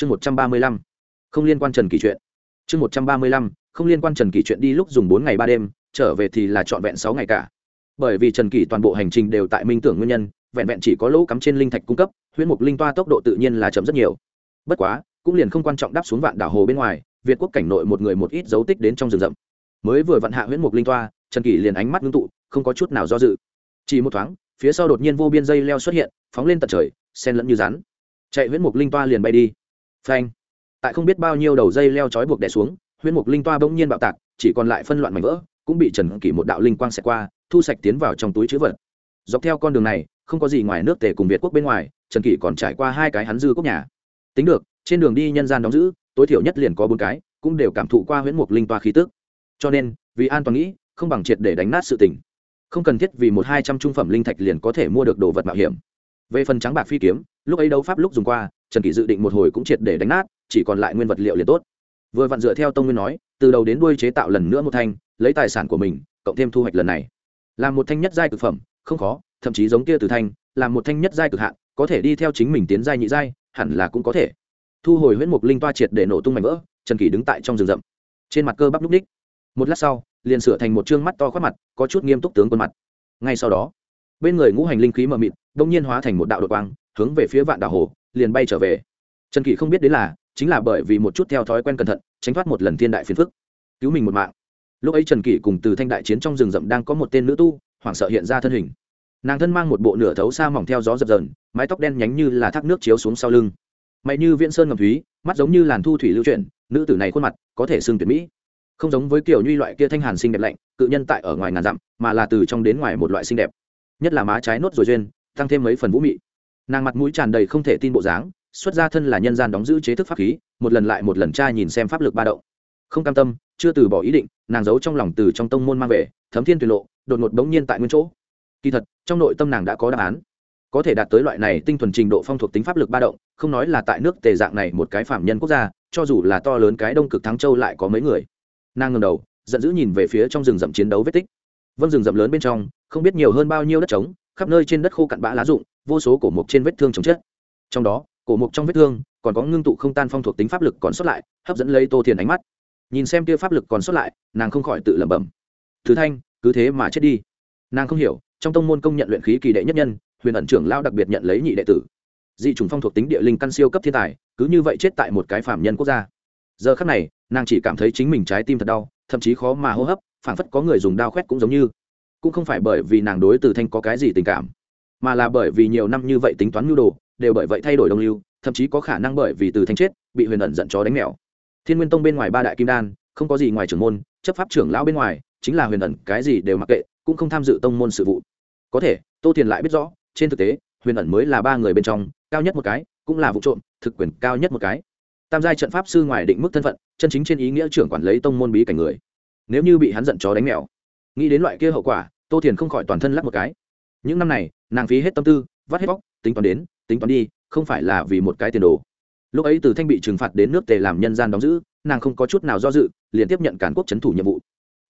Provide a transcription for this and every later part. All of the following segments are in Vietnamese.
chương một trăm ba mươi lăm, không liên quan trần kỳ chuyện. Chương một trăm ba mươi lăm, không liên quan trần kỳ chuyện đi lúc dùng bốn ngày ba đêm, trở về thì là trọn vẹn sáu ngày cả. Bởi vì trần kỳ toàn bộ hành trình đều tại minh tưởng nguyên nhân, vẹn vẹn chỉ có lỗ cắm trên linh thạch cung cấp, huyễn mục linh toa tốc độ tự nhiên là chậm rất nhiều. Bất quá, cũng liền không quan trọng đáp xuống vạn đảo hồ bên ngoài, việt quốc cảnh nội một người một ít dấu tích đến trong rừng rậm. Mới vừa vận hạ huyễn mục linh toa, trần kỳ liền ánh mắt ngưng tụ, không có chút nào do dự. Chỉ một thoáng, phía sau đột nhiên vô biên dây leo xuất hiện, phóng lên tận trời sen lẫn như rắn. Chạy huyễn mục linh toa liền bay đi phanh. Tại không biết bao nhiêu đầu dây leo trói buộc đè xuống, huyễn mục linh toa bỗng nhiên bạo tạc, chỉ còn lại phân loạn mảnh vỡ, cũng bị trần kỷ một đạo linh quang xẹt qua, thu sạch tiến vào trong túi chữ vật. Dọc theo con đường này, không có gì ngoài nước tề cùng việt quốc bên ngoài, trần kỷ còn trải qua hai cái hắn dư quốc nhà. Tính được, trên đường đi nhân gian đóng giữ, tối thiểu nhất liền có bốn cái, cũng đều cảm thụ qua huyễn mục linh toa khí tức. Cho nên, vì an toàn nghĩ, không bằng triệt để đánh nát sự tình. Không cần thiết vì một hai trăm trung phẩm linh thạch liền có thể mua được đồ vật mạo hiểm về phần trắng bạc phi kiếm, lúc ấy đấu pháp lúc dùng qua, trần kỷ dự định một hồi cũng triệt để đánh nát, chỉ còn lại nguyên vật liệu liền tốt. Vừa vặn dựa theo tông nguyên nói, từ đầu đến đuôi chế tạo lần nữa một thanh, lấy tài sản của mình, cộng thêm thu hoạch lần này. Làm một thanh nhất giai cực phẩm, không khó, thậm chí giống kia từ thanh, làm một thanh nhất giai cực hạn, có thể đi theo chính mình tiến giai nhị giai, hẳn là cũng có thể. Thu hồi huyễn mục linh toa triệt để nổ tung mảnh vỡ, trần kỷ đứng tại trong rừng rậm. Trên mặt cơ bắp lúc ních một lát sau, liền sửa thành một chương mắt to khoát mặt, có chút nghiêm túc tướng quân mặt. Ngay sau đó bên người ngũ hành linh khí mờ mịt, đông nhiên hóa thành một đạo đột quang, hướng về phía vạn đảo hồ, liền bay trở về. Trần kỳ không biết đến là, chính là bởi vì một chút theo thói quen cẩn thận, tránh thoát một lần thiên đại phiền phức. Cứu mình một mạng. Lúc ấy trần kỳ cùng từ thanh đại chiến trong rừng rậm đang có một tên nữ tu, hoảng sợ hiện ra thân hình. Nàng thân mang một bộ nửa thấu xa mỏng theo gió dập dờn, mái tóc đen nhánh như là thác nước chiếu xuống sau lưng. Mày như viễn sơn ngầm thúy, mắt giống như làn thu thủy lưu chuyển, nữ tử này khuôn mặt có thể xương tuyệt mỹ. Không giống với kiểu nhuy loại kia thanh hàn xinh đẹp lạnh, cự nhân tại ở ngoài ngàn dặm, mà là từ trong đến ngoài một loại xinh đẹp nhất là má trái nốt rồi duyên, tăng thêm mấy phần vũ mị. Nàng mặt mũi tràn đầy không thể tin bộ dáng, xuất ra thân là nhân gian đóng giữ chế thức pháp khí, một lần lại một lần tra nhìn xem pháp lực ba động. Không cam tâm, chưa từ bỏ ý định, nàng giấu trong lòng từ trong tông môn mang về, thấm thiên tuyệt lộ, đột ngột bỗng nhiên tại nguyên chỗ. Kỳ thật, trong nội tâm nàng đã có đáp án. Có thể đạt tới loại này tinh thuần trình độ phong thuộc tính pháp lực ba động, không nói là tại nước tề dạng này một cái phạm nhân quốc gia, cho dù là to lớn cái đông cực thắng châu lại có mấy người. Nàng ngầm đầu, giận dữ nhìn về phía trong rừng rậm chiến đấu vết tích. Vâng rừng rậm lớn bên trong không biết nhiều hơn bao nhiêu đất trống, khắp nơi trên đất khô cặn bã lá rụng, vô số cổ mục trên vết thương chồng chết. Trong đó, cổ mục trong vết thương còn có ngưng tụ không tan phong thuộc tính pháp lực còn sót lại, hấp dẫn lấy tô thiền ánh mắt. Nhìn xem kia pháp lực còn sót lại, nàng không khỏi tự lẩm bẩm. Thứ thanh, cứ thế mà chết đi. Nàng không hiểu, trong tông môn công nhận luyện khí kỳ đệ nhất nhân, huyền ẩn trưởng lao đặc biệt nhận lấy nhị đệ tử. Dị trùng phong thuộc tính địa linh căn siêu cấp thiên tài, cứ như vậy chết tại một cái phạm nhân quốc gia. Giờ khắc này, nàng chỉ cảm thấy chính mình trái tim thật đau, thậm chí khó mà hô hấp, phảng phất có người dùng đao khoét cũng giống như cũng không phải bởi vì nàng đối từ thanh có cái gì tình cảm, mà là bởi vì nhiều năm như vậy tính toán mưu đồ, đều bởi vậy thay đổi đồng lưu, thậm chí có khả năng bởi vì từ thanh chết, bị huyền ẩn giận chó đánh mèo. Thiên nguyên tông bên ngoài ba đại kim đan, không có gì ngoài trưởng môn, chấp pháp trưởng lão bên ngoài, chính là huyền ẩn, cái gì đều mặc kệ, cũng không tham dự tông môn sự vụ. Có thể, tô tiền lại biết rõ, trên thực tế, huyền ẩn mới là ba người bên trong, cao nhất một cái, cũng là vụ trộm, thực quyền cao nhất một cái. Tam giai trận pháp sư ngoài định mức thân phận, chân chính trên ý nghĩa trưởng quản lấy tông môn bí cảnh người. Nếu như bị hắn giận chó đánh mèo, nghĩ đến loại kia hậu quả tô thiền không khỏi toàn thân lắc một cái. Những năm này, nàng phí hết tâm tư, vắt hết bóc, tính toán đến, tính toán đi, không phải là vì một cái tiền đồ. Lúc ấy từ thanh bị trừng phạt đến nước tề làm nhân gian đóng giữ, nàng không có chút nào do dự, liền tiếp nhận cản quốc c h ấ n thủ nhiệm vụ.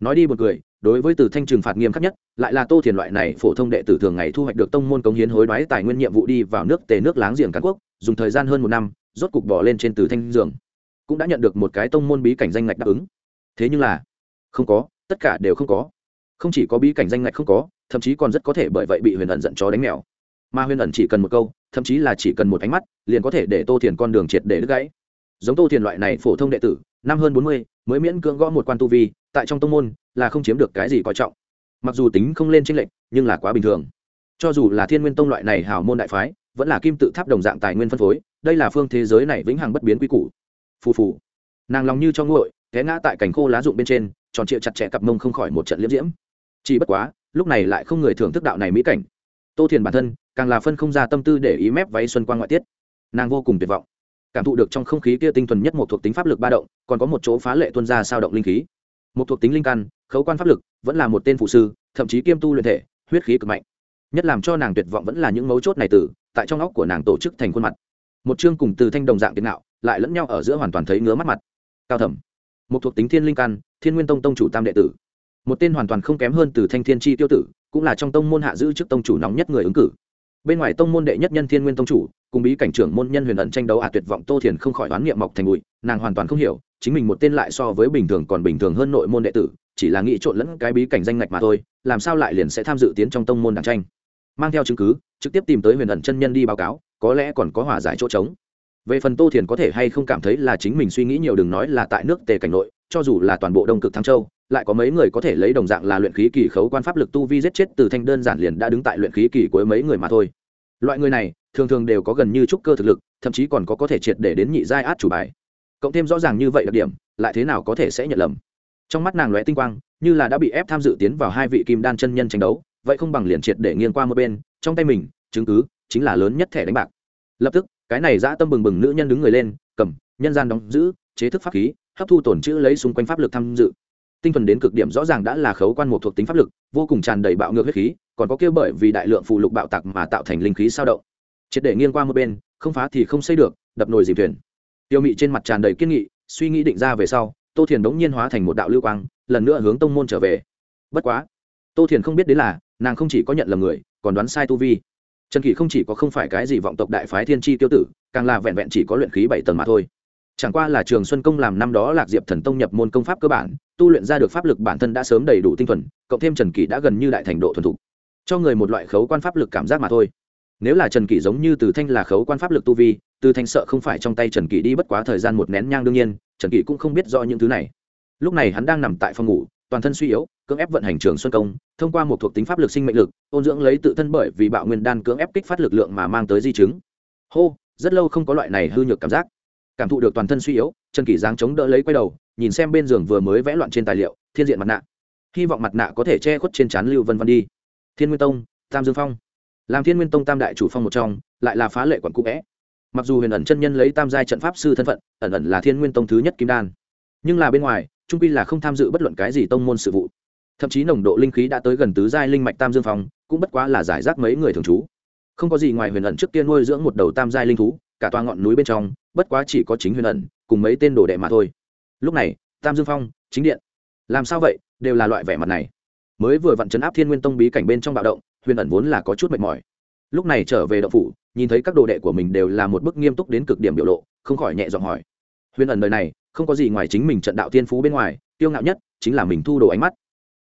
Nói đi một người đối với từ thanh trừng phạt nghiêm khắc nhất, lại là tô thiền loại này phổ thông đệ tử thường ngày thu hoạch được tông môn cống hiến hối đoái tài nguyên nhiệm vụ đi vào nước tề nước láng giềng cản quốc, dùng thời gian hơn một năm, rốt cục bỏ lên trên từ thanh giường. Cũng đã nhận được một cái tông môn bí cảnh danh ngạch đáp ứng. Thế nhưng là, không có, tất cả đều không có không chỉ có bí cảnh danh ngạch không có, thậm chí còn rất có thể bởi vậy bị huyền ẩn giận chó đánh mèo. Mà huyền ẩn chỉ cần một câu, thậm chí là chỉ cần một ánh mắt, liền có thể để tô thiền con đường triệt để đứt gãy. Giống tô thiền loại này phổ thông đệ tử, năm hơn bốn mươi, mới miễn cưỡng gõ một quan tu vi, tại trong tông môn, là không chiếm được cái gì coi trọng. Mặc dù tính không lên tranh lệch, nhưng là quá bình thường. Cho dù là thiên nguyên tông loại này hào môn đại phái, vẫn là kim tự tháp đồng dạng tài nguyên phân phối, đây là phương thế giới này vĩnh hằng bất biến quy củ. Phù phù. Nàng lòng như cho nguội, té ngã tại cành khô lá rụng bên trên, tròn trịa chặt chẽ cặp mông không khỏi một trận liễm diễm chỉ bất quá, lúc này lại không người thưởng thức đạo này mỹ cảnh. Tô thiền bản thân, càng là phân không ra tâm tư để ý mép váy xuân quan ngoại tiết. Nàng vô cùng tuyệt vọng. Cảm thụ được trong không khí kia tinh thuần nhất một thuộc tính pháp lực ba động, còn có một chỗ phá lệ tuân ra sao động linh khí. Một thuộc tính linh căn, khấu quan pháp lực, vẫn là một tên phụ sư, thậm chí kiêm tu luyện thể, huyết khí cực mạnh. Nhất làm cho nàng tuyệt vọng vẫn là những mấu chốt này từ, tại trong óc của nàng tổ chức thành khuôn mặt. Một chương cùng từ thanh đồng dạng tiền nạo lại lẫn nhau ở giữa hoàn toàn thấy ngứa mắt mặt. Cao thẩm. Một thuộc tính thiên linh căn, thiên nguyên tông tông chủ tam đệ tử một tên hoàn toàn không kém hơn từ thanh thiên chi tiêu tử, cũng là trong tông môn hạ giữ chức tông chủ nóng nhất người ứng cử. Bên ngoài tông môn đệ nhất nhân thiên nguyên tông chủ, cùng bí cảnh trưởng môn nhân huyền ẩn tranh đấu à tuyệt vọng tô thiền không khỏi đoán niệm mọc thành bụi, nàng hoàn toàn không hiểu, chính mình một tên lại so với bình thường còn bình thường hơn nội môn đệ tử, chỉ là nghĩ trộn lẫn cái bí cảnh danh ngạch mà thôi, làm sao lại liền sẽ tham dự tiến trong tông môn đảng tranh. Mang theo chứng cứ, trực tiếp tìm tới huyền ẩn chân nhân đi báo cáo, có lẽ còn có hòa giải chỗ trống. Về phần tô thiền có thể hay không cảm thấy là chính mình suy nghĩ nhiều đừng nói là tại nước tề cảnh nội, cho dù là toàn bộ đông cực thăng châu lại có mấy người có thể lấy đồng dạng là luyện khí kỳ khấu quan pháp lực tu vi giết chết từ thanh đơn giản liền đã đứng tại luyện khí kỳ cuối mấy người mà thôi. Loại người này, thường thường đều có gần như trúc cơ thực lực, thậm chí còn có có thể triệt để đến nhị giai át chủ bài. Cộng thêm rõ ràng như vậy đặc điểm, lại thế nào có thể sẽ nhận lầm? Trong mắt nàng lóe tinh quang, như là đã bị ép tham dự tiến vào hai vị kim đan chân nhân tranh đấu, vậy không bằng liền triệt để nghiêng qua một bên, trong tay mình, chứng cứ chính là lớn nhất thẻ đánh bạc. Lập tức, cái này dã tâm bừng bừng nữ nhân đứng người lên, cầm, nhân gian đóng giữ, chế thức pháp khí, hấp thu tổn chữ lấy xung quanh pháp lực tham dự tinh thuần đến cực điểm rõ ràng đã là khấu quan một thuộc tính pháp lực, vô cùng tràn đầy bạo ngược huyết khí, còn có kêu bởi vì đại lượng phụ lục bạo tặc mà tạo thành linh khí sao động. Triệt để nghiêng qua một bên, không phá thì không xây được, đập nồi dìm thuyền. Tiêu mị trên mặt tràn đầy kiên nghị, suy nghĩ định ra về sau, tô thiền đống nhiên hóa thành một đạo lưu quang, lần nữa hướng tông môn trở về. Bất quá, tô thiền không biết đến là, nàng không chỉ có nhận lầm người, còn đoán sai tu vi. Trần kỳ không chỉ có không phải cái gì vọng tộc đại phái thiên tri tiêu tử, càng là vẹn vẹn chỉ có luyện khí bảy tầng mà thôi chẳng qua là trường xuân công làm năm đó lạc diệp thần tông nhập môn công pháp cơ bản, tu luyện ra được pháp lực bản thân đã sớm đầy đủ tinh thuần, cộng thêm trần kỷ đã gần như đại thành độ thuần thục. Cho người một loại khấu quan pháp lực cảm giác mà thôi. Nếu là trần kỷ giống như từ thanh là khấu quan pháp lực tu vi, từ thanh sợ không phải trong tay trần kỷ đi bất quá thời gian một nén nhang đương nhiên, trần kỷ cũng không biết rõ những thứ này. Lúc này hắn đang nằm tại phòng ngủ, toàn thân suy yếu, cưỡng ép vận hành trường xuân công, thông qua một thuộc tính pháp lực sinh mệnh lực, ôn dưỡng lấy tự thân bởi vì bạo nguyên đan cưỡng ép kích phát lực lượng mà mang tới di chứng. Hô, rất lâu không có loại này hư nhược cảm giác cảm thụ được toàn thân suy yếu, trần kỷ giáng chống đỡ lấy quay đầu, nhìn xem bên giường vừa mới vẽ loạn trên tài liệu, thiên diện mặt nạ. Hy vọng mặt nạ có thể che khuất trên trán lưu vân văn đi. Thiên nguyên tông, tam dương phong. Làm thiên nguyên tông tam đại chủ phong một trong, lại là phá lệ quản cũ vẽ. Mặc dù huyền ẩn chân nhân lấy tam giai trận pháp sư thân phận, ẩn ẩn là thiên nguyên tông thứ nhất kim đan. Nhưng là bên ngoài, trung pi là không tham dự bất luận cái gì tông môn sự vụ. Thậm chí nồng độ linh khí đã tới gần tứ giai linh mạch tam dương phong, cũng bất quá là giải rác mấy người thường trú. Không có gì ngoài huyền ẩn trước tiên nuôi dưỡng một đầu tam giai linh thú, cả toa ngọn núi bên trong bất quá chỉ có chính huyền ẩn, cùng mấy tên đồ đệ mà thôi. Lúc này, tam dương phong, chính điện. Làm sao vậy? Đều là loại vẻ mặt này. Mới vừa vặn chấn áp thiên nguyên tông bí cảnh bên trong bạo động, huyền ẩn vốn là có chút mệt mỏi. Lúc này trở về đậu phủ, nhìn thấy các đồ đệ của mình đều là một bức nghiêm túc đến cực điểm biểu lộ, không khỏi nhẹ giọng hỏi. Huyền ẩn đời này, không có gì ngoài chính mình trận đạo thiên phú bên ngoài tiêu ngạo nhất chính là mình thu đồ ánh mắt.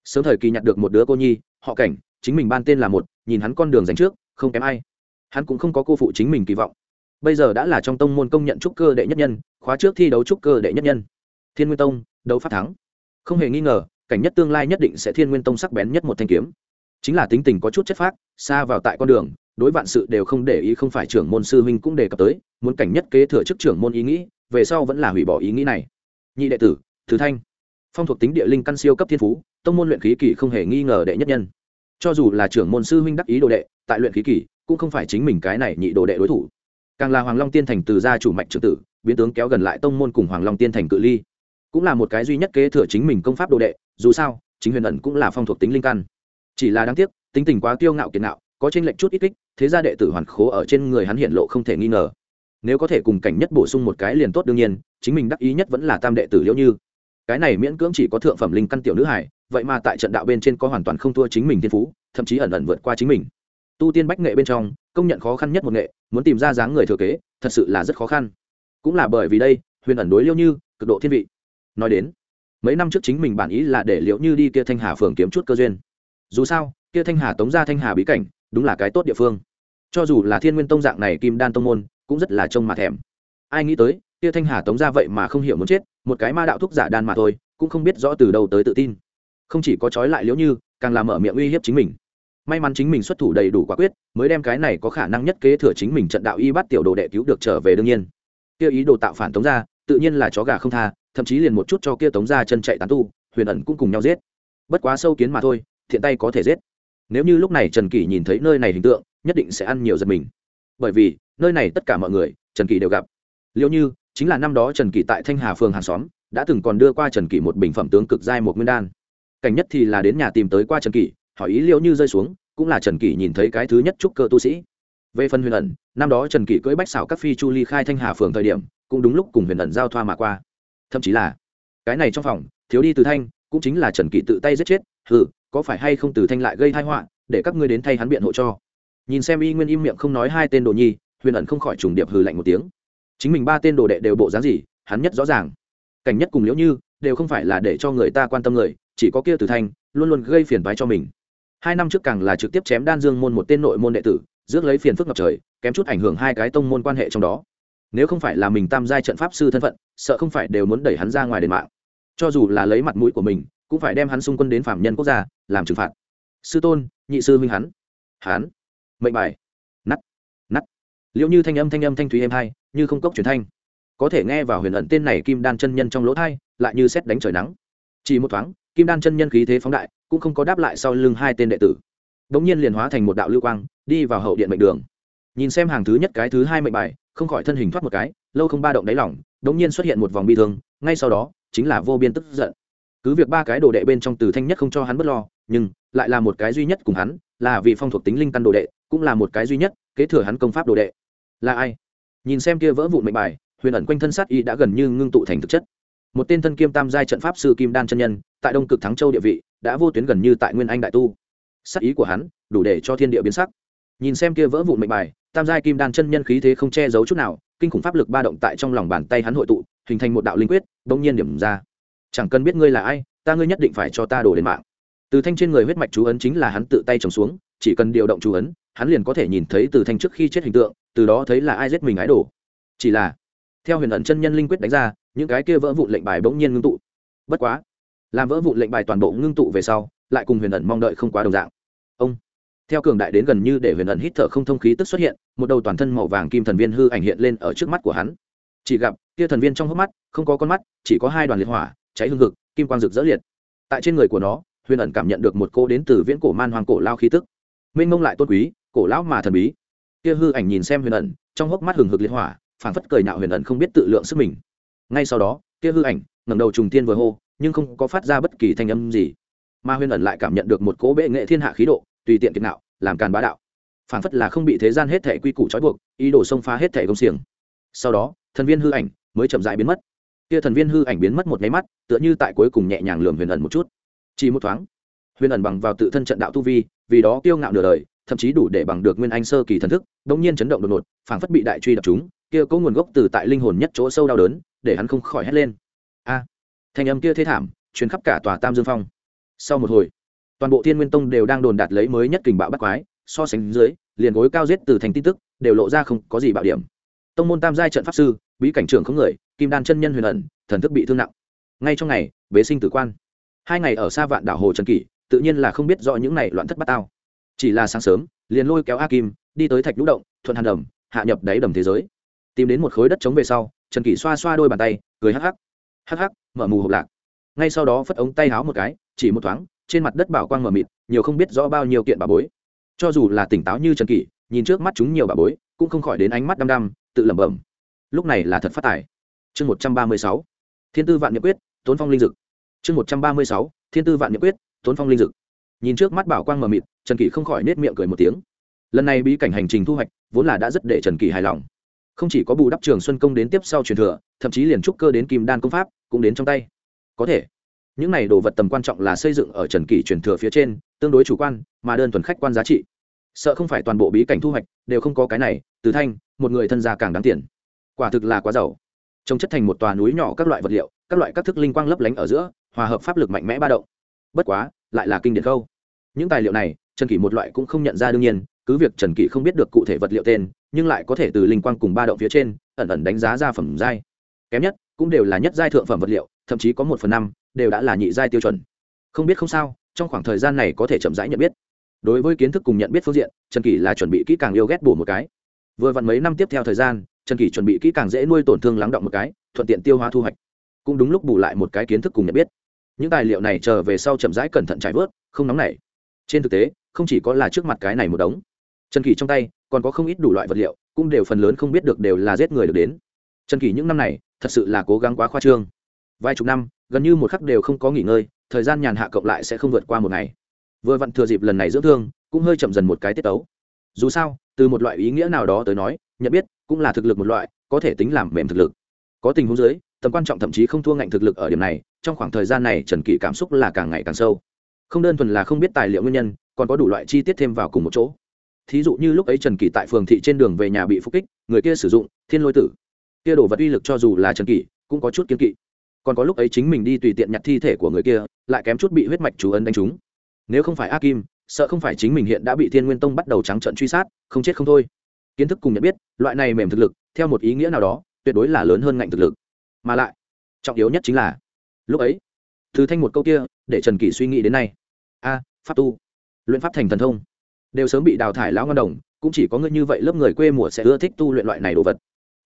Sớm thời kỳ nhặt được một đứa cô nhi, họ cảnh, chính mình ban tên là một, nhìn hắn con đường dành trước, không kém ai. Hắn cũng không có cô phụ chính mình kỳ vọng bây giờ đã là trong tông môn công nhận trúc cơ đệ nhất nhân, khóa trước thi đấu trúc cơ đệ nhất nhân. Thiên nguyên tông, đấu pháp thắng. Không hề nghi ngờ, cảnh nhất tương lai nhất định sẽ thiên nguyên tông sắc bén nhất một thanh kiếm. Chính là tính tình có chút chất phác, xa vào tại con đường, đối vạn sự đều không để ý không phải trưởng môn sư huynh cũng đề cập tới, muốn cảnh nhất kế thừa chức trưởng môn ý nghĩ, về sau vẫn là hủy bỏ ý nghĩ này. Nhị đệ tử, thứ thanh. Phong thuộc tính địa linh căn siêu cấp thiên phú, tông môn luyện khí kỳ không hề nghi ngờ đệ nhất nhân. Cho dù là trưởng môn sư huynh đắc ý đồ đệ, tại luyện khí kỳ, cũng không phải chính mình cái này nhị đồ đệ đối thủ càng là hoàng long tiên thành từ gia chủ mạch trưởng tử, biến tướng kéo gần lại tông môn cùng hoàng long tiên thành cự ly. Cũng là một cái duy nhất kế thừa chính mình công pháp đồ đệ, dù sao, chính huyền ẩn cũng là phong thuộc tính linh căn. Chỉ là đáng tiếc, tính tình quá kiêu ngạo kiệt nạo, có tranh lệnh chút ít kích, thế gia đệ tử hoàn khố ở trên người hắn hiện lộ không thể nghi ngờ. Nếu có thể cùng cảnh nhất bổ sung một cái liền tốt đương nhiên, chính mình đắc ý nhất vẫn là tam đệ tử liễu như. Cái này miễn cưỡng chỉ có thượng phẩm linh căn tiểu nữ hải, vậy mà tại trận đạo bên trên có hoàn toàn không thua chính mình thiên phú, thậm chí ẩn ẩn vượt qua chính mình. Tu tiên bách nghệ bên trong công nhận khó khăn nhất một nghệ, muốn tìm ra dáng người thừa kế, thật sự là rất khó khăn. Cũng là bởi vì đây, huyền ẩn đối liêu như, cực độ thiên vị. Nói đến, mấy năm trước chính mình bản ý là để liễu như đi kia thanh hà phường kiếm chút cơ duyên. Dù sao, kia thanh hà tống ra thanh hà bí cảnh, đúng là cái tốt địa phương. Cho dù là thiên nguyên tông dạng này kim đan tông môn, cũng rất là trông mà thèm. Ai nghĩ tới, kia thanh hà tống ra vậy mà không hiểu muốn chết, một cái ma đạo thúc giả đan mà thôi, cũng không biết rõ từ đâu tới tự tin. Không chỉ có trói lại liễu như, càng làm mở miệng uy hiếp chính mình may mắn chính mình xuất thủ đầy đủ quả quyết, mới đem cái này có khả năng nhất kế thừa chính mình trận đạo y bắt tiểu đồ đệ cứu được trở về đương nhiên. Kia ý đồ tạo phản tống ra tự nhiên là chó gà không tha, thậm chí liền một chút cho kia tống ra chân chạy tán tu, huyền ẩn cũng cùng nhau giết. Bất quá sâu kiến mà thôi, thiện tay có thể giết. Nếu như lúc này trần kỷ nhìn thấy nơi này hình tượng, nhất định sẽ ăn nhiều giật mình. Bởi vì, nơi này tất cả mọi người, trần kỷ đều gặp. Liệu như, chính là năm đó trần kỷ tại thanh hà phường hàng xóm, đã từng còn đưa qua trần kỷ một bình phẩm tướng cực giai một nguyên đan. Cảnh nhất thì là đến nhà tìm tới qua trần kỷ hỏi ý liệu như rơi xuống, cũng là trần kỷ nhìn thấy cái thứ nhất trúc cơ tu sĩ. Về phần huyền ẩn, năm đó trần kỷ cưỡi bách xảo các phi chu ly khai thanh hà phường thời điểm, cũng đúng lúc cùng huyền ẩn giao thoa mà qua. Thậm chí là, cái này trong phòng, thiếu đi từ thanh, cũng chính là trần kỷ tự tay giết chết. Hừ, có phải hay không từ thanh lại gây thai họa, để các ngươi đến thay hắn biện hộ cho? Nhìn xem y nguyên im miệng không nói hai tên đồ nhi, huyền ẩn không khỏi trùng điệp hừ lạnh một tiếng. Chính mình ba tên đồ đệ đều bộ dáng gì, hắn nhất rõ ràng. Cảnh nhất cùng liễu như, đều không phải là để cho người ta quan tâm người, chỉ có kia từ thanh, luôn luôn gây phiền toái cho mình hai năm trước càng là trực tiếp chém đan dương môn một tên nội môn đệ tử, rước lấy phiền phức ngập trời, kém chút ảnh hưởng hai cái tông môn quan hệ trong đó. Nếu không phải là mình tam giai trận pháp sư thân phận, sợ không phải đều muốn đẩy hắn ra ngoài đền mạng. Cho dù là lấy mặt mũi của mình, cũng phải đem hắn xung quân đến phạm nhân quốc gia, làm trừng phạt. Sư tôn, nhị sư minh hắn. Hắn. Mệnh bài. Nắt. Nắt. Liệu như thanh âm thanh âm thanh thúy êm hai, như không cốc truyền thanh. Có thể nghe vào huyền ẩn tên này kim đan chân nhân trong lỗ thai lại như xét đánh trời nắng. Chỉ một thoáng, kim đan chân nhân khí thế phóng đại cũng không có đáp lại sau lưng hai tên đệ tử. Đ ỗ n g nhiên liền hóa thành một đạo lưu quang, đi vào hậu điện mệnh đường. Nhìn xem hàng thứ nhất cái thứ hai mệnh bài, không khỏi thân hình thoát một cái, lâu không ba động đáy lỏng đ ỗ n g nhiên xuất hiện một vòng bi thương, ngay sau đó, chính là vô biên tức giận. Cứ việc ba cái đồ đệ bên trong từ thanh nhất không cho hắn b ấ t lo, nhưng lại là một cái duy nhất cùng hắn, là vì phong thuộc tính linh căn đồ đệ, cũng là một cái duy nhất, kế thừa hắn công pháp đồ đệ. Là ai? Nhìn xem kia vỡ vụn mệnh bài, huyền ẩn quanh thân sát y đã gần như ngưng tụ thành thực chất. Một tên thân kiêm tam giai trận pháp sư kim đan chân nhân, tại đông cực thắng châu địa vị đã vô tuyến gần như tại nguyên anh đại tu. Sắc ý của hắn đủ để cho thiên địa biến sắc. Nhìn xem kia vỡ vụn mệnh bài, tam giai kim đan chân nhân khí thế không che giấu chút nào, kinh khủng pháp lực ba động tại trong lòng bàn tay hắn hội tụ, hình thành một đạo linh quyết, bỗng nhiên điểm ra. Chẳng cần biết ngươi là ai, ta ngươi nhất định phải cho ta đổ đến mạng. Từ thanh trên người huyết mạch chú ấn chính là hắn tự tay trồng xuống, chỉ cần điều động chú ấn, hắn liền có thể nhìn thấy từ thanh trước khi chết hình tượng, từ đó thấy là ai giết mình ái đổ chỉ là, theo huyền ẩn chân nhân linh quyết đánh ra, những cái kia vỡ vụn lệnh bài bỗng nhiên ngưng tụ. Bất quá làm vỡ vụn lệnh bài toàn bộ ngưng tụ về sau lại cùng huyền ẩn mong đợi không quá đồng dạng. Ông theo cường đại đến gần như để huyền ẩn hít thở không thông khí tức xuất hiện một đầu toàn thân màu vàng kim thần viên hư ảnh hiện lên ở trước mắt của hắn. Chỉ gặp kia thần viên trong hốc mắt không có con mắt chỉ có hai đoàn liệt hỏa cháy hương cực, kim quang rực rỡ liệt. Tại trên người của nó huyền ẩn cảm nhận được một cô đến từ viễn cổ man hoàng cổ lao khí tức. Minh mông lại tốt quý cổ lão mà thần bí. Kia hư ảnh nhìn xem huyền ẩn trong hốc mắt hừng hực liệt hỏa phảng phất cười nhạo huyền ẩn không biết tự lượng sức mình. Ngay sau đó kia hư ảnh ngẩng đầu trùng tiên vừa hô nhưng không có phát ra bất kỳ thanh âm gì. Ma Huyên ẩn lại cảm nhận được một cỗ bệ nghệ thiên hạ khí độ, tùy tiện kiệt nạo, làm càn bá đạo. Phảng phất là không bị thế gian hết thể quy củ trói buộc, ý đồ xông phá hết thể công xiềng. Sau đó, thần viên hư ảnh mới chậm dại biến mất. Kia thần viên hư ảnh biến mất một nháy mắt, tựa như tại cuối cùng nhẹ nhàng lường huyền ẩn một chút. Chỉ một thoáng, huyền ẩn bằng vào tự thân trận đạo tu vi, vì đó kiêu ngạo nửa đời, thậm chí đủ để bằng được nguyên anh sơ kỳ thần thức đống nhiên chấn động đột ngột, phảng phất bị đại truy đập chúng, kia có nguồn gốc từ tại linh hồn nhất chỗ sâu đau đớn, để hắn không khỏi hét lên. A! Thanh âm kia thế thảm chuyến khắp cả tòa tam dương phong. Sau một hồi, toàn bộ thiên nguyên tông đều đang đồn đạt lấy mới nhất kình bạo bắt quái, so sánh dưới, liền gối cao giết từ thành tin tức, đều lộ ra không có gì bạo điểm. Tông môn tam giai trận pháp sư, bí cảnh trưởng không người, kim đan chân nhân huyền ẩn, thần thức bị thương nặng. Ngay trong ngày, bế sinh tử quan. Hai ngày ở xa vạn đảo hồ trần kỷ, tự nhiên là không biết rõ những này loạn thất bát tao. Chỉ là sáng sớm, liền lôi kéo a kim đi tới thạch lũ động, thuận hàn đầm hạ nhập đáy đầm thế giới. Tìm đến một khối đất trống về sau, trần kỷ xoa xoa đôi bàn tay, cười hắc hắc hắc hắc, mở mù hộp lạc. Ngay sau đó phất ống tay háo một cái, chỉ một thoáng, trên mặt đất bảo quang mở mịt, nhiều không biết rõ bao nhiêu kiện bà bối. Cho dù là tỉnh táo như trần kỷ, nhìn trước mắt chúng nhiều bà bối, cũng không khỏi đến ánh mắt đăm đăm, tự lẩm bẩm. Lúc này là thật phát tài. Chương một trăm ba mươi sáu, thiên tư vạn nhật quyết, tốn phong linh dực. Chương một trăm ba mươi sáu, thiên tư vạn nhật quyết, tốn phong linh dực. Nhìn trước mắt bảo quang mờ mịt, trần kỷ không khỏi nết miệng cười một tiếng. Lần này bí cảnh hành trình thu hoạch, vốn là đã rất để trần kỷ hài lòng không chỉ có bù đắp trường xuân công đến tiếp sau truyền thừa, thậm chí liền trúc cơ đến kim đan công pháp cũng đến trong tay. Có thể, những này đồ vật tầm quan trọng là xây dựng ở trần kỷ truyền thừa phía trên, tương đối chủ quan, mà đơn thuần khách quan giá trị. Sợ không phải toàn bộ bí cảnh thu hoạch đều không có cái này, từ thanh, một người thân gia càng đáng tiền. Quả thực là quá giàu. Trông chất thành một tòa núi nhỏ các loại vật liệu, các loại các thức linh quang lấp lánh ở giữa, hòa hợp pháp lực mạnh mẽ ba động. Bất quá, lại là kinh điển khâu. Những tài liệu này, trần kỷ một loại cũng không nhận ra đương nhiên cứ việc trần kỷ không biết được cụ thể vật liệu tên, nhưng lại có thể từ linh quang cùng ba động phía trên, ẩn ẩn đánh giá ra phẩm giai. Kém nhất, cũng đều là nhất giai thượng phẩm vật liệu, thậm chí có một phần năm, đều đã là nhị giai tiêu chuẩn. Không biết không sao, trong khoảng thời gian này có thể chậm rãi nhận biết. Đối với kiến thức cùng nhận biết phương diện, trần kỷ là chuẩn bị kỹ càng yêu ghét bổ một cái. Vừa vặn mấy năm tiếp theo thời gian, trần kỷ chuẩn bị kỹ càng dễ nuôi tổn thương lắng động một cái, thuận tiện tiêu hóa thu hoạch. Cũng đúng lúc bù lại một cái kiến thức cùng nhận biết. Những tài liệu này chờ về sau chậm rãi cẩn thận trải vớt, không nóng nảy. Trên thực tế, không chỉ có là trước mặt cái này một đống trần kỳ trong tay, còn có không ít đủ loại vật liệu, cũng đều phần lớn không biết được đều là giết người được đến. Trần kỳ những năm này, thật sự là cố gắng quá khoa trương. Vài chục năm, gần như một khắc đều không có nghỉ ngơi, thời gian nhàn hạ cộng lại sẽ không vượt qua một ngày. Vừa vặn thừa dịp lần này dưỡng thương, cũng hơi chậm dần một cái tiết tấu. Dù sao, từ một loại ý nghĩa nào đó tới nói, nhận biết, cũng là thực lực một loại, có thể tính làm mềm thực lực. Có tình huống dưới, tầm quan trọng thậm chí không thua ngạnh thực lực ở điểm này, trong khoảng thời gian này trần kỷ cảm xúc là càng ngày càng sâu. Không đơn thuần là không biết tài liệu nguyên nhân, còn có đủ loại chi tiết thêm vào cùng một chỗ thí dụ như lúc ấy trần kỳ tại phường thị trên đường về nhà bị phục kích, người kia sử dụng thiên lôi tử. Kia đổ vật uy lực cho dù là trần kỳ cũng có chút kiên kỵ. Còn có lúc ấy chính mình đi tùy tiện nhặt thi thể của người kia, lại kém chút bị huyết mạch chú ấn đánh trúng. Nếu không phải a kim, sợ không phải chính mình hiện đã bị thiên nguyên tông bắt đầu trắng trận truy sát, không chết không thôi. Kiến thức cùng nhận biết, loại này mềm thực lực, theo một ý nghĩa nào đó, tuyệt đối là lớn hơn ngạnh thực lực. Mà lại, trọng yếu nhất chính là, lúc ấy thứ thanh một câu kia, để trần kỷ suy nghĩ đến nay. A, pháp tu. Luyện pháp thành thần thông đều sớm bị đào thải lão ngân đồng, cũng chỉ có ngươi như vậy lớp người quê mùa sẽ ưa thích tu luyện loại này đồ vật.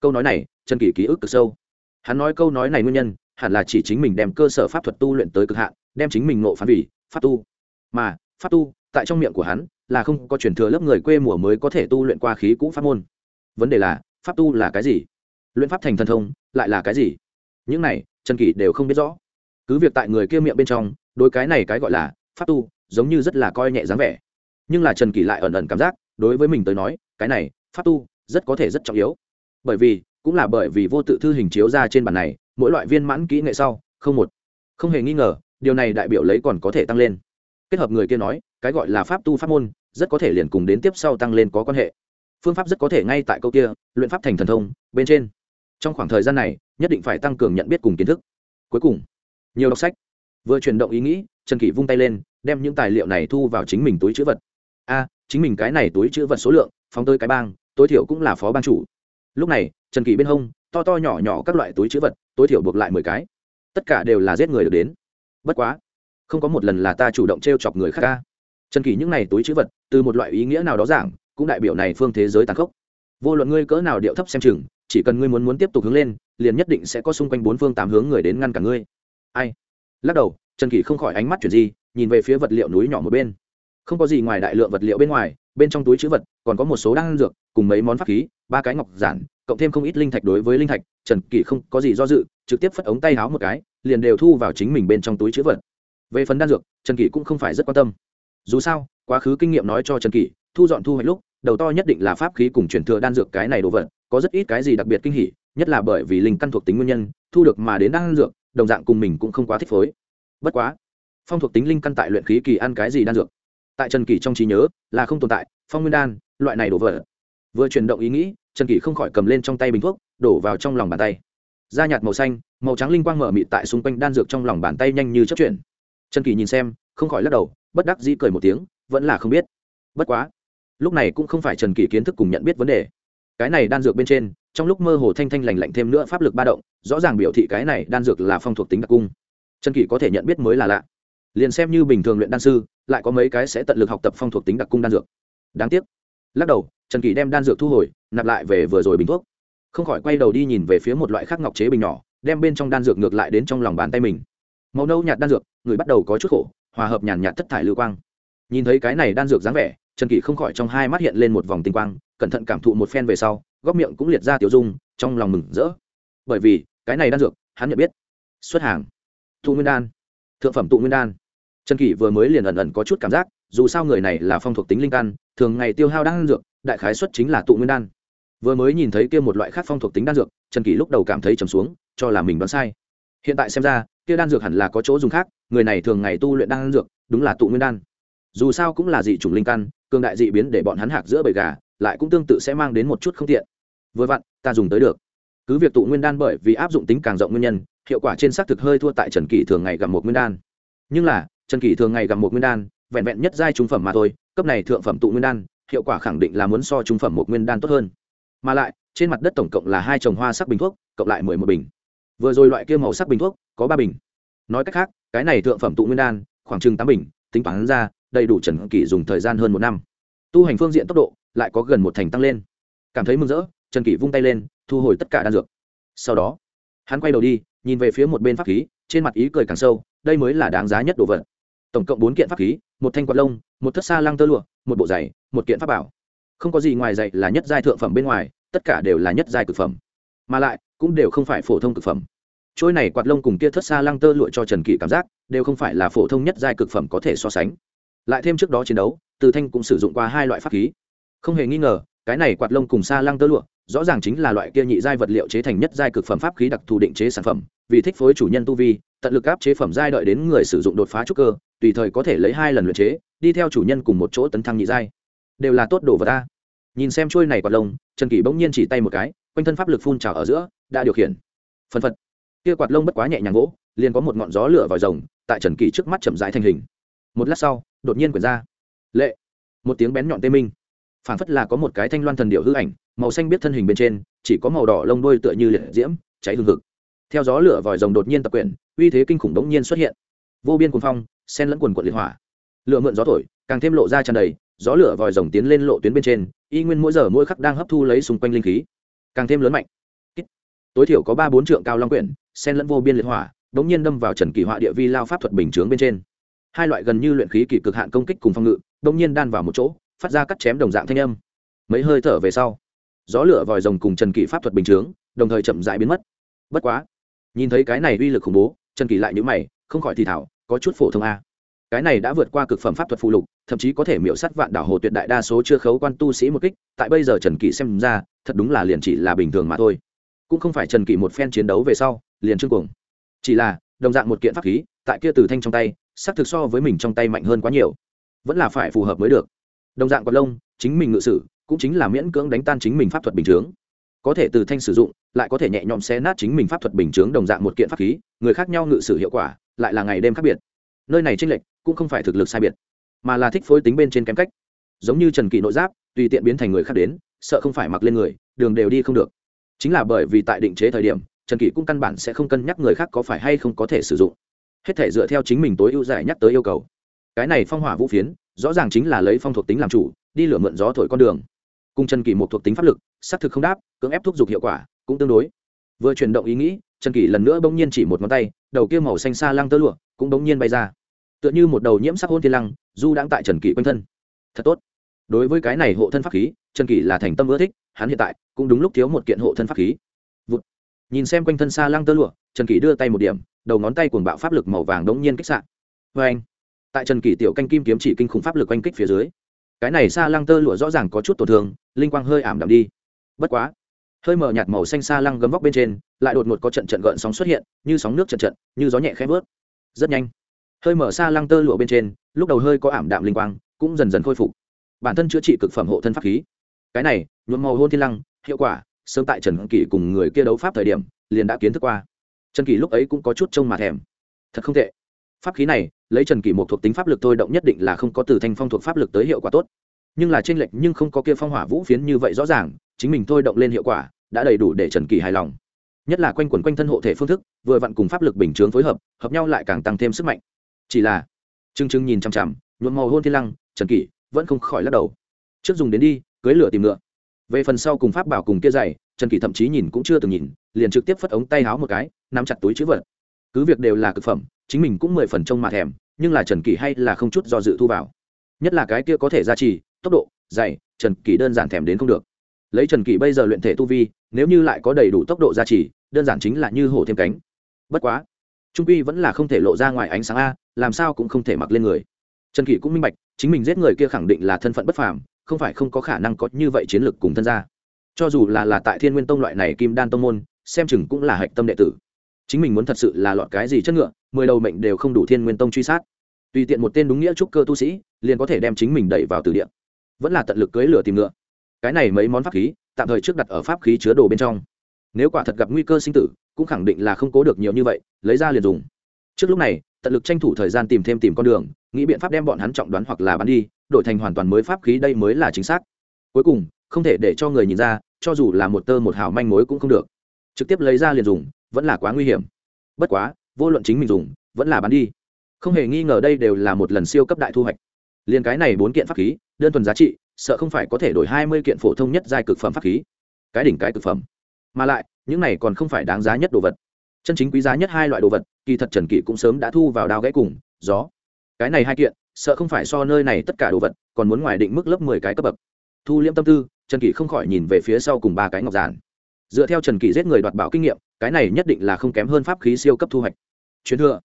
Câu nói này, trần kỷ ký ức cực sâu. Hắn nói câu nói này nguyên nhân, hẳn là chỉ chính mình đem cơ sở pháp thuật tu luyện tới cực hạn, đem chính mình nộ phán vì pháp tu. Mà, pháp tu, tại trong miệng của hắn, là không có truyền thừa lớp người quê mùa mới có thể tu luyện qua khí cũ pháp môn. Vấn đề là, pháp tu là cái gì? Luyện pháp thành thần thông, lại là cái gì? Những này, trần kỷ đều không biết rõ. Cứ việc tại người kia miệng bên trong đôi cái này cái gọi là pháp tu, giống như rất là coi nhẹ dáng vẻ nhưng là trần kỷ lại ẩn ẩn cảm giác, đối với mình tới nói, cái này, pháp tu, rất có thể rất trọng yếu. Bởi vì, cũng là bởi vì vô tự thư hình chiếu ra trên bản này, mỗi loại viên mãn kỹ nghệ sau, không một, không hề nghi ngờ, điều này đại biểu lấy còn có thể tăng lên. Kết hợp người kia nói, cái gọi là pháp tu pháp môn, rất có thể liền cùng đến tiếp sau tăng lên có quan hệ. Phương pháp rất có thể ngay tại câu kia, luyện pháp thành thần thông, bên trên. Trong khoảng thời gian này, nhất định phải tăng cường nhận biết cùng kiến thức. Cuối cùng, nhiều đọc sách. Vừa chuyển động ý nghĩ, trần kỷ vung tay lên, đem những tài liệu này thu vào chính mình túi chữ vật a, chính mình cái này túi chữ vật số lượng, phóng tới cái bang, tối thiểu cũng là phó ban chủ. Lúc này, trần kỷ bên hông, to to nhỏ nhỏ các loại túi chữ vật, tối thiểu buộc lại mười cái. Tất cả đều là giết người được đến. Bất quá, không có một lần là ta chủ động t r e o chọc người khác ca. Trần kỷ những n à y túi chữ vật, từ một loại ý nghĩa nào đó giảng, cũng đại biểu này phương thế giới tàn khốc. Vô luận ngươi cỡ nào điệu thấp xem chừng, chỉ cần ngươi muốn muốn tiếp tục hướng lên, liền nhất định sẽ có xung quanh bốn phương tám hướng người đến ngăn cả ngươi. Ai? Lắc đầu, trần kỷ không khỏi ánh mắt chuyển gì nhìn về phía vật liệu núi nhỏ một bên không có gì ngoài đại lượng vật liệu bên ngoài, bên trong túi chữ vật, còn có một số đan dược, cùng mấy món pháp khí, ba cái ngọc giản, cộng thêm không ít linh thạch đối với linh thạch, trần kỷ không có gì do dự, trực tiếp phất ống tay háo một cái, liền đều thu vào chính mình bên trong túi chữ vật. Về phần đan dược, trần kỷ cũng không phải rất quan tâm. Dù sao, quá khứ kinh nghiệm nói cho trần kỷ, thu dọn thu hoạch lúc, đầu to nhất định là pháp khí cùng chuyển thừa đan dược cái này đồ vật, có rất ít cái gì đặc biệt kinh hỉ, nhất là bởi vì linh căn thuộc tính nguyên nhân, thu được mà đến đan dược, đồng dạng cùng mình cũng không quá thích phối. Bất quá, phong thuộc tính linh căn tại luyện khí kỳ ăn cái gì đan dược? Tại trần kỷ trong trí nhớ là không tồn tại, phong nguyên đan, loại này đổ vỡ. Vừa chuyển động ý nghĩ, trần kỷ không khỏi cầm lên trong tay bình thuốc, đổ vào trong lòng bàn tay. Da nhạt màu xanh, màu trắng linh quang mở mịt tại xung quanh đan dược trong lòng bàn tay nhanh như chất chuyển. Trần kỳ nhìn xem, không khỏi lắc đầu, bất đắc dĩ cười một tiếng, vẫn là không biết. Bất quá, lúc này cũng không phải trần kỳ kiến thức cùng nhận biết vấn đề. Cái này đan dược bên trên, trong lúc mơ hồ thanh thanh lành lạnh thêm nữa pháp lực ba động, rõ ràng biểu thị cái này đan dược là phong thuộc tính đặc cung. Trần kỳ có thể nhận biết mới là lạ. Liền xem như bình thường luyện đan sư lại có mấy cái sẽ tận lực học tập phong thuộc tính đặc cung đan dược. Đáng tiếc. Lắc đầu, trần kỳ đem đan dược thu hồi, nạp lại về vừa rồi bình thuốc. Không khỏi quay đầu đi nhìn về phía một loại khác ngọc chế bình nhỏ, đem bên trong đan dược ngược lại đến trong lòng bàn tay mình. Màu nâu nhạt đan dược, người bắt đầu có chút khổ, hòa hợp nhàn nhạt thất thải lưu quang. Nhìn thấy cái này đan dược dáng vẻ, trần kỷ không khỏi trong hai mắt hiện lên một vòng tinh quang, cẩn thận cảm thụ một phen về sau, góc miệng cũng liệt ra tiểu dung, trong lòng mừng rỡ. Bởi vì, cái này đan dược, hắn nhận biết. Xuất hàng. Tụ nguyên đan. Thượng phẩm tụ nguyên đan trần kỷ vừa mới liền ẩn ẩn có chút cảm giác, dù sao người này là phong thuộc tính linh căn, thường ngày tiêu hao đan dược, đại khái xuất chính là tụ nguyên đan. Vừa mới nhìn thấy kia một loại khác phong thuộc tính đan dược, trần kỷ lúc đầu cảm thấy trầm xuống, cho là mình đoán sai. Hiện tại xem ra, kia đan dược hẳn là có chỗ dùng khác, người này thường ngày tu luyện đan dược, đúng là tụ nguyên đan. Dù sao cũng là dị chủng linh căn, cường đại dị biến để bọn hắn hạc giữa bầy gà, lại cũng tương tự sẽ mang đến một chút không tiện. Vừa vặn, ta dùng tới được. Cứ việc tụ nguyên đan bởi vì áp dụng tính càng rộng nguyên nhân, hiệu quả trên xác thực hơi thua tại trần kỷ thường ngày gặp một nguyên đan. Nhưng là trần kỷ thường ngày gặp một nguyên đan, vẹn vẹn nhất giai trung phẩm mà thôi, cấp này thượng phẩm tụ nguyên đan, hiệu quả khẳng định là muốn so trung phẩm một nguyên đan tốt hơn. Mà lại, trên mặt đất tổng cộng là hai trồng hoa sắc bình thuốc, cộng lại mười một bình. Vừa rồi loại kia màu sắc bình thuốc, có ba bình. Nói cách khác, cái này thượng phẩm tụ nguyên đan, khoảng chừng tám bình, tính toán ra, đầy đủ trần kỷ dùng thời gian hơn một năm. Tu hành phương diện tốc độ, lại có gần một thành tăng lên. Cảm thấy mừng rỡ, trần kỷ vung tay lên, thu hồi tất cả đan dược. Sau đó, hắn quay đầu đi, nhìn về phía một bên pháp khí, trên mặt ý cười càng sâu, đây mới là đáng giá nhất đồ vật tổng cộng bốn kiện pháp khí, một thanh quạt lông, một thất xa lăng tơ lụa, một bộ giày, một kiện pháp bảo. Không có gì ngoài giày là nhất giai thượng phẩm bên ngoài, tất cả đều là nhất giai cực phẩm. Mà lại, cũng đều không phải phổ thông cực phẩm. Trôi này quạt lông cùng kia thất xa lăng tơ lụa cho trần kỷ cảm giác, đều không phải là phổ thông nhất giai cực phẩm có thể so sánh. Lại thêm trước đó chiến đấu, từ thanh cũng sử dụng qua hai loại pháp khí. Không hề nghi ngờ, cái này quạt lông cùng xa lăng tơ lụa, rõ ràng chính là loại kia nhị giai vật liệu chế thành nhất giai cực phẩm pháp khí đặc thù định chế sản phẩm vì thích phối chủ nhân tu vi, tận lực áp chế phẩm giai đợi đến người sử dụng đột phá trúc cơ, tùy thời có thể lấy hai lần luyện chế, đi theo chủ nhân cùng một chỗ tấn thăng nhị giai. Đều là tốt đồ vật ta. Nhìn xem trôi này quạt lông, trần kỷ bỗng nhiên chỉ tay một cái, quanh thân pháp lực phun trào ở giữa, đã điều khiển. Phân phật. Kia quạt lông bất quá nhẹ nhàng gỗ, liền có một ngọn gió lửa vòi rồng, tại trần kỷ trước mắt chậm rãi thành hình. Một lát sau, đột nhiên quyển ra. Lệ. Một tiếng bén nhọn tê minh. Phản phất là có một cái thanh loan thần điệu hư ảnh, màu xanh biết thân hình bên trên, chỉ có màu đỏ lông đuôi tựa như liệt diễm, cháy hương hực theo gió lửa vòi rồng đột nhiên tập quyển, uy thế kinh khủng đống nhiên xuất hiện. Vô biên cuồng phong sen lẫn quần quận liệt hỏa. Lửa mượn gió thổi, càng thêm lộ ra tràn đầy, gió lửa vòi rồng tiến lên lộ tuyến bên trên, y nguyên mỗi giờ mỗi khắc đang hấp thu lấy xung quanh linh khí. Càng thêm lớn mạnh. Tối thiểu có ba bốn trượng cao long quyển sen lẫn vô biên liệt hỏa đống nhiên đâm vào trần kỳ họa địa vi lao pháp thuật bình chướng bên trên. Hai loại gần như luyện khí kỳ cực hạn công kích cùng phong ngự đống nhiên đan vào một chỗ, phát ra cắt chém đồng dạng thanh âm. Mấy hơi thở về sau, gió lửa vòi rồng cùng trần kỳ pháp thuật bình chướng, đồng thời chậm rãi biến mất. Bất quá nhìn thấy cái này uy lực khủng bố, trần kỳ lại nhữ mày, không khỏi thì thảo có chút phổ thông a. Cái này đã vượt qua cực phẩm pháp thuật phụ lục, thậm chí có thể miễu sắt vạn đảo hồ tuyệt đại đa số chưa khấu quan tu sĩ một kích, tại bây giờ trần kỳ xem ra, thật đúng là liền chỉ là bình thường mà thôi. Cũng không phải trần kỳ một phen chiến đấu về sau, liền trương cuồng. Chỉ là, đồng dạng một kiện pháp khí, tại kia từ thanh trong tay, xác thực so với mình trong tay mạnh hơn quá nhiều. Vẫn là phải phù hợp mới được. Đồng dạng còn lông, chính mình ngự sử, cũng chính là miễn cưỡng đánh tan chính mình pháp thuật bình chướng có thể từ thanh sử dụng, lại có thể nhẹ nhõm xé nát chính mình pháp thuật bình chướng đồng dạng một kiện pháp khí, người khác nhau ngự sử hiệu quả, lại là ngày đêm khác biệt. Nơi này tranh lệch cũng không phải thực lực sai biệt, mà là thích phối tính bên trên kém cách. Giống như trần kỵ nội giáp, tùy tiện biến thành người khác đến, sợ không phải mặc lên người, đường đều đi không được. Chính là bởi vì tại định chế thời điểm, trần kỵ cũng căn bản sẽ không cân nhắc người khác có phải hay không có thể sử dụng. Hết thể dựa theo chính mình tối ưu giải nhắc tới yêu cầu. Cái này phong hỏa vũ phiến, rõ ràng chính là lấy phong thuộc tính làm chủ, đi lửa mượn gió thổi con đường. Cùng trần kỷ một thuộc tính pháp lực xác thực không đáp, cưỡng ép thúc giục hiệu quả, cũng tương đối. Vừa chuyển động ý nghĩ, trần kỷ lần nữa bỗng nhiên chỉ một ngón tay, đầu kia màu xanh xa lăng tơ lụa cũng bỗng nhiên bay ra. Tựa như một đầu nhiễm sắc hôn thiên lăng, du đang tại trần kỷ quanh thân. Thật tốt. Đối với cái này hộ thân pháp khí, trần kỷ là thành tâm ưa thích, hắn hiện tại cũng đúng lúc thiếu một kiện hộ thân pháp khí. Vụt. nhìn xem quanh thân xa lăng tơ lụa, trần kỷ đưa tay một điểm, đầu ngón tay cuồng bạo pháp lực màu vàng đống nhiên kích sạn vê anh. Tại trần kỷ tiểu canh kim kiếm chỉ kinh khủng pháp lực oanh kích phía dưới, cái này xa lăng tơ lụa rõ ràng có chút tổn thương, linh quang hơi ảm đạm đi bất quá, hơi mở nhạt màu xanh xa lăng gấm vóc bên trên lại đột ngột có trận trận gợn sóng xuất hiện, như sóng nước trận trận, như gió nhẹ khẽ vớt. Rất nhanh, hơi mở xa lăng tơ lụa bên trên, lúc đầu hơi có ảm đạm linh quang, cũng dần dần khôi phục. Bản thân chữa trị cực phẩm hộ thân pháp khí. Cái này, nhuộm màu hôn thiên lăng, hiệu quả, sớm tại trần kỷ cùng người kia đấu pháp thời điểm, liền đã kiến thức qua. Trần kỷ lúc ấy cũng có chút trông mà thèm. Thật không tệ. Pháp khí này, lấy trần kỷ một thuộc tính pháp lực thôi động nhất định là không có từ thanh phong thuộc pháp lực tới hiệu quả tốt. Nhưng là t r ê n lệch nhưng không có kia phong hỏa vũ phiến như vậy rõ ràng chính mình thôi động lên hiệu quả, đã đầy đủ để trần kỳ hài lòng. Nhất là quanh quẩn quanh thân hộ thể phương thức, vừa vặn cùng pháp lực bình chướng phối hợp hợp nhau lại càng tăng thêm sức mạnh. Chỉ là chưng chưng nhìn chằm chằm, nhuộm màu hôn thiên lăng, trần kỷ vẫn không khỏi lắc đầu. Trước dùng đến đi, cưới lửa tìm ngựa. Về phần sau cùng pháp bảo cùng kia dày trần kỷ thậm chí nhìn cũng chưa từng nhìn, liền trực tiếp phất ống tay háo một cái, nắm chặt túi chữ vật. Cứ việc đều là cực phẩm, chính mình cũng mười phần trông mà thèm, nhưng là trần kỷ hay là không chút do dự thu vào. Nhất là cái kia có thể gia trì, tốc độ dày trần kỷ đơn giản thèm đến không được lấy trần kỷ bây giờ luyện thể tu vi, nếu như lại có đầy đủ tốc độ gia trì, đơn giản chính là như hổ thêm cánh. Bất quá, trung quy vẫn là không thể lộ ra ngoài ánh sáng a, làm sao cũng không thể mặc lên người. Trần kỷ cũng minh bạch, chính mình giết người kia khẳng định là thân phận bất phàm, không phải không có khả năng có như vậy chiến lược cùng thân gia. Cho dù là là tại thiên nguyên tông loại này kim đan tông môn, xem chừng cũng là hạch tâm đệ tử. Chính mình muốn thật sự là lọt cái gì chất ngựa, mười đầu mệnh đều không đủ thiên nguyên tông truy sát. Tùy tiện một tên đúng nghĩa trúc cơ tu sĩ, liền có thể đem chính mình đẩy vào từ địa. Vẫn là tận lực cưới lửa tìm ngựa cái này mấy món pháp khí, tạm thời trước đặt ở pháp khí chứa đồ bên trong. Nếu quả thật gặp nguy cơ sinh tử, cũng khẳng định là không cố được nhiều như vậy, lấy ra liền dùng. Trước lúc này, tận lực tranh thủ thời gian tìm thêm tìm con đường, nghĩ biện pháp đem bọn hắn trọng đoán hoặc là bắn đi, đổi thành hoàn toàn mới pháp khí đây mới là chính xác. Cuối cùng, không thể để cho người nhìn ra, cho dù là một tơ một hào manh mối cũng không được. Trực tiếp lấy ra liền dùng, vẫn là quá nguy hiểm. Bất quá, vô luận chính mình dùng, vẫn là bán đi. Không hề nghi ngờ đây đều là một lần siêu cấp đại thu hoạch. Liền cái này bốn kiện pháp khí, đơn thuần giá trị sợ không phải có thể đổi hai mươi kiện phổ thông nhất giai cực phẩm pháp khí. Cái đỉnh cái cực phẩm. Mà lại những này còn không phải đáng giá nhất đồ vật. Chân chính quý giá nhất hai loại đồ vật kỳ thật trần kỷ cũng sớm đã thu vào đao gãy cùng gió. Cái này hai kiện sợ không phải so nơi này tất cả đồ vật còn muốn ngoài định mức lớp mười cái cấp bậc. Thu liễm tâm tư trần kỷ không khỏi nhìn về phía sau cùng ba cái ngọc giản. Dựa theo trần kỷ giết người đoạt bảo kinh nghiệm cái này nhất định là không kém hơn pháp khí siêu cấp thu hoạch. Chuyến thừa.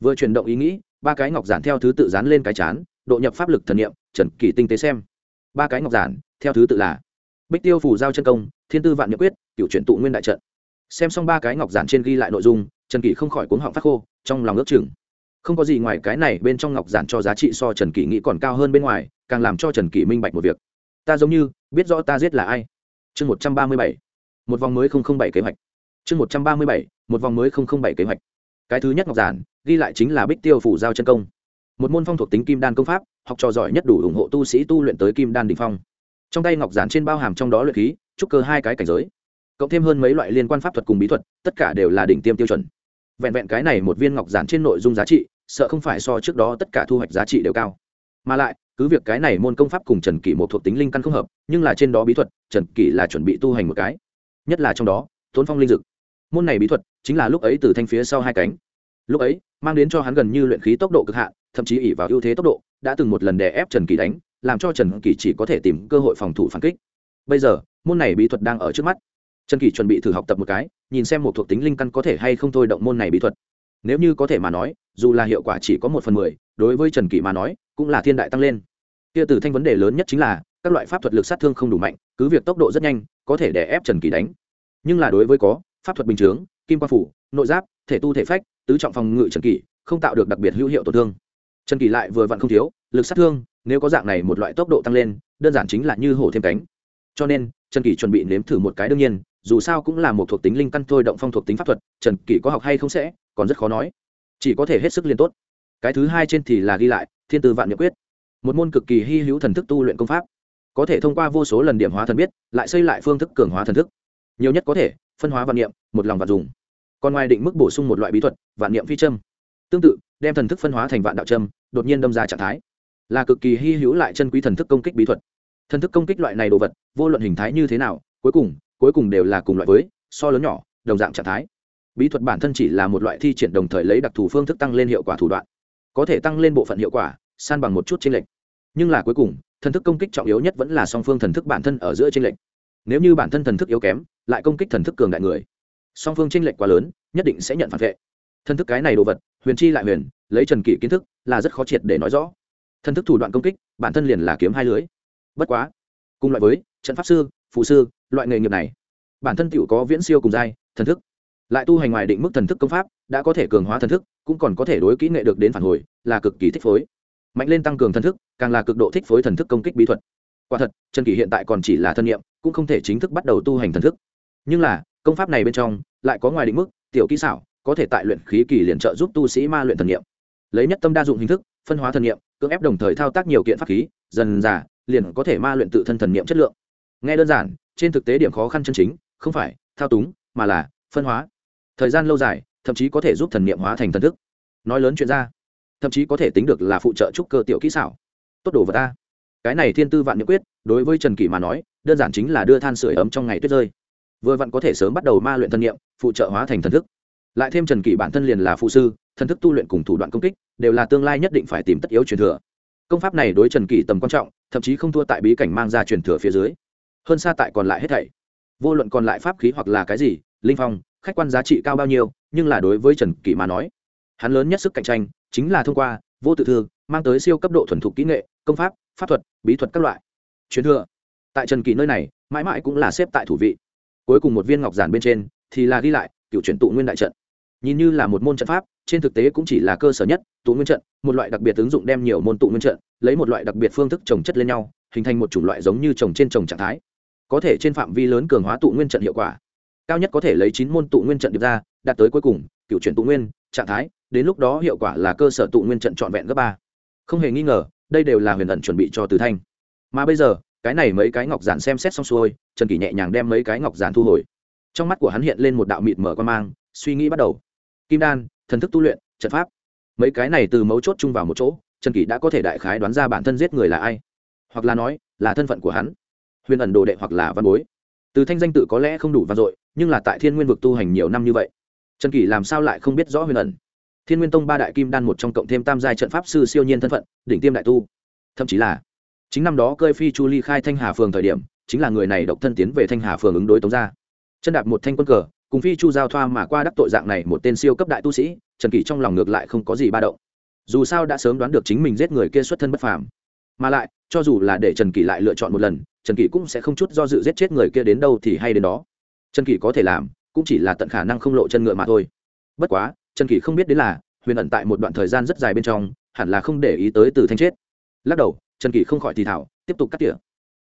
Vừa chuyển động ý nghĩ ba cái ngọc giản theo thứ tự dán lên cái chán độ nhập pháp lực thần niệm, trần kỷ tinh tế xem ba cái ngọc giản, theo thứ tự là bích tiêu phủ giao chân công, thiên tư vạn nhật quyết cựu chuyển tụ nguyên đại trận. Xem xong ba cái ngọc giản trên ghi lại nội dung, trần kỷ không khỏi cuống họng phát khô, trong lòng ước chừng. Không có gì ngoài cái này bên trong ngọc giản cho giá trị so trần kỷ nghĩ còn cao hơn bên ngoài, càng làm cho trần kỷ minh bạch một việc. Ta giống như biết rõ ta giết là ai. Chương một trăm ba mươi bảy. Một vòng mới không không bảy kế hoạch. Chương một trăm ba mươi bảy. Một vòng mới không không bảy kế hoạch. Cái thứ nhất ngọc giản, ghi lại chính là bích tiêu phủ giao chân công một môn phong thuộc tính kim đan công pháp, học trò giỏi nhất đủ ủng hộ tu sĩ tu luyện tới kim đan đ ỉ n h phong. Trong tay ngọc giản trên bao hàm trong đó luyện khí, trúc cơ hai cái cảnh giới, cộng thêm hơn mấy loại liên quan pháp thuật cùng bí thuật, tất cả đều là đỉnh tiêm tiêu chuẩn. Vẹn vẹn cái này một viên ngọc giản trên nội dung giá trị, sợ không phải so trước đó tất cả thu hoạch giá trị đều cao. Mà lại, cứ việc cái này môn công pháp cùng trần kỷ một thuộc tính linh căn không hợp, nhưng là trên đó bí thuật, trần kỷ là chuẩn bị tu hành một cái. Nhất là trong đó, tốn phong linh dực. Môn này bí thuật chính là lúc ấy từ thanh phía sau hai cánh. Lúc ấy, mang đến cho hắn gần như luyện khí tốc độ cực hạn thậm chí ỉ vào ưu thế tốc độ, đã từng một lần đè ép trần kỳ đánh, làm cho trần kỳ chỉ có thể tìm cơ hội phòng thủ phản kích. Bây giờ, môn này bí thuật đang ở trước mắt. Trần kỳ chuẩn bị thử học tập một cái, nhìn xem một thuộc tính linh căn có thể hay không thôi động môn này bí thuật. Nếu như có thể mà nói, dù là hiệu quả chỉ có một phần mười, đối với trần kỳ mà nói, cũng là thiên đại tăng lên. Kia từ thanh vấn đề lớn nhất chính là, các loại pháp thuật lực sát thương không đủ mạnh, cứ việc tốc độ rất nhanh, có thể đè ép trần kỳ đánh. Nhưng là đối với có, pháp thuật bình chướng, kim quan phủ, nội giáp, thể tu thể phách, tứ trọng phòng ngự trần kỳ, không tạo được đặc biệt hữu hiệu tổn thương trần kỳ lại vừa vặn không thiếu, lực sát thương, nếu có dạng này một loại tốc độ tăng lên, đơn giản chính là như hổ thêm cánh. Cho nên, trần kỳ chuẩn bị nếm thử một cái đương nhiên, dù sao cũng là một thuộc tính linh căn thôi, động phong thuộc tính pháp thuật, trần kỳ có học hay không sẽ, còn rất khó nói. Chỉ có thể hết sức liên tốt. Cái thứ hai trên thì là ghi lại, thiên tư vạn nhật quyết. Một môn cực kỳ hy hữu thần thức tu luyện công pháp. Có thể thông qua vô số lần điểm hóa thần biết, lại xây lại phương thức cường hóa thần thức. Nhiều nhất có thể, phân hóa vạn niệm, một lòng vạn dùng. Còn ngoài định mức bổ sung một loại bí thuật, vạn niệm phi châm. Tương tự đem thần thức phân hóa thành vạn đạo châm, đột nhiên đâm ra trạng thái. Là cực kỳ hy hữu lại chân quý thần thức công kích bí thuật. Thần thức công kích loại này đồ vật, vô luận hình thái như thế nào, cuối cùng cuối cùng đều là cùng loại với, so lớn nhỏ, đồng dạng trạng thái. Bí thuật bản thân chỉ là một loại thi triển đồng thời lấy đặc thù phương thức tăng lên hiệu quả thủ đoạn. Có thể tăng lên bộ phận hiệu quả, san bằng một chút trên lệnh nhưng là cuối cùng, thần thức công kích trọng yếu nhất vẫn là song phương thần thức bản thân ở giữa trên lệnh nếu như bản thân thần thức yếu kém, lại công kích thần thức cường đại người. Song phương chênh lệch quá lớn, nhất định sẽ nhận phản vệ thần thức cái này đồ vật, huyền chi lại huyền, lấy trần kỷ kiến thức, là rất khó triệt để nói rõ. Thần thức thủ đoạn công kích, bản thân liền là kiếm hai lưới. Bất quá, cùng loại với trận pháp sư phụ sư, loại nghề nghiệp này, bản thân tựu có viễn siêu cùng giai, thần thức. Lại tu hành ngoài định mức thần thức công pháp, đã có thể cường hóa thần thức, cũng còn có thể đối kỹ nghệ được đến phản hồi, là cực kỳ thích phối. Mạnh lên tăng cường thần thức, càng là cực độ thích phối thần thức công kích bí thuật. Quả thật, trần kỷ hiện tại còn chỉ là thân nhiệm, cũng không thể chính thức bắt đầu tu hành thần thức. Nhưng là, công pháp này bên trong, lại có ngoài định mức, tiểu kỹ xảo có thể tại luyện khí kỳ liền trợ giúp tu sĩ ma luyện thần niệm. Lấy nhất tâm đa dụng hình thức, phân hóa thần niệm, cưỡng ép đồng thời thao tác nhiều kiện pháp khí, dần giả liền có thể ma luyện tự thân thần niệm chất lượng. Nghe đơn giản, trên thực tế điểm khó khăn chân chính, không phải thao túng, mà là phân hóa. Thời gian lâu dài, thậm chí có thể giúp thần niệm hóa thành thần thức. Nói lớn chuyện ra, thậm chí có thể tính được là phụ trợ trúc cơ tiểu kỹ xảo. Tốt đồ vật ta. Cái này thiên tư vạn niệm quyết, đối với trần kỷ mà nói, đơn giản chính là đưa than sửa ấm trong ngày tuyết rơi. Vừa vặn có thể sớm bắt đầu ma luyện thân nhiệm phụ trợ hóa thành thần thức lại thêm trần kỷ bản thân liền là phụ sư, thần thức tu luyện cùng thủ đoạn công kích đều là tương lai nhất định phải tìm tất yếu truyền thừa. Công pháp này đối trần kỷ tầm quan trọng, thậm chí không thua tại bí cảnh mang ra truyền thừa phía dưới. Hơn xa tại còn lại hết thảy. Vô luận còn lại pháp khí hoặc là cái gì, linh phong, khách quan giá trị cao bao nhiêu, nhưng là đối với trần kỷ mà nói, hắn lớn nhất sức cạnh tranh chính là thông qua vô tự thương mang tới siêu cấp độ thuần thục kỹ nghệ, công pháp pháp thuật, bí thuật các loại. Truyền thừa. Tại trần kỳ nơi này, mãi mãi cũng là xếp tại thủ vị. Cuối cùng một viên ngọc giản bên trên thì là ghi lại cựu chuyển tụ nguyên đại trận. Nhìn như là một môn trận pháp, trên thực tế cũng chỉ là cơ sở nhất, tụ nguyên trận, một loại đặc biệt ứng dụng đem nhiều môn tụ nguyên trận, lấy một loại đặc biệt phương thức trồng chất lên nhau, hình thành một chủng loại giống như trồng trên trồng trạng thái. Có thể trên phạm vi lớn cường hóa tụ nguyên trận hiệu quả. Cao nhất có thể lấy chín môn tụ nguyên trận điệp ra, đạt tới cuối cùng, cựu chuyển tụ nguyên, trạng thái, đến lúc đó hiệu quả là cơ sở tụ nguyên trận trọn vẹn gấp ba. Không hề nghi ngờ, đây đều là huyền ẩn chuẩn bị cho từ thanh. Mà bây giờ, cái này mấy cái ngọc giản xem xét xong xuôi, trần Kỷ nhẹ nhàng đem mấy cái ngọc giản thu hồi trong mắt của hắn hiện lên một đạo mịt mở quan mang, suy nghĩ bắt đầu. Kim đan, thần thức tu luyện, trận pháp. Mấy cái này từ mấu chốt chung vào một chỗ, trần kỷ đã có thể đại khái đoán ra bản thân giết người là ai. Hoặc là nói, là thân phận của hắn. Huyền ẩn đồ đệ hoặc là văn bối. Từ thanh danh tự có lẽ không đủ vang dội, nhưng là tại thiên nguyên vực tu hành nhiều năm như vậy, trần kỷ làm sao lại không biết rõ huyền ẩn? Thiên nguyên tông ba đại kim đan một trong cộng thêm tam giai trận pháp sư siêu nhiên thân phận, đỉnh tiêm đại tu. Thậm chí là, chính năm đó cơi phi chu ly khai thanh hà phường thời điểm, chính là người này độc thân tiến về thanh hà phường ứng đối tống Gia chân đạp một thanh quân cờ, cùng phi chu giao thoa mà qua đắc tội dạng này một tên siêu cấp đại tu sĩ, trần kỷ trong lòng ngược lại không có gì ba động. Dù sao đã sớm đoán được chính mình giết người kia xuất thân bất phàm. Mà lại, cho dù là để trần kỷ lại lựa chọn một lần, trần kỷ cũng sẽ không chút do dự giết chết người kia đến đâu thì hay đến đó. Trần kỷ có thể làm, cũng chỉ là tận khả năng không lộ chân ngựa mà thôi. Bất quá, trần kỷ không biết đến là, huyền ẩn tại một đoạn thời gian rất dài bên trong, hẳn là không để ý tới từ thanh chết. Lắc đầu, trần kỷ không khỏi thì thảo, tiếp tục cắt tỉa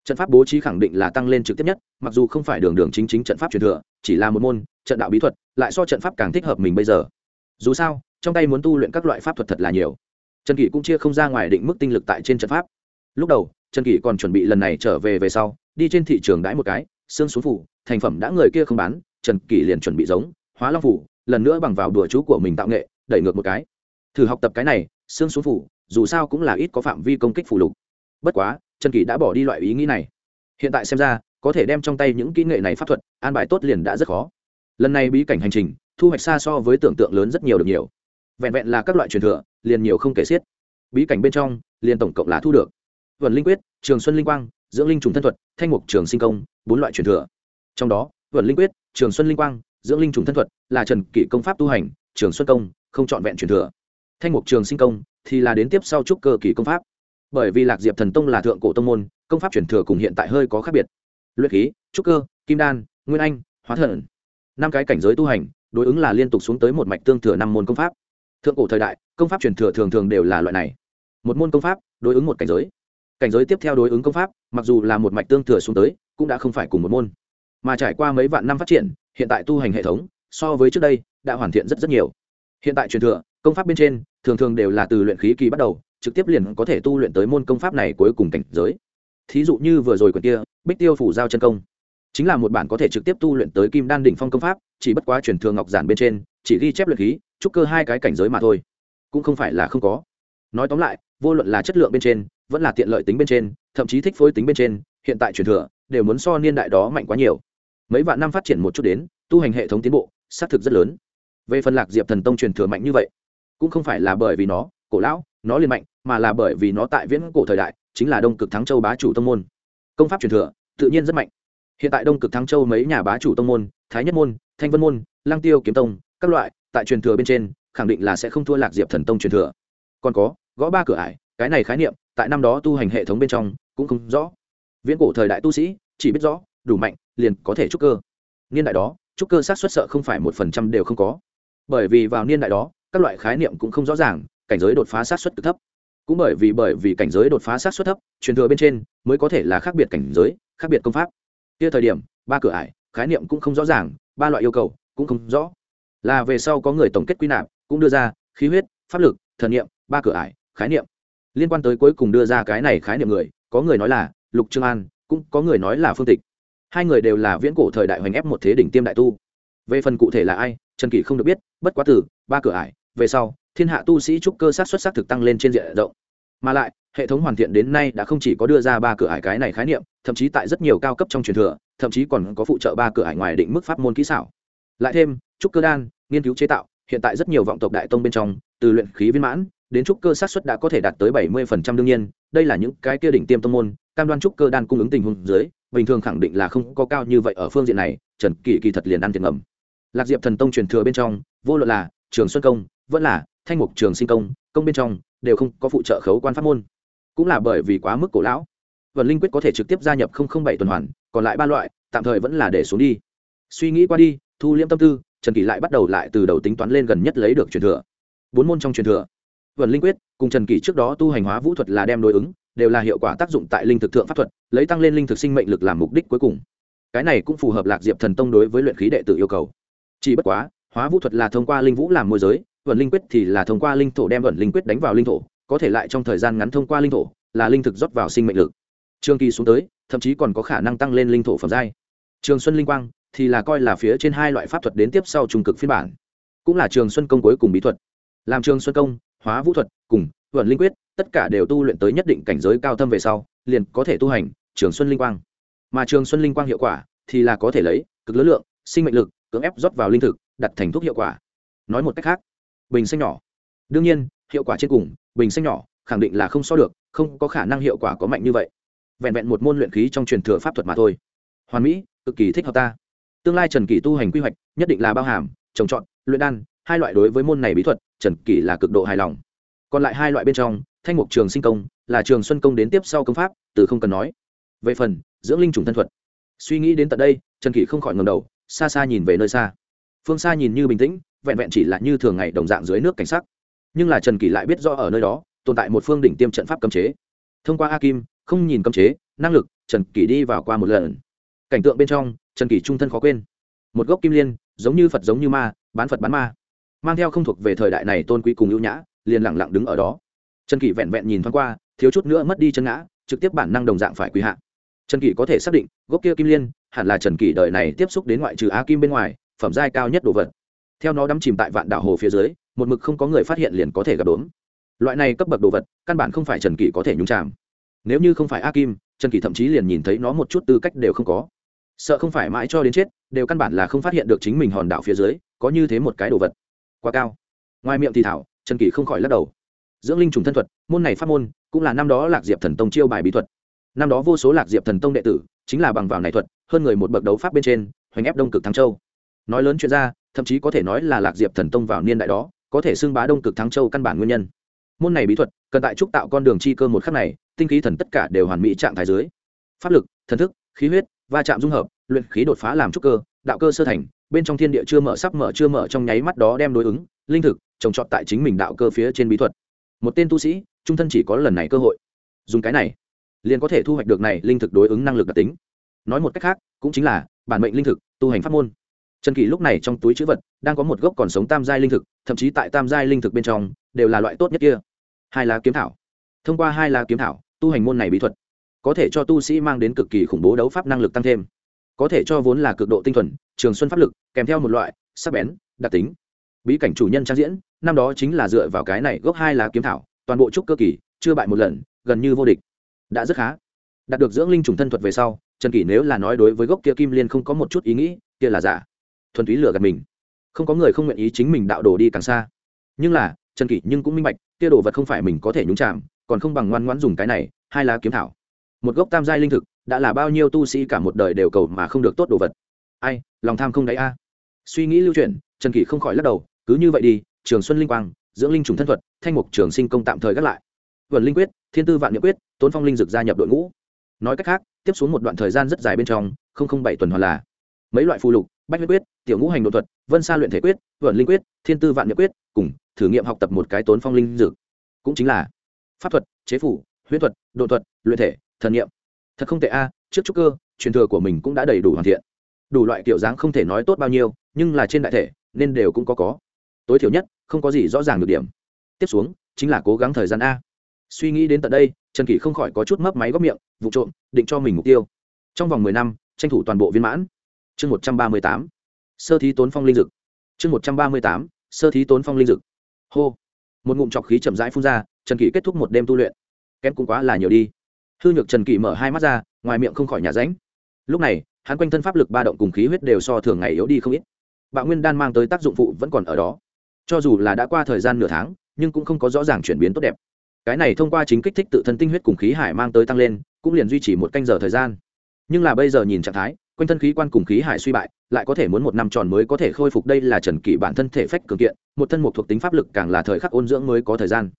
trận pháp bố trí khẳng định là tăng lên trực tiếp nhất, mặc dù không phải đường đường chính chính trận pháp truyền thừa, chỉ là một môn, trận đạo bí thuật, lại so trận pháp càng thích hợp mình bây giờ. Dù sao, trong tay muốn tu luyện các loại pháp thuật thật là nhiều. Trần kỷ cũng chia không ra ngoài định mức tinh lực tại trên trận pháp. Lúc đầu, trần kỷ còn chuẩn bị lần này trở về về sau, đi trên thị trường đãi một cái, xương xuống phủ, thành phẩm đã người kia không bán, trần kỷ liền chuẩn bị giống, hóa long phủ, lần nữa bằng vào đùa chú của mình tạo nghệ, đẩy ngược một cái. Thử học tập cái này, xương xuống phủ, dù sao cũng là ít có phạm vi công kích phủ lục. Bất quá trần kỷ đã bỏ đi loại ý nghĩ này. Hiện tại xem ra, có thể đem trong tay những kỹ nghệ này pháp thuật, an bài tốt liền đã rất khó. Lần này bí cảnh hành trình, thu hoạch xa so với tưởng tượng lớn rất nhiều được nhiều. Vẹn vẹn là các loại truyền thừa, liền nhiều không kể xiết. Bí cảnh bên trong, liền tổng cộng là thu được. Vần linh quyết, trường xuân linh quang, dưỡng linh trùng thân thuật, thanh mục trường sinh công, bốn loại truyền thừa. Trong đó vần linh quyết, trường xuân linh quang, dưỡng linh trùng thân thuật là trần kỷ công pháp tu hành, trường xuân công, không trọn vẹn truyền thừa. Thanh mục trường sinh công thì là đến tiếp sau trúc cơ kỳ công pháp bởi vì lạc diệp thần tông là thượng cổ tông môn, công pháp truyền thừa cùng hiện tại hơi có khác biệt. Luyện khí, trúc cơ, kim đan, nguyên anh, hóa thần. Năm cái cảnh giới tu hành, đối ứng là liên tục xuống tới một mạch tương thừa năm môn công pháp. Thượng cổ thời đại, công pháp truyền thừa thường thường đều là loại này. Một môn công pháp, đối ứng một cảnh giới. Cảnh giới tiếp theo đối ứng công pháp, mặc dù là một mạch tương thừa xuống tới, cũng đã không phải cùng một môn. Mà trải qua mấy vạn năm phát triển, hiện tại tu hành hệ thống, so với trước đây, đã hoàn thiện rất rất nhiều. Hiện tại truyền thừa, công pháp bên trên, thường thường đều là từ luyện khí kỳ bắt đầu trực tiếp liền có thể tu luyện tới môn công pháp này cuối cùng cảnh giới. Thí dụ như vừa rồi quyển kia, bích tiêu phủ giao chân công. Chính là một bản có thể trực tiếp tu luyện tới kim đan đỉnh phong công pháp, chỉ bất quá truyền thừa ngọc giản bên trên, chỉ ghi chép luyện khí, trúc cơ hai cái cảnh giới mà thôi. Cũng không phải là không có. Nói tóm lại, vô luận là chất lượng bên trên, vẫn là tiện lợi tính bên trên, thậm chí thích phối tính bên trên, hiện tại truyền thừa, đều muốn so niên đại đó mạnh quá nhiều. Mấy vạn năm phát triển một chút đến, tu hành hệ thống tiến bộ, xác thực rất lớn. Về phần lạc diệp thần tông truyền thừa mạnh như vậy, cũng không phải là bởi vì nó, cổ lão nó liền mạnh, mà là bởi vì nó tại viễn cổ thời đại chính là đông cực thắng châu bá chủ tông môn. Công pháp truyền thừa, tự nhiên rất mạnh. Hiện tại đông cực thắng châu mấy nhà bá chủ tông môn, thái nhất môn, thanh vân môn lang tiêu kiếm tông, các loại, tại truyền thừa bên trên, khẳng định là sẽ không thua lạc diệp thần tông truyền thừa. Còn có, gõ ba cửa ải, cái này khái niệm, tại năm đó tu hành hệ thống bên trong, cũng không rõ. Viễn cổ thời đại tu sĩ, chỉ biết rõ, đủ mạnh, liền có thể trúc cơ. Niên đại đó, trúc cơ sát xuất sợ không phải một phần trăm đều không có. Bởi vì vào niên đại đó, các loại khái niệm cũng không rõ ràng cảnh giới đột phá sát xuất cực thấp. Cũng bởi vì bởi vì cảnh giới đột phá sát xuất thấp, truyền thừa bên trên mới có thể là khác biệt cảnh giới, khác biệt công pháp. Kia thời điểm, ba cửa ải, khái niệm cũng không rõ ràng, ba loại yêu cầu cũng không rõ. Là về sau có người tổng kết quy nạp, cũng đưa ra khí huyết, pháp lực, thần niệm, ba cửa ải, khái niệm. Liên quan tới cuối cùng đưa ra cái này khái niệm người, có người nói là lục trương an, cũng có người nói là phương tịch. Hai người đều là viễn cổ thời đại hoành ép một thế đỉnh tiêm đại tu. Về phần cụ thể là ai, trần kỳ không được biết, bất quá từ ba cửa ải, về sau thiên hạ tu sĩ trúc cơ sát xuất sắc thực tăng lên trên diện rộng. Mà lại, hệ thống hoàn thiện đến nay đã không chỉ có đưa ra ba cửa ải cái này khái niệm, thậm chí tại rất nhiều cao cấp trong truyền thừa, thậm chí còn có phụ trợ ba cửa ải ngoài định mức pháp môn kỹ xảo. Lại thêm, trúc cơ đan, nghiên cứu chế tạo, hiện tại rất nhiều vọng tộc đại tông bên trong, từ luyện khí viên mãn, đến trúc cơ sát xuất đã có thể đạt tới bảy mươi đương nhiên, đây là những cái kia đỉnh tiêm tông môn, cam đoan trúc cơ đan cung ứng tình huống dưới, bình thường khẳng định là không có cao như vậy ở phương diện này, trần kỳ kỳ thật liền ăn tiền ngầm. Lạc diệp thần tông truyền thừa bên trong, vô luận là trường xuân công, vẫn là thanh mục trường sinh công công bên trong, đều không có phụ trợ khấu quan pháp môn. Cũng là bởi vì quá mức cổ lão. Vần linh quyết có thể trực tiếp gia nhập không không bảy tuần hoàn, còn lại ba loại, tạm thời vẫn là để xuống đi. Suy nghĩ qua đi, thu liễm tâm tư, trần kỳ lại bắt đầu lại từ đầu tính toán lên gần nhất lấy được truyền thừa. Bốn môn trong truyền thừa. Vần linh quyết cùng trần kỳ trước đó tu hành hóa vũ thuật là đem đối ứng, đều là hiệu quả tác dụng tại linh thực thượng pháp thuật, lấy tăng lên linh thực sinh mệnh lực làm mục đích cuối cùng. Cái này cũng phù hợp lạc diệp thần tông đối với luyện khí đệ tử yêu cầu. Chỉ bất quá, hóa vũ thuật là thông qua linh vũ làm môi giới vận linh quyết thì là thông qua linh thổ đem vận linh quyết đánh vào linh thổ, có thể lại trong thời gian ngắn thông qua linh thổ, là linh thực rót vào sinh mệnh lực. Trường kỳ xuống tới, thậm chí còn có khả năng tăng lên linh thổ phẩm giai. Trường xuân linh quang thì là coi là phía trên hai loại pháp thuật đến tiếp sau trung cực phiên bản. Cũng là trường xuân công cuối cùng bí thuật. Làm trường xuân công, hóa vũ thuật cùng vận linh quyết, tất cả đều tu luyện tới nhất định cảnh giới cao thâm về sau, liền có thể tu hành trường xuân linh quang. Mà trường xuân linh quang hiệu quả thì là có thể lấy cực lớn lượng, sinh mệnh lực, cưỡng ép rót vào linh thực, đặt thành thuốc hiệu quả. Nói một cách khác bình xanh nhỏ. Đương nhiên, hiệu quả trên cùng, bình xanh nhỏ, khẳng định là không so được, không có khả năng hiệu quả có mạnh như vậy. Vẹn vẹn một môn luyện khí trong truyền thừa pháp thuật mà thôi. Hoàn mỹ, cực kỳ thích hợp ta. Tương lai trần kỷ tu hành quy hoạch, nhất định là bao hàm, trồng trọt, luyện đan, hai loại đối với môn này bí thuật, trần kỷ là cực độ hài lòng. Còn lại hai loại bên trong, thanh mục trường sinh công, là trường xuân công đến tiếp sau công pháp, từ không cần nói. Về phần, dưỡng linh trùng thân thuật. Suy nghĩ đến tận đây, trần kỷ không khỏi ngầm đầu, xa xa nhìn về nơi xa. Phương xa nhìn như bình tĩnh vẹn vẹn chỉ là như thường ngày đồng dạng dưới nước cảnh sắc. Nhưng là trần kỳ lại biết rõ ở nơi đó, tồn tại một phương đỉnh tiêm trận pháp cấm chế. Thông qua a kim không nhìn cấm chế, năng lực, trần kỷ đi vào qua một lần. Cảnh tượng bên trong, trần kỷ trung thân khó quên. Một gốc kim liên, giống như phật giống như ma, bán phật bán ma. Mang theo không thuộc về thời đại này tôn quý cùng ưu nhã, liền lẳng lặng đứng ở đó. Trần kỷ vẹn vẹn nhìn thoáng qua, thiếu chút nữa mất đi chân ngã, trực tiếp bản năng đồng dạng phải quy hạ. Trần kỷ có thể xác định, gốc kia kim liên, hẳn là trần kỷ đời này tiếp xúc đến ngoại trừ á kim bên ngoài, phẩm giai cao nhất đồ vật theo nó đắm chìm tại vạn đảo hồ phía dưới, một mực không có người phát hiện liền có thể gặp đốm. Loại này cấp bậc đồ vật, căn bản không phải trần kỷ có thể nhúng chạm nếu như không phải a kim, trần kỷ thậm chí liền nhìn thấy nó một chút tư cách đều không có. Sợ không phải mãi cho đến chết, đều căn bản là không phát hiện được chính mình hòn đảo phía dưới, có như thế một cái đồ vật. Quá cao. Ngoài miệng thì thảo, trần kỷ không khỏi lắc đầu. Dưỡng linh trùng thân thuật, môn này pháp môn, cũng là năm đó lạc diệp thần tông chiêu bài bí thuật. Năm đó vô số lạc diệp thần tông đệ tử, chính là bằng vào này thuật, hơn người một bậc đấu pháp bên trên, hoành ép đông cực thắng châu. Nói lớn chuyện ra thậm chí có thể nói là lạc diệp thần tông vào niên đại đó, có thể xưng bá đông cực thắng châu căn bản nguyên nhân. Môn này bí thuật, cần tại trúc tạo con đường chi cơ một khắc này, tinh khí thần tất cả đều hoàn mỹ trạng thái dưới. Pháp lực, thần thức, khí huyết, va chạm dung hợp, luyện khí đột phá làm trúc cơ, đạo cơ sơ thành, bên trong thiên địa chưa mở sắp mở chưa mở trong nháy mắt đó đem đối ứng, linh thực, trồng trọt tại chính mình đạo cơ phía trên bí thuật. Một tên tu sĩ, trung thân chỉ có lần này cơ hội. Dùng cái này, liền có thể thu hoạch được này linh thực đối ứng năng lực đặc tính. Nói một cách khác, cũng chính là bản mệnh linh thực, tu hành pháp môn trần kỳ lúc này trong túi chữ vật, đang có một gốc còn sống tam giai linh thực, thậm chí tại tam giai linh thực bên trong, đều là loại tốt nhất kia. Hai lá kiếm thảo. Thông qua hai lá kiếm thảo, tu hành môn này bí thuật, có thể cho tu sĩ mang đến cực kỳ khủng bố đấu pháp năng lực tăng thêm. Có thể cho vốn là cực độ tinh thuần, trường xuân pháp lực, kèm theo một loại sắc bén, đặc tính. Bí cảnh chủ nhân trang diễn, năm đó chính là dựa vào cái này gốc hai lá kiếm thảo, toàn bộ trúc cơ kỳ, chưa bại một lần, gần như vô địch. Đã rất khá. Đạt được dưỡng linh trùng thân thuật về sau, trần kỷ nếu là nói đối với gốc kia kim liên không có một chút ý nghĩ, kia là giả thuần túy lửa gạt mình. Không có người không nguyện ý chính mình đạo đồ đi càng xa. Nhưng là, trần kỷ nhưng cũng minh bạch, kia đồ vật không phải mình có thể nhúng chạm còn không bằng ngoan ngoãn dùng cái này, hai lá kiếm thảo. Một gốc tam giai linh thực, đã là bao nhiêu tu sĩ cả một đời đều cầu mà không được tốt đồ vật. Ai, lòng tham không đáy a. Suy nghĩ lưu chuyển, trần kỷ không khỏi lắc đầu, cứ như vậy đi, trường xuân linh quang, dưỡng linh trùng thân thuật, thanh mục trường sinh công tạm thời gác lại. Vườn linh quyết, thiên tư vạn nhậm quyết, tốn phong linh dực gia nhập đội ngũ. Nói cách khác, tiếp xuống một đoạn thời gian rất dài bên trong, không không bảy tuần hoàn là. Mấy loại phù lục bách huyết quyết tiểu ngũ hành đột thuật vân sa luyện thể quyết vườn linh quyết thiên tư vạn nhật quyết cùng thử nghiệm học tập một cái tốn phong linh dược, cũng chính là pháp thuật chế phủ huyết thuật độ thuật luyện thể thần nghiệm thật không tệ a trước trúc cơ truyền thừa của mình cũng đã đầy đủ hoàn thiện. Đủ loại kiểu dáng không thể nói tốt bao nhiêu nhưng là trên đại thể nên đều cũng có có. Tối thiểu nhất không có gì rõ ràng được điểm. Tiếp xuống chính là cố gắng thời gian a. Suy nghĩ đến tận đây trần kỷ không khỏi có chút mấp máy góc miệng vụ trộm định cho mình mục tiêu. Trong vòng mười năm tranh thủ toàn bộ viên mãn chương một trăm ba mươi tám, sơ thí tốn phong linh dực. Chương một trăm ba mươi tám, sơ thí tốn phong linh dực. Hô. Một ngụm trọc khí chậm rãi phun ra, trần kỷ kết thúc một đêm tu luyện. Kém cũng quá là nhiều đi. Hư nhược trần kỷ mở hai mắt ra, ngoài miệng không khỏi nhà ránh. Lúc này, hắn quanh thân pháp lực ba động cùng khí huyết đều so thường ngày yếu đi không ít. Bạo nguyên đan mang tới tác dụng phụ vẫn còn ở đó. Cho dù là đã qua thời gian nửa tháng, nhưng cũng không có rõ ràng chuyển biến tốt đẹp. Cái này thông qua chính kích thích tự thân tinh huyết cùng khí hải mang tới tăng lên, cũng liền duy trì một canh giờ thời gian. Nhưng là bây giờ nhìn trạng thái quanh thân khí quan cùng khí hải suy bại, lại có thể muốn một năm tròn mới có thể khôi phục. Đây là trần kỷ bản thân thể phách cường kiện, một thân một thuộc tính pháp lực càng là thời khắc ôn dưỡng mới có thời gian.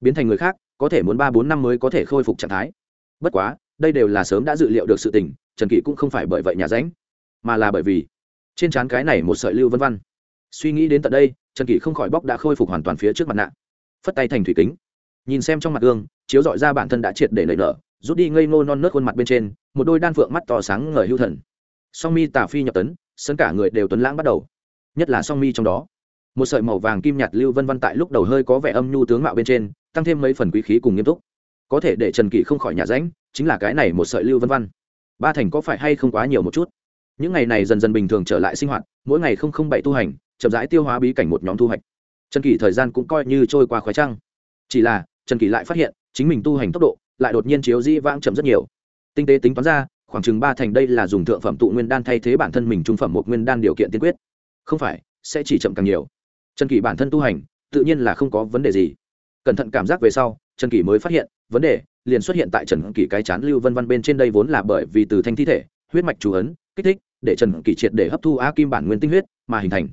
Biến thành người khác, có thể muốn ba bốn năm mới có thể khôi phục trạng thái. Bất quá, đây đều là sớm đã dự liệu được sự tình, trần kỷ cũng không phải bởi vậy nhà ránh, mà là bởi vì trên trán cái này một sợi lưu vân văn suy nghĩ đến tận đây, trần kỷ không khỏi bóc đã khôi phục hoàn toàn phía trước mặt nạ. Phất tay thành thủy kính. Nhìn xem trong mặt gương, chiếu dọi ra bản thân đã triệt để nảy nở, rút đi ngây ngô non nớt khuôn mặt bên trên, một đôi đan phượng mắt to sáng ngời hưu thần song mi tà phi nhập tấn, sân cả người đều tuấn lãng bắt đầu. Nhất là song mi trong đó. Một sợi màu vàng kim nhạt lưu vân văn tại lúc đầu hơi có vẻ âm nhu tướng mạo bên trên, tăng thêm mấy phần quý khí cùng nghiêm túc. Có thể để trần kỷ không khỏi nhà ránh, chính là cái này một sợi lưu vân văn ba thành có phải hay không quá nhiều một chút? Những ngày này dần dần bình thường trở lại sinh hoạt, mỗi ngày không không bảy tu hành, chậm rãi tiêu hóa bí cảnh một nhóm thu hoạch. Trần kỷ thời gian cũng coi như trôi qua khoái trăng. Chỉ là, trần kỷ lại phát hiện, chính mình tu hành tốc độ, lại đột nhiên chiếu di vãng chậm rất nhiều. Tinh tế tính toán ra khoảng chừng ba thành đây là dùng thượng phẩm tụ nguyên đan thay thế bản thân mình trung phẩm một nguyên đan điều kiện tiên quyết. Không phải, sẽ chỉ chậm càng nhiều. Trần kỷ bản thân tu hành, tự nhiên là không có vấn đề gì. Cẩn thận cảm giác về sau, trần kỷ mới phát hiện, vấn đề liền xuất hiện tại trần kỷ cái chán lưu vân văn bên trên đây vốn là bởi vì từ thanh thi thể, huyết mạch chú ấn, kích thích, để trần kỷ triệt để hấp thu a kim bản nguyên tinh huyết mà hình thành.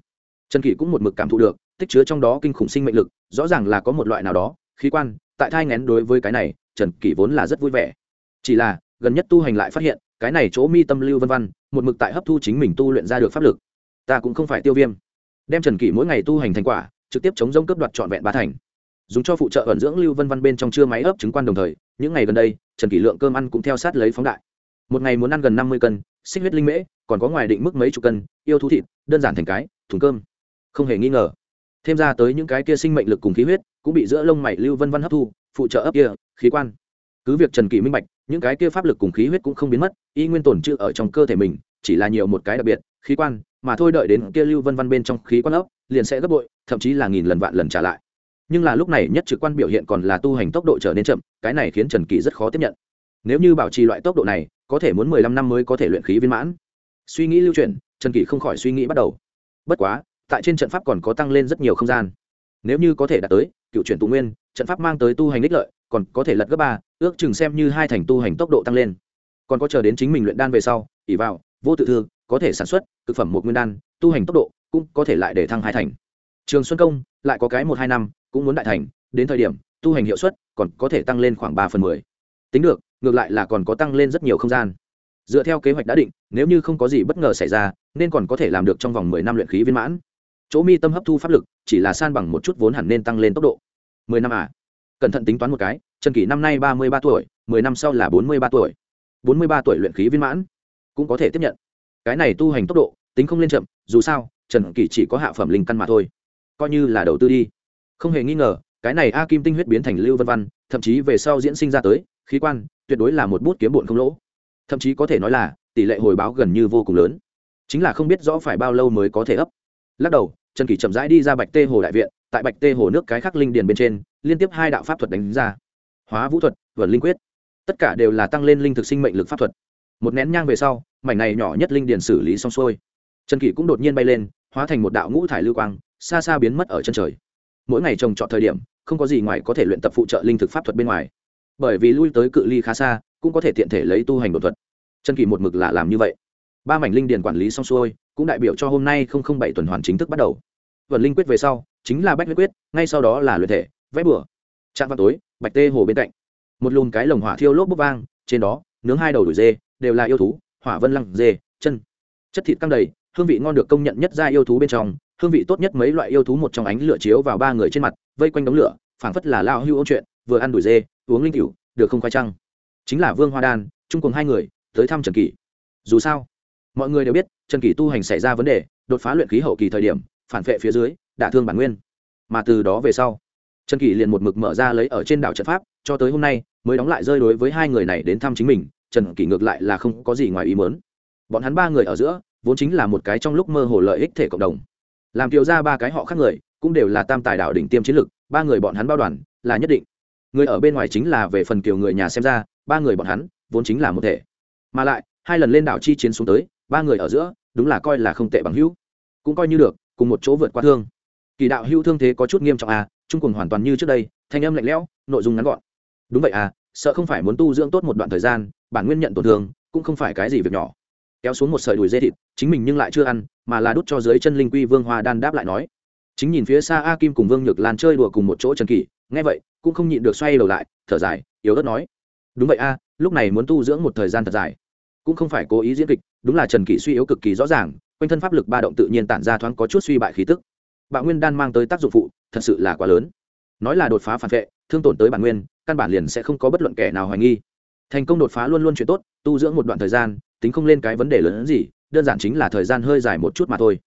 Trần kỷ cũng một mực cảm thụ được, tích chứa trong đó kinh khủng sinh mệnh lực, rõ ràng là có một loại nào đó, khí quan, tại thai ngén đối với cái này, trần kỷ vốn là rất vui vẻ. Chỉ là, gần nhất tu hành lại phát hiện cái này chỗ mi tâm lưu vân văn một mực tại hấp thu chính mình tu luyện ra được pháp lực. Ta cũng không phải tiêu viêm. Đem trần kỷ mỗi ngày tu hành thành quả, trực tiếp chống rông cướp đoạt trọn vẹn ba thành. Dùng cho phụ trợ ẩn dưỡng lưu vân văn bên trong chưa máy ấp chứng quan đồng thời, những ngày gần đây, trần kỷ lượng cơm ăn cũng theo sát lấy phóng đại. Một ngày muốn ăn gần năm mươi cân, xích huyết linh mễ, còn có ngoài định mức mấy chục cân, yêu thú thịt, đơn giản thành cái, thùng cơm. Không hề nghi ngờ. Thêm ra tới những cái kia sinh mệnh lực cùng khí huyết, cũng bị giữa lông mày lưu vân văn hấp thu, phụ trợ ấp kia, khí quan. Cứ việc trần kỳ minh bạch những cái kia pháp lực cùng khí huyết cũng không biến mất y nguyên tồn trữ ở trong cơ thể mình chỉ là nhiều một cái đặc biệt khí quan mà thôi đợi đến kia lưu vân văn bên trong khí quan ốc liền sẽ gấp bội thậm chí là nghìn lần vạn lần trả lại. Nhưng là lúc này nhất trực quan biểu hiện còn là tu hành tốc độ trở nên chậm cái này khiến trần kỳ rất khó tiếp nhận. Nếu như bảo trì loại tốc độ này có thể muốn mười lăm năm mới có thể luyện khí viên mãn. Suy nghĩ lưu truyền, trần kỳ không khỏi suy nghĩ bắt đầu. Bất quá tại trên trận pháp còn có tăng lên rất nhiều không gian. Nếu như có thể đạt tới cựu chuyển tụ nguyên trận pháp mang tới tu hành đích lợi còn có thể lật gấp ba, ước chừng xem như hai thành tu hành tốc độ tăng lên. Còn có chờ đến chính mình luyện đan về sau ỉ vào, vô tự thư, có thể sản xuất thực phẩm một nguyên đan, tu hành tốc độ cũng có thể lại để thăng hai thành. Trường xuân công lại có cái một hai năm, cũng muốn đại thành, đến thời điểm, tu hành hiệu suất còn có thể tăng lên khoảng ba phần mười. Tính được, ngược lại là còn có tăng lên rất nhiều không gian. Dựa theo kế hoạch đã định, nếu như không có gì bất ngờ xảy ra, nên còn có thể làm được trong vòng mười năm luyện khí viên mãn. Chỗ mi tâm hấp thu pháp lực, chỉ là san bằng một chút vốn hẳn nên tăng lên tốc độ. Mười năm à? Cẩn thận tính toán một cái, trần kỷ năm nay ba mươi ba tuổi, mười năm sau là bốn mươi ba tuổi. bốn mươi ba tuổi luyện khí viên mãn, cũng có thể tiếp nhận. Cái này tu hành tốc độ, tính không lên chậm, dù sao, trần kỷ chỉ có hạ phẩm linh căn mà thôi. Coi như là đầu tư đi. Không hề nghi ngờ, cái này a kim tinh huyết biến thành lưu vân văn, thậm chí về sau diễn sinh ra tới, khí quan, tuyệt đối là một bút kiếm bụn không lỗ. Thậm chí có thể nói là, tỷ lệ hồi báo gần như vô cùng lớn. Chính là không biết rõ phải bao lâu mới có thể ấp. Lắc đầu, trần kỷ chậm rãi đi ra bạch tê hồ đại viện, tại bạch tê hồ nước cái khắc linh điền bên trên liên tiếp hai đạo pháp thuật đánh ra. Hóa vũ thuật, vượt linh quyết. Tất cả đều là tăng lên linh thực sinh mệnh lực pháp thuật. Một nén nhang về sau, mảnh này nhỏ nhất linh điền xử lý xong xuôi. Trần kỷ cũng đột nhiên bay lên, hóa thành một đạo ngũ thải lưu quang, xa xa biến mất ở chân trời. Mỗi ngày trồng trọt thời điểm, không có gì ngoài có thể luyện tập phụ trợ linh thực pháp thuật bên ngoài. Bởi vì lui tới cự ly khá xa, cũng có thể tiện thể lấy tu hành đột thuật. Trần kỷ một mực là làm như vậy. Ba mảnh linh điền quản lý xong xuôi, cũng đại biểu cho hôm nay không không bảy tuần hoàn chính thức bắt đầu. Vận linh quyết về sau, chính là bách huyết quyết, ngay sau đó là luyện thể vẽ bửa trạm vào tối, bạch tê hồ bên cạnh. Một lùm cái lồng hỏa thiêu lốp bốc vang, trên đó, nướng hai đầu đùi dê, đều là yêu thú, hỏa vân lăng dê, chân. Chất thịt căng đầy, hương vị ngon được công nhận nhất ra yêu thú bên trong, hương vị tốt nhất mấy loại yêu thú một trong ánh lửa chiếu vào ba người trên mặt, vây quanh đống lửa, phảng phất là lao hưu ôn chuyện, vừa ăn đùi dê, uống linh cửu, được không khoai trăng chính là vương hoa đan, chung cùng hai người, tới thăm trần kỷ. Dù sao, mọi người đều biết, trần kỷ tu hành xảy ra vấn đề, đột phá luyện khí hậu kỳ thời điểm, phản vệ phía dưới, đả thương bản nguyên. Mà từ đó về sau trần kỷ liền một mực mở ra lấy ở trên đảo trận pháp, cho tới hôm nay, mới đóng lại rơi đối với hai người này đến thăm chính mình, trần kỷ ngược lại là không có gì ngoài ý mớn bọn hắn ba người ở giữa, vốn chính là một cái trong lúc mơ hồ lợi ích thể cộng đồng. Làm kiều ra ba cái họ khác người, cũng đều là tam tài đảo đỉnh tiêm chiến lực ba người bọn hắn bao đoàn, là nhất định. Người ở bên ngoài chính là về phần kiều người nhà xem ra, ba người bọn hắn, vốn chính là một thể. Mà lại, hai lần lên đảo chi chiến xuống tới, ba người ở giữa, đúng là coi là không tệ bằng hữu. Cũng coi như được, cùng một chỗ vượt qua thương. Kỳ đạo hữu thương thế có chút nghiêm trọng à trung cùng hoàn toàn như trước đây, thanh âm lạnh lẽo, nội dung ngắn gọn. Đúng vậy à sợ không phải muốn tu dưỡng tốt một đoạn thời gian, bản nguyên nhận tổn thương, cũng không phải cái gì việc nhỏ. Kéo xuống một sợi đùi dê thịt, chính mình nhưng lại chưa ăn, mà là đút cho dưới chân linh quy vương hoa đan đáp lại nói. Chính nhìn phía xa a kim cùng vương nhược lan chơi đùa cùng một chỗ trần kỷ, nghe vậy, cũng không nhịn được xoay đầu lại, thở dài, yếu ớt nói. Đúng vậy a, lúc này muốn tu dưỡng một thời gian thật dài, cũng không phải cố ý diễn kịch, đúng là trần kỷ suy yếu cực kỳ rõ ràng, quanh thân pháp lực ba động tự nhiên tản ra thoáng có chút suy bại khí tức. Bạo nguyên đan mang tới tác dụng phụ thật sự là quá lớn. Nói là đột phá phản vệ, thương tổn tới bản nguyên, căn bản liền sẽ không có bất luận kẻ nào hoài nghi. Thành công đột phá luôn luôn chuyện tốt, tu dưỡng một đoạn thời gian, tính không lên cái vấn đề lớn hơn gì, đơn giản chính là thời gian hơi dài một chút mà thôi.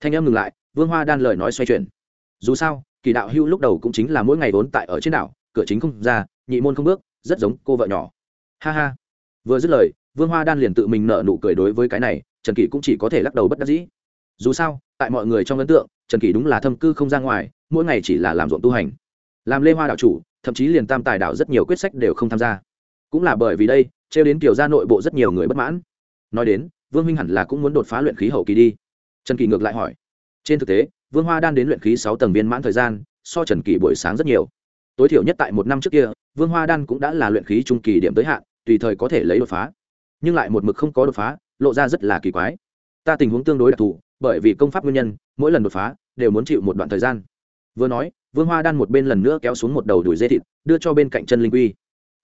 Thanh em ngừng lại, vương hoa đan lời nói xoay chuyển. Dù sao, kỳ đạo hưu lúc đầu cũng chính là mỗi ngày vốn tại ở trên đảo, cửa chính không ra, nhị môn không bước, rất giống cô vợ nhỏ. Ha ha. Vừa dứt lời, vương hoa đan liền tự mình nợ nụ cười đối với cái này, trần kỳ cũng chỉ có thể lắc đầu bất đắc dĩ. Dù sao tại mọi người trong ấn tượng, trần kỷ đúng là thâm cư không ra ngoài, mỗi ngày chỉ là làm ruộng tu hành. Làm lê hoa đạo chủ, thậm chí liền tam tài đạo rất nhiều quyết sách đều không tham gia. Cũng là bởi vì đây, trêu đến kiểu gia nội bộ rất nhiều người bất mãn. Nói đến, vương minh hẳn là cũng muốn đột phá luyện khí hậu kỳ đi. Trần kỳ ngược lại hỏi. Trên thực tế, vương hoa đan đến luyện khí sáu tầng viên mãn thời gian, so trần kỳ buổi sáng rất nhiều. Tối thiểu nhất tại một năm trước kia, vương hoa đan cũng đã là luyện khí trung kỳ điểm tới hạn, tùy thời có thể lấy đột phá. Nhưng lại một mực không có đột phá, lộ ra rất là kỳ quái ta tình huống tương đối đặc thù, bởi vì công pháp nguyên nhân, mỗi lần đột phá, đều muốn chịu một đoạn thời gian. Vừa nói, vương hoa đan một bên lần nữa kéo xuống một đầu đùi dây thịt, đưa cho bên cạnh chân linh quy.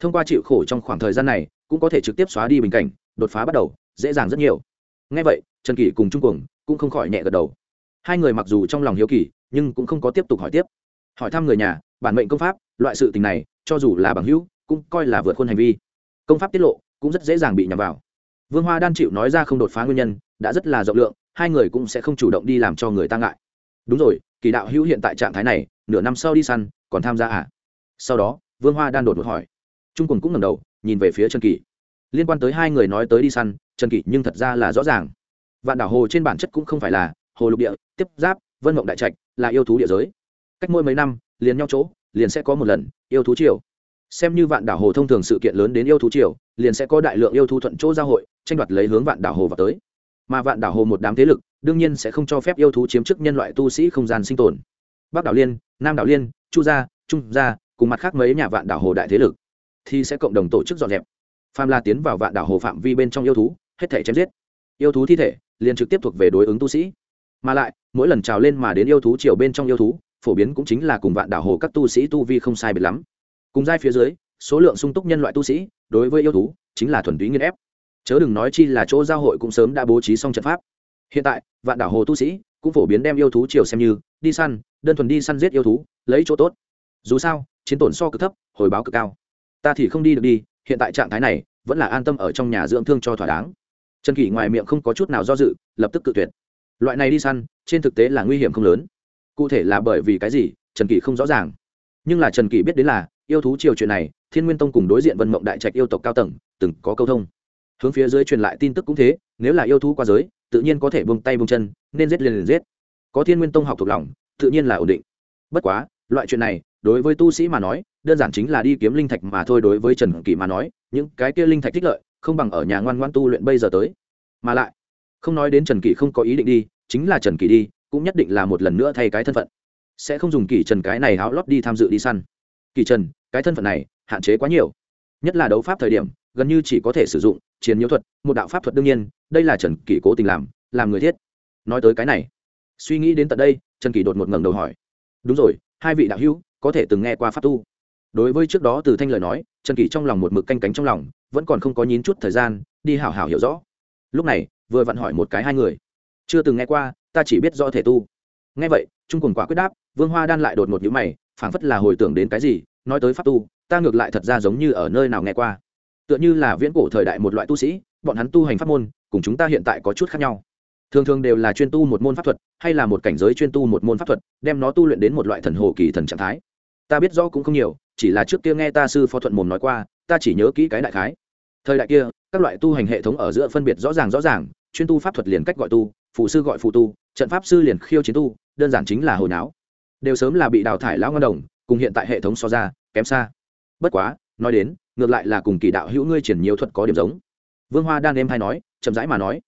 Thông qua chịu khổ trong khoảng thời gian này, cũng có thể trực tiếp xóa đi bình cảnh, đột phá bắt đầu, dễ dàng rất nhiều. Ngay vậy, trần kỷ cùng trung cuồng cũng không khỏi nhẹ gật đầu. Hai người mặc dù trong lòng hiếu kỳ, nhưng cũng không có tiếp tục hỏi tiếp. Hỏi thăm người nhà, bản mệnh công pháp, loại sự tình này, cho dù là bằng hữu, cũng coi là vượt khuôn hành vi. Công pháp tiết lộ, cũng rất dễ dàng bị nhằm vào. Vương hoa đan chịu nói ra không đột phá nguyên nhân đã rất là rộng lượng, hai người cũng sẽ không chủ động đi làm cho người ta ngại. Đúng rồi, kỳ đạo hữu hiện tại trạng thái này, nửa năm sau đi săn, còn tham gia à? Sau đó, vương hoa đan đột một hỏi. Trung quần cũng ngầm đầu, nhìn về phía trần kỳ liên quan tới hai người nói tới đi săn, trần kỳ nhưng thật ra là rõ ràng. Vạn đảo hồ trên bản chất cũng không phải là hồ lục địa, tiếp giáp, vân mộng đại trạch, là yêu thú địa giới. Cách mỗi mấy năm, liền nhau chỗ, liền sẽ có một lần, yêu thú triều. Xem như vạn đảo hồ thông thường sự kiện lớn đến yêu thú triều, liền sẽ có đại lượng yêu thú thuận chỗ giao hội, tranh đoạt lấy hướng vạn đảo hồ vào tới mà vạn đảo hồ một đám thế lực, đương nhiên sẽ không cho phép yêu thú chiếm chức nhân loại tu sĩ không gian sinh tồn. Bắc đảo liên, nam đảo liên, chu gia, trung gia, cùng mặt khác mấy nhà vạn đảo hồ đại thế lực, thì sẽ cộng đồng tổ chức dọn dẹp. Pham la tiến vào vạn đảo hồ phạm vi bên trong yêu thú, hết thể chém giết. Yêu thú thi thể liền trực tiếp thuộc về đối ứng tu sĩ. Mà lại, mỗi lần trào lên mà đến yêu thú chiều bên trong yêu thú, phổ biến cũng chính là cùng vạn đảo hồ các tu sĩ tu vi không sai biệt lắm. Cùng giai phía dưới, số lượng sung túc nhân loại tu sĩ đối với yêu thú chính là thuần túy nghiên ép chớ đừng nói chi là chỗ giao hội cũng sớm đã bố trí xong trận pháp. Hiện tại, vạn đảo hồ tu sĩ cũng phổ biến đem yêu thú chiều xem như, đi săn, đơn thuần đi săn giết yêu thú, lấy chỗ tốt. Dù sao, chiến tổn so cực thấp, hồi báo cực cao. Ta thì không đi được đi, hiện tại trạng thái này vẫn là an tâm ở trong nhà dưỡng thương cho thỏa đáng. Trần kỷ ngoài miệng không có chút nào do dự, lập tức cự tuyệt. Loại này đi săn, trên thực tế là nguy hiểm không lớn. Cụ thể là bởi vì cái gì, trần kỷ không rõ ràng. Nhưng là trần kỷ biết đến là, yêu thú triều chuyện này, thiên nguyên tông cùng đối diện vân mộng đại trạch yêu tộc cao tầng, từng có câu thông hướng phía dưới truyền lại tin tức cũng thế, nếu là yêu thú qua giới, tự nhiên có thể bông tay bông chân, nên giết liền liền giết. Có thiên nguyên tông học thuộc lòng, tự nhiên là ổn định. Bất quá, loại chuyện này, đối với tu sĩ mà nói, đơn giản chính là đi kiếm linh thạch mà thôi, đối với trần kỷ mà nói, những cái kia linh thạch thích lợi, không bằng ở nhà ngoan ngoan tu luyện bây giờ tới. Mà lại, không nói đến trần kỷ không có ý định đi, chính là trần kỷ đi, cũng nhất định là một lần nữa thay cái thân phận. Sẽ không dùng kỷ trần cái này háo lót đi tham dự đi săn. Kỷ trần, cái thân phận này, hạn chế quá nhiều. Nhất là đấu pháp thời điểm, gần như chỉ có thể sử dụng chiến nhiễu thuật, một đạo pháp thuật đương nhiên, đây là trần kỷ cố tình làm làm người thiết. Nói tới cái này, suy nghĩ đến tận đây, trần kỷ đột một ngẩng đầu hỏi. Đúng rồi, hai vị đạo hữu, có thể từng nghe qua pháp tu. Đối với trước đó từ thanh lời nói, trần kỷ trong lòng một mực canh cánh trong lòng, vẫn còn không có nhín chút thời gian, đi hảo hảo hiểu rõ. Lúc này, vừa vặn hỏi một cái hai người. Chưa từng nghe qua, ta chỉ biết do thể tu. Nghe vậy, trung cùng quả quyết đáp, vương hoa đan lại đột một nhữ mày, phảng phất là hồi tưởng đến cái gì, nói tới pháp tu, ta ngược lại thật ra giống như ở nơi nào nghe qua tựa như là viễn cổ thời đại một loại tu sĩ, bọn hắn tu hành pháp môn, cùng chúng ta hiện tại có chút khác nhau. Thường thường đều là chuyên tu một môn pháp thuật, hay là một cảnh giới chuyên tu một môn pháp thuật, đem nó tu luyện đến một loại thần hồ kỳ thần trạng thái. Ta biết rõ cũng không nhiều, chỉ là trước kia nghe ta sư phó thuận mồm nói qua, ta chỉ nhớ kỹ cái đại khái. Thời đại kia, các loại tu hành hệ thống ở giữa phân biệt rõ ràng rõ ràng, chuyên tu pháp thuật liền cách gọi tu, phụ sư gọi phụ tu, trận pháp sư liền khiêu chiến tu, đơn giản chính là hồi náo. Đều sớm là bị đào thải lão ngân đồng, cùng hiện tại hệ thống so ra, kém xa. Bất quá nói đến, ngược lại là cùng kỳ đạo hữu ngươi triển nhiều thuật có điểm giống. Vương hoa đang em hay nói, chậm rãi mà nói.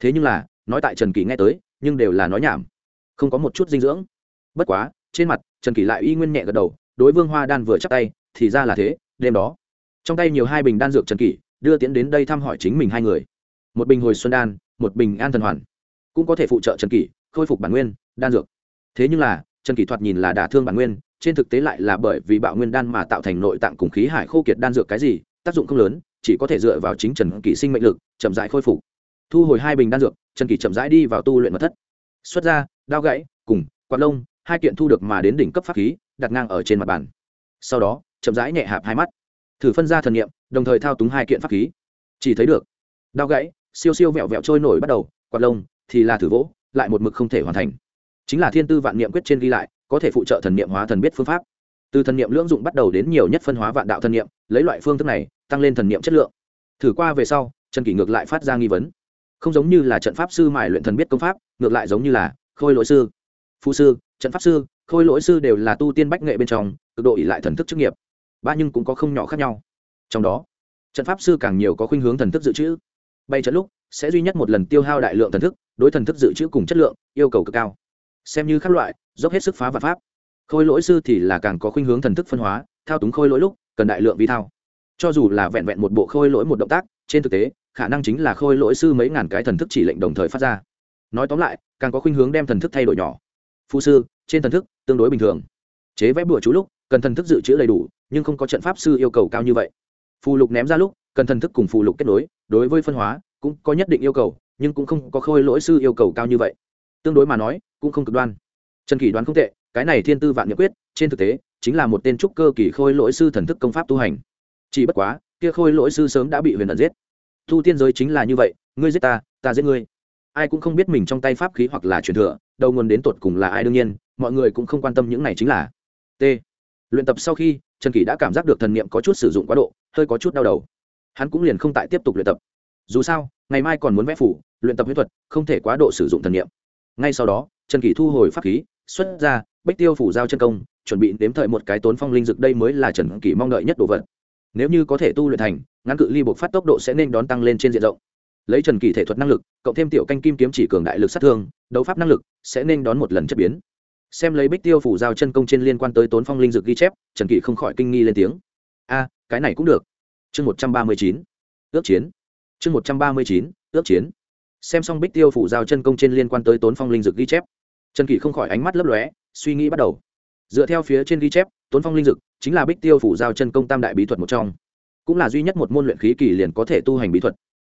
Thế nhưng là, nói tại trần kỳ nghe tới, nhưng đều là nói nhảm. Không có một chút dinh dưỡng. Bất quá, trên mặt, trần kỳ lại y nguyên nhẹ gật đầu, đối vương hoa đan vừa chắc tay, thì ra là thế, đêm đó. Trong tay nhiều hai bình đan dược trần kỳ đưa tiến đến đây thăm hỏi chính mình hai người. Một bình hồi xuân đan, một bình an thần hoàn. Cũng có thể phụ trợ trần kỳ khôi phục bản nguyên, đan dược. Thế nhưng là trần kỳ thoạt nhìn là đả thương bản nguyên, trên thực tế lại là bởi vì bạo nguyên đan mà tạo thành nội tạng cùng khí hải khô kiệt đan dược cái gì, tác dụng không lớn, chỉ có thể dựa vào chính trần kỳ sinh mệnh lực, chậm rãi khôi phục. Thu hồi hai bình đan dược, trần kỳ chậm rãi đi vào tu luyện mật thất. Xuất ra, đao gãy, cùng, quạt lông, hai kiện thu được mà đến đỉnh cấp pháp khí, đặt ngang ở trên mặt bàn. Sau đó, chậm rãi nhẹ hạp hai mắt. Thử phân ra thần nghiệm đồng thời thao túng hai kiện pháp khí. Chỉ thấy được, đao gãy, siêu siêu vẹo vẹo trôi nổi bắt đầu, quạt lông, thì là thử vỗ, lại một mực không thể hoàn thành chính là thiên tư vạn niệm quyết trên ghi lại, có thể phụ trợ thần niệm hóa thần biết phương pháp. Từ thần niệm lưỡng dụng bắt đầu đến nhiều nhất phân hóa vạn đạo thần niệm, lấy loại phương thức này, tăng lên thần niệm chất lượng. Thử qua về sau, trần kỷ ngược lại phát ra nghi vấn. Không giống như là trận pháp sư mài luyện thần biết công pháp, ngược lại giống như là khôi lỗi sư. Phụ sư, trận pháp sư, khôi lỗi sư đều là tu tiên bách nghệ bên trong, cực độ ỉ lại thần thức chức nghiệp. Ba nhưng cũng có không nhỏ khác nhau. Trong đó, trận pháp sư càng nhiều có khuynh hướng thần thức dự trữ. Bay trận lúc, sẽ duy nhất một lần tiêu hao đại lượng thần thức, đối thần thức dự trữ cùng chất lượng, yêu cầu cực cao xem như các loại, dốc hết sức phá vật pháp. Khôi lỗi sư thì là càng có khuynh hướng thần thức phân hóa, thao túng khôi lỗi lúc, cần đại lượng vi thao. Cho dù là vẹn vẹn một bộ khôi lỗi một động tác, trên thực tế, khả năng chính là khôi lỗi sư mấy ngàn cái thần thức chỉ lệnh đồng thời phát ra. Nói tóm lại, càng có khuynh hướng đem thần thức thay đổi nhỏ. Phu sư, trên thần thức, tương đối bình thường. Chế vẽ bùa chú lúc, cần thần thức dự trữ đầy đủ, nhưng không có trận pháp sư yêu cầu cao như vậy. Phù lục ném ra lúc, cần thần thức cùng phù lục kết nối, đối với phân hóa, cũng có nhất định yêu cầu, nhưng cũng không có khôi lỗi sư yêu cầu cao như vậy. Tương đối mà nói cũng không cực đoan. Trần kỳ đoán không tệ, cái này thiên tư vạn nhật quyết, trên thực tế, chính là một tên trúc cơ kỳ khôi lỗi sư thần thức công pháp tu hành. Chỉ bất quá, kia khôi lỗi sư sớm đã bị huyền ẩn giết. Tu tiên giới chính là như vậy, ngươi giết ta ta giết ngươi. Ai cũng không biết mình trong tay pháp khí hoặc là truyền thừa, đầu nguồn đến tột cùng là ai đương nhiên, mọi người cũng không quan tâm những này chính là. T. Luyện tập sau khi, trần kỷ đã cảm giác được thần niệm có chút sử dụng quá độ, hơi có chút đau đầu. Hắn cũng liền không tại tiếp tục luyện tập. Dù sao, ngày mai còn muốn vẽ phủ, luyện tập huyết thuật, không thể quá độ sử dụng thần niệm. Ngay sau đó trần kỷ thu hồi pháp khí, xuất ra bách tiêu phủ giao chân công, chuẩn bị đếm thời một cái tốn phong linh dực đây mới là trần kỷ mong đợi nhất đồ vật. Nếu như có thể tu luyện thành, ngắn cự ly buộc phát tốc độ sẽ nên đón tăng lên trên diện rộng. Lấy trần kỷ thể thuật năng lực, cộng thêm tiểu canh kim kiếm chỉ cường đại lực sát thương, đấu pháp năng lực sẽ nên đón một lần chất biến. Xem lấy bích tiêu phủ giao chân công trên liên quan tới tốn phong linh dược ghi chép, trần kỷ không khỏi kinh nghi lên tiếng. A, cái này cũng được. Chương một trăm ba mươi chín, ước chiến. Chương một trăm ba mươi chín, ước chiến. Xem xong bích tiêu phủ giao chân công trên liên quan tới tốn phong linh dược ghi chép trần kỷ không khỏi ánh mắt lấp lóe, suy nghĩ bắt đầu. Dựa theo phía trên ghi chép, tốn phong linh dực chính là bích tiêu phủ giao chân công tam đại bí thuật một trong. Cũng là duy nhất một môn luyện khí kỳ liền có thể tu hành bí thuật.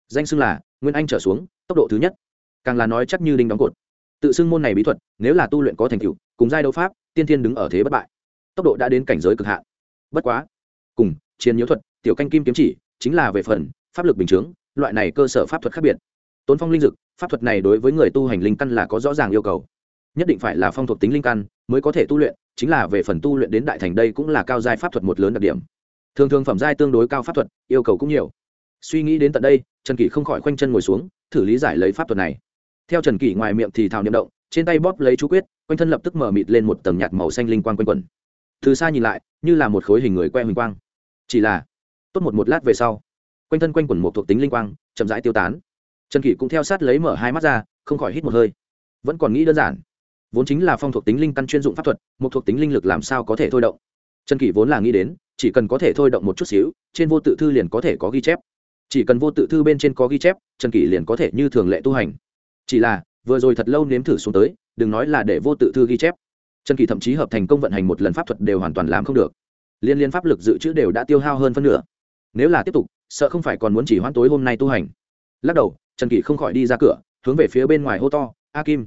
Danh xưng là nguyên anh trở xuống, tốc độ thứ nhất. Càng là nói chắc như đinh đóng cột. Tự xưng môn này bí thuật, nếu là tu luyện có thành tựu, cùng giai đấu pháp, tiên thiên đứng ở thế bất bại. Tốc độ đã đến cảnh giới cực hạn. Bất quá, cùng chiến nhiễu thuật, tiểu canh kim kiếm chỉ, chính là về phần pháp lực bình chướng, loại này cơ sở pháp thuật khác biệt. Tốn phong linh dực, pháp thuật này đối với người tu hành linh căn là có rõ ràng yêu cầu nhất định phải là phong thuộc tính linh căn mới có thể tu luyện, chính là về phần tu luyện đến đại thành đây cũng là cao giai pháp thuật một lớn đặc điểm. Thường thường phẩm giai tương đối cao pháp thuật, yêu cầu cũng nhiều. Suy nghĩ đến tận đây, trần kỷ không khỏi khoanh chân ngồi xuống, thử lý giải lấy pháp thuật này. Theo trần kỷ ngoài miệng thì thào niệm động, trên tay bóp lấy chú quyết, quanh thân lập tức mở mịt lên một tầng nhạt màu xanh linh quang quanh quẩn. Từ xa nhìn lại, như là một khối hình người que huỳnh quang. Chỉ là, tốt một một lát về sau, quanh thân quanh quẩn một thuộc tính linh quang, chậm rãi tiêu tán. Trần kỷ cũng theo sát lấy mở hai mắt ra, không khỏi hít một hơi. Vẫn còn nghĩ đơn giản vốn chính là phong thuộc tính linh căn chuyên dụng pháp thuật, một thuộc tính linh lực làm sao có thể thôi động? Trần kỷ vốn là nghĩ đến, chỉ cần có thể thôi động một chút xíu, trên vô tự thư liền có thể có ghi chép. Chỉ cần vô tự thư bên trên có ghi chép, trần kỷ liền có thể như thường lệ tu hành. Chỉ là, vừa rồi thật lâu nếm thử xuống tới, đừng nói là để vô tự thư ghi chép. Trần kỷ thậm chí hợp thành công vận hành một lần pháp thuật đều hoàn toàn làm không được. Liên liên pháp lực dự trữ đều đã tiêu hao hơn phân nửa. Nếu là tiếp tục, sợ không phải còn muốn chỉ hoãn tối hôm nay tu hành. Lắc đầu, trần kỷ không khỏi đi ra cửa, hướng về phía bên ngoài hô to, a kim.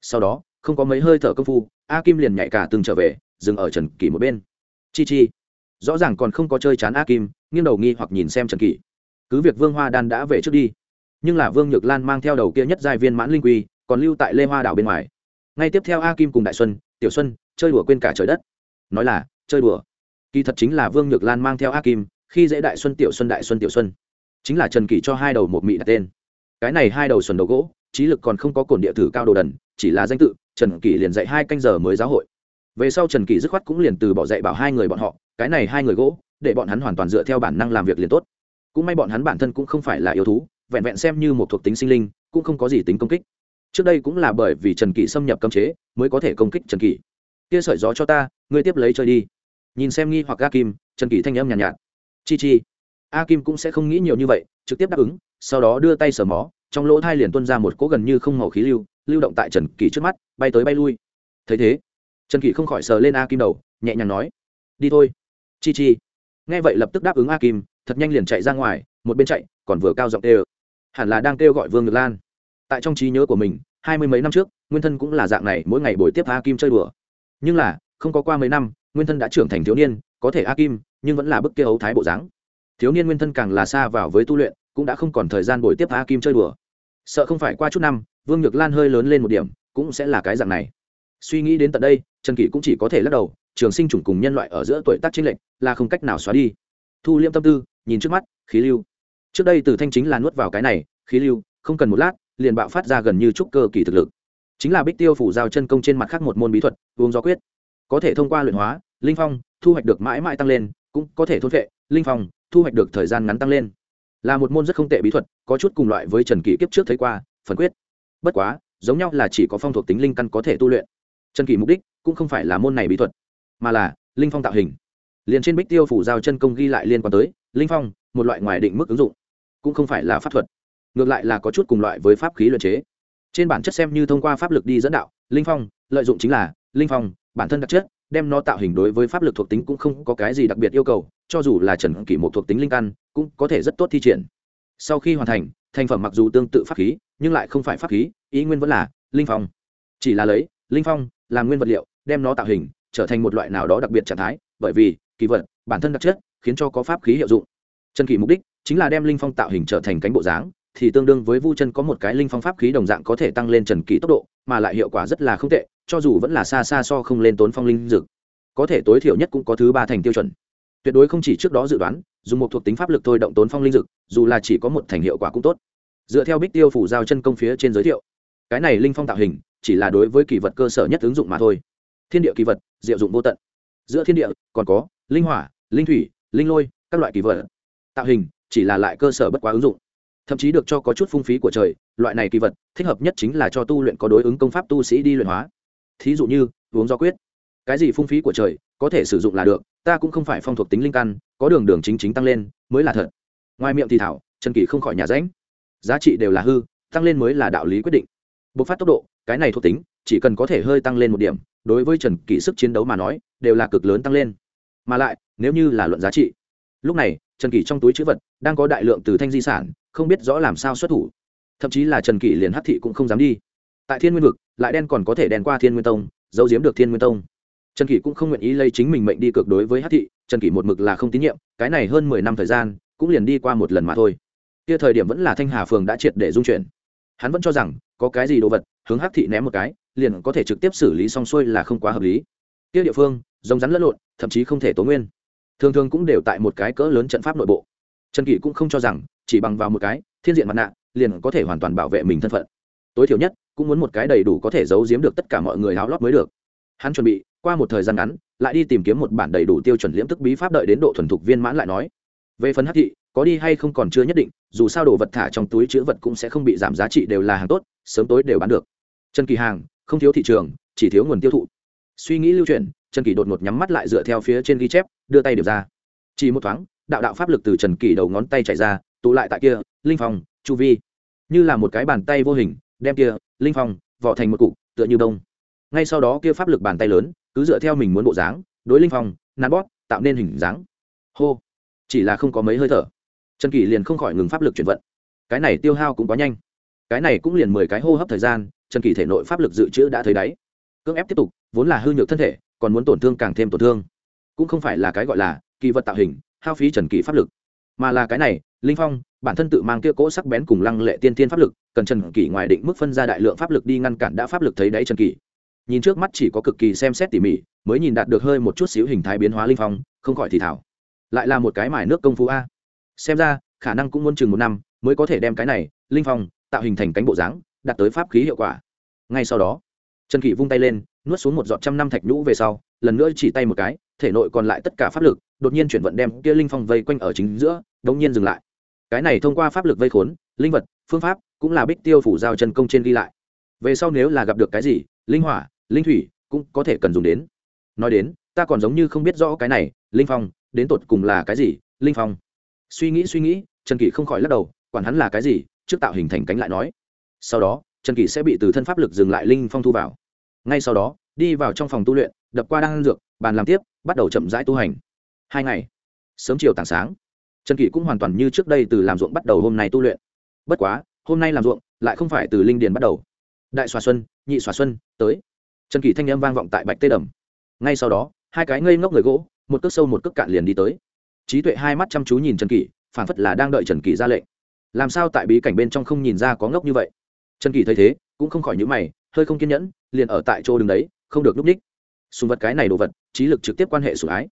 Sau đó không có mấy hơi thở công phu, a kim liền nhảy cả từng trở về, dừng ở trần kỷ một bên. Chi chi, rõ ràng còn không có chơi chán a kim, nghiêng đầu nghi hoặc nhìn xem trần kỷ. Cứ việc vương hoa đan đã về trước đi, nhưng là vương nhược lan mang theo đầu kia nhất giai viên mãn linh quy, còn lưu tại lê hoa đảo bên ngoài. Ngay tiếp theo a kim cùng đại xuân, tiểu xuân, chơi đùa quên cả trời đất. Nói là, chơi đùa. Kỳ thật chính là vương nhược lan mang theo a kim, khi dễ đại xuân tiểu xuân, đại xuân tiểu xuân. Chính là trần kỷ cho hai đầu một mị đặt tên. Cái này hai đầu xuân đầu gỗ, trí lực còn không có cổn địa thử cao đồ đần chỉ là danh tự trần kỷ liền dạy hai canh giờ mới giáo hội. Về sau trần kỷ dứt khoát cũng liền từ bỏ dạy bảo hai người bọn họ cái này hai người gỗ để bọn hắn hoàn toàn dựa theo bản năng làm việc liền tốt. Cũng may bọn hắn bản thân cũng không phải là yêu thú vẹn vẹn xem như một thuộc tính sinh linh cũng không có gì tính công kích. Trước đây cũng là bởi vì trần kỷ xâm nhập cấm chế mới có thể công kích trần kỷ. Kia sợi gió cho ta ngươi tiếp lấy chơi đi. Nhìn xem nghi hoặc a kim trần kỷ thanh âm nhàn nhạt, nhạt. Chi chi. A kim cũng sẽ không nghĩ nhiều như vậy trực tiếp đáp ứng sau đó đưa tay sờ mó trong lỗ thai liền tuân ra một cỗ gần như không màu khí lưu lưu động tại trần kỳ trước mắt, bay tới bay lui. Thấy thế, trần kỳ không khỏi sờ lên a kim đầu, nhẹ nhàng nói, đi thôi, chi chi. Nghe vậy lập tức đáp ứng a kim, thật nhanh liền chạy ra ngoài, một bên chạy, còn vừa cao giọng kêu. Hẳn là đang kêu gọi vương ngược lan. Tại trong trí nhớ của mình, hai mươi mấy năm trước, nguyên thân cũng là dạng này, mỗi ngày buổi tiếp a kim chơi đùa. Nhưng là, không có qua mấy năm, nguyên thân đã trưởng thành thiếu niên, có thể a kim, nhưng vẫn là bức kia ấu thái bộ dáng. Thiếu niên nguyên thân càng là xa vào với tu luyện, cũng đã không còn thời gian buổi tiếp a kim chơi đùa. Sợ không phải qua chút năm vương nhược lan hơi lớn lên một điểm, cũng sẽ là cái dạng này. Suy nghĩ đến tận đây, trần kỷ cũng chỉ có thể lắc đầu, trường sinh chủng cùng nhân loại ở giữa tuổi tác chênh lệch, là không cách nào xóa đi. Thu liêm tâm tư, nhìn trước mắt, khí lưu. Trước đây từ thanh chính là nuốt vào cái này, khí lưu, không cần một lát, liền bạo phát ra gần như trúc cơ kỳ thực lực. Chính là bích tiêu phủ giao chân công trên mặt khác một môn bí thuật, uống gió quyết. Có thể thông qua luyện hóa, linh phong, thu hoạch được mãi mãi tăng lên, cũng có thể thôn vệ linh phong, thu hoạch được thời gian ngắn tăng lên. Là một môn rất không tệ bí thuật, có chút cùng loại với trần kỷ kiếp trước thấy qua, phần quyết bất quá, giống nhau là chỉ có phong thuộc tính linh căn có thể tu luyện. Trần kỷ mục đích cũng không phải là môn này bí thuật, mà là linh phong tạo hình. Liền trên bích tiêu phủ giao chân công ghi lại liên quan tới, linh phong, một loại ngoài định mức ứng dụng, cũng không phải là pháp thuật. Ngược lại là có chút cùng loại với pháp khí luyện chế. Trên bản chất xem như thông qua pháp lực đi dẫn đạo, linh phong, lợi dụng chính là linh phong, bản thân đặc chất, đem nó tạo hình đối với pháp lực thuộc tính cũng không có cái gì đặc biệt yêu cầu, cho dù là trần kỷ một thuộc tính linh căn, cũng có thể rất tốt thi triển sau khi hoàn thành thành phẩm mặc dù tương tự pháp khí, nhưng lại không phải pháp khí, ý nguyên vẫn là linh phong. Chỉ là lấy, linh phong làm nguyên vật liệu, đem nó tạo hình, trở thành một loại nào đó đặc biệt trạng thái, bởi vì, kỳ vật, bản thân đặc chất, khiến cho có pháp khí hiệu dụng. Trần kỳ mục đích chính là đem linh phong tạo hình trở thành cánh bộ dáng, thì tương đương với vu chân có một cái linh phong pháp khí đồng dạng có thể tăng lên trần kỳ tốc độ, mà lại hiệu quả rất là không tệ, cho dù vẫn là xa xa so không lên tốn phong linh dực có thể tối thiểu nhất cũng có thứ ba thành tiêu chuẩn. Tuyệt đối không chỉ trước đó dự đoán dùng một thuộc tính pháp lực thôi động tốn phong linh dực, dù là chỉ có một thành hiệu quả cũng tốt. Dựa theo bích tiêu phủ giao chân công phía trên giới thiệu, cái này linh phong tạo hình chỉ là đối với kỳ vật cơ sở nhất ứng dụng mà thôi. Thiên địa kỳ vật, diệu dụng vô tận. Giữa thiên địa còn có linh hỏa, linh thủy, linh lôi, các loại kỳ vật. Tạo hình chỉ là lại cơ sở bất quá ứng dụng. Thậm chí được cho có chút phung phí của trời, loại này kỳ vật thích hợp nhất chính là cho tu luyện có đối ứng công pháp tu sĩ đi luyện hóa. Thí dụ như, uống do quyết. Cái gì phung phí của trời có thể sử dụng là được, ta cũng không phải phong thuộc tính linh căn có đường đường chính chính tăng lên, mới là thật. Ngoài miệng thì thảo, trần kỳ không khỏi nhà ránh. Giá trị đều là hư, tăng lên mới là đạo lý quyết định. Bộc phát tốc độ, cái này thuộc tính, chỉ cần có thể hơi tăng lên một điểm, đối với trần kỳ sức chiến đấu mà nói, đều là cực lớn tăng lên. Mà lại, nếu như là luận giá trị, lúc này, trần kỳ trong túi chữ vật đang có đại lượng từ thanh di sản, không biết rõ làm sao xuất thủ. Thậm chí là trần kỳ liền hắc thị cũng không dám đi. Tại thiên nguyên vực, lại đen còn có thể đen qua thiên nguyên tông, giấu giếm được thiên nguyên tông. Trần kỷ cũng không nguyện ý lấy chính mình mệnh đi cực đối với hát thị trần kỷ một mực là không tín nhiệm, cái này hơn mười năm thời gian, cũng liền đi qua một lần mà thôi. Kia thời điểm vẫn là thanh hà phường đã triệt để dung chuyển. Hắn vẫn cho rằng, có cái gì đồ vật, hướng hắc thị ném một cái, liền có thể trực tiếp xử lý xong xuôi là không quá hợp lý. Kia địa phương, rồng rắn lẫn lộn, thậm chí không thể tố nguyên. Thường thường cũng đều tại một cái cỡ lớn trận pháp nội bộ. Trần kỷ cũng không cho rằng, chỉ bằng vào một cái, thiên diện mặt nạ, liền có thể hoàn toàn bảo vệ mình thân phận. Tối thiểu nhất, cũng muốn một cái đầy đủ có thể giấu giếm được tất cả mọi người háo lót mới được. Hắn chuẩn bị, qua một thời gian ngắn lại đi tìm kiếm một bản đầy đủ tiêu chuẩn liễm tức bí pháp đợi đến độ thuần thục viên mãn lại nói. Về phần hắc thị, có đi hay không còn chưa nhất định, dù sao đồ vật thả trong túi chữ vật cũng sẽ không bị giảm giá trị đều là hàng tốt, sớm tối đều bán được. Trần kỳ hàng, không thiếu thị trường, chỉ thiếu nguồn tiêu thụ. Suy nghĩ lưu truyền trần kỳ đột ngột nhắm mắt lại dựa theo phía trên ghi chép, đưa tay điểm ra. Chỉ một thoáng, đạo đạo pháp lực từ trần kỳ đầu ngón tay chạy ra, tụ lại tại kia, linh phong, chu vi. Như là một cái bàn tay vô hình, đem kia, linh phong vỏ thành một cục, tựa như bông. Ngay sau đó kia pháp lực bàn tay lớn cứ dựa theo mình muốn bộ dáng, đối linh phong, nắn bóp, tạo nên hình dáng. Hô. Chỉ là không có mấy hơi thở. Trần kỳ liền không khỏi ngừng pháp lực chuyển vận. Cái này tiêu hao cũng quá nhanh. Cái này cũng liền mười cái hô hấp thời gian, trần kỳ thể nội pháp lực dự trữ đã thấy đáy. Cưỡng ép tiếp tục, vốn là hư nhược thân thể, còn muốn tổn thương càng thêm tổn thương. Cũng không phải là cái gọi là kỳ vật tạo hình, hao phí trần kỳ pháp lực. Mà là cái này, linh phong, bản thân tự mang kia cỗ sắc bén cùng lăng lệ tiên tiên pháp lực, cần trần kỳ ngoài định mức phân ra đại lượng pháp lực đi ngăn cản đã pháp lực thấy đáy trần kỳ nhìn trước mắt chỉ có cực kỳ xem xét tỉ mỉ, mới nhìn đạt được hơi một chút xíu hình thái biến hóa linh phong, không khỏi thì thảo. Lại là một cái mài nước công phu a. Xem ra, khả năng cũng muốn chừng một năm mới có thể đem cái này, linh phong, tạo hình thành cánh bộ dáng, đạt tới pháp khí hiệu quả. Ngay sau đó, trần kỷ vung tay lên, nuốt xuống một giọt trăm năm thạch nhũ về sau, lần nữa chỉ tay một cái, thể nội còn lại tất cả pháp lực, đột nhiên chuyển vận đem kia linh phong vây quanh ở chính giữa, đống nhiên dừng lại. Cái này thông qua pháp lực vây khốn, linh vật, phương pháp cũng là bích tiêu phủ giao chân công trên ghi lại. Về sau nếu là gặp được cái gì, linh hỏa linh thủy cũng có thể cần dùng đến. Nói đến, ta còn giống như không biết rõ cái này, linh phong, đến tột cùng là cái gì, linh phong. Suy nghĩ suy nghĩ, trần kỷ không khỏi lắc đầu, quản hắn là cái gì, trước tạo hình thành cánh lại nói. Sau đó, trần kỷ sẽ bị từ thân pháp lực dừng lại linh phong thu vào. Ngay sau đó, đi vào trong phòng tu luyện, đập qua đan dược, bàn làm tiếp, bắt đầu chậm rãi tu hành. Hai ngày, sớm chiều tảng sáng, trần kỷ cũng hoàn toàn như trước đây từ làm ruộng bắt đầu hôm nay tu luyện. Bất quá, hôm nay làm ruộng lại không phải từ linh điền bắt đầu. Đại xòa xuân, nhị xòa xuân, tới trần kỳ thanh âm vang vọng tại bạch tê đầm. Ngay sau đó, hai cái ngây ngốc người gỗ, một cước sâu một cước cạn liền đi tới. Trí tuệ hai mắt chăm chú nhìn trần kỳ phản phất là đang đợi trần kỳ ra lệnh. Làm sao tại bí cảnh bên trong không nhìn ra có ngốc như vậy? Trần kỳ thấy thế, cũng không khỏi nhữ mày, hơi không kiên nhẫn, liền ở tại chỗ đứng đấy, không được núp ních. Sùng vật cái này đồ vật, trí lực trực tiếp quan hệ sủng ái.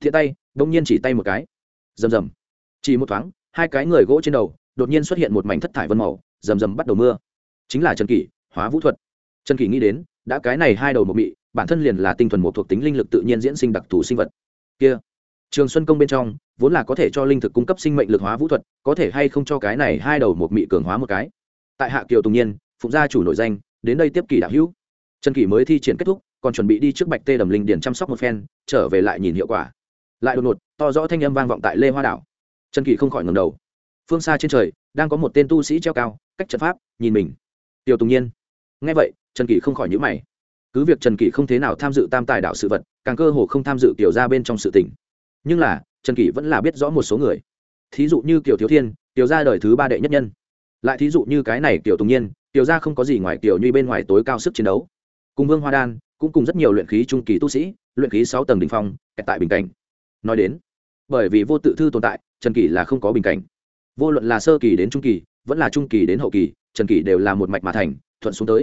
Thiện tay đột nhiên chỉ tay một cái. Rầm rầm. Chỉ một thoáng, hai cái người gỗ trên đầu, đột nhiên xuất hiện một mảnh thất thải vân màu, rầm rầm bắt đầu mưa. Chính là trần kỷ, hóa vũ thuật. Trần kỷ nghĩ đến đã cái này hai đầu một mị, bản thân liền là tinh thuần một thuộc tính linh lực tự nhiên diễn sinh đặc thù sinh vật. Kia, trường xuân công bên trong, vốn là có thể cho linh thực cung cấp sinh mệnh lực hóa vũ thuật, có thể hay không cho cái này hai đầu một mị cường hóa một cái. Tại hạ kiều tùng nhiên, phụng gia chủ nội danh, đến đây tiếp kỳ đạo hữu. Trần kỷ mới thi triển kết thúc, còn chuẩn bị đi trước bạch tê đầm linh điển chăm sóc một phen, trở về lại nhìn hiệu quả. Lại đột ngột, to rõ thanh âm vang vọng tại lê hoa đảo. Trần kỷ không khỏi ngầm đầu. Phương xa trên trời, đang có một tên tu sĩ treo cao, cách trận pháp, nhìn mình. Tiểu tùng nhiên ngay vậy trần kỷ không khỏi nhữ mày. Cứ việc trần kỷ không thế nào tham dự tam tài đạo sự vật, càng cơ hồ không tham dự kiểu ra bên trong sự tình. nhưng là, trần kỷ vẫn là biết rõ một số người. Thí dụ như kiểu thiếu thiên tiểu ra đời thứ ba đệ nhất nhân. Lại thí dụ như cái này kiểu tùng nhiên tiểu ra không có gì ngoài kiểu như bên ngoài tối cao sức chiến đấu. Cùng vương hoa đan, cũng cùng rất nhiều luyện khí trung kỳ tu sĩ, luyện khí sáu tầng đ ỉ n h phong tại bình cảnh. Nói đến, bởi vì vô tự thư tồn tại, trần kỷ là không có bình cảnh. Vô luận là sơ kỳ đến trung kỳ, vẫn là trung kỳ đến hậu kỳ, trần kỳ đều là một mạch mà thành, thuận xuống tới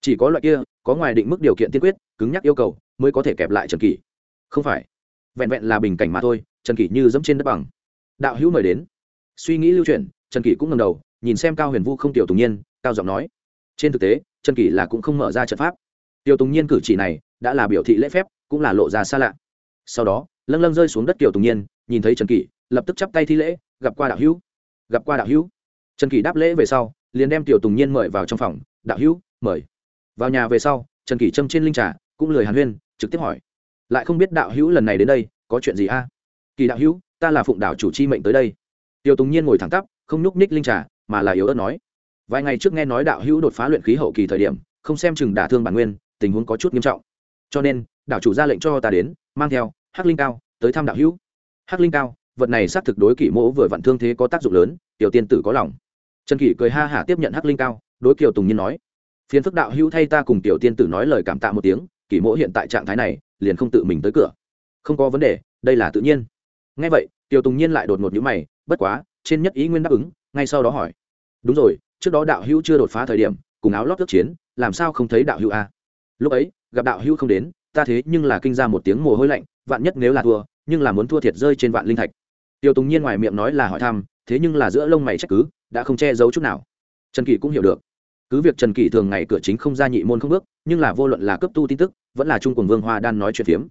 chỉ có loại kia, có ngoài định mức điều kiện tiên quyết, cứng nhắc yêu cầu, mới có thể kẹp lại trần kỷ. Không phải. Vẹn vẹn là bình cảnh mà thôi, trần kỷ như dẫm trên đất bằng. Đạo hữu mời đến. Suy nghĩ lưu chuyển, trần kỷ cũng ngầm đầu, nhìn xem cao huyền vu không tiểu tùng nhiên, cao giọng nói. Trên thực tế, trần kỷ là cũng không mở ra trận pháp. Tiểu tùng nhiên cử chỉ này, đã là biểu thị lễ phép, cũng là lộ ra xa lạ. Sau đó, lâng lâng rơi xuống đất tiểu tùng nhiên, nhìn thấy trần kỷ, lập tức chắp tay thi lễ, gặp qua đạo hữu. Gặp qua đạo hữu. Trần kỷ đáp lễ về sau, liền đem tiểu tùng nhiên mời vào trong phòng. Đạo hữu, mời vào nhà về sau, trần kỳ trâm trên linh trà, cũng lười hàn huyên, trực tiếp hỏi. Lại không biết đạo hữu lần này đến đây, có chuyện gì a? Kỳ đạo hữu, ta là phụng đạo chủ chi mệnh tới đây. Tiêu tùng nhiên ngồi thẳng tắp, không nhúc ních linh trà, mà là yếu ớt nói. Vài ngày trước nghe nói đạo hữu đột phá luyện khí hậu kỳ thời điểm, không xem chừng đả thương bản nguyên, tình huống có chút nghiêm trọng. Cho nên, đạo chủ ra lệnh cho ta đến, mang theo hắc linh cao tới thăm đạo hữu. Hắc linh cao, vật này xác thực đối kỷ mỗ vừa vặn thương thế có tác dụng lớn, tiểu tiên tử có lòng. Trần kỷ cười ha hả tiếp nhận hắc linh cao, đối kiều tùng nhiên nói phiền phức đạo hữu thay ta cùng tiểu tiên tử nói lời cảm tạ một tiếng, kỷ mỗ hiện tại trạng thái này, liền không tự mình tới cửa. Không có vấn đề, đây là tự nhiên. Ngay vậy, tiểu tùng nhiên lại đột ngột nhữ mày, bất quá, trên nhất ý nguyên đáp ứng, ngay sau đó hỏi. Đúng rồi, trước đó đạo hữu chưa đột phá thời điểm, cùng áo lót ước chiến, làm sao không thấy đạo hữu a lúc ấy, gặp đạo hữu không đến, ta thế nhưng là kinh ra một tiếng mồ hôi lạnh, vạn nhất nếu là thua, nhưng là muốn thua thiệt rơi trên vạn linh thạch. Tiêu tùng nhiên ngoài miệng nói là hỏi thăm, thế nhưng là giữa lông mày trách cứ, đã không che giấu chút nào. Trần kỳ cũng hiểu được cứ việc trần kỷ thường ngày cửa chính không ra nhị môn không bước, nhưng là vô luận là cấp tu tin tức, vẫn là trung quần vương hoa đan nói chuyện phiếm.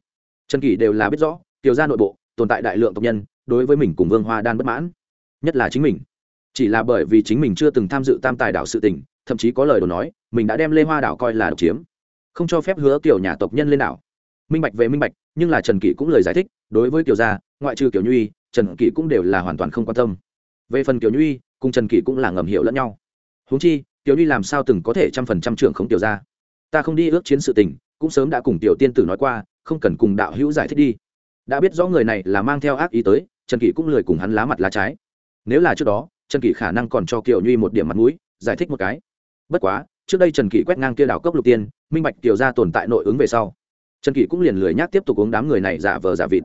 Trần kỷ đều là biết rõ, tiểu gia nội bộ, tồn tại đại lượng tộc nhân, đối với mình cùng vương hoa đan bất mãn. Nhất là chính mình. Chỉ là bởi vì chính mình chưa từng tham dự tam tài đảo sự tình, thậm chí có lời đồ nói, mình đã đem lê hoa đảo coi là độc chiếm. Không cho phép hứa kiểu nhà tộc nhân lên đảo. Minh bạch về minh bạch, nhưng là trần kỷ cũng lời giải thích, đối với kiểu gia, ngoại trừ kiểu nhuy, trần kỷ cũng đều là hoàn toàn không quan tâm. Về phần kiểu nhuy, cùng trần kỷ cũng là ngầm hiểu lẫn nhau. Húng chi tiểu nhuy làm sao từng có thể trăm phần trăm trưởng không tiểu ra ta không đi ước chiến sự tình, cũng sớm đã cùng tiểu tiên tử nói qua, không cần cùng đạo hữu giải thích đi. Đã biết rõ người này là mang theo ác ý tới, trần kỷ cũng lười cùng hắn lá mặt lá trái. Nếu là trước đó, trần kỷ khả năng còn cho kiều nhuy một điểm mặt mũi, giải thích một cái. Bất quá, trước đây trần kỷ quét ngang kia đảo cốc lục tiên, minh bạch tiểu ra tồn tại nội ứng về sau. Trần kỷ cũng liền lười nhác tiếp tục uống đám người này giả vờ giả vịt.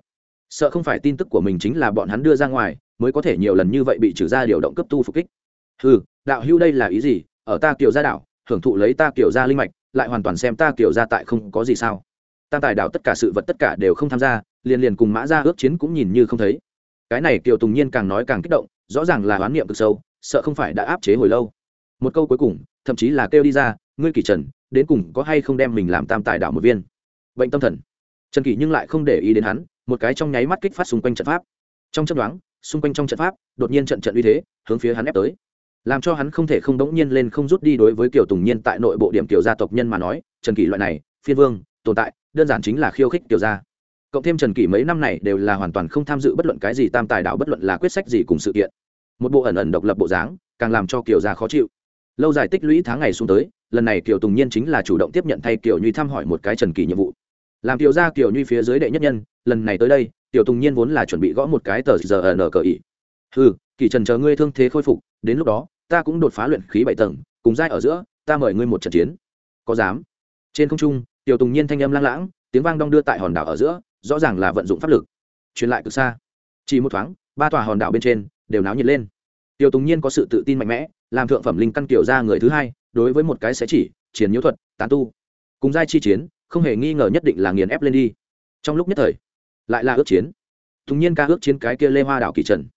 Sợ không phải tin tức của mình chính là bọn hắn đưa ra ngoài, mới có thể nhiều lần như vậy bị trừ ra điều động cấp tu phục kích. Ừ đạo hữu đây là ý gì? Ở ta kiều gia đảo, hưởng thụ lấy ta kiều gia linh mạch, lại hoàn toàn xem ta kiều gia tại không có gì sao. Tam tài đảo tất cả sự vật tất cả đều không tham gia, liền liền cùng mã gia ước chiến cũng nhìn như không thấy. Cái này kiều tùng nhiên càng nói càng kích động, rõ ràng là oán niệm cực sâu, sợ không phải đã áp chế hồi lâu. Một câu cuối cùng, thậm chí là kêu đi ra, ngươi kỳ trần, đến cùng có hay không đem mình làm tam tài đảo một viên? Bệnh tâm thần. Trần kỷ nhưng lại không để ý đến hắn, một cái trong nháy mắt kích phát xung quanh trận pháp. Trong chấp đoán xung quanh trong trận pháp, đột nhiên trận trận uy thế, hướng phía hắn ép tới làm cho hắn không thể không đống nhiên lên không rút đi đối với kiểu tùng nhiên tại nội bộ điểm kiểu gia tộc nhân mà nói, trần kỷ loại này, phiên vương, tồn tại, đơn giản chính là khiêu khích kiểu gia. Cộng thêm trần kỷ mấy năm này đều là hoàn toàn không tham dự bất luận cái gì tam tài đạo bất luận là quyết sách gì cùng sự kiện. Một bộ ẩn ẩn độc lập bộ dáng, càng làm cho kiểu gia khó chịu. Lâu dài tích lũy tháng ngày xuống tới, lần này kiểu tùng nhiên chính là chủ động tiếp nhận thay kiểu nhuy thăm hỏi một cái trần kỷ nhiệm vụ. Làm kiểu gia kiểu nhuy phía dưới đệ nhất nhân, lần này tới đây tiểu tùng nhiên vốn là chuẩn bị gõ một cái tờ giờ ở nở cờ ỉ ừ kỳ trần chờ ngươi thương thế khôi phục, đến lúc đó, ta cũng đột phá luyện khí bảy tầng, cùng giai ở giữa, ta mời ngươi một trận chiến. Có dám? Trên không trung, tiểu tùng nhiên thanh âm lang lãng, tiếng vang đong đưa tại hòn đảo ở giữa, rõ ràng là vận dụng pháp lực. Truyền lại cực xa. Chỉ một thoáng, ba tòa hòn đảo bên trên đều náo nhiệt lên. Tiểu tùng nhiên có sự tự tin mạnh mẽ, làm thượng phẩm linh căn kiểu ra người thứ hai, đối với một cái sẽ chỉ chiến nhiễu thuật, tán tu. Cùng giai chi chiến, không hề nghi ngờ nhất định là nghiền ép lên đi. Trong lúc nhất thời, lại là ước chiến. Tùng nhiên ca ước chiến cái kia lê hoa đảo kỳ trần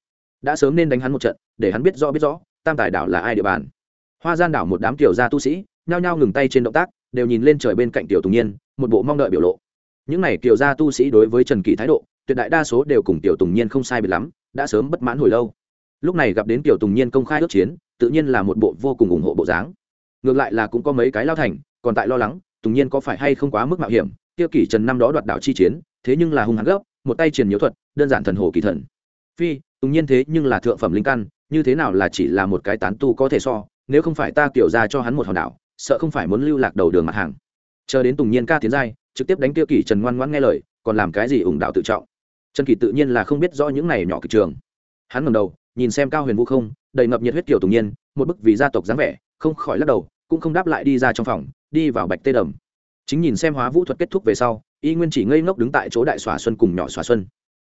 đã sớm nên đánh hắn một trận, để hắn biết rõ biết rõ, tam tài đảo là ai địa bàn. Hoa gian đảo một đám tiểu gia tu sĩ, nhao nhao ngừng tay trên động tác, đều nhìn lên trời bên cạnh tiểu tùng nhiên, một bộ mong đợi biểu lộ. Những này tiểu gia tu sĩ đối với trần kỳ thái độ, tuyệt đại đa số đều cùng tiểu tùng nhiên không sai biệt lắm, đã sớm bất mãn hồi lâu. Lúc này gặp đến tiểu tùng nhiên công khai ước chiến, tự nhiên là một bộ vô cùng ủng hộ bộ dáng. Ngược lại là cũng có mấy cái lao thành, còn tại lo lắng, tùng nhiên có phải hay không quá mức mạo hiểm tiêu kỷ trần năm đó đoạt đảo chi chiến, thế nhưng là hung hăng gấp, một tay truyền nhiễu thuật, đơn giản thần hồ kỳ thần phi, tùng nhiên thế nhưng là thượng phẩm linh căn, như thế nào là chỉ là một cái tán tu có thể so, nếu không phải ta kiểu ra cho hắn một hòn đảo, sợ không phải muốn lưu lạc đầu đường mặt hàng. Chờ đến tùng nhiên ca tiến giai, trực tiếp đánh tiêu kỷ trần ngoan ngoãn nghe lời, còn làm cái gì ủng đạo tự trọng. Trần kỷ tự nhiên là không biết rõ những này nhỏ kịch trường. Hắn ngầm đầu, nhìn xem cao huyền vũ không, đầy ngập nhiệt huyết kiểu tùng nhiên, một bức vì gia tộc dáng vẻ, không khỏi lắc đầu, cũng không đáp lại đi ra trong phòng, đi vào bạch tê đầm. Chính nhìn xem hóa vũ thuật kết thúc về sau, y nguyên chỉ ngây ngốc đứng tại chỗ đại xòa xuân cùng nhỏ xòa xuân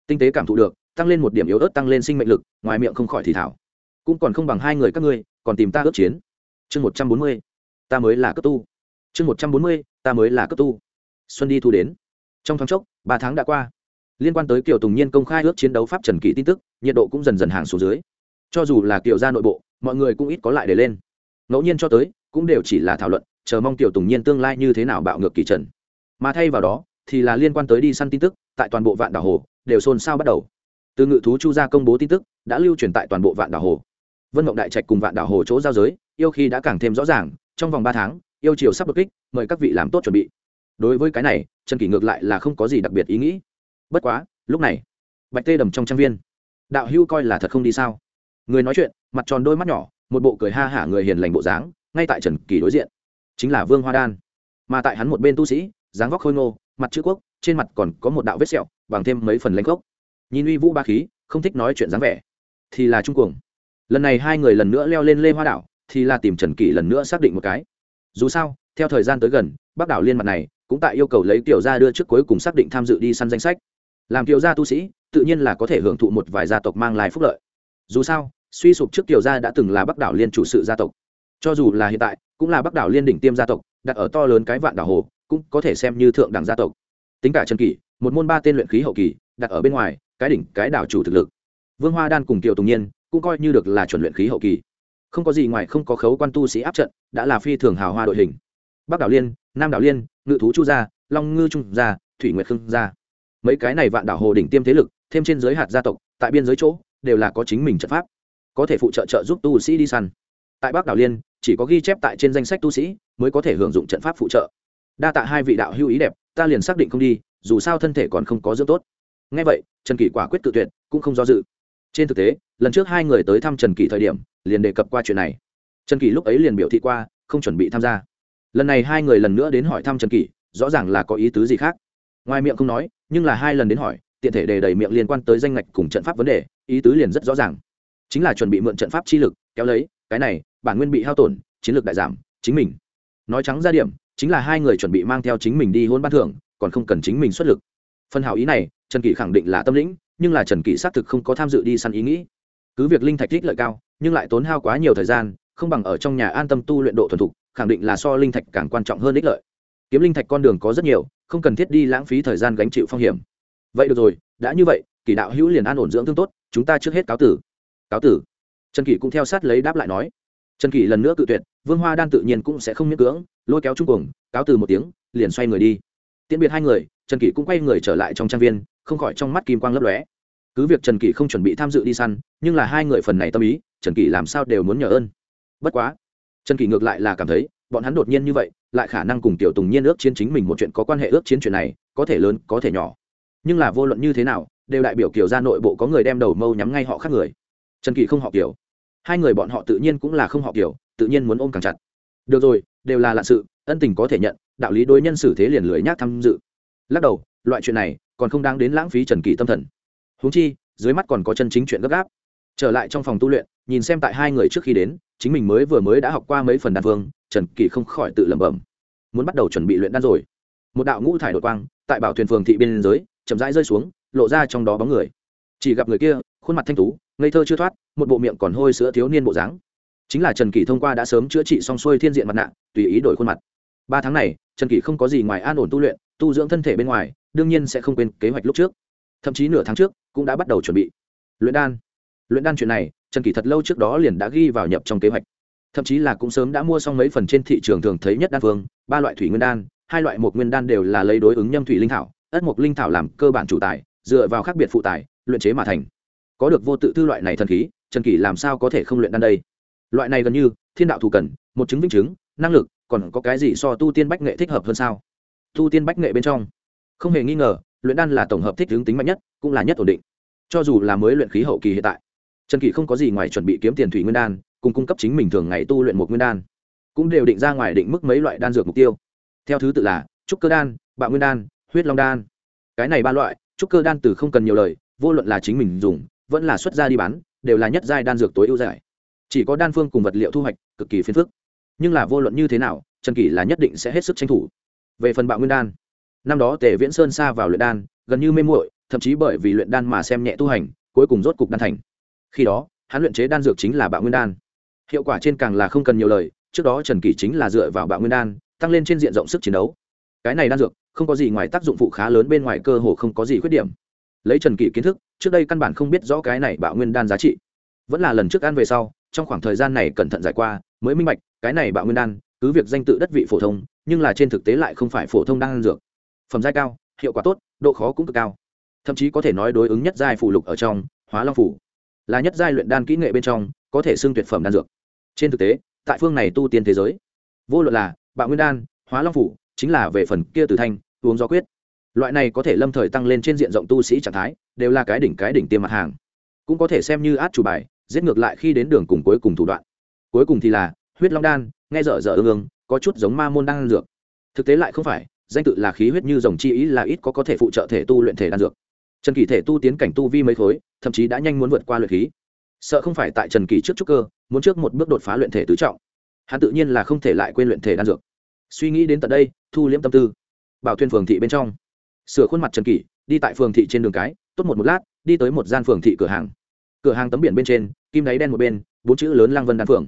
tinh tế cảm thụ được, tăng lên một điểm yếu ớt, tăng lên sinh mệnh lực, ngoài miệng không khỏi thì thảo. Cũng còn không bằng hai người các ngươi, còn tìm ta ước chiến. Chương một trăm bốn mươi, ta mới là cấp tu. Chương một trăm bốn mươi, ta mới là cấp tu. Xuân đi thu đến. Trong tháng chốc, ba tháng đã qua. Liên quan tới kiểu tùng nhiên công khai ước chiến đấu pháp trần kỷ tin tức, nhiệt độ cũng dần dần hàng xuống dưới. Cho dù là kiểu gia nội bộ, mọi người cũng ít có lại để lên. Ngẫu nhiên cho tới, cũng đều chỉ là thảo luận, chờ mong kiều tùng nhiên tương lai như thế nào bạo ngược kỳ trần. Mà thay vào đó, thì là liên quan tới đi săn tin tức, tại toàn bộ vạn đảo hồ đều xôn xao bắt đầu. Từ ngự thú chu gia công bố tin tức, đã lưu truyền tại toàn bộ vạn đảo hồ. Vân mộng đại trạch cùng vạn đảo hồ chỗ giao giới, yêu khi đã càng thêm rõ ràng, trong vòng ba tháng, yêu chiều sắp đột kích, mời các vị làm tốt chuẩn bị. Đối với cái này, trần kỷ ngược lại là không có gì đặc biệt ý nghĩ. Bất quá, lúc này, bạch tê đầm trong trang viên. Đạo hưu coi là thật không đi sao? Người nói chuyện, mặt tròn đôi mắt nhỏ, một bộ cười ha hả người hiền lành bộ dáng, ngay tại trần kỳ đối diện. Chính là vương hoa đan. Mà tại hắn một bên tu sĩ, dáng vóc khôi ngô, mặt chữ quốc, trên mặt còn có một đạo vết sẹo bằng thêm mấy phần lãnh gốc. Nhìn uy vũ ba khí, không thích nói chuyện dáng vẻ, thì là trung cuồng. Lần này hai người lần nữa leo lên lê hoa đảo, thì là tìm trần kỷ lần nữa xác định một cái. Dù sao, theo thời gian tới gần, bắc đảo liên mặt này cũng tại yêu cầu lấy tiểu gia đưa trước cuối cùng xác định tham dự đi săn danh sách. Làm tiểu gia tu sĩ, tự nhiên là có thể hưởng thụ một vài gia tộc mang lại phúc lợi. Dù sao, suy sụp trước tiểu gia đã từng là bắc đảo liên chủ sự gia tộc. Cho dù là hiện tại, cũng là bắc đảo liên đỉnh tiêm gia tộc, đặt ở to lớn cái vạn đảo hồ, cũng có thể xem như thượng đẳng gia tộc. Tính cả trần kỷ một môn ba tên luyện khí hậu kỳ, đặt ở bên ngoài, cái đỉnh, cái đảo chủ thực lực. Vương hoa đan cùng kiều tùng nhiên cũng coi như được là chuẩn luyện khí hậu kỳ. Không có gì ngoài không có khấu quan tu sĩ áp trận, đã là phi thường hào hoa đội hình. Bắc đảo liên, nam đảo liên, ngự thú chu gia, long ngư trung gia, thủy nguyệt khương gia. Mấy cái này vạn đảo hồ đỉnh tiêm thế lực, thêm trên giới hạt gia tộc, tại biên giới chỗ, đều là có chính mình trận pháp. Có thể phụ trợ trợ giúp tu sĩ đi săn. Tại bắc đảo liên, chỉ có ghi chép tại trên danh sách tu sĩ, mới có thể hưởng dụng trận pháp phụ trợ. Đa tạ hai vị đạo hữu ý đẹp, ta liền xác định không đi dù sao thân thể còn không có dưỡng tốt. Ngay vậy, trần kỷ quả quyết tự tuyệt, cũng không do dự. Trên thực tế, lần trước hai người tới thăm trần kỷ thời điểm, liền đề cập qua chuyện này. Trần kỷ lúc ấy liền biểu thị qua, không chuẩn bị tham gia. Lần này hai người lần nữa đến hỏi thăm trần kỷ, rõ ràng là có ý tứ gì khác. Ngoài miệng không nói, nhưng là hai lần đến hỏi, tiện thể đề đầy miệng liên quan tới danh ngạch cùng trận pháp vấn đề, ý tứ liền rất rõ ràng. Chính là chuẩn bị mượn trận pháp chi lực, kéo lấy, cái này, bản nguyên bị hao tổn, chiến lược đại giảm, chính mình. Nói trắng ra điểm, chính là hai người chuẩn bị mang theo chính mình đi hôn ban thưởng còn không cần chính mình xuất lực. Phần hảo ý này, trần kỷ khẳng định là tâm lĩnh, nhưng là trần kỷ xác thực không có tham dự đi săn ý nghĩ. Cứ việc linh thạch thích lợi cao, nhưng lại tốn hao quá nhiều thời gian, không bằng ở trong nhà an tâm tu luyện độ thuần thục, khẳng định là so linh thạch càng quan trọng hơn ích lợi. Kiếm linh thạch con đường có rất nhiều, không cần thiết đi lãng phí thời gian gánh chịu phong hiểm. Vậy được rồi, đã như vậy, kỷ đạo hữu liền an ổn dưỡng thương tốt, chúng ta trước hết cáo tử. Cáo tử? Trần kỷ cũng theo sát lấy đáp lại nói. Trần kỷ lần nữa cự tuyệt, vương hoa đan tự nhiên cũng sẽ không miễn cưỡng, lôi kéo trung cuồng, cáo từ một tiếng, liền xoay người đi tiễn biệt hai người, trần kỷ cũng quay người trở lại trong trang viên, không khỏi trong mắt kim quang lấp lóe. Cứ việc trần kỷ không chuẩn bị tham dự đi săn, nhưng là hai người phần này tâm ý, trần kỷ làm sao đều muốn nhờ ơn. Bất quá, trần kỷ ngược lại là cảm thấy, bọn hắn đột nhiên như vậy, lại khả năng cùng tiểu tùng nhiên ước chiến chính mình một chuyện có quan hệ ước chiến chuyện này, có thể lớn, có thể nhỏ. Nhưng là vô luận như thế nào, đều đại biểu kiểu ra nội bộ có người đem đầu mâu nhắm ngay họ khác người. Trần kỷ không họ kiểu. Hai người bọn họ tự nhiên cũng là không họ kiểu, tự nhiên muốn ôm càng chặt. Được rồi, đều là lạ sự, ân tình có thể nhận đạo lý đối nhân xử thế liền lười nhác tham dự. Lắc đầu, loại chuyện này còn không đáng đến lãng phí trần kỳ tâm thần. Huống chi, dưới mắt còn có chân chính chuyện gấp gáp. Trở lại trong phòng tu luyện, nhìn xem tại hai người trước khi đến, chính mình mới vừa mới đã học qua mấy phần đan vương, trần kỳ không khỏi tự lẩm bẩm. Muốn bắt đầu chuẩn bị luyện đan rồi. Một đạo ngũ thải đột quang, tại bảo thuyền phường thị biên giới chậm rãi rơi xuống, lộ ra trong đó bóng người. Chỉ gặp người kia, khuôn mặt thanh tú, ngây thơ chưa thoát, một bộ miệng còn hôi sữa thiếu niên bộ dáng. Chính là trần kỳ thông qua đã sớm chữa trị xong xuôi thiên diện mặt nạ, tùy ý đổi khuôn mặt ba tháng này, trần kỳ không có gì ngoài an ổn tu luyện, tu dưỡng thân thể bên ngoài, đương nhiên sẽ không quên kế hoạch lúc trước. Thậm chí nửa tháng trước, cũng đã bắt đầu chuẩn bị. Luyện đan. Luyện đan chuyện này, trần kỳ thật lâu trước đó liền đã ghi vào nhập trong kế hoạch. Thậm chí là cũng sớm đã mua xong mấy phần trên thị trường thường thấy nhất đan phương, ba loại thủy nguyên đan, hai loại một nguyên đan đều là lấy đối ứng nhâm thủy linh thảo, ất mộc linh thảo làm cơ bản chủ tài, dựa vào khác biệt phụ tài, luyện chế mà thành. Có được vô tự thư loại này thần khí, trần kỳ làm sao có thể không luyện đan đây? Loại này gần như thiên đạo thù cần, một chứng vĩnh chứng, năng lực còn có cái gì so tu tiên bách nghệ thích hợp hơn sao? Tu tiên bách nghệ bên trong, không hề nghi ngờ, luyện đan là tổng hợp thích hướng tính mạnh nhất, cũng là nhất ổn định. Cho dù là mới luyện khí hậu kỳ hiện tại, trần kỳ không có gì ngoài chuẩn bị kiếm tiền thủy nguyên đan, cùng cung cấp chính mình thường ngày tu luyện một nguyên đan, cũng đều định ra ngoài định mức mấy loại đan dược mục tiêu. Theo thứ tự là trúc cơ đan, bạo nguyên đan, huyết long đan. Cái này ba loại, trúc cơ đan từ không cần nhiều lời, vô luận là chính mình dùng, vẫn là xuất ra đi bán, đều là nhất giai đan dược tối ưu giải. Chỉ có đan phương cùng vật liệu thu hoạch cực kỳ phiền phức nhưng là vô luận như thế nào, trần kỷ là nhất định sẽ hết sức tranh thủ. Về phần bạo nguyên đan, năm đó tề viễn sơn xa vào luyện đan, gần như mê muội, thậm chí bởi vì luyện đan mà xem nhẹ tu hành, cuối cùng rốt cục đan thành. Khi đó, hắn luyện chế đan dược chính là bạo nguyên đan. Hiệu quả trên càng là không cần nhiều lời, trước đó trần kỷ chính là dựa vào bạo nguyên đan, tăng lên trên diện rộng sức chiến đấu. Cái này đan dược, không có gì ngoài tác dụng phụ khá lớn bên ngoài cơ hồ không có gì khuyết điểm. Lấy trần kỷ kiến thức, trước đây căn bản không biết rõ cái này bạo nguyên đan giá trị. Vẫn là lần trước ăn về sau, trong khoảng thời gian này cẩn thận giải qua mới minh bạch, cái này bạo nguyên đan, cứ việc danh tự đất vị phổ thông, nhưng là trên thực tế lại không phải phổ thông đan dược. Phẩm giai cao, hiệu quả tốt, độ khó cũng cực cao. Thậm chí có thể nói đối ứng nhất giai phụ lục ở trong, hóa long phủ, là nhất giai luyện đan kỹ nghệ bên trong, có thể xưng tuyệt phẩm đan dược. Trên thực tế, tại phương này tu tiên thế giới, vô luận là bạo nguyên đan, hóa long phủ, chính là về phần kia từ thanh, uống do quyết. Loại này có thể lâm thời tăng lên trên diện rộng tu sĩ trạng thái, đều là cái đỉnh cái đỉnh tiêm mặt hàng. Cũng có thể xem như át chủ bài, giết ngược lại khi đến đường cùng cuối cùng thủ đoạn cuối cùng thì là, huyết long đan, nghe dở dở ương ương, có chút giống ma môn đan dược. Thực tế lại không phải, danh tự là khí huyết như dòng chi ý là ít có có thể phụ trợ thể tu luyện thể đan dược. Trần kỳ thể tu tiến cảnh tu vi mấy khối, thậm chí đã nhanh muốn vượt qua luyện khí. Sợ không phải tại trần kỳ trước trúc cơ, muốn trước một bước đột phá luyện thể tứ trọng. Hắn tự nhiên là không thể lại quên luyện thể đan dược. Suy nghĩ đến tận đây, thu liễm tâm tư. Bảo thuyên phường thị bên trong. Sửa khuôn mặt trần kỳ đi tại phường thị trên đường cái, tốt một một lát, đi tới một gian phường thị cửa hàng. Cửa hàng tấm biển bên trên, kim đáy đen một bên, bốn chữ lớn lang vân đan phường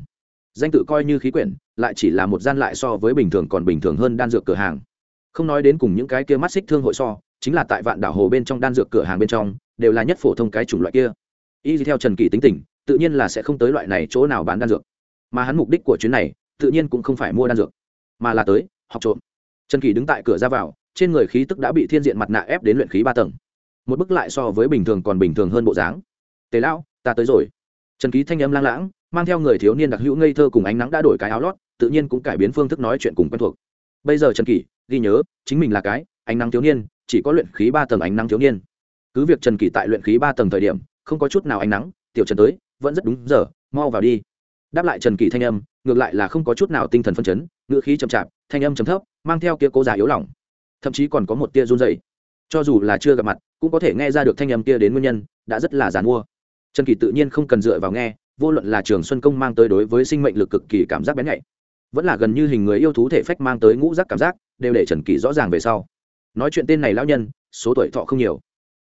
danh tự coi như khí quyển, lại chỉ là một gian lại so với bình thường còn bình thường hơn đan dược cửa hàng. Không nói đến cùng những cái kia mắt xích thương hội so, chính là tại vạn đảo hồ bên trong đan dược cửa hàng bên trong, đều là nhất phổ thông cái chủng loại kia. Y theo trần kỳ tính tình, tự nhiên là sẽ không tới loại này chỗ nào bán đan dược. Mà hắn mục đích của chuyến này, tự nhiên cũng không phải mua đan dược, mà là tới học trộm. Trần kỳ đứng tại cửa ra vào, trên người khí tức đã bị thiên diện mặt nạ ép đến luyện khí ba tầng. Một bức lại so với bình thường còn bình thường hơn bộ dáng. Tề lão, ta tới rồi. Trần ký thanh âm lang lãng mang theo người thiếu niên đặc hữu ngây thơ cùng ánh nắng đã đổi cái áo lót, tự nhiên cũng cải biến phương thức nói chuyện cùng quen thuộc. Bây giờ trần kỷ ghi nhớ, chính mình là cái ánh nắng thiếu niên, chỉ có luyện khí ba tầng ánh nắng thiếu niên. Cứ việc trần kỷ tại luyện khí ba tầng thời điểm, không có chút nào ánh nắng, tiểu trần tới, vẫn rất đúng giờ, mau vào đi. Đáp lại trần kỷ thanh âm, ngược lại là không có chút nào tinh thần phân chấn, ngựa khí chậm chạp, thanh âm chấm thấp, mang theo kia cố giả yếu lỏng thậm chí còn có một tia run dày cho dù là chưa gặp mặt, cũng có thể nghe ra được thanh âm kia đến nguyên nhân, đã rất là giàn mua trần kỳ tự nhiên không cần dựa vào nghe vô luận là trường xuân công mang tới đối với sinh mệnh lực cực kỳ cảm giác bén nhạy, vẫn là gần như hình người yêu thú thể phách mang tới ngũ giác cảm giác, đều để trần kỳ rõ ràng về sau. Nói chuyện tên này lão nhân, số tuổi thọ không nhiều.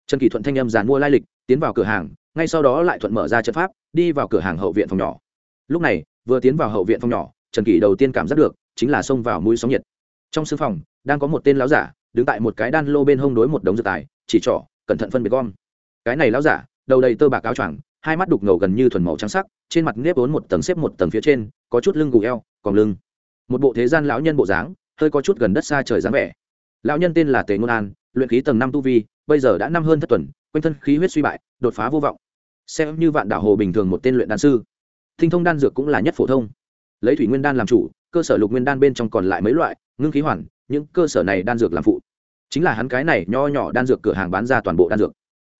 Trần kỳ thuận thanh âm giàn mua lai lịch, tiến vào cửa hàng, ngay sau đó lại thuận mở ra trận pháp, đi vào cửa hàng hậu viện phòng nhỏ. Lúc này, vừa tiến vào hậu viện phòng nhỏ, trần kỳ đầu tiên cảm giác được chính là xông vào mũi sóng nhiệt. Trong sư phòng, đang có một tên lão giả, đứng tại một cái đan lô bên hông đối một đống dược tài, chỉ trỏ, cẩn thận phân biệt gom. Cái này lão giả, đầu đầy tơ bạc áo choàng hai mắt đục ngầu gần như thuần màu trắng sắc, trên mặt nếp vốn một tầng xếp một tầng phía trên, có chút lưng gù eo, còn lưng. Một bộ thế gian lão nhân bộ dáng, hơi có chút gần đất xa trời dáng vẻ. Lão nhân tên là tề ngôn an, luyện khí tầng năm tu vi, bây giờ đã năm hơn thất tuần, quanh thân khí huyết suy bại, đột phá vô vọng. Xem như vạn đảo hồ bình thường một tên luyện đan sư. Thinh thông đan dược cũng là nhất phổ thông. Lấy thủy nguyên đan làm chủ, cơ sở lục nguyên đan bên trong còn lại mấy loại, ngưng khí hoàn, những cơ sở này đan dược làm phụ. Chính là hắn cái này nho nhỏ đan dược cửa hàng bán ra toàn bộ đan dược.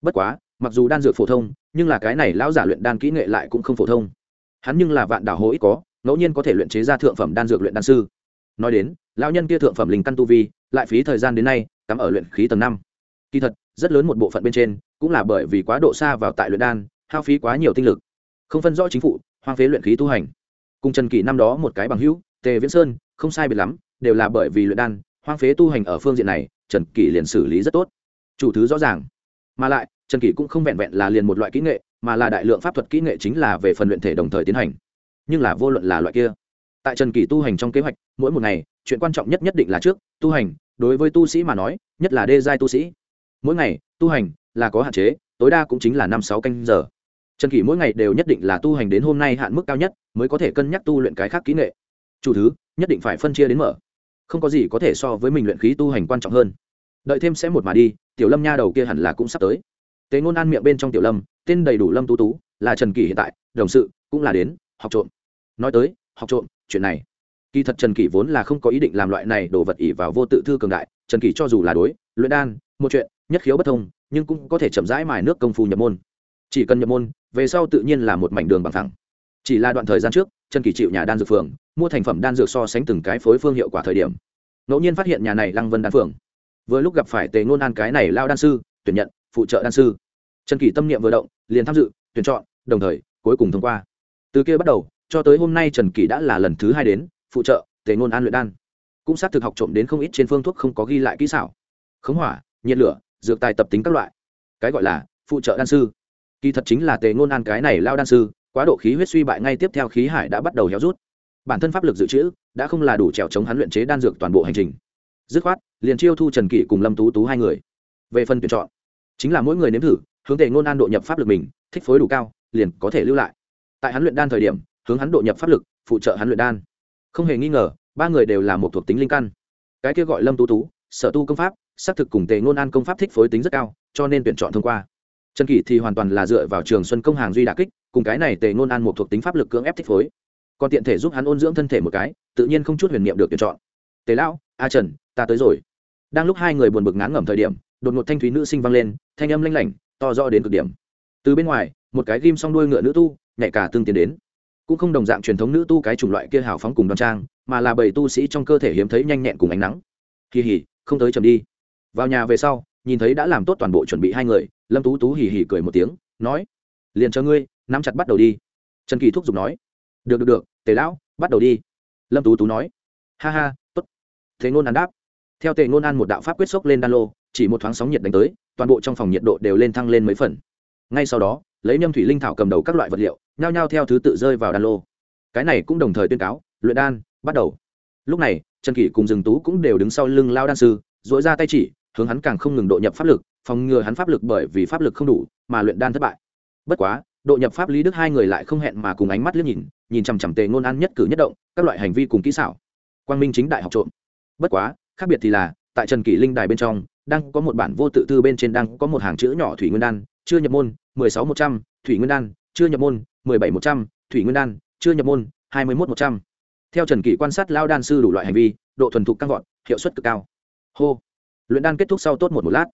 Bất quá mặc dù đan dược phổ thông, nhưng là cái này lão giả luyện đan kỹ nghệ lại cũng không phổ thông. Hắn nhưng là vạn đảo hồ ít có, ngẫu nhiên có thể luyện chế ra thượng phẩm đan dược luyện đan sư. Nói đến, lão nhân kia thượng phẩm linh căn tu vi, lại phí thời gian đến nay, cắm ở luyện khí tầng năm. Kỳ thật, rất lớn một bộ phận bên trên, cũng là bởi vì quá độ xa vào tại luyện đan, hao phí quá nhiều tinh lực. Không phân rõ chính phủ, hoang phế luyện khí tu hành. Cùng trần kỷ năm đó một cái bằng hữu, tề viễn sơn, không sai biệt lắm, đều là bởi vì luyện đan, hoang phế tu hành ở phương diện này, trần kỷ liền xử lý rất tốt. Chủ thứ rõ ràng. Mà lại trần kỷ cũng không vẹn vẹn là liền một loại kỹ nghệ, mà là đại lượng pháp thuật kỹ nghệ chính là về phần luyện thể đồng thời tiến hành. Nhưng là vô luận là loại kia, tại trần kỷ tu hành trong kế hoạch, mỗi một ngày, chuyện quan trọng nhất nhất định là trước, tu hành, đối với tu sĩ mà nói, nhất là đê giai tu sĩ. Mỗi ngày, tu hành là có hạn chế, tối đa cũng chính là năm sáu canh giờ. Trần kỷ mỗi ngày đều nhất định là tu hành đến hôm nay hạn mức cao nhất, mới có thể cân nhắc tu luyện cái khác kỹ nghệ. Chủ thứ, nhất định phải phân chia đến mở. Không có gì có thể so với mình luyện khí tu hành quan trọng hơn. Đợi thêm sẽ một mà đi, tiểu lâm nha đầu kia hẳn là cũng sắp tới tế ngôn an miệng bên trong tiểu lâm, tên đầy đủ lâm tú tú, là trần kỷ hiện tại, đồng sự, cũng là đến, học trộm. Nói tới, học trộm, chuyện này. Kỳ thật trần kỷ vốn là không có ý định làm loại này đồ vật ỉ vào vô tự thư cường đại, trần kỷ cho dù là đối, luyện đan, một chuyện, nhất khiếu bất thông, nhưng cũng có thể chậm rãi mài nước công phu nhập môn. Chỉ cần nhập môn, về sau tự nhiên là một mảnh đường bằng thẳng. Chỉ là đoạn thời gian trước, trần kỷ chịu nhà đan dược phường, mua thành phẩm đan dược so sánh từng cái phối phương hiệu quả thời điểm. Ngẫu nhiên phát hiện nhà này lăng vân đan phường. Vừa lúc gặp phải tề ngôn an cái này lao đan sư, tuyển nhận, phụ trợ đan sư trần kỳ tâm niệm vừa động, liền tham dự, tuyển chọn, đồng thời, cuối cùng thông qua. Từ kia bắt đầu, cho tới hôm nay trần kỳ đã là lần thứ hai đến, phụ trợ, tề ngôn an luyện đan. Cũng xác thực học trộm đến không ít trên phương thuốc không có ghi lại kỹ xảo. Khống hỏa, nhiệt lửa, dược tài tập tính các loại. Cái gọi là, phụ trợ đan sư. Kỳ thật chính là tề ngôn an cái này lao đan sư, quá độ khí huyết suy bại ngay tiếp theo khí hải đã bắt đầu héo rút. Bản thân pháp lực dự trữ, đã không là đủ trèo chống hắn luyện chế đan dược toàn bộ hành trình. Dứt khoát, liền chiêu thu trần kỷ cùng lâm tú tú hai người. Về phần tuyển chọn, chính là mỗi người nếm thử hướng tề ngôn an độ nhập pháp lực mình, thích phối đủ cao, liền có thể lưu lại. Tại hắn luyện đan thời điểm, hướng hắn độ nhập pháp lực, phụ trợ hắn luyện đan. Không hề nghi ngờ, ba người đều là một thuộc tính linh căn. Cái kia gọi lâm tú tú, sở tu công pháp, xác thực cùng tề ngôn an công pháp thích phối tính rất cao, cho nên tuyển chọn thông qua. Trần kỷ thì hoàn toàn là dựa vào trường xuân công hàng duy đà kích, cùng cái này tề ngôn an một thuộc tính pháp lực cưỡng ép thích phối. Còn tiện thể giúp hắn ôn dưỡng thân thể một cái, tự nhiên không chút huyền niệm được tuyển chọn. Tề lão, a trần, ta tới rồi. Đang lúc hai người buồn bực ngán ngẩm thời điểm, đột ngột thanh thúy nữ sinh vang lên, thanh âm lanh lảnh to do đến cực điểm. Từ bên ngoài, một cái ghim song đuôi ngựa nữ tu nhạy cả tương tiến đến. Cũng không đồng dạng truyền thống nữ tu cái chủng loại kia hào phóng cùng đoan trang, mà là bảy tu sĩ trong cơ thể hiếm thấy nhanh nhẹn cùng ánh nắng. Kỳ hỉ không tới chầm đi. Vào nhà về sau, nhìn thấy đã làm tốt toàn bộ chuẩn bị hai người, lâm tú tú hỉ hỉ cười một tiếng, nói, liền cho ngươi, nắm chặt bắt đầu đi. Trần kỳ thúc giục nói, được được được, tề lão, bắt đầu đi. Lâm tú tú nói, ha ha t ố t thế ngôn ăn đáp, theo tề ngôn ăn một đạo pháp quyết sốc lên đan lô chỉ một thoáng sóng nhiệt đánh tới, toàn bộ trong phòng nhiệt độ đều lên thăng lên mấy phần. Ngay sau đó, lấy nhâm thủy linh thảo cầm đầu các loại vật liệu, nhao nhao theo thứ tự rơi vào đan lô. Cái này cũng đồng thời tuyên cáo, luyện đan, bắt đầu. Lúc này, trần kỷ cùng rừng tú cũng đều đứng sau lưng lao đan sư dỗi ra tay chỉ, hướng hắn càng không ngừng độ nhập pháp lực, phòng ngừa hắn pháp lực bởi vì pháp lực không đủ mà luyện đan thất bại. Bất quá, độ nhập pháp lý đức hai người lại không hẹn mà cùng ánh mắt liếc nhìn nhìn chằm chằm tề ngôn ăn nhất cử nhất động, các loại hành vi cùng kỹ xảo. Quang minh chính đại học trộm. Bất quá, khác biệt thì là, tại trần kỷ linh đài bên trong đang có một bản vô tự thư bên trên đang có một hàng chữ nhỏ thủy nguyên đan, chưa nhập môn, mười sáu một trăm, thủy nguyên đan, chưa nhập môn, mười bảy một trăm, thủy nguyên đan, chưa nhập môn, hai mươi một một trăm. Theo trần kỷ quan sát lao đan sư đủ loại hành vi, độ thuần thục tăng vọt, hiệu suất cực cao. Hô. Luyện đan kết thúc sau tốt một một lát.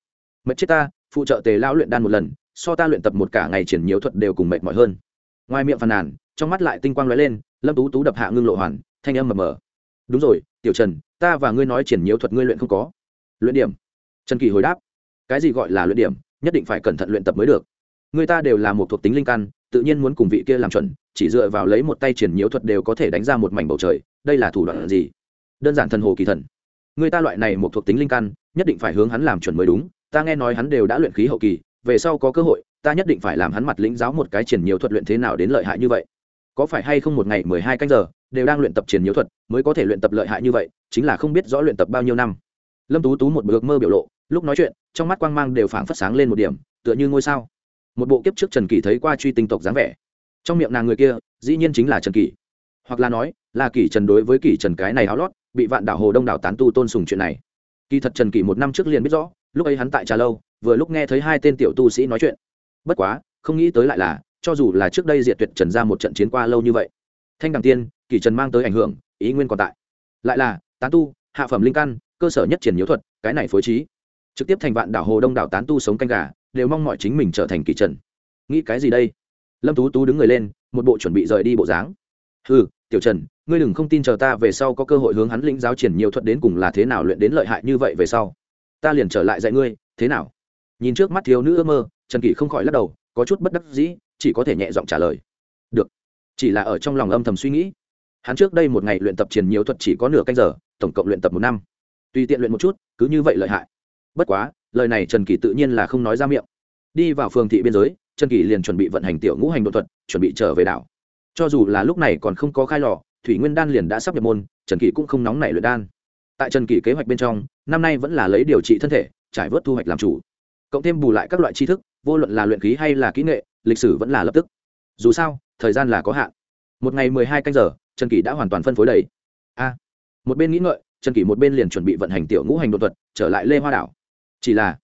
Mệt chết ta, phụ trợ tề lao luyện đan một lần, so ta luyện tập một cả ngày triển nhiều thuật đều cùng mệt mỏi hơn. Ngoài miệng phàn nàn, trong mắt lại tinh quang lóe lên, lâm tú tú đập hạ ngưng lộ hoàn, thanh âm mờ mờ. Đúng rồi, tiểu trần, ta và ngươi nói triển nhiều thuật ngươi luyện không có. Luyện điểm trần kỳ hồi đáp, cái gì gọi là luyện điểm, nhất định phải cẩn thận luyện tập mới được. Người ta đều là một thuộc tính linh căn, tự nhiên muốn cùng vị kia làm chuẩn, chỉ dựa vào lấy một tay triển nhiễu thuật đều có thể đánh ra một mảnh bầu trời, đây là thủ đoạn gì? Đơn giản thần hồ kỳ thần. Người ta loại này một thuộc tính linh căn, nhất định phải hướng hắn làm chuẩn mới đúng, ta nghe nói hắn đều đã luyện khí hậu kỳ, về sau có cơ hội, ta nhất định phải làm hắn mặt lĩnh giáo một cái triển nhiều thuật luyện thế nào đến lợi hại như vậy. Có phải hay không một ngày mười hai canh giờ, đều đang luyện tập triển nhiều thuật, mới có thể luyện tập lợi hại như vậy, chính là không biết rõ luyện tập bao nhiêu năm. Lâm tú tú một bước mơ biểu lộ lúc nói chuyện, trong mắt quang mang đều phảng phất sáng lên một điểm, tựa như ngôi sao. Một bộ kiếp trước trần kỳ thấy qua truy tinh tộc dáng vẻ. Trong miệng nàng người kia, dĩ nhiên chính là trần kỳ hoặc là nói, là kỳ trần đối với kỳ trần cái này háo lót, bị vạn đảo hồ đông đảo tán tu tôn sùng chuyện này. Kỳ thật trần kỳ một năm trước liền biết rõ, lúc ấy hắn tại trà lâu, vừa lúc nghe thấy hai tên tiểu tu sĩ nói chuyện. Bất quá, không nghĩ tới lại là, cho dù là trước đây diệt tuyệt trần ra một trận chiến qua lâu như vậy. Thanh đằng tiên kỳ trần mang tới ảnh hưởng, ý nguyên còn tại. Lại là, tán tu, hạ phẩm linh căn, cơ sở nhất triển nhiễu thuật, cái này phối trí trực tiếp thành vạn đảo hồ đông đảo tán tu sống canh gà, đều mong mọi chính mình trở thành kỳ trần. Nghĩ cái gì đây? Lâm tú tú đứng người lên, một bộ chuẩn bị rời đi bộ dáng. Ừ tiểu trần, ngươi đừng không tin chờ ta về sau có cơ hội hướng hắn lĩnh giáo triển nhiều thuật đến cùng là thế nào luyện đến lợi hại như vậy về sau. Ta liền trở lại dạy ngươi, thế nào? Nhìn trước mắt thiếu nữ ước mơ, trần kỷ không khỏi lắc đầu, có chút bất đắc dĩ, chỉ có thể nhẹ giọng trả lời. Được. Chỉ là ở trong lòng âm thầm suy nghĩ. Hắn trước đây một ngày luyện tập triển nhiều thuật chỉ có nửa canh giờ, tổng cộng luyện tập một năm. Tùy tiện luyện một chút, cứ như vậy lợi hại bất quá, lời này trần kỳ tự nhiên là không nói ra miệng. Đi vào phường thị biên giới, trần kỳ liền chuẩn bị vận hành tiểu ngũ hành đột thuật, chuẩn bị trở về đảo. Cho dù là lúc này còn không có khai lò, thủy nguyên đan liền đã sắp nhập môn, trần kỳ cũng không nóng nảy luyện đan. Tại trần kỳ kế hoạch bên trong, năm nay vẫn là lấy điều trị thân thể, trải vớt thu hoạch làm chủ. Cộng thêm bù lại các loại tri thức, vô luận là luyện khí hay là kỹ nghệ, lịch sử vẫn là lập tức. Dù sao, thời gian là có hạn. Một ngày mười hai canh giờ, trần kỳ đã hoàn toàn phân phối đầy. A! Một bên nghĩ ngợi, trần kỷ một bên liền chuẩn bị vận hành tiểu ngũ hành đột thuật, trở lại lê hoa đảo chỉ là,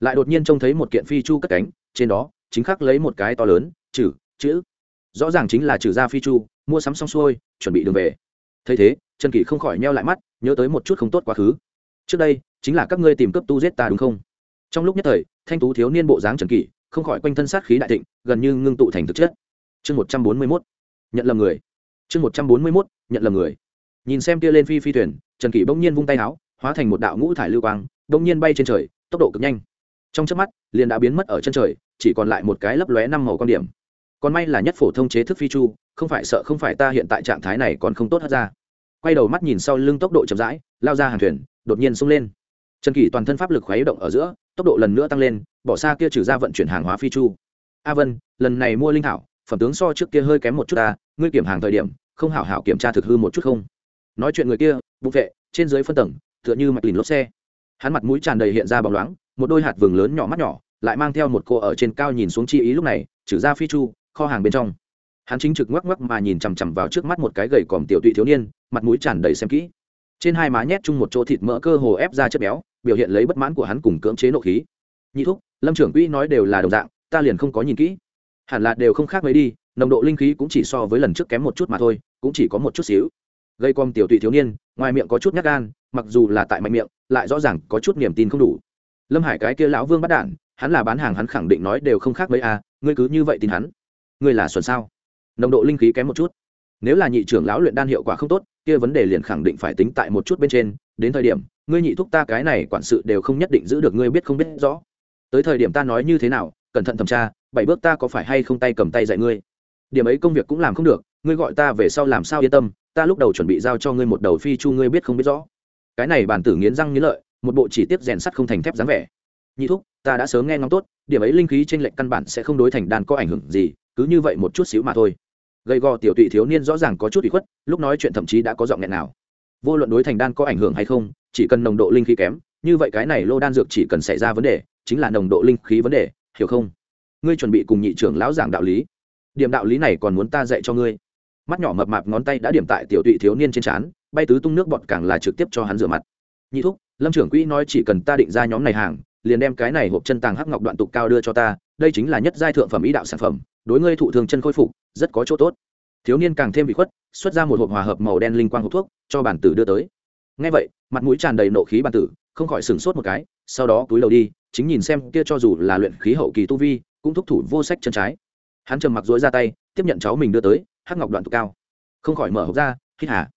lại đột nhiên trông thấy một kiện phi chu cất cánh, trên đó, chính khắc lấy một cái to lớn chữ chữ. Rõ ràng chính là trừ ra phi chu, mua sắm xong xuôi, chuẩn bị đường về. Thấy thế, trần kỷ không khỏi meo lại mắt, nhớ tới một chút không tốt quá khứ. Trước đây, chính là các ngươi tìm cấp tu giết ta đúng không? Trong lúc nhất thời, thanh tú thiếu niên bộ dáng trần kỷ, không khỏi quanh thân sát khí đại thịnh, gần như ngưng tụ thành thực chất. Chương một trăm bốn mươi mốt, nhận lầm người. Chương một trăm bốn mươi mốt, nhận lầm người. Nhìn xem kia lên phi phi thuyền, trần kỷ bỗng nhiên vung tay áo, hóa thành một đạo ngũ thải lưu quang, bỗng nhiên bay trên trời tốc độ cực nhanh. Trong chớp mắt, liền đã biến mất ở chân trời, chỉ còn lại một cái lấp lóe năm màu con điểm. Còn may là nhất phổ thông chế thức phi chu, không phải sợ không phải ta hiện tại trạng thái này còn không tốt hết ra. Quay đầu mắt nhìn sau lưng tốc độ chậm rãi, lao ra hàng thuyền, đột nhiên xông lên. Trần kỷ toàn thân pháp lực khuấy động ở giữa, tốc độ lần nữa tăng lên, bỏ xa kia trừ ra vận chuyển hàng hóa phi chu. A vân, lần này mua linh thảo, phẩm tướng so trước kia hơi kém một chút ta, ngươi kiểm hàng thời điểm, không hảo hảo kiểm tra thực hư một chút không? Nói chuyện người kia, bụng vệ, trên dưới phân tầng, tựa như mạch lìn lốp xe hắn mặt mũi tràn đầy hiện ra bóng loáng, một đôi hạt vừng lớn nhỏ mắt nhỏ, lại mang theo một cô ở trên cao nhìn xuống chi ý lúc này, trừ ra phi chu, kho hàng bên trong. Hắn chính trực ngoắc ngoắc mà nhìn chằm chằm vào trước mắt một cái gầy còm tiểu tụy thiếu niên, mặt mũi tràn đầy xem kỹ. Trên hai má nhét chung một chỗ thịt mỡ cơ hồ ép ra chất béo, biểu hiện lấy bất mãn của hắn cùng cưỡng chế nộ khí. Nhị thúc, lâm trưởng quỹ nói đều là đồng dạng, ta liền không có nhìn kỹ. Hẳn là đều không khác mấy đi, nồng độ linh khí cũng chỉ so với lần trước kém một chút mà thôi, cũng chỉ có một chút xíu. Gây com tiểu tụy thiếu niên, ngoài miệng có chút nhát gan, mặc dù là tại mạnh miệng lại rõ ràng có chút niềm tin không đủ. Lâm hải cái kia lão vương bắt đản hắn là bán hàng hắn khẳng định nói đều không khác mấy a, ngươi cứ như vậy tin hắn. Ngươi là xuẩn sao? Nồng độ linh khí kém một chút. Nếu là nhị trưởng lão luyện đan hiệu quả không tốt, kia vấn đề liền khẳng định phải tính tại một chút bên trên. Đến thời điểm, ngươi nhị thúc ta cái này quản sự đều không nhất định giữ được ngươi biết không biết rõ. Tới thời điểm ta nói như thế nào, cẩn thận thẩm tra, bảy bước ta có phải hay không tay cầm tay dạy ngươi? Điểm ấy công việc cũng làm không được, ngươi gọi ta về sau làm sao yên tâm, ta lúc đầu chuẩn bị giao cho ngươi một đầu phi chu, ngươi biết không biết rõ cái này bản tử nghiến răng nghiến lợi, một bộ chỉ tiết rèn sắt không thành thép dáng vẻ. Nhị thúc, ta đã sớm nghe ngóng tốt, điểm ấy linh khí trên lệnh căn bản sẽ không đối thành đàn có ảnh hưởng gì, cứ như vậy một chút xíu mà thôi. Gây gò tiểu tụy thiếu niên rõ ràng có chút bị khuất, lúc nói chuyện thậm chí đã có giọng nghẹn nào. Vô luận đối thành đan có ảnh hưởng hay không, chỉ cần nồng độ linh khí kém, như vậy cái này lô đan dược chỉ cần xảy ra vấn đề, chính là nồng độ linh khí vấn đề, hiểu không? Ngươi chuẩn bị cùng nhị trưởng lão giảng đạo lý. Điểm đạo lý này còn muốn ta dạy cho ngươi mắt nhỏ mập mạp ngón tay đã điểm tại tiểu tụy thiếu niên trên trán, bay tứ tung nước bọt càng là trực tiếp cho hắn rửa mặt. Nhị thúc, lâm trưởng quỹ nói chỉ cần ta định ra nhóm này hàng, liền đem cái này hộp chân tàng hắc ngọc đoạn tục cao đưa cho ta, đây chính là nhất giai thượng phẩm ý đạo sản phẩm, đối ngươi thụ thường chân khôi phục, rất có chỗ tốt. Thiếu niên càng thêm bị khuất, xuất ra một hộp hòa hợp màu đen linh quang hộp thuốc, cho bản tử đưa tới. Ngay vậy, mặt mũi tràn đầy nộ khí bản tử, không khỏi sửng sốt một cái, sau đó túi đầu đi, chính nhìn xem kia cho dù là luyện khí hậu kỳ tu vi, cũng thúc thủ vô sách chân trái. Hắn trầm mặc dối ra tay, tiếp nhận cháu mình đưa tới hắc ngọc đoạn tụ cao. Không khỏi mở hộp ra, hít hà.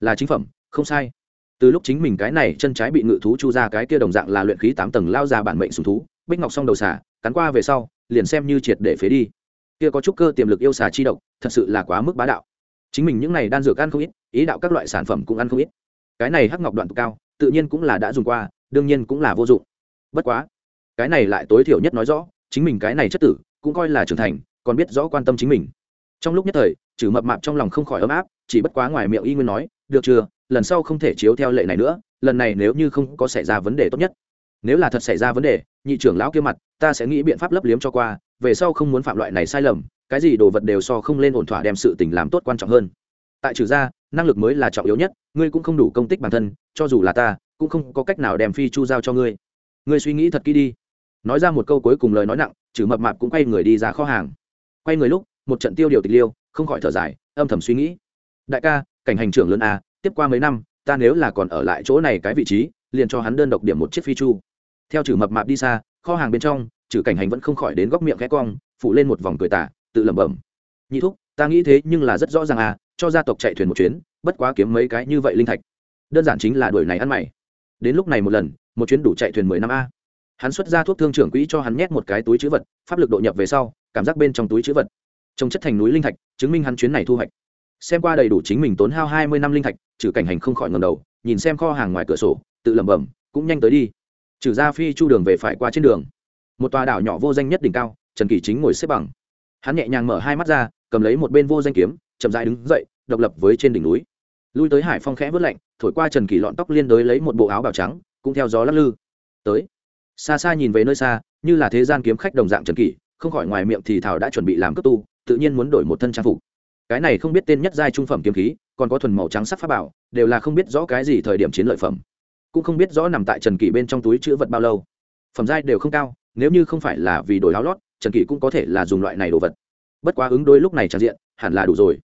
Là chính phẩm, không sai. Từ lúc chính mình cái này chân trái bị ngự thú chu ra cái kia đồng dạng là luyện khí tám tầng lao ra bản mệnh sùng thú, bích ngọc xong đầu xả cắn qua về sau, liền xem như triệt để phế đi. Kia có chút cơ tiềm lực yêu xà chi độc, thật sự là quá mức bá đạo. Chính mình những này đan dược ăn không ít, ý đạo các loại sản phẩm cũng ăn không ít. Cái này hắc ngọc đoạn tụ cao, tự nhiên cũng là đã dùng qua, đương nhiên cũng là vô dụng. Bất quá, cái này lại tối thiểu nhất nói rõ, chính mình cái này chất tử, cũng coi là trưởng thành, còn biết rõ quan tâm chính mình trong lúc nhất thời chử mập mạp trong lòng không khỏi ấm áp, chỉ bất quá ngoài miệng y nguyên nói, được chưa, lần sau không thể chiếu theo lệ này nữa, lần này nếu như không có xảy ra vấn đề tốt nhất. Nếu là thật xảy ra vấn đề, nhị trưởng lão kia mặt, ta sẽ nghĩ biện pháp lấp liếm cho qua, về sau không muốn phạm loại này sai lầm, cái gì đồ vật đều so không lên ổn thỏa đem sự tình làm tốt quan trọng hơn. Tại trừ ra, năng lực mới là trọng yếu nhất, ngươi cũng không đủ công tích bản thân, cho dù là ta, cũng không có cách nào đem phi chu giao cho ngươi. Ngươi suy nghĩ thật kỹ đi. Nói ra một câu cuối cùng lời nói nặng chử mập mạp cũng quay người đi ra kho hàng. Quay người lúc một trận tiêu điều tịch liêu, không khỏi thở dài, âm thầm suy nghĩ. Đại ca, cảnh hành trưởng lớn a, tiếp qua mấy năm, ta nếu là còn ở lại chỗ này cái vị trí, liền cho hắn đơn độc điểm một chiếc phi chu. Theo chử mập mạp đi xa, kho hàng bên trong chử cảnh hành vẫn không khỏi đến góc miệng khẽ cong, phụ lên một vòng cười tả, tự lẩm bẩm. Nhị thúc, ta nghĩ thế nhưng là rất rõ ràng à cho gia tộc chạy thuyền một chuyến, bất quá kiếm mấy cái như vậy linh thạch. Đơn giản chính là đuổi này ăn mày. Đến lúc này một lần, một chuyến đủ chạy thuyền mười năm a. Hắn xuất ra thuốc thương trưởng quỹ cho hắn nhét một cái túi chữ vật, pháp lực độ nhập về sau, cảm giác bên trong túi chữ vật trồng chất thành núi linh thạch, chứng minh hắn chuyến này thu hoạch. Xem qua đầy đủ chính mình tốn hao hai mươi năm linh thạch, trừ cảnh hành không khỏi ngầm đầu, nhìn xem kho hàng ngoài cửa sổ, tự lẩm bẩm, cũng nhanh tới đi. Trừ ra phi chu đường về phải qua trên đường, một tòa đảo nhỏ vô danh nhất đỉnh cao, trần kỳ chính ngồi xếp bằng. Hắn nhẹ nhàng mở hai mắt ra, cầm lấy một bên vô danh kiếm, chậm dại đứng dậy, độc lập với trên đỉnh núi. Lui tới hải phong khẽ vớt lạnh, thổi qua trần kỳ lọn tóc liên đới lấy một bộ áo bào trắng, cũng theo gió lắc lư. Tới. Xa xa nhìn về nơi xa, như là thế gian kiếm khách đồng dạng trần kỳ không khỏi ngoài miệng thì thảo đã chuẩn bị làm cấp tu tự nhiên muốn đổi một thân trang phục. Cái này không biết tên nhất giai trung phẩm kiếm khí, còn có thuần màu trắng sắc pháp bảo, đều là không biết rõ cái gì thời điểm chiến lợi phẩm. Cũng không biết rõ nằm tại trần kỷ bên trong túi chữ vật bao lâu. Phẩm giai đều không cao, nếu như không phải là vì đổi áo lót, trần kỷ cũng có thể là dùng loại này đồ vật. Bất quá ứng đối lúc này tràn diện, hẳn là đủ rồi.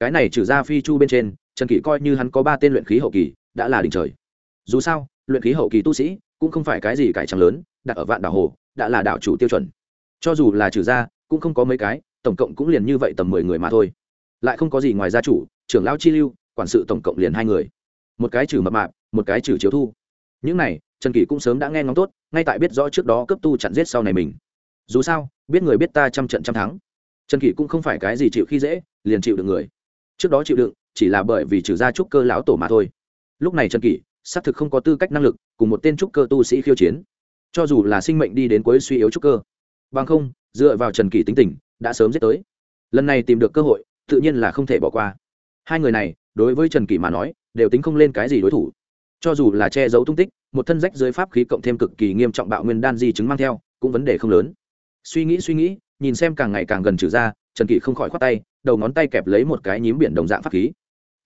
Cái này trừ ra phi chu bên trên, trần kỷ coi như hắn có ba tên luyện khí hậu kỳ, đã là đỉnh trời. Dù sao, luyện khí hậu kỳ tu sĩ, cũng không phải cái gì cải trắng lớn, đặt ở vạn đảo hồ, đã là đảo chủ tiêu chuẩn. Cho dù là trừ ra, cũng không có mấy cái tổng cộng cũng liền như vậy tầm mười người mà thôi. Lại không có gì ngoài gia chủ, trưởng lão chi lưu, quản sự tổng cộng liền hai người. Một cái trừ mập mạp, một cái trừ chiếu thu. Những này, trần kỳ cũng sớm đã nghe ngóng tốt, ngay tại biết rõ trước đó cấp tu chặn giết sau này mình. Dù sao, biết người biết ta trăm trận trăm thắng. Trần kỳ cũng không phải cái gì chịu khi dễ, liền chịu được người. Trước đó chịu đựng, chỉ là bởi vì trừ ra trúc cơ lão tổ mà thôi. Lúc này trần kỳ xác thực không có tư cách năng lực, cùng một tên trúc cơ tu sĩ khiêu chiến. Cho dù là sinh mệnh đi đến cuối suy yếu trúc cơ. Bằng không, dựa vào trần kỳ tính tình đã sớm giết tới. Lần này tìm được cơ hội, tự nhiên là không thể bỏ qua. Hai người này, đối với trần kỷ mà nói, đều tính không lên cái gì đối thủ. Cho dù là che giấu tung tích, một thân rách dưới pháp khí cộng thêm cực kỳ nghiêm trọng bạo nguyên đan di chứng mang theo, cũng vấn đề không lớn. Suy nghĩ suy nghĩ, nhìn xem càng ngày càng gần trừ ra, trần kỷ không khỏi khoát tay, đầu ngón tay kẹp lấy một cái nhím biển đồng dạng pháp khí.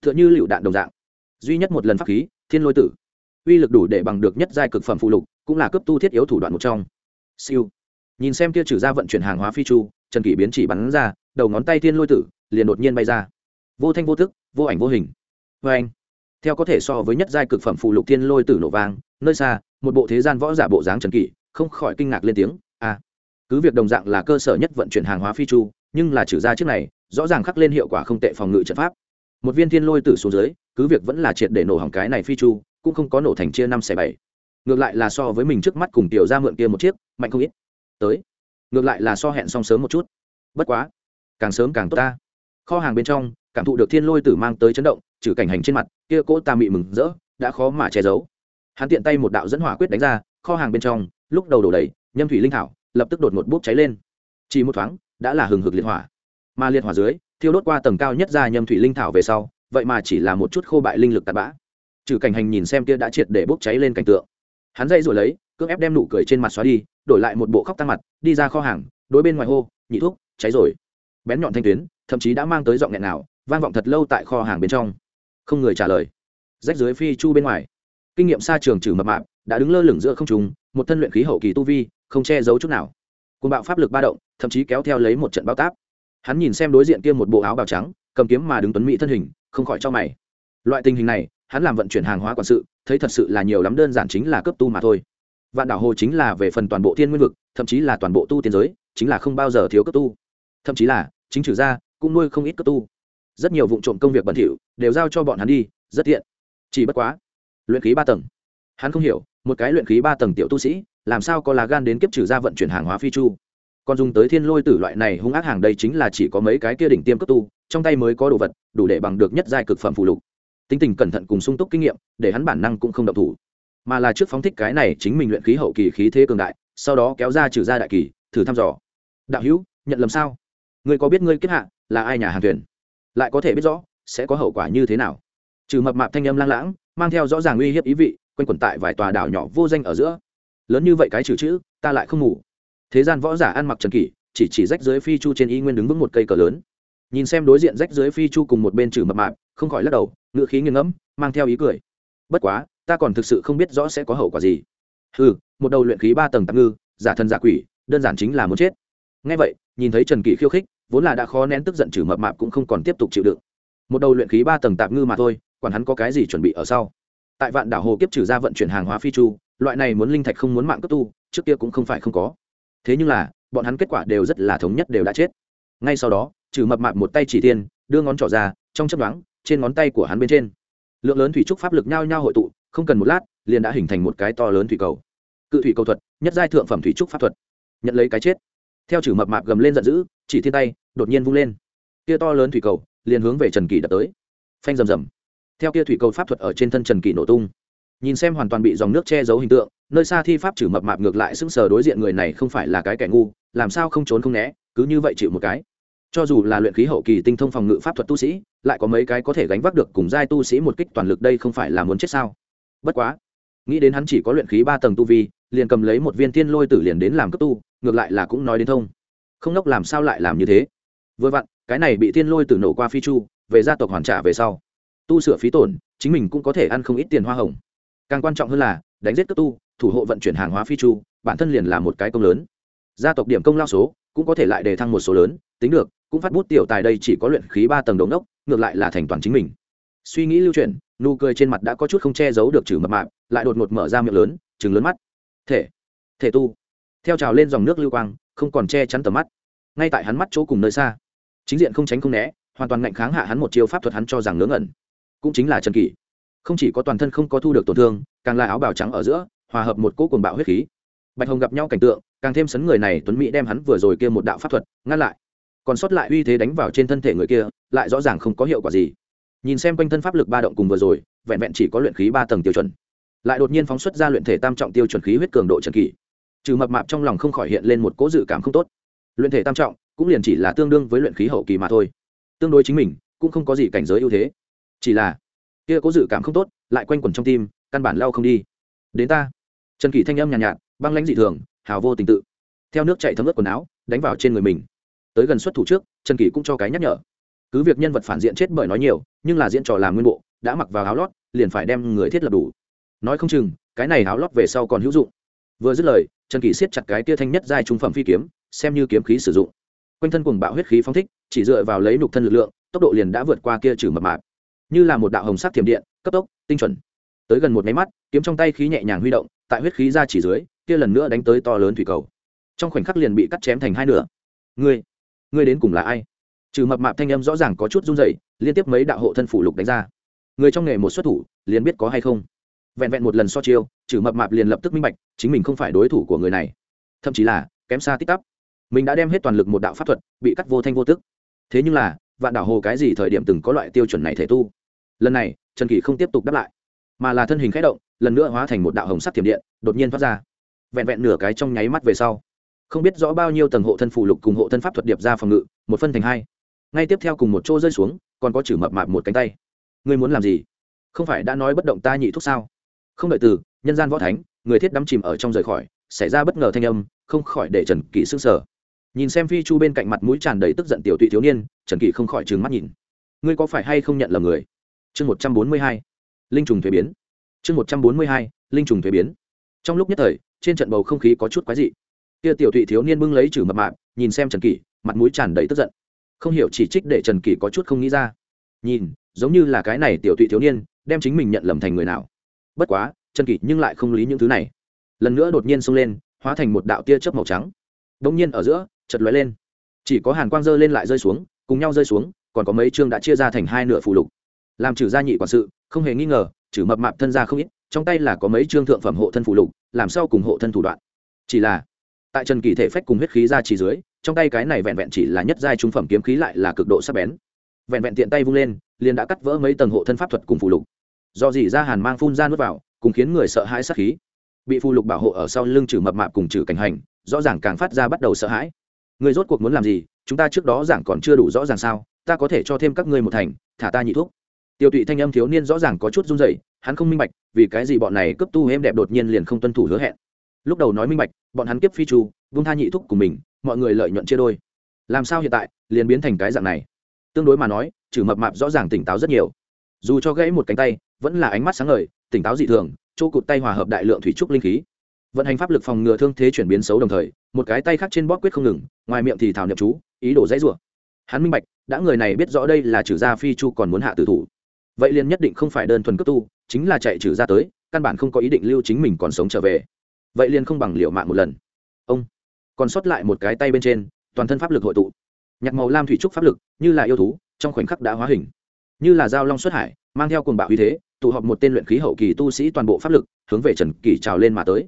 T h ư ợ n h ư lựu đạn đồng dạng. Duy nhất một lần pháp khí, thiên lôi tử. Uy lực đủ để bằng được nhất giai cực phẩm phụ lục, cũng là cấp tu thiết yếu thủ đoạn một trong. Siêu. Nhìn xem kia trừ ra vận chuyển hàng hóa phi chu trần kỷ biến chỉ bắn ra, đầu ngón tay thiên lôi tử liền đột nhiên bay ra. Vô thanh vô tức, vô ảnh vô hình. Vê anh, theo có thể so với nhất giai cực phẩm phụ lục thiên lôi tử nổ vang, nơi xa, một bộ thế gian võ giả bộ dáng trần kỷ, không khỏi kinh ngạc lên tiếng a cứ việc đồng dạng là cơ sở nhất vận chuyển hàng hóa phi chu, nhưng là trừ ra trước này, rõ ràng khắc lên hiệu quả không tệ phòng ngự trận pháp. Một viên thiên lôi tử xuống dưới, cứ việc vẫn là triệt để nổ hỏng cái này phi chu, cũng không có nổ thành chia năm xẻ bảy. Ngược lại là so với mình trước mắt cùng tiểu ra mượn kia một chiếc, mạnh không ít. Tới ngược lại là so hẹn xong sớm một chút. Bất quá, càng sớm càng tốt ta. Kho hàng bên trong, cảm thụ được thiên lôi tử mang tới chấn động, trừ cảnh hành trên mặt, kia cỗ ta mị mừng rỡ, đã khó mà che giấu. Hắn tiện tay một đạo dẫn hỏa quyết đánh ra, kho hàng bên trong, lúc đầu đổ đầy, nhâm thủy linh thảo, lập tức đột một bốc cháy lên. Chỉ một thoáng, đã là hừng hực liệt hỏa. Mà liệt hỏa dưới, thiêu đốt qua tầng cao nhất ra nhâm thủy linh thảo về sau, vậy mà chỉ là một chút khô bại linh lực tạt bã. Trừ cảnh hành nhìn xem kia đã triệt để bốc cháy lên cảnh tượng. Hắn dây rồi lấy cưỡng ép đem nụ cười trên mặt xóa đi, đổi lại một bộ khóc tăng mặt, đi ra kho hàng, đối bên ngoài hô, nhị thuốc cháy rồi. Bén nhọn thanh tuyến, thậm chí đã mang tới giọng nghẹn nào, vang vọng thật lâu tại kho hàng bên trong. Không người trả lời. Rách dưới phi chu bên ngoài. Kinh nghiệm xa trường trừ mập mạp, đã đứng lơ lửng giữa không trùng một thân luyện khí hậu kỳ tu vi, không che giấu chút nào. Côn bạo pháp lực ba động, thậm chí kéo theo lấy một trận bao táp. Hắn nhìn xem đối diện kia một bộ áo bào trắng, cầm kiếm mà đứng tuấn mỹ thân hình, không khỏi cho mày. Loại tình hình này, hắn làm vận chuyển hàng hóa quản sự, thấy thật sự là nhiều lắm, đơn giản chính là cấp tu mà thôi vạn đảo hồ chính là về phần toàn bộ thiên nguyên vực, thậm chí là toàn bộ tu tiên giới, chính là không bao giờ thiếu cấp tu. Thậm chí là, chính trừ ra, cũng nuôi không ít cấp tu. Rất nhiều vụ trộm công việc bẩn thỉu, đều giao cho bọn hắn đi, rất tiện. Chỉ bất quá, luyện khí ba tầng. Hắn không hiểu, một cái luyện khí ba tầng tiểu tu sĩ, làm sao có lá gan đến kiếp trừ ra vận chuyển hàng hóa phi chu? Còn dùng tới thiên lôi tử loại này hung ác hàng đây chính là chỉ có mấy cái kia đỉnh tiêm cấp tu, trong tay mới có đồ vật, đủ để bằng được nhất giai cực phẩm phụ lục. Tính tình cẩn thận cùng sung túc kinh nghiệm, để hắn bản năng cũng không động thủ mà là trước phóng thích cái này chính mình luyện khí hậu kỳ khí thế cường đại, sau đó kéo ra trừ ra đại kỳ, thử thăm dò. Đạo hữu, nhận lầm sao? Ngươi có biết ngươi kiếp hạ là ai nhà hàng thuyền? Lại có thể biết rõ, sẽ có hậu quả như thế nào? Trừ mập mạp thanh âm lang lãng, mang theo rõ ràng uy hiếp ý vị, quanh quẩn tại vài tòa đảo nhỏ vô danh ở giữa. Lớn như vậy cái trừ chữ, ta lại không ngủ. Thế gian võ giả ăn mặc trần kỷ, chỉ chỉ rách dưới phi chu trên y nguyên đứng vững một cây cờ lớn. Nhìn xem đối diện rách dưới phi chu cùng một bên trừ mập mạp, không khỏi lắc đầu, ngựa khí nghiêng ngẫm, mang theo ý cười. Bất quá ta còn thực sự không biết rõ sẽ có hậu quả gì. Ừ một đầu luyện khí ba tầng tạm ngư, giả thân giả quỷ, đơn giản chính là muốn chết. Ngay vậy, nhìn thấy trần kỷ khiêu khích, vốn là đã khó nén tức giận trừ mập mạp cũng không còn tiếp tục chịu đựng. Một đầu luyện khí ba tầng tạm ngư mà thôi còn hắn có cái gì chuẩn bị ở sau. Tại vạn đảo hồ kiếp trừ ra vận chuyển hàng hóa phi chu, loại này muốn linh thạch không muốn mạng cấp tu, trước kia cũng không phải không có. Thế nhưng là, bọn hắn kết quả đều rất là thống nhất đều đã chết. Ngay sau đó, trừ mập mạp một tay chỉ tiên đưa ngón trỏ ra, trong chấp đoán trên ngón tay của hắn bên trên, lượng lớn thủy trúc pháp lực nhao nhao hội tụ không cần một lát, liền đã hình thành một cái to lớn thủy cầu. Cự thủy cầu thuật, nhất giai thượng phẩm thủy trúc pháp thuật. Nhận lấy cái chết. Theo chử mập mạp gầm lên giận dữ, chỉ thiên tay, đột nhiên vung lên. Kia to lớn thủy cầu, liền hướng về trần kỳ đập tới. Phanh rầm rầm. Theo kia thủy cầu pháp thuật ở trên thân trần kỳ nổ tung. Nhìn xem hoàn toàn bị dòng nước che giấu hình tượng, nơi xa thi pháp chử mập mạp ngược lại sững sờ đối diện người này không phải là cái kẻ ngu, làm sao không trốn không né, cứ như vậy chịu một cái. Cho dù là luyện khí hậu kỳ tinh thông phòng ngự pháp thuật tu sĩ, lại có mấy cái có thể gánh vác được cùng giai tu sĩ một kích toàn lực đây không phải là muốn chết sao? Bất quá, nghĩ đến hắn chỉ có luyện khí ba tầng tu vi, liền cầm lấy một viên tiên lôi tử liền đến làm cấp tu, ngược lại là cũng nói đến thông. Không nốc làm sao lại làm như thế? Vừa vặn, cái này bị tiên lôi tử nổ qua phi chu, về gia tộc hoàn trả về sau, tu sửa phí tổn, chính mình cũng có thể ăn không ít tiền hoa hồng. Càng quan trọng hơn là, đánh giết cấp tu, thủ hộ vận chuyển hàng hóa phi chu, bản thân liền là một cái công lớn. Gia tộc điểm công lao số, cũng có thể lại đề thăng một số lớn, tính được, cũng phát bút tiểu tài đây chỉ có luyện khí ba tầng đống đốc, ngược lại là thành toàn chính mình. Suy nghĩ lưu chuyển nụ cười trên mặt đã có chút không che giấu được trừ mập mạp, lại đột ngột mở ra miệng lớn chừng lớn mắt. Thể thể tu. Theo trào lên dòng nước lưu quang, không còn che chắn tầm mắt. Ngay tại hắn mắt chỗ cùng nơi xa, chính diện không tránh không né, hoàn toàn ngạnh kháng hạ hắn một chiêu pháp thuật hắn cho rằng ngớ ngẩn. Cũng chính là trần kỷ. Không chỉ có toàn thân không có thu được tổn thương, càng là áo bào trắng ở giữa, hòa hợp một cỗ cuồng bạo huyết khí. Bạch hồng gặp nhau cảnh tượng, càng thêm sấn người này tuấn mỹ đem hắn vừa rồi kia một đạo pháp thuật ngăn lại. Còn sót lại uy thế đánh vào trên thân thể người kia, lại rõ ràng không có hiệu quả gì nhìn xem quanh thân pháp lực ba động cùng vừa rồi vẹn vẹn chỉ có luyện khí ba tầng tiêu chuẩn. Lại đột nhiên phóng xuất ra luyện thể tam trọng tiêu chuẩn khí huyết cường độ trần kỳ, trừ mập mạp trong lòng không khỏi hiện lên một cỗ dự cảm không tốt. Luyện thể tam trọng cũng liền chỉ là tương đương với luyện khí hậu kỳ mà thôi. Tương đối chính mình cũng không có gì cảnh giới ưu thế. Chỉ là kia cố dự cảm không tốt lại quanh quẩn trong tim căn bản lao không đi. Đến ta. Trần kỳ thanh âm nhàn nhạt, nhạt băng lãnh dị thường hào vô tình tự. Theo nước chạy thấm ướt quần áo đánh vào trên người mình. Tới gần xuất thủ trước trần kỳ cũng cho cái nhắc nhở cứ việc nhân vật phản diện chết bởi nói nhiều, nhưng là diễn trò làm nguyên bộ, đã mặc vào áo lót, liền phải đem người thiết lập đủ. Nói không chừng, cái này áo lót về sau còn hữu dụng. Vừa dứt lời, trần kỷ siết chặt cái tia thanh nhất giai trung phẩm phi kiếm, xem như kiếm khí sử dụng. Quanh thân cùng bạo huyết khí phóng thích, chỉ dựa vào lấy nục thân lực lượng, tốc độ liền đã vượt qua kia trừ mập mạp. Như là một đạo hồng sắc thiểm điện, cấp tốc, tinh chuẩn. Tới gần một máy mắt, kiếm trong tay khí nhẹ nhàng huy động, tại huyết khí ra chỉ dưới, kia lần nữa đánh tới to lớn thủy cầu. Trong khoảnh khắc liền bị cắt chém thành hai nửa. Ngươi ngươi đến cùng là ai? Trừ mập mạp thanh âm rõ ràng có chút run rẩy, liên tiếp mấy đạo hộ thân phủ lục đánh ra. Người trong nghề một xuất thủ, liền biết có hay không. Vẹn vẹn một lần so chiêu, trừ mập mạp liền lập tức minh bạch, chính mình không phải đối thủ của người này. Thậm chí là, kém xa tích tắp. Mình đã đem hết toàn lực một đạo pháp thuật, bị cắt vô thanh vô tức. Thế nhưng là, vạn đảo hồ cái gì thời điểm từng có loại tiêu chuẩn này thể tu? Lần này, trần kỳ không tiếp tục đáp lại, mà là thân hình khẽ động, lần nữa hóa thành một đạo hồng sắc thiểm điện, đột nhiên thoát ra. Vẹn vẹn nửa cái trong nháy mắt về sau, không biết rõ bao nhiêu tầng hộ thân phủ lục cùng hộ thân pháp thuật điệp ra phòng ngự, một phân thành hai ngay tiếp theo cùng một chỗ rơi xuống, còn có chử mập mạp một cánh tay. Ngươi muốn làm gì? Không phải đã nói bất động ta nhị thuốc sao? Không đợi từ, nhân gian võ thánh, người thiết đắm chìm ở trong rời khỏi, xảy ra bất ngờ thanh âm, không khỏi để trần kỷ sức sở nhìn xem phi chu bên cạnh mặt mũi tràn đầy tức giận tiểu tụy thiếu niên, trần kỷ không khỏi trừng mắt nhìn. Ngươi có phải hay không nhận lầm người? Chương một trăm bốn mươi hai, linh trùng thuế biến. Chương một trăm bốn mươi hai, linh trùng thuế biến. Trong lúc nhất thời, trên trận bầu không khí có chút quái dị. Kia tiểu thụy thiếu niên bưng lấy chử mập mạp, nhìn xem trần kỷ, mặt mũi tràn đầy tức giận không hiểu chỉ trích để trần kỷ có chút không nghĩ ra. Nhìn, giống như là cái này tiểu tụy thiếu niên, đem chính mình nhận lầm thành người nào. Bất quá, trần kỷ nhưng lại không lý những thứ này. Lần nữa đột nhiên xông lên, hóa thành một đạo tia chớp màu trắng. Đông nhiên ở giữa chật lóe lên. Chỉ có hàn quang dơ lên lại rơi xuống, cùng nhau rơi xuống, còn có mấy chương đã chia ra thành hai nửa phù lục. Làm trừ gia nhị quản sự, không hề nghi ngờ, trừ mập mạp thân ra không ít, trong tay là có mấy chương thượng phẩm hộ thân phù lục, làm sao cùng hộ thân thủ đoạn. Chỉ là tại trần kỳ thể phách cùng huyết khí ra chỉ dưới, trong tay cái này vẹn vẹn chỉ là nhất giai trung phẩm kiếm khí lại là cực độ sắc bén. Vẹn vẹn tiện tay vung lên, liền đã cắt vỡ mấy tầng hộ thân pháp thuật cùng phù lục. Do gì ra hàn mang phun ra nước vào, cùng khiến người sợ hãi sát khí. Bị phù lục bảo hộ ở sau lưng trừ mập mạp cùng trừ cảnh hành, rõ ràng càng phát ra bắt đầu sợ hãi. Người rốt cuộc muốn làm gì? Chúng ta trước đó giảng còn chưa đủ rõ ràng sao? Ta có thể cho thêm các ngươi một thành, thả ta nhị thuốc. Tiêu tụy thanh âm thiếu niên rõ ràng có chút run rẩy, hắn không minh bạch, vì cái gì bọn này cấp tu êm đẹp đột nhiên liền không tuân thủ hứa hẹn lúc đầu nói minh bạch, bọn hắn kiếp phi chu, vung tha nhị thúc của mình, mọi người lợi nhuận chia đôi. Làm sao hiện tại, liền biến thành cái dạng này? Tương đối mà nói, trừ mập mạp rõ ràng tỉnh táo rất nhiều. Dù cho gãy một cánh tay, vẫn là ánh mắt sáng ngời, tỉnh táo dị thường, chỗ cụt tay hòa hợp đại lượng thủy trúc linh khí. Vận hành pháp lực phòng ngừa thương thế chuyển biến xấu đồng thời, một cái tay khác trên bóp quyết không ngừng, ngoài miệng thì thảo niệm chú, ý đồ dãy rủa. Hắn minh bạch, đã người này biết rõ đây là trừ gia phi chu còn muốn hạ tử thủ. Vậy liền nhất định không phải đơn thuần cấp tu, chính là chạy trừ ra tới, căn bản không có ý định lưu chính mình còn sống trở về vậy liền không bằng liệu mạng một lần. Ông còn sót lại một cái tay bên trên, toàn thân pháp lực hội tụ. Nhạc màu lam thủy trúc pháp lực, như là yêu thú, trong khoảnh khắc đã hóa hình. Như là dao long xuất hải, mang theo cuồng bạo uy thế, tụ họp một tên luyện khí hậu kỳ tu sĩ toàn bộ pháp lực, hướng về trần kỳ trào lên mà tới.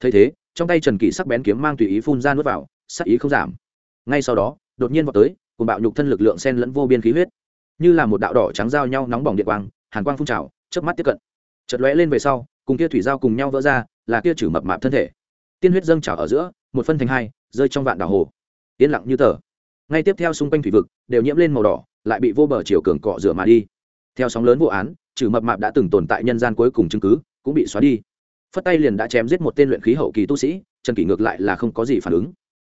Thấy thế, trong tay trần kỳ sắc bén kiếm mang tùy ý phun ra nuốt vào, sắc ý không giảm. Ngay sau đó, đột nhiên vào tới, cuồng bạo nhục thân lực lượng sen lẫn vô biên khí huyết. Như là một đạo đỏ trắng giao nhau nóng bỏng điện quang, hàn quang phun trào, chớp mắt tiếp cận. Chợt lóe lên về sau, cùng kia thủy giao cùng nhau vỡ ra là kia trừ mập mạp thân thể. Tiên huyết dâng trào ở giữa, một phân thành hai, rơi trong vạn đảo hồ. Yên lặng như tờ. Ngay tiếp theo xung quanh thủy vực, đều nhiễm lên màu đỏ, lại bị vô bờ chiều cường cọ rửa mà đi. Theo sóng lớn vụ án, trừ mập mạp đã từng tồn tại nhân gian cuối cùng chứng cứ, cũng bị xóa đi. Phất tay liền đã chém giết một tên luyện khí hậu kỳ tu sĩ, trần kỷ ngược lại là không có gì phản ứng.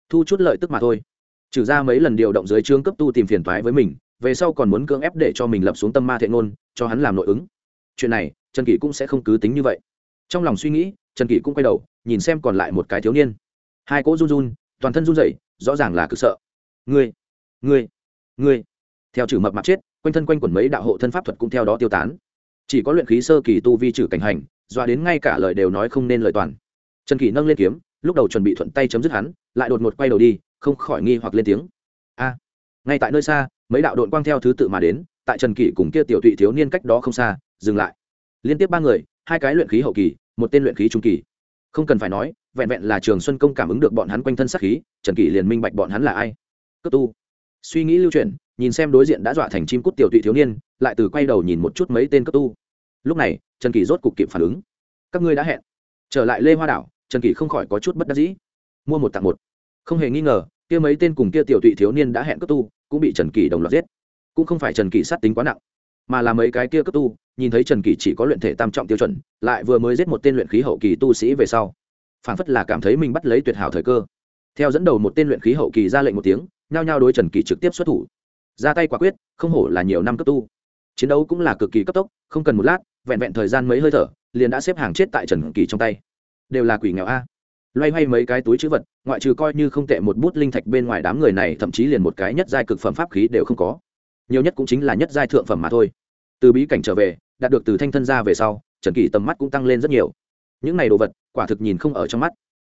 Thu chút lợi tức mà thôi. Trừ ra mấy lần điều động dưới trương cấp tu tìm phiền toái với mình, về sau còn muốn cưỡng ép để cho mình lập xuống tâm ma thiện ngôn, cho hắn làm nội ứng. Chuyện này, trần kỷ cũng sẽ không cứ tính như vậy. Trong lòng suy nghĩ trần kỷ cũng quay đầu, nhìn xem còn lại một cái thiếu niên. Hai cỗ run run, toàn thân run rẩy, rõ ràng là cực sợ. Ngươi ngươi ngươi. Theo trừ mập mặt chết, quanh thân quanh quẩn mấy đạo hộ thân pháp thuật cũng theo đó tiêu tán. Chỉ có luyện khí sơ kỳ tu vi trừ cảnh hành, doa đến ngay cả lời đều nói không nên lời toàn. Trần kỷ nâng lên kiếm, lúc đầu chuẩn bị thuận tay chấm dứt hắn, lại đột ngột quay đầu đi, không khỏi nghi hoặc lên tiếng. A, ngay tại nơi xa, mấy đạo đội quang theo thứ tự mà đến, tại trần kỷ cùng kia tiểu tụy thiếu niên cách đó không xa, dừng lại. Liên tiếp ba người, hai cái luyện khí hậu kỳ một tên luyện khí trung kỳ. Không cần phải nói, vẹn vẹn là trường xuân công cảm ứng được bọn hắn quanh thân sát khí, trần kỷ liền minh bạch bọn hắn là ai. Cấp tu. Suy nghĩ lưu chuyển, nhìn xem đối diện đã dọa thành chim cút tiểu tụy thiếu niên, lại từ quay đầu nhìn một chút mấy tên cấp tu. Lúc này, trần kỷ rốt cục kịp phản ứng. Các ngươi đã hẹn. Trở lại lê hoa đảo, trần kỷ không khỏi có chút bất đắc dĩ. Mua một tặng một. Không hề nghi ngờ, kia mấy tên cùng kia tiểu tụy thiếu niên đã hẹn cấp tu, cũng bị trần kỳ đồng loạt giết. Cũng không phải trần kỳ sát tính quá nặng mà là mấy cái kia cấp tu, nhìn thấy trần kỳ chỉ có luyện thể tam trọng tiêu chuẩn, lại vừa mới giết một tên luyện khí hậu kỳ tu sĩ về sau. Phản phất là cảm thấy mình bắt lấy tuyệt hảo thời cơ. Theo dẫn đầu một tên luyện khí hậu kỳ ra lệnh một tiếng, nhao nhao đối trần kỳ trực tiếp xuất thủ. Ra tay quả quyết, không hổ là nhiều năm cấp tu. Chiến đấu cũng là cực kỳ cấp tốc, không cần một lát, vẹn vẹn thời gian mấy hơi thở, liền đã xếp hàng chết tại trần kỳ trong tay. Đều là quỷ nghèo a. Loay hoay mấy cái túi chữ vật, ngoại trừ coi như không tệ một bút linh thạch bên ngoài đám người này, thậm chí liền một cái nhất giai cực phẩm pháp khí đều không có nhiều nhất cũng chính là nhất giai thượng phẩm mà thôi. Từ bí cảnh trở về, đạt được từ thanh thân ra về sau, trần kỳ tầm mắt cũng tăng lên rất nhiều. Những này đồ vật, quả thực nhìn không ở trong mắt.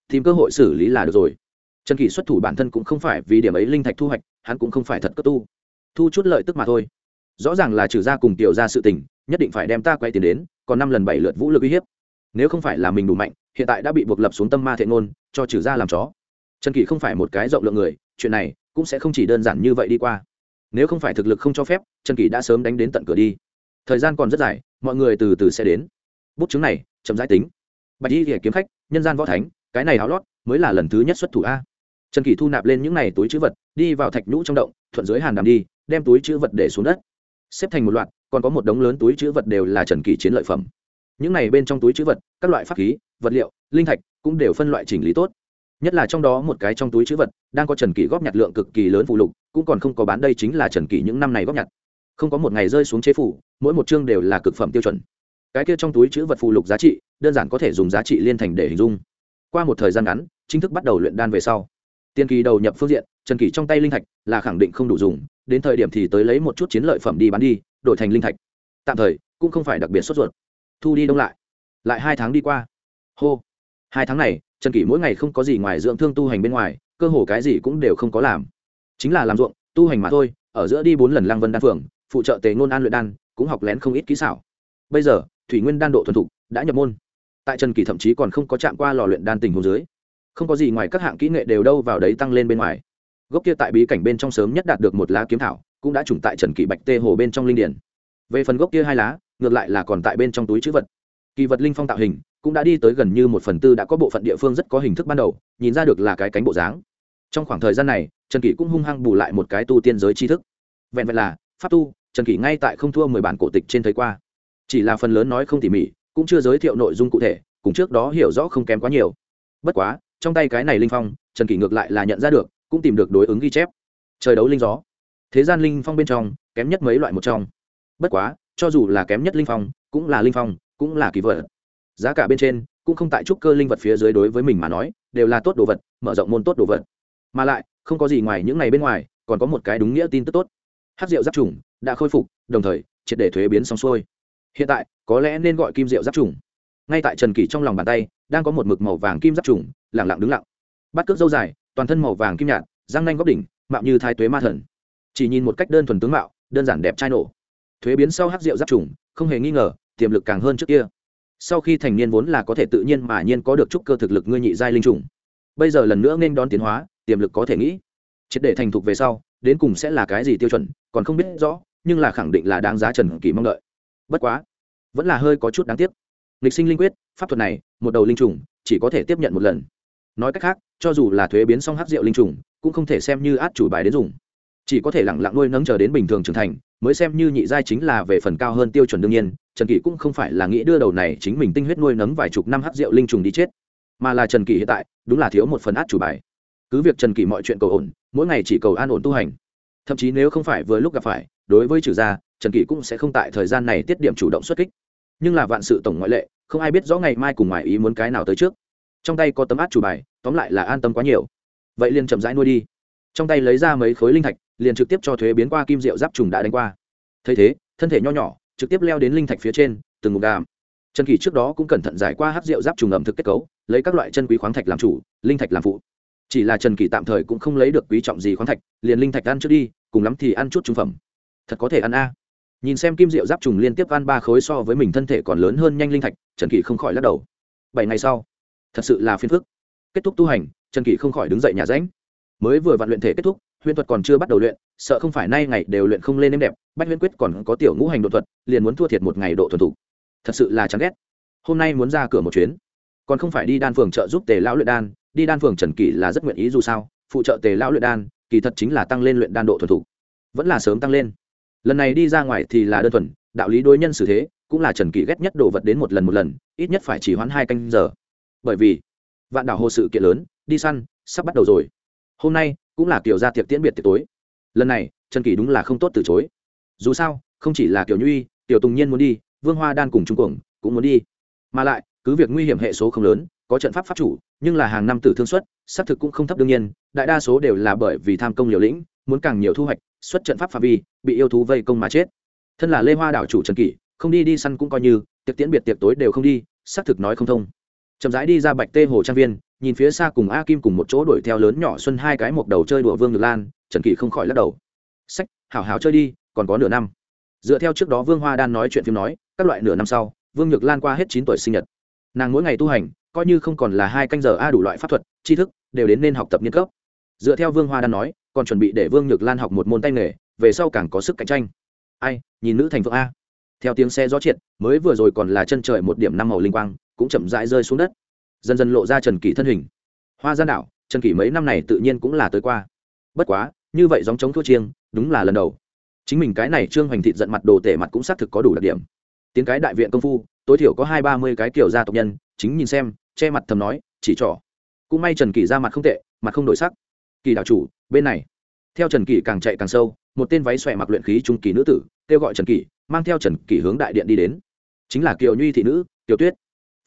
Tìm cơ hội xử lý là được rồi. Trần kỳ xuất thủ bản thân cũng không phải vì điểm ấy linh thạch thu hoạch, hắn cũng không phải thật cấp tu. Thu chút lợi tức mà thôi. Rõ ràng là trừ ra cùng tiểu ra sự tình, nhất định phải đem ta quay tiền đến, còn năm lần bảy lượt vũ lực uy hiếp. Nếu không phải là mình đủ mạnh, hiện tại đã bị buộc lập xuống tâm ma thiện ngôn, cho trừ ra làm chó. Trần kỳ không phải một cái rộng lượng người, chuyện này cũng sẽ không chỉ đơn giản như vậy đi qua nếu không phải thực lực không cho phép, trần kỳ đã sớm đánh đến tận cửa đi. Thời gian còn rất dài, mọi người từ từ sẽ đến. Bút chứng này, chậm giải tính. Bạch y kiếm khách, nhân gian võ thánh, cái này háo lót mới là lần thứ nhất xuất thủ a. Trần kỳ thu nạp lên những n à y túi chữ vật, đi vào thạch nhũ trong động, thuận dưới hàn đàm đi, đem túi chữ vật để xuống đất. Xếp thành một loạt, còn có một đống lớn túi chữ vật đều là trần kỳ chiến lợi phẩm. Những này bên trong túi chữ vật, các loại pháp khí, vật liệu, linh thạch cũng đều phân loại chỉnh lý tốt. Nhất là trong đó một cái trong túi chữ vật, đang có trần kỳ góp nhặt lượng cực kỳ lớn phụ lục cũng còn không có bán đây chính là trần kỷ những năm này góp nhặt. Không có một ngày rơi xuống chế phủ, mỗi một chương đều là cực phẩm tiêu chuẩn. Cái kia trong túi chữ vật phụ lục giá trị, đơn giản có thể dùng giá trị liên thành để hình dung. Qua một thời gian ngắn, chính thức bắt đầu luyện đan về sau. Tiên kỳ đầu nhập phương diện, trần kỷ trong tay linh thạch là khẳng định không đủ dùng, đến thời điểm thì tới lấy một chút chiến lợi phẩm đi bán đi, đổi thành linh thạch. Tạm thời, cũng không phải đặc biệt sốt ruột. Thu đi đông lại. Lại hai tháng đi qua. Hô. Hai tháng này, trần kỷ mỗi ngày không có gì ngoài dưỡng thương tu hành bên ngoài, cơ hồ cái gì cũng đều không có làm chính là làm ruộng, tu hành mà thôi, ở giữa đi bốn lần lang vân đan phường phụ trợ tề ngôn an luyện đan, cũng học lén không ít kỹ xảo. Bây giờ, thủy nguyên đan độ thuần thục, đã nhập môn. Tại trần kỳ thậm chí còn không có chạm qua lò luyện đan tình hồ dưới. Không có gì ngoài các hạng kỹ nghệ đều đâu vào đấy tăng lên bên ngoài. Gốc kia tại bí cảnh bên trong sớm nhất đạt được một lá kiếm thảo, cũng đã trùng tại trần kỳ bạch tê hồ bên trong linh điển. Về phần gốc kia hai lá, ngược lại là còn tại bên trong túi chữ vật. Kỳ vật linh phong tạo hình, cũng đã đi tới gần như một phần tư đã có bộ phận địa phương rất có hình thức ban đầu, nhìn ra được là cái cánh bộ dáng. Trong khoảng thời gian này trần kỷ cũng hung hăng bù lại một cái tu tiên giới tri thức. Vẹn vẹn là, pháp tu, trần kỷ ngay tại không thua mười bản cổ tịch trên thấy qua. Chỉ là phần lớn nói không tỉ mỉ, cũng chưa giới thiệu nội dung cụ thể, cùng trước đó hiểu rõ không kém quá nhiều. Bất quá, trong tay cái này linh phong, trần kỷ ngược lại là nhận ra được, cũng tìm được đối ứng ghi chép. Trời đấu linh gió. Thế gian linh phong bên trong, kém nhất mấy loại một trong. Bất quá, cho dù là kém nhất linh phong, cũng là linh phong, cũng là kỳ vật. Giá cả bên trên, cũng không tại trúc cơ linh vật phía dưới đối với mình mà nói, đều là tốt đồ vật, mở rộng môn tốt đồ vật. Mà lại không có gì ngoài những ngày bên ngoài, còn có một cái đúng nghĩa tin tức tốt. Hát rượu giáp trùng đã khôi phục, đồng thời, triệt để thuế biến xong xuôi. Hiện tại, có lẽ nên gọi kim rượu giáp trùng. Ngay tại trần kỷ trong lòng bàn tay, đang có một mực màu vàng kim giáp trùng lẳng lặng đứng lặng. Bắt cước dâu dài, toàn thân màu vàng kim nhạt, răng nanh góc đỉnh, mạo như thái tuế ma thần. Chỉ nhìn một cách đơn thuần tướng mạo, đơn giản đẹp trai nổ. Thuế biến sau hát rượu giáp trùng, không hề nghi ngờ, tiềm lực càng hơn trước kia. Sau khi thành niên vốn là có thể tự nhiên mà nhiên có được chút cơ thực lực ngươi nhị giai linh trùng. Bây giờ lần nữa nên đón tiến hóa tiềm lực có thể nghĩ. Triệt để thành thục về sau đến cùng sẽ là cái gì tiêu chuẩn còn không biết rõ nhưng là khẳng định là đáng giá trần kỳ mong đợi. Bất quá vẫn là hơi có chút đáng tiếc. Lịch sinh linh quyết pháp thuật này một đầu linh trùng chỉ có thể tiếp nhận một lần. Nói cách khác cho dù là thuế biến xong hát rượu linh trùng cũng không thể xem như át chủ bài đến dùng. Chỉ có thể lẳng lặng nuôi nấng chờ đến bình thường trưởng thành mới xem như nhị giai chính là về phần cao hơn tiêu chuẩn đương nhiên trần kỷ cũng không phải là nghĩ đưa đầu này chính mình tinh huyết nuôi nấng vài chục năm hát rượu linh trùng đi chết. Mà là trần kỷ hiện tại đúng là thiếu một phần át chủ bài cứ việc trần kỷ mọi chuyện cầu ổn, mỗi ngày chỉ cầu an ổn tu hành. Thậm chí nếu không phải vừa lúc gặp phải, đối với trừ gia, trần kỷ cũng sẽ không tại thời gian này tiết điểm chủ động xuất kích. Nhưng là vạn sự tổng ngoại lệ, không ai biết rõ ngày mai cùng ngoài ý muốn cái nào tới trước. Trong tay có tấm át chủ bài, tóm lại là an tâm quá nhiều. Vậy liền chậm rãi nuôi đi. Trong tay lấy ra mấy khối linh thạch, liền trực tiếp cho thuế biến qua kim diệu giáp trùng đã đánh qua. Thấy thế, thân thể nho nhỏ, trực tiếp leo đến linh thạch phía trên, từng ngụm đàm trần kỳ trước đó cũng cẩn thận giải qua hát rượu giáp trùng ẩm thực kết cấu, lấy các loại chân quý khoáng thạch làm chủ, linh thạch làm phụ chỉ là trần kỳ tạm thời cũng không lấy được quý trọng gì khoáng thạch, liền linh thạch ăn trước đi, cùng lắm thì ăn chút trung phẩm. Thật có thể ăn a. Nhìn xem kim diệu giáp trùng liên tiếp ăn ba khối so với mình thân thể còn lớn hơn nhanh linh thạch, trần kỳ không khỏi lắc đầu. Bảy ngày sau, thật sự là phiền phức. Kết thúc tu hành, trần kỳ không khỏi đứng dậy nhà ránh mới vừa vạn luyện thể kết thúc huyễn thuật còn chưa bắt đầu luyện, sợ không phải nay ngày đều luyện không lên êm đẹp, bách huyễn quyết còn có tiểu ngũ hành độ thuật, liền muốn thua thiệt một ngày độ thuần thủ thật sự là chán ghét. Hôm nay muốn ra cửa một chuyến. Còn không phải đi đan phường trợ giúp tề lão luyện đan đi đan phường trần kỷ là rất nguyện ý dù sao, phụ trợ tề lão luyện đan, kỳ thật chính là tăng lên luyện đan độ thuần thục. Vẫn là sớm tăng lên. Lần này đi ra ngoài thì là đơn thuần, đạo lý đối nhân xử thế, cũng là trần kỷ ghét nhất đồ vật đến một lần một lần, ít nhất phải chỉ hoãn hai canh giờ. Bởi vì, vạn đảo hồ sự kiện lớn, đi săn, sắp bắt đầu rồi. Hôm nay, cũng là kiểu ra tiệc tiễn biệt tiệc tối. Lần này, trần kỷ đúng là không tốt từ chối. Dù sao, không chỉ là kiểu nhuy tiểu tùng nhiên muốn đi, vương hoa đan cùng trung cuồng cũng muốn đi. Mà lại, cứ việc nguy hiểm hệ số không lớn có trận pháp pháp chủ, nhưng là hàng năm tử thương xuất xác thực cũng không thấp đương nhiên, đại đa số đều là bởi vì tham công liều lĩnh, muốn càng nhiều thu hoạch, xuất trận pháp phạm vi, bị yêu thú vây công mà chết. Thân là lê hoa đảo chủ trần kỷ, không đi đi săn cũng coi như, tiệc tiễn biệt tiệc tối đều không đi, xác thực nói không thông. Chậm rãi đi ra bạch tê hồ trang viên, nhìn phía xa cùng a kim cùng một chỗ đuổi theo lớn nhỏ xuân hai cái một đầu chơi đùa vương ngược lan, trần kỷ không khỏi lắc đầu. Sách, hảo hảo chơi đi, còn có nửa năm. Dựa theo trước đó vương hoa đan nói chuyện phim nói, các loại nửa năm sau, vương nhược lan qua hết chín tuổi sinh nhật. Nàng mỗi ngày tu hành coi như không còn là hai canh giờ a đủ loại pháp thuật, tri thức, đều đến nên học tập nghiên cấp. Dựa theo vương hoa đan nói, còn chuẩn bị để vương nhược lan học một môn tay nghề, về sau càng có sức cạnh tranh. Ai, nhìn nữ thành phượng a. Theo tiếng xe gió triệt, mới vừa rồi còn là chân trời một điểm năm màu linh quang, cũng chậm rãi rơi xuống đất. Dần dần lộ ra trần kỷ thân hình. Hoa gian đảo, trần kỷ mấy năm này tự nhiên cũng là tới qua. Bất quá, như vậy dòng chống thua chiêng, đúng là lần đầu. Chính mình cái này trương hoành thịt giận mặt đồ tể mặt cũng xác thực có đủ đặc điểm. Tiến cái đại viện công phu, tối thiểu có hai ba mươi cái kiểu gia tộc nhân chính nhìn xem, che mặt thầm nói, chỉ trỏ. Cũng may trần kỳ ra mặt không tệ, mặt không đổi sắc. Kỳ đạo chủ, bên này. Theo trần kỳ càng chạy càng sâu, một tên váy xòe mặc luyện khí trung kỳ nữ tử kêu gọi trần kỳ mang theo trần kỳ hướng đại điện đi đến. Chính là kiều nhuy thị nữ, kiều tuyết.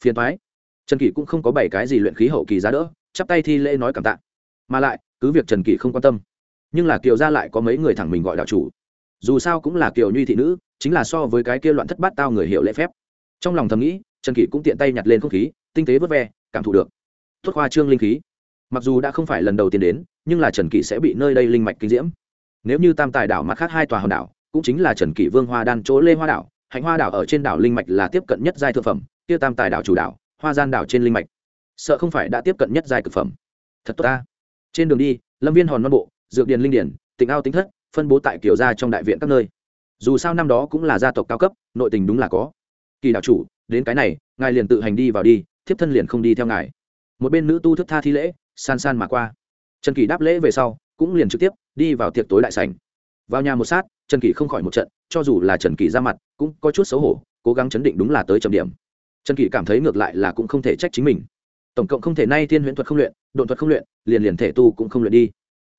Phiền thoái trần kỳ cũng không có bảy cái gì luyện khí hậu kỳ giá đỡ, chắp tay thi lễ nói cảm tạ. Mà lại, cứ việc trần kỳ không quan tâm, nhưng là kiều gia lại có mấy người thẳng mình gọi đạo chủ. Dù sao cũng là kiều nhuy thị nữ, chính là so với cái kia loạn thất bát tao người hiểu lễ phép. Trong lòng thầm nghĩ trần kỷ cũng tiện tay nhặt lên không khí, tinh tế vớt ve, cảm thụ được. Tốt khoa trương linh khí. Mặc dù đã không phải lần đầu tiên đến, nhưng là trần kỷ sẽ bị nơi đây linh mạch kinh diễm. Nếu như tam tài đảo mặt khác hai tòa hòn đảo, cũng chính là trần kỷ vương hoa đan chỗ lê hoa đảo, hạnh hoa đảo ở trên đảo linh mạch là tiếp cận nhất giai thượng phẩm, kia tam tài đảo chủ đảo, hoa gian đảo trên linh mạch. Sợ không phải đã tiếp cận nhất giai thực phẩm. Thật tốt ta. Trên đường đi, lâm viên hòn non bộ, dược điền linh điển tỉnh ao tính thất, phân bố tại kiểu gia trong đại viện các nơi. Dù sao năm đó cũng là gia tộc cao cấp, nội tình đúng là có. Kỳ đạo chủ đến cái này, ngài liền tự hành đi vào đi, thiếp thân liền không đi theo ngài. Một bên nữ tu thức tha thi lễ, san san mà qua. Trần kỳ đáp lễ về sau, cũng liền trực tiếp đi vào tiệc tối đại sảnh. Vào nhà một sát, trần kỳ không khỏi một trận, cho dù là trần kỳ ra mặt, cũng có chút xấu hổ, cố gắng chấn định đúng là tới trầm điểm. Trần kỳ cảm thấy ngược lại là cũng không thể trách chính mình. Tổng cộng không thể nay thiên huyễn thuật không luyện, độn thuật không luyện, liền liền thể tu cũng không luyện đi.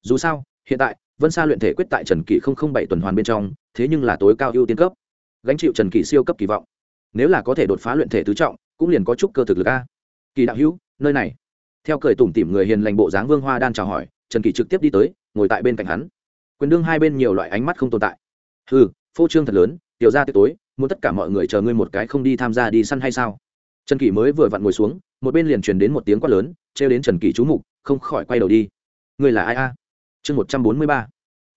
Dù sao, hiện tại, vân sa luyện thể quyết tại trần kỳ không không bảy tuần hoàn bên trong, thế nhưng là tối cao ưu tiên cấp. Gánh chịu trần kỳ siêu cấp kỳ vọng nếu là có thể đột phá luyện thể tứ trọng, cũng liền có chút cơ thực lực a. Kỳ đạo hữu, nơi này. Theo cười tủm tỉm người hiền lành bộ dáng vương hoa đan chào hỏi, trần kỳ trực tiếp đi tới, ngồi tại bên cạnh hắn. Quyền đương hai bên nhiều loại ánh mắt không tồn tại. Ừ phô trương thật lớn, tiểu ra tiệc tối, muốn tất cả mọi người chờ ngươi một cái không đi tham gia đi săn hay sao? Trần kỳ mới vừa vặn ngồi xuống, một bên liền truyền đến một tiếng quát lớn, trêu đến trần kỳ chú mục, không khỏi quay đầu đi. Ngươi là ai a? Chương một trăm bốn mươi ba.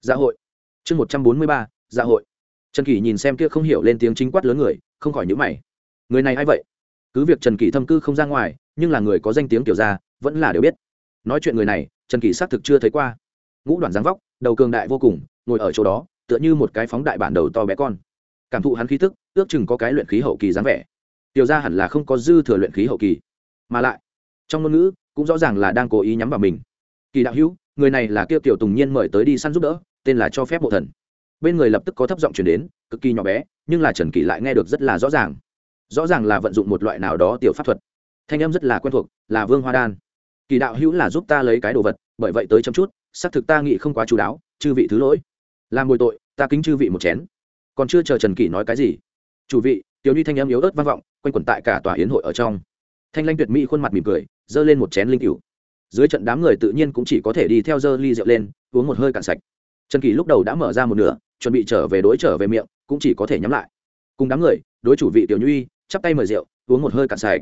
Dạ hội. Chương một trăm bốn mươi ba. Dạ hội trần kỳ nhìn xem kia không hiểu lên tiếng chính quát lớn người, không khỏi nhữ mày. Người này a i vậy? Cứ việc trần kỳ thâm cư không ra ngoài, nhưng là người có danh tiếng kiểu ra, vẫn là đều biết. Nói chuyện người này, trần kỳ xác thực chưa thấy qua. Ngũ đoàn dáng vóc, đầu cường đại vô cùng, ngồi ở chỗ đó, tựa như một cái phóng đại bản đầu to bé con. Cảm thụ hắn khí tức, ước chừng có cái luyện khí hậu kỳ dáng vẻ. Tiểu ra hẳn là không có dư thừa luyện khí hậu kỳ. Mà lại, trong ngôn ngữ cũng rõ ràng là đang cố ý nhắm vào mình. Kỳ đạo hữu, người này là kia tiểu tùng nhiên mời tới đi săn giúp đỡ, tên là cho phép bộ thần bên người lập tức có thấp giọng chuyển đến, cực kỳ nhỏ bé, nhưng là trần kỳ lại nghe được rất là rõ ràng. Rõ ràng là vận dụng một loại nào đó tiểu pháp thuật. Thanh âm rất là quen thuộc, là vương hoa đan. Kỳ đạo hữu là giúp ta lấy cái đồ vật, bởi vậy tới chấm chút, xác thực ta nghĩ không quá chú đáo, chư vị thứ lỗi. Làm bồi tội, ta kính chư vị một chén. Còn chưa chờ trần kỳ nói cái gì, chủ vị, tiểu nhi thanh âm yếu ớt vang vọng, quanh quẩn tại cả tòa yến hội ở trong. Thanh lanh tuyệt mỹ khuôn mặt mỉm cười, giơ lên một chén linh cửu. Dưới trận đám người tự nhiên cũng chỉ có thể đi theo dơ ly rượu lên, uống một hơi cạn sạch. Trần kỳ lúc đầu đã mở ra một nửa chuẩn bị trở về đối trở về miệng, cũng chỉ có thể nhắm lại. Cùng đám người, đối chủ vị tiểu nhuy, chắp tay mời rượu, uống một hơi cạn sạch.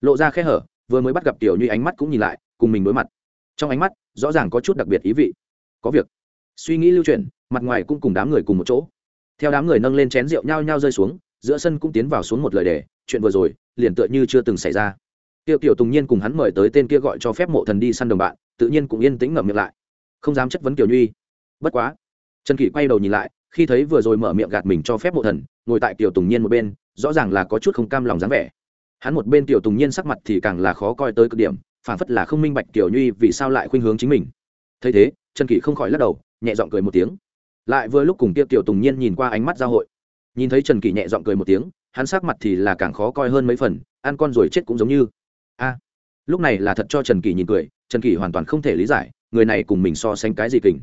Lộ ra khe hở, vừa mới bắt gặp tiểu nhuy ánh mắt cũng nhìn lại, cùng mình đối mặt. Trong ánh mắt, rõ ràng có chút đặc biệt ý vị. Có việc. Suy nghĩ lưu truyền mặt ngoài cũng cùng đám người cùng một chỗ. Theo đám người nâng lên chén rượu nhao nhao rơi xuống, giữa sân cũng tiến vào xuống một lời đề, chuyện vừa rồi, liền tựa như chưa từng xảy ra. Tiêu tiểu tùng nhiên cùng hắn mời tới tên kia gọi cho phép mộ thần đi săn đồng bạn, tự nhiên cũng yên tĩnh ngậm miệng lại. Không dám chất vấn tiểu nhuy. Bất quá trần kỷ quay đầu nhìn lại, khi thấy vừa rồi mở miệng gạt mình cho phép mộ thần, ngồi tại tiểu tùng nhiên một bên, rõ ràng là có chút không cam lòng dáng vẻ. Hắn một bên tiểu tùng nhiên sắc mặt thì càng là khó coi tới cực điểm phản phất là không minh bạch tiểu nhuy vì sao lại khuynh hướng chính mình. Thấy thế, trần kỷ không khỏi lắc đầu, nhẹ giọng cười một tiếng. Lại vừa lúc cùng kia tiểu tùng nhiên nhìn qua ánh mắt giao hội, nhìn thấy trần kỷ nhẹ giọng cười một tiếng, hắn sắc mặt thì là càng khó coi hơn mấy phần, ăn con rồi chết cũng giống như. A, lúc này là thật cho trần kỷ nhìn cười, trần kỷ hoàn toàn không thể lý giải, người này cùng mình so sánh cái gì kình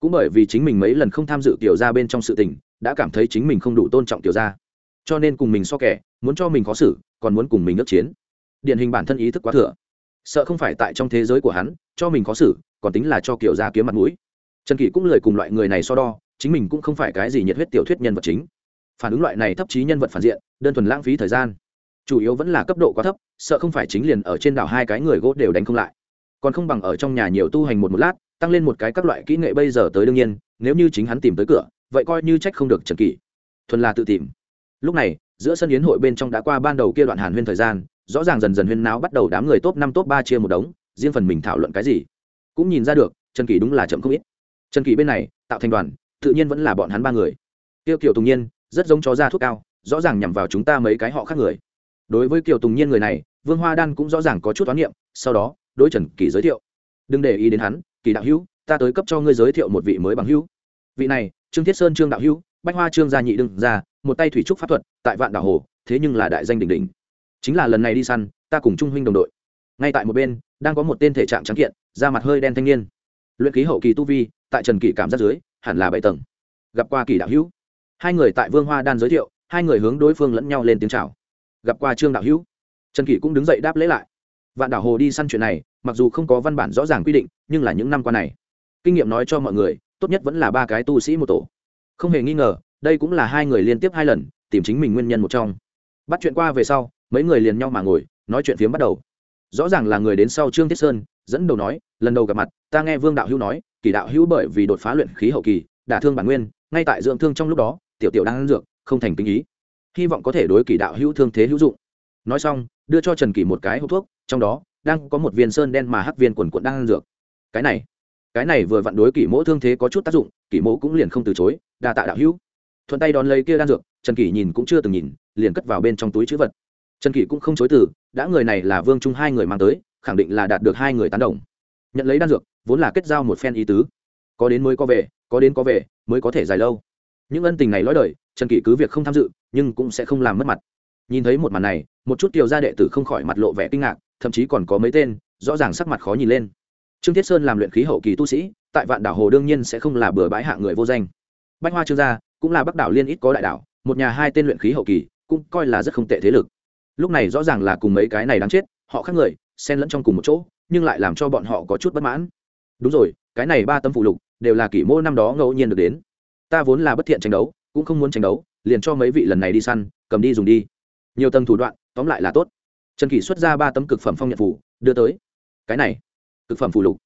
cũng bởi vì chính mình mấy lần không tham dự tiểu gia bên trong sự tình, đã cảm thấy chính mình không đủ tôn trọng tiểu gia. Cho nên cùng mình so kẻ, muốn cho mình khó xử, còn muốn cùng mình ước chiến. Điển hình bản thân ý thức quá thừa. Sợ không phải tại trong thế giới của hắn, cho mình khó xử, còn tính là cho kiểu gia kiếm mặt mũi. Trần kỷ cũng lời cùng loại người này so đo, chính mình cũng không phải cái gì nhiệt huyết tiểu thuyết nhân vật chính. Phản ứng loại này thấp trí nhân vật phản diện, đơn thuần lãng phí thời gian. Chủ yếu vẫn là cấp độ quá thấp, sợ không phải chính liền ở trên đảo hai cái người gỗ đều đánh không lại. Còn không bằng ở trong nhà nhiều tu hành một một lát tăng lên một cái các loại kỹ nghệ bây giờ tới đương nhiên, nếu như chính hắn tìm tới cửa, vậy coi như trách không được trần kỷ. Thuần là tự tìm. Lúc này, giữa sân yến hội bên trong đã qua ban đầu kia đoạn hàn huyên thời gian, rõ ràng dần dần huyên náo bắt đầu đám người top năm top ba chia một đống, riêng phần mình thảo luận cái gì. Cũng nhìn ra được, trần kỷ đúng là chậm không ít. Trần kỷ bên này, tạo thành đoàn, tự nhiên vẫn là bọn hắn ba người. Tiêu kiều tùng nhiên, rất giống chó da thuốc cao, rõ ràng nhằm vào chúng ta mấy cái họ khác người. Đối với kiều tùng nhiên người này, vương hoa đan cũng rõ ràng có chút toán niệm, sau đó, đối trần kỷ giới thiệu. Đừng để ý đến hắn kỳ đạo hữu, ta tới cấp cho ngươi giới thiệu một vị mới bằng hữu. Vị này, trương thiết sơn trương đạo hữu, bách hoa trương gia nhị đương ra một tay thủy trúc pháp thuật, tại vạn đảo hồ, thế nhưng là đại danh đỉnh đỉnh. Chính là lần này đi săn, ta cùng trung huynh đồng đội. Ngay tại một bên, đang có một tên thể trạng trắng kiện, da mặt hơi đen thanh niên. Luyện khí hậu kỳ tu vi, tại trần kỷ cảm giác dưới, hẳn là bảy tầng. Gặp qua kỳ đạo hữu. Hai người tại vương hoa đan giới thiệu, hai người hướng đối phương lẫn nhau lên tiếng chào. Gặp qua trương đạo hữu. Trần kỷ cũng đứng dậy đáp lễ lại vạn đảo hồ đi săn chuyện này, mặc dù không có văn bản rõ ràng quy định, nhưng là những năm qua này, kinh nghiệm nói cho mọi người, tốt nhất vẫn là ba cái tu sĩ một tổ. Không hề nghi ngờ, đây cũng là hai người liên tiếp hai lần, tìm chính mình nguyên nhân một trong. Bắt chuyện qua về sau, mấy người liền nhau mà ngồi, nói chuyện phiếm bắt đầu. Rõ ràng là người đến sau trương thiết sơn, dẫn đầu nói, lần đầu gặp mặt, ta nghe vương đạo hữu nói, kỳ đạo hữu bởi vì đột phá luyện khí hậu kỳ, đả thương bản nguyên, ngay tại dưỡng thương trong lúc đó, tiểu tiểu đang ăn dược, không thành kinh ý. Hy vọng có thể đối kỳ đạo hữu thương thế hữu dụng. Nói xong đưa cho trần kỳ một cái hộp thuốc, trong đó đang có một viên sơn đen mà hắc viên quần quận đang ăn dược. Cái này cái này vừa vặn đối kỷ mỗ thương thế có chút tác dụng, kỷ mỗ cũng liền không từ chối, đa tạ đạo hữu. Thuận tay đón lấy kia đan dược, trần kỷ nhìn cũng chưa từng nhìn, liền cất vào bên trong túi chữ vật. Trần kỷ cũng không chối từ, đã người này là vương trung hai người mang tới, khẳng định là đạt được hai người tán đồng. Nhận lấy đan dược, vốn là kết giao một phen ý tứ. Có đến mới có về, có đến có về, mới có thể dài lâu. Những ân tình này lõi đời, trần kỷ cứ việc không tham dự, nhưng cũng sẽ không làm mất mặt nhìn thấy một màn này, một chút kiều gia đệ tử không khỏi mặt lộ vẻ kinh ngạc, thậm chí còn có mấy tên, rõ ràng sắc mặt khó nhìn lên. Trương thiết sơn làm luyện khí hậu kỳ tu sĩ, tại vạn đảo hồ đương nhiên sẽ không là bừa bãi hạ người vô danh. Bách hoa trương gia, cũng là bắc đảo liên ít có đại đảo, một nhà hai tên luyện khí hậu kỳ, cũng coi là rất không tệ thế lực. Lúc này rõ ràng là cùng mấy cái này đáng chết, họ khác người, xen lẫn trong cùng một chỗ, nhưng lại làm cho bọn họ có chút bất mãn. Đúng rồi, cái này ba tấm phụ lục, đều là kỷ mô năm đó ngẫu nhiên được đến. Ta vốn là bất thiện tranh đấu, cũng không muốn tranh đấu, liền cho mấy vị lần này đi săn, cầm đi dùng đi nhiều tầng thủ đoạn, tóm lại là tốt. Trần kỷ xuất ra ba tấm cực phẩm phong nhận phủ đưa tới. Cái này, cực phẩm phù lục.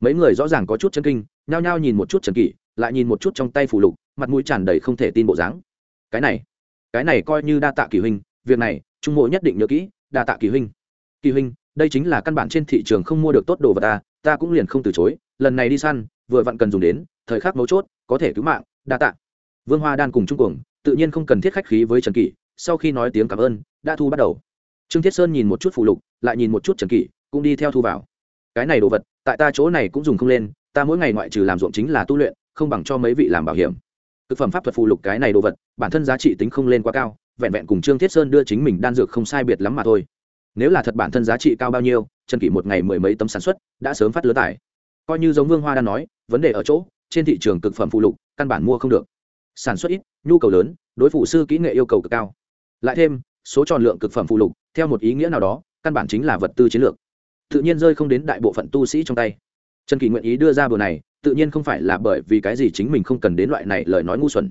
Mấy người rõ ràng có chút chân kinh, nhao nhao nhìn một chút trần kỷ, lại nhìn một chút trong tay phù lục, mặt mũi tràn đầy không thể tin bộ dáng. Cái này cái này coi như đa tạ kỳ huynh, việc này, trung mộ nhất định nhớ kỹ, đa tạ kỳ huynh. Kỳ huynh, đây chính là căn bản trên thị trường không mua được tốt đồ vật ta ta cũng liền không từ chối, lần này đi săn, vừa vặn cần dùng đến, thời khắc mấu chốt, có thể cứu mạng, đa tạ. Vương hoa đan cùng trung cuồng, tự nhiên không cần thiết khách khí với trần kỷ sau khi nói tiếng cảm ơn, đã thu bắt đầu. Trương thiết sơn nhìn một chút phụ lục, lại nhìn một chút trần kỷ, cũng đi theo thu vào. Cái này đồ vật, tại ta chỗ này cũng dùng không lên, ta mỗi ngày ngoại trừ làm ruộng chính là tu luyện, không bằng cho mấy vị làm bảo hiểm. Thực phẩm pháp thuật phù lục cái này đồ vật, bản thân giá trị tính không lên quá cao, vẹn vẹn cùng trương thiết sơn đưa chính mình đan dược không sai biệt lắm mà thôi. Nếu là thật bản thân giá trị cao bao nhiêu, trần kỷ một ngày mười mấy tấm sản xuất, đã sớm phát lứa tải coi như giống vương hoa đang nói, vấn đề ở chỗ, trên thị trường thực phẩm phụ lục, căn bản mua không được. Sản xuất ít, nhu cầu lớn, đối phụ sư kỹ nghệ yêu cầu cực cao lại thêm, số tròn lượng cực phẩm phụ lục, theo một ý nghĩa nào đó, căn bản chính là vật tư chiến lược. Tự nhiên rơi không đến đại bộ phận tu sĩ trong tay. Trần kỳ nguyện ý đưa ra bờ này, tự nhiên không phải là bởi vì cái gì chính mình không cần đến loại này lời nói ngu xuẩn.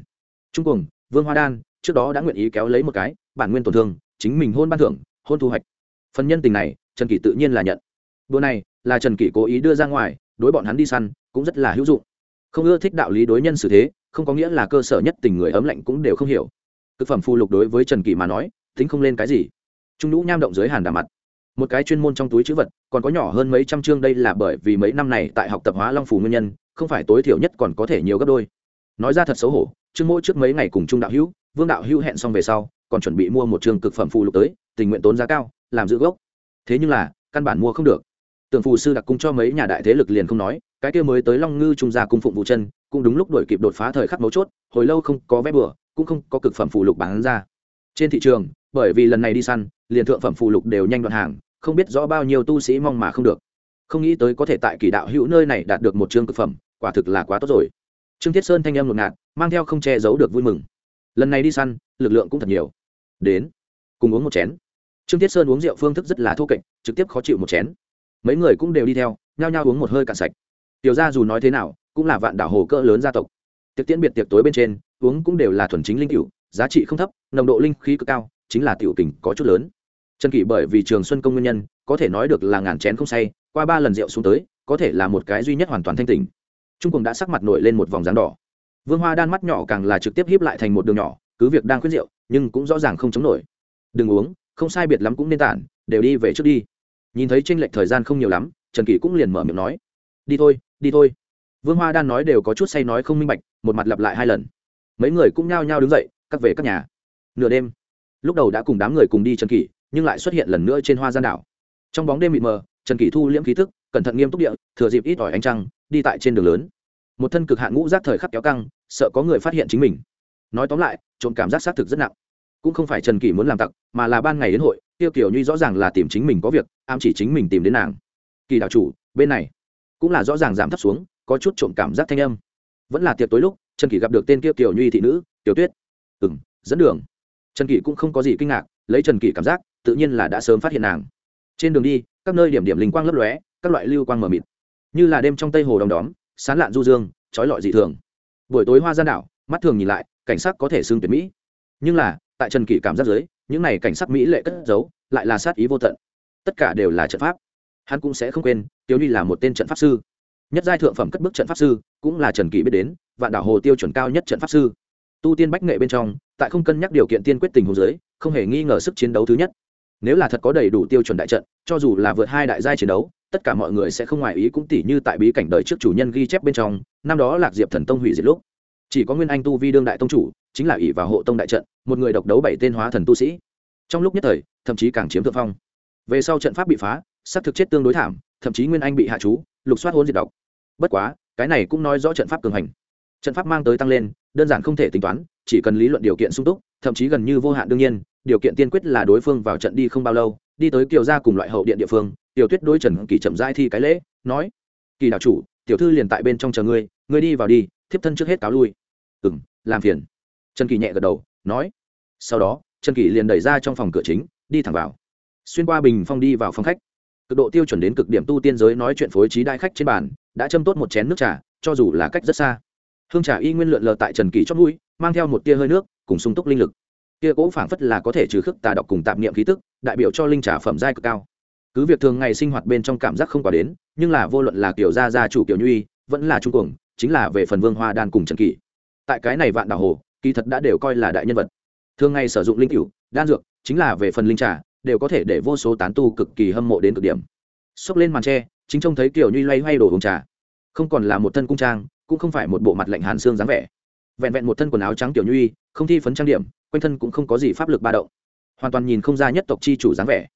Trung cùng vương hoa đan, trước đó đã nguyện ý kéo lấy một cái, bản nguyên tổn thương, chính mình hôn ban thưởng, hôn thu hoạch. Phần nhân tình này, trần kỳ tự nhiên là nhận. Bữa này, là trần kỳ cố ý đưa ra ngoài, đối bọn hắn đi săn, cũng rất là hữu dụng. Không ưa thích đạo lý đối nhân xử thế, không có nghĩa là cơ sở nhất tình người ấm lạnh cũng đều không hiểu thực phẩm phù lục đối với trần kỳ mà nói, tính không lên cái gì. Trung nhũ nham động dưới hàn đà mặt. Một cái chuyên môn trong túi chữ vật, còn có nhỏ hơn mấy trăm chương đây là bởi vì mấy năm này tại học tập hóa long phù nguyên nhân, không phải tối thiểu nhất còn có thể nhiều gấp đôi. Nói ra thật xấu hổ, chương mỗi trước mấy ngày cùng trung đạo hữu, vương đạo hữu hẹn xong về sau, còn chuẩn bị mua một trường cực phẩm phù lục tới, tình nguyện tốn giá cao, làm giữ gốc. Thế nhưng là, căn bản mua không được. Tưởng phù sư đặc cung cho mấy nhà đại thế lực liền không nói, cái kia mới tới long ngư trung gia cung phụng vụ chân, cũng đúng lúc đổi kịp đột phá thời khắc mấu chốt, hồi lâu không có vé bừa cũng không có cực phẩm phụ lục bán ra. Trên thị trường, bởi vì lần này đi săn, liền thượng phẩm phụ lục đều nhanh đoạn hàng, không biết rõ bao nhiêu tu sĩ mong mà không được. Không nghĩ tới có thể tại kỳ đạo hữu nơi này đạt được một chương cực phẩm, quả thực là quá tốt rồi. Trương thiết sơn thanh âm ngột ngạt, mang theo không che giấu được vui mừng. Lần này đi săn, lực lượng cũng thật nhiều. Đến, cùng uống một chén. Trương thiết sơn uống rượu phương thức rất là thô kệch, trực tiếp khó chịu một chén. Mấy người cũng đều đi theo, nhao nhao uống một hơi cạn sạch. Tiểu ra dù nói thế nào, cũng là vạn đảo hồ cỡ lớn gia tộc. Tiệc tiễn biệt tiệc tối bên trên uống cũng đều là thuần chính linh cựu giá trị không thấp nồng độ linh khí cực cao chính là tiểu kình có chút lớn. Trần kỷ bởi vì trường xuân công nguyên nhân có thể nói được là ngàn chén không say qua ba lần rượu xuống tới có thể là một cái duy nhất hoàn toàn thanh tình, trung cùng đã sắc mặt nổi lên một vòng rán đỏ. Vương hoa đan mắt nhỏ càng là trực tiếp hiếp lại thành một đường nhỏ cứ việc đang khuyết rượu nhưng cũng rõ ràng không chống nổi. Đừng uống không sai biệt lắm cũng nên tản đều đi về trước đi. Nhìn thấy tranh lệch thời gian không nhiều lắm trần kỷ cũng liền mở miệng nói đi thôi đi thôi. Vương hoa đan nói đều có chút say nói không minh bạch một mặt lặp lại hai lần mấy người cũng nhao nhao đứng dậy, cắt về các nhà. Nửa đêm, lúc đầu đã cùng đám người cùng đi trần kỷ, nhưng lại xuất hiện lần nữa trên hoa gian đảo. Trong bóng đêm mịt mờ, trần kỷ thu liễm khí thức, cẩn thận nghiêm túc địa, thừa dịp ít ỏi ánh trăng, đi tại trên đường lớn. Một thân cực hạn ngũ rác thời khắc kéo căng, sợ có người phát hiện chính mình. Nói tóm lại, trộm cảm giác xác thực rất nặng. Cũng không phải trần kỷ muốn làm tặc, mà là ban ngày đến hội, tiêu kiểu nhuy rõ ràng là tìm chính mình có việc am chỉ chính mình tìm đến nàng. Kỳ đạo chủ, bên này, cũng là rõ ràng giảm thấp xuống, có chút trộm cảm giác thanh âm. Vẫn là tiệc tối lúc trần kỷ gặp được tên kia kiểu nhuy thị nữ tiểu tuyết. Ừ m dẫn đường. Trần kỷ cũng không có gì kinh ngạc, lấy trần kỷ cảm giác, tự nhiên là đã sớm phát hiện nàng. Trên đường đi, các nơi điểm điểm linh quang lấp lóe, các loại lưu quang mờ mịt. Như là đêm trong tây hồ đồng đóm, sán lạn du dương, trói lọi dị thường. Buổi tối hoa gian đảo, mắt thường nhìn lại, cảnh sắc có thể xương tuyệt mỹ. Nhưng là, tại trần kỷ cảm giác giới những này cảnh sắc mỹ lệ cất giấu, lại là sát ý vô tận. Tất cả đều là trận pháp. Hắn cũng sẽ không quên tiêu nhi là một tên trận pháp sư. Nhất giai thượng phẩm cất bước trận pháp sư, cũng là trần kỷ biết đến vạn đảo hồ tiêu chuẩn cao nhất trận pháp sư. Tu tiên bách nghệ bên trong tại không cân nhắc điều kiện tiên quyết tình hồ dưới, không hề nghi ngờ sức chiến đấu thứ nhất. Nếu là thật có đầy đủ tiêu chuẩn đại trận cho dù là vượt hai đại giai chiến đấu tất cả mọi người sẽ không ngoài ý cũng tỉ như tại bí cảnh đời trước chủ nhân ghi chép bên trong năm đó lạc diệp thần tông hủy diệt lúc. Chỉ có nguyên anh tu vi đương đại tông chủ chính là ỷ và hộ tông đại trận một người độc đấu bảy tên hóa thần tu sĩ. Trong lúc nhất thời thậm chí càng chiếm thượng phong. Về sau trận pháp bị phá sắp thực chết tương đối thảm thậm chí nguyên anh bị hạ chú lục soát hôn diệt độc. Bất quá cái này cũng nói rõ trận pháp cường hành trận pháp mang tới tăng lên, đơn giản không thể tính toán, chỉ cần lý luận điều kiện sung túc, thậm chí gần như vô hạn đương nhiên, điều kiện tiên quyết là đối phương vào trận đi không bao lâu, đi tới kiều gia cùng loại hậu điện địa phương, tiểu tuyết đối trần kỳ chậm rãi thi cái lễ, nói kỳ đạo chủ, tiểu thư liền tại bên trong chờ ngươi ngươi đi vào đi, thiếp thân trước hết cáo lui. Ừ m làm phiền. Trần kỳ nhẹ gật đầu, nói. Sau đó, trần kỳ liền đẩy ra trong phòng cửa chính, đi thẳng vào. Xuyên qua bình phong đi vào phòng khách. Cực độ tiêu chuẩn đến cực điểm tu tiên giới nói chuyện phối trí đại khách trên bàn, đã châm tốt một chén nước trà, cho dù là cách rất xa hương trà y nguyên lượn lờ tại trần kỳ chót mũi, mang theo một tia hơi nước, cùng sung túc linh lực. Tia cỗ phảng phất là có thể trừ khước tà độc cùng tạp niệm khí tức, đại biểu cho linh trà phẩm giai cực cao. Cứ việc thường ngày sinh hoạt bên trong cảm giác không quá đến, nhưng là vô luận là kiểu gia gia chủ kiểu nhuy, vẫn là trung cuồng, chính là về phần vương hoa đan cùng trần kỳ tại cái này vạn đảo hồ, kỳ thật đã đều coi là đại nhân vật. Thường ngày sử dụng linh cửu, đan dược, chính là về phần linh trà, đều có thể để vô số tán tu cực kỳ hâm mộ đến cực điểm. Xốc lên màn tre, chính trông thấy kiểu nhuy loay hoay đồ uống trà. Không còn là một thân cung trang cũng không phải một bộ mặt lạnh hàn xương dáng vẻ. Vẹn vẹn một thân quần áo trắng tiểu nhuy, không thi phấn trang điểm, quanh thân cũng không có gì pháp lực ba động. Hoàn toàn nhìn không ra nhất tộc chi chủ dáng vẻ.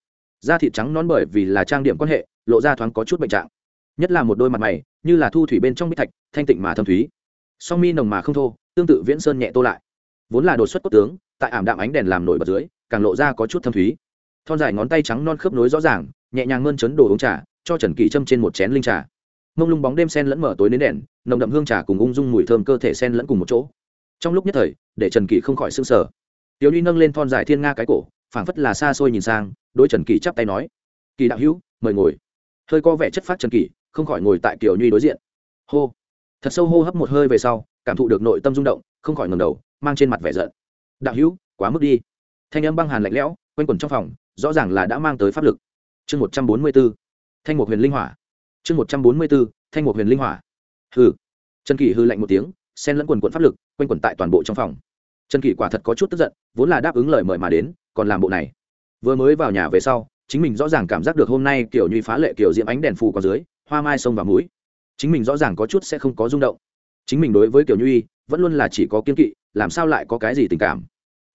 Da thịt trắng nón bởi vì là trang điểm quan hệ, lộ ra thoáng có chút bệnh trạng. Nhất là một đôi mặt mày, như là thu thủy bên trong bích thạch, thanh tịnh mà thâm thúy. Song mi nồng mà không thô, tương tự viễn sơn nhẹ tô lại. Vốn là đột xuất cốt tướng, tại ảm đạm ánh đèn làm nổi bật dưới, càng lộ ra có chút thâm thúy. Thon dài ngón tay trắng non khớp nối rõ ràng, nhẹ nhàng mơn chấn đồ uống trà, cho trần kỳ châm trên một chén linh trà mông lung bóng đêm sen lẫn mở tối đến đèn, nồng đậm hương trà cùng ung dung mùi thơm cơ thể sen lẫn cùng một chỗ. Trong lúc nhất thời, để trần kỳ không khỏi s ư n g sở tiểu ly nâng lên thon dài thiên nga cái cổ, phảng phất là xa xôi nhìn sang đôi trần kỳ chắp tay nói kỳ đạo hữu, mời ngồi. Hơi có vẻ chất phát trần kỳ không khỏi ngồi tại kiểu nhuy đối diện. Hô. Thật sâu hô hấp một hơi về sau, cảm thụ được nội tâm rung động, không khỏi ngầm đầu, mang trên mặt vẻ giận. Đạo hữu, quá mức đi. Thanh âm băng hàn lạnh lẽo, quanh quẩn trong phòng, rõ ràng là đã mang tới pháp lực. Chương một trăm bốn mươi b ố thanh một huyền linh hỏa chương một trăm bốn mươi b ố thanh một huyền linh hỏa. Hừ. Trần kỷ hư lạnh một tiếng sen lẫn quần quận pháp lực, quanh quẩn tại toàn bộ trong phòng. Trần kỷ quả thật có chút tức giận, vốn là đáp ứng lời mời mà đến, còn làm bộ này. Vừa mới vào nhà về sau, chính mình rõ ràng cảm giác được hôm nay kiểu như phá lệ kiểu diễm ánh đèn phù có dưới, hoa mai sông và mũi. Chính mình rõ ràng có chút sẽ không có rung động. Chính mình đối với kiểu nhuy vẫn luôn là chỉ có kiên kỵ, làm sao lại có cái gì tình cảm?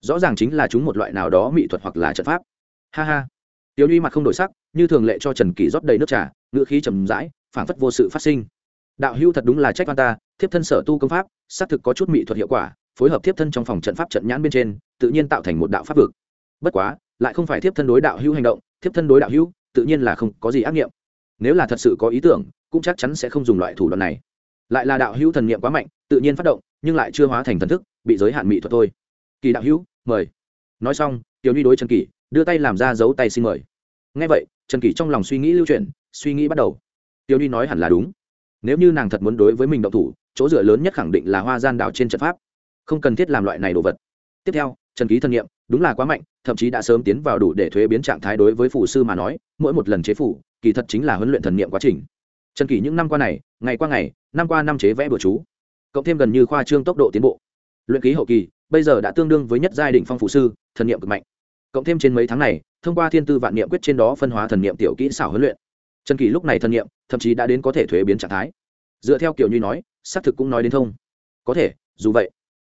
Rõ ràng chính là chúng một loại nào đó mỹ thuật hoặc là trận pháp. Ha ha. Tiểu nhuy mặt không đổi sắc như thường lệ cho trần kỷ rót đầy nước trà ngữ khí trầm rãi phảng phất vô sự phát sinh. Đạo Hưu thật đúng là trách văn ta thiếp thân sở tu công pháp xác thực có chút mỹ thuật hiệu quả phối hợp thiếp thân trong phòng trận pháp trận nhãn bên trên tự nhiên tạo thành một đạo pháp vực. Bất quá lại không phải thiếp thân đối đạo Hưu hành động thiếp thân đối đạo Hưu, tự nhiên là không có gì ác nghiệm. Nếu là thật sự có ý tưởng cũng chắc chắn sẽ không dùng loại thủ đoạn này. Lại là đạo hữu thần niệm quá mạnh tự nhiên phát động nhưng lại chưa hóa thành thần thức bị giới hạn mỹ thuật thôi. Kỳ đạo hữu mời. Nói xong tiểu ly đối trần kỳ đưa tay làm ra dấu tay xin mời ngay vậy, trần kỷ trong lòng suy nghĩ lưu chuyển, suy nghĩ bắt đầu. Tiểu ly nói hẳn là đúng. Nếu như nàng thật muốn đối với mình động thủ, chỗ dựa lớn nhất khẳng định là hoa gian đảo trên trận pháp. Không cần thiết làm loại này đồ vật. Tiếp theo, trần ký thân nhiệm, đúng là quá mạnh, thậm chí đã sớm tiến vào đủ để thuế biến trạng thái đối với phủ sư mà nói, mỗi một lần chế phủ kỳ thật chính là huấn luyện thần niệm quá trình. Trần kỷ những năm qua này, ngày qua ngày, năm qua năm chế vẽ bừa chú. Cộng thêm gần như khoa trương tốc độ tiến bộ. Luyện ký hậu kỳ, bây giờ đã tương đương với nhất giai đ ỉ n h phong phủ sư, thần niệm cực mạnh. Cộng thêm trên mấy tháng này thông qua thiên tư vạn niệm quyết trên đó phân hóa thần niệm tiểu kỹ xảo huấn luyện. Trần kỳ lúc này thần niệm, thậm chí đã đến có thể thuế biến trạng thái. Dựa theo kiểu như nói, xác thực cũng nói đến thông. Có thể, dù vậy,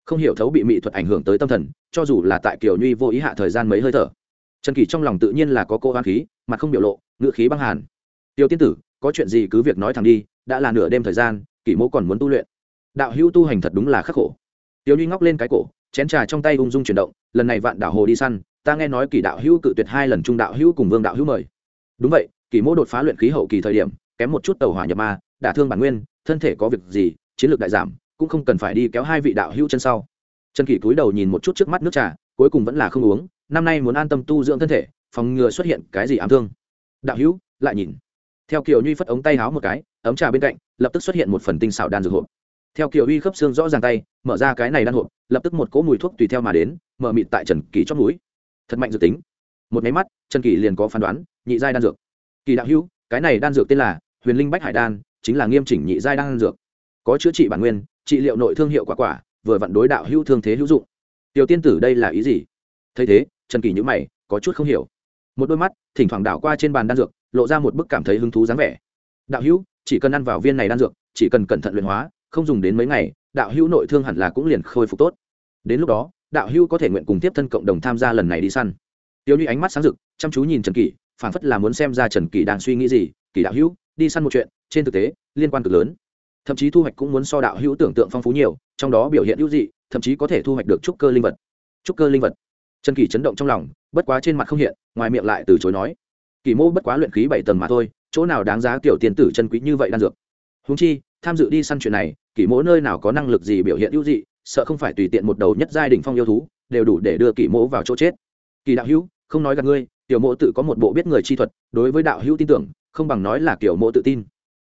không hiểu thấu bị mỹ thuật ảnh hưởng tới tâm thần, cho dù là tại kiểu như vô ý hạ thời gian mấy hơi thở. Trần kỳ trong lòng tự nhiên là có cô hoang khí, mà không biểu lộ ngựa khí băng hàn. Tiêu tiên tử, có chuyện gì cứ việc nói thẳng đi, đã là nửa đêm thời gian, kỷ mẫu còn muốn tu luyện. Đạo hữu tu hành thật đúng là khắc khổ. Tiêu nhuy ngóc lên cái cổ, chén trà trong tay ung dung chuyển động, lần này vạn đảo hồ đi săn ta nghe nói kỳ đạo hữu cự tuyệt hai lần trung đạo hữu cùng vương đạo hữu mời. Đúng vậy kỳ mô đột phá luyện khí hậu kỳ thời điểm, kém một chút tàu hỏa nhập ma, đả thương bản nguyên, thân thể có việc gì, chiến lược đại giảm, cũng không cần phải đi kéo hai vị đạo hữu chân sau. Trần kỳ cúi đầu nhìn một chút trước mắt nước trà, cuối cùng vẫn là không uống, năm nay muốn an tâm tu dưỡng thân thể, phòng ngừa xuất hiện cái gì ám thương. Đạo hữu, lại nhìn. Theo kiều nhuy phất ống tay háo một cái, ấm trà bên cạnh, lập tức xuất hiện một phần tinh xảo đan dược hộp. Theo kiều uy khớp xương rõ ràng tay, mở ra cái này đan hộp, lập tức một cỗ mùi thuốc tùy theo mà đến, mở mịt tại trần kỳ chót núi thật mạnh dự tính. Một máy mắt, trần kỳ liền có phán đoán, nhị giai đan dược. Kỳ đạo hữu, cái này đan dược tên là huyền linh bách hải đan, chính là nghiêm chỉnh nhị giai đan dược. Có chữa trị bản nguyên, trị liệu nội thương hiệu quả quả, vừa vặn đối đạo hữu thương thế hữu dụng. Tiểu tiên tử đây là ý gì? Thấy thế, trần kỳ nhữ mày, có chút không hiểu. Một đôi mắt, thỉnh thoảng đảo qua trên bàn đan dược, lộ ra một bức cảm thấy hứng thú dáng vẻ. Đạo hữu, chỉ cần ăn vào viên này đan dược, chỉ cần cẩn thận luyện hóa, không dùng đến mấy ngày, đạo hữu nội thương hẳn là cũng liền khôi phục tốt. Đến lúc đó đạo hữu có thể nguyện cùng tiếp thân cộng đồng tham gia lần này đi săn. Tiêu nhi ánh mắt sáng rực, chăm chú nhìn trần kỷ phản phất là muốn xem ra trần kỷ đang suy nghĩ gì. Kỷ đạo hữu, đi săn một chuyện, trên thực tế, liên quan cực lớn. Thậm chí thu hoạch cũng muốn so đạo hữu tưởng tượng phong phú nhiều, trong đó biểu hiện hữu dị, thậm chí có thể thu hoạch được trúc cơ linh vật. Trúc cơ linh vật. Trần kỷ chấn động trong lòng, bất quá trên mặt không hiện, ngoài miệng lại từ chối nói. Kỳ mô bất quá luyện khí bảy tầng mà thôi, chỗ nào đáng giá kiểu tiền tử chân quý như vậy đan dược? Húng chi, tham dự đi săn chuyện này kỳ mỗ nơi nào có năng lực gì biểu hiện hữu dị sợ không phải tùy tiện một đầu nhất giai đình phong yêu thú, đều đủ để đưa kỳ mỗ vào chỗ chết. Kỳ đạo hữu, không nói gặp ngươi, tiểu mộ tự có một bộ biết người chi thuật, đối với đạo hữu tin tưởng, không bằng nói là kiểu mộ tự tin.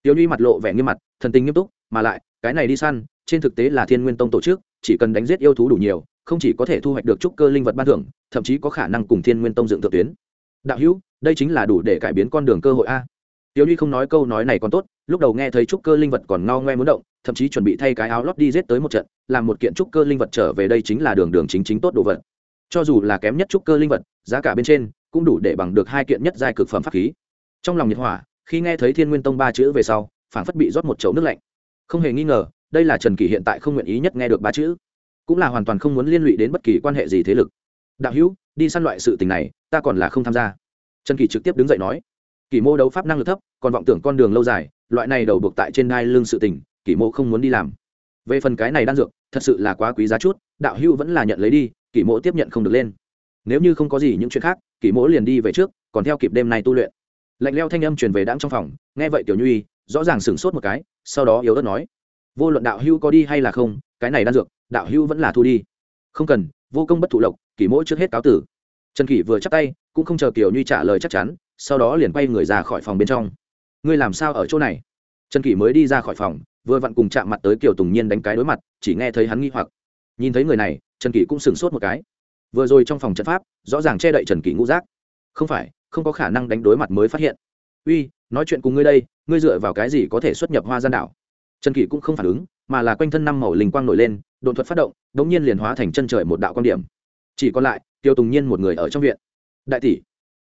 Tiểu nhuy mặt lộ vẻ nghiêm mặt, thần tình nghiêm túc, mà lại, cái này đi săn, trên thực tế là thiên nguyên tông tổ chức, chỉ cần đánh giết yêu thú đủ nhiều, không chỉ có thể thu hoạch được trúc cơ linh vật ban thưởng, thậm chí có khả năng cùng thiên nguyên tông dựng thượng tuyến. Đạo hữu, đây chính là đủ để cải biến con đường cơ hội a tiểu nhi không nói câu nói này còn tốt, lúc đầu nghe thấy trúc cơ linh vật còn ngao ngoe muốn động, thậm chí chuẩn bị thay cái áo lót đi giết tới một trận, làm một kiện trúc cơ linh vật trở về đây chính là đường đường chính chính tốt đồ vật. Cho dù là kém nhất trúc cơ linh vật, giá cả bên trên cũng đủ để bằng được hai kiện nhất giai cực phẩm pháp khí. Trong lòng nhiệt hỏa, khi nghe thấy thiên nguyên tông ba chữ về sau phản phất bị rót một chậu nước lạnh. Không hề nghi ngờ, đây là trần kỳ hiện tại không nguyện ý nhất nghe được ba chữ. Cũng là hoàn toàn không muốn liên lụy đến bất kỳ quan hệ gì thế lực. Đạo hữu, đi săn loại sự tình này, ta còn là không tham gia. Trần kỳ trực tiếp đứng dậy nói kỳ mô đấu pháp năng lực thấp, còn vọng tưởng con đường lâu dài, loại này đầu buộc tại trên đai lương sự tình, kỷ mô không muốn đi làm. Về phần cái này đan dược, thật sự là quá quý giá chút, đạo Hưu vẫn là nhận lấy đi, kỷ mỗ tiếp nhận không được lên. Nếu như không có gì những chuyện khác, kỷ mỗ liền đi về trước, còn theo kịp đêm nay tu luyện. Lạnh leo thanh âm truyền về đáng trong phòng, nghe vậy tiểu nhuy, rõ ràng sửng sốt một cái, sau đó yếu ớt nói, vô luận đạo Hưu có đi hay là không, cái này đan dược, đạo Hưu vẫn là thu đi. Không cần, vô công bất thụ lộc, kỷ mỗ trước hết cáo tử. Trần kỷ vừa chắc tay, cũng không chờ kiều nhuy trả lời chắc chắn sau đó liền quay người ra khỏi phòng bên trong. Ngươi làm sao ở chỗ này? Trần kỷ mới đi ra khỏi phòng, vừa vặn cùng chạm mặt tới kiều tùng nhiên đánh cái đối mặt, chỉ nghe thấy hắn nghi hoặc. Nhìn thấy người này, trần kỷ cũng sửng sốt một cái. Vừa rồi trong phòng trận pháp, rõ ràng che đậy trần kỷ ngũ giác. Không phải, không có khả năng đánh đối mặt mới phát hiện. Uy, nói chuyện cùng ngươi đây, ngươi dựa vào cái gì có thể xuất nhập hoa gian đảo? Trần kỷ cũng không phản ứng, mà là quanh thân năm màu linh quang nổi lên đột thuật phát động đ ỗ n g nhiên liền hóa thành chân trời một đạo quan điểm. Chỉ còn lại tiêu tùng nhiên một người ở trong viện. Đại tỷ,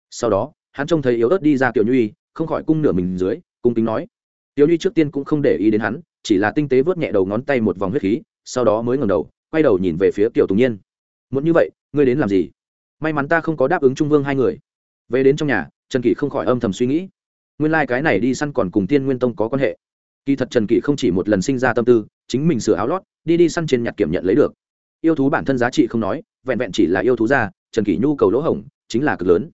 sau đó hắn trông thấy yếu ớt đi ra tiểu nhuy, không khỏi cung nửa mình dưới, cung kính nói. Tiểu nhuy trước tiên cũng không để ý đến hắn, chỉ là tinh tế vớt nhẹ đầu ngón tay một vòng huyết khí, sau đó mới ngẩng đầu, quay đầu nhìn về phía tiểu tùng nhiên. Muốn như vậy, ngươi đến làm gì? May mắn ta không có đáp ứng trung vương hai người. Về đến trong nhà, trần kỷ không khỏi âm thầm suy nghĩ. Nguyên lai、like、cái này đi săn còn cùng tiên nguyên tông có quan hệ. Kỳ thật trần kỷ không chỉ một lần sinh ra tâm tư, chính mình sửa áo lót, đi đi săn trên nhặt kiểm nhận lấy được. Yêu thú bản thân giá trị không nói, vẹn vẹn chỉ là yêu thú ra trần kỷ nhu cầu lỗ hổng, chính là cực lớn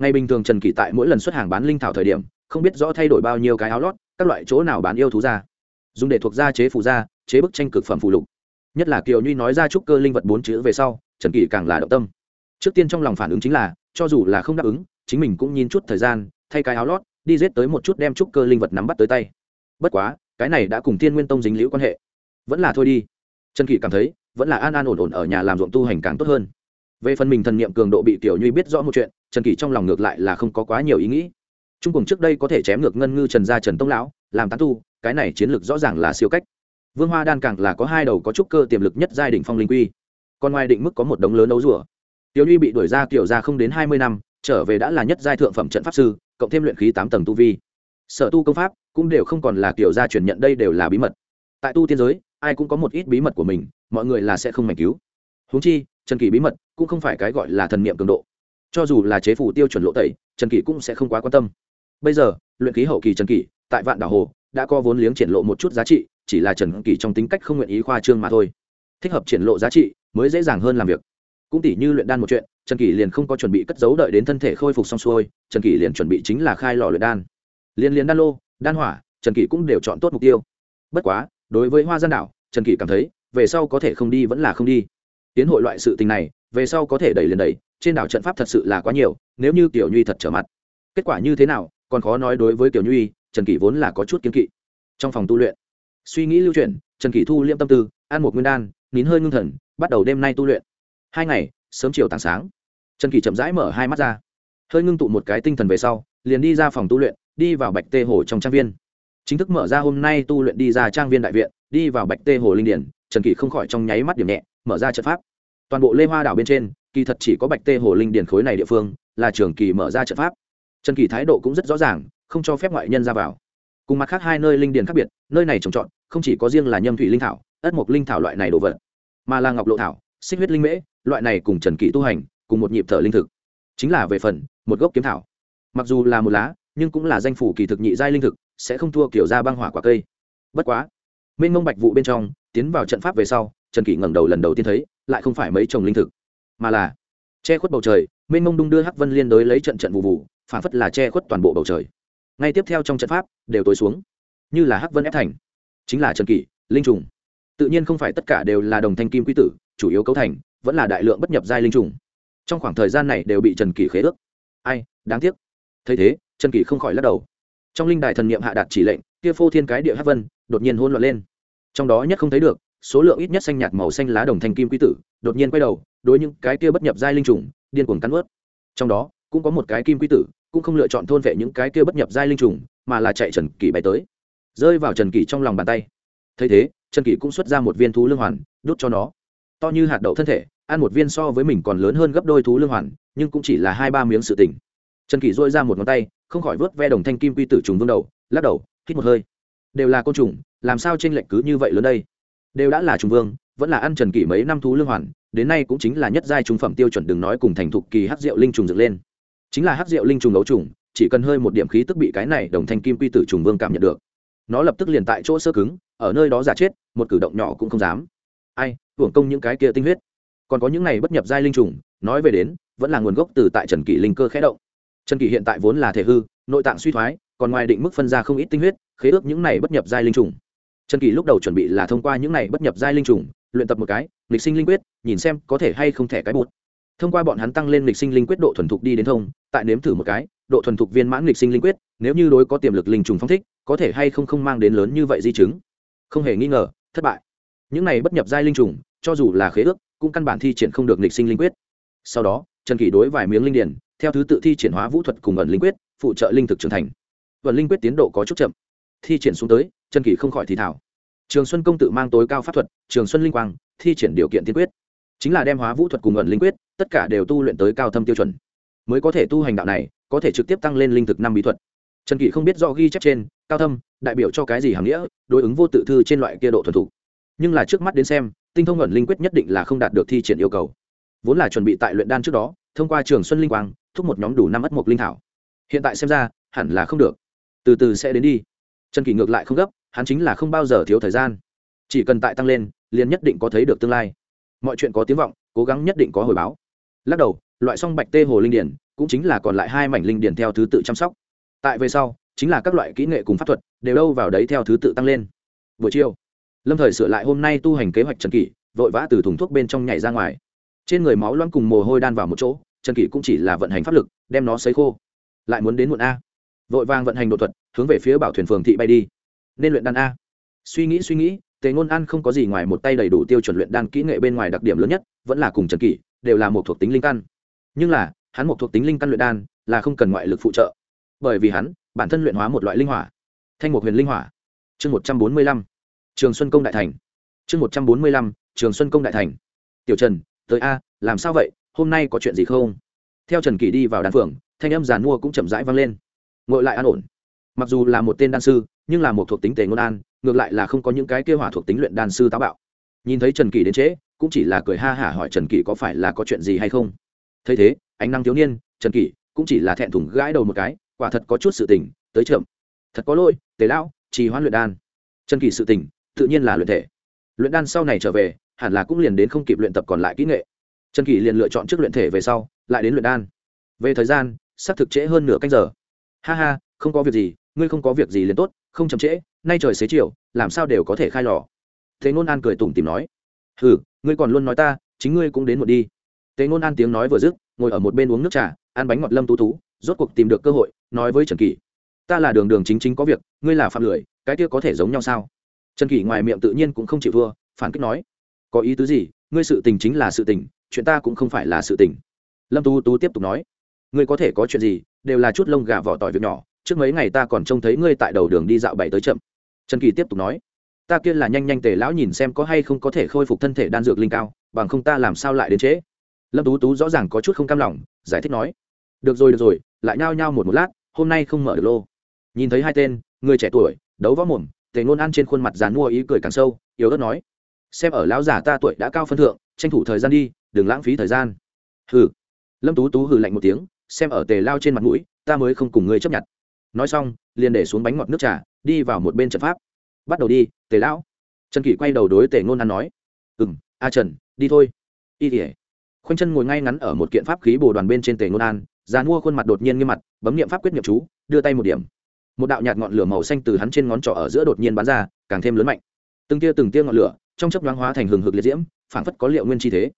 ngày bình thường trần kỳ tại mỗi lần xuất hàng bán linh thảo thời điểm không biết rõ thay đổi bao nhiêu cái áo lót các loại chỗ nào bán yêu thú ra. Dùng để thuộc gia chế phù gia, chế bức tranh cực phẩm phù lục. Nhất là kiều nhuy nói ra trúc cơ linh vật bốn chữ về sau trần kỳ càng là động tâm. Trước tiên trong lòng phản ứng chính là cho dù là không đáp ứng chính mình cũng nhìn chút thời gian thay cái áo lót đi giết tới một chút đem trúc cơ linh vật nắm bắt tới tay. Bất quá cái này đã cùng thiên nguyên tông dính liễu quan hệ. Vẫn là thôi đi. Trần kỳ cảm thấy vẫn là an an ổn ổn ở nhà làm ruộng tu hành càng tốt hơn. Về phần mình thần niệm cường độ bị tiểu nhuy biết rõ một chuyện trần kỷ trong lòng ngược lại là không có quá nhiều ý nghĩ. Trung cùng trước đây có thể chém ngược ngân ngư trần gia trần tông lão, làm tán tu, cái này chiến lược rõ ràng là siêu cách. Vương hoa đan càng là có hai đầu có trúc cơ tiềm lực nhất giai đ phong linh quy. Còn ngoài định mức có một đống lớn ấu rủa tiểu Uy bị đuổi ra kiểu ra không đến hai mươi năm, trở về đã là nhất giai thượng phẩm trận pháp sư, cộng thêm luyện khí tám tầng tu vi. Sở tu công pháp cũng đều không còn là kiểu gia truyền nhận đây đều là bí mật. Tại tu tiên giới, ai cũng có một ít bí mật của mình, mọi người là sẽ không mảnh cứu. Huống chi, trần kỳ bí mật cũng không phải cái gọi là thần niệm cường độ cho dù là chế phủ tiêu chuẩn lộ tẩy, trần kỷ cũng sẽ không quá quan tâm. Bây giờ, luyện khí hậu kỳ trần kỷ, tại vạn đảo hồ, đã có vốn liếng triển lộ một chút giá trị, chỉ là trần kỷ trong tính cách không nguyện ý khoa trương mà thôi. Thích hợp triển lộ giá trị, mới dễ dàng hơn làm việc. Cũng tỷ như luyện đan một chuyện, trần kỷ liền không có chuẩn bị cất giấu đợi đến thân thể khôi phục xong xuôi, trần kỷ liền chuẩn bị chính là khai lò luyện đan. Liên liên đan lô, đan hỏa, trần kỷ cũng đều chọn tốt mục tiêu. Bất quá, đối với hoa gian đảo, trần kỷ cảm thấy, về sau có thể không đi vẫn là không đi. Tiến hội loại sự tình này, về sau có thể đẩy liền đẩy trên đảo trận pháp thật sự là quá nhiều, nếu như tiểu nhuy thật trở mặt, kết quả như thế nào, còn khó nói đối với tiểu nhuy, trần kỷ vốn là có chút kiếm kỵ. Trong phòng tu luyện, suy nghĩ lưu chuyển, trần kỷ thu liêm tâm tư, ăn một nguyên đan, nín hơi ngưng thần, bắt đầu đêm nay tu luyện. Hai ngày, sớm chiều tảng sáng, trần kỷ chậm rãi mở hai mắt ra, hơi ngưng tụ một cái tinh thần về sau, liền đi ra phòng tu luyện, đi vào bạch tê hồ trong trang viên. Chính thức mở ra hôm nay tu luyện đi ra trang viên đại viện, đi vào bạch tê hồ linh điển, trần kỷ không khỏi trong nháy mắt điểm nhẹ, mở ra trận pháp. Toàn bộ lê hoa đảo bên trên kỳ thật chỉ có bạch tê hồ linh điển khối này địa phương là trường kỳ mở ra trận pháp. Trần kỳ thái độ cũng rất rõ ràng, không cho phép ngoại nhân ra vào. Cùng mặt khác hai nơi linh điển khác biệt, nơi này trồng trọt, không chỉ có riêng là nhâm thủy linh thảo, ất mộc linh thảo loại này đồ vật, mà là ngọc lộ thảo, xích huyết linh mễ, loại này cùng trần kỳ tu hành, cùng một nhịp thở linh thực. Chính là về phần, một gốc kiếm thảo. Mặc dù là một lá, nhưng cũng là danh phủ kỳ thực nhị giai linh thực, sẽ không thua kiểu ra băng hỏa quả cây. Bất quá, minh mông bạch vụ bên trong, tiến vào trận pháp về sau, trần kỳ ngẩng đầu lần đầu tiên thấy, lại không phải mấy trồng linh thực mà là che khuất bầu trời, mênh mông đung đưa hắc vân liên đối lấy trận trận vụ vụ, phản phất là che khuất toàn bộ bầu trời. Ngay tiếp theo trong trận pháp, đều tối xuống. Như là hắc vân ép thành, chính là trần kỷ, linh trùng. Tự nhiên không phải tất cả đều là đồng thanh kim quy tử, chủ yếu cấu thành, vẫn là đại lượng bất nhập giai linh trùng. Trong khoảng thời gian này đều bị trần kỷ khế ước. Ai, đáng tiếc. Thấy thế, trần kỷ không khỏi lắc đầu. Trong linh đài thần niệm hạ đạt chỉ lệnh, kia phô thiên cái địa hắc vân, đột nhiên hôn loạn lên. Trong đó nhất không thấy được, số lượng ít nhất xanh nhạt màu xanh lá đồng thanh kim quy tử, đột nhiên quay đầu đối những cái kia bất nhập giai linh trùng, điên cuồng cắn ướt trong đó, cũng có một cái kim quy tử, cũng không lựa chọn thôn vệ những cái kia bất nhập giai linh trùng, mà là chạy trần kỷ bay tới. Rơi vào trần kỷ trong lòng bàn tay. Thấy thế, trần kỷ cũng xuất ra một viên thú lương hoàn đốt cho nó. To như hạt đậu thân thể, ăn một viên so với mình còn lớn hơn gấp đôi thú lương hoàn, nhưng cũng chỉ là hai ba miếng sự tỉnh trần kỷ dôi ra một ngón tay, không khỏi vớt ve đồng thanh kim quy tử trùng vương đầu, lắc đầu, hít một hơi. Đều là côn trùng, làm sao tranh lệch cứ như vậy lớn đây? Đều đã là trùng vương vẫn là ăn trần kỷ mấy năm thú lương hoàn, đến nay cũng chính là nhất giai trung phẩm tiêu chuẩn đừng nói cùng thành thục kỳ hát rượu linh trùng dựng lên. Chính là hát rượu linh trùng ấu trùng, chỉ cần hơi một điểm khí tức bị cái này đồng thanh kim quy tử trùng vương cảm nhận được, nó lập tức liền tại chỗ sơ cứng, ở nơi đó giả chết, một cử động nhỏ cũng không dám. Ai, hưởng công những cái kia tinh huyết. Còn có những này bất nhập giai linh trùng, nói về đến, vẫn là nguồn gốc từ tại trần kỷ linh cơ khẽ động. Trần kỷ hiện tại vốn là thể hư, nội tạng suy thoái, còn ngoài định mức phân ra không ít tinh huyết, khế ước những này bất nhập giai linh trùng trần kỳ lúc đầu chuẩn bị là thông qua những này bất nhập giai linh trùng, luyện tập một cái lịch sinh linh quyết, nhìn xem có thể hay không thể cái bột thông qua bọn hắn tăng lên lịch sinh linh quyết độ thuần thục đi đến thông, tại nếm thử một cái, độ thuần thục viên mãn lịch sinh linh quyết, nếu như đối có tiềm lực linh trùng phong thích, có thể hay không không mang đến lớn như vậy di chứng. Không hề nghi ngờ, thất bại. Những này bất nhập giai linh trùng, cho dù là khế ước, cũng căn bản thi triển không được lịch sinh linh quyết. Sau đó, trần kỳ đối vài miếng linh điển theo thứ tự thi triển hóa vũ thuật cùng ẩn linh quyết, phụ trợ linh thực trưởng thành. Vận linh quyết tiến độ có chút chậm, thi triển xuống tới trần kỳ không khỏi thì thảo trường xuân công tự mang tối cao pháp thuật, trường xuân linh quang, thi triển điều kiện tiên quyết. Chính là đem hóa vũ thuật cùng ẩn linh quyết, tất cả đều tu luyện tới cao thâm tiêu chuẩn. Mới có thể tu hành đạo này, có thể trực tiếp tăng lên linh thực năm bí thuật. Trần kỷ không biết do ghi chép trên, cao thâm, đại biểu cho cái gì hàm nghĩa, đối ứng vô tự thư trên loại kia độ thuần thủ nhưng là trước mắt đến xem, tinh thông ẩn linh quyết nhất định là không đạt được thi triển yêu cầu. Vốn là chuẩn bị tại luyện đan trước đó, thông qua trường xuân linh quang, thúc một nhóm đủ năm ất mộc linh thảo. Hiện tại xem ra, hẳn là không được. Từ từ sẽ đến đi. Trần kỷ ngược lại không gấp hắn chính là không bao giờ thiếu thời gian. Chỉ cần tại tăng lên, liền nhất định có thấy được tương lai. Mọi chuyện có tiếng vọng, cố gắng nhất định có hồi báo. Lắc đầu, loại song bạch tê hồ linh điển cũng chính là còn lại hai mảnh linh điển theo thứ tự chăm sóc. Tại về sau, chính là các loại kỹ nghệ cùng pháp thuật đều đâu vào đấy theo thứ tự tăng lên. Buổi chiều, lâm thời sửa lại hôm nay tu hành kế hoạch trần kỷ, vội vã từ thùng thuốc bên trong nhảy ra ngoài. Trên người máu loãng cùng mồ hôi đan vào một chỗ, trần kỷ cũng chỉ là vận hành pháp lực, đem nó xấy khô. Lại muốn đến muộn a. Vội vàng vận hành đột thuật, hướng về phía bảo thuyền phường thị bay đi nên luyện đan a. Suy nghĩ suy nghĩ, tề ngôn an không có gì ngoài một tay đầy đủ tiêu chuẩn luyện đan kỹ nghệ bên ngoài đặc điểm lớn nhất, vẫn là cùng trần kỷ, đều là một thuộc tính linh căn. Nhưng là, hắn một thuộc tính linh căn luyện đan là không cần ngoại lực phụ trợ, bởi vì hắn, bản thân luyện hóa một loại linh hỏa. Thanh một huyền linh hỏa. Chương một trăm bốn mươi lăm. Trường xuân công đại thành. Chương một trăm bốn mươi lăm. Trường xuân công đại thành. Tiểu trần, tới a, làm sao vậy? Hôm nay có chuyện gì không? Theo trần kỳ đi vào đan phường, thanh âm giàn mua cũng chậm rãi vang lên. Ngồi lại an ổn. Mặc dù là một tên đan sư nhưng là một thuộc tính tề ngôn an, ngược lại là không có những cái kêu hỏa thuộc tính luyện đan sư táo bạo. Nhìn thấy trần kỳ đến trễ cũng chỉ là cười ha hả hỏi trần kỳ có phải là có chuyện gì hay không. Thấy thế, ánh năng thiếu niên, trần kỳ cũng chỉ là thẹn thùng gãi đầu một cái, quả thật có chút sự tình, tới trượm thật có lỗi, tề lão, trì hoãn luyện đan. Trần kỳ sự tình, tự nhiên là luyện thể. Luyện đan sau này trở về, hẳn là cũng liền đến không kịp luyện tập còn lại kỹ nghệ. Trần kỳ liền lựa chọn trước luyện thể về sau, lại đến luyện đan. Về thời gian, sắp thực trễ hơn nửa canh giờ. Ha ha, không có việc gì, ngươi không có việc gì liền tốt không chậm trễ, nay trời xế chiều, làm sao đều có thể khai lò. Thế ngôn an cười tủm tìm nói, hừ, ngươi còn luôn nói ta, chính ngươi cũng đến một đi. Thế ngôn an tiếng nói vừa dứt, ngồi ở một bên uống nước trà, ăn bánh ngọt lâm tú tú, rốt cuộc tìm được cơ hội, nói với trần kỳ ta là đường đường chính chính có việc, ngươi là phạm lười, cái kia có thể giống nhau sao? Trần kỳ ngoài miệng tự nhiên cũng không chịu thua, phản kích nói, có ý tứ gì, ngươi sự tình chính là sự tình, chuyện ta cũng không phải là sự tình. Lâm tú tú tiếp tục nói, ngươi có thể có chuyện gì, đều là chút lông gà vỏ tỏi việc nhỏ trước mấy ngày ta còn trông thấy ngươi tại đầu đường đi dạo bảy tới chậm. Trần kỳ tiếp tục nói, ta kia là nhanh nhanh tề lão nhìn xem có hay không có thể khôi phục thân thể đan dược linh cao, bằng không ta làm sao lại đến trễ. Lâm tú tú rõ ràng có chút không cam lòng, giải thích nói, được rồi được rồi, lại nhao nhao một một lát, hôm nay không mở được lô. Nhìn thấy hai tên, người trẻ tuổi, đấu võ mồm, tề ngôn ăn trên khuôn mặt dàn mua ý cười càng sâu, yếu ớt nói, xem ở lão giả ta tuổi đã cao phân thượng, tranh thủ thời gian đi, đừng lãng phí thời gian. Hừ. Lâm tú tú hừ lạnh một tiếng, xem ở tề lao trên mặt mũi, ta mới không cùng ngươi chấp nhận nói xong, liền để xuống bánh ngọt nước trà, đi vào một bên trận pháp. Bắt đầu đi, tề lão. Trần kỷ quay đầu đối tề ngôn ăn nói. Ừ m a trần, đi thôi. Y tỉa khoanh chân ngồi ngay ngắn ở một kiện pháp khí bồ đoàn bên trên tề ngôn an, già mua khuôn mặt đột nhiên nghiêm mặt, bấm nghiệm pháp quyết nghiệm chú, đưa tay một điểm. Một đạo nhạt ngọn lửa màu xanh từ hắn trên ngón trỏ ở giữa đột nhiên bắn ra, càng thêm lớn mạnh. Từng tia từng tia ngọn lửa, trong chấp đoán hóa thành hừng hực liệt diễm, phảng phất có liệu nguyên chi thế.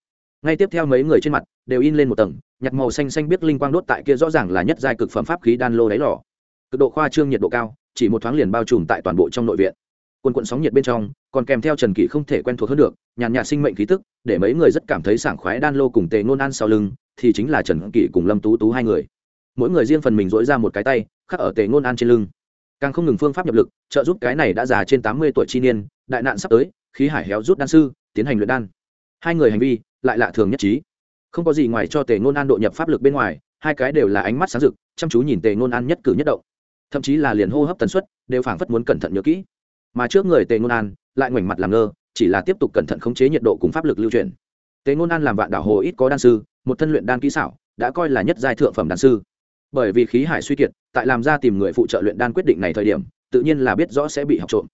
Ngay tiếp theo mấy người trên mặt đều in lên một tầng nhặt màu xanh xanh biết linh quang đốt tại kia rõ ràng là nhất giai cực phẩm pháp khí đan lô đáy lò cực độ khoa trương nhiệt độ cao, chỉ một thoáng liền bao trùm tại toàn bộ trong nội viện. Quần quận sóng nhiệt bên trong, còn kèm theo trần kỷ không thể quen thuộc hơn được, nhàn nhạt sinh mệnh khí tức, để mấy người rất cảm thấy sảng khoái đan lô cùng tề nôn ăn sau lưng, thì chính là trần kỷ cùng lâm tú tú hai người. Mỗi người riêng phần mình dỗi ra một cái tay, khắc ở tề nôn ăn trên lưng. Càng không ngừng phương pháp nhập lực, trợ giúp cái này đã già trên tám mươi tuổi chi niên, đại nạn sắp tới, khí hải héo rút đan sư, tiến hành luyện đan. Hai người hành vi, lại lạ thường nhất trí. Không có gì ngoài cho tề ngôn an độ nhập pháp lực bên ngoài, hai cái đều là ánh mắt sáng rực, chăm chú nhìn tề ngôn an nhất cử nhất động thậm chí là liền hô hấp tần suất đều phảng phất muốn cẩn thận nhớ kỹ. Mà trước người tề ngôn an lại ngoảnh mặt làm ngơ, chỉ là tiếp tục cẩn thận khống chế nhiệt độ cùng pháp lực lưu truyền tề ngôn an làm vạn đảo hồ ít có đan sư, một thân luyện đan kỹ xảo, đã coi là nhất giai thượng phẩm đan sư. Bởi vì khí hải suy kiệt, tại làm ra tìm người phụ trợ luyện đan quyết định này thời điểm, tự nhiên là biết rõ sẽ bị học trộm.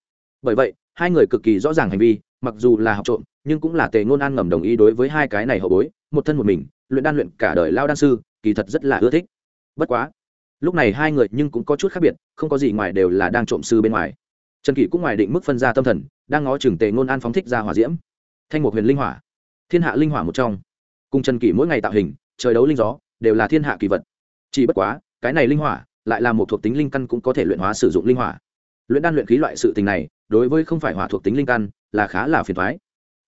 Bởi vậy, hai người cực kỳ rõ ràng hành vi, mặc dù là học trộm, nhưng cũng là tề ngôn an ngầm đồng ý đối với hai cái này hậu bối, một thân một mình, luyện đan luyện cả đời lao đan sư, kỳ thật rất là ưa thích. Bất quá lúc này hai người nhưng cũng có chút khác biệt, không có gì ngoài đều là đang trộm sư bên ngoài. Trần kỷ cũng ngoài định mức phân ra tâm thần, đang ngó chừng tề ngôn an phóng thích ra hỏa diễm. Thanh một huyền linh hỏa. Thiên hạ linh hỏa một trong. Cùng trần kỷ mỗi ngày tạo hình, trời đấu linh gió, đều là thiên hạ kỳ vật. Chỉ bất quá, cái này linh hỏa lại là một thuộc tính linh căn cũng có thể luyện hóa sử dụng linh hỏa. Luyện đan luyện khí loại sự tình này, đối với không phải hỏa thuộc tính linh căn, là khá là phiền thoái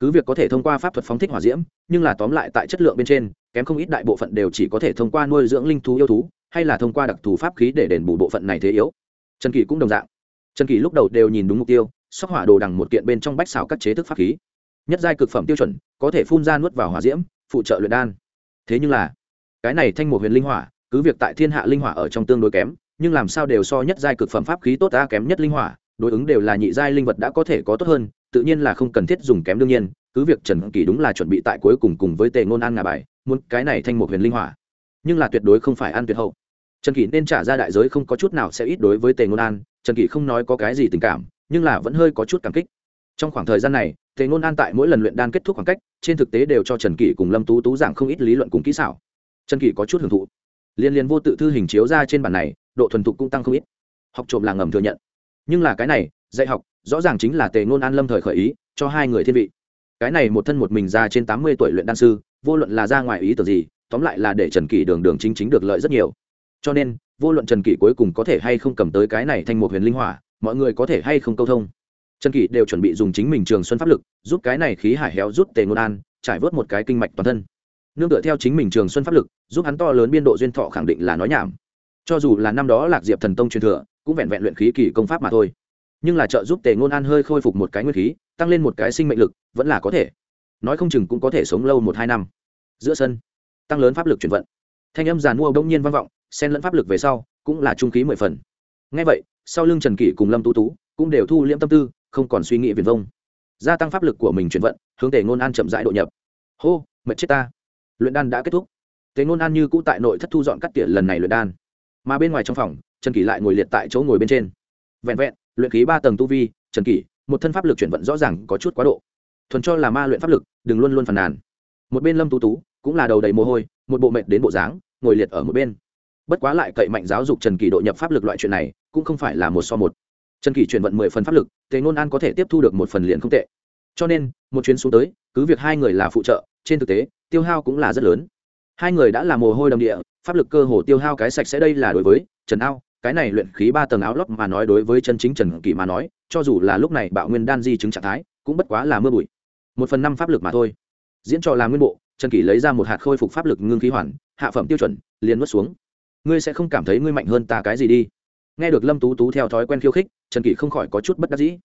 cứ việc có thể thông qua pháp thuật phóng thích hỏa diễm, nhưng là tóm lại tại chất lượng bên trên, kém không ít đại bộ phận đều chỉ có thể thông qua nuôi dưỡng linh thú yêu thú hay là thông qua đặc thù pháp khí để đền bù bộ phận này thế yếu? Trần kỳ cũng đồng dạng. Trần kỳ lúc đầu đều nhìn đúng mục tiêu, sóc hỏa đồ đằng một kiện bên trong bách xào các chế thức pháp khí. Nhất giai cực phẩm tiêu chuẩn, có thể phun ra nuốt vào hỏa diễm, phụ trợ luyện đan. Thế nhưng là, cái này thanh một huyền linh hỏa, cứ việc tại thiên hạ linh hỏa ở trong tương đối kém, nhưng làm sao đều so nhất giai cực phẩm pháp khí tốt ta kém nhất linh hỏa, đối ứng đều là nhị giai linh vật đã có thể có tốt hơn, tự nhiên là không cần thiết dùng kém đương nhiên, cứ việc trần kỳ đúng là chuẩn bị tại cuối cùng cùng với tề ngôn an ngà bài, muốn cái này thanh một huyền linh hỏa. Nhưng là tuyệt đối không phải ăn tuyệt hậu trần kỷ nên trả ra đại giới không có chút nào sẽ ít đối với tề ngôn an, trần kỷ không nói có cái gì tình cảm, nhưng là vẫn hơi có chút cảm kích. Trong khoảng thời gian này, tề ngôn an tại mỗi lần luyện đan kết thúc khoảng cách, trên thực tế đều cho trần kỷ cùng lâm tú tú giảng không ít lý luận cùng kỹ xảo. Trần kỷ có chút hưởng thụ. Liên liên vô tự thư hình chiếu ra trên bản này, độ thuần thục cũng tăng không ít. Học trộm là ngầm thừa nhận. Nhưng là cái này, dạy học, rõ ràng chính là tề ngôn an lâm thời khởi ý, cho hai người thiên vị. Cái này một thân một mình ra trên tám mươi tuổi luyện đan sư, vô luận là ra ngoài ý tưởng gì, tóm lại là để trần kỷ đường đường chính chính được lợi rất nhiều cho nên, vô luận trần kỷ cuối cùng có thể hay không cầm tới cái này thành một huyền linh hỏa, mọi người có thể hay không câu thông. Trần kỷ đều chuẩn bị dùng chính mình trường xuân pháp lực, giúp cái này khí hải héo rút tề ngôn an, trải vớt một cái kinh mạch toàn thân. Nương tựa theo chính mình trường xuân pháp lực, giúp hắn to lớn biên độ duyên thọ khẳng định là nói nhảm. Cho dù là năm đó lạc diệp thần tông truyền thừa, cũng vẹn vẹn luyện khí kỳ công pháp mà thôi. Nhưng là trợ giúp tề ngôn an hơi khôi phục một cái nguyên khí, tăng lên một cái sinh mệnh lực, vẫn là có thể. Nói không chừng cũng có thể sống lâu một hai năm. Giữa sân, tăng lớn pháp lực chuyển vận. Thanh âm giàn mua đông nhiên vang vọng xen lẫn pháp lực về sau, cũng là trung khí mười phần. Ngay vậy, sau lưng trần kỷ cùng lâm tú tú cũng đều thu liễm tâm tư, không còn suy nghĩ viền vông. Gia tăng pháp lực của mình chuyển vận, hướng tề ngôn an chậm rãi độ nhập. Hô, mệt chết ta. Luyện đan đã kết thúc. Tề ngôn an như cũ tại nội thất thu dọn cắt tỉa lần này luyện đan. Mà bên ngoài trong phòng, trần kỷ lại ngồi liệt tại chỗ ngồi bên trên. Vẹn vẹn, luyện khí ba tầng tu vi, trần kỷ, một thân pháp lực chuyển vận rõ ràng có chút quá độ. Thuần cho là ma luyện pháp lực, đừng luôn luôn phàn nàn. Một bên lâm tú tú cũng là đầu đầy mồ hôi, một bộ mệt đến bộ dáng, ngồi liệt ở một bên bất quá lại cậy mạnh giáo dục trần kỳ độ nhập pháp lực loại chuyện này, cũng không phải là một so một. Trần kỳ chuyển vận mười phần pháp lực, tề ngôn an có thể tiếp thu được một phần liền không tệ. Cho nên, một chuyến xuống tới, cứ việc hai người là phụ trợ, trên thực tế, tiêu hao cũng là rất lớn. Hai người đã là mồ hôi đầm địa, pháp lực cơ hồ tiêu hao cái sạch sẽ đây là đối với trần ao, cái này luyện khí ba tầng áo lót mà nói đối với chân chính trần kỳ mà nói, cho dù là lúc này bạo nguyên đan di chứng trạng thái, cũng bất quá là mưa bụi. Một phần năm pháp lực mà thôi. Diễn trò là nguyên bộ, trần kỳ lấy ra một hạt khôi phục pháp lực ngưng khí hoàn, hạ phẩm tiêu chuẩn, liền nuốt xuống ngươi sẽ không cảm thấy ngươi mạnh hơn ta cái gì đi. Nghe được lâm tú tú theo thói quen khiêu khích, trần kỷ không khỏi có chút bất đắc dĩ.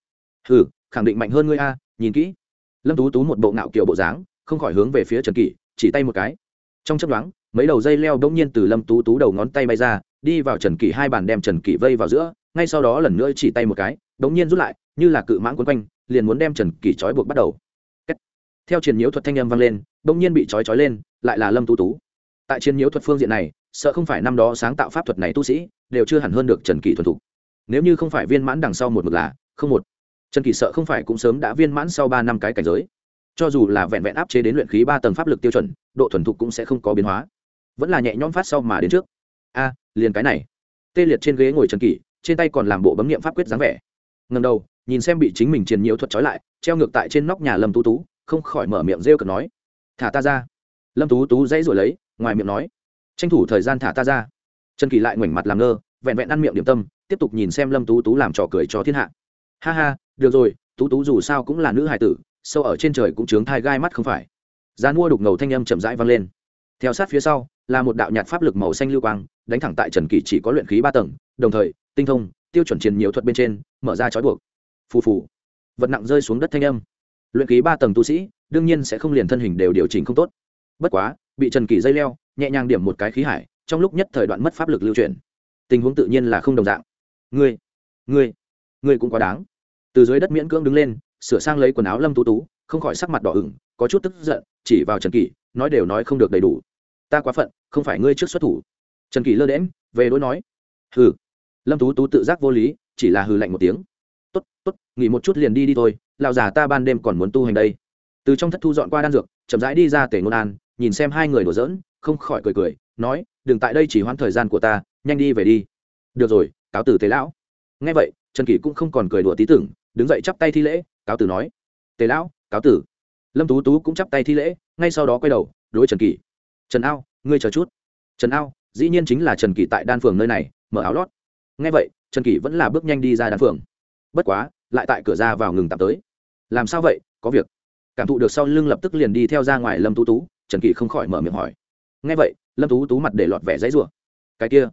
Hừ, khẳng định mạnh hơn ngươi a, nhìn kỹ. Lâm tú tú một bộ ngạo kiểu bộ dáng, không khỏi hướng về phía trần kỷ, chỉ tay một cái. Trong chấp đoán mấy đầu dây leo đ ỗ n g nhiên từ lâm tú tú đầu ngón tay bay ra, đi vào trần kỷ hai bàn đem trần kỷ vây vào giữa, ngay sau đó lần nữa chỉ tay một cái đ ỗ n g nhiên rút lại, như là cự mãng quấn quanh, liền muốn đem trần kỷ trói buộc bắt đầu. Theo chiến nhiễu thuật thanh âm vang lên bỗng nhiên bị trói trói lên, lại là lâm tú tú. Tại chiến nhiễu thuật phương diện này sợ không phải năm đó sáng tạo pháp thuật này tu sĩ đều chưa hẳn hơn được trần kỳ thuần thục. Nếu như không phải viên mãn đằng sau một mực là không một, trần kỳ sợ không phải cũng sớm đã viên mãn sau ba năm cái cảnh giới. Cho dù là vẹn vẹn áp chế đến luyện khí ba tầng pháp lực tiêu chuẩn, độ thuần thục cũng sẽ không có biến hóa. Vẫn là nhẹ nhõm phát sau mà đến trước. A, liền cái này. Tê liệt trên ghế ngồi trần kỳ trên tay còn làm bộ bấm nghiệm pháp quyết dáng vẻ. Ngần đầu, nhìn xem bị chính mình triền nhiễu thuật trói lại, treo ngược tại trên nóc nhà lâm tú tú, không khỏi mở miệng rêu cực nói, thả ta ra. Lâm tú tú dãy rồi lấy, ngoài miệng nói tranh thủ thời gian thả ta ra trần kỳ lại ngoảnh mặt làm ngơ vẹn vẹn ăn miệng điểm tâm tiếp tục nhìn xem lâm tú tú làm trò cười cho thiên hạ ha ha được rồi tú tú dù sao cũng là nữ hài tử sâu ở trên trời cũng chướng thai gai mắt không phải giá mua đục ngầu thanh âm chậm rãi vang lên theo sát phía sau là một đạo nhạt pháp lực màu xanh lưu quang đánh thẳng tại trần kỳ chỉ có luyện khí ba tầng đồng thời tinh thông tiêu chuẩn chiến nhiều thuật bên trên mở ra trói buộc phù phù vật nặng rơi xuống đất thanh âm luyện khí ba tầng tu sĩ đương nhiên sẽ không liền thân hình đều điều chỉnh không tốt bất quá bị trần kỳ dây leo nhẹ nhàng điểm một cái khí hải, trong lúc nhất thời đoạn mất pháp lực lưu truyền. Tình huống tự nhiên là không đồng dạng. Ngươi ngươi ngươi cũng quá đáng. Từ dưới đất miễn cưỡng đứng lên, sửa sang lấy quần áo lâm tú tú, không khỏi sắc mặt đỏ ửng, có chút tức giận, chỉ vào trần kỷ, nói đều nói không được đầy đủ. Ta quá phận, không phải ngươi trước xuất thủ. Trần kỷ lơ đễm về đối nói. Hừ. Lâm tú tú tự giác vô lý, chỉ là hừ lạnh một tiếng. Tốt tốt, nghỉ một chút liền đi đi thôi, lão già ta ban đêm còn muốn tu hành đây. Từ trong thất thu dọn qua đan dược, chậm rãi đi ra tể ngôn an, nhìn xem hai người đổ dỡn không khỏi cười cười, nói, đừng tại đây chỉ hoãn thời gian của ta, nhanh đi về đi. Được rồi, cáo tử tế lão. Nghe vậy, trần kỷ cũng không còn cười đùa tí tưởng, đứng dậy chắp tay thi lễ, cáo tử nói tế lão, cáo tử lâm tú tú cũng chắp tay thi lễ, ngay sau đó quay đầu, đối trần kỷ, trần ao, ngươi chờ chút. Trần ao, dĩ nhiên chính là trần kỷ tại đan phường nơi này, mở áo lót. Nghe vậy, trần kỷ vẫn là bước nhanh đi ra đan phường. Bất quá, lại tại cửa ra vào ngừng tạm tới. Làm sao vậy? Có việc. Cảm thụ được sau lưng lập tức liền đi theo ra ngoài lâm tú tú, trần kỳ không khỏi mở miệng hỏi nghe vậy, lâm tú tú mặt để lọt vẻ dãy rủa. Cái kia,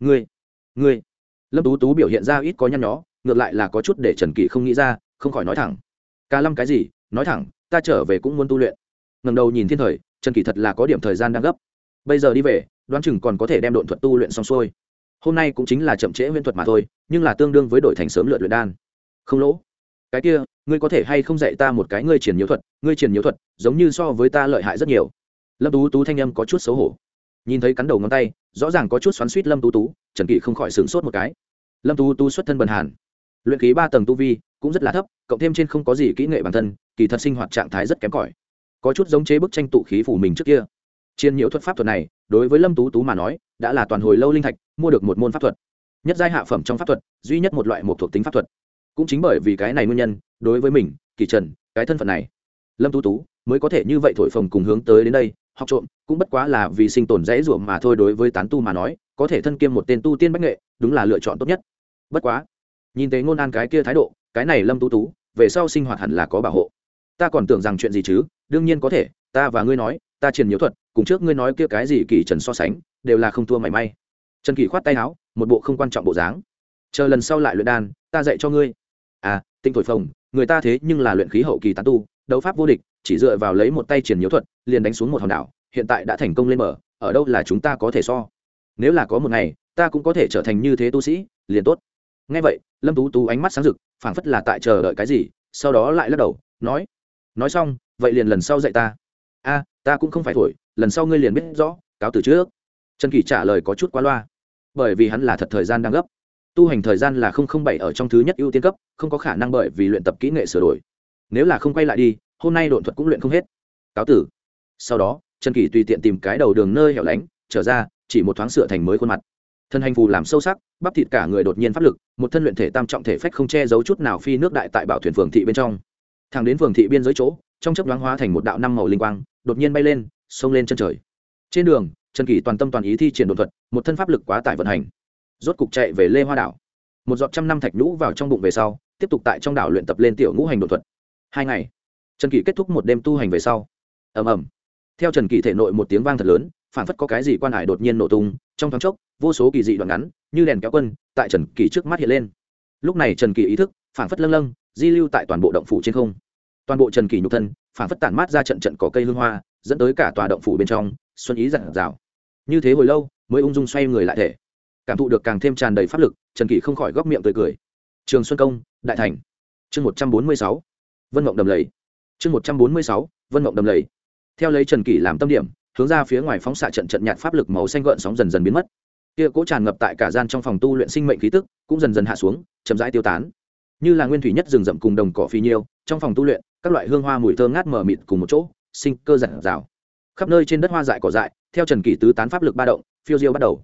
ngươi ngươi. Lâm tú tú biểu hiện ra ít có nhăn nhó, ngược lại là có chút để trần kỳ không nghĩ ra, không khỏi nói thẳng. Ca lâm cái gì? Nói thẳng, ta trở về cũng muốn tu luyện. Ngầm đầu nhìn thiên thời, trần kỳ thật là có điểm thời gian đang gấp. Bây giờ đi về, đoán chừng còn có thể đem độn thuật tu luyện xong xuôi. Hôm nay cũng chính là chậm trễ huyễn thuật mà thôi, nhưng là tương đương với đổi thành sớm lượt luyện đan. Không lỗ. Cái kia, ngươi có thể hay không dạy ta một cái ngươi triển nhiều thuật, ngươi triển nhiều thuật, giống như so với ta lợi hại rất nhiều lâm tú tú thanh âm có chút xấu hổ. Nhìn thấy cắn đầu ngón tay, rõ ràng có chút xoắn suýt lâm tú tú, trần Kỵ không khỏi sửng sốt một cái. Lâm tú tú xuất thân bần hàn. Luyện khí ba tầng tu vi, cũng rất là thấp, cộng thêm trên không có gì kỹ nghệ bản thân, kỳ thật sinh hoạt trạng thái rất kém cỏi. Có chút giống chế bức tranh tụ khí phủ mình trước kia. Chiên nhiễu thuật pháp thuật này, đối với lâm tú tú mà nói, đã là toàn hồi lâu linh thạch, mua được một môn pháp thuật. Nhất giai hạ phẩm trong pháp thuật, duy nhất một loại một thuộc tính pháp thuật. Cũng chính bởi vì cái này nguyên nhân, đối với mình kỳ trần, cái thân phận này, lâm tú tú mới có thể như vậy thổi phồng cùng hướng tới đến đây học trộm, cũng bất quá là vì sinh tồn dễ ruộng mà thôi đối với tán tu mà nói, có thể thân kiêm một tên tu tiên bách nghệ, đúng là lựa chọn tốt nhất. Bất quá, nhìn thấy ngôn an cái kia thái độ, cái này lâm tú tú, về sau sinh hoạt hẳn là có bảo hộ. Ta còn tưởng rằng chuyện gì chứ, đương nhiên có thể, ta và ngươi nói, ta truyền nhiều thuật, cùng trước ngươi nói kia cái gì kỳ trần so sánh, đều là không thua mảy may. Trần kỳ khoát tay áo, một bộ không quan trọng bộ dáng. Chờ lần sau lại luyện đan, ta dạy cho ngươi. À tinh thổi phồng, người ta thế nhưng là luyện khí hậu kỳ tán tu, đấu pháp vô địch chỉ dựa vào lấy một tay triển nhiễu thuật, liền đánh xuống một hòn đảo, hiện tại đã thành công lên mở, ở đâu là chúng ta có thể so? Nếu là có một ngày, ta cũng có thể trở thành như thế tu sĩ, liền tốt. Ngay vậy, lâm tú tú ánh mắt sáng rực, phảng phất là tại chờ đợi cái gì, sau đó lại lắc đầu, nói nói xong, vậy liền lần sau dạy ta. A, ta cũng không phải thổi lần sau ngươi liền biết rõ, cáo từ trước. Trần kỳ trả lời có chút quá loa, bởi vì hắn là thật thời gian đang gấp. Tu hành thời gian là không không bảy ở trong thứ nhất ưu tiên cấp, không có khả năng bởi vì luyện tập kỹ nghệ sửa đổi. Nếu là không quay lại đi hôm nay độn thuật cũng luyện không hết. Cáo tử. Sau đó, trần kỳ tùy tiện tìm cái đầu đường nơi hẻo lánh, trở ra, chỉ một thoáng sửa thành mới khuôn mặt. Thân hành phù làm sâu sắc, bắp thịt cả người đột nhiên pháp lực, một thân luyện thể tam trọng thể phách không che giấu chút nào phi nước đại tại bảo thuyền phường thị bên trong. Thẳng đến phường thị biên giới chỗ, trong chấp đoán hóa thành một đạo năm màu linh quang, đột nhiên bay lên, xông lên chân trời. Trên đường, trần kỳ toàn tâm toàn ý thi triển đột thuật, một thân pháp lực quá tải vận hành. Rốt cục chạy về lê hoa đảo. Một giọt trăm năm thạch nhũ vào trong bụng về sau, tiếp tục tại trong đảo luyện tập lên tiểu ngũ hành đột thuật. Hai ngày trần kỳ kết thúc một đêm tu hành về sau. Ầm ầm. Theo trần kỳ thể nội một tiếng vang thật lớn, phản phất có cái gì quan hải đột nhiên nổ tung, trong thoáng chốc, vô số kỳ dị đoạn ngắn, như đèn kéo quân, tại trần kỳ trước mắt hiện lên. Lúc này trần kỳ ý thức, phản phất lâng lâng, di lưu tại toàn bộ động phủ trên không. Toàn bộ trần kỳ nhục thân, phản phất tản mát ra trận trận cỏ cây hương hoa, dẫn tới cả tòa động phủ bên trong, xuân ý dặn dào như thế hồi lâu, mới ung dung xoay người lại thể. Cảm thụ được càng thêm tràn đầy pháp lực, trần kỳ không khỏi góc miệng tươi cười. Trường xuân công, đại thành. Chương một trăm bốn mươi sáu. Vân mộng đầm lầy chương một trăm bốn mươi sáu, vân mộng đầm lầy. Theo lấy trần Kỷ làm tâm điểm, hướng ra phía ngoài phóng xạ trận trận nhạt pháp lực màu xanh gợn sóng dần dần biến mất. Kia cố tràn ngập tại cả gian trong phòng tu luyện sinh mệnh khí tức cũng dần dần hạ xuống, chậm rãi tiêu tán. Như là nguyên thủy nhất rừng rậm cùng đồng cỏ phi nhiêu, trong phòng tu luyện, các loại hương hoa mùi thơm ngát mờ mịt cùng một chỗ, sinh cơ giản rào. Khắp nơi trên đất hoa dại cỏ dại, theo trần kỷ tứ tán pháp lực ba động, phiêu diêu bắt đầu.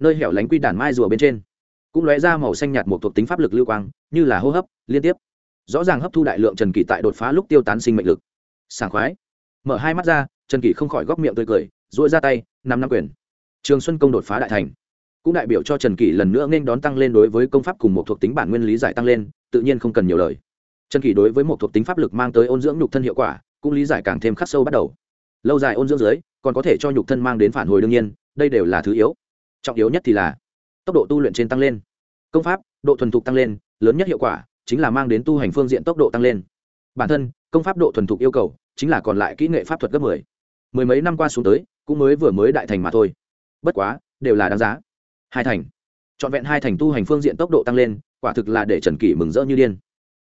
Nơi hẻo lánh quy đàn mai rùa bên trên, cũng lóe ra màu xanh nhạt một thuộc tính pháp lực lưu quang, như là hô hấp, liên tiếp rõ ràng hấp thu đại lượng trần kỳ tại đột phá lúc tiêu tán sinh mệnh lực. Sảng khoái. Mở hai mắt ra, trần kỳ không khỏi góc miệng tươi cười dội ra tay năm năm quyền. Trường xuân công đột phá đại thành. Cũng đại biểu cho trần kỳ lần nữa nên đón tăng lên đối với công pháp cùng một thuộc tính bản nguyên lý giải tăng lên, tự nhiên không cần nhiều lời. Trần kỳ đối với một thuộc tính pháp lực mang tới ôn dưỡng nhục thân hiệu quả, cũng lý giải càng thêm khắc sâu bắt đầu. Lâu dài ôn dưỡng dưới, còn có thể cho nhục thân mang đến phản hồi đương nhiên, đây đều là thứ yếu. Trọng yếu nhất thì là tốc độ tu luyện trên tăng lên. Công pháp, độ thuần thục tăng lên, lớn nhất hiệu quả chính là mang đến tu hành phương diện tốc độ tăng lên. Bản thân, công pháp độ thuần thục yêu cầu, chính là còn lại kỹ nghệ pháp thuật gấp mười. Mười mấy năm qua xuống tới, cũng mới vừa mới đại thành mà thôi. Bất quá, đều là đáng giá. Hai thành. Chọn vẹn hai thành tu hành phương diện tốc độ tăng lên, quả thực là để trần kỷ mừng rỡ như điên.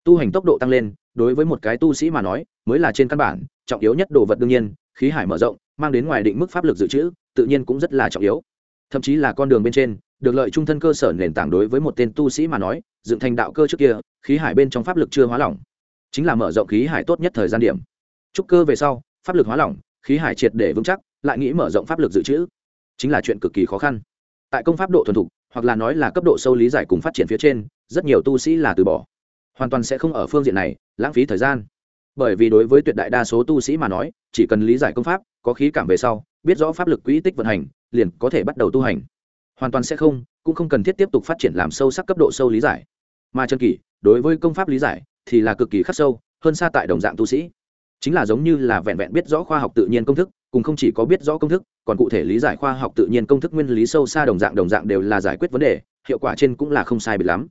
Tu hành tốc độ tăng lên, đối với một cái tu sĩ mà nói, mới là trên căn bản, trọng yếu nhất đồ vật đương nhiên, khí hải mở rộng, mang đến ngoài định mức pháp lực dự trữ, tự nhiên cũng rất là trọng yếu. Thậm chí là con đường bên trên được lợi trung thân cơ sở nền tảng đối với một tên tu sĩ mà nói, dựng thành đạo cơ trước kia, khí hải bên trong pháp lực chưa hóa lỏng. Chính là mở rộng khí hải tốt nhất thời gian điểm. Trúc cơ về sau, pháp lực hóa lỏng, khí hải triệt để vững chắc, lại nghĩ mở rộng pháp lực dự trữ. Chính là chuyện cực kỳ khó khăn. Tại công pháp độ thuần thục, hoặc là nói là cấp độ sâu lý giải cùng phát triển phía trên, rất nhiều tu sĩ là từ bỏ. Hoàn toàn sẽ không ở phương diện này, lãng phí thời gian. Bởi vì đối với tuyệt đại đa số tu sĩ mà nói, chỉ cần lý giải công pháp, có khí cảm về sau, biết rõ pháp lực quỹ tích vận hành, liền có thể bắt đầu tu hành hoàn toàn sẽ không, cũng không cần thiết tiếp tục phát triển làm sâu sắc cấp độ sâu lý giải. Mà chân kỷ, đối với công pháp lý giải, thì là cực kỳ khắc sâu, hơn xa tại đồng dạng tu sĩ. Chính là giống như là vẹn vẹn biết rõ khoa học tự nhiên công thức, cùng không chỉ có biết rõ công thức, còn cụ thể lý giải khoa học tự nhiên công thức nguyên lý sâu xa đồng dạng đồng dạng đều là giải quyết vấn đề, hiệu quả trên cũng là không sai biệt lắm.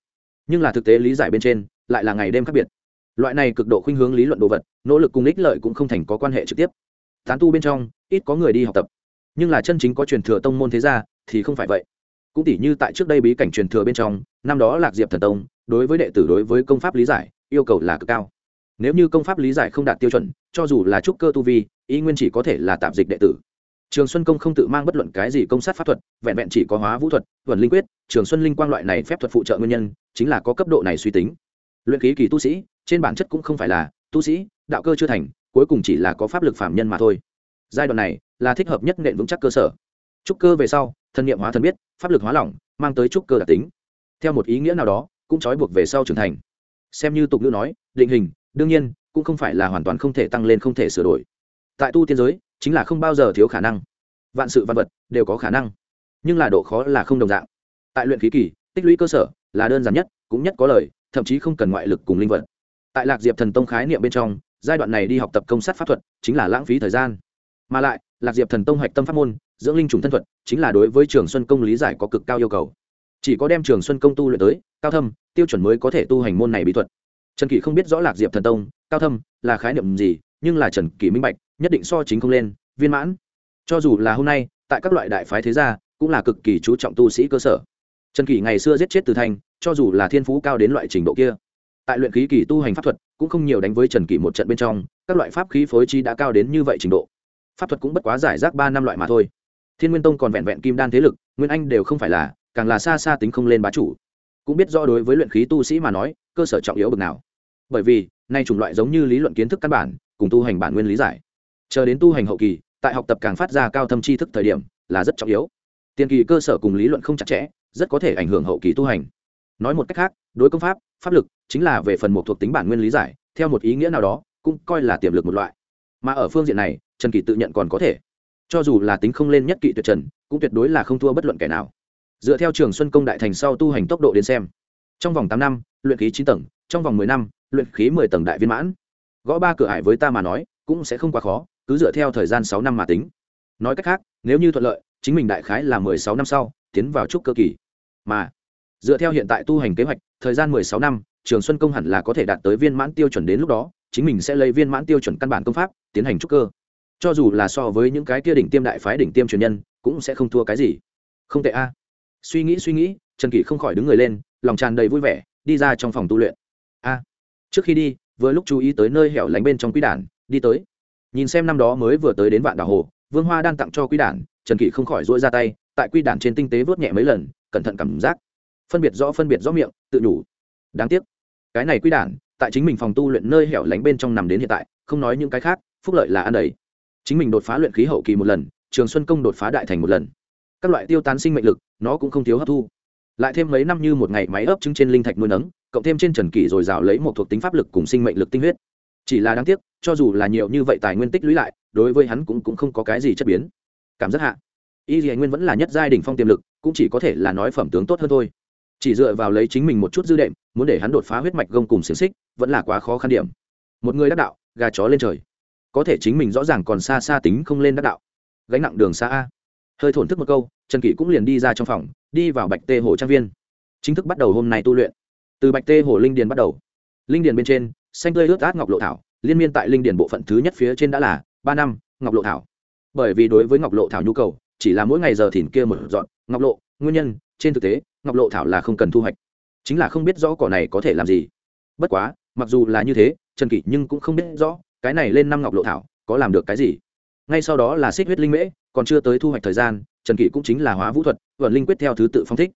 Nhưng là thực tế lý giải bên trên, lại là ngày đêm khác biệt. Loại này cực độ khuynh hướng lý luận đồ vật, nỗ lực cùng ích lợi cũng không thành có quan hệ trực tiếp. Tán tu bên trong, ít có người đi học tập. Nhưng là chân chính có truyền thừa tông môn thế gia, thì không phải vậy cũng tỉ như tại trước đây bí cảnh truyền thừa bên trong, năm đó lạc diệp thần tông, đối với đệ tử đối với công pháp lý giải, yêu cầu là cực cao. Nếu như công pháp lý giải không đạt tiêu chuẩn, cho dù là trúc cơ tu vi, y nguyên chỉ có thể là tạp dịch đệ tử. Trường xuân công không tự mang bất luận cái gì công sát pháp thuật, vẹn vẹn chỉ có hóa vũ thuật vần linh quyết, trường xuân linh quang loại này phép thuật phụ trợ nguyên nhân, chính là có cấp độ này suy tính. Luyện khí kỳ tu sĩ, trên bản chất cũng không phải là, tu sĩ, đạo cơ chưa thành, cuối cùng chỉ là có pháp lực phạm nhân mà thôi. Giai đoạn này là thích hợp nhất nện vững chắc cơ sở. Trúc cơ về sau thân nhiệm hóa thần biết, pháp lực hóa lỏng, mang tới trúc cơ đặc tính. Theo một ý nghĩa nào đó, cũng trói buộc về sau trưởng thành. Xem như tục ngữ nói, định hình, đương nhiên, cũng không phải là hoàn toàn không thể tăng lên, không thể sửa đổi. Tại tu tiên giới, chính là không bao giờ thiếu khả năng. Vạn sự văn vật đều có khả năng, nhưng là độ khó là không đồng dạng. Tại luyện khí kỳ, tích lũy cơ sở là đơn giản nhất, cũng nhất có lời, thậm chí không cần ngoại lực cùng linh vật. Tại lạc diệp thần tông khái niệm bên trong, giai đoạn này đi học tập công sát pháp thuật chính là lãng phí thời gian. Mà lại lạc diệp thần tông hạch tâm pháp môn, dưỡng linh trùng thân thuật, chính là đối với trường xuân công lý giải có cực cao yêu cầu. Chỉ có đem trường xuân công tu luyện tới, cao thâm, tiêu chuẩn mới có thể tu hành môn này bí thuật. Trần kỷ không biết rõ lạc diệp thần tông, cao thâm là khái niệm gì, nhưng là trần kỷ minh bạch, nhất định so chính không lên, viên mãn. Cho dù là hôm nay, tại các loại đại phái thế gia, cũng là cực kỳ chú trọng tu sĩ cơ sở. Trần kỷ ngày xưa giết chết từ thanh, cho dù là thiên phú cao đến loại trình độ kia, tại luyện khí kỳ tu hành pháp thuật, cũng không nhiều đánh với trần kỷ một trận bên trong, các loại pháp khí phối chi đã cao đến như vậy trình độ pháp thuật cũng bất quá giải rác ba năm loại mà thôi. Thiên nguyên tông còn vẹn vẹn kim đan thế lực, nguyên anh đều không phải là, càng là xa xa tính không lên bá chủ. Cũng biết rõ đối với luyện khí tu sĩ mà nói, cơ sở trọng yếu bực nào. Bởi vì, nay chủng loại giống như lý luận kiến thức căn bản, cùng tu hành bản nguyên lý giải. Chờ đến tu hành hậu kỳ, tại học tập càng phát ra cao thâm tri thức thời điểm, là rất trọng yếu. Tiền kỳ cơ sở cùng lý luận không chặt chẽ, rất có thể ảnh hưởng hậu kỳ tu hành. Nói một cách khác, đối công pháp pháp lực, chính là về phần một thuộc tính bản nguyên lý giải, theo một ý nghĩa nào đó, cũng coi là tiềm lực một loại. Mà ở phương diện này trần kỳ tự nhận còn có thể. Cho dù là tính không lên nhất kỵ tuyệt trần, cũng tuyệt đối là không thua bất luận kẻ nào. Dựa theo trường xuân công đại thành sau tu hành tốc độ đến xem. Trong vòng tám năm, luyện khí chín tầng, trong vòng mười năm, luyện khí mười tầng đại viên mãn. Gõ ba cửa ải với ta mà nói, cũng sẽ không quá khó, cứ dựa theo thời gian sáu năm mà tính. Nói cách khác, nếu như thuận lợi, chính mình đại khái là mười sáu năm sau, tiến vào trúc cơ kỳ. Mà, dựa theo hiện tại tu hành kế hoạch, thời gian mười sáu năm, trường xuân công hẳn là có thể đạt tới viên mãn tiêu chuẩn đến lúc đó, chính mình sẽ lấy viên mãn tiêu chuẩn căn bản công pháp, tiến hành trúc cơ cho dù là so với những cái kia đỉnh tiêm đại phái đỉnh tiêm truyền nhân, cũng sẽ không thua cái gì. Không tệ a. Suy nghĩ suy nghĩ, trần kỷ không khỏi đứng người lên, lòng tràn đầy vui vẻ, đi ra trong phòng tu luyện. A. Trước khi đi, vừa lúc chú ý tới nơi hẻo lánh bên trong quý đản, đi tới. Nhìn xem năm đó mới vừa tới đến vạn đảo hồ, vương hoa đang tặng cho quý đản, trần kỷ không khỏi dỗi ra tay, tại quy đản trên tinh tế vớt nhẹ mấy lần, cẩn thận cảm giác. Phân biệt rõ, phân biệt rõ miệng, tự đủ đáng tiếc. Cái này quy đản, tại chính mình phòng tu luyện nơi hẻo lánh bên trong nằm đến hiện tại, không nói những cái khác, phúc lợi là ăn đầy chính mình đột phá luyện khí hậu kỳ một lần trường xuân công đột phá đại thành một lần. Các loại tiêu tán sinh mệnh lực nó cũng không thiếu hấp thu. Lại thêm mấy năm như một ngày máy ấp trứng trên linh thạch nuôi nấng cộng thêm trên trần kỷ rồi rào lấy một thuộc tính pháp lực cùng sinh mệnh lực tinh huyết. Chỉ là đáng tiếc cho dù là nhiều như vậy tài nguyên tích lũy lại đối với hắn cũng, cũng không có cái gì chất biến. Cảm giác hạ y dì nguyên vẫn là nhất giai đ ỉ n h phong tiềm lực cũng chỉ có thể là nói phẩm tướng tốt hơn thôi. Chỉ dựa vào lấy chính mình một chút dư đệm muốn để hắn đột phá huyết mạch gông cùng xiềng xích vẫn là quá khó khăn điểm. Một người đắc đạo gà chó lên trời có thể chính mình rõ ràng còn xa xa tính không lên đắc đạo. Gánh nặng đường xa a. Hơi thổn thức một câu, trần kỷ cũng liền đi ra trong phòng, đi vào bạch tê hồ trang viên. Chính thức bắt đầu hôm nay tu luyện. Từ bạch tê hồ linh điền bắt đầu. Linh điền bên trên, xanh tươi ướt át ngọc lộ thảo, liên miên tại linh điền bộ phận thứ nhất phía trên đã là ba năm, ngọc lộ thảo. Bởi vì đối với ngọc lộ thảo nhu cầu, chỉ là mỗi ngày giờ thìn kia một dọn, ngọc lộ, nguyên nhân, trên thực tế, ngọc lộ thảo là không cần thu hoạch. Chính là không biết rõ cỏ này có thể làm gì. Bất quá, mặc dù là như thế, trần kỷ nhưng cũng không biết rõ cái này lên năm ngọc lộ thảo, có làm được cái gì? Ngay sau đó là xích huyết linh mễ, còn chưa tới thu hoạch thời gian, trần kỵ cũng chính là hóa vũ thuật, vận linh quyết theo thứ tự phong thích.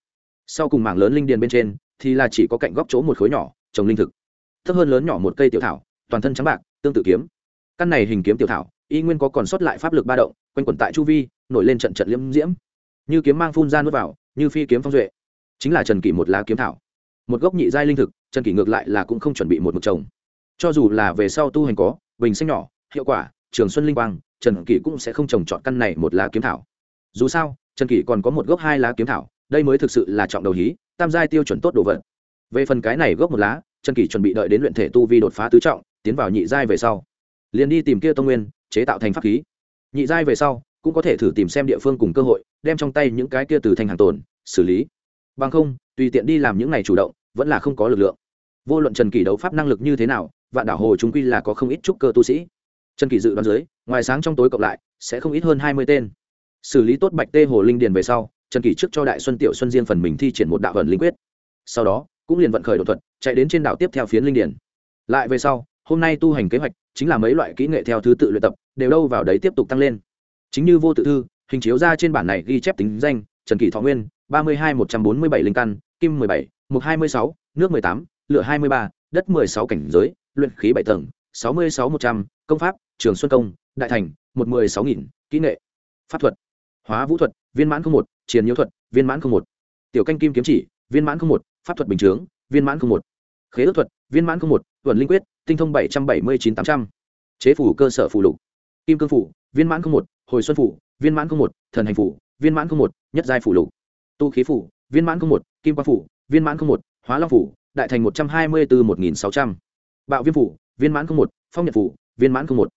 Sau cùng mảng lớn linh điền bên trên, thì là chỉ có cạnh góc chỗ một khối nhỏ, trồng linh thực. Thấp hơn lớn nhỏ một cây tiểu thảo, toàn thân trắng bạc, tương tự kiếm. Căn này hình kiếm tiểu thảo, y nguyên có còn sót lại pháp lực ba động, quanh quẩn tại chu vi, nổi lên trận trận liễm diễm. Như kiếm mang phun ra nuốt vào, như phi kiếm phong duệ. Chính là trần kỷ một lá kiếm thảo. Một gốc nhị giai linh thực, trần kỷ ngược lại là cũng không chuẩn bị một mực trồng. Cho dù là về sau tu hành có bình xanh nhỏ, hiệu quả, trường xuân linh quang, trần kỷ cũng sẽ không trồng chọn căn này một lá kiếm thảo. Dù sao, trần kỷ còn có một gốc hai lá kiếm thảo, đây mới thực sự là trọng đầu hí, tam giai tiêu chuẩn tốt đồ vật. Về phần cái này gốc một lá, trần kỷ chuẩn bị đợi đến luyện thể tu vi đột phá tứ trọng, tiến vào nhị giai về sau. Liền đi tìm kia tông nguyên, chế tạo thành pháp khí. Nhị giai về sau, cũng có thể thử tìm xem địa phương cùng cơ hội, đem trong tay những cái kia từ thành hàng tồn, xử lý. Bằng không, tùy tiện đi làm những này chủ động, vẫn là không có lực lượng. Vô luận trần kỷ đấu pháp năng lực như thế nào vạn đảo hồ chúng quy là có không ít trúc cơ tu sĩ. Trần kỳ dự đoán dưới, ngoài sáng trong tối cộng lại, sẽ không ít hơn hai mươi tên. Xử lý tốt bạch tê hồ linh điền về sau, trần kỳ trước cho đại xuân tiểu xuân riêng phần mình thi triển một đạo vận linh quyết. Sau đó, cũng liền vận khởi đột thuật, chạy đến trên đảo tiếp theo phiến linh điền. Lại về sau, hôm nay tu hành kế hoạch chính là mấy loại kỹ nghệ theo thứ tự luyện tập, đều đâu vào đấy tiếp tục tăng lên. Chính như vô tự thư, hình chiếu ra trên bản này ghi chép tính danh, trần kỳ thọ nguyên, ba mươi hai một trăm bốn mươi bảy linh căn, kim mười bảy, mục hai mươi sáu, nước mười tám, lửa hai mươi ba, đất mười sáu cảnh giới luyện khí bảy tầng sáu mươi sáu một trăm công pháp trường xuân công đại thành một mười sáu nghìn kỹ nghệ pháp thuật hóa vũ thuật viên mãn không một chiến nhiễu thuật viên mãn không một tiểu canh kim kiếm chỉ viên mãn không một pháp thuật bình chướng viên mãn không một khế ước thuật viên mãn không một tuần linh quyết tinh thông bảy trăm bảy mươi chín tám trăm chế phủ cơ sở phủ lục kim cương phủ viên mãn không một hồi xuân phủ viên mãn không một thần hành phủ viên mãn không một nhất giai phủ lục tu khí phủ viên mãn không một kim quang phủ viên mãn không một hóa long phủ đại thành một trăm hai mươi bốn một nghìn sáu trăm bạo viêm phủ, viên mãn không một, phong nhật phủ, viên mãn không một.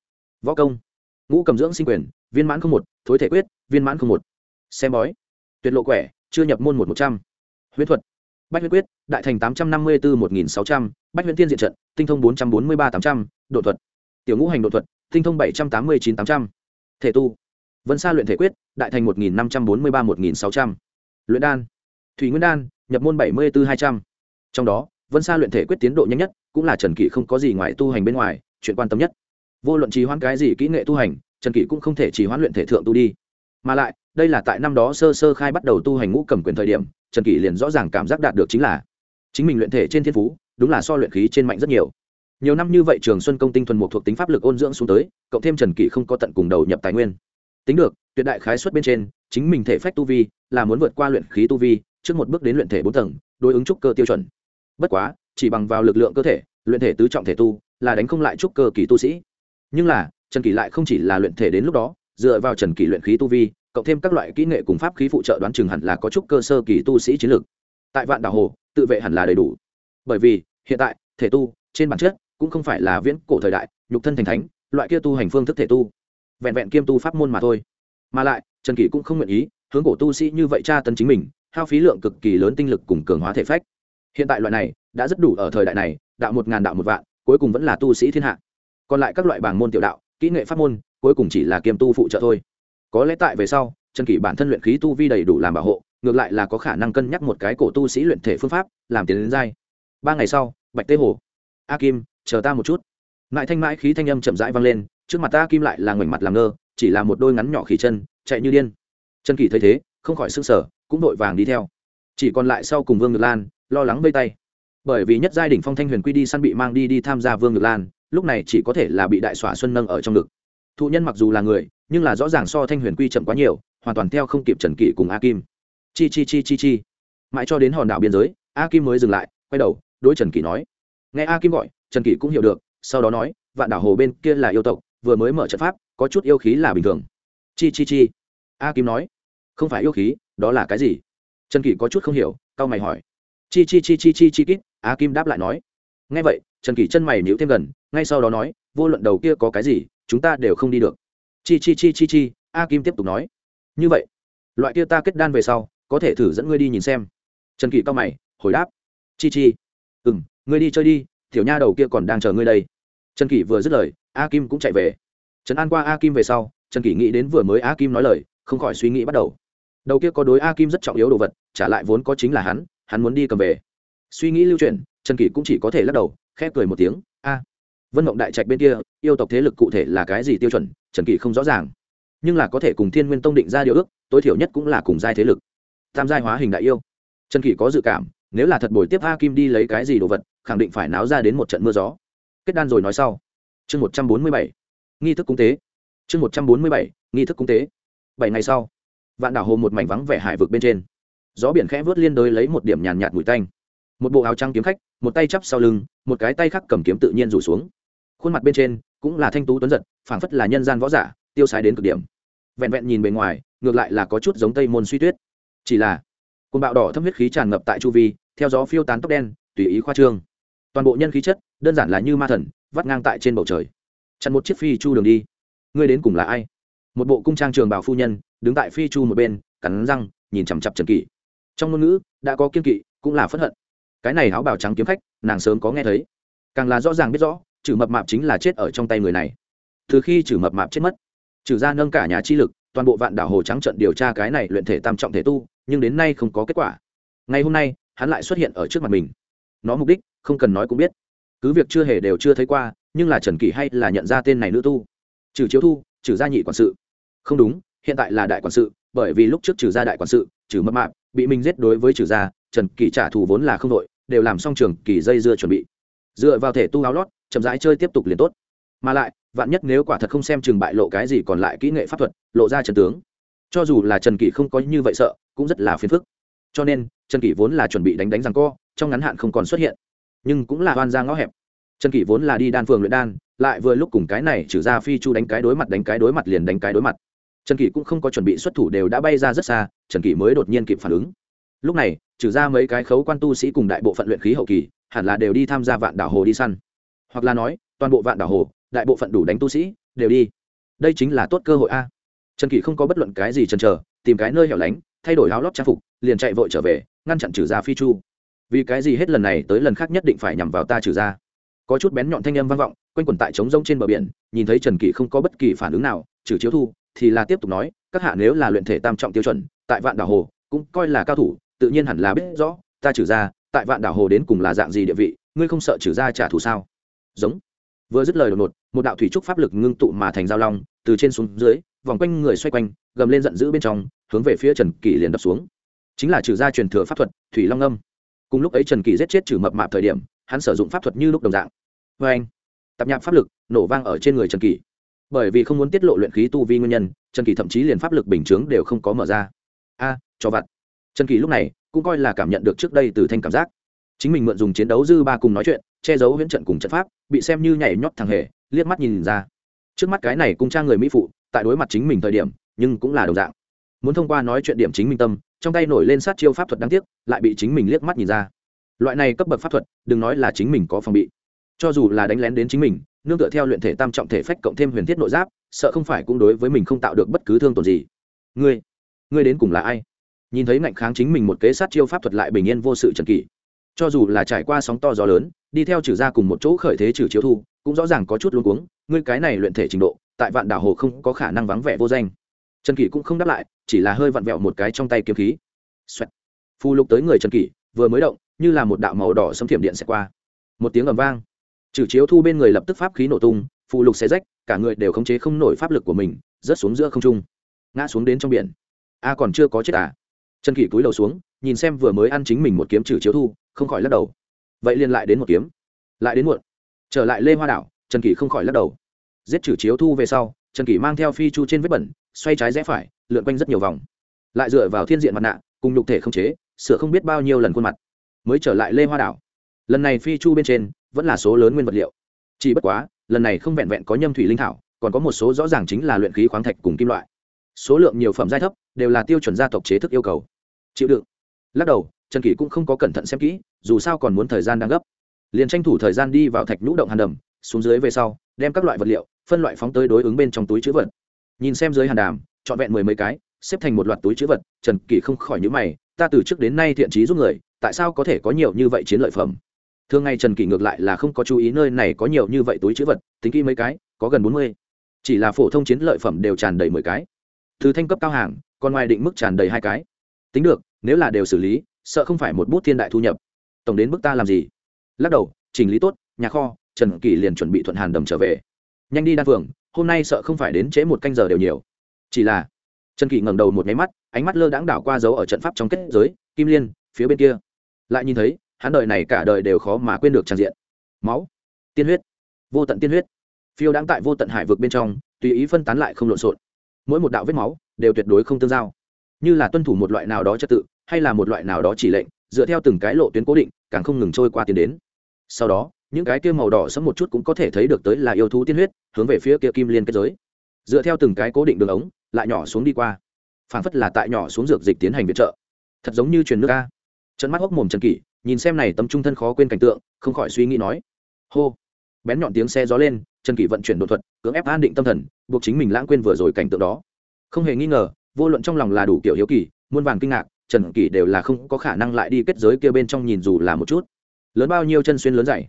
Võ công, ngũ cầm dưỡng sinh quyền, viên mãn không một, thối thể quyết, viên mãn không một. Xem bói, tuyệt lộ quẻ, chưa nhập môn một một trăm. Huyễn thuật, bách huyết quyết, đại thành tám trăm năm mươi bốn một nghìn sáu trăm, bách huyễn tiên diện trận, tinh thông bốn trăm bốn mươi ba tám trăm, độ thuật. Tiểu ngũ hành độ thuật, tinh thông bảy trăm tám mươi chín tám trăm. Thể tu, vân sa luyện thể quyết, đại thành một nghìn năm trăm bốn mươi ba một nghìn sáu trăm. Luyện đan, thủy nguyên đan, nhập môn bảy mươi bốn hai trăm. Trong đó vân sa luyện thể quyết tiến độ nhanh nhất, cũng là trần kỷ không có gì ngoài tu hành bên ngoài, chuyện quan tâm nhất. Vô luận trì hoãn cái gì kỹ nghệ tu hành, trần kỷ cũng không thể trì hoãn luyện thể thượng tu đi. Mà lại, đây là tại năm đó sơ sơ khai bắt đầu tu hành ngũ cầm quyền thời điểm, trần kỷ liền rõ ràng cảm giác đạt được chính là chính mình luyện thể trên thiên phú, đúng là so luyện khí trên mạnh rất nhiều. Nhiều năm như vậy trường xuân công tinh thuần một thuộc tính pháp lực ôn dưỡng xuống tới, cộng thêm trần kỷ không có tận cùng đầu nhập tài nguyên. Tính được, tuyệt đại khái xuất bên trên, chính mình thể phách tu vi là muốn vượt qua luyện khí tu vi, trước một bước đến luyện thể bốn tầng, đối ứng trúc cơ tiêu chuẩn bất quá, chỉ bằng vào lực lượng cơ thể, luyện thể tứ trọng thể tu, là đánh không lại trúc cơ kỳ tu sĩ. Nhưng là, trần Kỳ lại không chỉ là luyện thể đến lúc đó, dựa vào trần Kỳ luyện khí tu vi, cộng thêm các loại kỹ nghệ cùng pháp khí phụ trợ đoán chừng hẳn là có chút cơ sơ kỳ tu sĩ chiến lược. Tại vạn đảo hồ, tự vệ hẳn là đầy đủ. Bởi vì, hiện tại, thể tu, trên bản chất, cũng không phải là viễn cổ thời đại, nhục thân thành thánh, loại kia tu hành phương thức thể tu. Vẹn vẹn kiêm tu pháp môn mà thôi. Mà lại, trần Kỳ cũng không nguyện ý, hướng cổ tu sĩ như vậy tra tấn chính mình, hao phí lượng cực kỳ lớn tinh lực cùng cường hóa thể phách hiện tại loại này đã rất đủ ở thời đại này, đạo một ngàn đạo một vạn, cuối cùng vẫn là tu sĩ thiên hạ. Còn lại các loại bảng môn tiểu đạo, kỹ nghệ pháp môn, cuối cùng chỉ là kiêm tu phụ trợ thôi. Có lẽ tại về sau, trần kỷ bản thân luyện khí tu vi đầy đủ làm bảo hộ, ngược lại là có khả năng cân nhắc một cái cổ tu sĩ luyện thể phương pháp, làm tiền đến dai ba ngày sau, bạch tế hồ, a kim, chờ ta một chút. Mãi thanh mãi khí thanh âm chậm rãi vang lên, trước mặt ta kim lại là ngoảnh mặt làm ngơ, chỉ là một đôi ngắn nhỏ khỉ chân, chạy như điên. Trần kỷ thấy thế, không khỏi s ư n g sở cũng vội vàng đi theo. Chỉ còn lại sau cùng vương ngược lan lo lắng vây tay. Bởi vì nhất giai đ ỉ n h phong thanh huyền quy đi săn bị mang đi đi tham gia vương ngược lan, lúc này chỉ có thể là bị đại xỏa xuân nâng ở trong ngực. Thụ nhân mặc dù là người, nhưng là rõ ràng so thanh huyền quy chậm quá nhiều, hoàn toàn theo không kịp trần kỷ cùng a kim. Chi chi chi chi chi. Mãi cho đến hòn đảo biên giới, a kim mới dừng lại, quay đầu, đối trần kỷ nói. Nghe a kim gọi, trần kỷ cũng hiểu được, sau đó nói, vạn đảo hồ bên kia là yêu tộc, vừa mới mở trận pháp, có chút yêu khí là bình thường. Chi chi chi. A kim nói, không phải yêu khí, đó là cái gì? Trần kỷ có chút không hiểu c mày hỏi chi chi chi chi chi chi kít Á kim đáp lại nói. Ngay vậy, trần kỷ chân mày nhíu thêm gần, ngay sau đó nói, vô luận đầu kia có cái gì, chúng ta đều không đi được. Chi chi chi chi chi, a kim tiếp tục nói. Như vậy, loại kia ta kết đan về sau, có thể thử dẫn ngươi đi nhìn xem. Trần kỷ cao mày, hồi đáp. Chi chi. Ừ m ngươi đi chơi đi, tiểu nha đầu kia còn đang chờ ngươi đây. Trần kỷ vừa dứt lời, a kim cũng chạy về. Trần an qua a kim về sau, trần kỷ nghĩ đến vừa mới a kim nói lời, không khỏi suy nghĩ bắt đầu. Đầu kia có đối a kim rất trọng yếu đồ vật, trả lại vốn có chính là hắn hắn muốn đi cầm về. Suy nghĩ lưu truyền trần kỷ cũng chỉ có thể lắc đầu khép cười một tiếng, a, vân mộng đại trạch bên kia, yêu tộc thế lực cụ thể là cái gì tiêu chuẩn, trần kỷ không rõ ràng. Nhưng là có thể cùng thiên nguyên tông định ra điều ước, tối thiểu nhất cũng là cùng giai thế lực. Tam giai hóa hình đại yêu. Trần kỷ có dự cảm, nếu là thật bồi tiếp a kim đi lấy cái gì đồ vật, khẳng định phải náo ra đến một trận mưa gió. Kết đan rồi nói sau. Chương một trăm bốn mươi bảy. Nghi thức cúng tế. Chương một trăm bốn mươi bảy, nghi thức cúng tế. Bảy ngày sau, vạn đảo hồ một mảnh vắng vẻ hải vực bên trên gió biển khẽ vớt liên đới lấy một điểm nhàn nhạt mùi tanh. Một bộ áo trắng kiếm khách, một tay chắp sau lưng, một cái tay khác cầm kiếm tự nhiên rủ xuống. Khuôn mặt bên trên cũng là thanh tú tuấn giật, phảng phất là nhân gian võ giả, tiêu sái đến cực điểm. Vẹn vẹn nhìn bề ngoài, ngược lại là có chút giống tây môn suy tuyết. Chỉ là côn bạo đỏ thâm huyết khí tràn ngập tại chu vi, theo gió phiêu tán tóc đen, tùy ý khoa trương. Toàn bộ nhân khí chất, đơn giản là như ma thần, vắt ngang tại trên bầu trời. Chặn một chiếc phi chu đường đi. Ngươi đến cùng là ai? Một bộ cung trang trường bảo phu nhân, đứng tại phi chu một bên, cắn răng, nhìn chằm chặp trần kỷ trong ngôn ngữ, đã có kiên kỵ, cũng là phất hận. Cái này áo bào trắng kiếm khách, nàng sớm có nghe thấy. Càng là rõ ràng biết rõ chử mập mạp chính là chết ở trong tay người này. Từ khi chử mập mạp chết mất, trừ ra nâng cả nhà chi lực, toàn bộ vạn đảo hồ trắng trận điều tra cái này luyện thể tam trọng thể tu, nhưng đến nay không có kết quả. Ngày hôm nay, hắn lại xuất hiện ở trước mặt mình. Nó mục đích, không cần nói cũng biết. Cứ việc chưa hề đều chưa thấy qua, nhưng là trần kỷ hay là nhận ra tên này nữ tu. Trừ chiếu thu, trừ gia nhị quản sự. Không đúng, hiện tại là đại quản sự bởi vì lúc trước trừ gia đại quản sự, trừ mập mạp, bị mình giết đối với trừ gia, trần kỳ trả thù vốn là không đội đều làm xong trường kỳ dây dưa chuẩn bị. Dựa vào thể tu áo lót, chậm rãi chơi tiếp tục liền tốt. Mà lại, vạn nhất nếu quả thật không xem chừng bại lộ cái gì còn lại kỹ nghệ pháp thuật, lộ ra trần tướng. Cho dù là trần kỳ không có như vậy sợ, cũng rất là phiền phức. Cho nên, trần kỳ vốn là chuẩn bị đánh đánh rằng co, trong ngắn hạn không còn xuất hiện. Nhưng cũng là oan ra ngõ hẹp. Trần kỳ vốn là đi đan phường luyện đan, lại vừa lúc cùng cái này trừ ra phi chu đánh cái đối mặt đánh cái đối mặt liền đánh cái đối mặt trần kỷ cũng không có chuẩn bị xuất thủ đều đã bay ra rất xa, trần kỷ mới đột nhiên kịp phản ứng. Lúc này, trừ ra mấy cái khấu quan tu sĩ cùng đại bộ phận luyện khí hậu kỳ, hẳn là đều đi tham gia vạn đảo hồ đi săn. Hoặc là nói, toàn bộ vạn đảo hồ, đại bộ phận đủ đánh tu sĩ, đều đi. Đây chính là tốt cơ hội a. Trần kỷ không có bất luận cái gì chần chờ, tìm cái nơi hẻo lánh, thay đổi áo lót trang phục, liền chạy vội trở về, ngăn chặn trừ ra phi chu. Vì cái gì hết lần này tới lần khác nhất định phải nhằm vào ta trừ ra. Có chút bén nhọn thanh âm vang vọng, quanh quẩn tại trống rông trên bờ biển, nhìn thấy trần kỷ không có bất kỳ phản ứng nào, trừ chiếu thu thì là tiếp tục nói, các hạ nếu là luyện thể tam trọng tiêu chuẩn, tại vạn đảo hồ, cũng coi là cao thủ, tự nhiên hẳn là biết rõ, ta trừ ra, tại vạn đảo hồ đến cùng là dạng gì địa vị, ngươi không sợ trừ ra trả thù sao? Giống. Vừa dứt lời đột ngột, một đạo thủy trúc pháp lực ngưng tụ mà thành giao long, từ trên xuống dưới, vòng quanh người xoay quanh, gầm lên giận dữ bên trong, hướng về phía trần kỳ liền đập xuống. Chính là trừ ra truyền thừa pháp thuật, thủy long âm. Cùng lúc ấy trần kỳ giết chết trừ mập mạp thời điểm, hắn sử dụng pháp thuật như lúc đồng dạng. Vê anh tập nhạc pháp lực nổ vang ở trên người trần kỳ bởi vì không muốn tiết lộ luyện khí tu vi nguyên nhân, trần kỳ thậm chí liền pháp lực bình chướng đều không có mở ra. A, cho vặt. Trần kỳ lúc này cũng coi là cảm nhận được trước đây từ thanh cảm giác. Chính mình mượn dùng chiến đấu dư ba cùng nói chuyện, che giấu huyễn trận cùng trận pháp, bị xem như nhảy nhót thằng hề, liếc mắt nhìn ra. Trước mắt cái này cung trang người mỹ phụ, tại đối mặt chính mình thời điểm, nhưng cũng là đồng dạng. Muốn thông qua nói chuyện điểm chính mình tâm, trong tay nổi lên sát chiêu pháp thuật đáng tiếc, lại bị chính mình liếc mắt nhìn ra. Loại này cấp bậc pháp thuật, đừng nói là chính mình có phòng bị. Cho dù là đánh lén đến chính mình nương tựa theo luyện thể tam trọng thể phách cộng thêm huyền thiết nội giáp, sợ không phải cũng đối với mình không tạo được bất cứ thương tổn gì. Ngươi ngươi đến cùng là ai? Nhìn thấy ngạnh kháng chính mình một kế sát chiêu pháp thuật lại bình yên vô sự trần kỷ. Cho dù là trải qua sóng to gió lớn, đi theo trừ ra cùng một chỗ khởi thế trừ chiếu thu, cũng rõ ràng có chút luống cuống, ngươi cái này luyện thể trình độ, tại vạn đảo hồ không có khả năng vắng vẻ vô danh. Trần kỷ cũng không đáp lại, chỉ là hơi vặn vẹo một cái trong tay kiếm khí. Xoẹt. phù lục tới người trần kỷ, vừa mới động, như là một đạo màu đỏ xâm thiểm điện sẽ qua. Một tiếng ầm vang trừ chiếu thu bên người lập tức pháp khí nổ tung, phụ lục xé rách, cả người đều khống chế không nổi pháp lực của mình, rớt xuống giữa không trung, ngã xuống đến trong biển. A còn chưa có chết à? Trần kỷ cúi đầu xuống, nhìn xem vừa mới ăn chính mình một kiếm trừ chiếu thu, không khỏi lắc đầu. Vậy liền lại đến một kiếm. Lại đến muộn. Trở lại lê hoa đảo, trần kỷ không khỏi lắc đầu. Giết trừ chiếu thu về sau, trần kỷ mang theo phi chu trên vết bẩn, xoay trái rẽ phải, lượn quanh rất nhiều vòng. Lại dựa vào thiên diện mặt nạ, cùng nhục thể không chế, sửa không biết bao nhiêu lần khuôn mặt. Mới trở lại lê hoa đảo. Lần này phi chu bên trên vẫn là số lớn nguyên vật liệu. Chỉ bất quá, lần này không vẹn vẹn có nhâm thủy linh thảo, còn có một số rõ ràng chính là luyện khí khoáng thạch cùng kim loại. Số lượng nhiều phẩm giai thấp, đều là tiêu chuẩn gia tộc chế thức yêu cầu. Chịu đựng. Lắc đầu, trần kỷ cũng không có cẩn thận xem kỹ, dù sao còn muốn thời gian đang gấp. Liền tranh thủ thời gian đi vào thạch nhũ động hàn đầm, xuống dưới về sau, đem các loại vật liệu, phân loại phóng tới đối ứng bên trong túi chữ vật. Nhìn xem dưới hàn đàm, trọn vẹn mười mấy cái, xếp thành một loạt túi chữ vật, trần kỷ không khỏi nhữ mày, ta từ trước đến nay thiện trí giúp người, tại sao có thể có nhiều như vậy chiến lợi phẩm? Thường ngày trần kỷ ngược lại là không có chú ý nơi này có nhiều như vậy túi chữ vật, tính kỹ mấy cái, có gần bốn mươi. Chỉ là phổ thông chiến lợi phẩm đều tràn đầy mười cái. Từ thanh cấp cao hàng, còn ngoài định mức tràn đầy hai cái. Tính được, nếu là đều xử lý, sợ không phải một bút thiên đại thu nhập. Tổng đến mức ta làm gì? Lắc đầu, chỉnh lý tốt, nhà kho, trần kỷ liền chuẩn bị thuận hàn đầm trở về. Nhanh đi đan phường hôm nay sợ không phải đến trễ một canh giờ đều nhiều. Chỉ là, trần kỷ ngẩng đầu một máy mắt, ánh mắt lơ đãng đảo qua dấu ở trận pháp trong kết giới, kim liên, phía bên kia. Lại nhìn thấy hắn đời này cả đời đều khó mà quên được tràn diện. Máu, tiên huyết, vô tận tiên huyết. Phiêu đáng tại vô tận hải vực bên trong, tùy ý phân tán lại không lộn xộn. Mỗi một đạo vết máu đều tuyệt đối không tương giao. Như là tuân thủ một loại nào đó trật tự, hay là một loại nào đó chỉ lệnh, dựa theo từng cái lộ tuyến cố định, càng không ngừng trôi qua tiến đến. Sau đó, những cái kia màu đỏ sẫm một chút cũng có thể thấy được tới là yêu thú tiên huyết, hướng về phía kia kim liên kết giới. Dựa theo từng cái cố định đường ống, lại nhỏ xuống đi qua. Phản phất là tại nhỏ xuống dược dịch tiến hành viện trợ. Thật giống như truyền nước ca trận mắt hốc mồm trần kỷ nhìn xem này tấm trung thân khó quên cảnh tượng, không khỏi suy nghĩ nói, hô. Bén nhọn tiếng xe gió lên, trần kỷ vận chuyển đột thuật, cưỡng ép an định tâm thần, buộc chính mình lãng quên vừa rồi cảnh tượng đó. Không hề nghi ngờ, vô luận trong lòng là đủ kiểu hiếu kỳ, muôn vàng kinh ngạc, trần kỷ đều là không có khả năng lại đi kết giới kia bên trong nhìn dù là một chút. Lớn bao nhiêu chân xuyên lớn dày.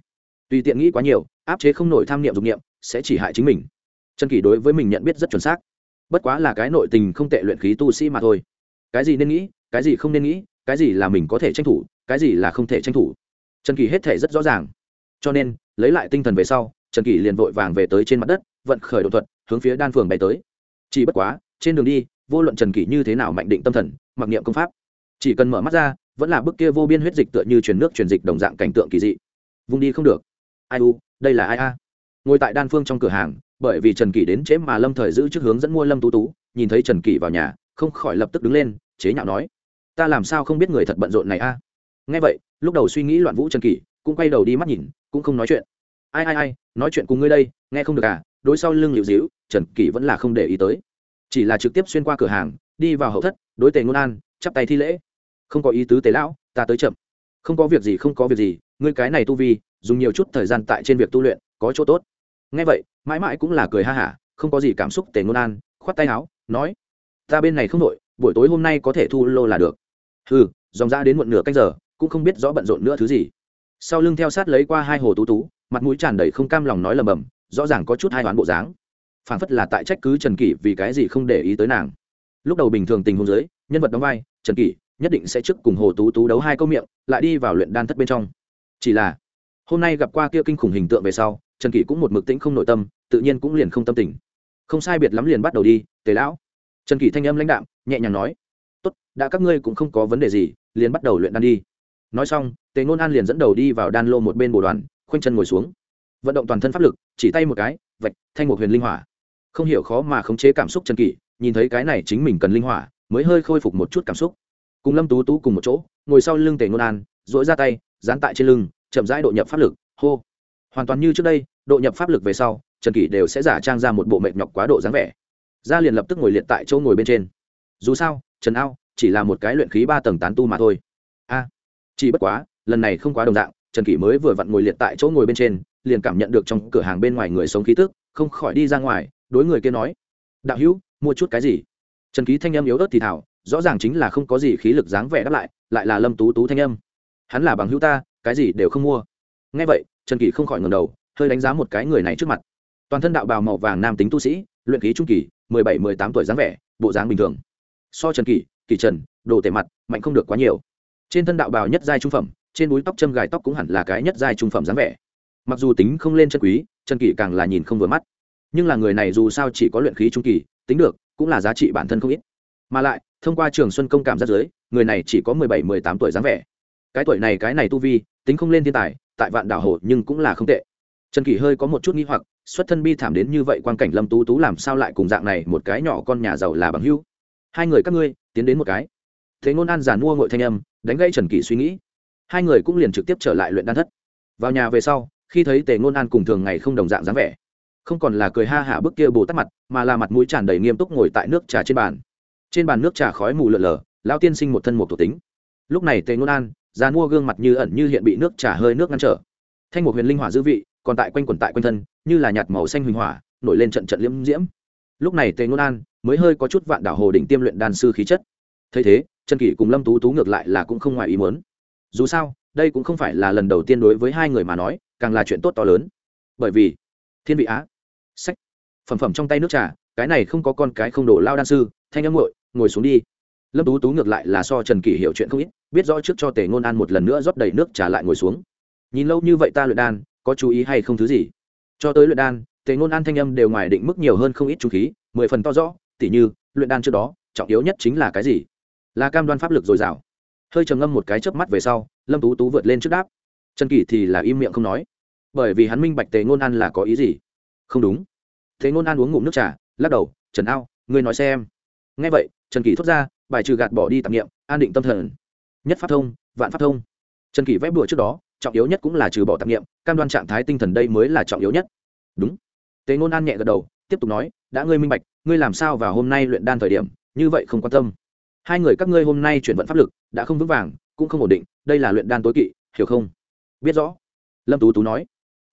Tùy tiện nghĩ quá nhiều, áp chế không nổi tham niệm dục niệm, sẽ chỉ hại chính mình. Trần kỷ đối với mình nhận biết rất chuẩn xác. Bất quá là cái nội tình không tệ luyện khí tu sĩ mà thôi. Cái gì nên nghĩ, cái gì không nên nghĩ cái gì là mình có thể tranh thủ, cái gì là không thể tranh thủ. Trần kỳ hết thể rất rõ ràng. Cho nên, lấy lại tinh thần về sau, trần kỳ liền vội vàng về tới trên mặt đất, vận khởi đột thuật, hướng phía đan phường bay tới. Chỉ bất quá, trên đường đi, vô luận trần kỳ như thế nào mạnh định tâm thần, mặc niệm công pháp, chỉ cần mở mắt ra, vẫn là bức kia vô biên huyết dịch tựa như truyền nước truyền dịch đồng dạng cảnh tượng kỳ dị. Vùng đi không được. Ai u, đây là ai a? Ngồi tại đan phương trong cửa hàng, bởi vì trần kỳ đến chế mà lâm thời giữ trước hướng dẫn mua lâm tú tú, nhìn thấy trần kỳ vào nhà, không khỏi lập tức đứng lên, chế nhạo nói ta làm sao không biết người thật bận rộn này a? Nghe vậy, lúc đầu suy nghĩ loạn vũ trần kỷ, cũng quay đầu đi mắt nhìn, cũng không nói chuyện. Ai ai ai, nói chuyện cùng ngươi đây, nghe không được à? Đối sau lưng liệu dĩu trần kỷ vẫn là không để ý tới. Chỉ là trực tiếp xuyên qua cửa hàng, đi vào hậu thất, đối tề ngôn an, chắp tay thi lễ. Không có ý tứ tế lão, ta tới chậm. Không có việc gì, không có việc gì, ngươi cái này tu vi, dùng nhiều chút thời gian tại trên việc tu luyện, có chỗ tốt. Nghe vậy, mãi mãi cũng là cười ha hả, không có gì cảm xúc tề ngôn an, khoát tay áo, nói, ta bên này không đội buổi tối hôm nay có thể thu lô là được hừ, dòng ra đến muộn nửa canh giờ cũng không biết rõ bận rộn nữa thứ gì. Sau lưng theo sát lấy qua hai hồ tú tú mặt mũi tràn đầy không cam lòng nói lầm bầm rõ ràng có chút hai đoán bộ dáng. Phảng phất là tại trách cứ trần kỷ vì cái gì không để ý tới nàng. Lúc đầu bình thường tình huống giới nhân vật đóng vai trần kỷ nhất định sẽ trước cùng hồ tú tú đấu hai câu miệng lại đi vào luyện đan thất bên trong. Chỉ là hôm nay gặp qua kia kinh khủng hình tượng về sau trần kỷ cũng một mực tĩnh không nội tâm tự nhiên cũng liền không tâm tình. Không sai biệt lắm liền bắt đầu đi tề lão. Trần kỷ thanh âm lãnh đạm nhẹ nhàng nói đã các ngươi cũng không có vấn đề gì, liền bắt đầu luyện đan đi. Nói xong, tề ngôn an liền dẫn đầu đi vào đan lô một bên bồ đoàn, khoanh chân ngồi xuống. Vận động toàn thân pháp lực, chỉ tay một cái, vạch, thanh một huyền linh hỏa. Không hiểu khó mà khống chế cảm xúc trần kỷ, nhìn thấy cái này chính mình cần linh hỏa, mới hơi khôi phục một chút cảm xúc. Cùng lâm tú tú cùng một chỗ, ngồi sau lưng tề ngôn an dỗi ra tay, dán tại trên lưng, chậm rãi độ nhập pháp lực, hô. Hoàn toàn như trước đây, độ nhập pháp lực về sau trần kỷ đều sẽ giả trang ra một bộ mệt nhọc quá độ dáng vẻ. Ra liền lập tức ngồi liệt tại chỗ ngồi bên trên. Dù sao, trần ao chỉ là một cái luyện khí ba tầng tán tu mà thôi. A, chỉ bất quá, lần này không quá đồng dạng, trần kỷ mới vừa vặn ngồi liệt tại chỗ ngồi bên trên, liền cảm nhận được trong cửa hàng bên ngoài người sống khí tức, không khỏi đi ra ngoài, đối người kia nói, đạo hữu, mua chút cái gì? Trần ký thanh âm yếu ớt thì thảo rõ ràng chính là không có gì khí lực dáng vẻ đáp lại lại là lâm tú tú thanh âm, hắn là bằng hữu ta, cái gì đều không mua. Ngay vậy, trần kỳ không khỏi ngầm đầu, hơi đánh giá một cái người này trước mặt. Toàn thân đạo bào màu vàng nam tính tu sĩ, luyện khí trung kỳ, mười bảy, mười tám tuổi dáng vẻ, bộ dáng bình thường. So trần kỳ kỳ trần, đồ tề mặt, mạnh không được quá nhiều. Trên thân đạo bào nhất giai trung phẩm, trên búi tóc châm gài tóc cũng hẳn là cái nhất giai trung phẩm dáng vẻ. Mặc dù tính không lên chân quý chân kỳ càng là nhìn không vừa mắt. Nhưng là người này dù sao chỉ có luyện khí trung kỳ, tính được, cũng là giá trị bản thân không ít. Mà lại, thông qua trường xuân công cảm giác giới, người này chỉ có mười bảy, mười tám tuổi dáng vẻ. Cái tuổi này, cái này tu vi, tính không lên thiên tài, tại vạn đảo hồ nhưng cũng là không tệ. Trần kỳ hơi có một chút nghi hoặc, xuất thân bi thảm đến như vậy quan cảnh lâm tú tú làm sao lại cùng dạng này một cái nhỏ con nhà giàu là bằng hữu? Hai người các ngươi tiến đến một cái. Thế ngôn an giàn mua ngội thanh âm, đánh gây trần kỷ suy nghĩ. Hai người cũng liền trực tiếp trở lại luyện đan thất. Vào nhà về sau, khi thấy tề ngôn an cùng thường ngày không đồng dạng dáng vẻ, không còn là cười ha hả bức kia bồ tắt mặt, mà là mặt mũi tràn đầy nghiêm túc ngồi tại nước trà trên bàn. Trên bàn nước trà khói mù lợn lờ lão tiên sinh một thân một thuộc tính. Lúc này tề ngôn an già mua gương mặt như ẩn như hiện bị nước trà hơi nước ngăn trở. Thanh một huyền linh hỏa dư vị, còn tại quanh quần tại quanh thân, như là nhạt màu xanh huỳnh hỏa, nổi lên trận trận liễm diễm lúc này tề ngôn an mới hơi có chút vạn đảo hồ đỉnh tiêm luyện đan sư khí chất. Thấy thế, trần kỷ cùng lâm tú tú ngược lại là cũng không ngoài ý muốn. Dù sao, đây cũng không phải là lần đầu tiên đối với hai người mà nói, càng là chuyện tốt to lớn. Bởi vì, thiên vị á, sách, phẩm phẩm trong tay nước trà, cái này không có con cái không đổ lao đan sư, thanh âm ngội ngồi xuống đi. Lâm tú tú ngược lại là so trần kỷ hiểu chuyện không ít, biết rõ trước cho tề ngôn an một lần nữa rót đầy nước trà lại ngồi xuống. Nhìn lâu như vậy ta luyện đan, có chú ý hay không thứ gì? Cho tới luyện đan tề ngôn an thanh âm đều ngoài định mức nhiều hơn không ít chú khí, mười phần to rõ, tỉ như, luyện đan trước đó, trọng yếu nhất chính là cái gì? Là cam đoan pháp lực dồi dào. Hơi trầm ngâm một cái chớp mắt về sau, lâm tú tú vượt lên trước đáp. Trần kỷ thì là im miệng không nói. Bởi vì hắn minh bạch tề ngôn an là có ý gì. Không đúng. Thế ngôn an uống ngụm nước trà, lắc đầu, trần ao, ngươi nói xem. Nghe vậy, trần kỷ thốt ra, bài trừ gạt bỏ đi tạp nghiệm an định tâm thần. Nhất pháp thông, vạn pháp thông. Trần kỷ vẽ bùa trước đó, trọng yếu nhất cũng là trừ bỏ tạp nghiệm cam đoan trạng thái tinh thần đây mới là trọng yếu nhất. Đúng tế Nôn an nhẹ gật đầu, tiếp tục nói, đã ngươi minh bạch, ngươi làm sao vào hôm nay luyện đan thời điểm, như vậy không quan tâm. Hai người các ngươi hôm nay chuyển vận pháp lực, đã không vững vàng, cũng không ổn định, đây là luyện đan tối kỵ, hiểu không? Biết rõ. Lâm tú tú nói.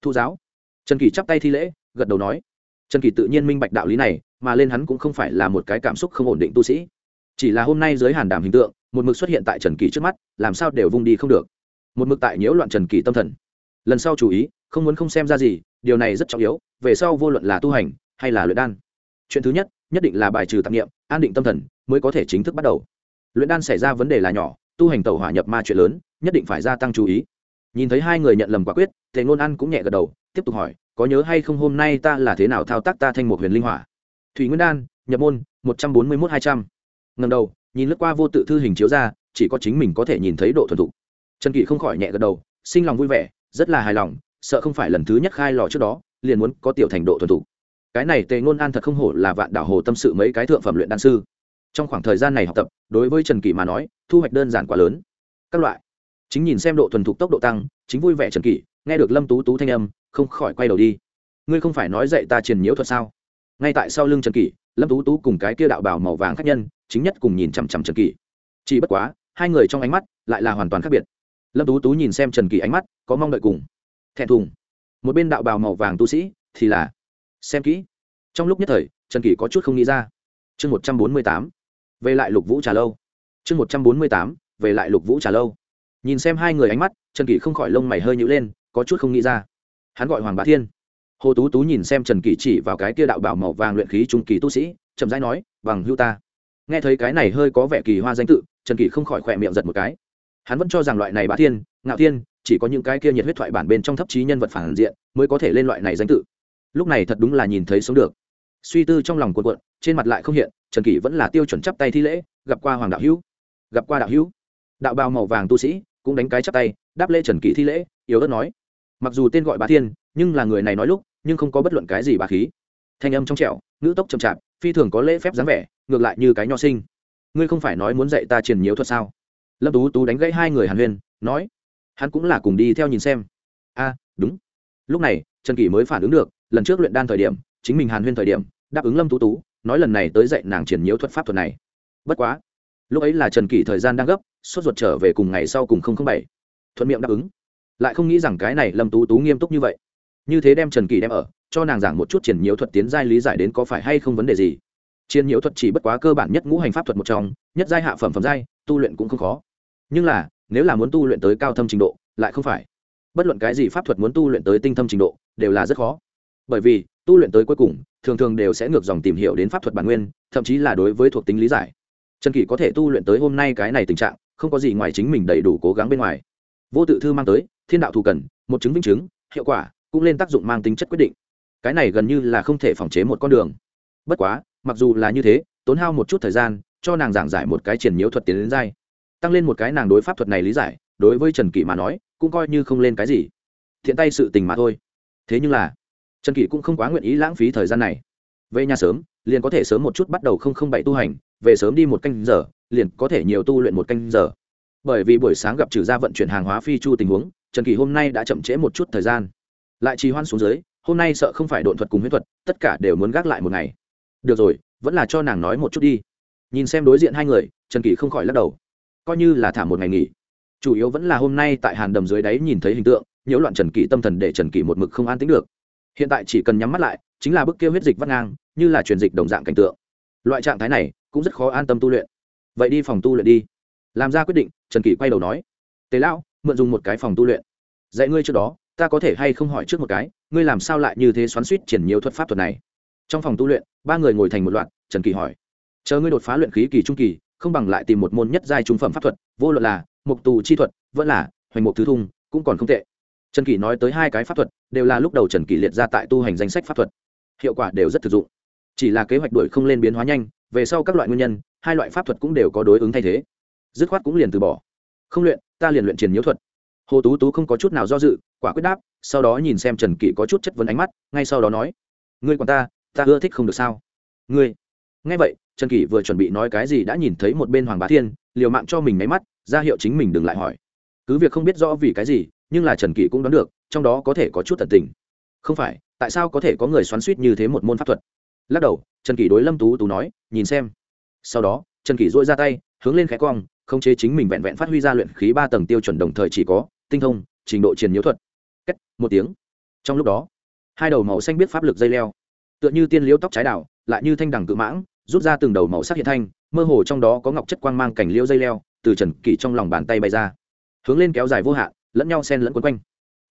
Thu giáo. Trần kỳ chắp tay thi lễ, gật đầu nói. Trần kỳ tự nhiên minh bạch đạo lý này, mà lên hắn cũng không phải là một cái cảm xúc không ổn định tu sĩ. Chỉ là hôm nay giới hàn đàm hình tượng, một mực xuất hiện tại trần kỳ trước mắt, làm sao đều vung đi không được. Một mực tại nhiễu loạn trần kỳ tâm thần. Lần sau chú ý, không muốn không xem ra gì, điều này rất trọng yếu về sau vô luận là tu hành hay là luyện đan. Chuyện thứ nhất nhất định là bài trừ tạp nghiệm an định tâm thần mới có thể chính thức bắt đầu. Luyện đan xảy ra vấn đề là nhỏ, tu hành tẩu hỏa nhập ma chuyện lớn, nhất định phải gia tăng chú ý. Nhìn thấy hai người nhận lầm quả quyết, tề ngôn ăn cũng nhẹ gật đầu, tiếp tục hỏi, có nhớ hay không hôm nay ta là thế nào thao tác ta thanh một huyền linh hỏa? Thủy nguyên đan, nhập môn, một trăm bốn mươi mốt hai trăm. Ngầm đầu, nhìn lướt qua vô tự thư hình chiếu ra, chỉ có chính mình có thể nhìn thấy độ thuần thục. Trần kỷ không khỏi nhẹ gật đầu, sinh lòng vui vẻ, rất là hài lòng, sợ không phải lần thứ nhất khai lò trước đó liền muốn có tiểu thành độ thuần thục. Cái này tề ngôn an thật không hổ là vạn đảo hồ tâm sự mấy cái thượng phẩm luyện đan sư. Trong khoảng thời gian này học tập, đối với trần kỷ mà nói, thu hoạch đơn giản quá lớn. Các loại. Chính nhìn xem độ thuần thục tốc độ tăng, chính vui vẻ trần kỷ, nghe được lâm tú tú thanh âm, không khỏi quay đầu đi. Ngươi không phải nói dạy ta truyền nhiễu thuật sao? Ngay tại sau lưng trần kỷ, lâm tú tú cùng cái kia đạo bảo màu vàng khác nhân, chính nhất cùng nhìn chằm chằm trần kỷ. Chỉ bất quá, hai người trong ánh mắt lại là hoàn toàn khác biệt. Lâm tú tú nhìn xem trần kỳ ánh mắt, có mong đợi cùng, thẹn thùng một bên đạo bào màu vàng tu sĩ thì là xem kỹ. Trong lúc nhất thời, trần kỳ có chút không nghĩ ra. Chương một trăm bốn mươi tám, về lại lục vũ trà lâu. Chương một trăm bốn mươi tám, về lại lục vũ trà lâu. Nhìn xem hai người ánh mắt, trần kỳ không khỏi lông mày hơi nhữ lên, có chút không nghĩ ra. Hắn gọi hoàng bá thiên. Hồ tú tú nhìn xem trần kỳ chỉ vào cái kia đạo bảo màu vàng luyện khí trung kỳ tu sĩ, chậm rãi nói, bằng hưu ta. Nghe thấy cái này hơi có vẻ kỳ hoa danh tự, trần kỳ không khỏi khỏe miệng giật một cái hắn vẫn cho rằng loại này bá thiên, ngạo thiên, chỉ có những cái kia nhiệt huyết thoại bản bên trong thấp trí nhân vật phản diện mới có thể lên loại này danh tự. Lúc này thật đúng là nhìn thấy sống được. Suy tư trong lòng cuộn cuộn, trên mặt lại không hiện, trần kỷ vẫn là tiêu chuẩn chắp tay thi lễ, gặp qua hoàng đạo hữu. Gặp qua đạo hữu. Đạo bào màu vàng tu sĩ cũng đánh cái chắp tay, đáp lễ trần kỷ thi lễ, yếu ớt nói. Mặc dù tên gọi bá thiên, nhưng là người này nói lúc, nhưng không có bất luận cái gì bà khí. Thanh âm trong trẻo, ngữ tốc chậm chạp, phi thường có lễ phép dáng vẻ, ngược lại như cái nho sinh. Ngươi không phải nói muốn dạy ta truyền nhiễu thuật sao? Lâm tú tú đánh gãy hai người hàn huyên, nói, hắn cũng là cùng đi theo nhìn xem. A, đúng. Lúc này, trần kỷ mới phản ứng được, lần trước luyện đan thời điểm, chính mình hàn huyên thời điểm, đáp ứng lâm tú tú, nói lần này tới dạy nàng triển nhiễu thuật pháp thuật này. Bất quá, lúc ấy là trần kỷ thời gian đang gấp, sốt ruột trở về cùng ngày sau cùng không không bảy. Thuận miệng đáp ứng. Lại không nghĩ rằng cái này lâm tú tú nghiêm túc như vậy. Như thế đem trần kỷ đem ở, cho nàng giảng một chút triển nhiễu thuật tiến giai lý giải đến có phải hay không vấn đề gì. Triển nhiễu thuật chỉ bất quá cơ bản nhất ngũ hành pháp thuật một trong, nhất giai hạ phẩm phẩm giai, tu luyện cũng không khó nhưng là, nếu là muốn tu luyện tới cao thâm trình độ, lại không phải. Bất luận cái gì pháp thuật muốn tu luyện tới tinh thâm trình độ, đều là rất khó. Bởi vì, tu luyện tới cuối cùng, thường thường đều sẽ ngược dòng tìm hiểu đến pháp thuật bản nguyên, thậm chí là đối với thuộc tính lý giải. Trần kỷ có thể tu luyện tới hôm nay cái này tình trạng, không có gì ngoài chính mình đầy đủ cố gắng bên ngoài. Vô tự thư mang tới, thiên đạo thù cần, một chứng minh chứng, hiệu quả cũng lên tác dụng mang tính chất quyết định. Cái này gần như là không thể phòng chế một con đường. Bất quá, mặc dù là như thế, tốn hao một chút thời gian, cho nàng giảng giải một cái triển nhiễu thuật tiến đến dai tăng lên một cái nàng đối pháp thuật này lý giải, đối với trần kỷ mà nói, cũng coi như không lên cái gì. Thiện tay sự tình mà thôi. Thế nhưng là, trần kỷ cũng không quá nguyện ý lãng phí thời gian này. Về nhà sớm, liền có thể sớm một chút bắt đầu không không bảy tu hành, về sớm đi một canh giờ, liền có thể nhiều tu luyện một canh giờ. Bởi vì buổi sáng gặp trừ gia vận chuyển hàng hóa phi chu tình huống, trần kỳ hôm nay đã chậm trễ một chút thời gian. Lại trì hoan xuống dưới, hôm nay sợ không phải độn thuật cùng huyết thuật, tất cả đều muốn gác lại một ngày. Được rồi, vẫn là cho nàng nói một chút đi. Nhìn xem đối diện hai người, trần kỳ không khỏi lắc đầu coi như là thả một ngày nghỉ. Chủ yếu vẫn là hôm nay tại hàn đầm dưới đáy nhìn thấy hình tượng, nhiễu loạn trần kỷ tâm thần để trần kỷ một mực không an tính được. Hiện tại chỉ cần nhắm mắt lại, chính là bức kia huyết dịch vắt ngang, như là truyền dịch đồng dạng cảnh tượng. Loại trạng thái này cũng rất khó an tâm tu luyện. Vậy đi phòng tu luyện đi. Làm ra quyết định, trần kỷ quay đầu nói tế lão, mượn dùng một cái phòng tu luyện. Dạy ngươi trước đó, ta có thể hay không hỏi trước một cái, ngươi làm sao lại như thế xoắn suýt triển nhiều thuật pháp thuật này? Trong phòng tu luyện, ba người ngồi thành một loạt, trần kỳ hỏi, chờ ngươi đột phá luyện khí kỳ trung kỳ không bằng lại tìm một môn nhất giai trung phẩm pháp thuật, vô luận là mục tù chi thuật, vẫn là hoành mục thứ thung, cũng còn không tệ. Trần kỷ nói tới hai cái pháp thuật, đều là lúc đầu trần kỷ liệt ra tại tu hành danh sách pháp thuật. Hiệu quả đều rất thực dụng. Chỉ là kế hoạch đuổi không lên biến hóa nhanh, về sau các loại nguyên nhân, hai loại pháp thuật cũng đều có đối ứng thay thế. Dứt khoát cũng liền từ bỏ. Không luyện, ta liền luyện triển nhiễu thuật. Hồ tú tú không có chút nào do dự, quả quyết đáp, sau đó nhìn xem trần kỷ có chút chất vấn ánh mắt, ngay sau đó nói, ngươi còn ta ta ưa thích không được sao? Ngươi. Nghe vậy trần kỷ vừa chuẩn bị nói cái gì đã nhìn thấy một bên hoàng bá thiên, liều mạng cho mình nháy mắt, ra hiệu chính mình đừng lại hỏi. Cứ việc không biết rõ vì cái gì, nhưng là trần kỷ cũng đoán được, trong đó có thể có chút tận tình. Không phải, tại sao có thể có người xoắn suýt như thế một môn pháp thuật? Lắc đầu, trần kỷ đối lâm tú tú nói, nhìn xem. Sau đó, trần kỷ dỗi ra tay, hướng lên khẽ cong không chế chính mình vẹn vẹn phát huy ra luyện khí ba tầng tiêu chuẩn đồng thời chỉ có, tinh thông, trình độ triền nhiễu thuật. Cách một tiếng. Trong lúc đó, hai đầu màu xanh biết pháp lực dây leo, tựa như tiên liễu tóc trái đảo lại như thanh đằng cự mãng rút ra từng đầu màu sắc hiện thanh, mơ hồ trong đó có ngọc chất quang mang cảnh liễu dây leo, từ trần kỷ trong lòng bàn tay bay ra. Hướng lên kéo dài vô hạn, lẫn nhau sen lẫn quấn quanh.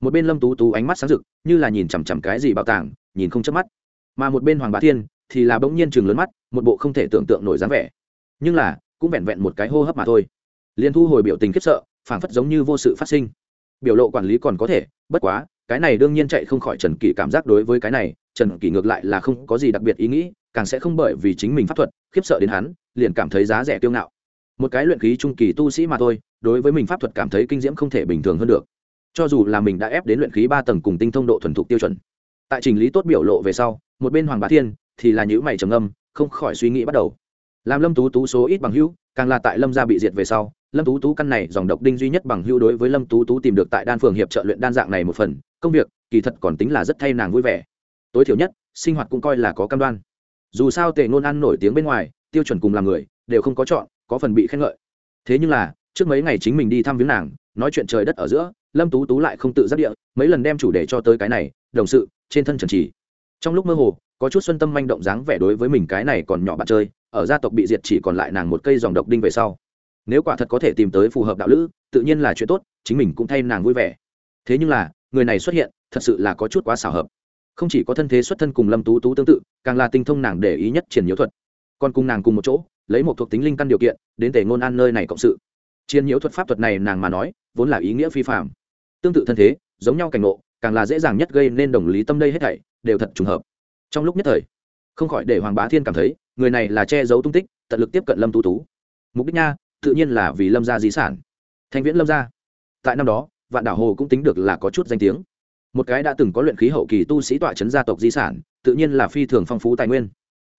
Một bên lâm tú tú ánh mắt sáng rực, như là nhìn chằm chằm cái gì bảo tàng, nhìn không chớp mắt. Mà một bên hoàng bá thiên thì là bỗng nhiên chừng lớn mắt, một bộ không thể tưởng tượng nổi dáng vẻ. Nhưng là, cũng vẹn vẹn một cái hô hấp mà thôi. Liền thu hồi biểu tình khiếp sợ, phảng phất giống như vô sự phát sinh. Biểu lộ quản lý còn có thể, bất quá, cái này đương nhiên chạy không khỏi trần kỷ cảm giác đối với cái này, trần kỷ ngược lại là không có gì đặc biệt ý nghĩ càng sẽ không bởi vì chính mình pháp thuật, khiếp sợ đến hắn, liền cảm thấy giá rẻ tiêu ngạo. Một cái luyện khí trung kỳ tu sĩ mà thôi, đối với mình pháp thuật cảm thấy kinh diễm không thể bình thường hơn được. Cho dù là mình đã ép đến luyện khí ba tầng cùng tinh thông độ thuần thục tiêu chuẩn. Tại trình lý tốt biểu lộ về sau, một bên hoàng bá thiên thì là nhữ mày trầm âm không khỏi suy nghĩ bắt đầu. Làm lâm tú tú số ít bằng hữu, càng là tại lâm gia bị diệt về sau, lâm tú tú căn này dòng độc đinh duy nhất bằng hữu đối với lâm tú tú tìm được tại đan phường hiệp trợ luyện đan dạng này một phần, công việc, kỳ thật còn tính là rất thay nàng vui vẻ. Tối thiểu nhất, sinh hoạt cũng coi là có cam đoan dù sao tề ngôn ăn nổi tiếng bên ngoài, tiêu chuẩn cùng làm người, đều không có chọn, có phần bị khen ngợi. Thế nhưng là, trước mấy ngày chính mình đi thăm viếng nàng, nói chuyện trời đất ở giữa, lâm tú tú lại không tự giác địa, mấy lần đem chủ đề cho tới cái này, đồng sự, trên thân trần trì trong lúc mơ hồ, có chút xuân tâm manh động dáng vẻ đối với mình cái này còn nhỏ bạn chơi, ở gia tộc bị diệt chỉ còn lại nàng một cây dòng độc đinh về sau. Nếu quả thật có thể tìm tới phù hợp đạo lữ, tự nhiên là chuyện tốt, chính mình cũng thay nàng vui vẻ. Thế nhưng là, người này xuất hiện, thật sự là có chút quá xảo hợp không chỉ có thân thế xuất thân cùng lâm tú tú tương tự, càng là tinh thông nàng để ý nhất triển nhiễu thuật. Còn cùng nàng cùng một chỗ, lấy một thuộc tính linh căn điều kiện, đến tể ngôn an nơi này cộng sự. Chiến nhiễu thuật pháp thuật này nàng mà nói, vốn là ý nghĩa phi phạm tương tự thân thế, giống nhau cảnh ngộ, càng là dễ dàng nhất gây nên đồng lý tâm đây hết thảy, đều thật trùng hợp. Trong lúc nhất thời, không khỏi để hoàng bá thiên cảm thấy, người này là che giấu tung tích, tận lực tiếp cận lâm tú tú. Mục đích nha, tự nhiên là vì lâm gia di sản. Thanh viễn lâm gia. Tại năm đó, vạn đảo hồ cũng tính được là có chút danh tiếng một cái đã từng có luyện khí hậu kỳ tu sĩ tọa chấn gia tộc di sản, tự nhiên là phi thường phong phú tài nguyên.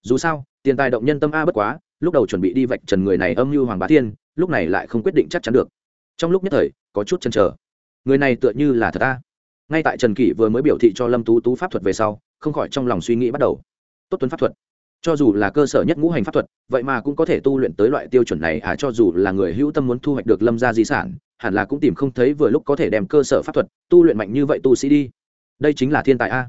Dù sao, tiền tài động nhân tâm a bất quá, lúc đầu chuẩn bị đi vạch trần người này âm mưu hoàng bá thiên, lúc này lại không quyết định chắc chắn được. Trong lúc nhất thời, có chút chần trở người này tựa như là thật a. Ngay tại trần kỷ vừa mới biểu thị cho lâm tú tú pháp thuật về sau, không khỏi trong lòng suy nghĩ bắt đầu. Tốt tuấn pháp thuật. Cho dù là cơ sở nhất ngũ hành pháp thuật, vậy mà cũng có thể tu luyện tới loại tiêu chuẩn này à cho dù là người hữu tâm muốn thu hoạch được lâm gia di sản hẳn là cũng tìm không thấy vừa lúc có thể đem cơ sở pháp thuật tu luyện mạnh như vậy tu sĩ đi. Đây chính là thiên tài a.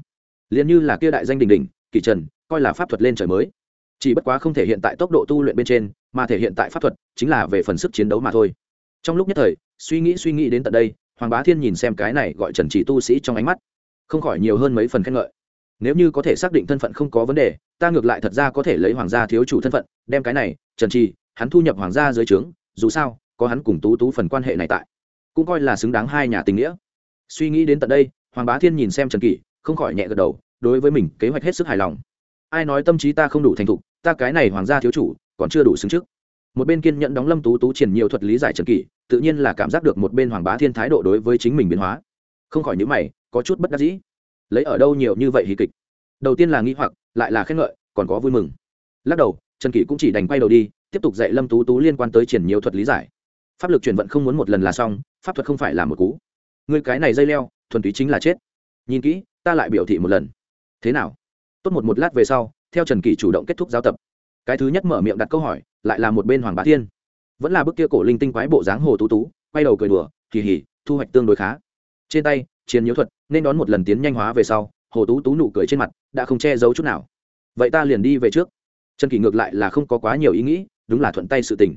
Liền như là kia đại danh đình đình kỳ trần, coi là pháp thuật lên trời mới. Chỉ bất quá không thể hiện tại tốc độ tu luyện bên trên, mà thể hiện tại pháp thuật chính là về phần sức chiến đấu mà thôi. Trong lúc nhất thời, suy nghĩ suy nghĩ đến tận đây, hoàng bá thiên nhìn xem cái này gọi trần chỉ tu sĩ trong ánh mắt, không khỏi nhiều hơn mấy phần khen ngợi. Nếu như có thể xác định thân phận không có vấn đề, ta ngược lại thật ra có thể lấy hoàng gia thiếu chủ thân phận, đem cái này, trần trì hắn thu nhập hoàng gia dưới trướng, dù sao có hắn cùng tú tú phần quan hệ này tại, cũng coi là xứng đáng hai nhà tình nghĩa. Suy nghĩ đến tận đây, hoàng bá thiên nhìn xem trần kỷ, không khỏi nhẹ gật đầu, đối với mình kế hoạch hết sức hài lòng. Ai nói tâm trí ta không đủ thành thục, ta cái này hoàng gia thiếu chủ, còn chưa đủ xứng trước. Một bên kiên nhẫn đóng lâm tú tú triển nhiều thuật lý giải trần kỷ, tự nhiên là cảm giác được một bên hoàng bá thiên thái độ đối với chính mình biến hóa. Không khỏi những mày, có chút bất đắc dĩ. Lấy ở đâu nhiều như vậy hí kịch? Đầu tiên là nghĩ hoặc, lại là khen ngợi, còn có vui mừng. Lắc đầu, trần kỷ cũng chỉ đành quay đầu đi, tiếp tục dạy lâm tú tú liên quan tới triển nhiều thuật lý giải pháp lực chuyển vận không muốn một lần là xong, pháp thuật không phải là một cú. Người cái này dây leo, thuần túy chính là chết. Nhìn kỹ, ta lại biểu thị một lần. Thế nào? Tốt một một lát về sau, theo trần kỳ chủ động kết thúc giáo tập. Cái thứ nhất mở miệng đặt câu hỏi, lại là một bên hoàng bá thiên. Vẫn là bức kia cổ linh tinh quái bộ dáng hồ tú tú, quay đầu cười đùa, kỳ hỉ, thu hoạch tương đối khá. Trên tay, chiến nhiễu thuật, nên đón một lần tiến nhanh hóa về sau, hồ tú tú nụ cười trên mặt, đã không che giấu chút nào. Vậy ta liền đi về trước. Trần kỳ ngược lại là không có quá nhiều ý nghĩ, đúng là thuận tay sự tình.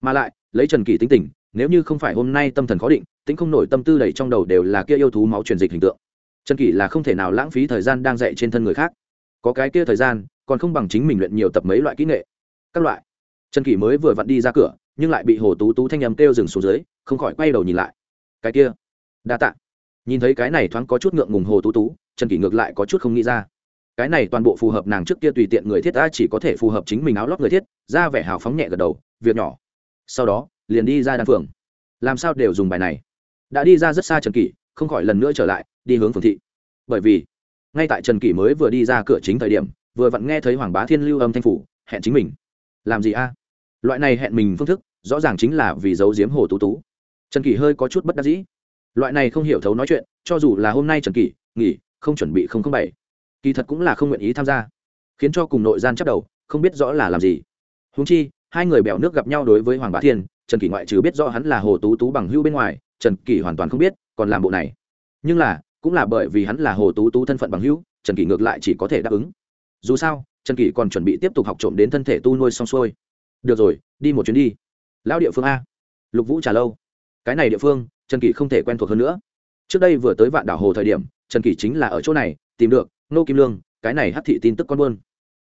Mà lại lấy trần kỳ tính tình, nếu như không phải hôm nay tâm thần khó định, tính không nổi tâm tư đầy trong đầu đều là kia yêu thú máu truyền dịch hình tượng. Trần kỳ là không thể nào lãng phí thời gian đang dạy trên thân người khác. Có cái kia thời gian, còn không bằng chính mình luyện nhiều tập mấy loại kỹ nghệ. Các loại. Trần kỳ mới vừa vặn đi ra cửa, nhưng lại bị hồ tú tú thanh nhầm kêu dừng xuống dưới, không khỏi quay đầu nhìn lại. Cái kia. Đa tạ. Nhìn thấy cái này thoáng có chút ngượng ngùng hồ tú tú, trần kỳ ngược lại có chút không nghĩ ra. Cái này toàn bộ phù hợp nàng trước kia tùy tiện người thiết ta chỉ có thể phù hợp chính mình áo lót người thiết, ra vẻ hào phóng nhẹ gật đầu, việc nhỏ sau đó, liền đi ra đan phường làm sao đều dùng bài này? Đã đi ra rất xa trần kỷ, không khỏi lần nữa trở lại, đi hướng phường thị. Bởi vì, ngay tại trần kỷ mới vừa đi ra cửa chính thời điểm, vừa vặn nghe thấy hoàng bá thiên lưu âm thanh phủ, hẹn chính mình. Làm gì a? Loại này hẹn mình phương thức, rõ ràng chính là vì giấu giếm hồ tú tú. Trần kỷ hơi có chút bất đắc dĩ. Loại này không hiểu thấu nói chuyện, cho dù là hôm nay trần kỷ, nghỉ, không chuẩn bị không không bảy, kỳ thật cũng là không nguyện ý tham gia, khiến cho cùng nội gian chắc đầu, không biết rõ là làm gì. Húng chi hai người bèo nước gặp nhau đối với hoàng bá thiên, trần kỷ ngoại trừ biết rõ hắn là hồ tú tú bằng hưu bên ngoài, trần kỷ hoàn toàn không biết còn làm bộ này. Nhưng là, cũng là bởi vì hắn là hồ tú tú thân phận bằng hưu trần kỷ ngược lại chỉ có thể đáp ứng. Dù sao, trần kỷ còn chuẩn bị tiếp tục học trộm đến thân thể tu nuôi xong xuôi. Được rồi, đi một chuyến đi. Lao địa phương a. Lục vũ trả lâu. Cái này địa phương, trần kỷ không thể quen thuộc hơn nữa. Trước đây vừa tới vạn đảo hồ thời điểm, trần kỷ chính là ở chỗ này, tìm được nô kim lương, cái này hắc thị tin tức con buôn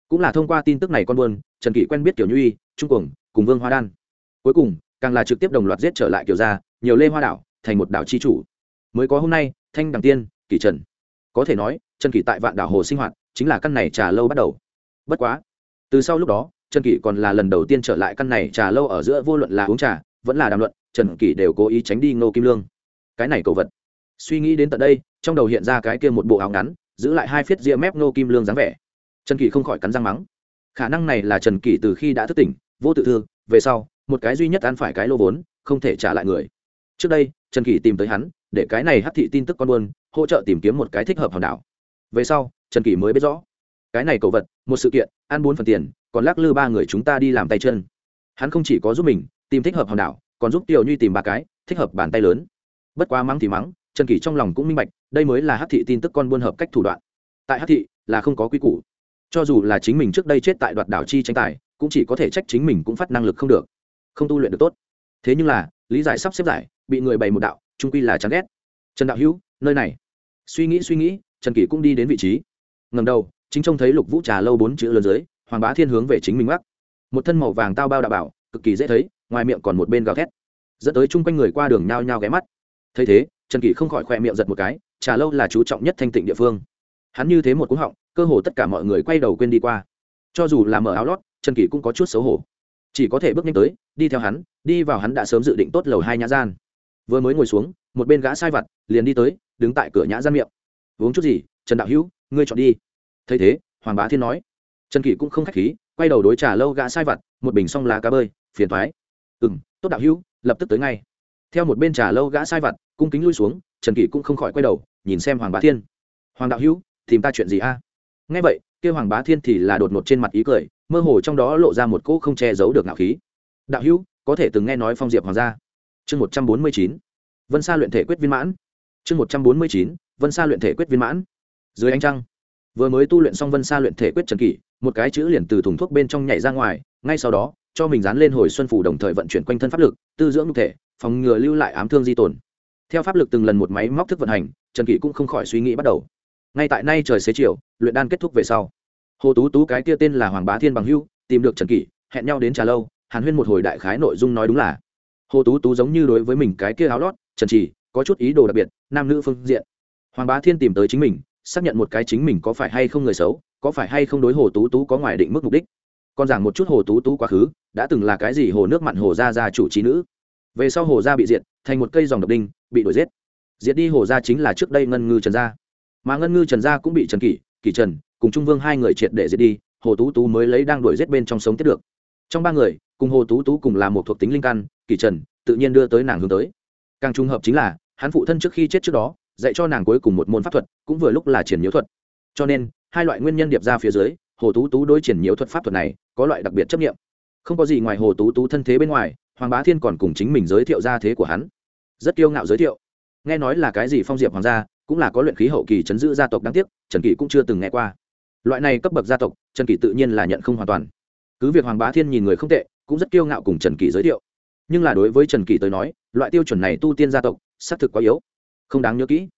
cũng là thông qua tin tức này con buôn trần kỷ quen biết kiểu như Y, trung cuồng cùng vương hoa đan. Cuối cùng càng là trực tiếp đồng loạt giết trở lại kiểu gia nhiều lê hoa đảo thành một đảo chi chủ. Mới có hôm nay thanh đằng tiên kỷ trần. Có thể nói trần kỷ tại vạn đảo hồ sinh hoạt chính là căn này trà lâu bắt đầu. Bất quá từ sau lúc đó trần kỷ còn là lần đầu tiên trở lại căn này trà lâu ở giữa vô luận là uống trà vẫn là đàm luận trần kỷ đều cố ý tránh đi ngô kim lương. Cái này cầu vật. Suy nghĩ đến tận đây trong đầu hiện ra cái kia một bộ áo ngắn giữ lại hai phiết ria mép ngô kim lương dáng vẻ trần kỷ không khỏi cắn răng mắng. Khả năng này là trần kỷ từ khi đã thức tỉnh, vô tự thương về sau, một cái duy nhất ăn phải cái lô vốn, không thể trả lại người. Trước đây, trần kỷ tìm tới hắn, để cái này hắc thị tin tức con buôn, hỗ trợ tìm kiếm một cái thích hợp hòn đảo. Về sau, trần kỷ mới biết rõ. Cái này cầu vật, một sự kiện, ăn bốn phần tiền, còn lắc lư ba người chúng ta đi làm tay chân. Hắn không chỉ có giúp mình, tìm thích hợp hòn đảo, còn giúp tiểu nhuy tìm ba cái, thích hợp bàn tay lớn. Bất quá mắng thì mắng, trần kỷ trong lòng cũng minh bạch, đây mới là hát thị tin tức con buôn hợp cách thủ đoạn. Tại hát thị là không có quy củ cho dù là chính mình trước đây chết tại đoạt đảo chi tranh tài, cũng chỉ có thể trách chính mình cũng phát năng lực không được. Không tu luyện được tốt. Thế nhưng là, lý giải sắp xếp giải, bị người bày một đạo, trung quy là chán ghét. Trần đạo hữu, nơi này. Suy nghĩ suy nghĩ, trần kỷ cũng đi đến vị trí. Ngầm đầu, chính trông thấy lục vũ trà lâu bốn chữ lớn dưới, hoàng bá thiên hướng về chính mình mắc một thân màu vàng tao bao đạo bảo, cực kỳ dễ thấy, ngoài miệng còn một bên gào thét. Dẫn tới chung quanh người qua đường nhao nhao ghé mắt. Thấy thế, trần kỷ không khỏi khoe miệng giật một cái, trà lâu là chú trọng nhất thanh tịnh địa phương. Hắn như thế một cú họng cơ hồ tất cả mọi người quay đầu quên đi qua. Cho dù là mở áo lót, trần kỷ cũng có chút xấu hổ. Chỉ có thể bước nhanh tới, đi theo hắn, đi vào hắn đã sớm dự định tốt lầu hai nhã gian. Vừa mới ngồi xuống, một bên gã sai vặt, liền đi tới, đứng tại cửa nhã gian miệng. Uống chút gì, trần đạo hữu, ngươi chọn đi. Thấy thế, hoàng bá thiên nói. Trần kỷ cũng không k h á c h khí, quay đầu đối trà lâu gã sai vặt, một bình xong lá cá bơi, phiền thoái ừ m tốt đạo hữu, lập tức tới ngay. Theo một bên trà lâu gã sai vặt, cung kính lui xuống, trần kỷ cũng không khỏi quay đầu, nhìn xem hoàng bá thiên. Hoàng đạo hữu, tìm ta chuyện gì a? Nghe vậy kêu hoàng bá thiên thì là đột ngột trên mặt ý cười, mơ hồ trong đó lộ ra một cỗ không che giấu được ngạo khí. Đạo hữu, có thể từng nghe nói phong diệp hoàng gia. Chương một trăm bốn mươi chín. Vân sa luyện thể quyết viên mãn. Chương một trăm bốn mươi chín. Vân sa luyện thể quyết viên mãn. Dưới ánh trăng, vừa mới tu luyện xong vân sa luyện thể quyết trần kỷ, một cái chữ liền từ thùng thuốc bên trong nhảy ra ngoài, ngay sau đó, cho mình dán lên hồi xuân phủ đồng thời vận chuyển quanh thân pháp lực, tư dưỡng nhục thể, phòng ngừa lưu lại ám thương di tồn. Theo pháp lực từng lần một máy móc thức vận hành, trần kỷ cũng không khỏi suy nghĩ bắt đầu ngay tại nay trời xế chiều, luyện đan kết thúc về sau. Hồ tú tú cái kia tên là hoàng bá thiên bằng hưu tìm được trần kỷ, hẹn nhau đến trà lâu, hàn huyên một hồi đại khái nội dung nói đúng là. Hồ tú tú giống như đối với mình cái kia áo lót, trần trì có chút ý đồ đặc biệt, nam nữ phương diện. Hoàng bá thiên tìm tới chính mình, xác nhận một cái chính mình có phải hay không người xấu, có phải hay không đối hồ tú tú có ngoài định mức mục đích. Còn giảng một chút hồ tú tú quá khứ, đã từng là cái gì hồ nước mặn hồ gia gia chủ trí nữ. Về sau hồ gia bị diệt, thành một cây dòng độc đinh, bị đuổi giết. Diệt đi hồ gia chính là trước đây ngân ngư trần gia mà ngân ngư trần gia cũng bị trần kỷ kỷ trần, cùng trung vương hai người triệt để giết đi, hồ tú tú mới lấy đang đuổi giết bên trong sống tiếp được. Trong ba người, cùng hồ tú tú cùng là một thuộc tính linh căn, kỷ trần, tự nhiên đưa tới nàng hướng tới. Càng trùng hợp chính là, hắn phụ thân trước khi chết trước đó, dạy cho nàng cuối cùng một môn pháp thuật, cũng vừa lúc là triển nhiễu thuật. Cho nên, hai loại nguyên nhân điệp ra phía dưới, hồ tú tú đối triển nhiễu thuật pháp thuật này, có loại đặc biệt chấp nghiệm không có gì ngoài hồ tú tú thân thế bên ngoài, hoàng bá thiên còn cùng chính mình giới thiệu ra thế của hắn. Rất kiêu ngạo giới thiệu. Nghe nói là cái gì phong diệp hoàng gia cũng là có luyện khí hậu kỳ chấn giữ gia tộc đáng tiếc, trần kỷ cũng chưa từng nghe qua. Loại này cấp bậc gia tộc, trần kỷ tự nhiên là nhận không hoàn toàn. Cứ việc hoàng bá thiên nhìn người không tệ, cũng rất kiêu ngạo cùng trần kỷ giới thiệu. Nhưng là đối với trần kỷ tới nói, loại tiêu chuẩn này tu tiên gia tộc, xác thực quá yếu. Không đáng nhớ kỹ.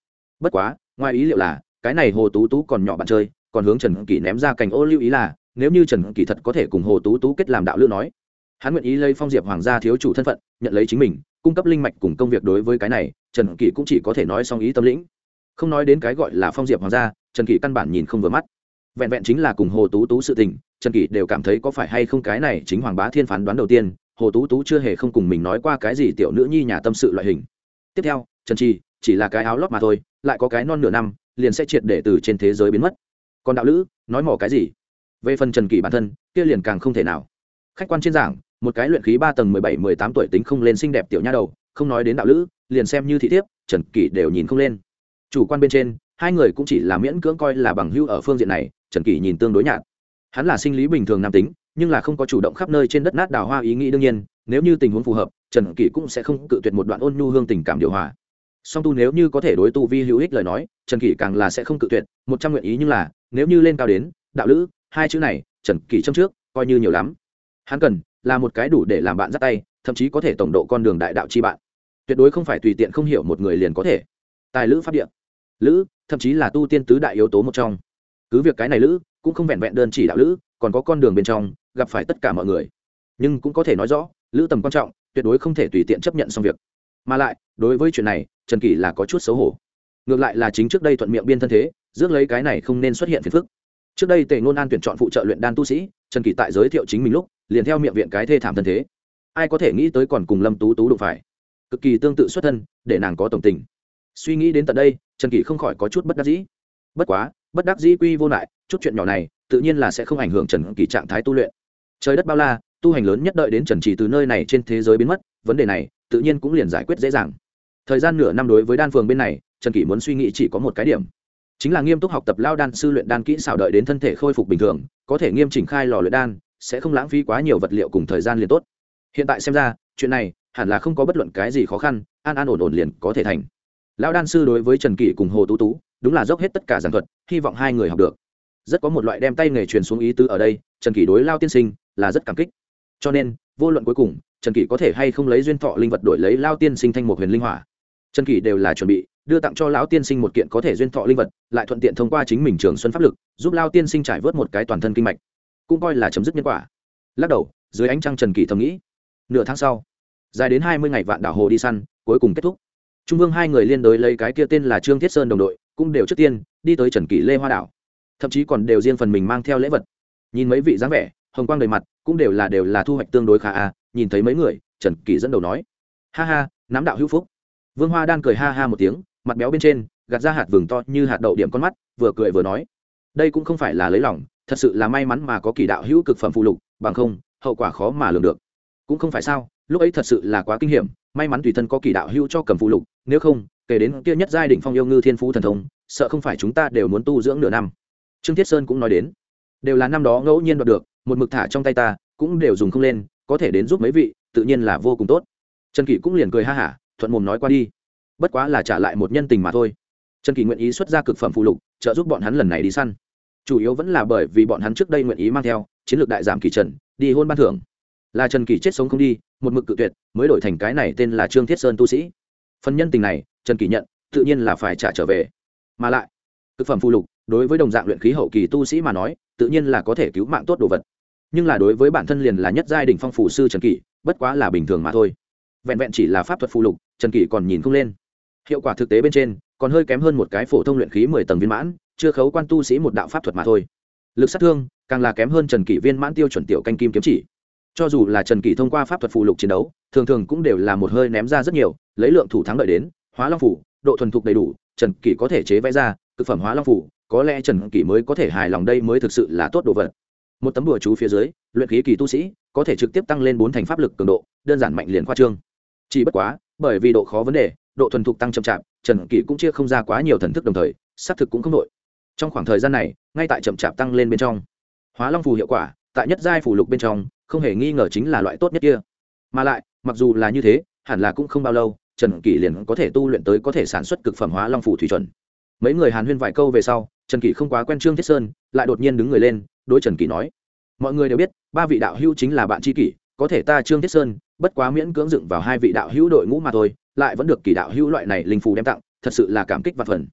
Bất quá, ngoài ý liệu là, cái này hồ tú tú còn nhỏ bạn chơi, còn hướng trần kỷ ném ra cành ô lưu ý là, nếu như trần kỷ thật có thể cùng hồ tú tú kết làm đạo lữ nói, hắn nguyện ý lấy phong diệp hoàng gia thiếu chủ thân phận, nhận lấy chính mình, cung cấp linh mạch cùng công việc đối với cái này, trần kỷ cũng chỉ có thể nói xong ý tâm lĩnh không nói đến cái gọi là phong diệp hoàng gia, trần kỷ căn bản nhìn không vừa mắt. Vẹn vẹn chính là cùng hồ tú tú sự tình, trần kỷ đều cảm thấy có phải hay không cái này chính hoàng bá thiên phán đoán đầu tiên, hồ tú tú chưa hề không cùng mình nói qua cái gì tiểu nữ nhi nhà tâm sự loại hình. Tiếp theo, trần trì, chỉ là cái áo lót mà thôi, lại có cái non nửa năm, liền sẽ triệt để từ trên thế giới biến mất. Còn đạo lữ, nói mỏ cái gì? Về phần trần kỷ bản thân, kia liền càng không thể nào. Khách quan trên giảng, một cái luyện khí ba tầng mười bảy, mười tám tuổi tính không lên xinh đẹp tiểu nha đầu, không nói đến đạo lữ, liền xem như thị thiếp, trần kỷ đều nhìn không lên chủ quan bên trên, hai người cũng chỉ là miễn cưỡng coi là bằng hưu ở phương diện này, trần kỷ nhìn tương đối nhạt. Hắn là sinh lý bình thường nam tính, nhưng là không có chủ động khắp nơi trên đất nát đào hoa ý nghĩ đương nhiên, nếu như tình huống phù hợp, trần kỷ cũng sẽ không cự tuyệt một đoạn ôn nhu hương tình cảm điều hòa. Song tu nếu như có thể đối tu vi hữu ích lời nói, trần kỷ càng là sẽ không cự tuyệt, một trăm nguyện ý nhưng là, nếu như lên cao đến, đạo lữ, hai chữ này, trần kỷ trong trước, coi như nhiều lắm. Hắn cần là một cái đủ để làm bạn dắt tay, thậm chí có thể tổng độ con đường đại đạo chi bạn. Tuyệt đối không phải tùy tiện không hiểu một người liền có thể. Tài lữ pháp điện lữ, thậm chí là tu tiên tứ đại yếu tố một trong. Cứ việc cái này lữ, cũng không vẹn vẹn đơn chỉ đạo lữ, còn có con đường bên trong, gặp phải tất cả mọi người. Nhưng cũng có thể nói rõ, lữ tầm quan trọng, tuyệt đối không thể tùy tiện chấp nhận xong việc. Mà lại, đối với chuyện này, trần kỷ là có chút xấu hổ. Ngược lại là chính trước đây thuận miệng biên thân thế, rước lấy cái này không nên xuất hiện phiền phức. Trước đây tề ngôn an tuyển chọn phụ trợ luyện đan tu sĩ, trần kỳ tại giới thiệu chính mình lúc, liền theo miệng viện cái thê thảm thân thế. Ai có thể nghĩ tới còn cùng lâm tú tú đụng phải. Cực kỳ tương tự xuất thân, để nàng có tổng tình suy nghĩ đến tận đây, trần kỳ không khỏi có chút bất đắc dĩ. Bất quá, bất đắc dĩ quy vô lại, chút chuyện nhỏ này, tự nhiên là sẽ không ảnh hưởng trần kỳ trạng thái tu luyện. Trời đất bao la, tu hành lớn nhất đợi đến trần trì từ nơi này trên thế giới biến mất, vấn đề này, tự nhiên cũng liền giải quyết dễ dàng. Thời gian nửa năm đối với đan phường bên này, trần kỷ muốn suy nghĩ chỉ có một cái điểm. Chính là nghiêm túc học tập lao đan sư luyện đan kỹ xảo đợi đến thân thể khôi phục bình thường, có thể nghiêm chỉnh khai lò luyện đan, sẽ không lãng phí quá nhiều vật liệu cùng thời gian liền tốt. Hiện tại xem ra, chuyện này hẳn là không có bất luận cái gì khó khăn, an an ổn ổn liền có thể thành lão đan sư đối với trần kỷ cùng hồ tú tú, đúng là dốc hết tất cả giảng thuật, hy vọng hai người học được. Rất có một loại đem tay nghề truyền xuống ý tứ ở đây, trần kỷ đối lao tiên sinh là rất cảm kích. Cho nên, vô luận cuối cùng, trần kỷ có thể hay không lấy duyên thọ linh vật đổi lấy lao tiên sinh thanh một huyền linh hỏa. Trần kỷ đều là chuẩn bị đưa tặng cho lão tiên sinh một kiện có thể duyên thọ linh vật, lại thuận tiện thông qua chính mình trường xuân pháp lực, giúp lao tiên sinh trải vớt một cái toàn thân kinh mạch. Cũng coi là chấm dứt nhân quả. Lắc đầu, dưới ánh trăng trần kỷ thầm nghĩ, nửa tháng sau, dài đến hai mươi ngày vạn đảo hồ đi săn, cuối cùng kết thúc trung vương hai người liên đối lấy cái kia tên là trương thiết sơn đồng đội, cũng đều trước tiên đi tới trần kỷ lê hoa đảo, thậm chí còn đều riêng phần mình mang theo lễ vật. Nhìn mấy vị dáng vẻ, hồng quang đầy mặt, cũng đều là đều là thu hoạch tương đối khá à nhìn thấy mấy người, trần kỷ dẫn đầu nói, ha ha, nắm đạo hữu phúc. Vương hoa đang cười ha ha một tiếng, mặt béo bên trên, gạt ra hạt vừng to như hạt đậu điểm con mắt, vừa cười vừa nói, đây cũng không phải là lấy lòng, thật sự là may mắn mà có kỳ đạo hữu cực phẩm phụ lục, bằng không, hậu quả khó mà lường được. Cũng không phải sao, lúc ấy thật sự là quá kinh hiểm may mắn tùy thân có kỳ đạo hữu cho cầm phụ lục, nếu không, kể đến kia nhất giai đ phong yêu ngư thiên phú thần thông, sợ không phải chúng ta đều muốn tu dưỡng nửa năm. Trương thiết sơn cũng nói đến. Đều là năm đó ngẫu nhiên đoạt được, một mực thả trong tay ta, cũng đều dùng không lên, có thể đến giúp mấy vị, tự nhiên là vô cùng tốt. Trần kỷ cũng liền cười ha hả, thuận mồm nói qua đi. Bất quá là trả lại một nhân tình mà thôi. Trần kỷ nguyện ý xuất ra cực phẩm phụ lục, trợ giúp bọn hắn lần này đi săn. Chủ yếu vẫn là bởi vì bọn hắn trước đây nguyện ý mang theo, chiến lược đại giảm kỳ trần, đi hôn ban thưởng là trần kỷ chết sống không đi, một mực cự tuyệt, mới đổi thành cái này tên là trương thiết sơn tu sĩ. Phần nhân tình này, trần kỷ nhận, tự nhiên là phải trả trở về. Mà lại, cực phẩm phụ lục, đối với đồng dạng luyện khí hậu kỳ tu sĩ mà nói, tự nhiên là có thể cứu mạng tốt đồ vật. Nhưng là đối với bản thân liền là nhất giai đỉnh phong phủ sư trần kỷ, bất quá là bình thường mà thôi. Vẹn vẹn chỉ là pháp thuật phụ lục, trần kỷ còn nhìn không lên. Hiệu quả thực tế bên trên, còn hơi kém hơn một cái phổ thông luyện khí mười tầng viên mãn, chưa khấu quan tu sĩ một đạo pháp thuật mà thôi. Lực sát thương, càng là kém hơn trần kỷ viên mãn tiêu chuẩn tiểu canh kim kiếm chỉ cho dù là trần kỷ thông qua pháp thuật phụ lục chiến đấu, thường thường cũng đều là một hơi ném ra rất nhiều, lấy lượng thủ thắng đợi đến, hóa long phủ, độ thuần thục đầy đủ, trần kỷ có thể chế vẽ ra thực phẩm hóa long phủ, có lẽ trần kỷ mới có thể hài lòng đây mới thực sự là tốt đồ vật. Một tấm đùa chú phía dưới, luyện khí kỳ tu sĩ có thể trực tiếp tăng lên bốn thành pháp lực cường độ, đơn giản mạnh liền khoa trương. Chỉ bất quá, bởi vì độ khó vấn đề, độ thuần thục tăng chậm chạp, trần kỷ cũng chia không ra quá nhiều thần thức đồng thời, xác thực cũng không đội trong khoảng thời gian này, ngay tại chậm chạp tăng lên bên trong. Hóa long phù hiệu quả, tại nhất giai phủ lục bên trong không hề nghi ngờ chính là loại tốt nhất kia. Mà lại, mặc dù là như thế, hẳn là cũng không bao lâu, trần kỷ liền có thể tu luyện tới có thể sản xuất cực phẩm hóa long phủ thủy chuẩn. Mấy người hàn huyên vài câu về sau, trần kỷ không quá quen trương thiết sơn, lại đột nhiên đứng người lên, đối trần kỷ nói, mọi người đều biết, ba vị đạo hữu chính là bạn tri kỷ, có thể ta trương thiết sơn, bất quá miễn cưỡng dựng vào hai vị đạo hữu đội ngũ mà thôi, lại vẫn được kỳ đạo hữu loại này linh phù đem tặng, thật sự là cảm kích và phần.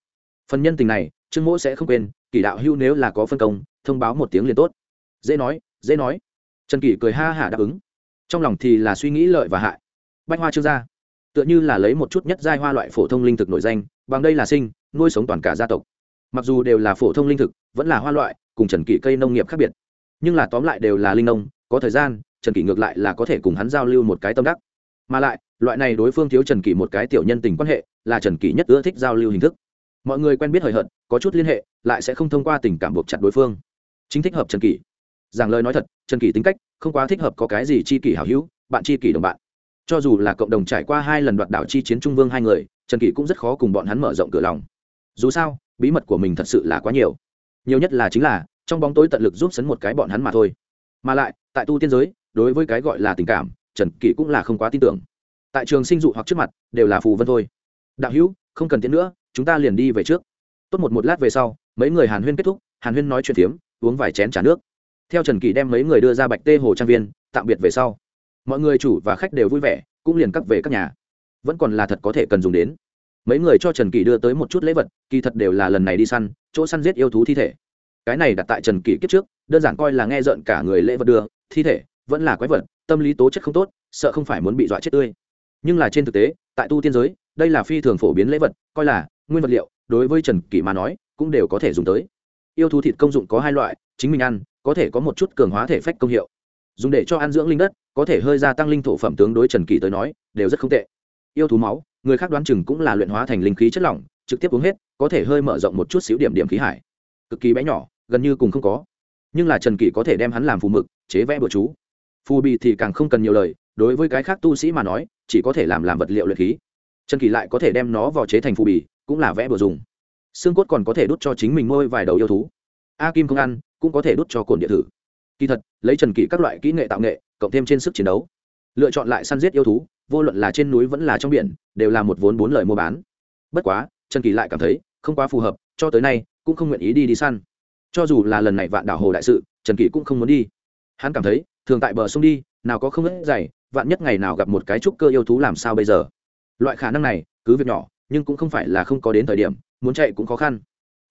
Phần nhân tình này, trương mỗ sẽ không quên kỳ đạo hữu nếu là có phân công, thông báo một tiếng liền tốt. Dễ nói dễ nói trần kỷ cười ha hả đáp ứng. Trong lòng thì là suy nghĩ lợi và hại. Bách hoa trương gia, tựa như là lấy một chút nhất giai hoa loại phổ thông linh thực nội danh, bằng đây là sinh, nuôi sống toàn cả gia tộc. Mặc dù đều là phổ thông linh thực, vẫn là hoa loại, cùng trần kỷ cây nông nghiệp khác biệt. Nhưng là tóm lại đều là linh nông, có thời gian, trần kỷ ngược lại là có thể cùng hắn giao lưu một cái tâm đắc. Mà lại, loại này đối phương thiếu trần kỷ một cái tiểu nhân tình quan hệ, là trần kỷ nhất ưa thích giao lưu hình thức. Mọi người quen biết hời hợt, có chút liên hệ, lại sẽ không thông qua tình cảm buộc chặt đối phương. Chính thích hợp trần kỷ rằng lời nói thật, trần kỳ tính cách không quá thích hợp có cái gì chi kỷ hảo hữu, bạn chi kỷ đồng bạn. Cho dù là cộng đồng trải qua hai lần đoạt đảo chi chiến trung vương hai người, trần kỷ cũng rất khó cùng bọn hắn mở rộng cửa lòng. Dù sao, bí mật của mình thật sự là quá nhiều. Nhiều nhất là chính là, trong bóng tối tận lực giúp sấn một cái bọn hắn mà thôi. Mà lại, tại tu tiên giới, đối với cái gọi là tình cảm, trần kỷ cũng là không quá tin tưởng. Tại trường sinh dụ hoặc trước mặt, đều là phù vân thôi. Đạo hữu, không cần tiến nữa, chúng ta liền đi về trước. Tốt một một lát về sau, mấy người hàn huyên kết thúc, hàn huyên nói chuyện phiếm, uống vài chén t r à nước theo trần Kỳ đem mấy người đưa ra bạch tê hồ trang viên, tạm biệt về sau. Mọi người chủ và khách đều vui vẻ, cũng liền cắt về các nhà. Vẫn còn là thật có thể cần dùng đến. Mấy người cho trần Kỳ đưa tới một chút lễ vật, kỳ thật đều là lần này đi săn, chỗ săn giết yêu thú thi thể. Cái này đặt tại trần Kỳ kiếp trước, đơn giản coi là nghe rợn cả người lễ vật đưa, thi thể, vẫn là quái vật, tâm lý tố chất không tốt, sợ không phải muốn bị dọa chết tươi. Nhưng là trên thực tế, tại tu tiên giới, đây là phi thường phổ biến lễ vật, coi là nguyên vật liệu, đối với trần Kỳ mà nói, cũng đều có thể dùng tới. Yêu thú thịt công dụng có hai loại, chính mình ăn có thể có một chút cường hóa thể phách công hiệu. Dùng để cho ăn dưỡng linh đất, có thể hơi gia tăng linh thổ phẩm tướng đối trần kỳ tới nói, đều rất không tệ. Yêu thú máu, người khác đoán chừng cũng là luyện hóa thành linh khí chất lỏng, trực tiếp uống hết, có thể hơi mở rộng một chút xíu điểm điểm khí hải. Cực kỳ bé nhỏ, gần như cùng không có. Nhưng là trần kỳ có thể đem hắn làm phù mực, chế vẽ bừa chú. Phù bì thì càng không cần nhiều lời, đối với cái khác tu sĩ mà nói, chỉ có thể làm làm vật liệu luyện khí. Trần kỳ lại có thể đem nó vào chế thành phù bì, cũng là vẽ bừa dùng. Xương cốt còn có thể đút cho chính mình môi vài đầu yêu thú. A kim không ăn cũng có thể đút cho cồn địa thử. Kỳ thật, lấy trần kỳ các loại kỹ nghệ tạo nghệ, cộng thêm trên sức chiến đấu, lựa chọn lại săn giết yêu thú, vô luận là trên núi vẫn là trong biển, đều là một vốn bốn lời mua bán. Bất quá, trần kỳ lại cảm thấy không quá phù hợp, cho tới nay cũng không nguyện ý đi đi săn. Cho dù là lần này vạn đảo hồ đại sự, trần kỳ cũng không muốn đi. Hắn cảm thấy, thường tại bờ sông đi, nào có không ít dày, vạn nhất ngày nào gặp một cái trúc cơ yêu thú làm sao bây giờ? Loại khả năng này, cứ việc nhỏ, nhưng cũng không phải là không có đến thời điểm, muốn chạy cũng khó khăn.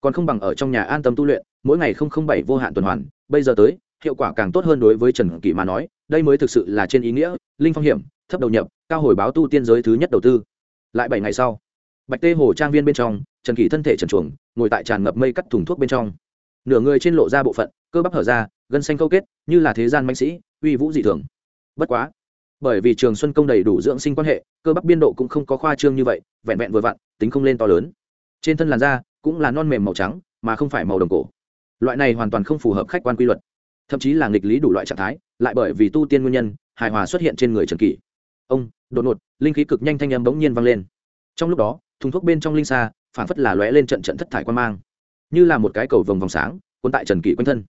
Còn không bằng ở trong nhà an tâm tu luyện mỗi ngày không không bảy vô hạn tuần hoàn, bây giờ tới, hiệu quả càng tốt hơn đối với trần kỷ mà nói, đây mới thực sự là trên ý nghĩa, linh phong hiểm, thấp đầu nhập, cao hồi báo tu tiên giới thứ nhất đầu tư. Lại bảy ngày sau, bạch tê hồ trang viên bên trong, trần kỷ thân thể trần chuồng ngồi tại tràn ngập mây cắt thùng thuốc bên trong. Nửa người trên lộ ra bộ phận, cơ bắp hở ra, gân xanh câu kết, như là thế gian mạnh sĩ, uy vũ dị thường. Bất quá, bởi vì trường xuân công đầy đủ dưỡng sinh quan hệ, cơ bắp biên độ cũng không có khoa trương như vậy, vẹn vẹn vừa vặn, tính không lên to lớn. Trên thân làn da cũng là non mềm màu trắng, mà không phải màu đồng cổ loại này hoàn toàn không phù hợp khách quan quy luật. Thậm chí là nghịch lý đủ loại trạng thái, lại bởi vì tu tiên nguyên nhân, hài hòa xuất hiện trên người trần kỷ. Ông, đột ngột, linh khí cực nhanh thanh âm bỗng nhiên vang lên. Trong lúc đó, thùng thuốc bên trong linh xa phản phất là lóe lên trận trận thất thải quan mang. Như là một cái cầu vồng vòng sáng, cuốn tại trần kỷ quanh thân.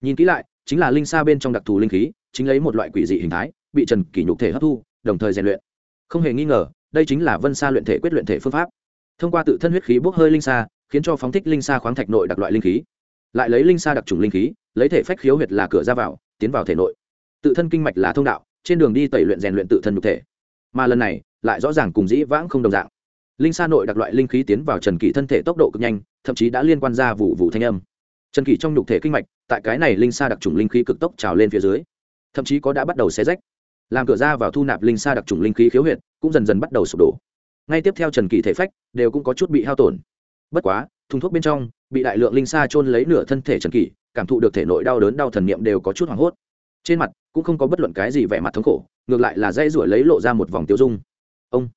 Nhìn kỹ lại, chính là linh xa bên trong đặc thù linh khí, chính lấy một loại quỷ dị hình thái, bị trần kỷ nhục thể hấp thu, đồng thời rèn luyện. Không hề nghi ngờ, đây chính là vân xa luyện thể quyết luyện thể phương pháp. Thông qua tự thân huyết khí bốc hơi linh xa khiến cho phóng thích linh xa khoáng thạch nội đặc loại linh khí lại lấy linh sa đặc trùng linh khí, lấy thể phách khiếu huyệt là cửa ra vào, tiến vào thể nội. Tự thân kinh mạch là thông đạo, trên đường đi tẩy luyện rèn luyện tự thân nhục thể. Mà lần này, lại rõ ràng cùng dĩ vãng không đồng dạng. Linh sa nội đặc loại linh khí tiến vào trần kỷ thân thể tốc độ cực nhanh, thậm chí đã liên quan ra vụ vụ thanh âm. Trần kỷ trong nhục thể kinh mạch, tại cái này linh sa đặc trùng linh khí cực tốc trào lên phía dưới, thậm chí có đã bắt đầu xé rách. Làm cửa ra vào thu nạp linh sa đặc trùng linh khí khiếu huyệt, cũng dần dần bắt đầu sụp đổ. Ngay tiếp theo trần kỷ thể phách, đều cũng có chút bị hao tổn. Bất quá, thùng thuốc bên trong bị đại lượng linh xa trôn lấy nửa thân thể trần kỷ, cảm thụ được thể nội đau đớn đau thần niệm đều có chút hoảng hốt. Trên mặt cũng không có bất luận cái gì vẻ mặt thống khổ, ngược lại là dây ruổi lấy lộ ra một vòng tiêu dung. Ông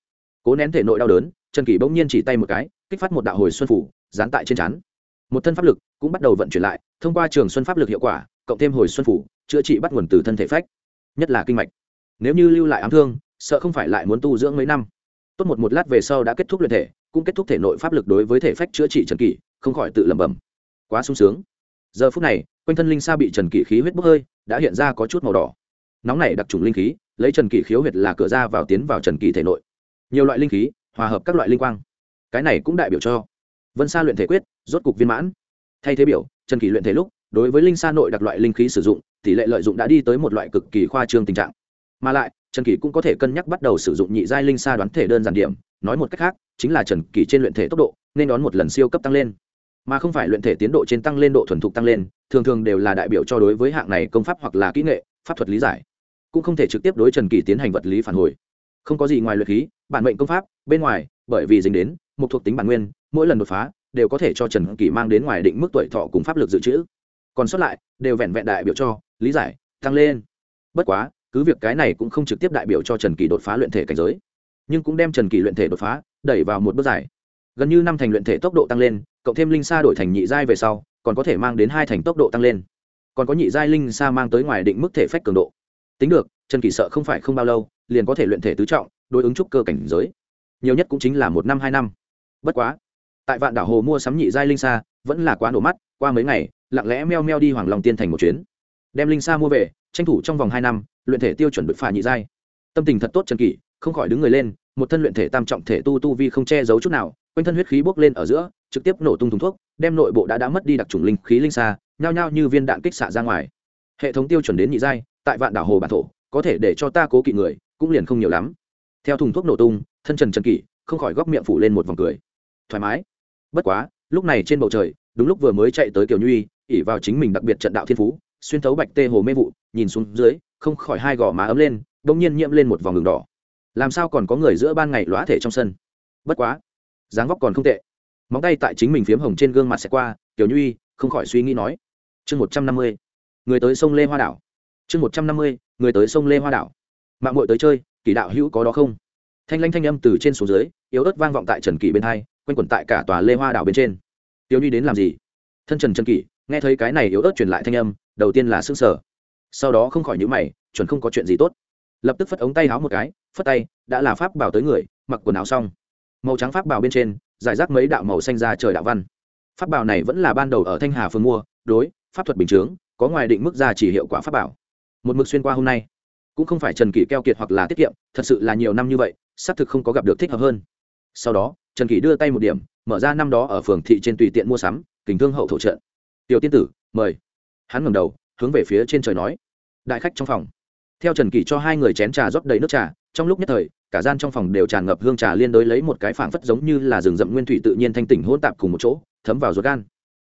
cố nén thể nội đau đớn, trần kỷ bỗng nhiên chỉ tay một cái, kích phát một đạo hồi xuân phủ, dán tại trên chắn một thân pháp lực cũng bắt đầu vận chuyển lại, thông qua trường xuân pháp lực hiệu quả, cộng thêm hồi xuân phủ, chữa trị bắt nguồn từ thân thể phách, nhất là kinh mạch. Nếu như lưu lại ám thương, sợ không phải lại muốn tu dưỡng mấy năm. Tốt một một lát về sau đã kết thúc luyện thể, cũng kết thúc thể nội pháp lực đối với thể phách chữa trị trần kỷ không khỏi tự lẩm bẩm. Quá sung sướng. Giờ phút này, quanh thân linh sa bị trần kỷ khí huyết bốc hơi, đã hiện ra có chút màu đỏ. Nóng này đặc trùng linh khí, lấy trần kỷ khiếu huyệt là cửa ra vào tiến vào trần kỷ thể nội. Nhiều loại linh khí, hòa hợp các loại linh quang. Cái này cũng đại biểu cho vân sa luyện thể quyết, rốt cục viên mãn. Thay thế biểu, trần kỷ luyện thể lúc, đối với linh sa nội đặc loại linh khí sử dụng, tỷ lệ lợi dụng đã đi tới một loại cực kỳ khoa trương tình trạng. Mà lại, trần kỷ cũng có thể cân nhắc bắt đầu sử dụng nhị giai linh sa đoán thể đơn giản điểm, nói một cách khác, chính là trần kỷ trên luyện thể tốc độ, nên đón một lần siêu cấp tăng lên mà không phải luyện thể tiến độ trên tăng lên độ thuần thục tăng lên, thường thường đều là đại biểu cho đối với hạng này công pháp hoặc là kỹ nghệ, pháp thuật lý giải. Cũng không thể trực tiếp đối trần kỳ tiến hành vật lý phản hồi. Không có gì ngoài luyện khí, bản mệnh công pháp, bên ngoài, bởi vì dính đến, một thuộc tính bản nguyên, mỗi lần đột phá, đều có thể cho trần kỳ mang đến ngoài định mức tuổi thọ cùng pháp lực dự trữ. Còn sót lại, đều vẹn vẹn đại biểu cho, lý giải, tăng lên. Bất quá, cứ việc cái này cũng không trực tiếp đại biểu cho trần kỳ đột phá luyện thể cảnh giới, nhưng cũng đem trần kỳ luyện thể đột phá, đẩy vào một bước giải gần như năm thành luyện thể tốc độ tăng lên, cộng thêm linh sa đổi thành nhị giai về sau, còn có thể mang đến hai thành tốc độ tăng lên. Còn có nhị giai linh sa mang tới ngoài định mức thể phách cường độ. Tính được, trần kỳ sợ không phải không bao lâu, liền có thể luyện thể tứ trọng, đối ứng trúc cơ cảnh giới. Nhiều nhất cũng chính là một năm, hai năm. Bất quá, tại vạn đảo hồ mua sắm nhị giai linh sa, vẫn là quá nổ mắt, qua mấy ngày, lặng lẽ meo meo đi hoàng long tiên thành một chuyến. Đem linh sa mua về, tranh thủ trong vòng hai năm, luyện thể tiêu chuẩn bực phà nhị giai. Tâm tình thật tốt trần kỳ không khỏi đứng người lên, một thân luyện thể tam trọng thể tu tu vi không che giấu chút nào quanh thân huyết khí bốc lên ở giữa, trực tiếp nổ tung thùng thuốc, đem nội bộ đã đã mất đi đặc trùng linh khí linh xa, nhao nhao như viên đạn kích xạ ra ngoài. Hệ thống tiêu chuẩn đến nhị giai, tại vạn đảo hồ bản thổ, có thể để cho ta cố kỵ người, cũng liền không nhiều lắm. Theo thùng thuốc nổ tung, thân trần trần kỷ, không khỏi góc miệng phủ lên một vòng cười. Thoải mái. Bất quá, lúc này trên bầu trời, đúng lúc vừa mới chạy tới kiều nhuy, ỉ vào chính mình đặc biệt trận đạo thiên phú, xuyên thấu bạch tê hồ mê vụ, nhìn xuống dưới, không khỏi hai gò má ấm lên đông nhiên nhiễm lên một vòng đường đỏ. Làm sao còn có người giữa ban ngày lóa thể trong sân? Bất quá dáng vóc còn không tệ. Móng tay tại chính mình phiếm hồng trên gương mặt sẽ qua, tiểu nhuy, không khỏi suy nghĩ nói. Chương một trăm năm mươi, người tới sông lê hoa đảo. Chương một trăm năm mươi, người tới sông lê hoa đảo. Mạng mội tới chơi kỳ đạo hữu có đó không? Thanh lanh thanh âm từ trên xuống dưới, yếu ớt vang vọng tại trần kỷ bên hai, quanh quẩn tại cả tòa lê hoa đảo bên trên. Tiểu nhi đến làm gì? Thân trần trần kỷ, nghe thấy cái này yếu ớt truyền lại thanh âm, đầu tiên là s ư ơ n g sở sau đó không khỏi nhữ mày, chuẩn không có chuyện gì tốt. Lập tức phất ống tay háo một cái, phất tay, đã là pháp bảo tới người, mặc quần áo xong màu trắng pháp bảo bên trên, giải rác mấy đạo màu xanh ra trời đạo văn. Pháp bảo này vẫn là ban đầu ở thanh hà phương mua, đối, pháp thuật bình chướng, có ngoài định mức ra chỉ hiệu quả pháp bảo một mực xuyên qua hôm nay. Cũng không phải trần kỷ keo kiệt hoặc là tiết kiệm, thật sự là nhiều năm như vậy, xác thực không có gặp được thích hợp hơn. Sau đó, trần kỷ đưa tay một điểm, mở ra năm đó ở phường thị trên tùy tiện mua sắm kính thương hậu thổ trợ tiểu tiên tử, mời. Hắn ngầm đầu, hướng về phía trên trời nói. Đại khách trong phòng. Theo trần kỷ cho hai người chén trà rót đầy nước trà, trong lúc nhất thời cả gian trong phòng đều tràn ngập hương trà liên đối lấy một cái phảng phất giống như là rừng rậm nguyên thủy tự nhiên thanh tỉnh hỗn tạp cùng một chỗ, thấm vào ruột gan.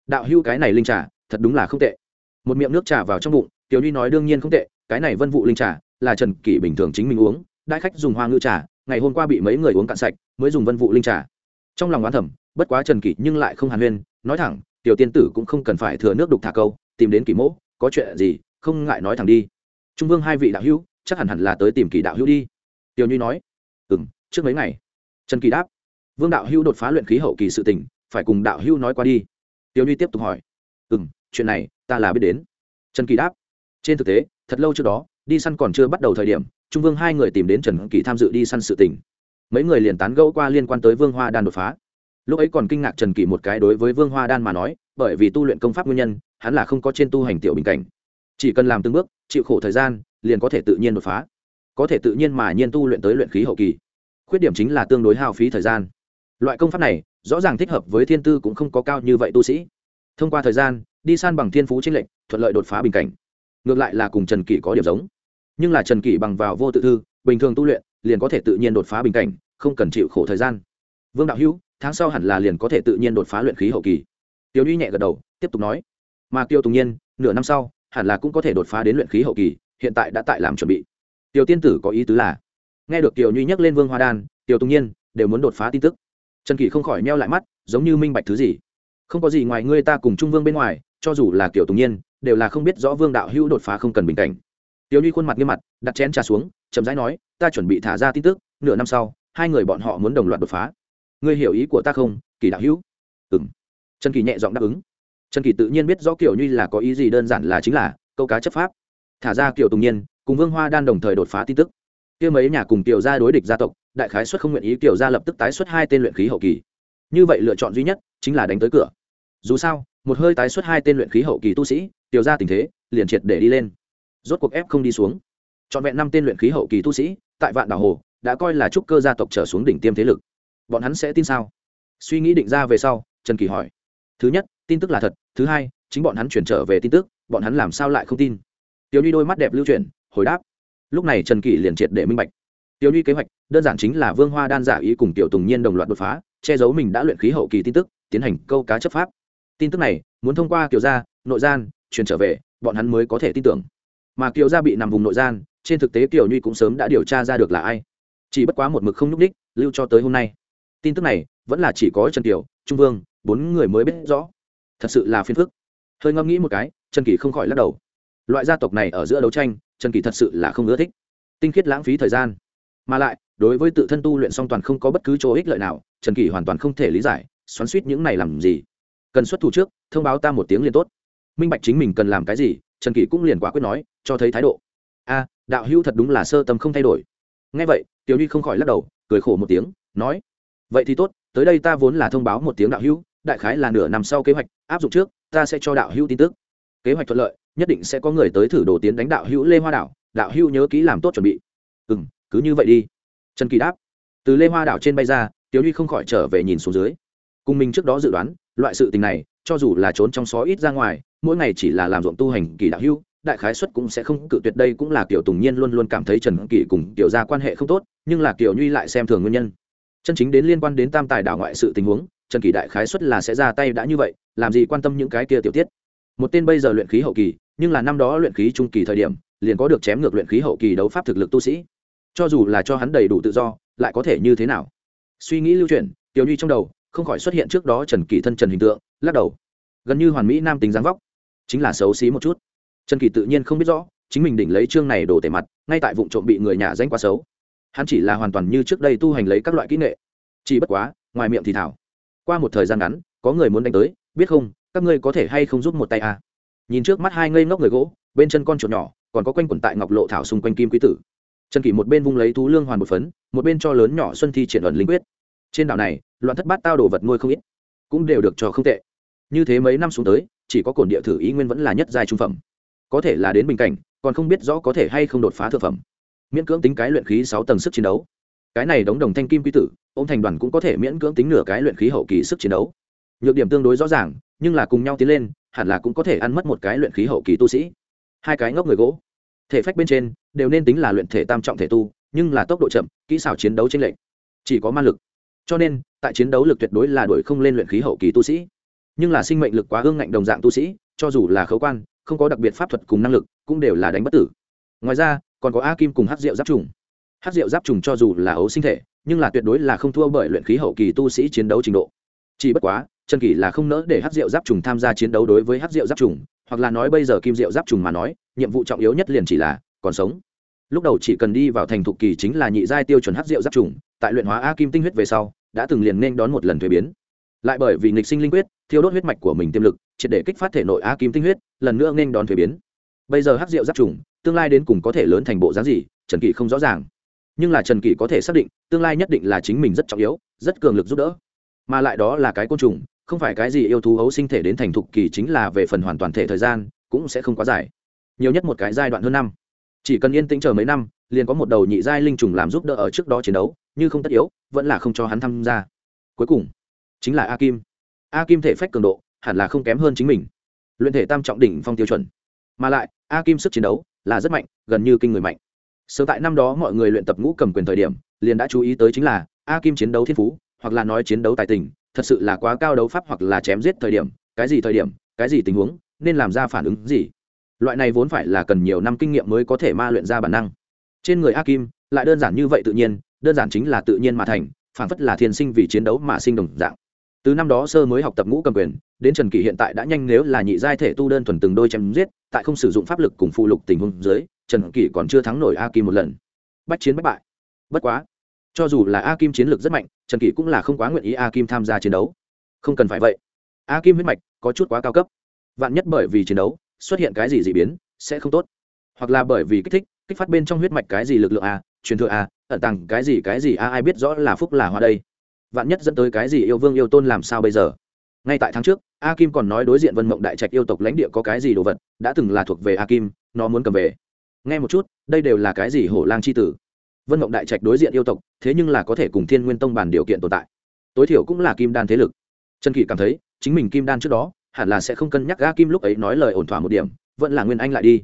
Đạo hưu cái này linh trà, thật đúng là không tệ. Một miệng nước trà vào trong bụng, tiểu nhi nói đương nhiên không tệ, cái này vân vụ linh trà là trần kỷ bình thường chính mình uống, đại khách dùng hoa ngự trà, ngày hôm qua bị mấy người uống cạn sạch, mới dùng vân vụ linh trà. Trong lòng oán thẩm bất quá trần kỷ nhưng lại không hàn huyên, nói thẳng, tiểu tiên tử cũng không cần phải thừa nước đục thả câu, tìm đến kỷ mỗ, có chuyện gì, không ngại nói thẳng đi. Trung vương hai vị đạo hữu, chắc hẳn hẳn là tới tìm kỷ đạo hữu đi. Tiểu nhi nói ừ m trước mấy ngày. Trần kỳ đáp vương đạo Hưu đột phá luyện khí hậu kỳ sự tỉnh, phải cùng đạo Hưu nói qua đi. Tiêu nhi tiếp tục hỏi ừ m chuyện này ta là biết đến. Trần kỳ đáp trên thực tế thật lâu trước đó đi săn còn chưa bắt đầu thời điểm trung vương hai người tìm đến trần kỳ tham dự đi săn sự tỉnh, mấy người liền tán gẫu qua liên quan tới vương hoa đan đột phá. Lúc ấy còn kinh ngạc trần kỳ một cái đối với vương hoa đan mà nói bởi vì tu luyện công pháp nguyên nhân hắn là không có trên tu hành tiểu bình cảnh. Chỉ cần làm từng bước chịu khổ thời gian liền có thể tự nhiên đột phá có thể tự nhiên mà nhiên tu luyện tới luyện khí hậu kỳ. Khuyết điểm chính là tương đối hao phí thời gian. Loại công pháp này, rõ ràng thích hợp với thiên tư cũng không có cao như vậy tu sĩ. Thông qua thời gian, đi san bằng thiên phú chính lệnh thuận lợi đột phá bình cảnh. Ngược lại là cùng trần kỷ có điểm giống. Nhưng là trần kỷ bằng vào vô tự thư, bình thường tu luyện, liền có thể tự nhiên đột phá bình cảnh, không cần chịu khổ thời gian. Vương đạo hữu, tháng sau hẳn là liền có thể tự nhiên đột phá luyện khí hậu kỳ. Tiêu duy nhẹ gật đầu, tiếp tục nói. Mà tiêu tùng nhiên, nửa năm sau, hẳn là cũng có thể đột phá đến luyện khí hậu kỳ, hiện tại đã tại làm chuẩn bị tiểu tiên tử có ý tứ là, nghe được tiểu nhuy nhắc lên vương hoa đan, tiểu tùng nhiên đều muốn đột phá tin tức. Trần kỷ không khỏi meo lại mắt, giống như minh bạch thứ gì. Không có gì ngoài ngươi ta cùng trung vương bên ngoài, cho dù là Tiểu tùng nhiên, đều là không biết rõ vương đạo hữu đột phá không cần bình cảnh. Tiểu nhuy khuôn mặt nghiêm mặt, đặt chén trà xuống, chậm rãi nói, ta chuẩn bị thả ra tin tức, nửa năm sau, hai người bọn họ muốn đồng loạt đột phá. Ngươi hiểu ý của ta không kỳ đạo hữu? Ừ trần kỳ nhẹ giọng đáp ứng. Trần kỳ tự nhiên biết rõ kiểu nhuy là có ý gì đơn giản là chính là câu cá chấp pháp. Thả ra kiểu tùng nhiên cùng vương hoa đan đồng thời đột phá tin tức. Kia mấy nhà cùng tiểu gia đối địch gia tộc, đại khái xuất không nguyện ý tiểu gia lập tức tái xuất hai tên luyện khí hậu kỳ. Như vậy lựa chọn duy nhất chính là đánh tới cửa. Dù sao, một hơi tái xuất hai tên luyện khí hậu kỳ tu sĩ, tiểu gia tình thế liền triệt để đi lên. Rốt cuộc ép không đi xuống. Trọn vẹn năm tên luyện khí hậu kỳ tu sĩ, tại vạn đảo hồ, đã coi là trúc cơ gia tộc trở xuống đỉnh tiêm thế lực. Bọn hắn sẽ tin sao? Suy nghĩ định ra về sau, trần kỳ hỏi. Thứ nhất, tin tức là thật. Thứ hai, chính bọn hắn chuyển trở về tin tức, bọn hắn làm sao lại không tin? Tiểu nhi đôi mắt đẹp lưu chuyển hồi đáp. Lúc này trần kỷ liền triệt để minh bạch. Tiểu nhi kế hoạch, đơn giản chính là vương hoa đan giả ý cùng tiểu tùng nhiên đồng loạt đột phá, che giấu mình đã luyện khí hậu kỳ tin tức, tiến hành câu cá chấp pháp. Tin tức này, muốn thông qua kiểu gia, nội gian, truyền trở về, bọn hắn mới có thể tin tưởng. Mà kiều gia bị nằm vùng nội gian, trên thực tế kiều nhi cũng sớm đã điều tra ra được là ai. Chỉ bất quá một mực không nhúc đích lưu cho tới hôm nay. Tin tức này, vẫn là chỉ có trần kiều trung vương, bốn người mới biết rõ. Thật sự là phiền phức. Hơi ngẫm nghĩ một cái, trần kỳ không khỏi lắc đầu. Loại gia tộc này ở giữa đấu tranh trần kỳ thật sự là không ưa thích. Tinh khiết lãng phí thời gian. Mà lại, đối với tự thân tu luyện song toàn không có bất cứ chỗ ích lợi nào, trần kỳ hoàn toàn không thể lý giải, xoắn suýt những này làm gì. Cần xuất thủ trước, thông báo ta một tiếng liền tốt. Minh bạch chính mình cần làm cái gì, trần kỳ cũng liền quả quyết nói, cho thấy thái độ. A, đạo hữu thật đúng là sơ tâm không thay đổi. Ngay vậy, tiểu nhi không khỏi lắc đầu, cười khổ một tiếng, nói, vậy thì tốt, tới đây ta vốn là thông báo một tiếng đạo hữu, đại khái là nửa năm sau kế hoạch, áp dụng trước, ta sẽ cho đạo hữu tin tức. Kế hoạch thuận lợi nhất định sẽ có người tới thử đồ tiến đánh đạo hữu lê hoa đảo, đạo hữu nhớ kỹ làm tốt chuẩn bị. Ừ n cứ như vậy đi. Trần kỳ đáp. Từ lê hoa đảo trên bay ra, tiểu nhi không khỏi trở về nhìn xuống dưới. Cùng mình trước đó dự đoán, loại sự tình này, cho dù là trốn trong xó ít ra ngoài, mỗi ngày chỉ là làm ruộng tu hành kỳ đạo hữu, đại khái xuất cũng sẽ không cự tuyệt đây cũng là kiểu tùng nhiên luôn luôn cảm thấy trần kỳ cùng kiểu ra quan hệ không tốt, nhưng là kiểu nhuy lại xem thường nguyên nhân. Chân chính đến liên quan đến tam tài đảo ngoại sự tình huống, trần kỳ đại khái xuất là sẽ ra tay đã như vậy, làm gì quan tâm những cái kia tiểu tiết. Một tên bây giờ luyện khí hậu kỳ nhưng là năm đó luyện khí trung kỳ thời điểm, liền có được chém ngược luyện khí hậu kỳ đấu pháp thực lực tu sĩ. Cho dù là cho hắn đầy đủ tự do, lại có thể như thế nào? Suy nghĩ lưu chuyển, tiểu nhi trong đầu, không khỏi xuất hiện trước đó trần kỳ thân trần hình tượng, lắc đầu. Gần như hoàn mỹ nam tính dáng vóc, chính là xấu xí một chút. Trần kỳ tự nhiên không biết rõ, chính mình đỉnh lấy chương này đổ tể mặt, ngay tại vụ trộm bị người nhà danh quá xấu. Hắn chỉ là hoàn toàn như trước đây tu hành lấy các loại kỹ nghệ. Chỉ bất quá, ngoài miệng thì thảo. Qua một thời gian ngắn, có người muốn đánh tới, biết không, các ngươi có thể hay không giúp một tay à nhìn trước mắt hai ngây ngốc người gỗ, bên chân con chuột nhỏ, còn có quanh quẩn tại ngọc lộ thảo xung quanh kim quý tử. Trần kỷ một bên vung lấy thú lương hoàn một phấn, một bên cho lớn nhỏ xuân thi triển ẩn linh quyết. Trên đảo này, loạn thất bát tao đồ vật nuôi không ít, cũng đều được cho không tệ. Như thế mấy năm xuống tới, chỉ có cổn địa thử ý nguyên vẫn là nhất giai trung phẩm. Có thể là đến bình cảnh, còn không biết rõ có thể hay không đột phá thượng phẩm. Miễn cưỡng tính cái luyện khí sáu tầng sức chiến đấu. Cái này đóng đồng thanh kim quy tử, ông thành đoàn cũng có thể miễn cưỡng tính nửa cái luyện khí hậu kỳ sức chiến đấu. Nhược điểm tương đối rõ ràng, nhưng là cùng nhau tiến lên hẳn là cũng có thể ăn mất một cái luyện khí hậu kỳ tu sĩ. Hai cái ngốc người gỗ. Thể phách bên trên đều nên tính là luyện thể tam trọng thể tu nhưng là tốc độ chậm kỹ xảo chiến đấu trên lệnh, lệch. Chỉ có ma lực. Cho nên tại chiến đấu lực tuyệt đối là đuổi không lên luyện khí hậu kỳ tu sĩ. Nhưng là sinh mệnh lực quá ương ngạnh đồng dạng tu sĩ cho dù là khấu quan không có đặc biệt pháp thuật cùng năng lực cũng đều là đánh bất tử. Ngoài ra còn có a kim cùng hát rượu giáp trùng. Hát rượu giáp trùng cho dù là ấu sinh thể nhưng là tuyệt đối là không thua bởi luyện khí hậu kỳ tu sĩ chiến đấu trình độ. Chỉ bất quá trần kỷ là không nỡ để hát rượu giáp trùng tham gia chiến đấu đối với hát rượu giáp trùng, hoặc là nói bây giờ kim rượu giáp trùng mà nói, nhiệm vụ trọng yếu nhất liền chỉ là còn sống. Lúc đầu chỉ cần đi vào thành thục kỳ chính là nhị giai tiêu chuẩn hát rượu giáp trùng, tại luyện hóa a kim tinh huyết về sau, đã từng liền nên đón một lần thuế biến. Lại bởi vì nghịch sinh linh quyết, thiêu đốt huyết mạch của mình tiềm lực, triệt để kích phát thể nội a kim tinh huyết, lần nữa nên đón thuế biến. Bây giờ hát rượu giáp trùng, tương lai đến cùng có thể lớn thành bộ dáng gì, trần kỷ không rõ ràng. Nhưng là trần kỷ có thể xác định, tương lai nhất định là chính mình rất trọng yếu, rất cường lực giúp đỡ. Mà lại đó là cái côn trùng không phải cái gì yêu thú ấu sinh thể đến thành thục kỳ chính là về phần hoàn toàn thể thời gian, cũng sẽ không quá dài. Nhiều nhất một cái giai đoạn hơn năm. Chỉ cần yên tĩnh chờ mấy năm, liền có một đầu nhị giai linh trùng làm giúp đỡ ở trước đó chiến đấu, như không tất yếu, vẫn là không cho hắn tham gia. Cuối cùng, chính là a kim a kim thể phách cường độ, hẳn là không kém hơn chính mình. Luyện thể tam trọng đỉnh phong tiêu chuẩn. Mà lại a kim sức chiến đấu là rất mạnh, gần như kinh người mạnh. Sớm tại năm đó mọi người luyện tập ngũ cầm quyền thời điểm, liền đã chú ý tới chính là a kim chiến đấu thiên phú, hoặc là nói chiến đấu tài tình thật sự là quá cao đấu pháp hoặc là chém giết thời điểm, cái gì thời điểm, cái gì tình huống, nên làm ra phản ứng gì? Loại này vốn phải là cần nhiều năm kinh nghiệm mới có thể ma luyện ra bản năng. Trên người a kim lại đơn giản như vậy tự nhiên, đơn giản chính là tự nhiên mà thành, phản phất là thiên sinh vì chiến đấu mà sinh đồng dạng. Từ năm đó sơ mới học tập ngũ cầm quyền, đến trần kỷ hiện tại đã nhanh nếu là nhị giai thể tu đơn thuần từng đôi chém giết, tại không sử dụng pháp lực cùng phụ lục tình huống dưới, trần kỷ còn chưa thắng nổi a kim một lần. Bách chiến bất bại. Bất quá, cho dù là a kim chiến lược rất mạnh trần kỷ cũng là không quá nguyện ý a kim tham gia chiến đấu. Không cần phải vậy. A kim huyết mạch có chút quá cao cấp. Vạn nhất bởi vì chiến đấu, xuất hiện cái gì d ị biến, sẽ không tốt. Hoặc là bởi vì kích thích, kích phát bên trong huyết mạch cái gì lực lượng a, truyền thừa a, ẩn tàng cái gì cái gì a, ai biết rõ là phúc là hoa đây. Vạn nhất dẫn tới cái gì yêu vương yêu tôn làm sao bây giờ? Ngay tại tháng trước, a kim còn nói đối diện vân mộng đại trạch yêu tộc lãnh địa có cái gì đồ vật, đã từng là thuộc về a kim, nó muốn cầm về. Nghe một chút, đây đều là cái gì hổ lang c h i tử? Vân mộng đại trạch đối diện yêu tộc, thế nhưng là có thể cùng thiên nguyên tông bàn điều kiện tồn tại. Tối thiểu cũng là kim đan thế lực. Trần kỷ cảm thấy, chính mình kim đan trước đó, hẳn là sẽ không cân nhắc a kim lúc ấy nói lời ổn thỏa một điểm, vẫn là nguyên anh lại đi.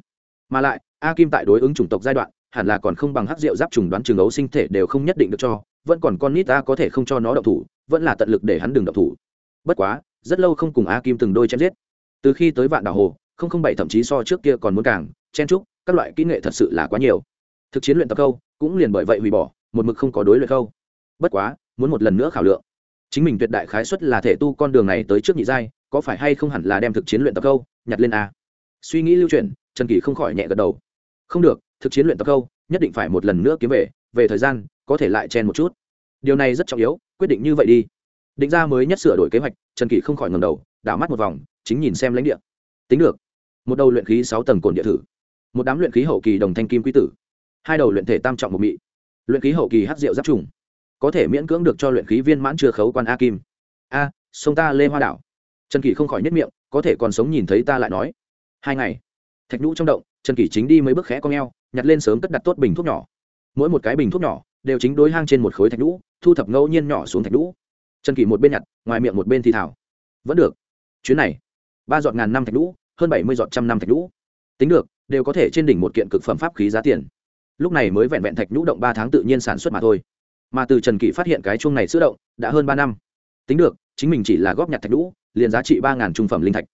Mà lại, a kim tại đối ứng chủng tộc giai đoạn, hẳn là còn không bằng hắc rượu giáp trùng đoán trường ấu sinh thể đều không nhất định được cho, vẫn còn con nít ta có thể không cho nó đậu thủ, vẫn là tận lực để hắn đừng đậu thủ. Bất quá, rất lâu không cùng a kim từng đôi chém giết. Từ khi tới vạn đảo hồ, không không bảy thậm chí so trước kia còn muốn càng, chen trúc các loại kỹ nghệ thật sự là quá nhiều. Thực chiến luyện tập câu cũng liền bởi vậy hủy bỏ một mực không có đối luyện câu bất quá muốn một lần nữa khảo lượng. Chính mình tuyệt đại khái xuất là thể tu con đường này tới trước nhị giai có phải hay không hẳn là đem thực chiến luyện tập câu nhặt lên a. Suy nghĩ lưu truyền, trần kỳ không khỏi nhẹ gật đầu. Không được thực chiến luyện tập câu nhất định phải một lần nữa kiếm về về thời gian có thể lại chen một chút. Điều này rất trọng yếu quyết định như vậy đi. Định ra mới nhất sửa đổi kế hoạch trần kỳ không khỏi ngầm đầu đảo mắt một vòng chính nhìn xem lãnh địa. Tính được. Một đầu luyện khí sáu tầng cồn địa thử. Một đám luyện khí hậu kỳ đồng thanh kim quý tử hai đầu luyện thể tam trọng một mị. Luyện khí hậu kỳ hát rượu giáp trùng. Có thể miễn cưỡng được cho luyện khí viên mãn chưa khấu quan a kim. A, sông ta lê hoa đảo. Trần kỳ không khỏi nhất miệng, có thể còn sống nhìn thấy ta lại nói. Hai ngày. Thạch nhũ trong động, trần kỳ chính đi mấy bước khẽ con g nhặt lên sớm cất đặt tốt bình thuốc nhỏ. Mỗi một cái bình thuốc nhỏ, đều chính đối hang trên một khối thạch nhũ, thu thập ngẫu nhiên nhỏ xuống thạch nhũ. Trần kỳ một bên nhặt, ngoài miệng một bên thì thảo. Vẫn được. Chuyến này, ba giọt ngàn năm thạch nhũ, hơn bảy mươi giọt trăm năm thạch nhũ. Tính được, đều có thể trên đỉnh một kiện cực phẩm pháp khí giá tiền lúc này mới vẹn vẹn thạch nhũ động ba tháng tự nhiên sản xuất mà thôi. Mà từ trần kỷ phát hiện cái chuông này sữa động, đã hơn ba năm. Tính được, chính mình chỉ là góp nhặt thạch nhũ, liền giá trị ba ngàn trung phẩm linh thạch.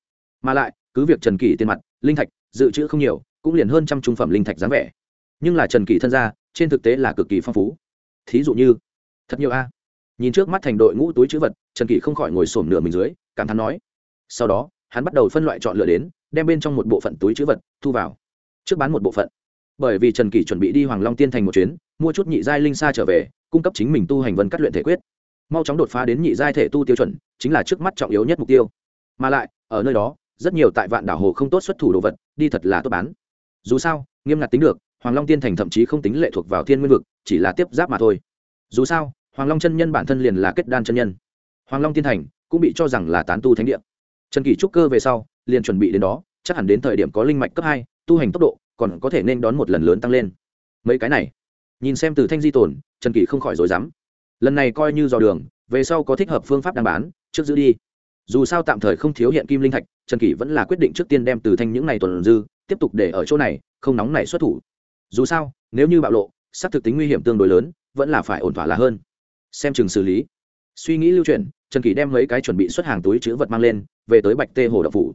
Mà lại, cứ việc trần kỷ tiền mặt, linh thạch, dự trữ không nhiều, cũng liền hơn trăm trung phẩm linh thạch dáng vẻ. Nhưng là trần kỷ thân gia, trên thực tế là cực kỳ phong phú. Thí dụ như, thật nhiều a. Nhìn trước mắt thành đội ngũ túi chữ vật, trần kỷ không khỏi ngồi sổm nửa mình dưới, cảm thán nói. Sau đó, hắn bắt đầu phân loại chọn lựa đến, đem bên trong một bộ phận túi chữ vật thu vào. Trước bán một bộ phận bởi vì trần kỷ chuẩn bị đi hoàng long tiên thành một chuyến, mua chút nhị giai linh sa trở về, cung cấp chính mình tu hành vân cắt luyện thể quyết. Mau chóng đột phá đến nhị giai thể tu tiêu chuẩn, chính là trước mắt trọng yếu nhất mục tiêu. Mà lại, ở nơi đó, rất nhiều tại vạn đảo hồ không tốt xuất thủ đồ vật, đi thật là tốt bán. Dù sao, nghiêm ngặt tính được, hoàng long tiên thành thậm chí không tính lệ thuộc vào thiên nguyên vực, chỉ là tiếp giáp mà thôi. Dù sao, hoàng long chân nhân bản thân liền là kết đan chân nhân. Hoàng long tiên thành cũng bị cho rằng là tán tu thánh địa. Trần kỷ trúc cơ về sau, liền chuẩn bị đến đó, chắc hẳn đến thời điểm có linh mạch cấp hai, tu hành tốc độ còn có thể nên đón một lần lớn tăng lên. Mấy cái này, nhìn xem từ thanh di tồn, trần kỳ không khỏi rối dám lần này coi như dò đường, về sau có thích hợp phương pháp đang bán, trước giữ đi. Dù sao tạm thời không thiếu hiện kim linh thạch, trần kỳ vẫn là quyết định trước tiên đem từ thanh những ngày tuần dư, tiếp tục để ở chỗ này, không nóng này xuất thủ. Dù sao, nếu như bạo lộ, xác thực tính nguy hiểm tương đối lớn, vẫn là phải ổn thỏa là hơn. Xem chừng xử lý. Suy nghĩ lưu truyền trần kỳ đem mấy cái chuẩn bị xuất hàng túi chữ vật mang lên, về tới bạch tê hồ đậu phủ.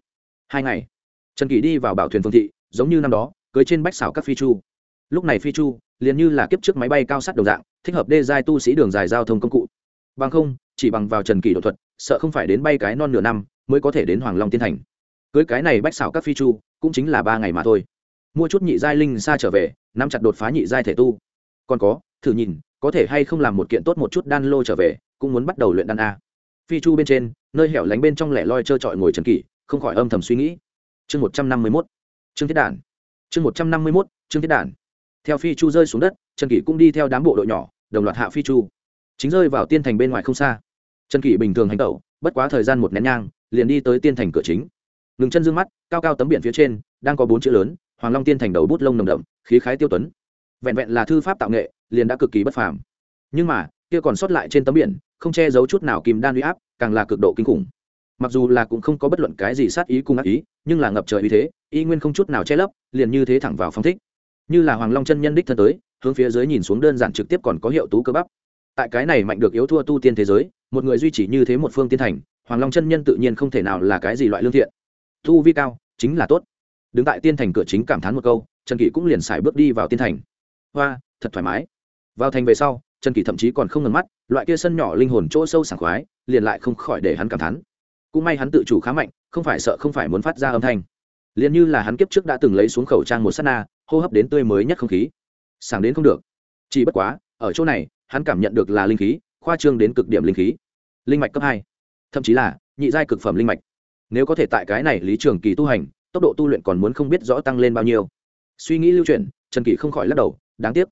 Hai ngày, trần kỳ đi vào bảo thuyền phương thị, giống như năm đó cưới trên bách xảo các phi chu. Lúc này phi chu liền như là kiếp trước máy bay cao sắt đồng dạng, thích hợp đê giai tu sĩ đường dài giao thông công cụ. Bằng không, chỉ bằng vào trần kỷ đột thuật, sợ không phải đến bay cái non nửa năm mới có thể đến hoàng long tiên thành. Cưới cái này bách xảo các phi chu cũng chính là ba ngày mà thôi. Mua chút nhị giai linh xa trở về, nắm chặt đột phá nhị giai thể tu. Còn có, thử nhìn, có thể hay không làm một kiện tốt một chút đan lô trở về, cũng muốn bắt đầu luyện đan a. Phi chu bên trên, nơi hẻo lánh bên trong lẻ loi trơ trọi ngồi trần kỷ, không khỏi âm thầm suy nghĩ. Chương một trăm năm mươi mốt. Chương thiết đản chương một trăm năm mươi mốt chương thiết đản. Theo phi chu rơi xuống đất, trần kỷ cũng đi theo đám bộ đội nhỏ, đồng loạt hạ phi chu. Chính rơi vào tiên thành bên ngoài không xa. Trần kỷ bình thường hành tẩu, bất quá thời gian một nén nhang, liền đi tới tiên thành cửa chính. Ngừng chân d ư ơ n g mắt, cao cao tấm biển phía trên, đang có bốn chữ lớn, hoàng long tiên thành đầu bút lông nồng đậm, khí khái tiêu tuấn. Vẹn vẹn là thư pháp tạo nghệ, liền đã cực kỳ bất phàm. Nhưng mà, kia còn sót lại trên tấm biển, không che giấu chút nào kìm đan uy áp, càng là cực độ kinh khủng mặc dù là cũng không có bất luận cái gì sát ý cung ác ý, nhưng là ngập trời ý thế, y nguyên không chút nào che lấp, liền như thế thẳng vào phong thích. Như là hoàng long chân nhân đích thân tới, hướng phía dưới nhìn xuống đơn giản trực tiếp còn có hiệu tú cơ bắp. Tại cái này mạnh được yếu thua tu tiên thế giới, một người duy trì như thế một phương tiên thành, hoàng long chân nhân tự nhiên không thể nào là cái gì loại lương thiện. Thu vi cao, chính là tốt. Đứng tại tiên thành cửa chính cảm thán một câu, trần kỷ cũng liền xài bước đi vào tiên thành. Hoa, thật thoải mái. Vào thành về sau, trần kỷ thậm chí còn không ngần mắt, loại kia sân nhỏ linh hồn chỗ sâu sảng khoái, liền lại không khỏi để hắn cảm thán cũng may hắn tự chủ khá mạnh không phải sợ không phải muốn phát ra âm thanh. Liền như là hắn kiếp trước đã từng lấy xuống khẩu trang một s á t na hô hấp đến tươi mới nhất không khí. Sảng đến không được. Chỉ bất quá ở chỗ này hắn cảm nhận được là linh khí khoa trương đến cực điểm linh khí. Linh mạch cấp hai. Thậm chí là nhị giai cực phẩm linh mạch. Nếu có thể tại cái này lý trường kỳ tu hành tốc độ tu luyện còn muốn không biết rõ tăng lên bao nhiêu. Suy nghĩ lưu truyền, trần kỳ không khỏi lắc đầu đáng tiếc.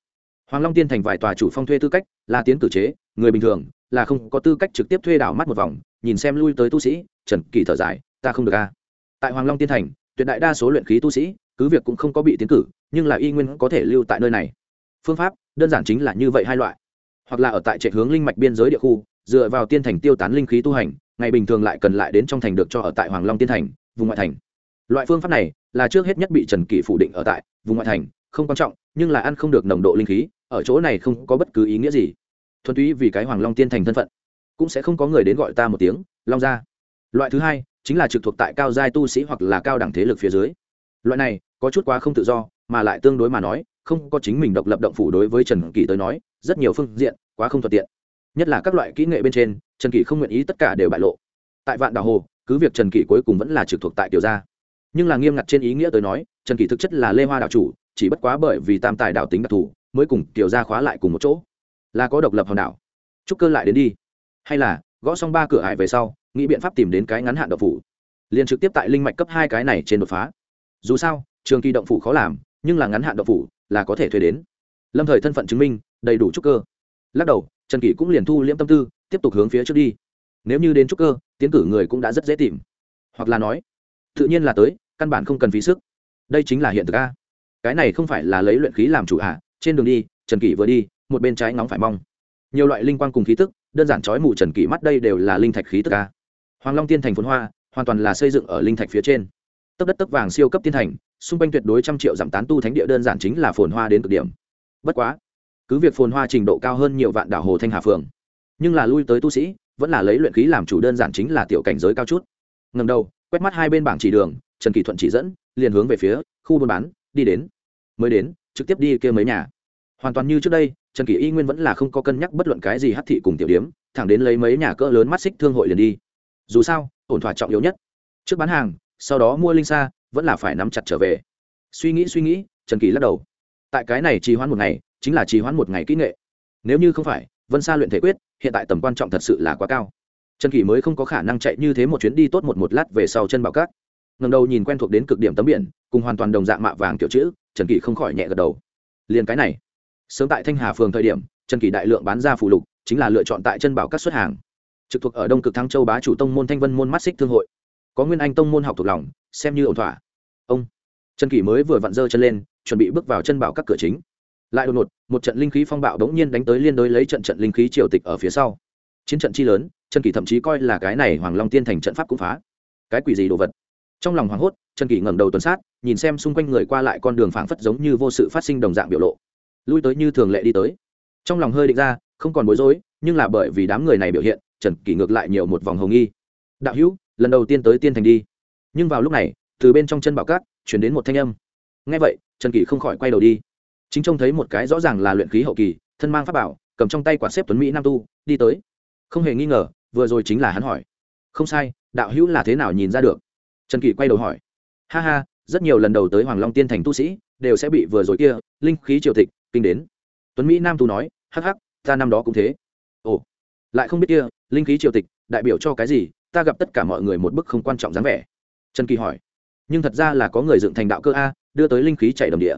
Hoàng long tiên thành vài tòa chủ phong thuê tư cách là tiến cử chế người bình thường là không có tư cách trực tiếp thuê đảo mắt một vòng nhìn xem lui tới tu sĩ, trần kỳ thở dài, ta không được a. Tại hoàng long tiên thành, tuyệt đại đa số luyện khí tu sĩ, cứ việc cũng không có bị tiến cử, nhưng là y nguyên có thể lưu tại nơi này. Phương pháp, đơn giản chính là như vậy hai loại. Hoặc là ở tại trệ hướng linh mạch biên giới địa khu, dựa vào tiên thành tiêu tán linh khí tu hành, ngày bình thường lại cần lại đến trong thành được cho ở tại hoàng long tiên thành, vùng ngoại thành. Loại phương pháp này là trước hết nhất bị trần kỳ phủ định ở tại vùng ngoại thành, không quan trọng, nhưng là ăn không được nồng độ linh khí, ở chỗ này không có bất cứ ý nghĩa gì. Thuần túy vì cái hoàng long tiên thành thân phận cũng sẽ không có người đến gọi ta một tiếng, long gia. loại thứ hai, chính là trực thuộc tại cao giai tu sĩ hoặc là cao đẳng thế lực phía dưới. Loại này, có chút quá không tự do, mà lại tương đối mà nói, không có chính mình độc lập động phủ đối với trần kỳ tới nói, rất nhiều phương diện, quá không thuận tiện. Nhất là các loại kỹ nghệ bên trên, trần kỳ không nguyện ý tất cả đều bại lộ. Tại vạn đào hồ, cứ việc trần kỳ cuối cùng vẫn là trực thuộc tại tiểu gia. Nhưng là nghiêm ngặt trên ý nghĩa tới nói, trần kỳ thực chất là lê hoa đảo chủ, chỉ bất quá bởi vì tam tài đảo tính đặc thù, mới cùng tiểu gia khóa lại cùng một chỗ. Là có độc lập hòn đảo. Chúc cơ lại đến đi hay là gõ xong ba cửa hải về sau, nghĩ biện pháp tìm đến cái ngắn hạn độc phủ. Liền trực tiếp tại linh mạch cấp hai cái này trên đột phá. Dù sao, trường kỳ động phủ khó làm, nhưng là ngắn hạn động phủ là có thể thuê đến. Lâm thời thân phận chứng minh, đầy đủ trúc cơ. Lắc đầu, trần kỷ cũng liền thu liễm tâm tư, tiếp tục hướng phía trước đi. Nếu như đến trúc cơ, tiến cử người cũng đã rất dễ tìm. Hoặc là nói, tự nhiên là tới, căn bản không cần phí sức. Đây chính là hiện thực a. Cái này không phải là lấy luyện khí làm chủ hạ trên đường đi, trần kỷ vừa đi, một bên trái ngóng phải mong. Nhiều loại linh quan cùng khí tức đơn giản chói mù trần kỷ mắt đây đều là linh thạch khí tức a. Hoàng long tiên thành phồn hoa, hoàn toàn là xây dựng ở linh thạch phía trên. Tấp đất tấp vàng siêu cấp tiên thành, xung quanh tuyệt đối trăm triệu giảm tán tu thánh địa đơn giản chính là phồn hoa đến cực điểm. Bất quá, cứ việc phồn hoa trình độ cao hơn nhiều vạn đảo hồ thanh hà phường, nhưng là lui tới tu sĩ, vẫn là lấy luyện khí làm chủ đơn giản chính là tiểu cảnh giới cao chút. Ngầm đầu, quét mắt hai bên bảng chỉ đường, trần kỳ thuận chỉ dẫn, liền hướng về phía khu buôn bán, đi đến. Mới đến, trực tiếp đi kia mấy nhà. Hoàn toàn như trước đây trần kỳ y nguyên vẫn là không có cân nhắc bất luận cái gì hắt thị cùng tiểu điếm, thẳng đến lấy mấy nhà cỡ lớn mắt xích thương hội liền đi. Dù sao, ổn thỏa trọng yếu nhất. Trước bán hàng, sau đó mua linh xa vẫn là phải nắm chặt trở về. Suy nghĩ suy nghĩ, trần kỳ lắc đầu. Tại cái này trì hoãn một ngày, chính là trì hoãn một ngày kỹ nghệ. Nếu như không phải, vân sa luyện thể quyết, hiện tại tầm quan trọng thật sự là quá cao. Trần kỳ mới không có khả năng chạy như thế một chuyến đi tốt một một lát về sau chân bảo cát. Ngầm đầu nhìn quen thuộc đến cực điểm tấm biển, cùng hoàn toàn đồng dạng mạ vàng kiểu chữ, trần kỳ không khỏi nhẹ gật đầu. Liền cái này sớm tại thanh hà phường thời điểm, trần kỳ đại lượng bán ra phù lục, chính là lựa chọn tại chân bảo các xuất hàng. Trực thuộc ở đông cực thăng châu bá chủ tông môn thanh vân môn mắt xích thương hội. Có nguyên anh tông môn học thuộc lòng, xem như ổn thỏa. Ông. Trần kỳ mới vừa vặn dơ chân lên, chuẩn bị bước vào chân bảo các cửa chính. Lại đột ngột, một trận linh khí phong bạo đống nhiên đánh tới liên đối lấy trận trận linh khí triều tịch ở phía sau. Chiến trận chi lớn, trần kỳ thậm chí coi là cái này hoàng long tiên thành trận pháp cũng phá. Cái quỷ gì đồ vật? Trong lòng hoảng hốt, trần kỳ ngẩng đầu tuần sát, nhìn xem xung quanh người qua lại con đường phảng phất giống như vô sự phát sinh đồng dạng biểu lộ lui tới như thường lệ đi tới. Trong lòng hơi định ra, không còn bối rối, nhưng là bởi vì đám người này biểu hiện, trần kỷ ngược lại nhiều một vòng hồng nghi. Đạo hữu, lần đầu tiên tới tiên thành đi. Nhưng vào lúc này, từ bên trong chân bảo cát, chuyển đến một thanh âm. Ngay vậy, trần kỷ không khỏi quay đầu đi. Chính trông thấy một cái rõ ràng là luyện khí hậu kỳ, thân mang pháp bảo, cầm trong tay quả xếp tuấn mỹ nam tu, đi tới. Không hề nghi ngờ, vừa rồi chính là hắn hỏi. Không sai, đạo hữu là thế nào nhìn ra được? Trần kỷ quay đầu hỏi. Ha ha, rất nhiều lần đầu tới hoàng long tiên thành tu sĩ, đều sẽ bị vừa rồi kia, linh khí triều tịch kinh đến. Tuấn mỹ nam tu nói, hắc hắc, ta năm đó cũng thế. Ồ, lại không biết kia, linh khí triều tịch, đại biểu cho cái gì, ta gặp tất cả mọi người một bức không quan trọng dáng vẻ. Trần kỳ hỏi, nhưng thật ra là có người dựng thành đạo cơ a, đưa tới linh khí chạy đầm địa.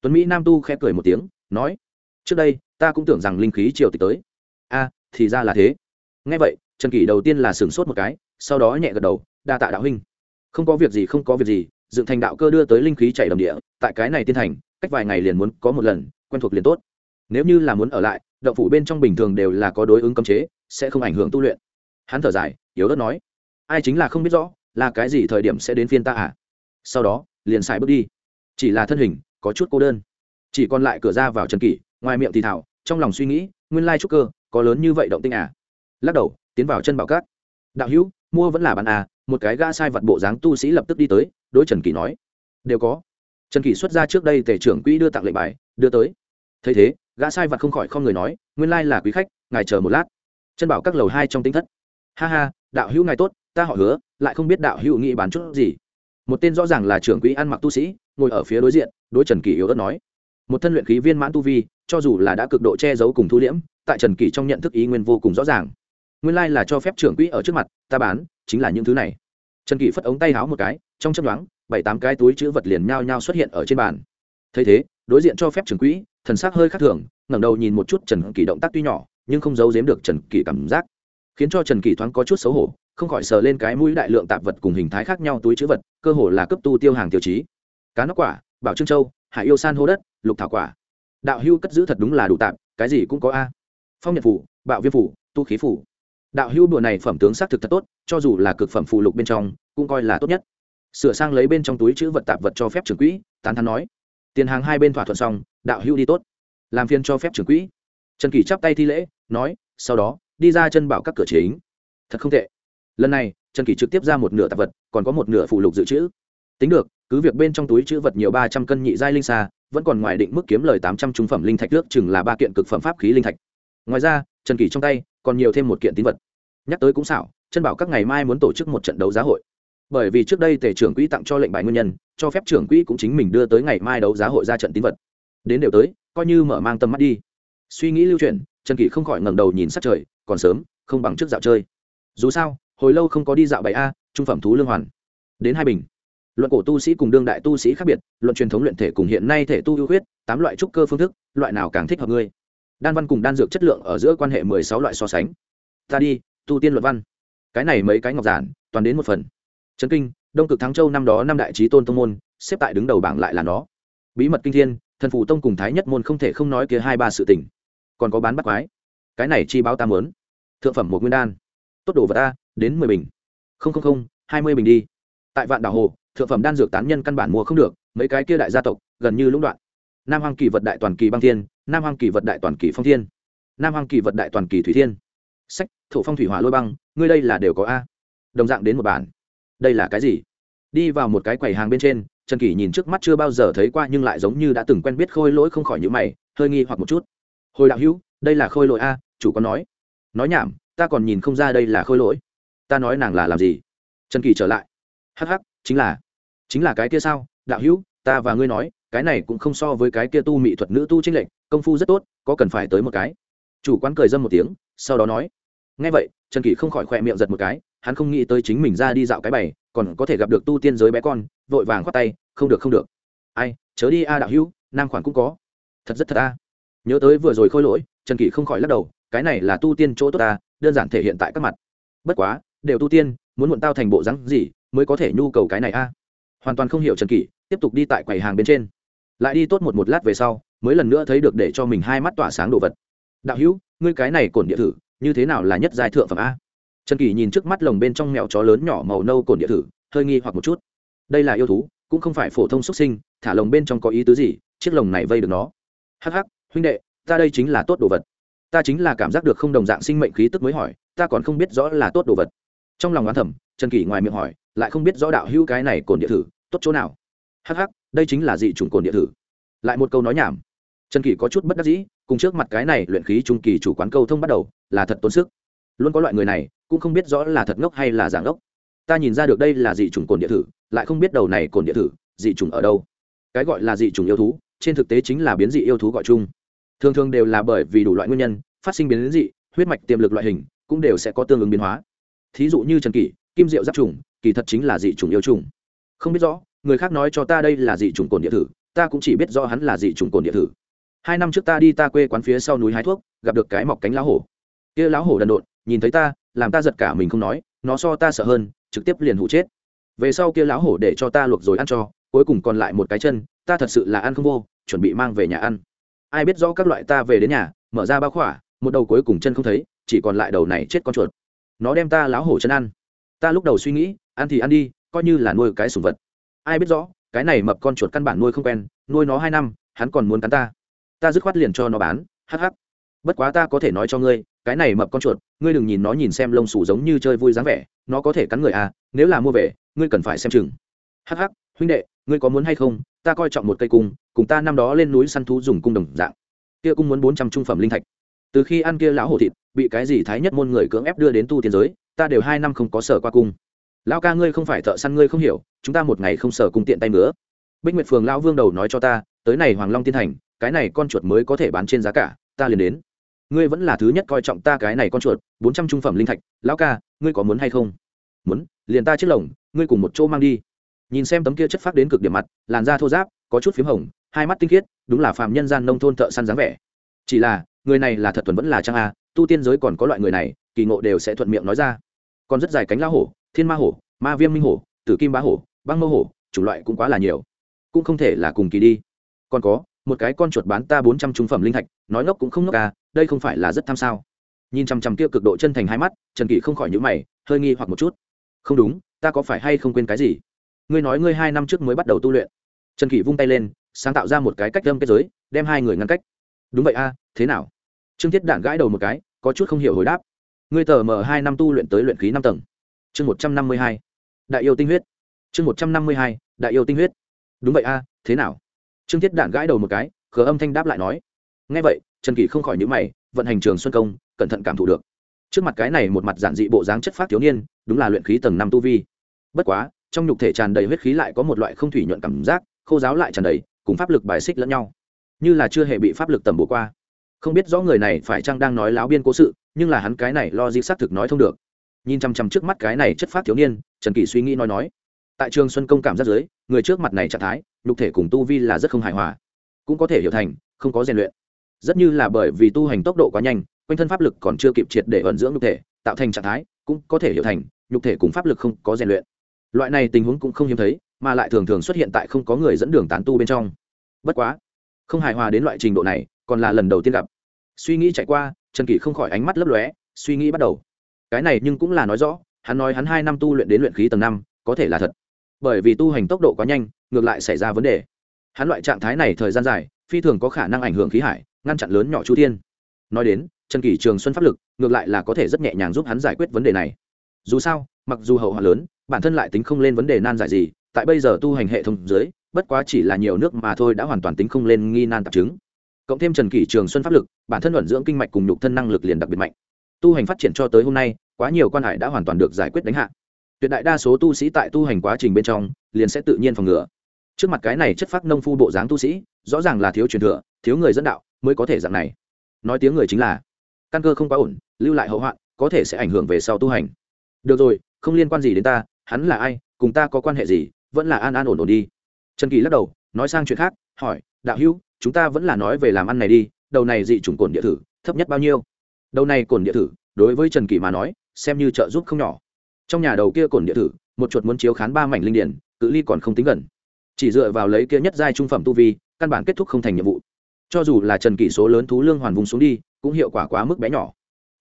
Tuấn mỹ nam tu khẽ cười một tiếng, nói, trước đây, ta cũng tưởng rằng linh khí triều tịch tới. A, thì ra là thế. Ngay vậy, trần kỳ đầu tiên là sửng sốt một cái, sau đó nhẹ gật đầu, đa tạ đạo huynh. Không có việc gì, không có việc gì, dựng thành đạo cơ đưa tới linh khí chạy đầm địa, tại cái này tiên thành cách vài ngày liền muốn có một lần quen thuộc liền tốt. Nếu như là muốn ở lại, động phủ bên trong bình thường đều là có đối ứng cấm chế, sẽ không ảnh hưởng tu luyện. Hắn thở dài, yếu ớt nói, ai chính là không biết rõ, là cái gì thời điểm sẽ đến phiên ta à? Sau đó, liền xài bước đi. Chỉ là thân hình, có chút cô đơn. Chỉ còn lại cửa ra vào trần kỷ, ngoài miệng thì thảo trong lòng suy nghĩ, nguyên lai trúc cơ, có lớn như vậy động tinh à? Lắc đầu, tiến vào chân bảo cát. Đạo hữu, mua vẫn là bán à? Một cái ga sai vật bộ dáng tu sĩ lập tức đi tới, đối trần kỷ nói. Đều có. Trần kỷ xuất ra trước đây tể trưởng quỹ đưa tặng lệnh bài, đưa tới thấy thế, gã sai vặt không khỏi không người nói, nguyên lai là quý khách, ngài chờ một lát. Chân bảo các lầu hai trong tính thất. Ha ha, đạo hữu ngài tốt, ta họ hứa, lại không biết đạo hữu nghĩ bán chút gì. Một tên rõ ràng là trưởng quỹ ăn mặc tu sĩ, ngồi ở phía đối diện, đối trần kỳ yếu ớt nói. Một thân luyện khí viên mãn tu vi, cho dù là đã cực độ che giấu cùng thu liễm, tại trần kỳ trong nhận thức ý nguyên vô cùng rõ ràng. Nguyên lai là cho phép trưởng quỹ ở trước mặt, ta bán, chính là những thứ này. Trần kỳ phất ống tay háo một cái, trong chấp đoán bảy tám cái túi chữ vật liền nhao nhao xuất hiện ở trên bàn. Thấy thế, đối diện cho phép trưởng quỹ thần sắc hơi khác thường, ngẩng đầu nhìn một chút trần kỳ động tác tuy nhỏ, nhưng không giấu giếm được trần kỳ cảm giác. Khiến cho trần kỳ thoáng có chút xấu hổ, không khỏi sờ lên cái mũi đại lượng tạp vật cùng hình thái khác nhau túi chữ vật, cơ hồ là cấp tu tiêu hàng tiêu chí. Cá nóc quả, bảo trương châu, hải yêu san hô đất, lục thảo quả. Đạo hưu cất giữ thật đúng là đủ tạm cái gì cũng có a. Phong nhật phủ, bạo viêm phủ, tu khí phủ. Đạo hưu đùa này phẩm tướng xác thực thật tốt, cho dù là cực phẩm phù lục bên trong, cũng coi là tốt nhất. Sửa sang lấy bên trong túi chữ vật tạp vật cho phép trưởng quỹ, tán thắn nói tiền hàng hai bên thỏa thuận xong, đạo hữu đi tốt. Làm phiên cho phép trưởng quỹ. Trần kỳ chắp tay thi lễ, nói, sau đó, đi ra chân bảo các cửa chính thật không tệ. Lần này, trần kỳ trực tiếp ra một nửa tạp vật, còn có một nửa phụ lục dự trữ. Tính được, cứ việc bên trong túi chữ vật nhiều ba trăm cân nhị giai linh xa vẫn còn ngoài định mức kiếm lời tám trăm trung phẩm linh thạch nước chừng là ba kiện cực phẩm pháp khí linh thạch. Ngoài ra, trần kỳ trong tay còn nhiều thêm một kiện tín vật. Nhắc tới cũng xảo, chân bảo các ngày mai muốn tổ chức một trận đấu giá hội bởi vì trước đây tể trưởng quỹ tặng cho lệnh bài nguyên nhân, cho phép trưởng quỹ cũng chính mình đưa tới ngày mai đấu giá hội ra trận tín vật. Đến đều tới, coi như mở mang tâm mắt đi. Suy nghĩ lưu chuyển, trần kỷ không khỏi ngẩng đầu nhìn sát trời, còn sớm, không bằng trước dạo chơi. Dù sao, hồi lâu không có đi dạo bảy a, trung phẩm thú lương hoàn. Đến hai bình. Luận cổ tu sĩ cùng đương đại tu sĩ khác biệt, luận truyền thống luyện thể cùng hiện nay thể tu ưu huyết tám loại trúc cơ phương thức, loại nào càng thích hợp ngươi? Đan văn cùng đan dược chất lượng ở giữa quan hệ mười sáu loại so sánh. Ta đi, tu tiên luận văn. Cái này mấy cái ngọc giản, toàn đến một phần trấn kinh, đông cực thắng châu năm đó năm đại trí tôn tông môn, xếp tại đứng đầu bảng lại là nó. Bí mật kinh thiên, thần phủ tông cùng thái nhất môn không thể không nói kia hai ba sự tình. Còn có bán bắt quái. Cái này chi báo ta mớn thượng phẩm một nguyên đan. Tốt đồ vật ta, đến mười bình. Không không không, hai mươi bình đi. Tại vạn đảo hồ, thượng phẩm đan dược tán nhân căn bản mua không được, mấy cái kia đại gia tộc, gần như lũng đoạn. Nam hoàng kỳ vật đại toàn kỳ băng thiên, nam hoàng kỳ vật đại toàn kỳ phong thiên, nam hoàng kỳ vật đại toàn kỳ thủy thiên. Sách, thổ phong thủy hỏa lôi băng, ngươi đây là đều có a. Đồng dạng đến một bản đây là cái gì? Đi vào một cái quầy hàng bên trên, trần kỷ nhìn trước mắt chưa bao giờ thấy qua nhưng lại giống như đã từng quen biết khôi lỗi không khỏi những mày, hơi nghi hoặc một chút. Hồi đạo hữu, đây là khôi lỗi a, chủ có nói. Nói nhảm, ta còn nhìn không ra đây là khôi lỗi. Ta nói nàng là làm gì? Trần kỳ trở lại. Hắc hắc, chính là chính là cái kia sao? Đạo hữu, ta và ngươi nói, cái này cũng không so với cái kia tu mỹ thuật nữ tu trinh lệnh công phu rất tốt, có cần phải tới một cái. Chủ quán cười dâm một tiếng, sau đó nói. Ngay vậy, trần kỷ không khỏi khỏe miệng giật một cái hắn không nghĩ tới chính mình ra đi dạo cái bày, còn có thể gặp được tu tiên giới bé con, vội vàng khoát tay, không được không được. Ai, chớ đi a đạo hữu, nam khoản cũng có. Thật rất thật a. Nhớ tới vừa rồi khôi lỗi, trần kỷ không khỏi lắc đầu, cái này là tu tiên chỗ tốt ta đơn giản thể hiện tại các mặt. Bất quá, đều tu tiên, muốn muộn tao thành bộ rắn gì, mới có thể nhu cầu cái này a. Hoàn toàn không hiểu trần kỷ, tiếp tục đi tại quầy hàng bên trên. Lại đi tốt một một lát về sau, mới lần nữa thấy được để cho mình hai mắt tỏa sáng đồ vật. Đạo hữu, ngươi cái này cổn địa thử, như thế nào là nhất giai thượng phẩm a? Trần kỳ nhìn trước mắt lồng bên trong mèo chó lớn nhỏ màu nâu cồn địa thử, hơi nghi hoặc một chút. Đây là yêu thú, cũng không phải phổ thông xuất sinh, thả lồng bên trong có ý tứ gì, chiếc lồng này vây được nó. Hắc hắc, huynh đệ, ta đây chính là tốt đồ vật. Ta chính là cảm giác được không đồng dạng sinh mệnh khí tức mới hỏi, ta còn không biết rõ là tốt đồ vật. Trong lòng oán thẩm trần kỳ ngoài miệng hỏi, lại không biết rõ đạo hữu cái này cồn địa thử, tốt chỗ nào? Hắc hắc, đây chính là dị chủng cồn địa thử. Lại một câu nói nhảm. Trần kỳ có chút bất đắc dĩ, cùng trước mặt cái này luyện khí trung kỳ chủ quán câu thông bắt đầu, là thật tốn sức. Luôn có loại người này cũng không biết rõ là thật ngốc hay là giả ngốc. Ta nhìn ra được đây là dị chủng cồn địa thử, lại không biết đầu này cồn địa thử, dị chủng ở đâu. Cái gọi là dị chủng yêu thú, trên thực tế chính là biến dị yêu thú gọi chung. Thường thường đều là bởi vì đủ loại nguyên nhân, phát sinh biến dị, huyết mạch tiềm lực loại hình cũng đều sẽ có tương ứng biến hóa. Thí dụ như trần kỷ, kim diệu giáp trùng, kỳ thật chính là dị chủng yêu trùng. Không biết rõ, người khác nói cho ta đây là dị chủng cồn địa thử, ta cũng chỉ biết rõ hắn là dị chủng cồn địa thử. Hai năm trước ta đi ta quê quán phía sau núi hái thuốc, gặp được cái mọc cánh lá hổ. Kia lá hổ đần độn nhìn thấy ta, làm ta giật cả mình không nói, nó so ta sợ hơn, trực tiếp liền hụ chết. Về sau kia lão hổ để cho ta luộc rồi ăn cho, cuối cùng còn lại một cái chân, ta thật sự là ăn không vô, chuẩn bị mang về nhà ăn. Ai biết rõ các loại ta về đến nhà, mở ra bao khỏa, một đầu cuối cùng chân không thấy, chỉ còn lại đầu này chết con chuột. Nó đem ta lão hổ chân ăn. Ta lúc đầu suy nghĩ, ăn thì ăn đi, coi như là nuôi cái sủng vật. Ai biết rõ, cái này mập con chuột căn bản nuôi không quen, nuôi nó hai năm, hắn còn muốn cắn ta. Ta dứt khoát liền cho nó bán hh bất quá ta có thể nói cho ngươi cái này mập con chuột ngươi đừng nhìn nó nhìn xem lông sủ giống như chơi vui dáng vẻ nó có thể cắn người à nếu là mua về ngươi cần phải xem chừng. Hắc, huynh đệ ngươi có muốn hay không ta coi trọng một cây cung cùng ta năm đó lên núi săn thú dùng cung đồng dạng. Kia cung muốn bốn trăm trung phẩm linh thạch. Từ khi ăn kia lão hổ thịt bị cái gì thái nhất môn người cưỡng ép đưa đến tu tiên giới ta đều hai năm không có sở qua cung. Lão ca ngươi không phải thợ săn ngươi không hiểu chúng ta một ngày không sở cung tiện tay nữa. Bích nguyệt phường lão vương đầu nói cho ta tới này hoàng long tiên thành cái này con chuột mới có thể bán trên giá cả ta liền đến ngươi vẫn là thứ nhất coi trọng ta cái này con chuột, bốn trăm trung phẩm linh thạch, lão ca, ngươi có muốn hay không? Muốn, liền ta chiếc lồng, ngươi cùng một chỗ mang đi. Nhìn xem tấm kia chất phát đến cực điểm mặt, làn da thô giáp có chút p h í m hồng, hai mắt tinh khiết, đúng là phàm nhân gian nông thôn thợ săn dáng vẻ. Chỉ là, người này là thật thuần vẫn là trang a, tu tiên giới còn có loại người này, kỳ ngộ đều sẽ thuận miệng nói ra. Còn rất dài cánh lao hổ, thiên ma hổ, ma viêm minh hổ, tử kim bá hổ, băng mơ hổ, chủng loại cũng quá là nhiều. Cũng không thể là cùng kỳ đi. Còn có một cái con chuột bán ta bốn trăm trung phẩm linh thạch, nói ngốc cũng không ngốc à đây không phải là rất tham sao. Nhìn chằm chằm kia cực độ chân thành hai mắt, trần kỷ không khỏi nhữ mày, hơi nghi hoặc một chút. Không đúng, ta có phải hay không quên cái gì? Ngươi nói ngươi hai năm trước mới bắt đầu tu luyện. Trần kỷ vung tay lên, sáng tạo ra một cái cách đâm kết giới, đem hai người ngăn cách. Đúng vậy a, thế nào? Trương thiết đạn gãi đầu một cái, có chút không hiểu hồi đáp. Ngươi tờ mờ hai năm tu luyện tới luyện khí năm tầng. Chương một trăm năm mươi hai. Đại yêu tinh huyết. Chương một trăm năm mươi hai. Đại yêu tinh huyết. Đúng vậy a, thế nào? Trương thiết đạn gãi đầu một cái, khờ âm thanh đáp lại nói ngay vậy, trần kỳ không khỏi nhữ mày, vận hành trường xuân công, cẩn thận cảm thụ được. Trước mặt cái này một mặt giản dị bộ dáng chất phát thiếu niên, đúng là luyện khí tầng năm tu vi. Bất quá, trong nhục thể tràn đầy huyết khí lại có một loại không thủy nhuận cảm giác, khô giáo lại tràn đầy, cùng pháp lực bài xích lẫn nhau. Như là chưa hề bị pháp lực tầm bổ qua. Không biết rõ người này phải chăng đang nói láo biên cố sự, nhưng là hắn cái này lo di xác thực nói thông được. Nhìn chăm chăm trước mắt cái này chất phát thiếu niên, trần kỳ suy nghĩ nói nói, tại trường xuân công cảm giác giới người trước mặt này trạng thái nhục thể cùng tu vi là rất không hài hòa. Cũng có thể hiểu thành, không có rèn luyện. Rất như là bởi vì tu hành tốc độ quá nhanh, quanh thân pháp lực còn chưa kịp triệt để vận dưỡng nhục thể, tạo thành trạng thái, cũng có thể hiểu thành, nhục thể cùng pháp lực không có rèn luyện. Loại này tình huống cũng không hiếm thấy, mà lại thường thường xuất hiện tại không có người dẫn đường tán tu bên trong. Bất quá, không hài hòa đến loại trình độ này, còn là lần đầu tiên gặp. Suy nghĩ chạy qua, trần kỷ không khỏi ánh mắt lấp lóe, suy nghĩ bắt đầu. Cái này nhưng cũng là nói rõ, hắn nói hắn hai năm tu luyện đến luyện khí tầng năm, có thể là thật bởi vì tu hành tốc độ quá nhanh, ngược lại xảy ra vấn đề. Hắn loại trạng thái này thời gian dài, phi thường có khả năng ảnh hưởng khí hải, ngăn chặn lớn nhỏ chu thiên. Nói đến, trần kỷ trường xuân pháp lực, ngược lại là có thể rất nhẹ nhàng giúp hắn giải quyết vấn đề này. Dù sao, mặc dù hậu hòa lớn, bản thân lại tính không lên vấn đề nan giải gì, tại bây giờ tu hành hệ thống dưới, bất quá chỉ là nhiều nước mà thôi đã hoàn toàn tính không lên nghi nan tạp chứng. Cộng thêm trần kỷ trường xuân pháp lực, bản thân luận dưỡng kinh mạch cùng nhục thân năng lực liền đặc biệt mạnh. Tu hành phát triển cho tới hôm nay, quá nhiều quan hải đã hoàn toàn được giải quyết đánh hạ tuyệt đại đa số tu sĩ tại tu hành quá trình bên trong, liền sẽ tự nhiên phòng ngừa. Trước mặt cái này chất phác nông phu bộ dáng tu sĩ, rõ ràng là thiếu truyền thừa, thiếu người dẫn đạo mới có thể dạng này. Nói tiếng người chính là, căn cơ không quá ổn, lưu lại hậu hoạn, có thể sẽ ảnh hưởng về sau tu hành. Được rồi, không liên quan gì đến ta, hắn là ai, cùng ta có quan hệ gì, vẫn là an an ổn ổn đi. Trần kỳ lắc đầu, nói sang chuyện khác, hỏi, đạo hữu, chúng ta vẫn là nói về làm ăn này đi, đầu này dị chủng cồn địa thử, thấp nhất bao nhiêu? Đầu này cồn địa thử, đối với trần kỳ mà nói, xem như trợ giúp không nhỏ trong nhà đầu kia cổn địa thử, một chuột muốn chiếu khán ba mảnh linh điển, cự ly còn không tính gần. Chỉ dựa vào lấy kia nhất giai trung phẩm tu vi, căn bản kết thúc không thành nhiệm vụ. Cho dù là trần kỷ số lớn thú lương hoàn vùng xuống đi, cũng hiệu quả quá mức bé nhỏ.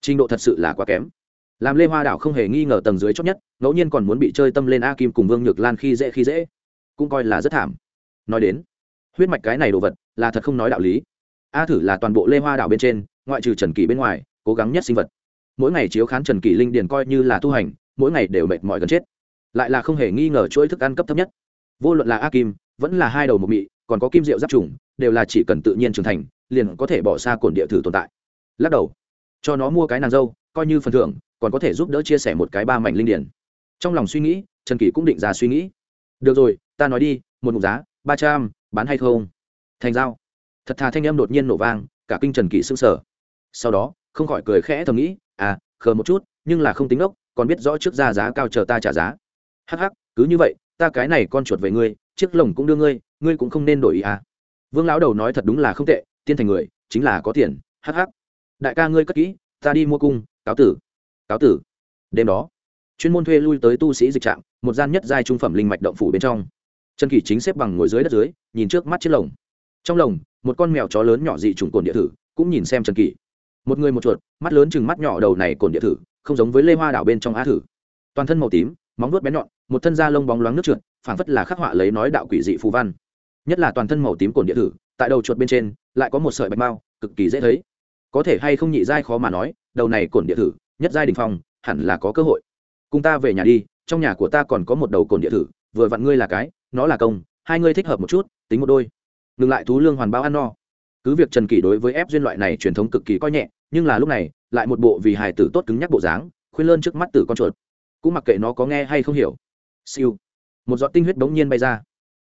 Trình độ thật sự là quá kém. Làm lê hoa đảo không hề nghi ngờ tầng dưới chót nhất, ngẫu nhiên còn muốn bị chơi tâm lên a kim cùng vương nhược lan khi dễ khi dễ. Cũng coi là rất thảm. Nói đến, huyết mạch cái này đồ vật, là thật không nói đạo lý. A thử là toàn bộ lê hoa đảo bên trên, ngoại trừ trần kỳ bên ngoài, cố gắng nhất sinh vật. Mỗi ngày chiếu khán trần kỳ linh điền coi như là tu hành mỗi ngày đều mệt mỏi gần chết. Lại là không hề nghi ngờ chuỗi thức ăn cấp thấp nhất. Vô luận là a kim, vẫn là hai đầu một mị, còn có kim diệu giáp trùng, đều là chỉ cần tự nhiên trưởng thành, liền có thể bỏ xa cồn địa thử tồn tại. Lắc đầu, cho nó mua cái nàng dâu, coi như phần thưởng, còn có thể giúp đỡ chia sẻ một cái ba mảnh linh điển. Trong lòng suy nghĩ, trần kỷ cũng định ra suy nghĩ. Được rồi, ta nói đi, một mục giá, ba trăm, bán hay không? Thành giao. Thật thà thanh âm đột nhiên nổ vang, cả kinh trần kỷ s ư n g sở sau đó, không khỏi cười khẽ thầm nghĩ à khờ một chút, nhưng là không tính ốc còn biết rõ trước ra giá cao chờ ta trả giá. Hắc hắc, cứ như vậy ta cái này con chuột về ngươi chiếc lồng cũng đưa ngươi ngươi cũng không nên đổi ý à. Vương lão đầu nói thật đúng là không tệ tiên thành người chính là có tiền hắc hắc, đại ca ngươi cất kỹ ta đi mua cung cáo tử. Cáo tử. Đêm đó chuyên môn thuê lui tới tu sĩ dịch trạm một gian nhất giai trung phẩm linh mạch động phủ bên trong. Trần kỷ chính xếp bằng ngồi dưới đất dưới nhìn trước mắt chiếc lồng. Trong lồng một con mèo chó lớn nhỏ dị trùng cồn địa thử cũng nhìn xem trần kỷ. Một người một chuột mắt lớn chừng mắt nhỏ đầu này cồn địa thử không giống với lê hoa đảo bên trong á thử. Toàn thân màu tím, móng vuốt bén nhọn, một thân da lông bóng loáng nước trượt, phảng phất là khắc họa lấy nói đạo quỷ dị phù văn. Nhất là toàn thân màu tím cồn địa thử, tại đầu chuột bên trên, lại có một sợi bạch mao, cực kỳ dễ thấy. Có thể hay không nhị giai khó mà nói, đầu này cồn địa thử, nhất giai đình phong, hẳn là có cơ hội. Cùng ta về nhà đi, trong nhà của ta còn có một đầu cồn địa thử, vừa vặn ngươi là cái, nó là công, hai ngươi thích hợp một chút, tính một đôi. Ngừng lại thú lương hoàn bao ăn no. Cứ việc trần kỷ đối với ép duyên loại này truyền thống cực kỳ coi nhẹ, nhưng là lúc này lại một bộ vì hài tử tốt cứng nhắc bộ dáng, khuyên lơn trước mắt tử con chuột. Cũng mặc kệ nó có nghe hay không hiểu. Siêu. Một giọt tinh huyết bỗng nhiên bay ra.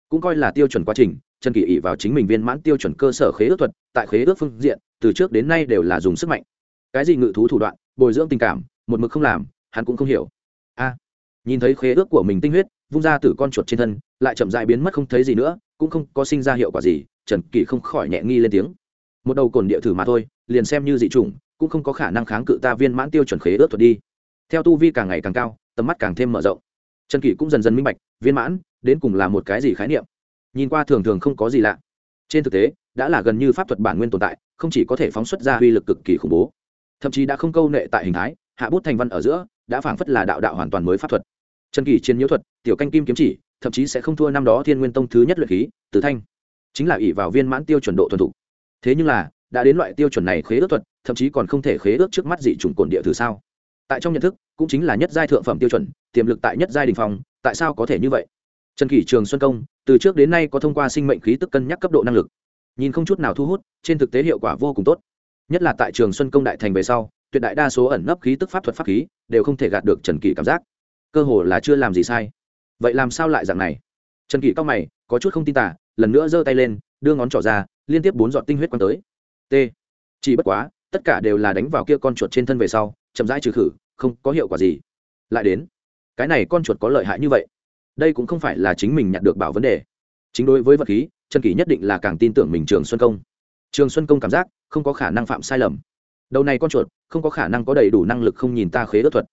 Cũng coi là tiêu chuẩn quá trình, trần kỳ ỉ vào chính mình viên mãn tiêu chuẩn cơ sở khế ước thuật, tại khế ước phương diện, từ trước đến nay đều là dùng sức mạnh. Cái gì ngự thú thủ đoạn, bồi dưỡng tình cảm, một mực không làm, hắn cũng không hiểu. A. Nhìn thấy khế ước của mình tinh huyết, vung ra từ con chuột trên thân, lại chậm dại biến mất không thấy gì nữa, cũng không có sinh ra hiệu quả gì, trần kỳ không khỏi nhẹ nghi lên tiếng. Một đầu cồn địa thử mà thôi, liền xem như dị chủng cũng không có khả năng kháng cự ta viên mãn tiêu chuẩn khế ước thuật đi. Theo tu vi càng ngày càng cao, tầm mắt càng thêm mở rộng. Trần kỷ cũng dần dần minh bạch, viên mãn, đến cùng là một cái gì khái niệm? Nhìn qua thường thường không có gì lạ. Trên thực tế, đã là gần như pháp thuật bản nguyên tồn tại, không chỉ có thể phóng xuất ra uy lực cực kỳ khủng bố. Thậm chí đã không câu nệ tại hình thái, hạ bút thành văn ở giữa, đã phảng phất là đạo đạo hoàn toàn mới pháp thuật. Trần kỳ chiến nhiễu thuật, tiểu canh kim kiếm chỉ, thậm chí sẽ không thua năm đó thiên nguyên tông thứ nhất luyện khí, tử thanh. Chính là ỷ vào viên mãn tiêu chuẩn độ thuần thục. Thế nhưng là, đã đến loại tiêu chuẩn này khế ước thuật thậm chí còn không thể khế ước trước mắt dị chủng cồn địa thử sao? Tại trong nhận thức, cũng chính là nhất giai thượng phẩm tiêu chuẩn, tiềm lực tại nhất giai đình phong, tại sao có thể như vậy? Trần kỷ trường xuân công, từ trước đến nay có thông qua sinh mệnh khí tức cân nhắc cấp độ năng lực. Nhìn không chút nào thu hút, trên thực tế hiệu quả vô cùng tốt. Nhất là tại trường xuân công đại thành về sau, tuyệt đại đa số ẩn nấp khí tức pháp thuật pháp khí, đều không thể gạt được trần kỷ cảm giác. Cơ hồ là chưa làm gì sai. Vậy làm sao lại dạng này? Trần kỷ cao mày, có chút không tin tả, lần nữa giơ tay lên, đưa ngón trỏ ra, liên tiếp bốn giọt tinh huyết quăng tới. T. Chỉ bất quá tất cả đều là đánh vào kia con chuột trên thân về sau, chậm rãi trừ khử, không có hiệu quả gì. Lại đến, cái này con chuột có lợi hại như vậy? Đây cũng không phải là chính mình nhặt được bảo vấn đề. Chính đối với vật khí, trần kỷ nhất định là càng tin tưởng mình trường xuân công. Trường xuân công cảm giác không có khả năng phạm sai lầm. Đầu này con chuột, không có khả năng có đầy đủ năng lực không nhìn ta khế ước thuật.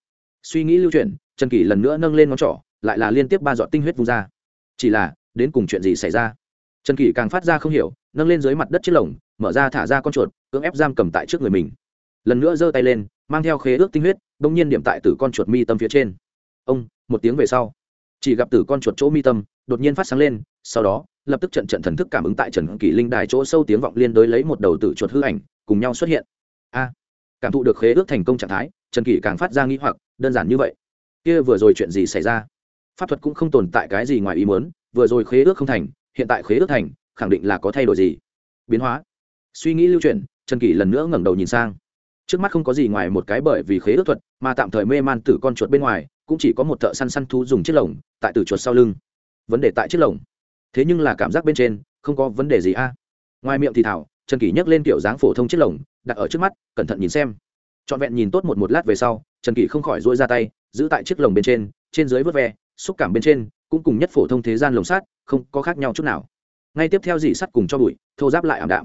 Suy nghĩ lưu chuyển, trần kỷ lần nữa nâng lên ngón trỏ, lại là liên tiếp ba giọt tinh huyết vung ra. Chỉ là, đến cùng chuyện gì xảy ra? Trần kỷ càng phát ra không hiểu, nâng lên dưới mặt đất chiếc lồng, mở ra thả ra con chuột cưỡng ép giam cầm tại trước người mình. Lần nữa giơ tay lên, mang theo khế ước tinh huyết đ ỗ n g nhiên điểm tại tử con chuột mi tâm phía trên. Ông, một tiếng về sau. Chỉ gặp tử con chuột chỗ mi tâm, đột nhiên phát sáng lên, sau đó, lập tức trận trận thần thức cảm ứng tại trần kỷ linh đài chỗ sâu tiếng vọng liên đối lấy một đầu tử chuột hư ảnh, cùng nhau xuất hiện. A! Cảm thụ được khế ước thành công trạng thái, trần kỷ càng phát ra nghĩ hoặc, đơn giản như vậy. Kia vừa rồi chuyện gì xảy ra? Pháp thuật cũng không tồn tại cái gì ngoài ý muốn, vừa rồi khế ước không thành, hiện tại khế ước thành, khẳng định là có thay đổi gì? Biến hóa. Suy nghĩ lưu chuyển trần kỷ lần nữa ngẩng đầu nhìn sang. Trước mắt không có gì ngoài một cái bởi vì khế ước thuật mà tạm thời mê man tử con chuột bên ngoài, cũng chỉ có một thợ săn săn thú dùng chiếc lồng tại tử chuột sau lưng. Vấn đề tại chiếc lồng. Thế nhưng là cảm giác bên trên, không có vấn đề gì a. À. Ngoài miệng thì thảo, trần kỷ nhấc lên kiểu dáng phổ thông chiếc lồng, đặt ở trước mắt, cẩn thận nhìn xem. Trọn vẹn nhìn tốt một một lát về sau, trần kỷ không khỏi dỗi ra tay, giữ tại chiếc lồng bên trên trên dưới vớt ve, xúc cảm bên trên, cũng cùng nhất phổ thông thế gian lồng sát không có khác nhau chút nào. Ngay tiếp theo dì sắt cùng cho bụi, thô giáp lại ảm đạm.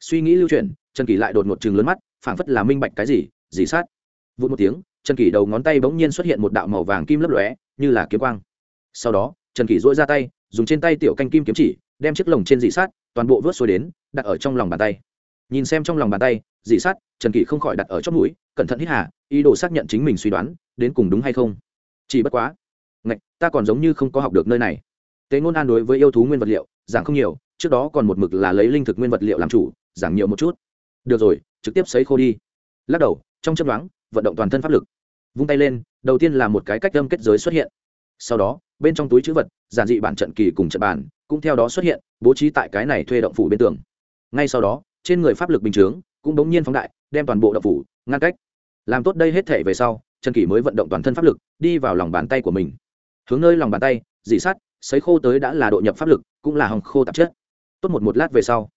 Suy nghĩ lưu chuyển trần kỷ lại đột ngột chừng lớn mắt, phảng phất là minh bạch cái gì, dì sát. Vụt một tiếng, trần kỷ đầu ngón tay bỗng nhiên xuất hiện một đạo màu vàng kim lấp lóe, như là kiếm quang. Sau đó, trần kỷ dỗi ra tay, dùng trên tay tiểu canh kim kiếm chỉ, đem chiếc lồng trên dị sát, toàn bộ vớt xuôi đến, đặt ở trong lòng bàn tay. Nhìn xem trong lòng bàn tay dị sát, trần kỷ không khỏi đặt ở chót mũi, cẩn thận hít hà, ý đồ xác nhận chính mình suy đoán, đến cùng đúng hay không. Chỉ bất quá, ngạch, ta còn giống như không có học được nơi này. Tế ngôn an đối với yêu thú nguyên vật liệu, giảng không nhiều, trước đó còn một mực là lấy linh thực nguyên vật liệu làm chủ, giảng nhiều một chút được rồi trực tiếp sấy khô đi. Lắc đầu trong chấp đoán vận động toàn thân pháp lực. Vung tay lên đầu tiên là một cái cách âm kết giới xuất hiện. Sau đó bên trong túi chữ vật giản dị bản trận kỳ cùng trận bàn cũng theo đó xuất hiện bố trí tại cái này thuê động phủ bên tường. Ngay sau đó trên người pháp lực bình chướng cũng đống nhiên phóng đại đem toàn bộ động phủ ngăn cách. Làm tốt đây hết thể về sau trần kỷ mới vận động toàn thân pháp lực đi vào lòng bàn tay của mình. Hướng nơi lòng bàn tay dị sát, sấy khô tới đã là độ nhập pháp lực cũng là hòng khô tạp chất. Tốt một một lát về sau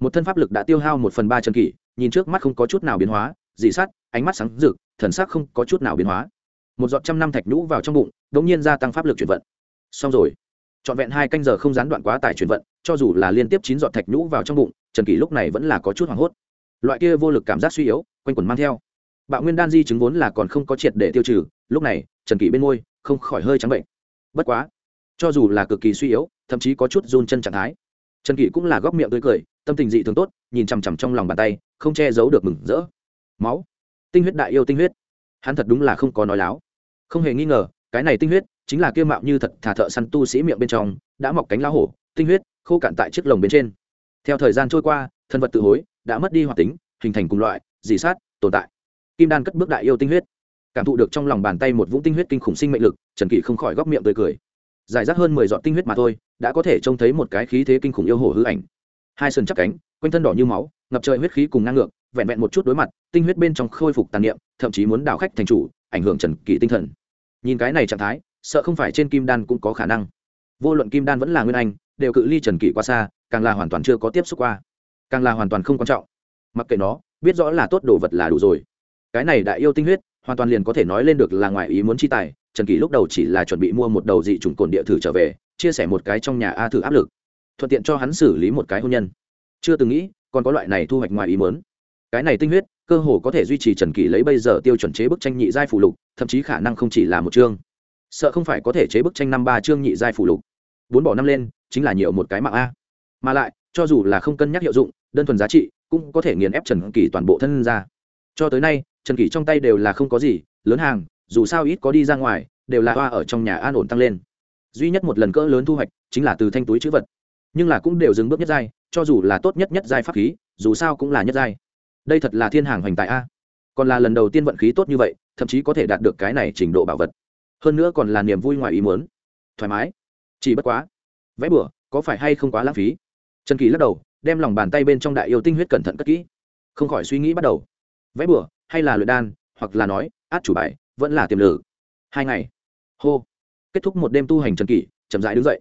một thân pháp lực đã tiêu hao một phần ba trần kỷ nhìn trước mắt không có chút nào biến hóa dị sát, ánh mắt sáng rực thần sắc không có chút nào biến hóa. Một giọt trăm năm thạch nhũ vào trong bụng đ ỗ n g nhiên gia tăng pháp lực chuyển vận. Xong rồi. Trọn vẹn hai canh giờ không gián đoạn quá tải chuyển vận cho dù là liên tiếp chín giọt thạch nhũ vào trong bụng trần kỷ lúc này vẫn là có chút hoảng hốt. Loại kia vô lực cảm giác suy yếu quanh quẩn mang theo. Bạo nguyên đan di chứng vốn là còn không có triệt để tiêu trừ lúc này trần kỷ bên môi không khỏi hơi trắng bệnh. Bất quá cho dù là cực kỳ suy yếu thậm chí có chút run chân trạng thái trần kỷ cũng là góc miệng tươi cười, tâm tình dị thường tốt, nhìn chằm chằm trong lòng bàn tay, không che giấu được mừng rỡ. Máu. Tinh huyết đại yêu tinh huyết. Hắn thật đúng là không có nói láo. Không hề nghi ngờ, cái này tinh huyết chính là kia mạo như thật thả thợ săn tu sĩ miệng bên trong, đã mọc cánh lá hổ, tinh huyết khô cạn tại chiếc lồng bên trên. Theo thời gian trôi qua, thân vật tự hối đã mất đi hoạt tính, hình thành cùng loại dì sát, tồn tại. Kim đan cất bước đại yêu tinh huyết. Cảm thụ được trong lòng bàn tay một vũng tinh huyết kinh khủng sinh mệnh lực, trần kỷ không khỏi góc miệng tươi cười. Giải rác hơn mười giọt tinh huyết mà thôi đã có thể trông thấy một cái khí thế kinh khủng yêu hổ hư ảnh. Hai sườn chắc cánh, quanh thân đỏ như máu, ngập trời huyết khí cùng ngang ngược, vẹn vẹn một chút đối mặt, tinh huyết bên trong khôi phục tàn niệm, thậm chí muốn đảo khách thành chủ, ảnh hưởng trần kỳ tinh thần. Nhìn cái này trạng thái, sợ không phải trên kim đan cũng có khả năng. Vô luận kim đan vẫn là nguyên anh, đều cự ly trần kỳ qua xa, càng là hoàn toàn chưa có tiếp xúc qua. Càng là hoàn toàn không quan trọng. Mặc kệ nó, biết rõ là tốt đồ vật là đủ rồi. Cái này đại yêu tinh huyết, hoàn toàn liền có thể nói lên được là ngoài ý muốn chi tài, trần kỳ lúc đầu chỉ là chuẩn bị mua một đầu dị trùng cồn địa thử trở về chia sẻ một cái trong nhà a thử áp lực, thuận tiện cho hắn xử lý một cái hôn nhân. Chưa từng nghĩ, còn có loại này thu hoạch ngoài ý muốn. Cái này tinh huyết, cơ hồ có thể duy trì trần kỷ lấy bây giờ tiêu chuẩn chế bức tranh nhị giai phụ lục, thậm chí khả năng không chỉ là một chương. Sợ không phải có thể chế bức tranh năm ba chương nhị giai phụ lục. Bốn bỏ năm lên, chính là nhiều một cái mạng a. Mà lại, cho dù là không cân nhắc hiệu dụng, đơn thuần giá trị, cũng có thể nghiền ép trần kỷ toàn bộ thân ra. Cho tới nay, trần kỷ trong tay đều là không có gì, lớn hàng, dù sao ít có đi ra ngoài, đều là hoa ở trong nhà an ổn tăng lên duy nhất một lần cỡ lớn thu hoạch chính là từ thanh túi chữ vật. Nhưng là cũng đều dừng bước nhất giai, cho dù là tốt nhất nhất giai pháp khí, dù sao cũng là nhất giai. Đây thật là thiên hàng hoành tại a. Còn là lần đầu tiên vận khí tốt như vậy, thậm chí có thể đạt được cái này trình độ bảo vật. Hơn nữa còn là niềm vui ngoài ý muốn. Thoải mái. Chỉ bất quá. Vẽ bửa có phải hay không quá lãng phí? Trần kỳ lắc đầu, đem lòng bàn tay bên trong đại yêu tinh huyết cẩn thận cất kỹ. Không khỏi suy nghĩ bắt đầu. Vẽ bửa hay là luyện đan, hoặc là nói, át chủ bài, vẫn là tiềm lử hai ngày. Hô kết thúc một đêm tu hành trần kỷ, chậm rãi đứng dậy.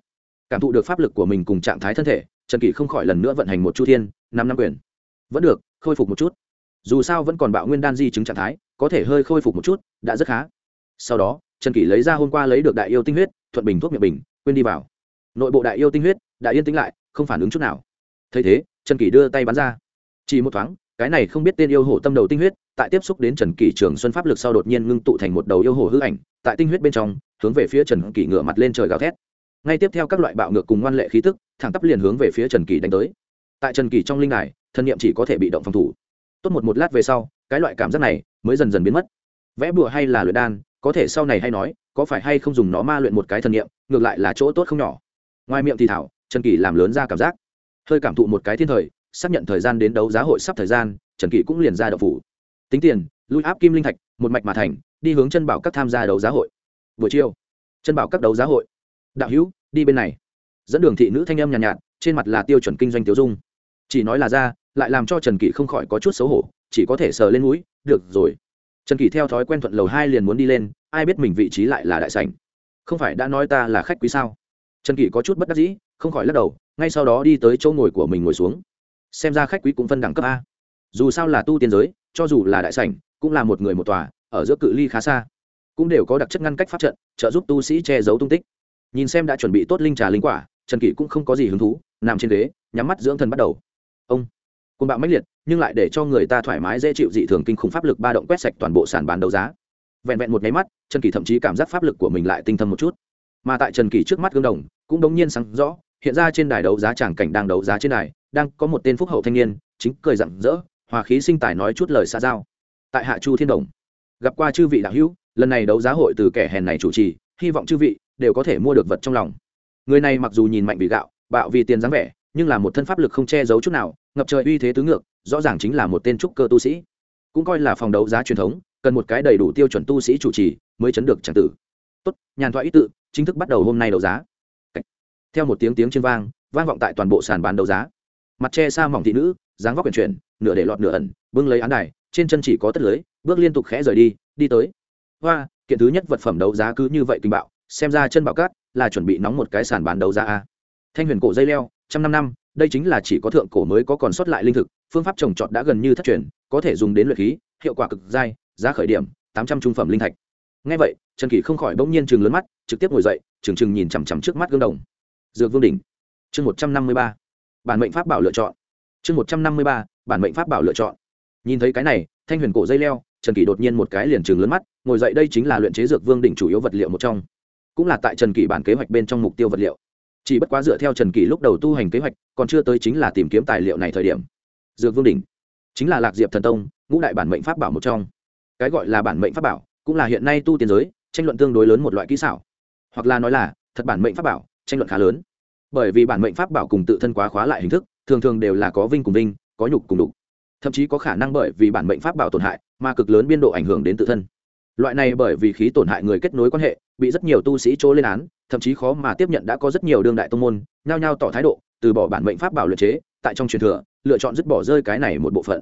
Cảm thụ được pháp lực của mình cùng trạng thái thân thể, trần kỷ không khỏi lần nữa vận hành một chu thiên, năm năm quyền. Vẫn được, khôi phục một chút. Dù sao vẫn còn bạo nguyên đan di chứng trạng thái, có thể hơi khôi phục một chút, đã rất khá. Sau đó, trần kỷ lấy ra hôm qua lấy được đại yêu tinh huyết, thuận bình thuốc miệng bình, quên đi vào. Nội bộ đại yêu tinh huyết, đã yên tĩnh lại, không phản ứng chút nào. Thấy thế, trần kỷ đưa tay bắn ra. Chỉ một thoáng cái này không biết tên yêu hổ tâm đầu tinh huyết, tại tiếp xúc đến trần kỷ trường xuân pháp lực sau đột nhiên ngưng tụ thành một đầu yêu hổ hư ảnh, tại tinh huyết bên trong, hướng về phía trần kỷ ngựa mặt lên trời gào thét. Ngay tiếp theo các loại bạo ngược cùng ngoan lệ khí tức, thẳng tắp liền hướng về phía trần kỷ đánh tới. Tại trần kỷ trong linh đài, thân nhiệm chỉ có thể bị động phòng thủ. Tốt một một lát về sau, cái loại cảm giác này mới dần dần biến mất. Vẽ bùa hay là luyện đan, có thể sau này hay nói, có phải hay không dùng nó ma luyện một cái thân niệm, ngược lại là chỗ tốt không nhỏ. Ngoài miệng thì thảo, trần kỷ làm lớn ra cảm giác. Hơi cảm thụ một cái thiên thời xác nhận thời gian đến đấu giá hội sắp thời gian trần kỷ cũng liền ra đậu phủ. Tính tiền lui áp kim linh thạch một mạch mà thành đi hướng chân bảo các tham gia đấu giá hội. Buổi chiều chân bảo các đấu giá hội. Đạo hữu đi bên này. Dẫn đường thị nữ thanh âm nhàn nhạt, nhạt trên mặt là tiêu chuẩn kinh doanh tiêu dung. Chỉ nói là ra lại làm cho trần kỷ không khỏi có chút xấu hổ chỉ có thể sờ lên mũi được rồi. Trần kỳ theo thói quen thuận lầu hai liền muốn đi lên ai biết mình vị trí lại là đại sảnh. Không phải đã nói ta là khách quý sao? Trần kỳ có chút bất đắc dĩ không khỏi lắc đầu ngay sau đó đi tới chỗ ngồi của mình ngồi xuống xem ra khách quý cũng phân đẳng cấp a. Dù sao là tu tiên giới, cho dù là đại sảnh, cũng là một người một tòa, ở giữa cự ly khá xa. Cũng đều có đặc chất ngăn cách pháp trận, trợ giúp tu sĩ che giấu tung tích. Nhìn xem đã chuẩn bị tốt linh trà linh quả, trần kỷ cũng không có gì hứng thú, nằm trên ghế, nhắm mắt dưỡng thân bắt đầu. Ông, côn bạo mãnh liệt, nhưng lại để cho người ta thoải mái dễ chịu dị thường kinh khủng pháp lực ba động quét sạch toàn bộ sàn bán đấu giá. Vẹn vẹn một nháy mắt, trần kỷ thậm chí cảm giác pháp lực của mình lại tinh thần một chút. Mà tại trần kỷ trước mắt gương đồng, cũng đống nhiên sáng rõ hiện ra trên đài đấu giá tràng cảnh đang đấu giá trên đài, đang có một tên phúc hậu thanh niên, chính cười rặng rỡ, hòa khí sinh tài nói chút lời xa giao. Tại hạ chu thiên đồng, gặp qua chư vị đạo hữu, lần này đấu giá hội từ kẻ hèn này chủ trì, hy vọng chư vị đều có thể mua được vật trong lòng. Người này mặc dù nhìn mạnh vì gạo, bạo vì tiền dáng vẻ, nhưng là một thân pháp lực không che giấu chút nào, ngập trời uy thế tứ ngược, rõ ràng chính là một tên trúc cơ tu sĩ. Cũng coi là phòng đấu giá truyền thống, cần một cái đầy đủ tiêu chuẩn tu sĩ chủ trì mới chấn được tràng tử. Tốt, nhàn thoại ý tự, chính thức bắt đầu hôm nay đấu giá theo một tiếng tiếng trên vang vang vọng tại toàn bộ sàn bán đấu giá. Mặt che xa mỏng thị nữ, dáng vóc quyển chuyển, nửa để lọt nửa ẩn, bưng lấy án đài, trên chân chỉ có tất lưới, bước liên tục khẽ rời đi đi tới. Hoa, kiện thứ nhất vật phẩm đấu giá cứ như vậy kinh bạo, xem ra chân bạo cát, là chuẩn bị nóng một cái sàn bán đấu giá a. Thanh huyền cổ dây leo, trăm năm năm, đây chính là chỉ có thượng cổ mới có còn sót lại linh thực, phương pháp trồng trọt đã gần như thất truyền, có thể dùng đến luyện khí, hiệu quả cực dai, giá khởi điểm, tám trăm trung phẩm linh thạch. Ngay vậy, trần kỳ không khỏi bỗng nhiên chừng lớn mắt, trực tiếp ngồi dậy, trừng trừng nhìn chằm chằm trước mắt gương đồng dược vương đỉnh. Chương một trăm năm mươi ba. Bản mệnh pháp bảo lựa chọn. Chương một trăm năm mươi ba, bản mệnh pháp bảo lựa chọn. Nhìn thấy cái này, thanh huyền cổ dây leo, trần kỷ đột nhiên một cái liền chừng lớn mắt, ngồi dậy đây chính là luyện chế dược vương đỉnh chủ yếu vật liệu một trong. Cũng là tại trần kỷ bản kế hoạch bên trong mục tiêu vật liệu. Chỉ bất quá dựa theo trần kỷ lúc đầu tu hành kế hoạch, còn chưa tới chính là tìm kiếm tài liệu này thời điểm. Dược vương đỉnh. Chính là lạc diệp thần tông, ngũ đại bản mệnh pháp bảo một trong. Cái gọi là bản mệnh pháp bảo, cũng là hiện nay tu tiên giới, tranh luận tương đối lớn một loại kỹ xảo. Hoặc là nói là, thật bản mệnh pháp bảo tranh luận khá lớn. Bởi vì bản mệnh pháp bảo cùng tự thân quá khóa lại hình thức, thường thường đều là có vinh cùng vinh, có nhục cùng đục thậm chí có khả năng bởi vì bản mệnh pháp bảo tổn hại mà cực lớn biên độ ảnh hưởng đến tự thân. Loại này bởi vì khí tổn hại người kết nối quan hệ, bị rất nhiều tu sĩ chỗ lên án, thậm chí khó mà tiếp nhận đã có rất nhiều đương đại tông môn, nhao nhao tỏ thái độ, từ bỏ bản mệnh pháp bảo luyện chế, tại trong truyền thừa, lựa chọn dứt bỏ rơi cái này một bộ phận.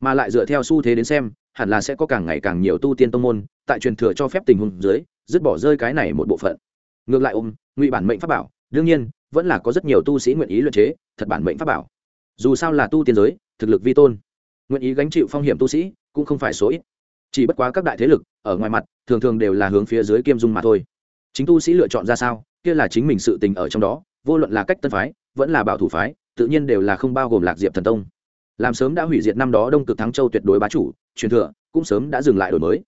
Mà lại dựa theo xu thế đến xem, hẳn là sẽ có càng ngày càng nhiều tu tiên tông môn, tại truyền thừa cho phép tình huống dưới, dứt bỏ rơi cái này một bộ phận. Ngược lại ôm ngụy bản mệnh pháp bảo, đương nhiên, vẫn là có rất nhiều tu sĩ nguyện ý luyện chế, thật bản mệnh pháp bảo. Dù sao là tu tiên giới, thực lực vi tôn, nguyện ý gánh chịu phong hiểm tu sĩ cũng không phải số ít. Chỉ bất quá các đại thế lực, ở ngoài mặt, thường thường đều là hướng phía dưới kiêm dung mà thôi. Chính tu sĩ lựa chọn ra sao, kia là chính mình sự tình ở trong đó, vô luận là cách tân phái, vẫn là bảo thủ phái, tự nhiên đều là không bao gồm lạc diệp thần tông. Làm sớm đã hủy diệt năm đó đông cực thắng châu tuyệt đối bá chủ, truyền thừa cũng sớm đã dừng lại đổi mới.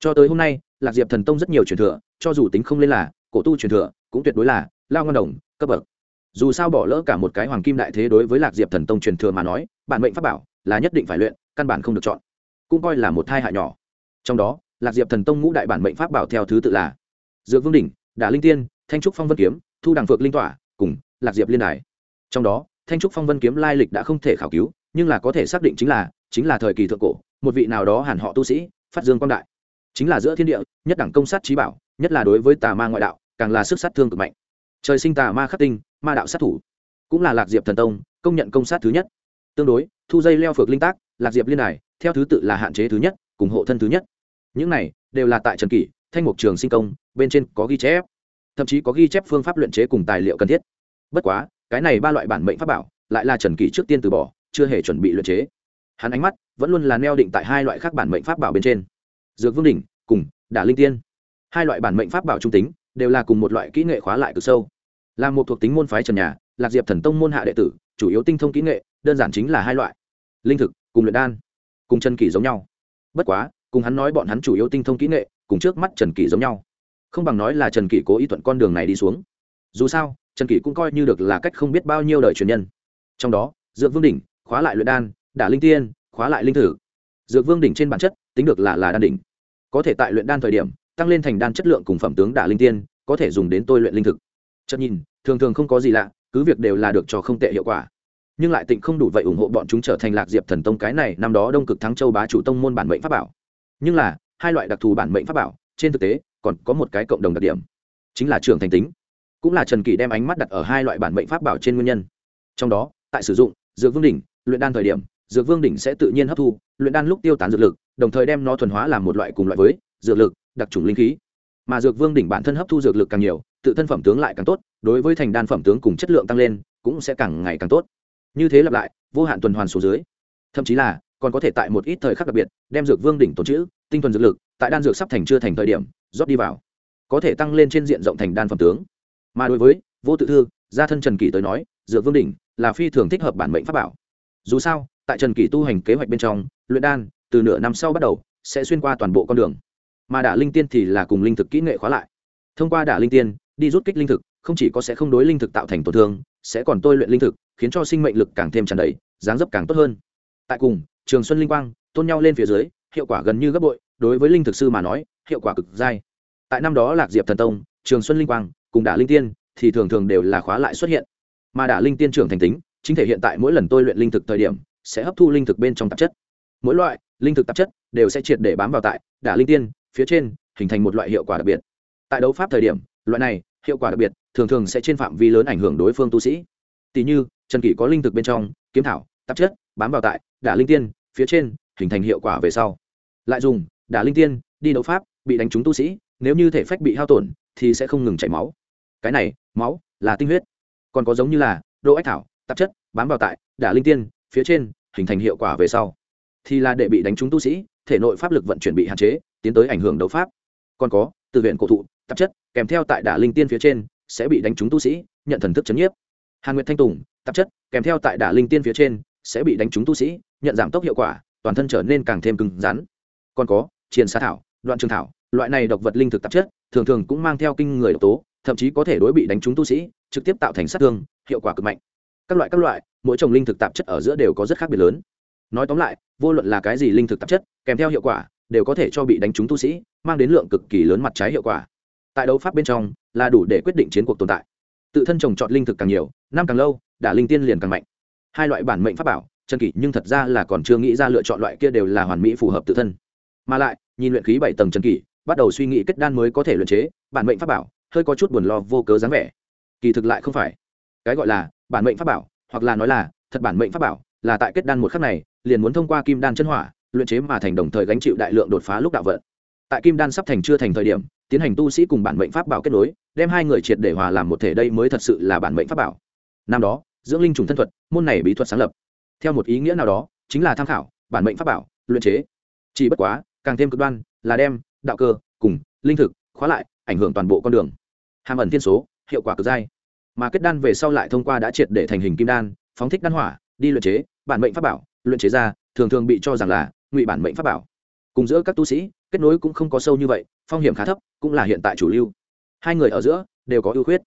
Cho tới hôm nay, lạc diệp thần tông rất nhiều truyền thừa, cho dù tính không lên là, cổ tu truyền thừa cũng tuyệt đối là lao ngon đồng, cấp bậc. Dù sao bỏ lỡ cả một cái hoàng kim đại thế đối với lạc diệp thần tông truyền thừa mà nói, bản mệnh pháp bảo là nhất định phải luyện, căn bản không được chọn. Cũng coi là một thai hại nhỏ. Trong đó, lạc diệp thần tông ngũ đại bản mệnh pháp bảo theo thứ tự là dược vương đỉnh đà linh tiên, thanh trúc phong vân kiếm, thu đằng phượng linh tỏa cùng lạc diệp liên đài. Trong đó, thanh trúc phong vân kiếm lai lịch đã không thể khảo cứu, nhưng là có thể xác định chính là chính là thời kỳ thượng cổ, một vị nào đó hẳn họ tu sĩ, phát dương quang đại. Chính là giữa thiên địa, nhất đẳng công sát trí bảo, nhất là đối với tà ma ngoại đạo càng là sức sát thương cực mạnh. Trời sinh tà ma khắc tinh, ma đạo sát thủ. Cũng là lạc diệp thần tông, công nhận công sát thứ nhất. Tương đối, thu dây leo phược linh tác, lạc diệp liên đài, theo thứ tự là hạn chế thứ nhất, cùng hộ thân thứ nhất. Những này, đều là tại trần kỷ, thanh mục trường sinh công, bên trên có ghi chép. Thậm chí có ghi chép phương pháp luyện chế cùng tài liệu cần thiết. Bất quá, cái này ba loại bản mệnh pháp bảo, lại là trần kỷ trước tiên từ bỏ, chưa hề chuẩn bị luyện chế. Hắn ánh mắt vẫn luôn là neo định tại hai loại khác bản mệnh pháp bảo bên trên. Dược vương đỉnh, cùng đả linh tiên. Hai loại bản mệnh pháp bảo trung tính đều là cùng một loại kỹ nghệ khóa lại từ sâu. Là một thuộc tính môn phái trần nhà, lạc diệp thần tông môn hạ đệ tử, chủ yếu tinh thông kỹ nghệ, đơn giản chính là hai loại. Linh thực, cùng luyện đan, cùng trần kỷ giống nhau. Bất quá, cùng hắn nói bọn hắn chủ yếu tinh thông kỹ nghệ, cùng trước mắt trần kỷ giống nhau. Không bằng nói là trần kỷ cố ý thuận con đường này đi xuống. Dù sao, trần kỷ cũng coi như được là cách không biết bao nhiêu đời truyền nhân. Trong đó, dược vương đỉnh, khóa lại luyện đan, đả linh tiên, khóa lại linh thử dược vương đỉnh trên bản chất, tính được là là đan đỉnh. Có thể tại luyện đan thời điểm tăng lên thành đan chất lượng cùng phẩm tướng đả linh tiên, có thể dùng đến tôi luyện linh thực. Chợt nhìn, thường thường không có gì lạ, cứ việc đều là được cho không tệ hiệu quả. Nhưng lại tịnh không đủ vậy ủng hộ bọn chúng trở thành lạc diệp thần tông cái này, năm đó đông cực thắng châu bá chủ tông môn bản mệnh pháp bảo. Nhưng là, hai loại đặc thù bản mệnh pháp bảo, trên thực tế, còn có một cái cộng đồng đặc điểm, chính là trường thành tính. Cũng là trần kỳ đem ánh mắt đặt ở hai loại bản mệnh pháp bảo trên nguyên nhân. Trong đó, tại sử dụng, dược vương đỉnh, luyện đan thời điểm, dược vương đỉnh sẽ tự nhiên hấp thu, luyện đan lúc tiêu tán dược lực, đồng thời đem nó thuần hóa làm một loại cùng loại với dược lực đặc trùng linh khí. Mà dược vương đỉnh bản thân hấp thu dược lực càng nhiều, tự thân phẩm tướng lại càng tốt, đối với thành đan phẩm tướng cùng chất lượng tăng lên, cũng sẽ càng ngày càng tốt. Như thế lặp lại, vô hạn tuần hoàn số dưới. Thậm chí là, còn có thể tại một ít thời khắc đặc biệt, đem dược vương đỉnh tồn chữ tinh thuần dược lực, tại đan dược sắp thành chưa thành thời điểm, rót đi vào. Có thể tăng lên trên diện rộng thành đan phẩm tướng. Mà đối với, vô tự thư, gia thân trần kỳ tới nói, dược vương đỉnh là phi thường thích hợp bản mệnh pháp bảo. Dù sao, tại trần kỳ tu hành kế hoạch bên trong, luyện đan, từ nửa năm sau bắt đầu, sẽ xuyên qua toàn bộ con đường mà đả linh tiên thì là cùng linh thực kỹ nghệ khóa lại. Thông qua đả linh tiên, đi rút kích linh thực, không chỉ có sẽ không đối linh thực tạo thành tổn thương, sẽ còn tôi luyện linh thực, khiến cho sinh mệnh lực càng thêm tràn đầy, dáng dấp càng tốt hơn. Tại cùng, trường xuân linh quang, tôn nhau lên phía dưới, hiệu quả gần như gấp bội, đối với linh thực sư mà nói, hiệu quả cực dai. Tại năm đó lạc diệp thần tông, trường xuân linh quang cùng đả linh tiên thì thường thường đều là khóa lại xuất hiện. Mà đả linh tiên trưởng thành tính, chính thể hiện tại mỗi lần tôi luyện linh thực thời điểm, sẽ hấp thu linh thực bên trong tạp chất. Mỗi loại linh thực tạp chất đều sẽ triệt để bám vào tại đả linh tiên phía trên hình thành một loại hiệu quả đặc biệt. Tại đấu pháp thời điểm, loại này hiệu quả đặc biệt thường thường sẽ trên phạm vi lớn ảnh hưởng đối phương tu sĩ. Tỷ như, trần kỷ có linh thực bên trong, kiếm thảo, tạp chất, bám vào tại, đả linh tiên, phía trên, hình thành hiệu quả về sau. Lại dùng, đả linh tiên, đi đấu pháp, bị đánh trúng tu sĩ, nếu như thể phách bị hao tổn, thì sẽ không ngừng chảy máu. Cái này, máu là tinh huyết. Còn có giống như là, đỗ ách thảo, tạp chất, bám vào tại, đả linh tiên, phía trên, hình thành hiệu quả về sau. Thì là để bị đánh trúng tu sĩ thể nội pháp lực vận chuyển bị hạn chế, tiến tới ảnh hưởng đấu pháp. Còn có, từ viện cổ thụ, tạp chất, kèm theo tại đả linh tiên phía trên, sẽ bị đánh trúng tu sĩ, nhận thần thức chấn nhiếp. Hàn nguyệt thanh tùng, tạp chất, kèm theo tại đả linh tiên phía trên, sẽ bị đánh trúng tu sĩ, nhận giảm tốc hiệu quả, toàn thân trở nên càng thêm cứng rắn. Còn có, triền sa thảo, đoạn trường thảo, loại này độc vật linh thực tạp chất, thường thường cũng mang theo kinh người độc tố, thậm chí có thể đối bị đánh trúng tu sĩ, trực tiếp tạo thành sát thương, hiệu quả cực mạnh. Các loại các loại, mỗi trồng linh thực tạp chất ở giữa đều có rất khác biệt lớn. Nói tóm lại vô luận là cái gì linh thực tạp chất, kèm theo hiệu quả, đều có thể cho bị đánh trúng tu sĩ, mang đến lượng cực kỳ lớn mặt trái hiệu quả. Tại đấu pháp bên trong, là đủ để quyết định chiến cuộc tồn tại. Tự thân trồng trọt linh thực càng nhiều, năm càng lâu, đả linh tiên liền càng mạnh. Hai loại bản mệnh pháp bảo, chân kỷ nhưng thật ra là còn chưa nghĩ ra lựa chọn loại kia đều là hoàn mỹ phù hợp tự thân. Mà lại, nhìn luyện khí bảy tầng chân kỷ, bắt đầu suy nghĩ kết đan mới có thể luyện chế, bản mệnh pháp bảo, hơi có chút buồn lo vô cớ dáng vẻ. Kỳ thực lại không phải. Cái gọi là bản mệnh pháp bảo, hoặc là nói là, thật bản mệnh pháp bảo, là tại kết đan một khắc này liền muốn thông qua kim đan chân hỏa, luyện chế mà thành đồng thời gánh chịu đại lượng đột phá lúc đạo vận. Tại kim đan sắp thành chưa thành thời điểm, tiến hành tu sĩ cùng bản mệnh pháp bảo kết nối, đem hai người triệt để hòa làm một thể đây mới thật sự là bản mệnh pháp bảo. Năm đó, dưỡng linh trùng thân thuật, môn này bí thuật sáng lập. Theo một ý nghĩa nào đó, chính là tham khảo, bản mệnh pháp bảo, luyện chế. Chỉ bất quá, càng thêm cực đoan là đem đạo cơ cùng linh thực khóa lại, ảnh hưởng toàn bộ con đường. Hàm ẩn thiên số, hiệu quả cực dai. Mà kết đan về sau lại thông qua đã triệt để thành hình kim đan, phóng thích đan hỏa, đi luyện chế, bản mệnh pháp bảo luyện chế ra, thường thường bị cho rằng là ngụy bản mệnh pháp bảo. Cùng giữa các tu sĩ, kết nối cũng không có sâu như vậy, phong hiểm khá thấp, cũng là hiện tại chủ lưu. Hai người ở giữa đều có ưu khuyết.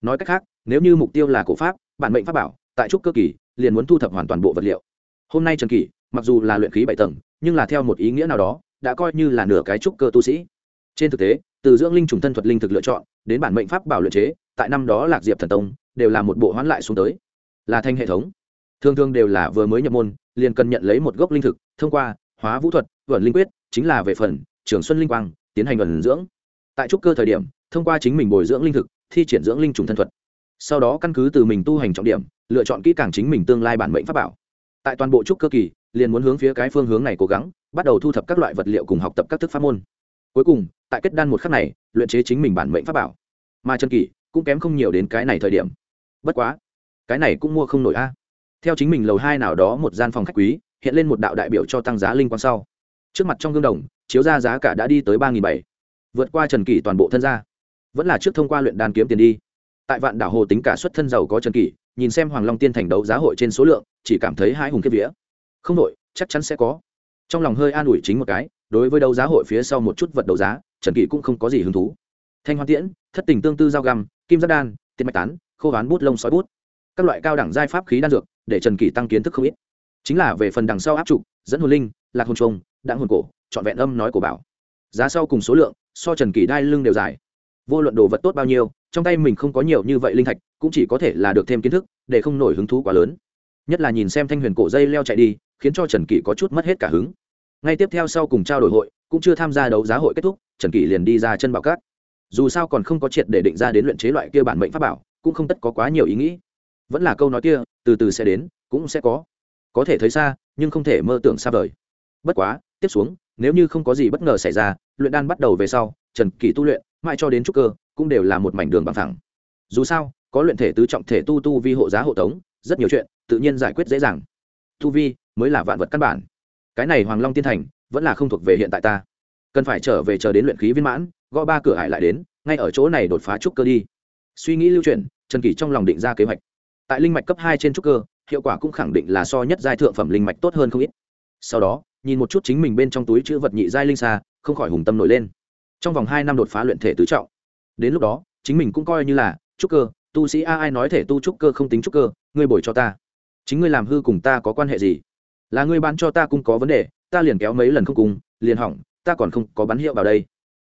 Nói cách khác, nếu như mục tiêu là cổ pháp, bản mệnh pháp bảo, tại trúc cơ kỳ, liền muốn thu thập hoàn toàn bộ vật liệu. Hôm nay trần kỳ mặc dù là luyện khí bảy tầng, nhưng là theo một ý nghĩa nào đó, đã coi như là nửa cái trúc cơ tu sĩ. Trên thực tế, từ dưỡng linh trùng thân thuật linh thực lựa chọn, đến bản mệnh pháp bảo luyện chế, tại năm đó lạc diệp thần tông, đều là một bộ hoán lại xuống tới. Là thanh hệ thống thường thường đều là vừa mới nhập môn, liền cần nhận lấy một gốc linh thực, thông qua hóa vũ thuật, vận linh quyết, chính là về phần, trường xuân linh quang, tiến hành vận dưỡng. Tại trúc cơ thời điểm, thông qua chính mình bồi dưỡng linh thực, thi triển dưỡng linh trùng thân thuật. Sau đó căn cứ từ mình tu hành trọng điểm, lựa chọn kỹ càng chính mình tương lai bản mệnh pháp bảo. Tại toàn bộ trúc cơ kỳ, liền muốn hướng phía cái phương hướng này cố gắng, bắt đầu thu thập các loại vật liệu cùng học tập các thức pháp môn. Cuối cùng, tại kết đan một khắc này, luyện chế chính mình bản mệnh pháp bảo. Mà trần kỳ cũng kém không nhiều đến cái này thời điểm. Bất quá, cái này cũng mua không nổi a theo chính mình lầu hai nào đó một gian phòng khách quý, hiện lên một đạo đại biểu cho tăng giá linh quan sau. Trước mặt trong gương đồng, chiếu ra giá cả đã đi tới ba bảy. Vượt qua trần kỷ toàn bộ thân gia. Vẫn là trước thông qua luyện đan kiếm tiền đi. Tại vạn đảo hồ tính cả xuất thân giàu có trần kỷ, nhìn xem hoàng long tiên thành đấu giá hội trên số lượng, chỉ cảm thấy hai hùng kiếp vía. Không đội chắc chắn sẽ có. Trong lòng hơi an ủi chính một cái, đối với đấu giá hội phía sau một chút vật đấu giá, trần kỷ cũng không có gì hứng thú. Thanh hoa tiễn, thất tình tương tư giao găm, kim giác đan tiền mạch tán, khô ván bút lông sói bút các loại cao đẳng giai pháp khí đan dược, để trần kỳ tăng kiến thức không ít. Chính là về phần đằng sau áp trục, dẫn hồn linh, lạc hồn trông đặng hồn cổ, trọn vẹn âm nói của bảo. Giá sau cùng số lượng, so trần kỳ đai lưng đều dài. Vô luận đồ vật tốt bao nhiêu, trong tay mình không có nhiều như vậy linh thạch, cũng chỉ có thể là được thêm kiến thức, để không nổi hứng thú quá lớn. Nhất là nhìn xem thanh huyền cổ dây leo chạy đi, khiến cho trần kỳ có chút mất hết cả hứng. Ngay tiếp theo sau cùng trao đổi hội, cũng chưa tham gia đấu giá hội kết thúc, trần kỳ liền đi ra chân bảo cát. Dù sao còn không có triệt để định ra đến luyện chế loại kia bản mệnh pháp bảo, cũng không tất có quá nhiều ý nghĩ vẫn là câu nói kia, từ từ sẽ đến, cũng sẽ có. Có thể thấy xa, nhưng không thể mơ tưởng xa vời. Bất quá, tiếp xuống, nếu như không có gì bất ngờ xảy ra, luyện đan bắt đầu về sau, trần kỳ tu luyện, mãi cho đến trúc cơ, cũng đều là một mảnh đường bằng thẳng. Dù sao, có luyện thể tứ trọng thể tu tu vi hộ giá hộ tống, rất nhiều chuyện, tự nhiên giải quyết dễ dàng. Tu vi mới là vạn vật căn bản. Cái này hoàng long tiên thành, vẫn là không thuộc về hiện tại ta. Cần phải trở về chờ đến luyện khí viên mãn, gõ ba cửa hải lại đến, ngay ở chỗ này đột phá trúc cơ đi. Suy nghĩ lưu chuyển, trần kỳ trong lòng định ra kế hoạch tại linh mạch cấp hai trên trúc cơ, hiệu quả cũng khẳng định là so nhất giai thượng phẩm linh mạch tốt hơn không ít. Sau đó, nhìn một chút chính mình bên trong túi chữ vật nhị giai linh xa, không khỏi hùng tâm nổi lên. Trong vòng hai năm đột phá luyện thể tứ trọng. Đến lúc đó, chính mình cũng coi như là trúc cơ, tu sĩ a ai nói thể tu trúc cơ không tính trúc cơ, ngươi bồi cho ta. Chính ngươi làm hư cùng ta có quan hệ gì? Là ngươi bán cho ta cũng có vấn đề, ta liền kéo mấy lần không cùng, liền hỏng, ta còn không có bắn hiệu vào đây.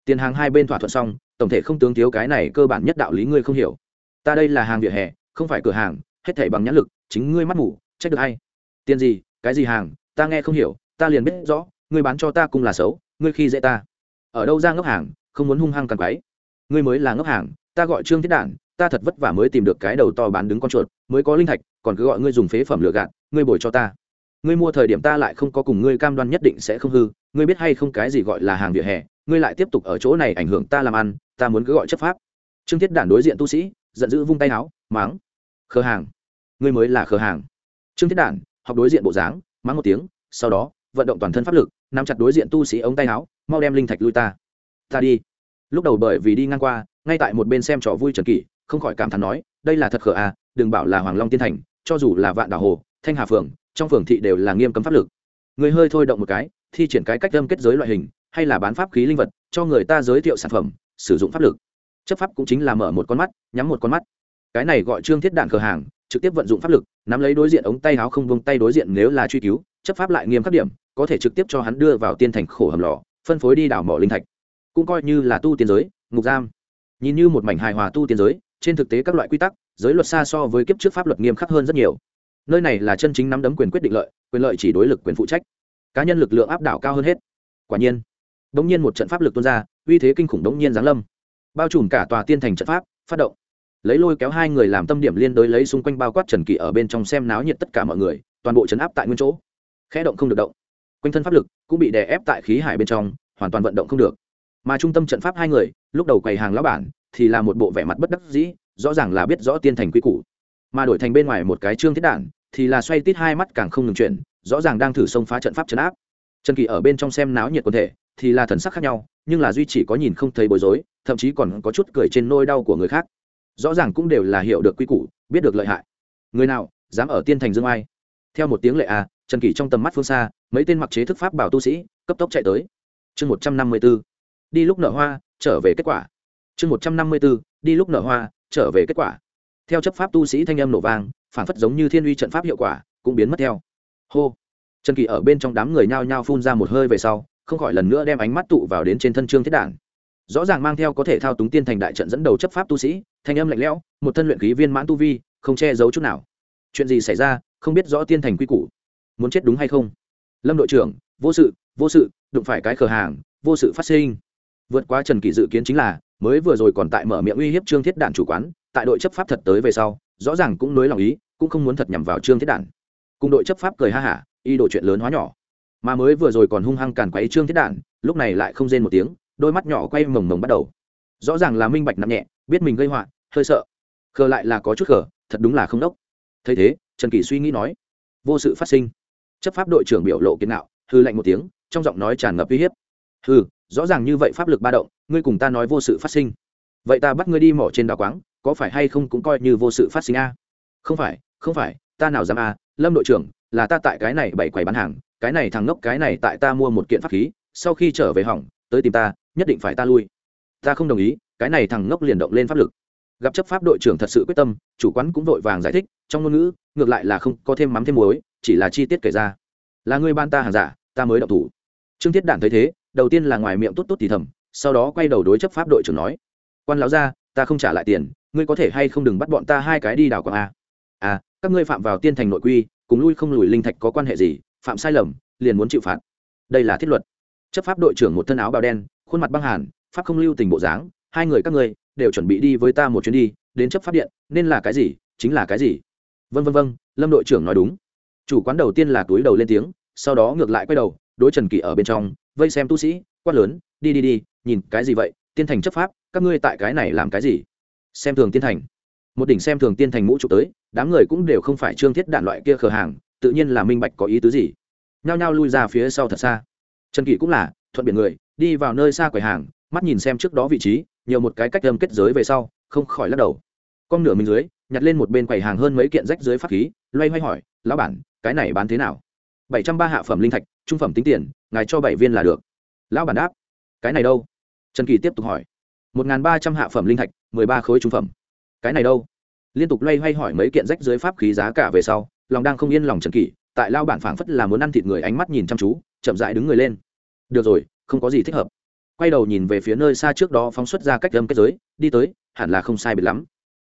Tiền hàng hai bên thỏa thuận xong, tổng thể không tướng thiếu cái này cơ bản nhất đạo lý ngươi không hiểu. Ta đây là hàng vỉa hè, không phải cửa hàng hết thảy bằng nhãn lực, chính ngươi mắt ngủ, trách được hay tiền gì? Cái gì hàng? Ta nghe không hiểu, ta liền biết rõ, ngươi bán cho ta cũng là xấu, ngươi khi dễ ta. Ở đâu ra ngốc hàng, không muốn hung hăng càng quái ngươi mới là ngốc hàng, ta gọi trương thiết đản, ta thật vất vả mới tìm được cái đầu to bán đứng con chuột, mới có linh thạch, còn cứ gọi ngươi dùng phế phẩm lừa gạt, ngươi bồi cho ta. Ngươi mua thời điểm ta lại không có cùng ngươi cam đoan nhất định sẽ không hư, ngươi biết hay không cái gì gọi là hàng vỉa hè, ngươi lại tiếp tục ở chỗ này ảnh hưởng ta làm ăn, ta muốn cứ gọi chấp pháp. Trương thiết đản đối diện tu sĩ, giận dữ vung tay áo máng khờ hàng ngươi mới là khờ hàng. Trương thiết đản, học đối diện bộ dáng, mắng một tiếng, sau đó, vận động toàn thân pháp lực, nắm chặt đối diện tu sĩ ống tay áo, mau đem linh thạch lui ta. Ta đi. Lúc đầu bởi vì đi ngang qua, ngay tại một bên xem trò vui trần kỷ, không khỏi cảm thán nói, đây là thật khờ à đừng bảo là hoàng long tiên thành, cho dù là vạn đảo hồ, thanh hà phường trong phường thị đều là nghiêm cấm pháp lực. Người hơi thôi động một cái, thi triển cái cách đâm kết giới loại hình, hay là bán pháp khí linh vật, cho người ta giới thiệu sản phẩm, sử dụng pháp lực. Chấp pháp cũng chính là mở một con mắt, nhắm một con mắt. Cái này gọi trương thiết đạn cửa hàng trực tiếp vận dụng pháp lực, nắm lấy đối diện ống tay áo không vung tay đối diện nếu là truy cứu, chấp pháp lại nghiêm khắc điểm, có thể trực tiếp cho hắn đưa vào tiên thành khổ hầm lò, phân phối đi đảo mỏ linh thạch. Cũng coi như là tu tiên giới, ngục giam. Nhìn như một mảnh hài hòa tu tiên giới, trên thực tế các loại quy tắc, giới luật xa so với kiếp trước pháp luật nghiêm khắc hơn rất nhiều. Nơi này là chân chính nắm đấm quyền quyết định lợi, quyền lợi chỉ đối lực quyền phụ trách. Cá nhân lực lượng áp đảo cao hơn hết. Quả nhiên, đống nhiên một trận pháp lực tuôn ra, uy thế kinh khủng đống nhiên giáng lâm. Bao trùm cả tòa tiên thành trận pháp, phát động lấy lôi kéo hai người làm tâm điểm liên đối lấy xung quanh bao quát trần kỳ ở bên trong xem náo nhiệt tất cả mọi người, toàn bộ chấn áp tại nguyên chỗ. Khẽ động không được động. Quanh thân pháp lực cũng bị đè ép tại khí hải bên trong, hoàn toàn vận động không được. Mà trung tâm trận pháp hai người, lúc đầu quầy hàng lão bản thì là một bộ vẻ mặt bất đắc dĩ, rõ ràng là biết rõ tiên thành quy củ. Mà đổi thành bên ngoài một cái trương thiết đản thì là xoay tít hai mắt càng không ngừng chuyển, rõ ràng đang thử xông phá trận pháp chấn áp. Trần kỳ ở bên trong xem náo nhiệt quần thể thì là thần sắc khác nhau, nhưng là duy chỉ có nhìn không thấy bối rối, thậm chí còn có chút cười trên nôi đau của người khác rõ ràng cũng đều là hiểu được quy củ, biết được lợi hại. Người nào dám ở tiên thành dương ai theo một tiếng lệ a trần kỷ trong tầm mắt phương xa, mấy tên mặc chế thức pháp bảo tu sĩ cấp tốc chạy tới. Chương một trăm năm mươi b ố đi lúc nở hoa, trở về kết quả. Chương một trăm năm mươi b ố đi lúc nở hoa, trở về kết quả. Theo chấp pháp tu sĩ thanh âm nổ vang, phản phất giống như thiên uy trận pháp hiệu quả, cũng biến mất theo. Hô! Trần kỳ ở bên trong đám người nhao nhao phun ra một hơi về sau, không khỏi lần nữa đem ánh mắt tụ vào đến trên thân trương thiết đản. Rõ ràng mang theo có thể thao túng tiên thành đại trận dẫn đầu chấp pháp tu sĩ thanh âm lạnh lẽo, một thân luyện khí viên mãn tu vi, không che giấu chút nào. Chuyện gì xảy ra, không biết rõ tiên thành quy củ. Muốn chết đúng hay không? Lâm đội trưởng, vô sự vô sự, đụng phải cái khờ hàng, vô sự phát sinh. Vượt qua trần kỳ dự kiến chính là, mới vừa rồi còn tại mở miệng uy hiếp trương thiết đản chủ quán, tại đội chấp pháp thật tới về sau, rõ ràng cũng nới lòng ý, cũng không muốn thật nhằm vào trương thiết đản cùng đội chấp pháp cười ha hả y độ chuyện lớn hóa nhỏ. Mà mới vừa rồi còn hung hăng càn quấy trương thiết đản lúc này lại không rên một tiếng, đôi mắt nhỏ quay mồng mồng bắt đầu. Rõ ràng là minh bạch nặng nhẹ, biết mình gây họa hơi sợ. Khờ lại là có chút khờ, thật đúng là không đốc. Thấy thế, trần kỳ suy nghĩ nói, vô sự phát sinh. Chấp pháp đội trưởng biểu lộ kiến nạo hư lạnh một tiếng, trong giọng nói tràn ngập uy hiếp. Hư rõ ràng như vậy pháp lực ba động, ngươi cùng ta nói vô sự phát sinh. Vậy ta bắt ngươi đi mỏ trên đào quáng, có phải hay không cũng coi như vô sự phát sinh a? Không phải không phải, ta nào dám a, lâm đội trưởng, là ta tại cái này bảy quầy bán hàng, cái này thằng ngốc, cái này tại ta mua một kiện pháp khí, sau khi trở về hỏng, tới tìm ta, nhất định phải ta lui. Ta không đồng ý, cái này thằng ngốc liền động lên pháp lực gặp chấp pháp đội trưởng thật sự quyết tâm, chủ quán cũng vội vàng giải thích, trong ngôn ngữ, ngược lại là không có thêm mắm thêm muối, chỉ là chi tiết kể ra. Là ngươi ban ta hàng giả, ta mới động thủ. Trương thiết đản thấy thế, đầu tiên là ngoài miệng tốt tốt thì thầm, sau đó quay đầu đối chấp pháp đội trưởng nói, quan lão ra ta không trả lại tiền, ngươi có thể hay không đừng bắt bọn ta hai cái đi đào quảng a? À các ngươi phạm vào tiên thành nội quy, cùng lui không lùi linh thạch có quan hệ gì, phạm sai lầm, liền muốn chịu phạt. Đây là thiết luật. Chấp pháp đội trưởng một thân áo bào đen, khuôn mặt băng hàn, pháp không lưu tình bộ dáng, hai người các ngươi đều chuẩn bị đi với ta một chuyến đi, đến chấp pháp điện, nên là cái gì, chính là cái gì. Vân vân vân lâm đội trưởng nói đúng. Chủ quán đầu tiên là túi đầu lên tiếng, sau đó ngược lại quay đầu, đối trần kỳ ở bên trong, vây xem tu sĩ, quát lớn, đi đi đi, nhìn cái gì vậy? Tiên thành chấp pháp, các ngươi tại cái này làm cái gì? Xem thường tiên thành. Một đỉnh xem thường tiên thành mũ trụ tới, đám người cũng đều không phải trương thiết đạn loại kia khờ hàng, tự nhiên là minh bạch có ý tứ gì. Nhao nhao lui ra phía sau thật xa. Trần kỷ cũng là, thuận biển người, đi vào nơi xa quầy hàng mắt nhìn xem trước đó vị trí, nhiều một cái cách âm kết giới về sau, không khỏi lắc đầu. Con nửa mình dưới, nhặt lên một bên quầy hàng hơn mấy kiện rách dưới pháp khí, loay hoay hỏi, lão bản, cái này bán thế nào? Bảy trăm ba hạ phẩm linh thạch, trung phẩm tính tiền, ngài cho bảy viên là được. Lão bản đáp, cái này đâu? Trần kỳ tiếp tục hỏi, một n g h n ba trăm hạ phẩm linh thạch, mười ba khối trung phẩm. Cái này đâu? Liên tục loay hoay hỏi mấy kiện rách dưới pháp khí giá cả về sau, lòng đang không yên lòng trần kỳ, tại lao bản phảng phất là muốn ăn thịt người ánh mắt nhìn chăm chú, chậm dại đứng người lên. Được rồi, không có gì thích hợp quay đầu nhìn về phía nơi xa trước đó phóng xuất ra cách âm kết giới, đi tới, hẳn là không sai biệt lắm.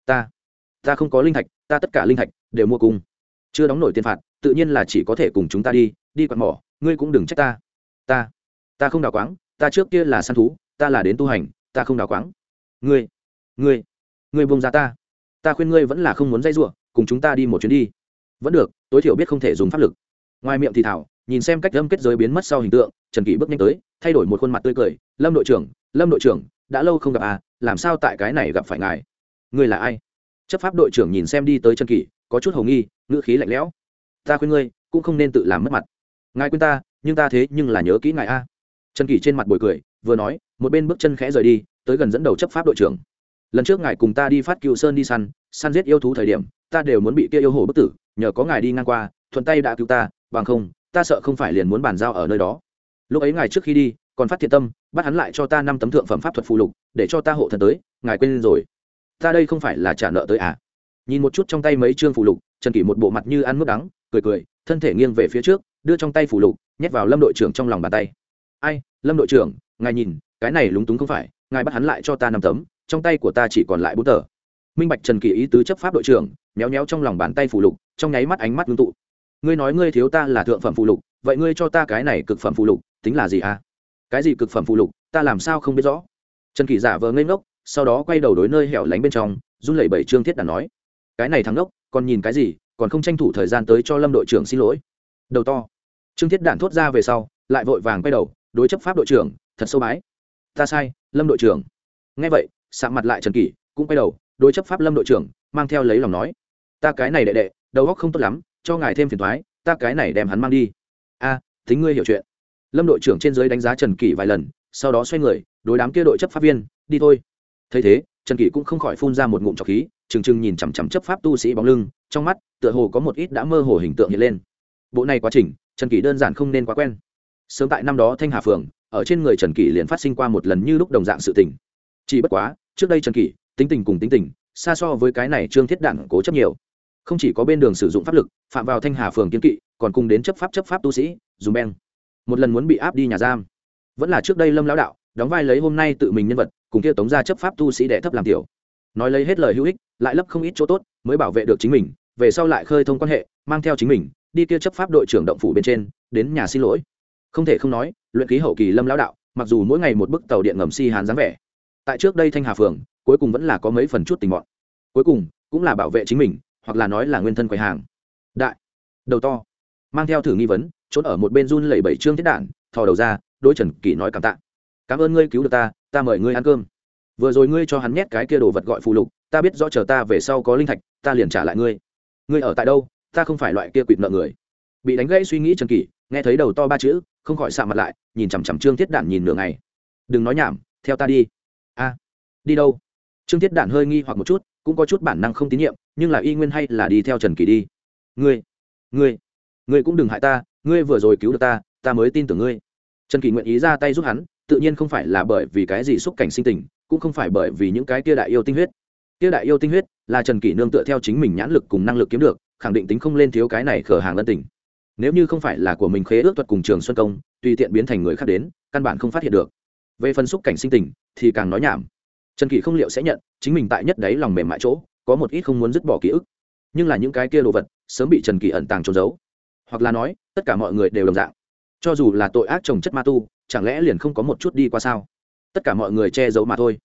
Ta ta không có linh thạch, ta tất cả linh thạch đều mua cùng. Chưa đóng nổi tiền phạt, tự nhiên là chỉ có thể cùng chúng ta đi đi quạt mỏ, ngươi cũng đừng trách ta. Ta ta không đào quáng, ta trước kia là săn thú, ta là đến tu hành, ta không đào quáng. Ngươi ngươi ngươi buông ra ta. Ta khuyên ngươi vẫn là không muốn dây giụa cùng chúng ta đi một chuyến đi. Vẫn được, tối thiểu biết không thể dùng pháp lực. Ngoài miệng thì thảo nhìn xem cách lâm kết giới biến mất sau hình tượng, trần kỷ bước nhanh tới, thay đổi một khuôn mặt tươi cười, lâm đội trưởng, lâm đội trưởng, đã lâu không gặp à làm sao tại cái này gặp phải ngài? Ngươi là ai? Chấp pháp đội trưởng nhìn xem đi tới trần kỷ, có chút hầu nghi, ngữ khí lạnh lẽo. Ta khuyên ngươi, cũng không nên tự làm mất mặt. Ngài quên ta, nhưng ta thế nhưng là nhớ kỹ ngài a. Trần kỷ trên mặt bồi cười, vừa nói, một bên bước chân khẽ rời đi, tới gần dẫn đầu chấp pháp đội trưởng. Lần trước ngài cùng ta đi phát cựu sơn đi săn săn giết yêu thú thời điểm, ta đều muốn bị kia yêu hồ bức tử, nhờ có ngài đi ngang qua, thuận tay đã cứu ta, bằng không ta sợ không phải liền muốn bàn giao ở nơi đó. Lúc ấy ngài trước khi đi, còn phát thiện tâm, bắt hắn lại cho ta năm tấm thượng phẩm pháp thuật phù lục, để cho ta hộ thần tới, ngài quên rồi. Ta đây không phải là trả nợ tới à? Nhìn một chút trong tay mấy chương phù lục, trần kỷ một bộ mặt như ăn mướp đắng, cười cười, thân thể nghiêng về phía trước, đưa trong tay phù lục, nhét vào lâm đội trưởng trong lòng bàn tay. Ai, lâm đội trưởng, ngài nhìn, cái này lúng túng không phải, ngài bắt hắn lại cho ta năm tấm, trong tay của ta chỉ còn lại bốn tờ. Minh bạch trần kỳ ý tứ chấp pháp đội trưởng, méo méo trong lòng bàn tay phù lục, trong nháy mắt ánh mắt ngưng tụ ngươi nói ngươi thiếu ta là thượng phẩm phụ lục, vậy ngươi cho ta cái này cực phẩm phụ lục, tính là gì à? Cái gì cực phẩm phụ lục, ta làm sao không biết rõ? Trần kỳ giả vờ ngây ngốc, sau đó quay đầu đối nơi hẻo lánh bên trong, run lẩy bẩy trương thiết đàn nói, cái này thắng ngốc, còn nhìn cái gì, còn không tranh thủ thời gian tới cho lâm đội trưởng xin lỗi. Đầu to. Trương thiết đản thốt ra về sau, lại vội vàng quay đầu, đối chấp pháp đội trưởng, thật sâu bái. Ta sai, lâm đội trưởng. Nghe vậy, sạm mặt lại trần kỷ, cũng quay đầu, đối chấp pháp lâm đội trưởng, mang theo lấy lòng nói, ta cái này đệ đệ, đầu óc không tốt lắm cho ngài thêm phiền thoái ta cái này đem hắn mang đi. A à, thính ngươi hiểu chuyện. Lâm đội trưởng trên dưới đánh giá trần kỷ vài lần sau đó xoay người đối đám kia đội chấp pháp viên đi thôi. Thấy thế trần kỷ cũng không khỏi phun ra một ngụm trọc khí trừng trừng nhìn chằm chằm chấp pháp tu sĩ bóng lưng trong mắt tựa hồ có một ít đã mơ hồ hình tượng hiện lên. Bộ này quá trình trần kỷ đơn giản không nên quá quen. Sớm tại năm đó thanh hà phường ở trên người trần kỷ liền phát sinh qua một lần như lúc đồng dạng sự tình. Chỉ bất quá trước đây trần kỷ tính tình cùng tính tình xa so với cái này trương thiết đạn cố chấp nhiều không chỉ có bên đường sử dụng pháp lực, phạm vào thanh hà phường kiên kỵ, còn cùng đến chấp pháp chấp pháp tu sĩ, dùng beng. Một lần muốn bị áp đi nhà giam. Vẫn là trước đây lâm lão đạo, đóng vai lấy hôm nay tự mình nhân vật, cùng kia tống ra chấp pháp tu sĩ đệ thấp làm tiểu. Nói lấy hết lời hữu ích, lại lấp không ít chỗ tốt, mới bảo vệ được chính mình, về sau lại khơi thông quan hệ, mang theo chính mình, đi kia chấp pháp đội trưởng động phủ bên trên, đến nhà xin lỗi. Không thể không nói, luyện ký hậu kỳ lâm lão đạo, mặc dù mỗi ngày một bức tàu điện ngầm si hàn dáng vẻ, tại trước đây thanh hà phường, cuối cùng vẫn là có mấy phần chút tình mọn cuối cùng, cũng là bảo vệ chính mình hoặc là nói là nguyên thân quầy hàng. Đại, đầu to. Mang theo thử nghi vấn trốn ở một bên run lẩy bẩy trương thiết đạn thò đầu ra đôi trần kỷ nói cảm tạ. Cảm ơn ngươi cứu được ta ta mời ngươi ăn cơm. Vừa rồi ngươi cho hắn nhét cái kia đồ vật gọi phù lục, ta biết rõ chờ ta về sau có linh thạch, ta liền trả lại ngươi. Ngươi ở tại đâu, ta không phải loại kia quỵt nợ người. Bị đánh gãy suy nghĩ trần kỷ, nghe thấy đầu to ba chữ, không khỏi xạ mặt lại, nhìn chằm chằm trương thiết đản nhìn nửa ngày. Đừng nói nhảm, theo ta đi. A, đi đâu? Trương thiết đản hơi nghi hoặc một chút, cũng có chút bản năng không tín nhiệm nhưng là y nguyên hay là đi theo trần kỳ đi. Ngươi ngươi ngươi cũng đừng hại ta, ngươi vừa rồi cứu được ta ta mới tin tưởng ngươi. Trần kỳ nguyện ý ra tay giúp hắn, tự nhiên không phải là bởi vì cái gì xúc cảnh sinh tình, cũng không phải bởi vì những cái kia đại yêu tinh huyết. Kia đại yêu tinh huyết là trần Kỳ nương tựa theo chính mình nhãn lực cùng năng lực kiếm được, khẳng định tính không lên thiếu cái này khở hàng ân tình. Nếu như không phải là của mình khế ước thuật cùng trường xuân công, tùy tiện biến thành người khác đến, căn bản không phát hiện được. Về phần xúc cảnh sinh tình, thì càng nói nhảm. Trần Kỳ không liệu sẽ nhận, chính mình tại nhất đấy lòng mềm mại chỗ có một ít không muốn dứt bỏ ký ức. Nhưng là những cái kia đồ vật, sớm bị trần Kỳ ẩn tàng trốn giấu. Hoặc là nói, tất cả mọi người đều đồng dạng. Cho dù là tội ác trồng chất ma tu, chẳng lẽ liền không có một chút đi qua sao? Tất cả mọi người che giấu mà thôi.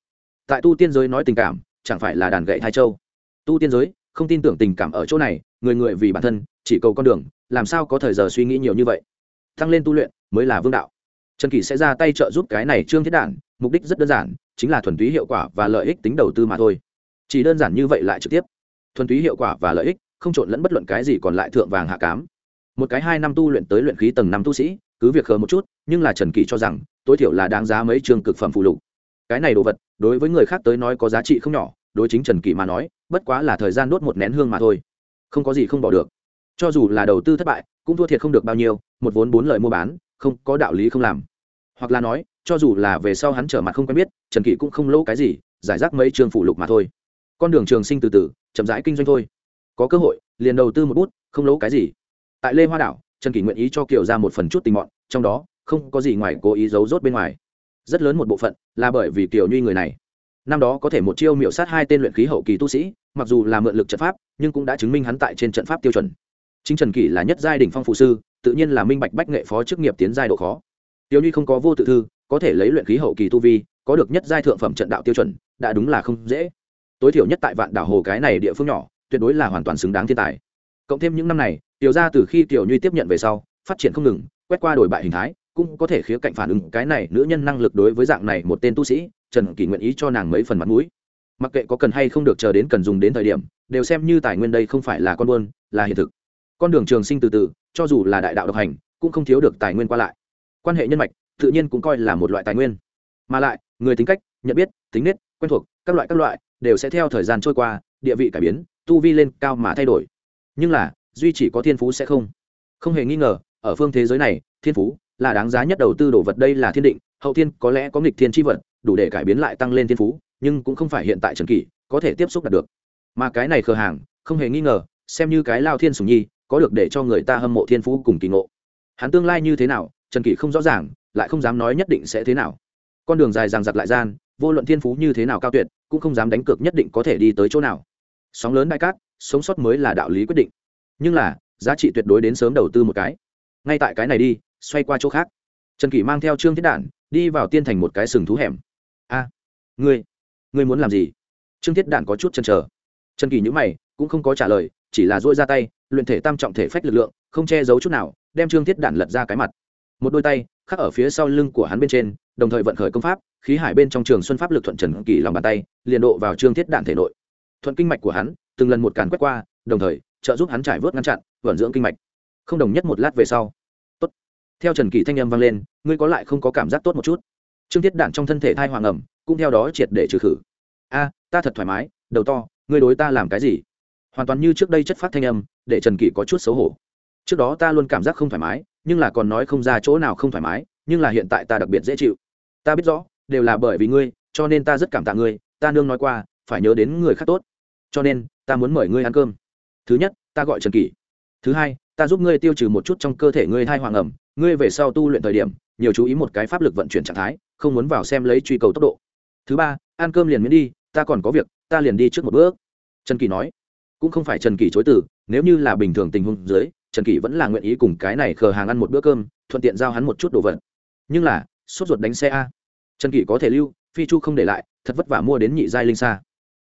Tại tu tiên giới nói tình cảm, chẳng phải là đàn gậy thai châu. Tu tiên giới, không tin tưởng tình cảm ở chỗ này, người người vì bản thân, chỉ cầu con đường, làm sao có thời giờ suy nghĩ nhiều như vậy? Tăng lên tu luyện mới là vương đạo. Trần kỳ sẽ ra tay trợ giúp cái này trương thiết đản, mục đích rất đơn giản, chính là thuần túy hiệu quả và lợi ích tính đầu tư mà thôi chỉ đơn giản như vậy lại trực tiếp. Thuần túy hiệu quả và lợi ích, không trộn lẫn bất luận cái gì còn lại thượng vàng hạ cám. Một cái hai năm tu luyện tới luyện khí tầng năm tu sĩ, cứ việc khờ một chút, nhưng là trần kỳ cho rằng, tối thiểu là đáng giá mấy trường cực phẩm phụ lục. Cái này đồ vật, đối với người khác tới nói có giá trị không nhỏ, đối chính trần kỳ mà nói, bất quá là thời gian đốt một nén hương mà thôi. Không có gì không bỏ được. Cho dù là đầu tư thất bại, cũng thua thiệt không được bao nhiêu, một vốn bốn lời mua bán, không có đạo lý không làm. Hoặc là nói, cho dù là về sau hắn trở mặt không quen biết, trần kỷ cũng không lỗ cái gì, giải rác mấy trường phụ lục mà thôi con đường trường sinh từ từ, chậm rãi kinh doanh thôi. Có cơ hội, liền đầu tư một bút, không lỗ cái gì. Tại lê hoa đảo, trần kỷ nguyện ý cho kiều ra một phần chút tình mọn, trong đó, không có gì ngoài cố ý giấu rốt bên ngoài. Rất lớn một bộ phận là bởi vì kiều nhuy người này. Năm đó có thể một chiêu miểu sát hai tên luyện khí hậu kỳ tu sĩ, mặc dù là mượn lực trận pháp, nhưng cũng đã chứng minh hắn tại trên trận pháp tiêu chuẩn. Chính trần kỷ là nhất giai đ ỉ n h phong phụ sư, tự nhiên là minh bạch bách nghệ phó chức nghiệp tiến giai độ khó. Tiêu nhi không có vô tự thư, có thể lấy luyện khí hậu kỳ tu vi, có được nhất giai thượng phẩm trận đạo tiêu chuẩn, đã đúng là không dễ tối thiểu nhất tại vạn đảo hồ cái này địa phương nhỏ, tuyệt đối là hoàn toàn xứng đáng thiên tài. Cộng thêm những năm này, tiểu ra từ khi tiểu nhuy tiếp nhận về sau, phát triển không ngừng, quét qua đổi bại hình thái, cũng có thể khía cạnh phản ứng cái này nữ nhân năng lực đối với dạng này một tên tu sĩ, trần kỷ nguyện ý cho nàng mấy phần mặt mũi. Mặc kệ có cần hay không được chờ đến cần dùng đến thời điểm, đều xem như tài nguyên đây không phải là con buôn, là hiện thực. Con đường trường sinh từ từ, cho dù là đại đạo độc hành, cũng không thiếu được tài nguyên qua lại. Quan hệ nhân mạch, tự nhiên cũng coi là một loại tài nguyên. Mà lại, người tính cách, nhận biết, tính nết, quen thuộc, các loại các loại đều sẽ theo thời gian trôi qua, địa vị cải biến, tu vi lên cao mà thay đổi. Nhưng là, duy chỉ có thiên phú sẽ không. Không hề nghi ngờ, ở phương thế giới này, thiên phú là đáng giá nhất đầu tư đồ vật đây là thiên định, hậu thiên có lẽ có nghịch thiên tri vật, đủ để cải biến lại tăng lên thiên phú, nhưng cũng không phải hiện tại trần kỷ có thể tiếp xúc đạt được. Mà cái này khờ hàng, không hề nghi ngờ, xem như cái lao thiên sùng nhi, có được để cho người ta hâm mộ thiên phú cùng kỳ ngộ. Hắn tương lai như thế nào, trần kỷ không rõ ràng, lại không dám nói nhất định sẽ thế nào. Con đường dài ràng giặc lại gian, vô luận thiên phú như thế nào cao tuyệt cũng không dám đánh cược nhất định có thể đi tới chỗ nào. Sóng lớn đại cát, sống sót mới là đạo lý quyết định. Nhưng là, giá trị tuyệt đối đến sớm đầu tư một cái. Ngay tại cái này đi, xoay qua chỗ khác. Trần kỷ mang theo trương thiết đản, đi vào tiên thành một cái sừng thú hẻm. A, ngươi ngươi muốn làm gì? Trương thiết đản có chút chần chờ. Trần kỳ nhữ mày, cũng không có trả lời, chỉ là dỗi ra tay, luyện thể tam trọng thể phách lực lượng, không che giấu chút nào, đem trương thiết đản lật ra cái mặt. Một đôi tay, khắc ở phía sau lưng của hắn bên trên, đồng thời vận khởi công pháp khí hải bên trong trường xuân pháp lực thuận trần kỳ lòng bàn tay, liền độ vào trương thiết đạn thể nội. Thuận kinh mạch của hắn, từng lần một càn quét qua, đồng thời, trợ giúp hắn trải vớt ngăn chặn, vận dưỡng kinh mạch. Không đồng nhất một lát về sau. Tốt. Theo trần kỳ thanh âm vang lên, ngươi có lại không có cảm giác tốt một chút? Trương thiết Đạn trong thân thể thai hoàng ẩm, cũng theo đó triệt để trừ khử. A, ta thật thoải mái, đầu to, ngươi đối ta làm cái gì? Hoàn toàn như trước đây chất phát thanh âm, để trần kỳ có chút xấu hổ. Trước đó ta luôn cảm giác không thoải mái, nhưng là còn nói không ra chỗ nào không thoải mái, nhưng là hiện tại ta đặc biệt dễ chịu. Ta biết rõ đều là bởi vì ngươi, cho nên ta rất cảm tạ ngươi, ta nương nói qua, phải nhớ đến người khác tốt. Cho nên, ta muốn mời ngươi ăn cơm. Thứ nhất, ta gọi trần kỷ. Thứ hai, ta giúp ngươi tiêu trừ một chút trong cơ thể ngươi thai hoàng ẩm, ngươi về sau tu luyện thời điểm, nhiều chú ý một cái pháp lực vận chuyển trạng thái, không muốn vào xem lấy truy cầu tốc độ. Thứ ba, ăn cơm liền miễn đi, ta còn có việc, ta liền đi trước một bước. Trần kỳ nói. Cũng không phải trần kỳ chối từ, nếu như là bình thường tình huống dưới, trần kỳ vẫn là nguyện ý cùng cái này khờ hàng ăn một bữa cơm, thuận tiện giao hắn một chút đồ vật. Nhưng là, sốt ruột đánh xe a trần kỷ có thể lưu, phi chu không để lại, thật vất vả mua đến nhị giai linh xa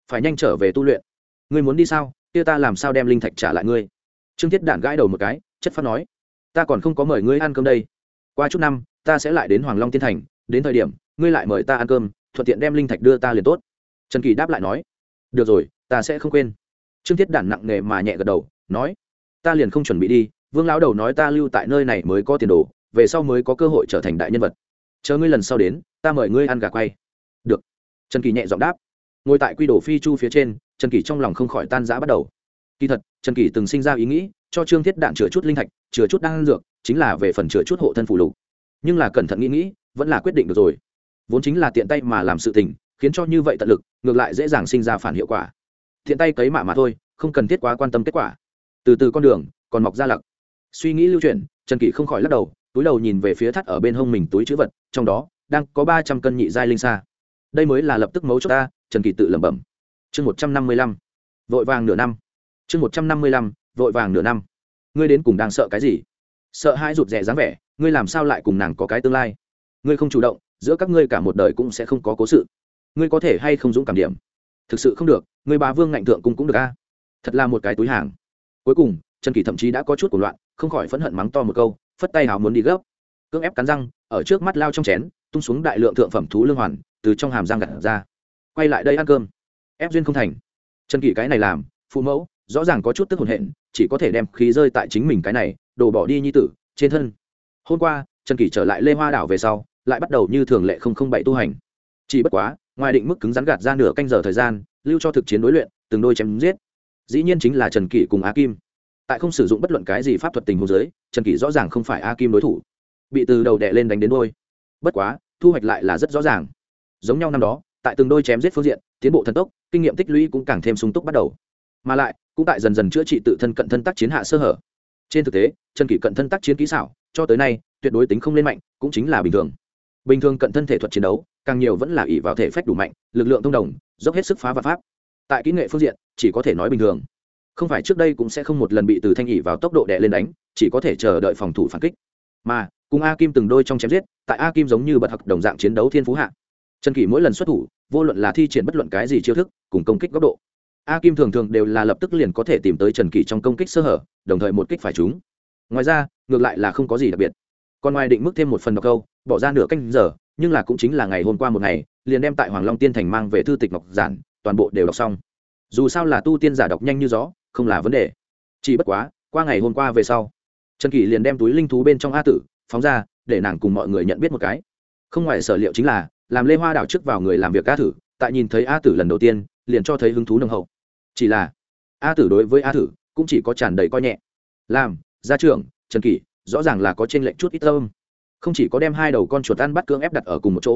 phải nhanh trở về tu luyện. Ngươi muốn đi sao? Kia ta làm sao đem linh thạch trả lại ngươi? Trương thiết Đản gãi đầu một cái, chất phát nói, ta còn không có mời ngươi ăn cơm đây. Qua chút năm, ta sẽ lại đến hoàng long tiên thành, đến thời điểm, ngươi lại mời ta ăn cơm, thuận tiện đem linh thạch đưa ta liền tốt. Trần kỳ đáp lại nói, được rồi, ta sẽ không quên. Trương thiết đản nặng nề mà nhẹ gật đầu, nói, ta liền không chuẩn bị đi, vương lão đầu nói ta lưu tại nơi này mới có tiền đồ, về sau mới có cơ hội trở thành đại nhân vật. Chờ ngươi lần sau đến ta mời ngươi ăn gà quay. Được. Trần kỳ nhẹ giọng đáp. Ngồi tại quy đồ phi chu phía trên, trần kỳ trong lòng không khỏi tan giã bắt đầu. Kỳ thật, trần kỳ từng sinh ra ý nghĩ, cho trương thiết đạn chứa chút linh thạch chứa chút đan dược, chính là về phần chứa chút hộ thân phù lục. Nhưng là cẩn thận nghĩ nghĩ, vẫn là quyết định được rồi. Vốn chính là tiện tay mà làm sự tình, khiến cho như vậy tận lực, ngược lại dễ dàng sinh ra phản hiệu quả. Thiện tay cấy mạ mà thôi, không cần thiết quá quan tâm kết quả. Từ từ con đường, còn mọc ra lặc. Suy nghĩ lưu chuyển, trần kỷ không khỏi lắc đầu, túi đầu nhìn về phía thắt ở bên hông mình túi chữ vật, trong đó đang có ba trăm cân nhị giai linh xa đây mới là lập tức mấu chốt ta, trần kỷ tự lẩm bẩm. Chương một trăm năm mươi lăm. Vội vàng nửa năm. Chương một trăm năm mươi lăm, vội vàng nửa năm. Ngươi đến cùng đang sợ cái gì? Sợ hai rụt rè dáng vẻ, ngươi làm sao lại cùng nàng có cái tương lai? Ngươi không chủ động, giữa các ngươi cả một đời cũng sẽ không có cố sự. Ngươi có thể hay không dũng cảm điểm? Thực sự không được, ngươi bá vương ngạnh thượng cung cũng được a. Thật là một cái túi hàng. Cuối cùng, trần kỳ thậm chí đã có chút của loạn, không khỏi phẫn hận mắng to một câu, phất tay hào muốn đi gấp. Cưỡng ép cắn răng, ở trước mắt lao trong chén tung xuống đại lượng thượng phẩm thú lương hoàn, từ trong hàm răng gặt ra. Quay lại đây ăn cơm. Ép duyên không thành. Trần kỷ cái này làm, phụ mẫu, rõ ràng có chút tức hồn hện chỉ có thể đem khí rơi tại chính mình cái này, đổ bỏ đi như tử, trên thân. Hôm qua, trần kỷ trở lại lê hoa đảo về sau, lại bắt đầu như thường lệ không không bảy tu hành. Chỉ bất quá, ngoài định mức cứng rắn gạt ra nửa canh giờ thời gian, lưu cho thực chiến đối luyện, từng đôi chém giết. Dĩ nhiên chính là trần kỷ cùng a kim. Tại không sử dụng bất luận cái gì pháp thuật tình hồ dưới, trần kỷ rõ ràng không phải a kim đối thủ. Bị từ đầu đệ lên đánh đến đôi bất quá, thu hoạch lại là rất rõ ràng. Giống nhau năm đó, tại từng đôi chém giết phương diện, tiến bộ thần tốc, kinh nghiệm tích lũy cũng càng thêm sung túc bắt đầu. Mà lại, cũng tại dần dần chữa trị tự thân cận thân tác chiến hạ sơ hở. Trên thực tế trần kỷ cận thân tác chiến kỹ xảo, cho tới nay, tuyệt đối tính không lên mạnh, cũng chính là bình thường. Bình thường cận thân thể thuật chiến đấu, càng nhiều vẫn là ỷ vào thể phách đủ mạnh, lực lượng thông đồng, dốc hết sức phá và pháp. Tại kỹ nghệ phương diện, chỉ có thể nói bình thường. Không phải trước đây cũng sẽ không một lần bị từ thanh ỉ vào tốc độ đè lên đánh, chỉ có thể chờ đợi phòng thủ phản kích. Mà cùng a kim từng đôi trong chém giết, tại a kim giống như bật hặc đồng dạng chiến đấu thiên phú hạ. Trần kỷ mỗi lần xuất thủ, vô luận là thi triển bất luận cái gì chiêu thức, cùng công kích góc độ, a kim thường thường đều là lập tức liền có thể tìm tới trần kỷ trong công kích sơ hở, đồng thời một kích phải chúng ngoài ra, ngược lại là không có gì đặc biệt. Còn ngoài định mức thêm một phần đọc câu, bỏ ra nửa canh giờ, nhưng là cũng chính là ngày hôm qua một ngày, liền đem tại hoàng long tiên thành mang về thư tịch ngọc giản, toàn bộ đều đọc xong. Dù sao là tu tiên giả đọc nhanh như gió, không là vấn đề. Chỉ bất quá, qua ngày hôm qua về sau, trần kỷ liền đem túi linh thú bên trong a tử phóng ra để nàng cùng mọi người nhận biết một cái. Không ngoài sở liệu chính là làm lê hoa đảo trước vào người làm việc a thử, tại nhìn thấy a tử lần đầu tiên liền cho thấy hứng thú nồng hậu. Chỉ là a tử đối với a tử cũng chỉ có tràn đầy coi nhẹ. Làm gia trưởng trần kỷ rõ ràng là có t r ê n lệch chút ít tâm. Không chỉ có đem hai đầu con chuột ăn bắt cưỡng ép đặt ở cùng một chỗ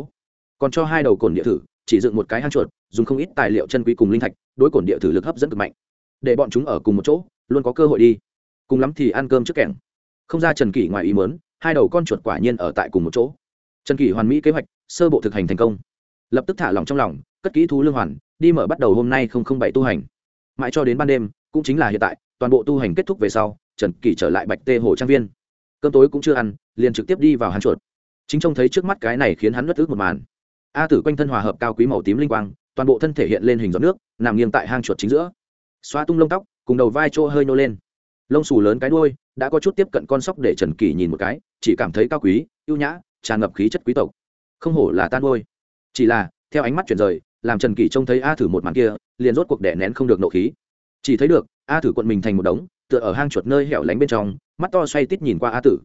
còn cho hai đầu cồn địa thử chỉ dựng một cái hang chuột dùng không ít tài liệu chân quý cùng linh thạch đối cồn địa thử lực hấp dẫn cực mạnh. Để bọn chúng ở cùng một chỗ luôn có cơ hội đi. Cùng lắm thì ăn cơm trước kẻng. Không ra trần kỷ ngoài ý mớn hai đầu con chuột quả nhiên ở tại cùng một chỗ. Trần kỷ hoàn mỹ kế hoạch, sơ bộ thực hành thành công. Lập tức thả lỏng trong lòng, cất kỹ thú lương hoàn, đi mở bắt đầu hôm nay không không bảy tu hành. Mãi cho đến ban đêm, cũng chính là hiện tại, toàn bộ tu hành kết thúc về sau, trần kỷ trở lại bạch tê hồ trang viên. Cơm tối cũng chưa ăn, liền trực tiếp đi vào hắn chuột. Chính trông thấy trước mắt cái này khiến hắn bất ước một màn. A tử quanh thân hòa hợp cao quý màu tím linh quang, toàn bộ thân thể hiện lên hình giọt nước, nằm nghiêng tại hang chuột chính giữa. Xoa tung lông tóc, cùng đầu vai trô hơi nô lên. Lông xù lớn cái đuôi đã có chút tiếp cận con sóc để trần kỳ nhìn một cái, chỉ cảm thấy cao quý, ưu nhã, tràn ngập khí chất quý tộc. Không hổ là tan ngôi chỉ là, theo ánh mắt chuyển rời, làm trần kỳ trông thấy a thử một màn kia, liền rốt cuộc đẻ nén không được nộ khí. Chỉ thấy được, a thử quận mình thành một đống, tựa ở hang chuột nơi hẻo lánh bên trong, mắt to xoay tít nhìn qua a tử.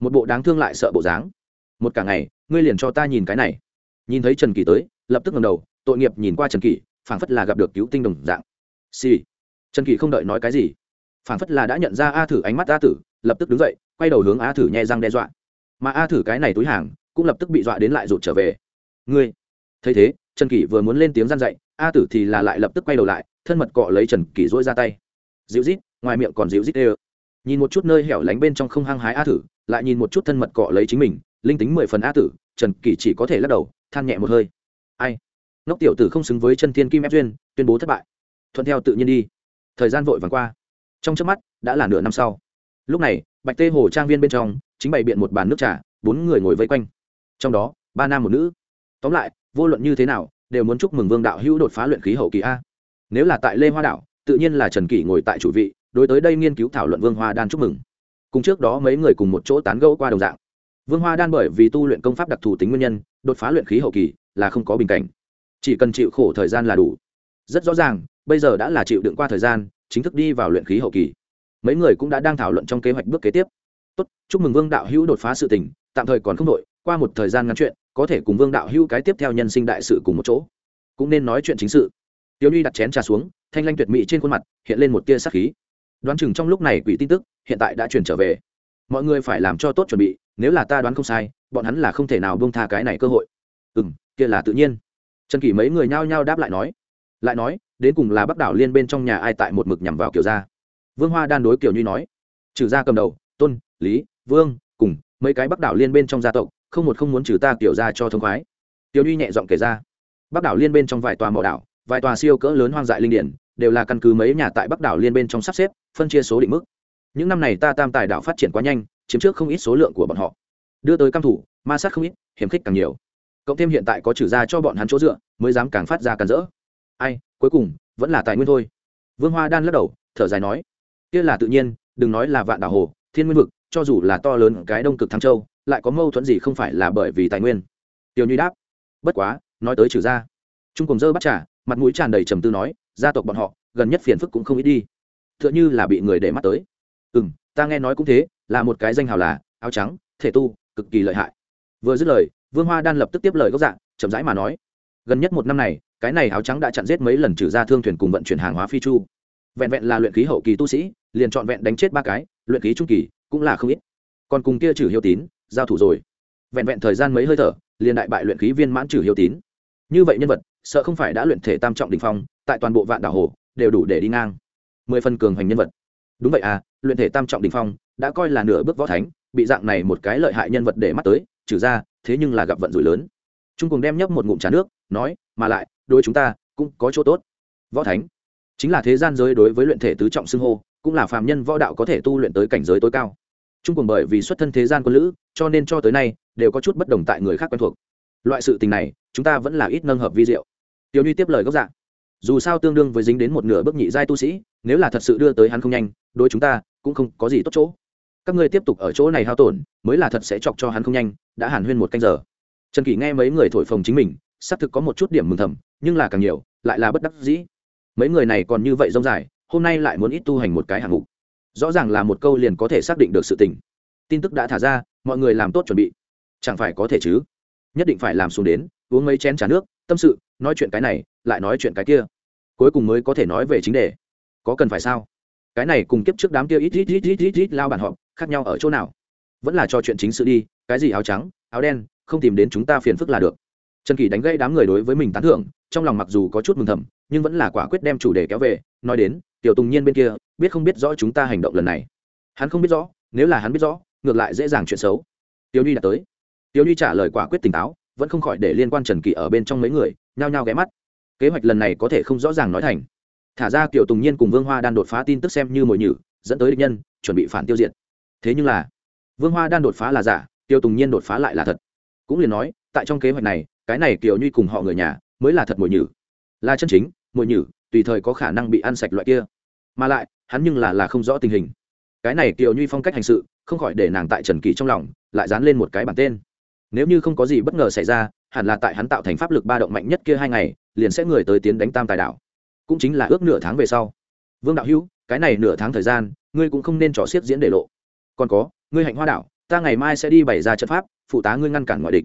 Một bộ đáng thương lại sợ bộ dáng. Một cả ngày, ngươi liền cho ta nhìn cái này. Nhìn thấy trần kỳ tới, lập tức ngầm đầu, tội nghiệp nhìn qua trần kỳ, phảng phất là gặp được cứu tinh đồng dạng. Xì、sì. trần kỳ không đợi nói cái gì phảng phất là đã nhận ra a thử ánh mắt a tử lập tức đứng dậy quay đầu hướng a thử nhẹ răng đe dọa. Mà a thử cái này túi hàng cũng lập tức bị dọa đến lại rụt trở về. Ngươi! Thấy thế trần kỷ vừa muốn lên tiếng gian dậy a tử thì là lại lập tức quay đầu lại thân mật cọ lấy trần kỷ dỗi ra tay. Dịu rít ngoài miệng còn dịu rít ê nhìn một chút nơi hẻo lánh bên trong không hăng hái a Tử, lại nhìn một chút thân mật cọ lấy chính mình linh tính mười phần a tử trần kỷ chỉ có thể lắc đầu than nhẹ một hơi. Ai? Ngốc tiểu tử không xứng với chân thiên kim ép duyên tuyên bố thất bại. Thuận theo tự nhiên đi. Thời gian vội vàng qua trong trước mắt, đã là nửa năm sau. Lúc này, bạch tê hồ trang viên bên trong, chính bày biện một bàn nước trà, bốn người ngồi vây quanh. Trong đó, ba nam một nữ. Tóm lại, vô luận như thế nào, đều muốn chúc mừng vương đạo hữu đột phá luyện khí hậu kỳ a. Nếu là tại lê hoa đạo tự nhiên là trần kỷ ngồi tại chủ vị, đối tới đây nghiên cứu thảo luận vương hoa đan chúc mừng. Cùng trước đó mấy người cùng một chỗ tán gẫu qua đồng dạng. Vương hoa đan bởi vì tu luyện công pháp đặc thù tính nguyên nhân, đột phá luyện khí hậu kỳ, là không có bình cảnh. Chỉ cần chịu khổ thời gian là đủ. Rất rõ ràng, bây giờ đã là chịu đựng qua thời gian chính thức đi vào luyện khí hậu kỳ. Mấy người cũng đã đang thảo luận trong kế hoạch bước kế tiếp. Tốt, chúc mừng vương đạo hữu đột phá sự tình, tạm thời còn không đội, qua một thời gian ngắn chuyện, có thể cùng vương đạo hữu cái tiếp theo nhân sinh đại sự cùng một chỗ. Cũng nên nói chuyện chính sự. Tiêu nhi đặt chén trà xuống, thanh lanh tuyệt mỹ trên khuôn mặt, hiện lên một tia sắc khí. Đoán chừng trong lúc này quỷ tin tức, hiện tại đã truyền trở về. Mọi người phải làm cho tốt chuẩn bị, nếu là ta đoán không sai, bọn hắn là không thể nào buông tha cái này cơ hội. Ừ m kia là tự nhiên. Trần kỷ mấy người nhao nhao đáp lại nói. Lại nói đến cùng là bắc đảo liên bên trong nhà ai tại một mực nhằm vào kiểu gia. Vương hoa đan đối kiểu như nói, trừ gia cầm đầu, tôn, lý, vương, cùng mấy cái bắc đảo liên bên trong gia tộc, không một không muốn trừ ta kiểu gia cho thông khoái. Tiểu như nhẹ giọng kể ra, bắc đảo liên bên trong vài tòa mỏ đảo, vài tòa siêu cỡ lớn hoang dại linh điển, đều là căn cứ mấy nhà tại bắc đảo liên bên trong sắp xếp, phân chia số định mức. Những năm này ta tam tài đảo phát triển quá nhanh, chiếm trước không ít số lượng của bọn họ. Đưa tới căm thủ, ma sát không ít, hiểm khích càng nhiều. Cộng thêm hiện tại có trừ gia cho bọn hắn chỗ dựa, mới dám càng phát ra càng rỡ ai cuối cùng vẫn là tài nguyên thôi. Vương hoa đan lắc đầu thở dài nói kia là tự nhiên đừng nói là vạn đảo hồ thiên nguyên vực cho dù là to lớn cái đông cực thăng châu lại có mâu thuẫn gì không phải là bởi vì tài nguyên? Tiểu nhuy đáp bất quá nói tới trừ ra, trung cùng dơ bắt trả mặt mũi tràn đầy trầm tư nói gia tộc bọn họ gần nhất phiền phức cũng không ít đi. T h ư ợ n h ư là bị người để mắt tới. Ừ m ta nghe nói cũng thế là một cái danh hào là áo trắng thể tu cực kỳ lợi hại. Vừa dứt lời vương hoa đan lập tức tiếp lời gốc dạng chậm rãi mà nói gần nhất một năm này cái này áo trắng đã chặn giết mấy lần trừ ra thương thuyền cùng vận chuyển hàng hóa phi chu. Vẹn vẹn là luyện khí hậu kỳ tu sĩ, liền trọn vẹn đánh chết ba cái, luyện khí trung kỳ cũng là không ít. Còn cùng kia trừ hiếu tín, giao thủ rồi. Vẹn vẹn thời gian mấy hơi thở, liền đại bại luyện khí viên mãn trừ hiếu tín. Như vậy nhân vật, sợ không phải đã luyện thể tam trọng đình phong, tại toàn bộ vạn đảo hồ, đều đủ để đi ngang. Mười phần cường hành nhân vật. Đúng vậy à luyện thể tam trọng đình phong, đã coi là nửa bước võ thánh, bị dạng này một cái lợi hại nhân vật để mắt tới, trừ ra, thế nhưng là gặp vận rủi lớn. Trung cùng đem nhấp một ngụm trà nước, nói, mà lại đối chúng ta cũng có chỗ tốt. Võ thánh, chính là thế gian giới đối với luyện thể tứ trọng xưng hô, cũng là phàm nhân võ đạo có thể tu luyện tới cảnh giới tối cao. Trung cùng bởi vì xuất thân thế gian quân lữ, cho nên cho tới nay đều có chút bất đồng tại người khác quen thuộc. Loại sự tình này, chúng ta vẫn là ít nâng hợp vi diệu. Tiểu nhi tiếp lời gốc dạng dù sao tương đương với dính đến một nửa bước nhị giai tu sĩ, nếu là thật sự đưa tới hắn không nhanh, đối chúng ta cũng không có gì tốt chỗ. Các ngươi tiếp tục ở chỗ này hao tổn, mới là thật sẽ chọc cho hắn không nhanh, đã hàn huyên một canh giờ. Trần kỷ nghe mấy người thổi phồng chính mình, xác thực có một chút điểm mừng thầm nhưng là càng nhiều, lại là bất đắc dĩ. Mấy người này còn như vậy rông dài, hôm nay lại muốn ít tu hành một cái hạng mục. Rõ ràng là một câu liền có thể xác định được sự tình. Tin tức đã thả ra, mọi người làm tốt chuẩn bị. Chẳng phải có thể chứ? Nhất định phải làm xuống đến, uống mấy chén t r à nước, tâm sự, nói chuyện cái này, lại nói chuyện cái kia. Cuối cùng mới có thể nói về chính đề. Có cần phải sao? Cái này cùng kiếp trước đám kia ít ít ít ít ít ít lao bản họp, khác nhau ở chỗ nào? Vẫn là cho chuyện chính sự đi, cái gì áo trắng, áo đen, không tìm đến chúng ta phiền phức là được trần kỳ đánh gây đám người đối với mình tán thưởng, trong lòng mặc dù có chút mừng thầm, nhưng vẫn là quả quyết đem chủ đề kéo về, nói đến, tiểu tùng nhiên bên kia, biết không biết rõ chúng ta hành động lần này. Hắn không biết rõ, nếu là hắn biết rõ, ngược lại dễ dàng chuyện xấu. Tiểu đi đã tới. Tiểu đi trả lời quả quyết tỉnh táo, vẫn không khỏi để liên quan trần kỳ ở bên trong mấy người, nhao nhao ghé mắt. Kế hoạch lần này có thể không rõ ràng nói thành. Thả ra Tiểu tùng nhiên cùng vương hoa đan đột phá tin tức xem như mồi nhử, dẫn tới địch nhân, chuẩn bị phản tiêu diệt. Thế nhưng là, vương hoa đan đột phá là giả tiêu tùng nhiên đột phá lại là thật. Cũng liền nói, tại trong kế hoạch này cái này kiểu như cùng họ người nhà, mới là thật mồi nhử. Là chân chính, mồi nhử, tùy thời có khả năng bị ăn sạch loại kia. Mà lại, hắn nhưng là là không rõ tình hình. Cái này kiều nhuy phong cách hành sự, không khỏi để nàng tại trần kỳ trong lòng, lại dán lên một cái bản tên. Nếu như không có gì bất ngờ xảy ra, hẳn là tại hắn tạo thành pháp lực ba động mạnh nhất kia hai ngày, liền sẽ người tới tiến đánh tam tài Đạo. Cũng chính là ước nửa tháng về sau. Vương đạo hữu, cái này nửa tháng thời gian, ngươi cũng không nên trò xiết diễn để lộ. Còn có, ngươi hạnh hoa đảo ta ngày mai sẽ đi bày ra trận pháp, phụ tá ngươi ngăn cản ngoại địch.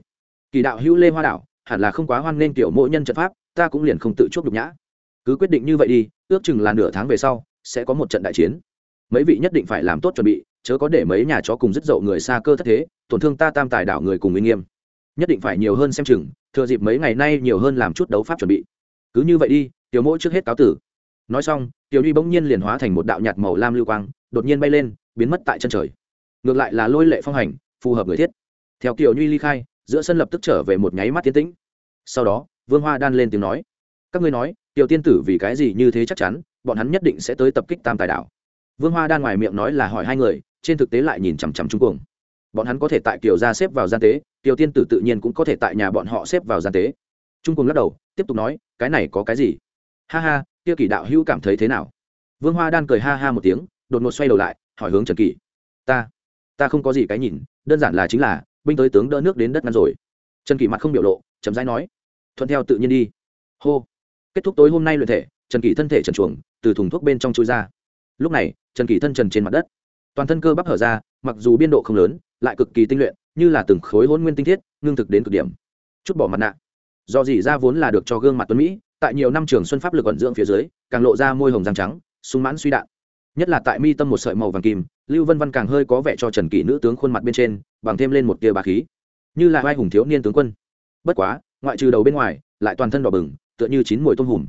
Kỳ đạo hữu lê hoa đảo hẳn là không quá hoan nên kiểu mỗi nhân trận pháp, ta cũng liền không tự chuốc nhục nhã. Cứ quyết định như vậy đi, ước chừng là nửa tháng về sau, sẽ có một trận đại chiến. Mấy vị nhất định phải làm tốt chuẩn bị, chớ có để mấy nhà chó cùng dứt dậu người xa cơ thất thế, tổn thương ta tam tài đảo người cùng uy nghiêm. Nhất định phải nhiều hơn xem chừng, thừa dịp mấy ngày nay nhiều hơn làm chút đấu pháp chuẩn bị. Cứ như vậy đi, tiểu mỗi trước hết cáo tử. Nói xong, tiểu duy bỗng nhiên liền hóa thành một đạo nhạt màu lam lưu quang, đột nhiên bay lên, biến mất tại chân trời. Ngược lại là lôi lệ phong hành, phù hợp người thiết. Theo kiểu duy ly khai giữa sân lập tức trở về một nháy mắt tiến tĩnh. Sau đó, vương hoa đan lên tiếng nói, các ngươi nói, tiểu tiên tử vì cái gì như thế chắc chắn, bọn hắn nhất định sẽ tới tập kích tam tài đảo vương hoa đan ngoài miệng nói là hỏi hai người, trên thực tế lại nhìn chằm chằm trung cuồng bọn hắn có thể tại kiều gia xếp vào gian tế, tiểu tiên tử tự nhiên cũng có thể tại nhà bọn họ xếp vào gian tế. Trung cuồng lắc đầu, tiếp tục nói, cái này có cái gì? Ha ha, kia kỷ đạo hữu cảm thấy thế nào? Vương hoa đan cười ha ha một tiếng, đột ngột xoay đầu lại, hỏi hướng trần kỷ, ta ta không có gì cái nhìn, đơn giản là chính là binh tới tướng đỡ nước đến đất ngăn rồi. Trần kỷ mặt không biểu lộ chấm dãi nói, thuận theo tự nhiên đi. Hô. Kết thúc tối hôm nay luyện thể, trần kỷ thân thể trần chuồng từ thùng thuốc bên trong chui ra. Lúc này, trần kỷ thân trần trên mặt đất. Toàn thân cơ bắp hở ra, mặc dù biên độ không lớn, lại cực kỳ tinh luyện, như là từng khối hôn nguyên tinh thiết, ngưng thực đến cực điểm. Chút bỏ mặt nạ. Do gì ra vốn là được cho gương mặt tuấn mỹ, tại nhiều năm trường xuân pháp lực ẩn dưỡng phía dưới, càng lộ ra môi hồng răng trắng, sung mãn suy đạn nhất là tại mi tâm một sợi màu vàng kim, lưu vân văn càng hơi có vẻ cho trần kỷ nữ tướng khuôn mặt bên trên, bằng thêm lên một tia bà khí. Như là vai hùng thiếu niên tướng quân. Bất quá, ngoại trừ đầu bên ngoài, lại toàn thân đỏ bừng, tựa như chín mùi tôm hùm.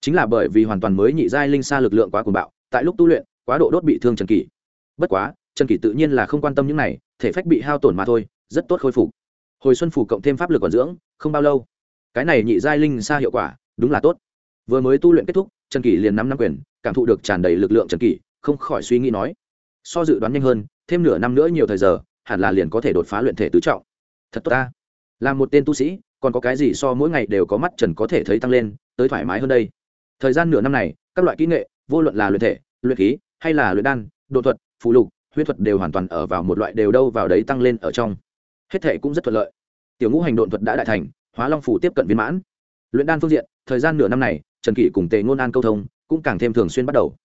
Chính là bởi vì hoàn toàn mới nhị giai linh xa lực lượng quá cuồng bạo, tại lúc tu luyện, quá độ đốt bị thương trần kỷ. Bất quá, trần kỷ tự nhiên là không quan tâm những này, thể phách bị hao tổn mà thôi, rất tốt khôi phục. Hồi xuân phủ cộng thêm pháp lực còn dưỡng, không bao lâu. Cái này nhị giai linh xa hiệu quả, đúng là tốt. Vừa mới tu luyện kết thúc, trần kỷ liền năm năm quyền, cảm thụ được tràn đầy lực lượng trần kỷ không khỏi suy nghĩ nói, so dự đoán nhanh hơn, thêm nửa năm nữa nhiều thời giờ, hẳn là liền có thể đột phá luyện thể tứ trọng. Thật tốt ta. Là một tên tu sĩ, còn có cái gì so mỗi ngày đều có mắt trần có thể thấy tăng lên, tới thoải mái hơn đây. Thời gian nửa năm này, các loại kỹ nghệ, vô luận là luyện thể, luyện khí, hay là luyện đan, độ thuật phụ lục, huyết thuật đều hoàn toàn ở vào một loại đều đâu vào đấy tăng lên ở trong. Hết thể cũng rất thuận lợi. Tiểu ngũ hành độn thuật đã đại thành, hóa long phủ tiếp cận viên mãn. Luyện đan phương diện, thời gian nửa năm này, trần kỷ cùng tề ngôn an câu thông, cũng càng thêm thường xuyên bắt đầu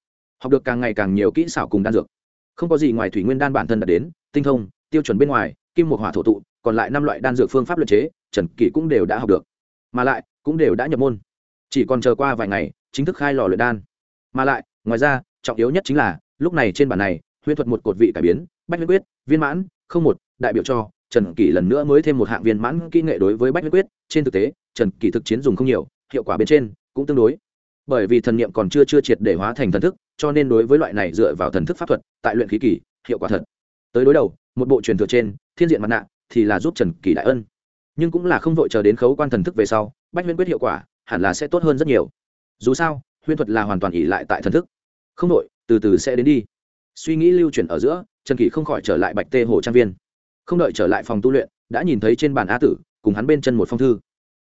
học được càng ngày càng nhiều kỹ xảo cùng đan dược. Không có gì ngoài thủy nguyên đan bản thân đạt đến, tinh thông, tiêu chuẩn bên ngoài, kim một hỏa thổ tụ, còn lại năm loại đan dược phương pháp luyện chế, trần kỷ cũng đều đã học được. Mà lại, cũng đều đã nhập môn. Chỉ còn chờ qua vài ngày, chính thức khai lò luyện đan. Mà lại, ngoài ra, trọng yếu nhất chính là, lúc này trên bản này huyễn thuật một cột vị cải biến, bách huyết quyết, viên mãn, không một, đại biểu cho, trần kỷ lần nữa mới thêm một hạng viên mãn kỹ nghệ đối với bách huyết quyết. Trên thực tế, trần kỷ thực chiến dùng không nhiều, hiệu quả bên trên cũng tương đối. Bởi vì thần niệm còn chưa chưa triệt để hóa thành thần thức cho nên đối với loại này dựa vào thần thức pháp thuật, tại luyện khí kỳ, hiệu quả thật. Tới đối đầu, một bộ truyền thừa trên, thiên diện mặt nạ thì là giúp trần kỳ đại ân. Nhưng cũng là không vội chờ đến khấu quan thần thức về sau, bách huyễn quyết hiệu quả hẳn là sẽ tốt hơn rất nhiều. Dù sao, huyễn thuật là hoàn toàn ỉ lại tại thần thức. Không vội, từ từ sẽ đến đi. Suy nghĩ lưu chuyển ở giữa, trần kỳ không khỏi trở lại bạch tê hồ trang viên. Không đợi trở lại phòng tu luyện, đã nhìn thấy trên bàn a tử, cùng hắn bên chân một phong thư.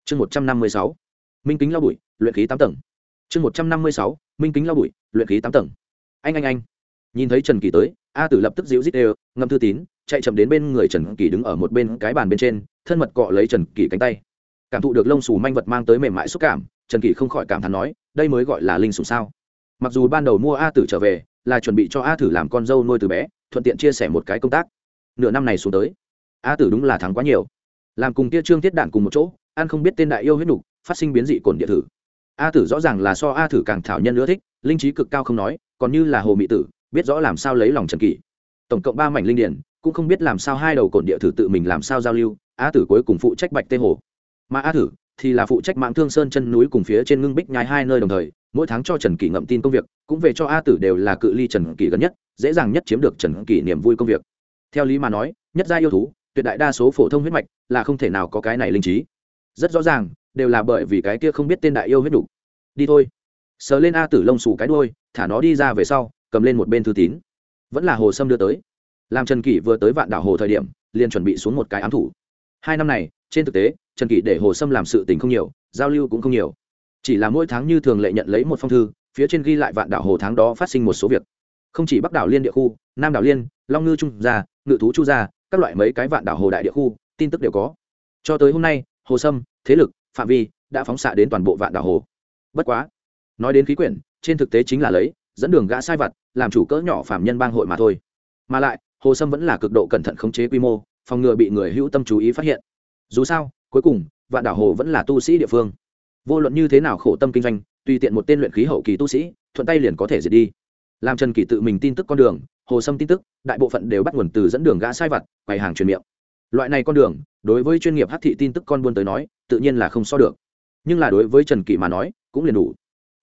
Chương một trăm năm mươi sáu. Minh kính lao bụi, luyện khí tám tầng. Chương một trăm năm mươi sáu minh kính lao bụi, luyện khí tám tầng. Anh anh anh. Nhìn thấy trần kỳ tới, a tử lập tức dịu dít đều, ngâm thư tín, chạy chậm đến bên người trần kỳ đứng ở một bên cái bàn bên trên, thân mật cọ lấy trần kỳ cánh tay. Cảm thụ được lông xù manh vật mang tới mềm mại xúc cảm, trần kỳ không khỏi cảm thán nói, đây mới gọi là linh xù sao. Mặc dù ban đầu mua a tử trở về, là chuẩn bị cho a tử làm con dâu nuôi từ bé, thuận tiện chia sẻ một cái công tác. Nửa năm này xuống tới, a tử đúng là thắng quá nhiều. Làm cùng kia trương tiết đạn cùng một chỗ an không biết tên đại yêu huyết nục, phát sinh biến dị cồn địa thử a tử rõ ràng là so a thử càng thảo nhân ưa thích, linh trí cực cao không nói, còn như là hồ mỹ tử, biết rõ làm sao lấy lòng trần kỷ. Tổng cộng ba mảnh linh điển, cũng không biết làm sao hai đầu cổn địa thử tự mình làm sao giao lưu, a tử cuối cùng phụ trách bạch tê hồ. Mà a thử thì là phụ trách mạng thương sơn chân núi cùng phía trên ngưng bích nhai hai nơi đồng thời, mỗi tháng cho trần kỷ ngậm tin công việc, cũng về cho a tử đều là cự ly trần kỷ gần nhất, dễ dàng nhất chiếm được trần kỷ niềm vui công việc. Theo lý mà nói, nhất gia yêu thú, tuyệt đại đa số phổ thông huyết mạch là không thể nào có cái này linh trí. Rất rõ ràng đều là bởi vì cái kia không biết tên đại yêu huyết đủ đi thôi. Sờ lên a tử lông xù cái đuôi, thả nó đi ra về sau, cầm lên một bên thư tín. Vẫn là hồ sâm đưa tới. Làm trần kỷ vừa tới vạn đảo hồ thời điểm, liền chuẩn bị xuống một cái ám thủ. Hai năm này, trên thực tế, trần kỷ để hồ sâm làm sự tình không nhiều, giao lưu cũng không nhiều. Chỉ là mỗi tháng như thường lệ nhận lấy một phong thư, phía trên ghi lại vạn đảo hồ tháng đó phát sinh một số việc. Không chỉ bắc đảo liên địa khu, nam đảo liên, long ngư trung gia, ngự thú chu gia, các loại mấy cái vạn đảo hồ đại địa khu, tin tức đều có. Cho tới hôm nay, hồ sâm, thế lực phạm vi đã phóng xạ đến toàn bộ vạn đảo hồ. Bất quá, nói đến khí quyển, trên thực tế chính là lấy, dẫn đường gã sai vặt làm chủ cỡ nhỏ phạm nhân bang hội mà thôi. Mà lại, hồ sâm vẫn là cực độ cẩn thận khống chế quy mô, phòng ngừa bị người hữu tâm chú ý phát hiện. Dù sao, cuối cùng, vạn đảo hồ vẫn là tu sĩ địa phương. Vô luận như thế nào khổ tâm kinh doanh, tùy tiện một tên luyện khí hậu kỳ tu sĩ, thuận tay liền có thể diệt đi. Làm trần kỳ tự mình tin tức con đường, hồ sâm tin tức, đại bộ phận đều bắt nguồn từ dẫn đường gã sai vặt quầy hàng truyền miệng. Loại này con đường đối với chuyên nghiệp hát thị tin tức con buôn tới nói, tự nhiên là không so được. Nhưng là đối với trần kỷ mà nói, cũng liền đủ.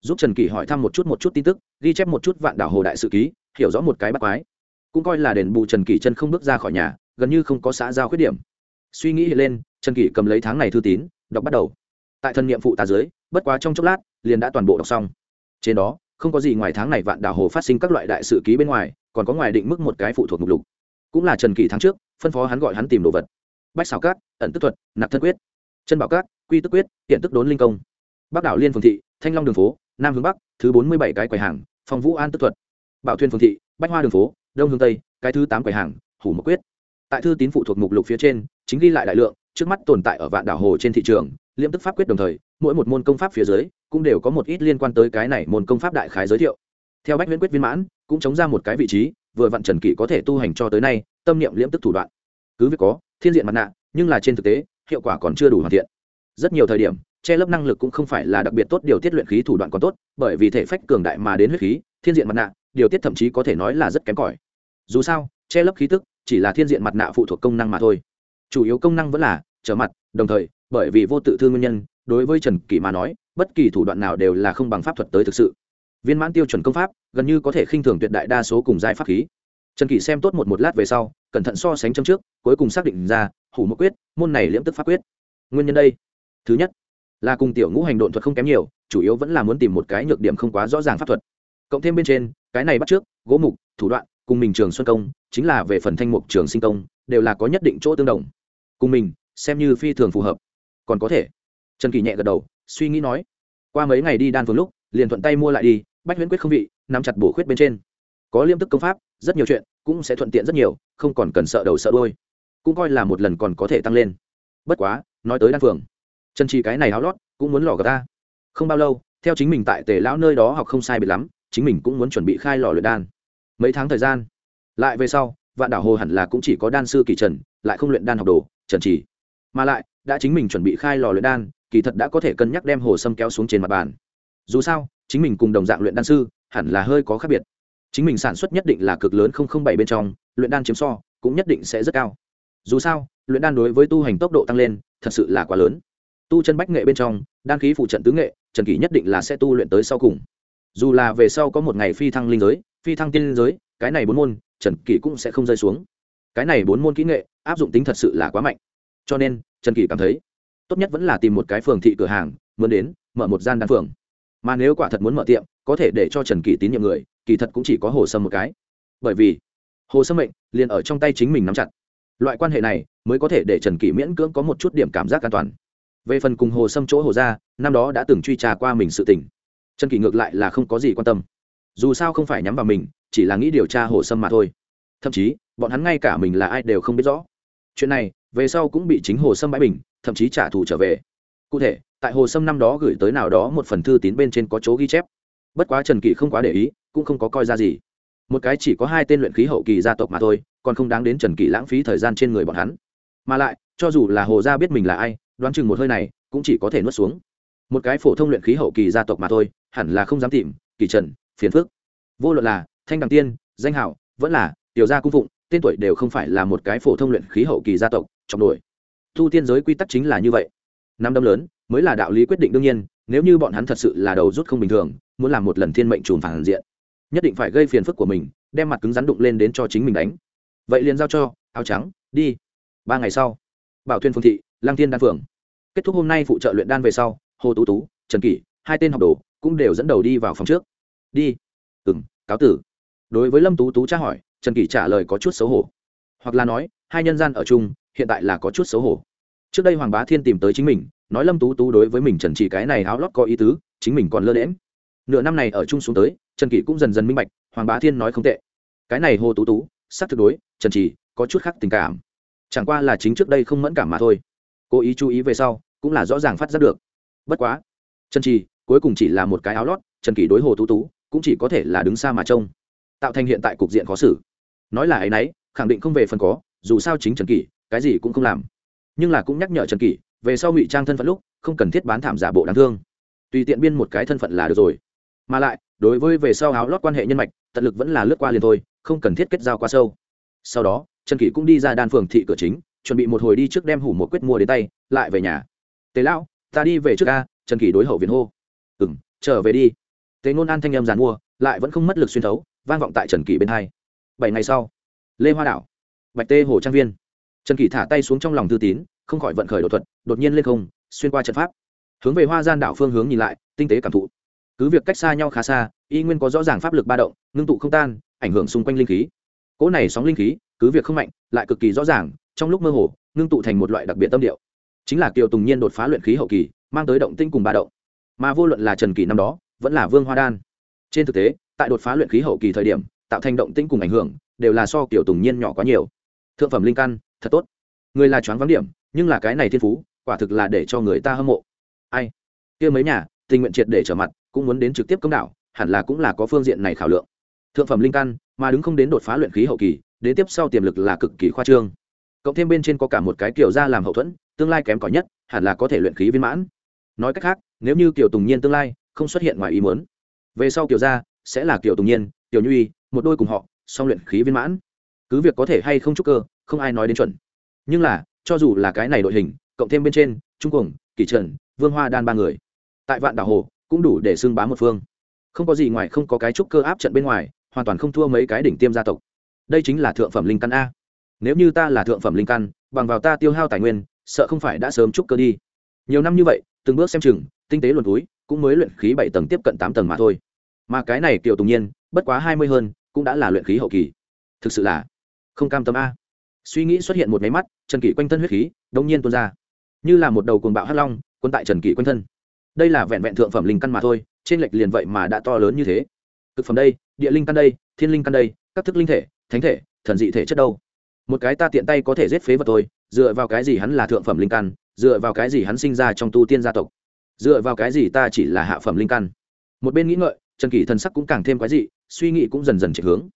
Giúp trần kỷ hỏi thăm một chút một chút tin tức, ghi chép một chút vạn đảo hồ đại sự ký, hiểu rõ một cái bắt quái. Cũng coi là đền bù trần kỷ chân không bước ra khỏi nhà, gần như không có xã giao khuyết điểm. Suy nghĩ hiện lên, trần kỷ cầm lấy tháng này thư tín, đọc bắt đầu. Tại thân nhiệm phụ tá dưới, bất quá trong chốc lát, liền đã toàn bộ đọc xong. Trên đó, không có gì ngoài tháng này vạn đảo hồ phát sinh các loại đại sự ký bên ngoài, còn có ngoài định mức một cái phụ thuộc mục lục. Cũng là trần kỳ tháng trước, phân phó hắn gọi hắn tìm đồ vật bách xào cát, ẩn tức thuật, nạp thân quyết. Chân bảo cát, quy tức quyết hiện tức đốn linh công. Bắc đảo liên phường thị, thanh long đường phố, nam hướng bắc, thứ bốn mươi bảy cái quầy hàng phòng vũ an tức thuật. Bảo thuyên phường thị, bách hoa đường phố, đông hướng tây, cái thứ tám quầy hàng, hủ mộc quyết. Tại thư tín phụ thuộc mục lục phía trên, chính ghi lại đại lượng, trước mắt tồn tại ở vạn đảo hồ trên thị trường, liêm tức pháp quyết đồng thời, mỗi một môn công pháp phía dưới, cũng đều có một ít liên quan tới cái này môn công pháp đại khái giới thiệu. Theo bách huyễn quyết viên mãn, cũng chống ra một cái vị trí, vừa vặn trần kỷ có thể tu hành cho tới nay, tâm niệm liễm tức thủ đoạn. Cứ việc có thiên diện mặt nạ, nhưng là trên thực tế, hiệu quả còn chưa đủ hoàn thiện. Rất nhiều thời điểm, che lấp năng lực cũng không phải là đặc biệt tốt, điều tiết luyện khí thủ đoạn còn tốt, bởi vì thể phách cường đại mà đến huyết khí, thiên diện mặt nạ, điều tiết thậm chí có thể nói là rất kém cỏi. Dù sao, che lấp khí tức, chỉ là thiên diện mặt nạ phụ thuộc công năng mà thôi. Chủ yếu công năng vẫn là trở mặt, đồng thời, bởi vì vô tự thương nguyên nhân, đối với trần kỷ mà nói, bất kỳ thủ đoạn nào đều là không bằng pháp thuật tới thực sự. Viên mãn tiêu chuẩn công pháp, gần như có thể khinh thường tuyệt đại đa số cùng giai pháp khí trần kỷ xem tốt một một lát về sau, cẩn thận so sánh châm trước, cuối cùng xác định ra, hủ Mộ quyết, môn này liễm tức pháp quyết. Nguyên nhân đây. Thứ nhất, là cùng tiểu ngũ hành độn thuật không kém nhiều, chủ yếu vẫn là muốn tìm một cái nhược điểm không quá rõ ràng pháp thuật. Cộng thêm bên trên, cái này bắt trước, gỗ mục, thủ đoạn, cùng mình trường xuân công, chính là về phần thanh mục trường sinh công, đều là có nhất định chỗ tương đồng. Cùng mình, xem như phi thường phù hợp. Còn có thể. Trần kỳ nhẹ gật đầu, suy nghĩ nói, qua mấy ngày đi đan phường lúc, liền thuận tay mua lại đi, bách huyễn quyết không vị, nắm chặt bổ khuyết bên trên có liêm tức công pháp rất nhiều chuyện cũng sẽ thuận tiện rất nhiều không còn cần sợ đầu sợ đôi cũng coi là một lần còn có thể tăng lên. Bất quá nói tới đan phường chân chi cái này háo lót cũng muốn lò gà ta. Không bao lâu theo chính mình tại tề lão nơi đó học không sai biệt lắm chính mình cũng muốn chuẩn bị khai lò luyện đan. Mấy tháng thời gian lại về sau vạn đảo hồ hẳn là cũng chỉ có đan sư kỳ trần lại không luyện đan học đồ trần trì, mà lại đã chính mình chuẩn bị khai lò luyện đan kỳ thật đã có thể cân nhắc đem hồ sâm kéo xuống trên mặt bàn. Dù sao chính mình cùng đồng dạng luyện đan sư hẳn là hơi có khác biệt chính mình sản xuất nhất định là cực lớn không không bảy bên trong, luyện đan chiếm so, cũng nhất định sẽ rất cao. Dù sao, luyện đan đối với tu hành tốc độ tăng lên, thật sự là quá lớn. Tu chân bách nghệ bên trong, đan khí phụ trận tứ nghệ, trần kỷ nhất định là sẽ tu luyện tới sau cùng. Dù là về sau có một ngày phi thăng linh giới, phi thăng tiên linh giới, cái này bốn môn, trần kỷ cũng sẽ không rơi xuống. Cái này bốn môn kỹ nghệ, áp dụng tính thật sự là quá mạnh. Cho nên, trần kỷ cảm thấy, tốt nhất vẫn là tìm một cái phường thị cửa hàng muốn đến, mở một gian đan phường. Mà nếu quả thật muốn mở tiệm, có thể để cho trần kỷ tín nhiệm người kỳ thật cũng chỉ có hồ sâm một cái. Bởi vì, hồ sâm mệnh liền ở trong tay chính mình nắm chặt. Loại quan hệ này mới có thể để trần kỷ miễn cưỡng có một chút điểm cảm giác an toàn. Về phần cùng hồ sâm chỗ hồ ra, năm đó đã từng truy trà qua mình sự tình. Trần kỷ ngược lại là không có gì quan tâm. Dù sao không phải nhắm vào mình, chỉ là nghĩ điều tra hồ sâm mà thôi. Thậm chí, bọn hắn ngay cả mình là ai đều không biết rõ. Chuyện này, về sau cũng bị chính hồ sâm bãi bình, thậm chí trả thù trở về. Cụ thể, tại hồ sâm năm đó gửi tới nào đó một phần thư tín bên trên có chỗ ghi chép bất quá trần kỷ không quá để ý, cũng không có coi ra gì. Một cái chỉ có hai tên luyện khí hậu kỳ gia tộc mà thôi, còn không đáng đến trần kỷ lãng phí thời gian trên người bọn hắn. Mà lại, cho dù là hồ gia biết mình là ai, đoán chừng một hơi này, cũng chỉ có thể nuốt xuống. Một cái phổ thông luyện khí hậu kỳ gia tộc mà thôi, hẳn là không dám tìm, kỳ trần, phiền phước. Vô luận là thanh đằng tiên, danh hảo vẫn là tiểu gia cung phụng, tên tuổi đều không phải là một cái phổ thông luyện khí hậu kỳ gia tộc trong đuổi thu tiên giới quy tắc chính là như vậy. Năm đâm lớn mới là đạo lý quyết định đương nhiên, nếu như bọn hắn thật sự là đầu rút không bình thường muốn làm một lần thiên mệnh trùm phản diện. Nhất định phải gây phiền phức của mình, đem mặt cứng rắn đụng lên đến cho chính mình đánh. Vậy liền giao cho, áo trắng, đi. Ba ngày sau, bảo Thuyên phương thị lang thiên đan phường kết thúc hôm nay phụ trợ luyện đan về sau, hồ tú tú, trần kỷ, hai tên học đồ cũng đều dẫn đầu đi vào phòng trước. Đi. Ừ m cáo tử. Đối với lâm tú tú tra hỏi, trần kỷ trả lời có chút xấu hổ. Hoặc là nói, hai nhân gian ở chung, hiện tại là có chút xấu hổ. Trước đây hoàng bá thiên tìm tới chính mình, nói lâm tú tú đối với mình trần chỉ cái này áo lót có ý tứ, chính mình còn lơ lẽm nửa năm này ở chung xuống tới, trần kỷ cũng dần dần minh bạch, hoàng bá thiên nói không tệ. Cái này hồ tú tú sắc thực đối, trần chỉ, có chút khác tình cảm. Chẳng qua là chính trước đây không mẫn cảm mà thôi. Cố ý chú ý về sau, cũng là rõ ràng phát giác được. Bất quá, trần trì cuối cùng chỉ là một cái áo lót, trần kỷ đối hồ tú tú, cũng chỉ có thể là đứng xa mà trông. Tạo thành hiện tại cục diện khó xử. Nói là ấ y n ấ y khẳng định không về phần có, dù sao chính trần kỷ, cái gì cũng không làm. Nhưng là cũng nhắc nhở trần kỷ, về sau ngụy trang thân phận lúc, không cần thiết bán thảm giả bộ đáng thương. Tùy tiện biên một cái thân phận là được rồi mà lại, đối với về sau áo lót quan hệ nhân mạch, tận lực vẫn là lướt qua liền thôi, không cần thiết kết giao quá sâu. Sau đó, trần kỷ cũng đi ra đan phường thị cửa chính, chuẩn bị một hồi đi trước đem hủ một quyết mua đến tay, lại về nhà. Tế lão, ta đi về trước ca trần kỷ đối hậu viện hô. Ừ m trở về đi. Tế ngôn an thanh em giàn mua, lại vẫn không mất lực xuyên thấu, vang vọng tại trần kỷ bên hai. Bảy ngày sau, lê hoa đảo, bạch tê hồ trang viên. Trần kỷ thả tay xuống trong lòng thư tín, không khỏi vận khởi đột thuật, đột nhiên lên không, xuyên qua trận pháp. Hướng về hoa gian đảo phương hướng nhìn lại, tinh tế cảm thụ cứ việc cách xa nhau khá xa, y nguyên có rõ ràng pháp lực ba động, ngưng tụ không tan, ảnh hưởng xung quanh linh khí. Cỗ này sóng linh khí, cứ việc không mạnh, lại cực kỳ rõ ràng, trong lúc mơ hồ, ngưng tụ thành một loại đặc biệt tâm điệu. Chính là kiều tùng nhiên đột phá luyện khí hậu kỳ, mang tới động tinh cùng ba động. Mà vô luận là trần kỳ năm đó, vẫn là vương hoa đan. Trên thực tế, tại đột phá luyện khí hậu kỳ thời điểm, tạo thành động tinh cùng ảnh hưởng, đều là so kiều tùng nhiên nhỏ quá nhiều. Thượng phẩm linh căn, thật tốt. Người là choáng vắng điểm, nhưng là cái này thiên phú, quả thực là để cho người ta hâm mộ. Ai? Kia mấy nhà, tình nguyện triệt để trở mặt cũng muốn đến trực tiếp công đạo hẳn là cũng là có phương diện này khảo lượng. Thượng phẩm linh căn mà đứng không đến đột phá luyện khí hậu kỳ đến tiếp sau tiềm lực là cực kỳ khoa trương. Cộng thêm bên trên có cả một cái kiểu ra làm hậu thuẫn tương lai kém cỏi nhất hẳn là có thể luyện khí viên mãn. Nói cách khác nếu như kiểu tùng nhiên tương lai không xuất hiện ngoài ý muốn về sau kiểu ra sẽ là kiểu tùng nhiên tiểu y, một đôi cùng họ song luyện khí viên mãn. Cứ việc có thể hay không chúc cơ không ai nói đến chuẩn. Nhưng là cho dù là cái này đội hình cộng thêm bên trên trung cuồng kỳ trần vương hoa đan ba người tại vạn đảo hồ cũng đủ để xưng bá một phương. Không có gì ngoài không có cái trúc cơ áp trận bên ngoài, hoàn toàn không thua mấy cái đỉnh tiêm gia tộc. Đây chính là thượng phẩm linh căn a. Nếu như ta là thượng phẩm linh căn, bằng vào ta tiêu hao tài nguyên, sợ không phải đã sớm trúc cơ đi. Nhiều năm như vậy, từng bước xem chừng, tinh tế luồn túi, cũng mới luyện khí bảy tầng tiếp cận tám tầng mà thôi. Mà cái này tiểu tùng nhiên, bất quá hai mươi hơn, cũng đã là luyện khí hậu kỳ. Thực sự là không cam tâm a. Suy nghĩ xuất hiện một máy mắt, trần kỷ quanh thân huyết khí đông nhiên tuôn ra. Như là một đầu cuồng bạo hắc long quân tại trần kỷ quanh thân đây là vẹn vẹn thượng phẩm linh căn mà thôi, trên lệch liền vậy mà đã to lớn như thế. Cực phẩm đây, địa linh căn đây, thiên linh căn đây, các thức linh thể, thánh thể, thần dị thể chất đâu? Một cái ta tiện tay có thể giết phế vật tôi dựa vào cái gì hắn là thượng phẩm linh căn, dựa vào cái gì hắn sinh ra trong tu tiên gia tộc? Dựa vào cái gì ta chỉ là hạ phẩm linh căn? Một bên nghĩ ngợi, trần kỷ thần sắc cũng càng thêm cái gì suy nghĩ cũng dần dần chạy hướng.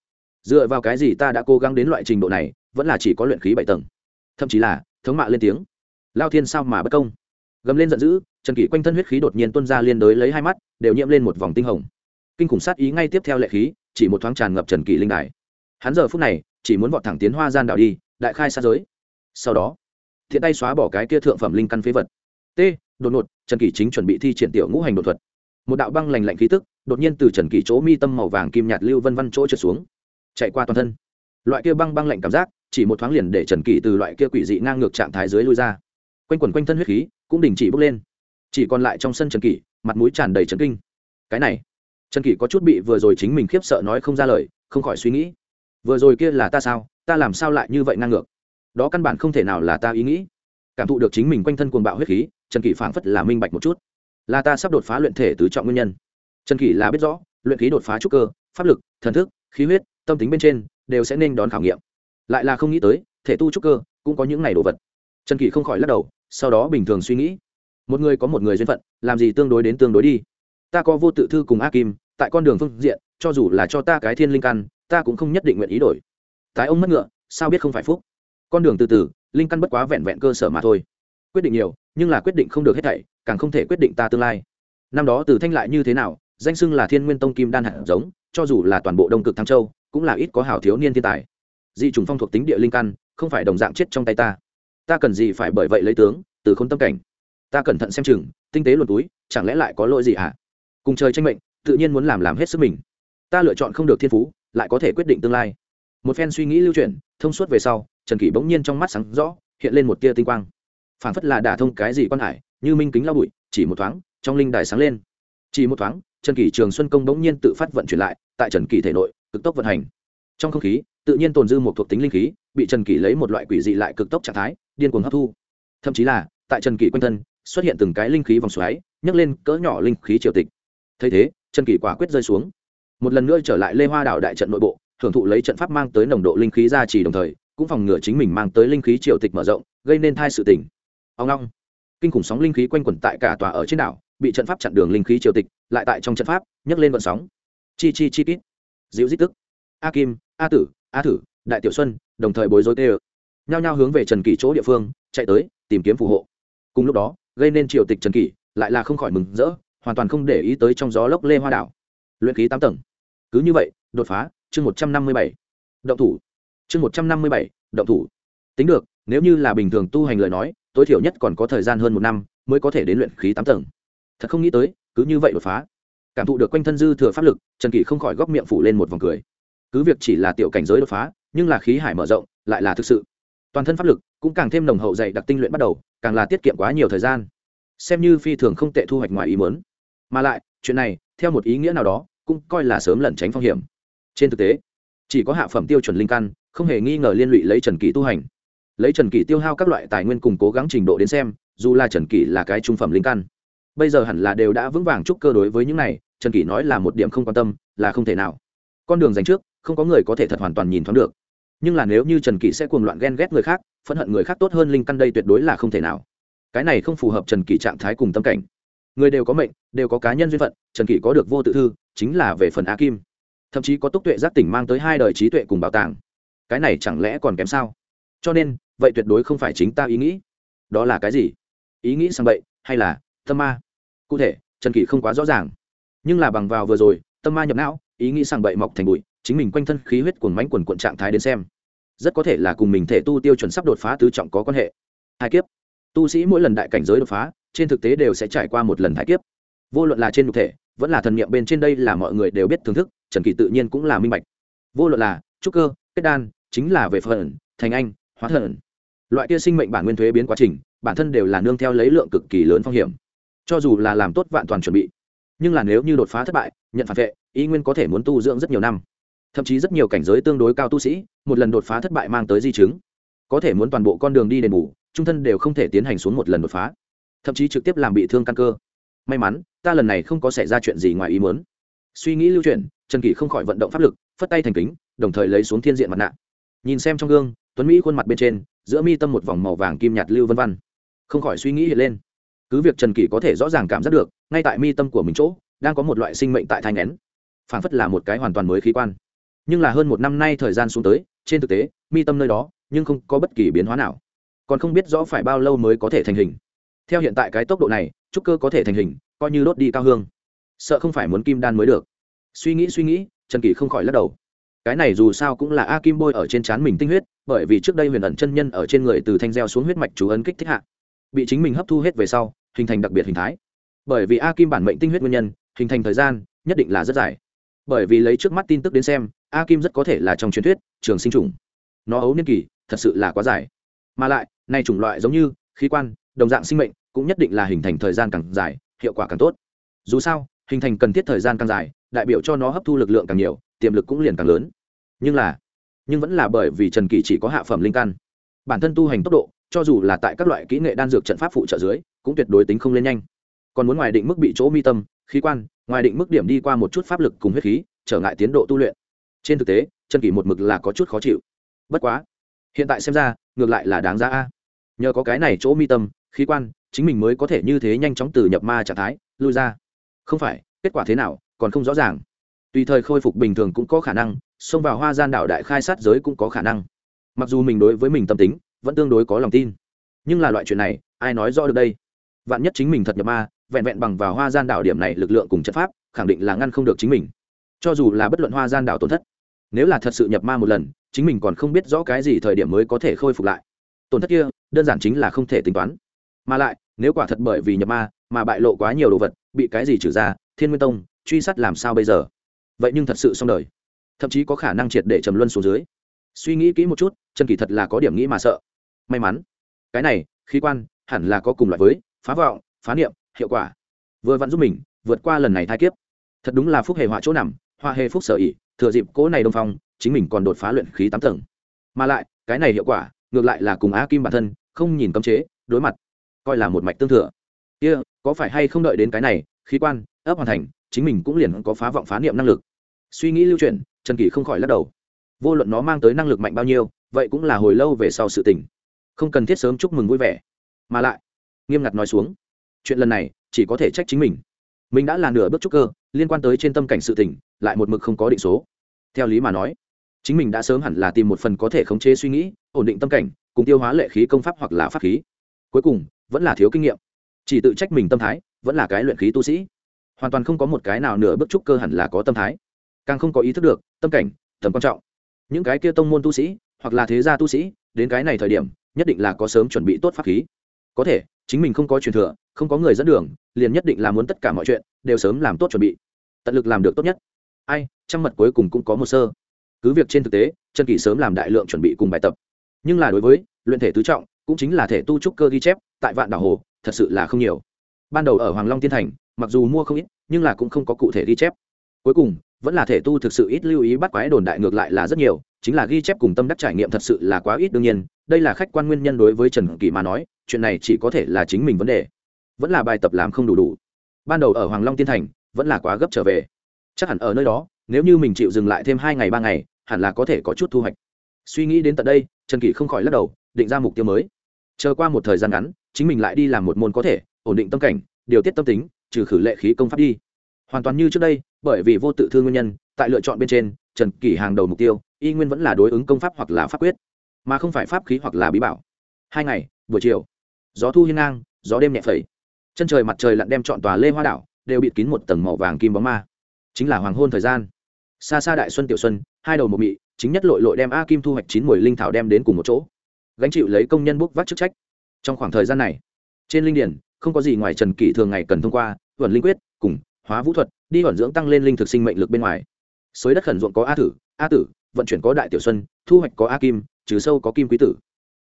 Dựa vào cái gì ta đã cố gắng đến loại trình độ này, vẫn là chỉ có luyện khí bảy tầng? Thậm chí là, thống mạ lên tiếng. Lao thiên sao mà bất công? Gầm lên giận dữ trần kỷ quanh thân huyết khí đột nhiên tuôn ra liên đới lấy hai mắt, đều nhiễm lên một vòng tinh hồng. Kinh khủng sát ý ngay tiếp theo lệ khí, chỉ một thoáng tràn ngập trần kỷ linh đài. Hắn giờ phút này, chỉ muốn vọt thẳng tiến hoa gian đảo đi, đại khai sát giới. Sau đó, thiện tay xóa bỏ cái kia thượng phẩm linh căn phế vật. T, đột ngột, trần kỷ chính chuẩn bị thi triển tiểu ngũ hành đột thuật. Một đạo băng lành lạnh khí tức, đột nhiên từ trần kỷ chỗ mi tâm màu vàng kim nhạt lưu vân văn chỗ trượt xuống. Chạy qua toàn thân. Loại kia băng băng lạnh cảm giác, chỉ một thoáng liền để trần kỷ từ loại kia quỷ dị ngang ngược trạng thái dưới lui ra. Quanh quần quanh thân huyết khí, cũng đình chỉ bốc lên chỉ còn lại trong sân trần kỷ, mặt mũi tràn đầy trần kinh. Cái này, trần kỷ có chút bị vừa rồi chính mình khiếp sợ nói không ra lời, không khỏi suy nghĩ. Vừa rồi kia là ta sao, ta làm sao lại như vậy ngang ngược? Đó căn bản không thể nào là ta ý nghĩ. Cảm thụ được chính mình quanh thân cuồng bạo huyết khí, trần kỷ phảng phất là minh bạch một chút. Là ta sắp đột phá luyện thể tứ trọng nguyên nhân. Trần kỷ là biết rõ, luyện khí đột phá trúc cơ, pháp lực, thần thức, khí huyết, tâm tính bên trên đều sẽ nên đón khảo nghiệm. Lại là không nghĩ tới, thể tu trúc cơ cũng có những ngày đồ vật. Trần kỷ không khỏi lắc đầu, sau đó bình thường suy nghĩ một người có một người duyên phận, làm gì tương đối đến tương đối đi. Ta có vô tự thư cùng a kim, tại con đường phương diện, cho dù là cho ta cái thiên linh căn, ta cũng không nhất định nguyện ý đổi. Tái ông mất ngựa, sao biết không phải phúc? Con đường từ từ, linh căn bất quá vẹn vẹn cơ sở mà thôi. Quyết định nhiều, nhưng là quyết định không được hết thảy, càng không thể quyết định ta tương lai. Năm đó từ thanh lại như thế nào, danh xưng là thiên nguyên tông kim đan hạt giống, cho dù là toàn bộ đông cực thăng châu, cũng là ít có hảo thiếu niên thiên tài. Dị trùng phong thuộc tính địa linh căn, không phải đồng dạng chết trong tay ta. Ta cần gì phải bởi vậy lấy tướng, từ khôn tâm cảnh ta cẩn thận xem chừng, tinh tế luồn túi, chẳng lẽ lại có lỗi gì hả? À? cùng trời tranh mệnh, tự nhiên muốn làm làm hết sức mình. Ta lựa chọn không được thiên phú, lại có thể quyết định tương lai. Một phen suy nghĩ lưu chuyển, thông suốt về sau, trần kỷ bỗng nhiên trong mắt sáng rõ, hiện lên một tia tinh quang. Phản phất là đả thông cái gì quan hải, như minh kính lao bụi, chỉ một thoáng, trong linh đài sáng lên. Chỉ một thoáng, trần kỷ trường xuân công bỗng nhiên tự phát vận chuyển lại, tại trần kỷ thể nội, cực tốc vận hành. Trong không khí, tự nhiên tồn dư một thuộc tính linh khí, bị trần kỷ lấy một loại quỷ dị lại cực tốc trạng thái, điên cuồng hấp thu. Thậm chí là, tại trần kỷ quanh thân xuất hiện từng cái linh khí vòng xoáy, nhấc lên cỡ nhỏ linh khí triều tịch. Thấy thế, trần kỷ quả quyết rơi xuống. Một lần nữa trở lại lê hoa đảo đại trận nội bộ hưởng thụ lấy trận pháp mang tới nồng độ linh khí ra chỉ đồng thời, cũng phòng ngừa chính mình mang tới linh khí triều tịch mở rộng, gây nên thai sự tỉnh ông long. Kinh khủng sóng linh khí quanh quẩn tại cả tòa ở trên đảo, bị trận pháp chặn đường linh khí triều tịch, lại tại trong trận pháp, nhấc lên vận sóng. Chi chi chi kít. Dịu dít tức. A kim, a tử, a thử, đại tiểu xuân, đồng thời bối rối tê ơ. Nhao nhao hướng về trần kỷ chỗ địa phương, chạy tới, tìm kiếm phù hộ. Cùng lúc đó gây nên triều tịch trần kỷ, lại là không khỏi mừng rỡ, hoàn toàn không để ý tới trong gió lốc lê hoa đảo. Luyện khí tám tầng. Cứ như vậy, đột phá, chương một trăm năm mươi bảy. Động thủ. Chương một trăm năm mươi bảy, động thủ. Tính được, nếu như là bình thường tu hành lời nói, tối thiểu nhất còn có thời gian hơn một năm mới có thể đến luyện khí tám tầng. Thật không nghĩ tới, cứ như vậy đột phá. Cảm thụ được quanh thân dư thừa pháp lực, trần kỷ không khỏi góc miệng phủ lên một vòng cười. Cứ việc chỉ là tiểu cảnh giới đột phá, nhưng là khí hải mở rộng, lại là thực sự. Toàn thân pháp lực cũng càng thêm nồng hậu dày đặc tinh luyện bắt đầu càng là tiết kiệm quá nhiều thời gian. Xem như phi thường không tệ thu hoạch ngoài ý mớn mà lại, chuyện này, theo một ý nghĩa nào đó, cũng coi là sớm lẩn tránh phong hiểm. Trên thực tế, chỉ có hạ phẩm tiêu chuẩn linh căn, không hề nghi ngờ liên lụy lấy trần kỷ tu hành. Lấy trần kỷ tiêu hao các loại tài nguyên cùng cố gắng trình độ đến xem, dù là trần kỷ là cái trung phẩm linh căn, bây giờ hẳn là đều đã vững vàng chúc cơ đối với những này, trần kỷ nói là một điểm không quan tâm, là không thể nào. Con đường dành trước, không có người có thể thật hoàn toàn nhìn thoáng được nhưng là nếu như trần kỷ sẽ cuồng loạn ghen ghét người khác, phẫn hận người khác tốt hơn linh căn đây tuyệt đối là không thể nào. Cái này không phù hợp trần kỷ trạng thái cùng tâm cảnh. Người đều có mệnh, đều có cá nhân duyên phận, trần kỷ có được vô tự thư, chính là về phần A kim. Thậm chí có túc tuệ giác tỉnh mang tới hai đời trí tuệ cùng bảo tàng. Cái này chẳng lẽ còn kém sao? Cho nên, vậy tuyệt đối không phải chính ta ý nghĩ. Đó là cái gì? Ý nghĩ sang bậy, hay là tâm ma? Cụ thể, trần kỷ không quá rõ ràng. Nhưng là bằng vào vừa rồi, tâm ma nhập não, ý nghĩ sang bậy mọc thành bụi chính mình quanh thân khí huyết cuồng mánh quần quận trạng thái đến xem, rất có thể là cùng mình thể tu tiêu chuẩn sắp đột phá tứ trọng có quan hệ. Hai kiếp, tu sĩ mỗi lần đại cảnh giới đột phá, trên thực tế đều sẽ trải qua một lần hai kiếp. Vô luận là trên nhục thể, vẫn là thần niệm bên trên đây là mọi người đều biết thưởng thức, trần kỳ tự nhiên cũng là minh bạch. Vô luận là trúc cơ, kết đan, chính là về phần, thành anh, hóa thần. Loại kia sinh mệnh bản nguyên thuế biến quá trình, bản thân đều là nương theo lấy lượng cực kỳ lớn phong hiểm. Cho dù là làm tốt vạn toàn chuẩn bị, nhưng là nếu như đột phá thất bại, nhận phản vệ ý nguyên có thể muốn tu dưỡng rất nhiều năm thậm chí rất nhiều cảnh giới tương đối cao tu sĩ, một lần đột phá thất bại mang tới di chứng. Có thể muốn toàn bộ con đường đi đền bù, trung thân đều không thể tiến hành xuống một lần đột phá. Thậm chí trực tiếp làm bị thương căn cơ. May mắn, ta lần này không có xảy ra chuyện gì ngoài ý muốn. Suy nghĩ lưu chuyển, trần kỷ không khỏi vận động pháp lực, phất tay thành kính, đồng thời lấy xuống thiên diện mặt nạ. Nhìn xem trong gương, tuấn mỹ khuôn mặt bên trên, giữa mi tâm một vòng màu vàng kim nhạt lưu vân văn không khỏi suy nghĩ hiện lên. Cứ việc trần kỷ có thể rõ ràng cảm giác được, ngay tại mi tâm của mình chỗ, đang có một loại sinh mệnh tại thai n phảng phất là một cái hoàn toàn mới khí quan nhưng là hơn một năm nay thời gian xuống tới, trên thực tế, mi tâm nơi đó, nhưng không có bất kỳ biến hóa nào. Còn không biết rõ phải bao lâu mới có thể thành hình. Theo hiện tại cái tốc độ này trúc cơ có thể thành hình, coi như đốt đi cao hương. Sợ không phải muốn kim đan mới được. Suy nghĩ suy nghĩ, trần kỳ không khỏi lắc đầu. Cái này dù sao cũng là a kim bôi ở trên trán mình tinh huyết, bởi vì trước đây huyền ẩn chân nhân ở trên người từ thanh gieo xuống huyết mạch chú ấn kích thích hạ. Bị chính mình hấp thu hết về sau, hình thành đặc biệt hình thái. Bởi vì a kim bản mệnh tinh huyết nguyên nhân, hình thành thời gian, nhất định là rất dài. Bởi vì lấy trước mắt tin tức đến xem a kim rất có thể là trong truyền thuyết, trường sinh trùng nó ấu niên kỳ, thật sự là quá dài. Mà lại nay chủng loại giống như, khí quan, đồng dạng sinh mệnh, cũng nhất định là hình thành thời gian càng dài, hiệu quả càng tốt. Dù sao, hình thành cần thiết thời gian càng dài, đại biểu cho nó hấp thu lực lượng càng nhiều, tiềm lực cũng liền càng lớn. Nhưng là, nhưng vẫn là bởi vì trần kỳ chỉ có hạ phẩm linh căn. Bản thân tu hành tốc độ, cho dù là tại các loại kỹ nghệ đan dược trận pháp phụ trợ dưới, cũng tuyệt đối tính không lên nhanh. Còn muốn ngoài định mức bị chỗ mi tâm, khí quan, ngoài định mức điểm đi qua một chút pháp lực cùng huyết khí, trở ngại tiến độ tu luyện trên thực tế chân kỳ một mực là có chút khó chịu. Bất quá, hiện tại xem ra, ngược lại là đáng giá a. Nhờ có cái này chỗ mi tâm, khí quan, chính mình mới có thể như thế nhanh chóng từ nhập ma trạng thái, lui ra. Không phải, kết quả thế nào, còn không rõ ràng. Tùy thời khôi phục bình thường cũng có khả năng, xông vào hoa gian đảo đại khai sát giới cũng có khả năng. Mặc dù mình đối với mình tâm tính, vẫn tương đối có lòng tin. Nhưng là loại chuyện này, ai nói rõ được đây? Vạn nhất chính mình thật nhập ma, vẹn vẹn bằng vào hoa gian đảo điểm này lực lượng cùng chất pháp, khẳng định là ngăn không được chính mình. Cho dù là bất luận hoa gian đảo tổn thất nếu là thật sự nhập ma một lần, chính mình còn không biết rõ cái gì thời điểm mới có thể khôi phục lại. Tổn thất kia, đơn giản chính là không thể tính toán. Mà lại, nếu quả thật bởi vì nhập ma mà bại lộ quá nhiều đồ vật, bị cái gì trừ ra, thiên nguyên tông, truy sát làm sao bây giờ? Vậy nhưng thật sự xong đời. Thậm chí có khả năng triệt để trầm luân xuống dưới. Suy nghĩ kỹ một chút chân kỳ thật là có điểm nghĩ mà sợ. May mắn, cái này, khí quan, hẳn là có cùng loại với phá vọng, phá niệm, hiệu quả. Vừa vặn giúp mình vượt qua lần này thai kiếp. Thật đúng là phúc hề họa chỗ nằm hoa hề phúc sở ỉ thừa dịp cỗ này đông phong chính mình còn đột phá luyện khí tám tầng. Mà lại cái này hiệu quả ngược lại là cùng á kim bản thân không nhìn cấm chế đối mặt. Coi là một mạch tương thừa. Kia、yeah, có phải hay không đợi đến cái này khí quan ấp hoàn thành chính mình cũng liền có phá vọng phá niệm năng lực. Suy nghĩ lưu truyền trần kỳ không khỏi lắc đầu. Vô luận nó mang tới năng lực mạnh bao nhiêu vậy cũng là hồi lâu về sau sự tình. Không cần thiết sớm chúc mừng vui vẻ. Mà lại nghiêm ngặt nói xuống. Chuyện lần này chỉ có thể trách chính mình mình đã là nửa bước trúc cơ, liên quan tới trên tâm cảnh sự tỉnh lại một mực không có định số. Theo lý mà nói, chính mình đã sớm hẳn là tìm một phần có thể khống chế suy nghĩ, ổn định tâm cảnh, cùng tiêu hóa lệ khí công pháp hoặc là pháp khí. Cuối cùng, vẫn là thiếu kinh nghiệm. Chỉ tự trách mình tâm thái, vẫn là cái luyện khí tu sĩ. Hoàn toàn không có một cái nào nửa bước trúc cơ hẳn là có tâm thái. Càng không có ý thức được, tâm cảnh, tầm quan trọng. Những cái kia tông môn tu sĩ, hoặc là thế gia tu sĩ, đến cái này thời điểm, nhất định là có sớm chuẩn bị tốt pháp khí. Có thể, chính mình không có truyền thừa không có người dẫn đường, liền nhất định là muốn tất cả mọi chuyện đều sớm làm tốt chuẩn bị. Tận lực làm được tốt nhất. Ai trăng mật cuối cùng cũng có một sơ. Cứ việc trên thực tế, trần kỳ sớm làm đại lượng chuẩn bị cùng bài tập. Nhưng là đối với luyện thể tứ trọng, cũng chính là thể tu trúc cơ ghi chép, tại vạn đảo hồ, thật sự là không nhiều. Ban đầu ở hoàng long tiên thành, mặc dù mua không ít, nhưng là cũng không có cụ thể ghi chép. Cuối cùng, vẫn là thể tu thực sự ít lưu ý bắt quái đồn đại ngược lại là rất nhiều, chính là ghi chép cùng tâm đắc trải nghiệm thật sự là quá ít đương nhiên. Đây là khách quan nguyên nhân đối với trần kỳ mà nói, chuyện này chỉ có thể là chính mình vấn đề vẫn là bài tập làm không đủ đủ. Ban đầu ở hoàng long tiên thành, vẫn là quá gấp trở về. Chắc hẳn ở nơi đó, nếu như mình chịu dừng lại thêm hai ngày ba ngày, hẳn là có thể có chút thu hoạch. Suy nghĩ đến tận đây, trần kỳ không khỏi lắc đầu, định ra mục tiêu mới. Chờ qua một thời gian ngắn, chính mình lại đi làm một môn có thể, ổn định tâm cảnh, điều tiết tâm tính, trừ khử lệ khí công pháp đi. Hoàn toàn như trước đây, bởi vì vô tự thương nguyên nhân, tại lựa chọn bên trên, trần kỷ hàng đầu mục tiêu, y nguyên vẫn là đối ứng công pháp hoặc là pháp quyết, mà không phải pháp khí hoặc là bí bảo. Hai ngày, buổi chiều, gió thu hiên ngang, gió đêm nhẹ phẩy chân trời mặt trời lặn đem chọn tòa lê hoa đảo, đều bịt kín một tầng màu vàng kim bóng ma. Chính là hoàng hôn thời gian. Xa xa đại xuân tiểu xuân, hai đầu một mị, chính nhất lội lội đem a kim thu hoạch chín mùi linh thảo đem đến cùng một chỗ. Gánh chịu lấy công nhân bốc vác chức trách. Trong khoảng thời gian này, trên linh điển, không có gì ngoài trần kỷ thường ngày cần thông qua vận linh quyết, cùng hóa vũ thuật, đi vận dưỡng tăng lên linh thực sinh mệnh lực bên ngoài. Xới đất khẩn ruộng có a tử a tử, vận chuyển có đại tiểu xuân, thu hoạch có a kim, trừ sâu có kim quý tử.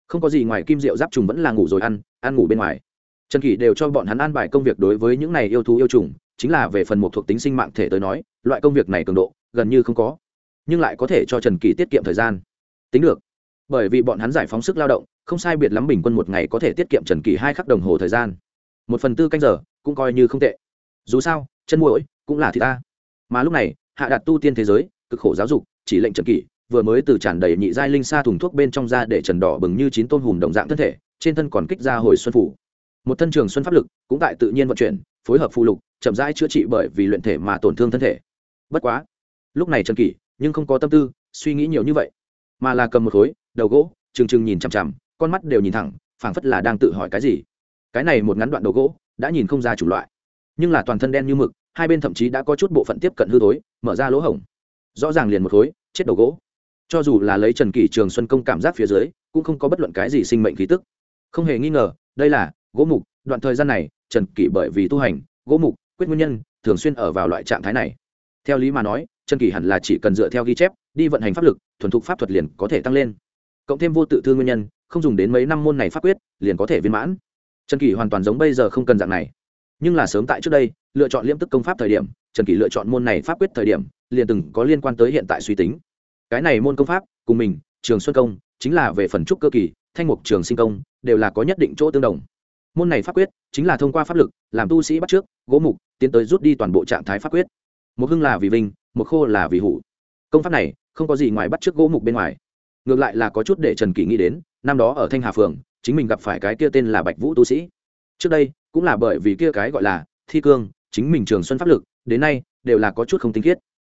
Không có gì ngoài kim rượu giáp trùng vẫn là ngủ rồi ăn ăn ngủ bên ngoài trần kỷ đều cho bọn hắn an bài công việc đối với những này yêu thú yêu trùng, chính là về phần một thuộc tính sinh mạng thể tới nói, loại công việc này cường độ, gần như không có. Nhưng lại có thể cho trần kỷ tiết kiệm thời gian. Tính được. Bởi vì bọn hắn giải phóng sức lao động, không sai biệt lắm bình quân một ngày có thể tiết kiệm trần kỷ hai khắc đồng hồ thời gian. Một phần tư canh giờ, cũng coi như không tệ. Dù sao, chân mũi cũng là thì ta. Mà lúc này, hạ đạt tu tiên thế giới, cực khổ giáo dục, chỉ lệnh trần kỷ, vừa mới từ tràn đầy nhị giai linh xa thùng thuốc bên trong ra để trần đỏ bừng như chín tôm hùm đồng dạng thân thể, trên thân còn kích ra hồi xuân phủ một thân trường xuân pháp lực cũng tại tự nhiên vận chuyển, phối hợp phụ lục, chậm rãi chữa trị bởi vì luyện thể mà tổn thương thân thể. Bất quá, lúc này trần kỷ nhưng không có tâm tư suy nghĩ nhiều như vậy, mà là cầm một khối đầu gỗ, trừng trừng nhìn chằm chằm, con mắt đều nhìn thẳng, phảng phất là đang tự hỏi cái gì. Cái này một ngắn đoạn đầu gỗ đã nhìn không ra chủng loại, nhưng là toàn thân đen như mực, hai bên thậm chí đã có chút bộ phận tiếp cận hư thối, mở ra lỗ hổng. Rõ ràng liền một khối, chết đầu gỗ. Cho dù là lấy trần kỷ trường xuân công cảm giác phía dưới, cũng không có bất luận cái gì sinh mệnh khí tức. Không hề nghi ngờ, đây là gỗ mục, đoạn thời gian này, trần kỷ bởi vì tu hành, gỗ mục, quyết nguyên nhân, thường xuyên ở vào loại trạng thái này. Theo lý mà nói, trần kỷ hẳn là chỉ cần dựa theo ghi chép, đi vận hành pháp lực, thuần thục pháp thuật liền có thể tăng lên. Cộng thêm vô tự thương nguyên nhân, không dùng đến mấy năm môn này pháp quyết, liền có thể viên mãn. Trần kỷ hoàn toàn giống bây giờ không cần dạng này. Nhưng là sớm tại trước đây, lựa chọn liêm tức công pháp thời điểm, trần kỷ lựa chọn môn này pháp quyết thời điểm, liền từng có liên quan tới hiện tại suy tính. Cái này môn công pháp, cùng mình, trường xuân công, chính là về phần trúc cơ kỳ, thanh mục trường sinh công, đều là có nhất định chỗ tương đồng môn này pháp quyết chính là thông qua pháp lực làm tu sĩ bắt trước, gỗ mục, tiến tới rút đi toàn bộ trạng thái pháp quyết. Một hưng là vì vinh, một khô là vì hủ. Công pháp này không có gì ngoài bắt trước gỗ mục bên ngoài. Ngược lại là có chút để trần kỷ nghĩ đến, năm đó ở thanh hà phường, chính mình gặp phải cái kia tên là bạch vũ tu sĩ. Trước đây, cũng là bởi vì kia cái gọi là thi cương, chính mình trường xuân pháp lực, đến nay đều là có chút không tinh khiết.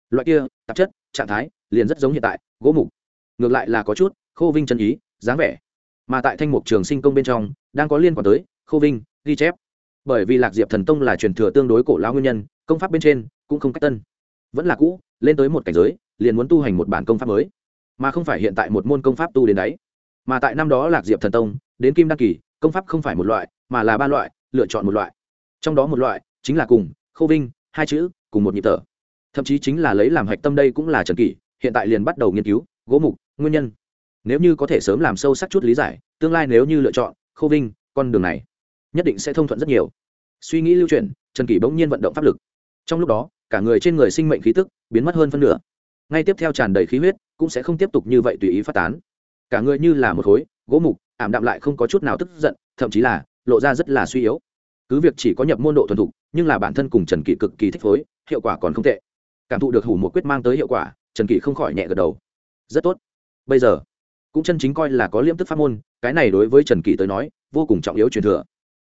Loại kia, tạp chất, trạng thái liền rất giống hiện tại, gỗ mục. Ngược lại là có chút khô vinh chân ý, dáng vẻ. Mà tại thanh mục trường sinh công bên trong, đang có liên quan tới khô vinh, ghi chép. Bởi vì lạc diệp thần tông là truyền thừa tương đối cổ lao nguyên nhân, công pháp bên trên cũng không cách tân. Vẫn là cũ, lên tới một cảnh giới, liền muốn tu hành một bản công pháp mới. Mà không phải hiện tại một môn công pháp tu đến đấy. Mà tại năm đó lạc diệp thần tông, đến kim đăng kỳ, công pháp không phải một loại, mà là ba loại, lựa chọn một loại. Trong đó một loại chính là cùng, khô vinh, hai chữ, cùng một nhịp tở thậm chí chính là lấy làm hạch tâm đây cũng là trần kỷ, hiện tại liền bắt đầu nghiên cứu, gỗ mục, nguyên nhân. Nếu như có thể sớm làm sâu sắc chút lý giải, tương lai nếu như lựa chọn, khô vinh, con đường này nhất định sẽ thông thuận rất nhiều. Suy nghĩ lưu truyền, trần kỷ bỗng nhiên vận động pháp lực. Trong lúc đó cả người trên người sinh mệnh khí tức biến mất hơn phân nửa. Ngay tiếp theo tràn đầy khí huyết cũng sẽ không tiếp tục như vậy tùy ý phát tán. Cả người như là một khối gỗ mục ảm đạm lại không có chút nào tức giận thậm chí là lộ ra rất là suy yếu. Cứ việc chỉ có nhập môn độ thuần thục nhưng là bản thân cùng trần kỷ cực kỳ thích phối hiệu quả còn không tệ. Cảm thụ được hủ một quyết mang tới hiệu quả trần kỷ không khỏi nhẹ gật đầu. Rất tốt. Bây giờ cũng chân chính coi là có liêm tức pháp môn cái này đối với trần kỷ tới nói vô cùng trọng yếu truyền thừa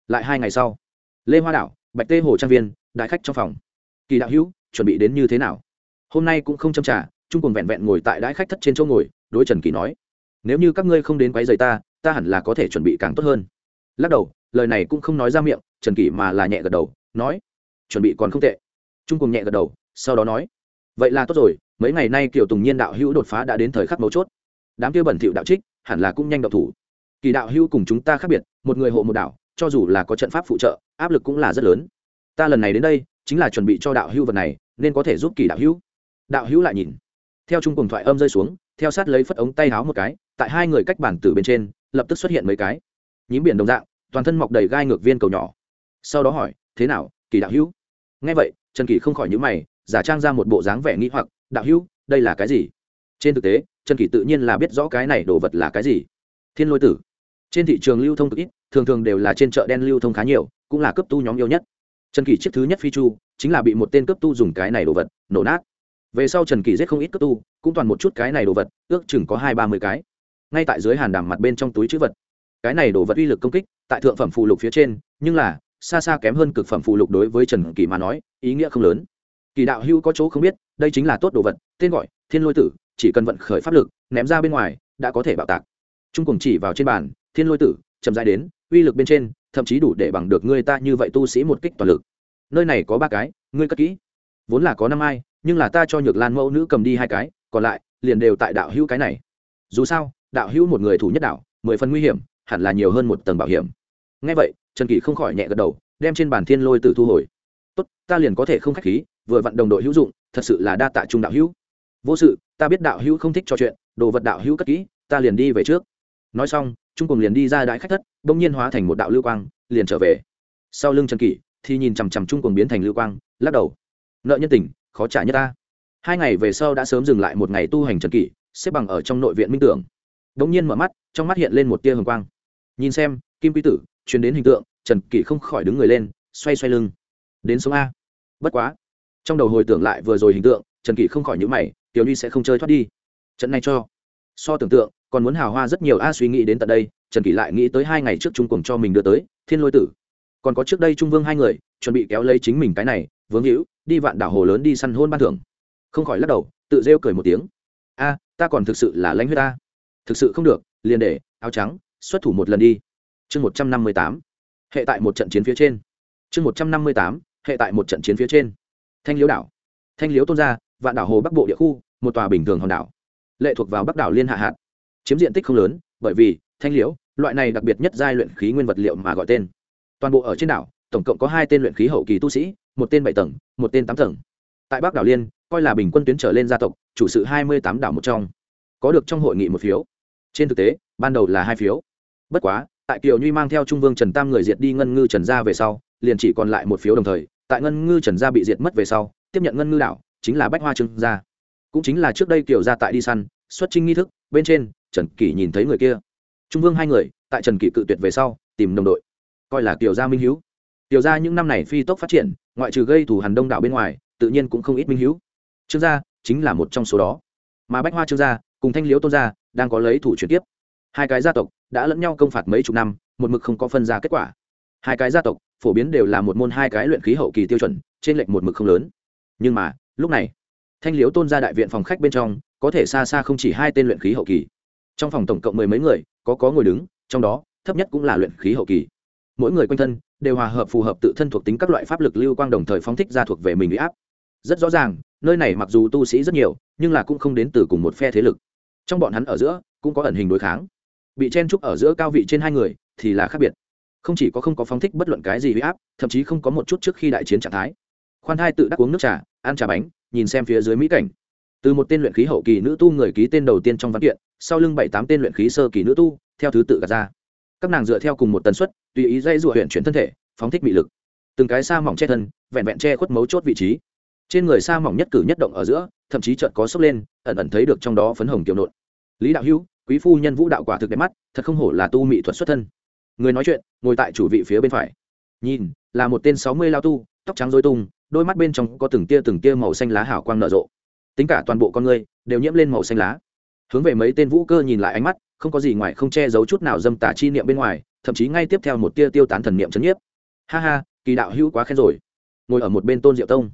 lại hai ngày sau, lê hoa đảo, bạch tê hồ trang viên, đại khách trong phòng. Kỳ đạo hữu, chuẩn bị đến như thế nào? Hôm nay cũng không châm trả chung cùng vẹn vẹn ngồi tại đãi khách thất trên chỗ ngồi, đối trần kỳ nói, nếu như các ngươi không đến quấy rầy ta ta hẳn là có thể chuẩn bị càng tốt hơn. Lắc đầu, lời này cũng không nói ra miệng, trần Kỳ mà là nhẹ gật đầu, nói, chuẩn bị còn không tệ. Trung cùng nhẹ gật đầu, sau đó nói, vậy là tốt rồi, mấy ngày nay kiều tùng nhiên đạo hữu đột phá đã đến thời khắc mấu chốt. Đám kia bẩn thỉu đạo trích hẳn là cũng nhanh đậu thủ. Kỳ đạo hữu cùng chúng ta khác biệt, một người hộ một đạo cho dù là có trận pháp phụ trợ, áp lực cũng là rất lớn. Ta lần này đến đây, chính là chuẩn bị cho đạo hữu vật này, nên có thể giúp kỳ đạo hữu. Đạo hữu lại nhìn. Theo trung cùng thoại âm rơi xuống, theo sát lấy phất ống tay háo một cái, tại hai người cách bản tử bên trên, lập tức xuất hiện mấy cái. Nhím biển đồng dạng, toàn thân mọc đầy gai ngược viên cầu nhỏ. Sau đó hỏi, thế nào, kỳ đạo hữu? Nghe vậy, trần kỳ không khỏi nhữ mày, giả trang ra một bộ dáng vẻ nghĩ hoặc, đạo hữu, đây là cái gì? Trên thực tế, trần kỳ tự nhiên là biết rõ cái này đồ vật là cái gì. Thiên lôi tử trên thị trường lưu thông cực ít, thường thường đều là trên chợ đen lưu thông khá nhiều, cũng là cấp tu nhóm yêu nhất. Trần kỳ chiếc thứ nhất phi chu, chính là bị một tên cấp tu dùng cái này đồ vật, nổ nát. Về sau trần kỳ giết không ít cấp tu, cũng toàn một chút cái này đồ vật, ước chừng có hai ba mươi cái. Ngay tại dưới hàn đàm mặt bên trong túi chữ vật. Cái này đồ vật uy lực công kích, tại thượng phẩm phụ lục phía trên, nhưng là, xa xa kém hơn cực phẩm phụ lục đối với trần kỳ mà nói, ý nghĩa không lớn. Kỳ đạo hưu có chỗ không biết, đây chính là tốt đồ vật, tên gọi, thiên lôi tử, chỉ cần vận khởi pháp lực, ném ra bên ngoài, đã có thể bạo tạc. Trung cùng chỉ vào trên bàn thiên lôi tử, chậm dài đến, uy lực bên trên, thậm chí đủ để bằng được ngươi ta như vậy tu sĩ một kích toàn lực. Nơi này có ba cái, ngươi cất kỹ. Vốn là có năm ai, nhưng là ta cho nhược lan mẫu nữ cầm đi hai cái, còn lại, liền đều tại đạo hữu cái này. Dù sao, đạo hữu một người thủ nhất đạo, mười phần nguy hiểm, hẳn là nhiều hơn một tầng bảo hiểm. Ngay vậy, trần kỳ không khỏi nhẹ gật đầu, đem trên bàn thiên lôi tử thu hồi. Tốt, ta liền có thể không khách khí, vừa vặn đồng đội hữu dụng, thật sự là đa tạ trung đạo hữu. Vô sự, ta biết đạo hữu không thích trò chuyện, đồ vật đạo hữu cất kỹ, ta liền đi về trước. Nói xong trung cùng liền đi ra đại khách thất, bỗng nhiên hóa thành một đạo lưu quang, liền trở về. Sau lưng trần kỷ thì nhìn chằm chằm trung cùng biến thành lưu quang, lắc đầu. Nợ nhân tình, khó trả nhất ta. Hai ngày về sau đã sớm dừng lại một ngày tu hành trần kỷ, xếp bằng ở trong nội viện minh tưởng. Bỗng nhiên mở mắt, trong mắt hiện lên một tia hồng quang. Nhìn xem, kim quy tử chuyển đến hình tượng, trần kỷ không khỏi đứng người lên, xoay xoay lưng. Đến số a. Bất quá. Trong đầu hồi tưởng lại vừa rồi hình tượng, trần kỷ không khỏi nhữ mày, tiểu ly sẽ không chơi thoát đi. Trận này cho. So tưởng tượng còn muốn hào hoa rất nhiều a suy nghĩ đến tận đây, trần kỷ lại nghĩ tới hai ngày trước trung cùng cho mình đưa tới, thiên lôi tử. Còn có trước đây trung vương hai người, chuẩn bị kéo lấy chính mình cái này vướng hữu, đi vạn đảo hồ lớn đi săn hôn ban thưởng. Không khỏi lắc đầu, tự rêu cười một tiếng. A, ta còn thực sự là lãnh huyết ta. Thực sự không được, liền để, áo trắng, xuất thủ một lần đi. Chương một trăm năm mươi tám. Hệ tại một trận chiến phía trên. Chương một trăm năm mươi tám. Hệ tại một trận chiến phía trên. Thanh liếu đảo. Thanh liếu tôn gia, vạn đảo hồ bắc bộ địa khu, một tòa bình thường hòn đảo. Lệ thuộc vào bắc đảo liên hạ hạt chiếm diện tích không lớn, bởi vì, thanh liễu, loại này đặc biệt nhất giai luyện khí nguyên vật liệu mà gọi tên. Toàn bộ ở trên đảo, tổng cộng có hai tên luyện khí hậu kỳ tu sĩ, một tên bảy tầng, một tên tám tầng. Tại bắc đảo liên, coi là bình quân tuyến trở lên gia tộc, chủ sự hai mươi tám đảo một trong. Có được trong hội nghị một phiếu. Trên thực tế, ban đầu là hai phiếu. Bất quá, tại kiều nhuy mang theo trung vương trần tam người diệt đi ngân ngư trần gia về sau, liền chỉ còn lại một phiếu đồng thời, tại ngân ngư trần gia bị diệt mất về sau, tiếp nhận ngân ngư đảo, chính là bách hoa trương gia. Cũng chính là trước đây kiều gia tại đi săn, xuất trinh nghi thức, bên trên trần kỷ nhìn thấy người kia. Trung vương hai người, tại trần kỷ cự tuyệt về sau, tìm đồng đội. Coi là tiểu gia minh hữu tiểu gia những năm này phi tốc phát triển, ngoại trừ gây thù hàn đông đảo bên ngoài, tự nhiên cũng không ít minh hữu trương gia chính là một trong số đó. Mà bách hoa trương gia cùng thanh liễu tôn gia đang có lấy thủ chuyển tiếp. Hai cái gia tộc đã lẫn nhau công phạt mấy chục năm, một mực không có phân ra kết quả. Hai cái gia tộc phổ biến đều là một môn hai cái luyện khí hậu kỳ tiêu chuẩn, trên lệnh một mực không lớn. Nhưng mà, lúc này, thanh liễu tôn gia đại viện phòng khách bên trong có thể xa xa không chỉ hai tên luyện khí hậu kỳ trong phòng tổng cộng mười mấy người, có có ngồi đứng, trong đó, thấp nhất cũng là luyện khí hậu kỳ. Mỗi người quanh thân, đều hòa hợp phù hợp tự thân thuộc tính các loại pháp lực lưu quang đồng thời phóng thích ra thuộc về mình bị áp. Rất rõ ràng, nơi này mặc dù tu sĩ rất nhiều, nhưng là cũng không đến từ cùng một phe thế lực. Trong bọn hắn ở giữa, cũng có ẩn hình đối kháng. Bị chen trúc ở giữa cao vị trên hai người, thì là khác biệt. Không chỉ có không có phóng thích bất luận cái gì huy áp, thậm chí không có một chút trước khi đại chiến trạng thái. Khoan hai tự đắc uống nước trà, ăn trà bánh, nhìn xem phía dưới mỹ cảnh từ một tên luyện khí hậu kỳ nữ tu người ký tên đầu tiên trong văn kiện, sau lưng bảy tám tên luyện khí sơ kỳ nữ tu, theo thứ tự gạt ra. Các nàng dựa theo cùng một tần suất, tùy ý dây dụa huyện chuyển thân thể, phóng thích bị lực. Từng cái sa mỏng che thân, vẹn vẹn che khuất mấu chốt vị trí. Trên người sa mỏng nhất cử nhất động ở giữa, thậm chí chợt có sốc lên, ẩn ẩn thấy được trong đó phấn hồng kiều nộn. Lý đạo hữu, quý phu nhân vũ đạo quả thực đẹp mắt, thật không hổ là tu mỹ thuật xuất thân. Người nói chuyện, ngồi tại chủ vị phía bên phải. Nhìn, là một tên sáu mươi lao tu, tóc trắng dối tung, đôi mắt bên trong có từng tia từng tia màu xanh lá hảo quang nở rộ tính cả toàn bộ con người đều nhiễm lên màu xanh lá. Hướng về mấy tên vũ cơ nhìn lại ánh mắt, không có gì ngoài không che giấu chút nào dâm tả chi niệm bên ngoài, thậm chí ngay tiếp theo một tia tiêu tán thần niệm chấn nhiếp. Ha ha, kỳ đạo hữu quá khen rồi. Ngồi ở một bên tôn diệu tông.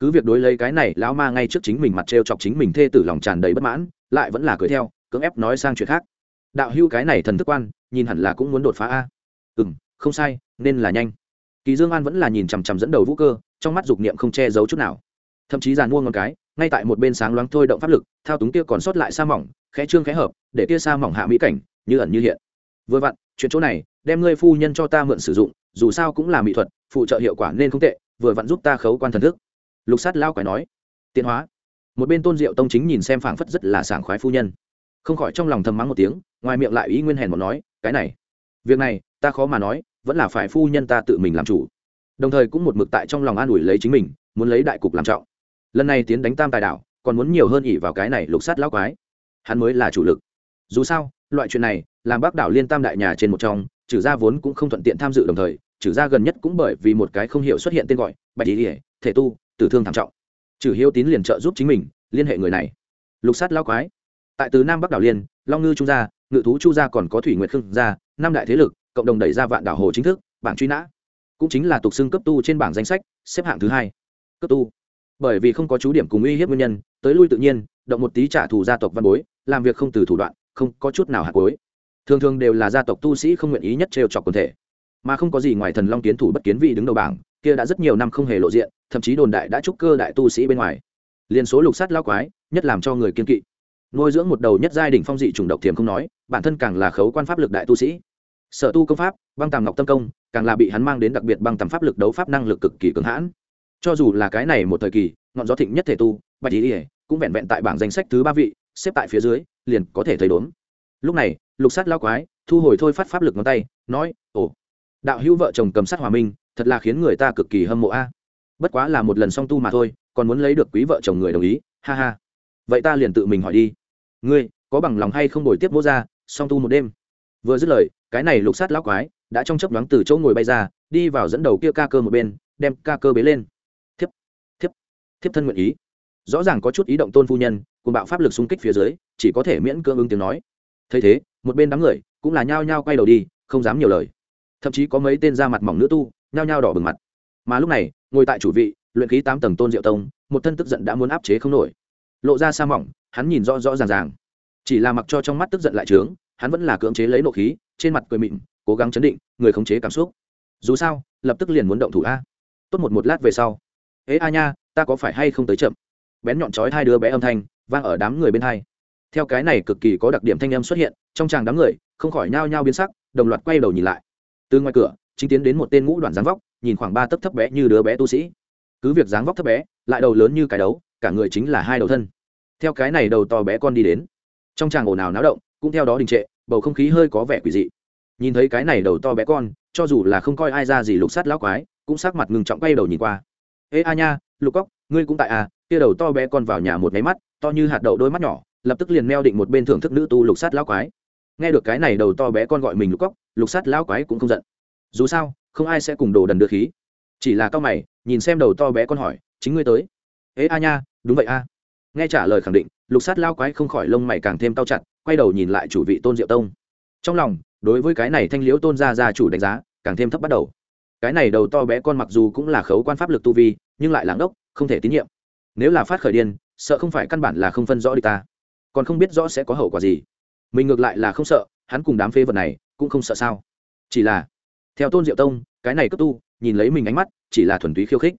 Cứ việc đối lấy cái này, lão ma ngay trước chính mình mặt t chọc chính mình thê tử lòng tràn đầy bất mãn, lại vẫn là cười theo, cưỡng ép nói sang chuyện khác. Đạo hữu cái này thần thức quan, nhìn hẳn là cũng muốn đột phá a. Ừ m không sai, nên là nhanh. Kỳ dương an vẫn là nhìn chằm chằm dẫn đầu vũ cơ, trong mắt dục niệm không che giấu chút nào. Thậm chí giàn mua ngón cái ngay tại một bên sáng loáng thôi động pháp lực, thao túng kia còn sót lại sa mỏng, khẽ trương khẽ hợp, để kia sa mỏng hạ mỹ cảnh, như ẩn như hiện. Vừa vặn, chuyện chỗ này, đem ngươi phu nhân cho ta mượn sử dụng, dù sao cũng là mỹ thuật, phụ trợ hiệu quả nên không tệ, vừa vặn giúp ta khấu quan thần thức. Lục sát lao quái nói. Tiến hóa. Một bên tôn diệu tông chính nhìn xem phảng phất rất là sảng khoái phu nhân. Không khỏi trong lòng thầm mắng một tiếng, ngoài miệng lại ý nguyên hèn một nói, cái này, việc này, ta khó mà nói, vẫn là phải phu nhân ta tự mình làm chủ. Đồng thời cũng một mực tại trong lòng an ủi lấy chính mình, muốn lấy đại cục làm trọng lần này tiến đánh tam tài đảo còn muốn nhiều hơn ỉ vào cái này lục sát lão quái. Hắn mới là chủ lực. Dù sao, loại chuyện này, làm bác đảo liên tam đại nhà trên một trong, trừ gia vốn cũng không thuận tiện tham dự đồng thời, trừ gia gần nhất cũng bởi vì một cái không hiểu xuất hiện tên gọi, bạch lý thể tu, tử thương thảm trọng. Trừ hiếu tín liền trợ giúp chính mình, liên hệ người này. Lục sát lão quái. Tại từ nam bắc đảo liên, long ngư trung gia, ngự thú chu gia còn có thủy nguyệt khương gia, năm đại thế lực, cộng đồng đẩy ra vạn đảo hồ chính thức, bảng truy nã. Cũng chính là tục xưng cấp tu trên bảng danh sách, xếp hạng thứ hai. Cấp tu bởi vì không có chú điểm cùng uy hiếp nguyên nhân, tới lui tự nhiên, động một tí trả thù gia tộc văn bối, làm việc không từ thủ đoạn, không có chút nào hạt cối thường thường đều là gia tộc tu sĩ không nguyện ý nhất trêu chọc quần thể, mà không có gì ngoài thần long kiến thủ bất kiến vị đứng đầu bảng, kia đã rất nhiều năm không hề lộ diện, thậm chí đồn đại đã trúc cơ đại tu sĩ bên ngoài. Liên số lục sát lao quái, nhất làm cho người kiên kỵ. Nuôi dưỡng một đầu nhất giai đỉnh phong dị trùng độc thiềm không nói, bản thân càng là khấu quan pháp lực đại tu sĩ. Sở tu công pháp, băng tàng ngọc tâm công, càng là bị hắn mang đến đặc biệt băng tầm pháp lực đấu pháp năng lực cực kỳ cường hãn cho dù là cái này một thời kỳ, ngọn gió thịnh nhất thể tu, bạch lý ỉa cũng vẹn vẹn tại bảng danh sách thứ ba vị, xếp tại phía dưới, liền có thể thấy đốn lúc này, lục sát lao quái, thu hồi thôi phát pháp lực ngón tay, nói, ồ, đạo hữu vợ chồng cầm sát hòa minh, thật là khiến người ta cực kỳ hâm mộ a. Bất quá là một lần song tu mà thôi, còn muốn lấy được quý vợ chồng người đồng ý, ha ha. Vậy ta liền tự mình hỏi đi. Ngươi, có bằng lòng hay không đổi tiếp vô ra song tu một đêm? Vừa dứt lời, cái này lục sát lão quái, đã trong chấp đoán từ chỗ ngồi bay ra, đi vào dẫn đầu kia ca cơ một bên, đem ca cơ bế lên thiếp thân nguyện ý. Rõ ràng có chút ý động tôn phu nhân, cùng bạo pháp lực xung kích phía dưới, chỉ có thể miễn cưỡng ứng tiếng nói. Thấy thế, một bên đám người cũng là nhao nhao quay đầu đi, không dám nhiều lời. Thậm chí có mấy tên da mặt mỏng nữ tu, nhao nhao đỏ bừng mặt. Mà lúc này, ngồi tại chủ vị, luyện khí tám tầng tôn diệu tông, một thân tức giận đã muốn áp chế không nổi. Lộ ra sa mỏng, hắn nhìn rõ rõ ràng ràng. Chỉ là mặc cho trong mắt tức giận lại trướng, hắn vẫn là cưỡng chế lấy nộ khí, trên mặt cười mịn, cố gắng chấn định, người khống chế cảm xúc. Dù sao, lập tức liền muốn động thủ a. Tốt một một lát về sau. Ế a nha ta có phải hay không tới chậm? Bén nhọn chói hai đứa bé âm thanh vang ở đám người bên hai. Theo cái này cực kỳ có đặc điểm thanh âm xuất hiện, trong tràng đám người không khỏi nhao nhao biến sắc, đồng loạt quay đầu nhìn lại. Từ ngoài cửa, chính tiến đến một tên ngũ đoàn dáng vóc, nhìn khoảng ba tấc thấp bé như đứa bé tu sĩ. Cứ việc dáng vóc thấp bé, lại đầu lớn như cái đấu, cả người chính là hai đầu thân. Theo cái này đầu to bé con đi đến. Trong tràng ồn ào náo động, cũng theo đó đình trệ, bầu không khí hơi có vẻ quỷ dị. Nhìn thấy cái này đầu to bé con, cho dù là không coi ai ra gì lục sắt lão quái, cũng sắc mặt ngừng trọng quay đầu nhìn qua. Ê a nha lục cóc, ngươi cũng tại à kia đầu to bé con vào nhà một máy mắt, to như hạt đậu đôi mắt nhỏ, lập tức liền meo định một bên thưởng thức nữ tu lục sắt lão quái. Nghe được cái này đầu to bé con gọi mình lục cóc, lục sắt lão quái cũng không giận. Dù sao, không ai sẽ cùng đồ đần đưa khí. Chỉ là cao mày, nhìn xem đầu to bé con hỏi, chính ngươi tới? Ế a nha, đúng vậy a. Nghe trả lời khẳng định, lục sát lao quái không khỏi lông mày càng thêm tao chặt, quay đầu nhìn lại chủ vị tôn diệu tông. Trong lòng, đối với cái này thanh liễu tôn gia gia chủ đánh giá, càng thêm thấp bắt đầu. Cái này đầu to bé con mặc dù cũng là khấu quan pháp lực tu vi nhưng lại lãng đốc, không thể tín nhiệm. Nếu là phát khởi điên, sợ không phải căn bản là không phân rõ đi ta. Còn không biết rõ sẽ có hậu quả gì. Mình ngược lại là không sợ, hắn cùng đám phê vật này cũng không sợ sao. Chỉ là, theo tôn diệu tông, cái này cấp tu, nhìn lấy mình ánh mắt, chỉ là thuần túy khiêu khích.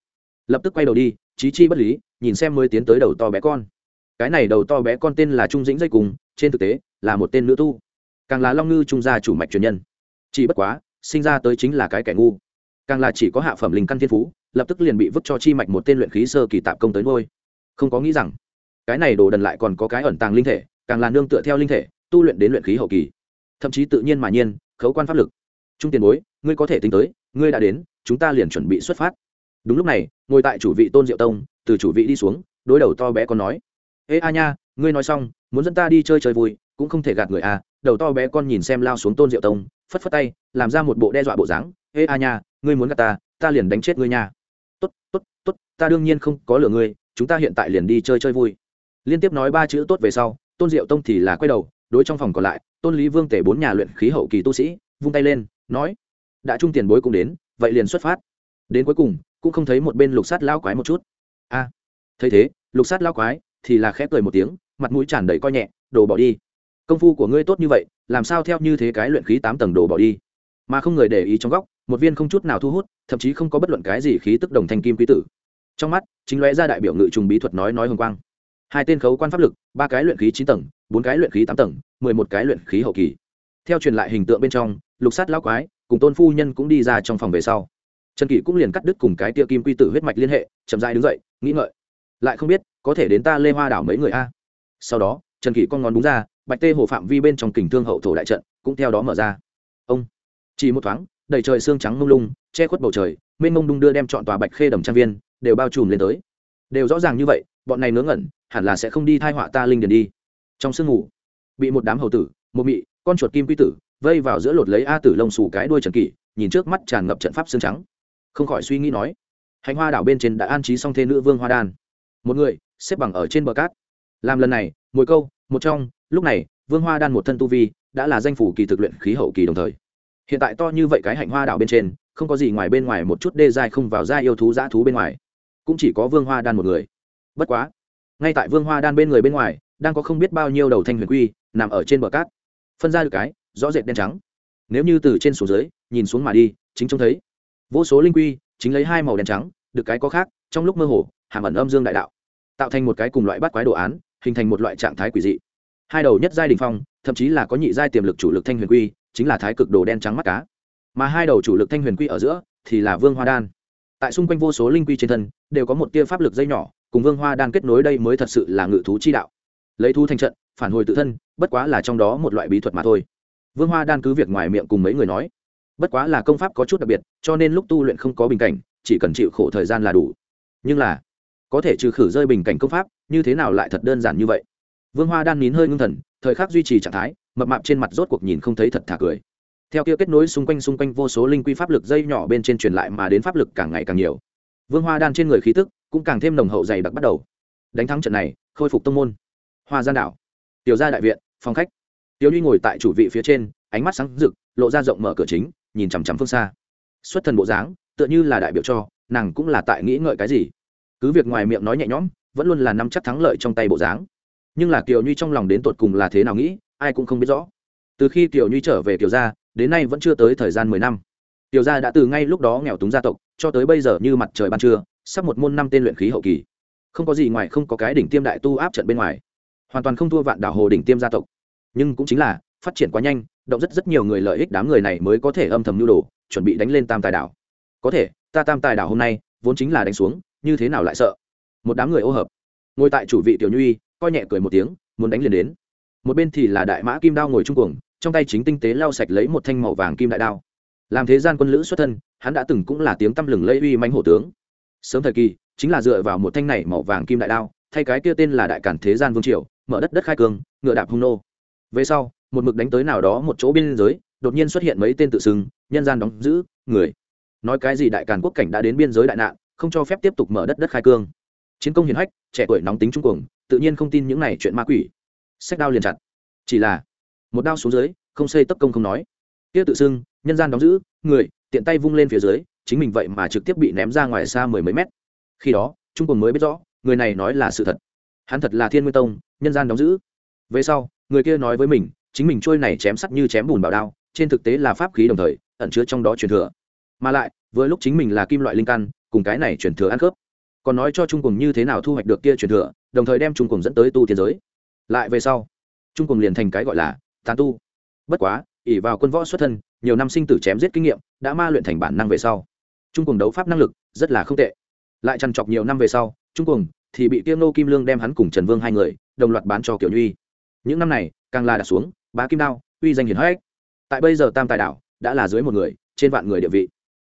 Lập tức quay đầu đi trí chi bất lý, nhìn xem mới tiến tới đầu to bé con. Cái này đầu to bé con tên là trung dĩnh dây cùng, trên thực tế, là một tên nữ tu. Càng là long ngư trung gia chủ mạch truyền nhân. Chỉ bất quá, sinh ra tới chính là cái kẻ ngu. Càng là chỉ có hạ phẩm linh căn thiên phú lập tức liền bị vứt cho chi mạch một tên luyện khí sơ kỳ tạp công tới ngôi không có nghĩ rằng, cái này đồ đần lại còn có cái ẩn tàng linh thể, càng là nương tựa theo linh thể, tu luyện đến luyện khí hậu kỳ. Thậm chí tự nhiên mà nhiên, khấu quan pháp lực. Trung tiền bối, ngươi có thể tính tới, ngươi đã đến, chúng ta liền chuẩn bị xuất phát. Đúng lúc này, ngồi tại chủ vị tôn diệu tông, từ chủ vị đi xuống, đối đầu to bé con nói. Ê a nha, ngươi nói xong, muốn dẫn ta đi chơi chơi vui, cũng không thể gạt người a đầu to bé con nhìn xem lao xuống tôn diệu tông, phất phất tay, làm ra một bộ đe dọa bộ dáng. Ê a nha, ngươi muốn gạt ta ta liền đánh chết ngươi nha tốt tốt tốt, ta đương nhiên không có lừa ngươi, chúng ta hiện tại liền đi chơi chơi vui. Liên tiếp nói ba chữ tốt về sau, tôn diệu tông thì là quay đầu, đối trong phòng còn lại, tôn lý vương tể bốn nhà luyện khí hậu kỳ tu sĩ, vung tay lên, nói, đã trung tiền bối cũng đến, vậy liền xuất phát. Đến cuối cùng, cũng không thấy một bên lục sát lao quái một chút. A, thấy thế, lục sát lao quái thì là khẽ cười một tiếng, mặt mũi tràn đầy coi nhẹ, đồ bỏ đi. Công phu của ngươi tốt như vậy, làm sao theo như thế cái luyện khí tám tầng đồ bỏ đi? Mà không người để ý trong góc một viên không chút nào thu hút, thậm chí không có bất luận cái gì khí tức đồng thanh kim quý tử. Trong mắt, chính lóe ra đại biểu ngự trùng bí thuật nói nói hồng quang. Hai tên khấu quan pháp lực, ba cái luyện khí chín tầng, bốn cái luyện khí tám tầng, mười một cái luyện khí hậu kỳ. Theo truyền lại hình tượng bên trong, lục sát lão quái cùng tôn phu nhân cũng đi ra trong phòng về sau. Trần kỷ cũng liền cắt đứt cùng cái tia kim quy tử huyết mạch liên hệ, chậm dai đứng dậy, nghĩ ngợi. Lại không biết, có thể đến ta lê hoa đảo mấy người a? Sau đó, trần kỷ con ngón đúng ra, bạch tê hồ phạm vi bên trong kình thương hậu thổ đại trận cũng theo đó mở ra. Ông, chỉ một thoáng đầy trời xương trắng mông lung, che khuất bầu trời, mênh mông đung đưa đem chọn tòa bạch khê đầm trang viên đều bao trùm lên tới. Đều rõ ràng như vậy, bọn này ngớ ngẩn, hẳn là sẽ không đi thai họa ta linh điền đi. Trong sương ngủ bị một đám hầu tử, một mị, con chuột kim quy tử, vây vào giữa lột lấy a tử lông xù cái đuôi trần kỷ, nhìn trước mắt tràn ngập trận pháp xương trắng. Không khỏi suy nghĩ nói, hành hoa đảo bên trên đã an trí xong thê nữ vương hoa đan. Một người, xếp bằng ở trên bờ cát. Làm lần này mỗi câu, một trong, lúc này, vương hoa đan một thân tu vi, đã là danh phủ kỳ thực luyện khí hậu kỳ đồng thời hiện tại to như vậy cái hạnh hoa đảo bên trên, không có gì ngoài bên ngoài một chút đê dài không vào ra yêu thú dã thú bên ngoài. Cũng chỉ có vương hoa đan một người. Bất quá, ngay tại vương hoa đan bên người bên ngoài, đang có không biết bao nhiêu đầu thanh huyền quy nằm ở trên bờ cát. Phân ra được cái, rõ rệt đen trắng. Nếu như từ trên xuống dưới, nhìn xuống mà đi, chính trông thấy. Vô số linh quy, chính lấy hai màu đen trắng, được cái có khác, trong lúc mơ hồ, hàm ẩn âm dương đại đạo. Tạo thành một cái cùng loại bắt quái đồ án, hình thành một loại trạng thái quỷ dị. Hai đầu nhất giai đình phong, thậm chí là có nhị giai tiềm lực chủ lực thanh huyền quy chính là thái cực đồ đen trắng mắt cá. Mà hai đầu chủ lực thanh huyền quy ở giữa thì là vương hoa đan. Tại xung quanh vô số linh quy trên thân, đều có một tia pháp lực dây nhỏ, cùng vương hoa đan kết nối đây mới thật sự là ngự thú chi đạo. Lấy thu thành trận, phản hồi tự thân, bất quá là trong đó một loại bí thuật mà thôi. Vương hoa đan cứ việc ngoài miệng cùng mấy người nói, bất quá là công pháp có chút đặc biệt, cho nên lúc tu luyện không có bình cảnh, chỉ cần chịu khổ thời gian là đủ. Nhưng là, có thể trừ khử rơi bình cảnh công pháp, như thế nào lại thật đơn giản như vậy? Vương hoa đan nín hơi ngưng thần, thời khắc duy trì trạng thái mập mạp trên mặt rốt cuộc nhìn không thấy thật thả cười. Theo kia kết nối xung quanh xung quanh vô số linh quy pháp lực dây nhỏ bên trên truyền lại mà đến pháp lực càng ngày càng nhiều. Vương hoa đan trên người khí tức cũng càng thêm nồng hậu dày đặc bắt đầu. Đánh thắng trận này, khôi phục tông môn. Hoa gian đảo. Tiểu gia đại viện, phòng khách. Tiểu nhuy ngồi tại chủ vị phía trên, ánh mắt sáng rực, lộ ra rộng mở cửa chính, nhìn chằm chằm phương xa. Xuất thần bộ dáng, tựa như là đại biểu cho, nàng cũng là tại nghĩ ngợi cái gì. Cứ việc ngoài miệng nói nhẹ nhõm, vẫn luôn là nắm chắc thắng lợi trong tay bộ dáng. Nhưng là kiều nhi trong lòng đến tột cùng là thế nào nghĩ ai cũng không biết rõ. Từ khi Tiểu Nhi trở về Tiểu gia, đến nay vẫn chưa tới thời gian mười năm. Tiểu gia đã từ ngay lúc đó nghèo túng gia tộc, cho tới bây giờ như mặt trời ban trưa, sắp một môn năm tên luyện khí hậu kỳ. Không có gì ngoài không có cái đỉnh tiêm đại tu áp trận bên ngoài. Hoàn toàn không thua vạn đảo hồ đỉnh tiêm gia tộc. Nhưng cũng chính là, phát triển quá nhanh, động rất rất nhiều người lợi ích đám người này mới có thể âm thầm nhu đồ, chuẩn bị đánh lên tam tài đảo. Có thể, ta tam tài đảo hôm nay, vốn chính là đánh xuống, như thế nào lại sợ? Một đám người ô hợp. Ngồi tại chủ vị tiểu nhuy coi nhẹ cười một tiếng, muốn đánh liền đến một bên thì là đại mã kim đao ngồi trung cuồng, trong tay chính tinh tế lau sạch lấy một thanh màu vàng kim đại đao. Làm thế gian quân lữ xuất thân, hắn đã từng cũng là tiếng tăm lừng lẫy uy manh hổ tướng. Sớm thời kỳ, chính là dựa vào một thanh này màu vàng kim đại đao, thay cái kia tên là đại cản thế gian vương triều, mở đất đất khai cương ngựa đạp hung nô. Về sau, một mực đánh tới nào đó một chỗ biên giới, đột nhiên xuất hiện mấy tên tự xưng, nhân gian đóng giữ, người. Nói cái gì đại càn quốc cảnh đã đến biên giới đại nạn, không cho phép tiếp tục mở đất đất khai cương. Chiến công hiển hách, trẻ tuổi nóng tính trung cuồng, tự nhiên không tin những này chuyện ma quỷ sách đao liền chặt. Chỉ là, một đao xuống dưới, không xây tấp công không nói. Kia tự xưng, nhân gian đóng giữ, người, tiện tay vung lên phía dưới, chính mình vậy mà trực tiếp bị ném ra ngoài xa mười mấy mét. Khi đó, trung cùng mới biết rõ, người này nói là sự thật. Hắn thật là thiên nguyên tông, nhân gian đóng giữ. Về sau, người kia nói với mình, chính mình trôi này chém sắt như chém bùn bảo đao, trên thực tế là pháp khí đồng thời, ẩn chứa trong đó truyền thừa. Mà lại với lúc chính mình là kim loại linh căn, cùng cái này truyền thừa ăn khớp. Còn nói cho trung cùng như thế nào thu hoạch được kia truyền thừa, đồng thời đem trung cùng dẫn tới tu tiên giới lại về sau. Trung cùng liền thành cái gọi là tán tu. Bất quá ỉ vào quân võ xuất thân, nhiều năm sinh tử chém giết kinh nghiệm, đã ma luyện thành bản năng về sau. Trung cùng đấu pháp năng lực rất là không tệ. Lại trằn trọc nhiều năm về sau, trung cùng thì bị tiêu nô kim lương đem hắn cùng trần vương hai người đồng loạt bán cho kiểu nhuy. Những năm này, càng là đặt xuống, bá kim đao, uy danh hiển hách. Tại bây giờ tam tài đảo đã là dưới một người, trên vạn người địa vị.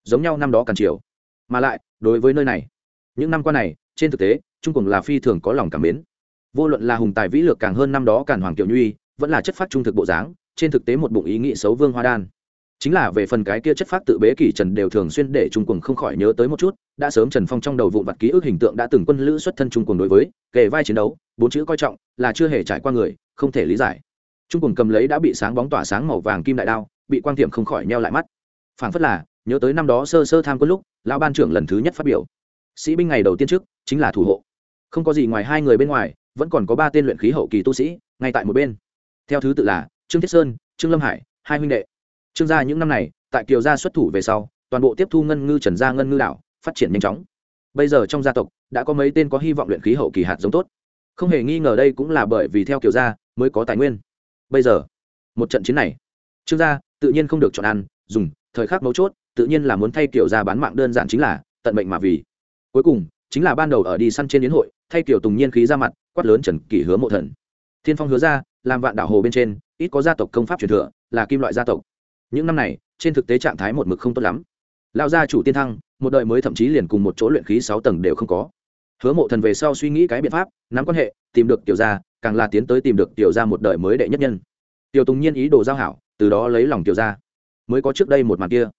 Giống nhau năm đó càng chiều. Mà lại, đối với nơi này, những năm qua này, trên thực tế, trung cùng là phi thường có lòng cảm mến vô luận là hùng tài vĩ lược càng hơn năm đó càn hoàng kiều nhuy, vẫn là chất phát trung thực bộ dáng, trên thực tế một bụng ý nghĩ xấu vương hoa đan. Chính là về phần cái kia chất phát tự bế kỷ trần đều thường xuyên để trung quần không khỏi nhớ tới một chút, đã sớm trần phong trong đầu vụn vặt ký ức hình tượng đã từng quân lữ xuất thân trung quần đối với, kề vai chiến đấu, bốn chữ coi trọng, là chưa hề trải qua người, không thể lý giải. Trung quần cầm lấy đã bị sáng bóng tỏa sáng màu vàng kim đại đao, bị quan tiệm không khỏi neo lại mắt. Phảng phất là, nhớ tới năm đó sơ sơ tham quân lúc, lão ban trưởng lần thứ nhất phát biểu. Sĩ binh ngày đầu tiên trước, chính là thủ hộ. Không có gì ngoài hai người bên ngoài vẫn còn có ba tên luyện khí hậu kỳ tu sĩ, ngay tại một bên. Theo thứ tự là trương thiết sơn, trương lâm hải, hai huynh đệ. Trương gia những năm này, tại kiều gia xuất thủ về sau, toàn bộ tiếp thu ngân ngư trần gia ngân ngư đảo, phát triển nhanh chóng. Bây giờ trong gia tộc, đã có mấy tên có hy vọng luyện khí hậu kỳ hạt giống tốt. Không hề nghi ngờ đây cũng là bởi vì theo kiều gia, mới có tài nguyên. Bây giờ, một trận chiến này, trương gia tự nhiên không được chọn ăn, dùng, thời khắc mấu chốt, tự nhiên là muốn thay kiều gia bán mạng, đơn giản chính là tận mệnh mà vì. Cuối cùng, chính là ban đầu ở đi săn trên yến hội, thay kiều tùng nhiên khí ra mặt quát lớn trần kỷ hứa mộ thần. Thiên phong hứa ra, làm vạn đảo hồ bên trên, ít có gia tộc công pháp truyền thừa, là kim loại gia tộc. Những năm này, trên thực tế trạng thái một mực không tốt lắm. Lao gia chủ tiên thăng, một đời mới thậm chí liền cùng một chỗ luyện khí sáu tầng đều không có. Hứa mộ thần về sau suy nghĩ cái biện pháp, nắm quan hệ, tìm được tiểu gia, càng là tiến tới tìm được tiểu gia một đời mới đệ nhất nhân. Tiểu tùng nhiên ý đồ giao hảo, từ đó lấy lòng tiểu gia. Mới có trước đây một màn kia.